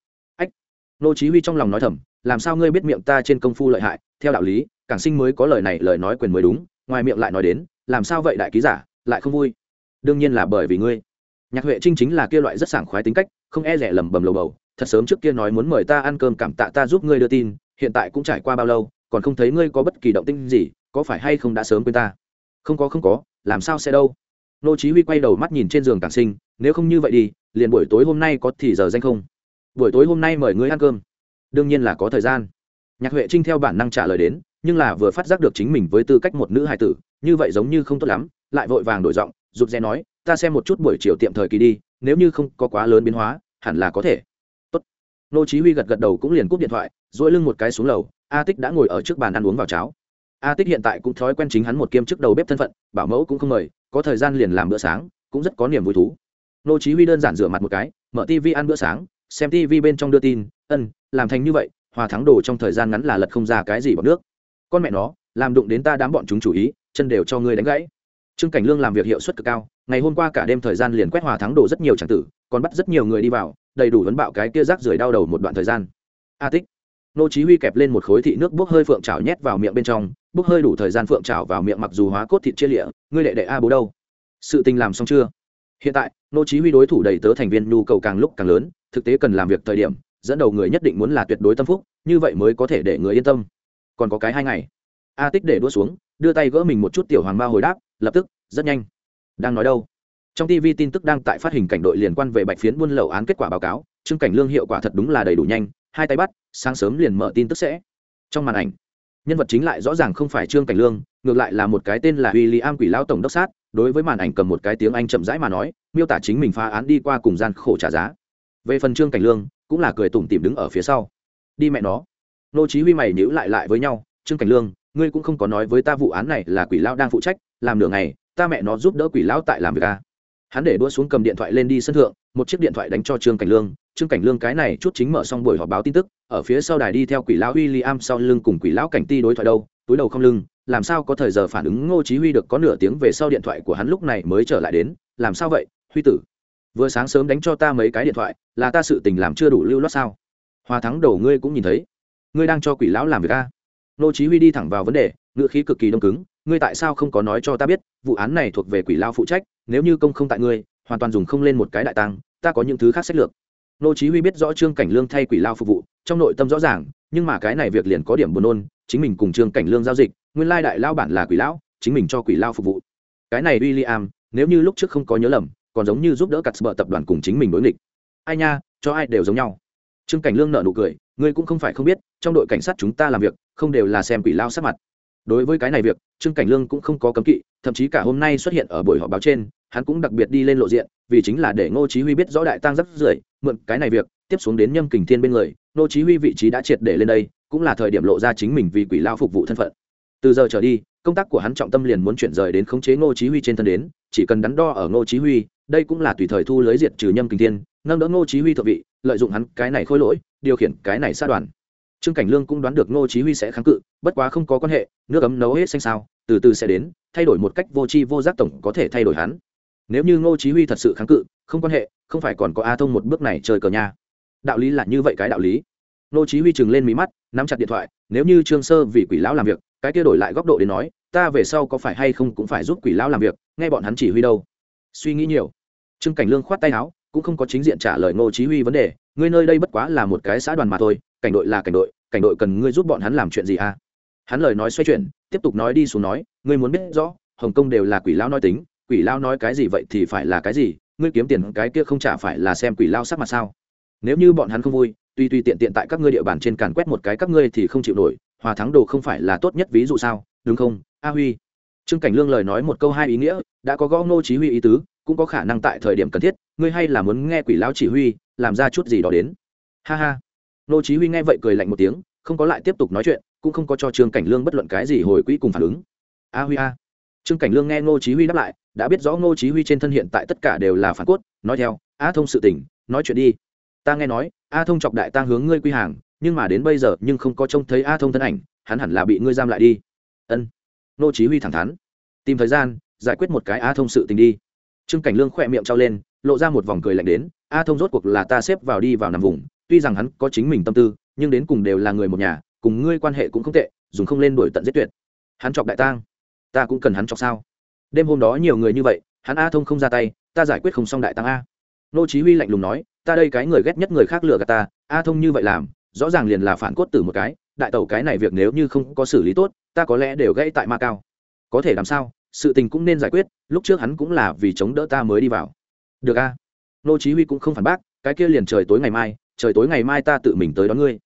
S1: nô chí huy trong lòng nói thầm, làm sao ngươi biết miệng ta trên công phu lợi hại? Theo đạo lý, cảng sinh mới có lời này, lời nói quyền mới đúng, ngoài miệng lại nói đến, làm sao vậy đại ký giả, lại không vui? Đương nhiên là bởi vì ngươi. Nhạc huệ trinh chính là kia loại rất sảng khoái tính cách, không e rẻ lầm bầm lầu bầu, thật sớm trước kia nói muốn mời ta ăn cơm cảm tạ ta giúp ngươi đưa tin, hiện tại cũng trải qua bao lâu, còn không thấy ngươi có bất kỳ động tinh gì, có phải hay không đã sớm quên ta? Không có không có, làm sao sẽ đâu. Nô chí huy quay đầu mắt nhìn trên giường cảng sinh, nếu không như vậy đi, liền buổi tối hôm nay có thì giờ danh không? Buổi tối hôm nay mời ngươi ăn cơm. Đương nhiên là có thời gian. Nhạc huệ trinh theo bản năng trả lời đến, nhưng là vừa phát giác được chính mình với tư cách một nữ hài tử, như vậy giống như không tốt lắm, lại vội vàng đổi giọng, rụt rè nói, ta xem một chút buổi chiều tiệm thời kỳ đi, nếu như không có quá lớn biến hóa, hẳn là có thể. Tốt. Nô chí huy gật gật đầu cũng liền cúp điện thoại, duỗi lưng một cái xuống lầu, a tích đã ngồi ở trước bàn ăn uống vào cháo. A tích hiện tại cũng thói quen chính hắn một kiêm chức đầu bếp thân phận, bảo mẫu cũng không mời, có thời gian liền làm bữa sáng, cũng rất có niềm vui thú. Nô chí huy đơn giản rửa mặt một cái, mở tivi ăn bữa sáng xem tv bên trong đưa tin, ân, làm thành như vậy, hòa thắng đồ trong thời gian ngắn là lật không ra cái gì bằng nước. Con mẹ nó, làm đụng đến ta đám bọn chúng chủ ý, chân đều cho ngươi đánh gãy. Trương cảnh lương làm việc hiệu suất cực cao, ngày hôm qua cả đêm thời gian liền quét hòa thắng đồ rất nhiều tràng tử, còn bắt rất nhiều người đi vào, đầy đủ vấn bạo cái kia rác rưởi đau đầu một đoạn thời gian. A tích. Nô chí huy kẹp lên một khối thị nước bốc hơi phượng chảo nhét vào miệng bên trong, bốc hơi đủ thời gian phượng chảo vào miệng mặc dù hóa cốt thịt chia lịa, ngươi đệ đệ a bố đâu? Sự tình làm xong chưa? Hiện tại, nô chí huy đối thủ đầy tớ thành viên nhu cầu càng lúc càng lớn thực tế cần làm việc thời điểm, dẫn đầu người nhất định muốn là tuyệt đối tâm phúc, như vậy mới có thể để người yên tâm. Còn có cái hai ngày. A tích để đua xuống, đưa tay gỡ mình một chút tiểu hoàng ma hồi đáp, lập tức, rất nhanh. Đang nói đâu? Trong tv tin tức đang tại phát hình cảnh đội liên quan về bạch phiến buôn lậu án kết quả báo cáo trương cảnh lương hiệu quả thật đúng là đầy đủ nhanh, hai tay bắt, sáng sớm liền mở tin tức sẽ. Trong màn ảnh, nhân vật chính lại rõ ràng không phải trương cảnh lương, ngược lại là một cái tên là w i l l i am quỷ lao tổng đốc sát, đối với màn ảnh cầm một cái tiếng anh chậm rãi mà nói, miêu tả chính mình phá án đi qua cùng gian khổ trả giá về phần trương cảnh lương cũng là cười tủm tìm đứng ở phía sau đi mẹ nó nô chí huy mày nhíu lại lại với nhau trương cảnh lương ngươi cũng không có nói với ta vụ án này là quỷ lão đang phụ trách làm nửa ngày ta mẹ nó giúp đỡ quỷ lão tại làm việc à. hắn để đua xuống cầm điện thoại lên đi sân thượng một chiếc điện thoại đánh cho trương cảnh lương trương cảnh lương cái này chút chính mở xong buổi họp báo tin tức ở phía sau đài đi theo quỷ lão William sau lưng cùng quỷ lão cảnh ti đối thoại đâu túi đầu không lưng làm sao có thời giờ phản ứng ngô chí huy được có nửa tiếng về sau điện thoại của hắn lúc này mới trở lại đến làm sao vậy huy tử vừa sáng sớm đánh cho ta mấy cái điện thoại, là ta sự tình làm chưa đủ lưu loát sao? Hòa thắng đầu ngươi cũng nhìn thấy. Ngươi đang cho quỷ lão làm việc a? Nô chí huy đi thẳng vào vấn đề ngựa khí cực kỳ đông cứng, ngươi tại sao không có nói cho ta biết, vụ án này thuộc về quỷ lão phụ trách, nếu như công không tại ngươi, hoàn toàn dùng không lên một cái đại tăng ta có những thứ khác sách lược. Nô chí huy biết rõ trương cảnh lương thay quỷ lao phục vụ, trong nội tâm rõ ràng, nhưng mà cái này việc liền có điểm buồn nôn, chính mình cùng trương cảnh lương giao dịch, nguyên lai đại lao bản là quỷ lão, chính mình cho quỷ lao phục vụ. Cái này William, nếu như lúc trước không có nhớ lầm còn giống như giúp đỡ cắt bờ tập đoàn cùng chính mình đối nghịch. Ai nha, cho ai đều giống nhau. Trương cảnh lương nợ nụ cười, ngươi cũng không phải không biết, trong đội cảnh sát chúng ta làm việc, không đều là xem quỷ lao sát mặt. Đối với cái này việc, trương cảnh lương cũng không có cấm kỵ, thậm chí cả hôm nay xuất hiện ở buổi họp báo trên, hắn cũng đặc biệt đi lên lộ diện, vì chính là để ngô chí huy biết rõ đại tăng rất rưởi, mượn cái này việc, tiếp xuống đến nhâm kình thiên bên người, ngô chí huy vị trí đã triệt để lên đây, cũng là thời điểm lộ ra chính mình vì quỷ lao phục vụ thân phận. Từ giờ trở đi, công tác của hắn trọng tâm liền muốn chuyển rời đến khống chế ngô chí huy trên thân đến, chỉ cần đắn đo ở ngô chí huy đây cũng là tùy thời thu lưới diệt trừ nhâm kinh thiên, nâng đỡ ngô chí huy thượng vị, lợi dụng hắn cái này khôi lỗi, điều khiển cái này sát đoàn. Trương cảnh lương cũng đoán được ngô chí huy sẽ kháng cự, bất quá không có quan hệ, nước ấm nấu hết xanh sao, từ từ sẽ đến, thay đổi một cách vô tri vô giác tổng có thể thay đổi hắn. Nếu như ngô chí huy thật sự kháng cự, không quan hệ, không phải còn có a thông một bước này chơi cờ nha. Đạo lý là như vậy cái đạo lý. Ngô chí huy chừng lên mí mắt, nắm chặt điện thoại, nếu như trương sơ vì quỷ lão làm việc, cái kia đổi lại góc độ để nói, ta về sau có phải hay không cũng phải giúp quỷ lão làm việc, nghe bọn hắn chỉ huy đâu. Suy nghĩ nhiều trương cảnh lương khoát tay áo, cũng không có chính diện trả lời ngô chí huy vấn đề, ngươi nơi đây bất quá là một cái xã đoàn mà thôi, cảnh đội là cảnh đội cảnh đội cần ngươi giúp bọn hắn làm chuyện gì à? Hắn lời nói xoay chuyển, tiếp tục nói đi xuống nói, ngươi muốn biết rõ, hồng kông đều là quỷ lão nói tính, quỷ lão nói cái gì vậy thì phải là cái gì, ngươi kiếm tiền cái kia không trả phải là xem quỷ lão sắc mặt sao? Nếu như bọn hắn không vui, tuy tuy tiện tiện tại các ngươi địa bàn trên càn quét một cái các ngươi thì không chịu nổi, hòa thắng đồ không phải là tốt nhất ví dụ sao, đúng không? A huy. Trương cảnh lương lời nói một câu hai ý nghĩa, đã có gõ ngô chí huy ý tứ cũng có khả năng tại thời điểm cần thiết, ngươi hay là muốn nghe quỷ lão chỉ huy, làm ra chút gì đó đến. Ha ha. Ngô chí huy nghe vậy cười lạnh một tiếng, không có lại tiếp tục nói chuyện, cũng không có cho trương cảnh lương bất luận cái gì hồi quỹ cùng phản ứng. A huy a. Trương cảnh lương nghe ngô chí huy đáp lại, đã biết rõ ngô chí huy trên thân hiện tại tất cả đều là phản cốt, nói theo, a thông sự tình, nói chuyện đi. Ta nghe nói, a thông chọc đại tang hướng ngươi quy hàng, nhưng mà đến bây giờ nhưng không có trông thấy a thông thân ảnh, hắn hẳn là bị ngươi giam lại đi. Ân. Ngô chí huy thẳng thắn. Tìm thời gian, giải quyết một cái a thông sự tình đi trương cảnh lương khỏe miệng trao lên, lộ ra một vòng cười lạnh đến, a thông rốt cuộc là ta xếp vào đi vào nằm vùng, tuy rằng hắn có chính mình tâm tư, nhưng đến cùng đều là người một nhà, cùng ngươi quan hệ cũng không tệ, dùng không lên đuổi tận giết tuyệt. Hắn chọc đại tang, ta cũng cần hắn chọc sao? Đêm hôm đó nhiều người như vậy, hắn a thông không ra tay, ta giải quyết không xong đại tăng a. Nô chí huy lạnh lùng nói, ta đây cái người ghét nhất người khác lừa gạt ta, a thông như vậy làm, rõ ràng liền là phản cốt tử một cái, đại tẩu cái này việc nếu như không có xử lý tốt, ta có lẽ đều gãy tại ma cao. Có thể làm sao? Sự tình cũng nên giải quyết, lúc trước hắn cũng là vì chống đỡ ta mới đi vào. Được a. Nô chí huy cũng không phản bác, cái kia liền trời tối ngày mai, trời tối ngày mai ta tự mình tới đón ngươi.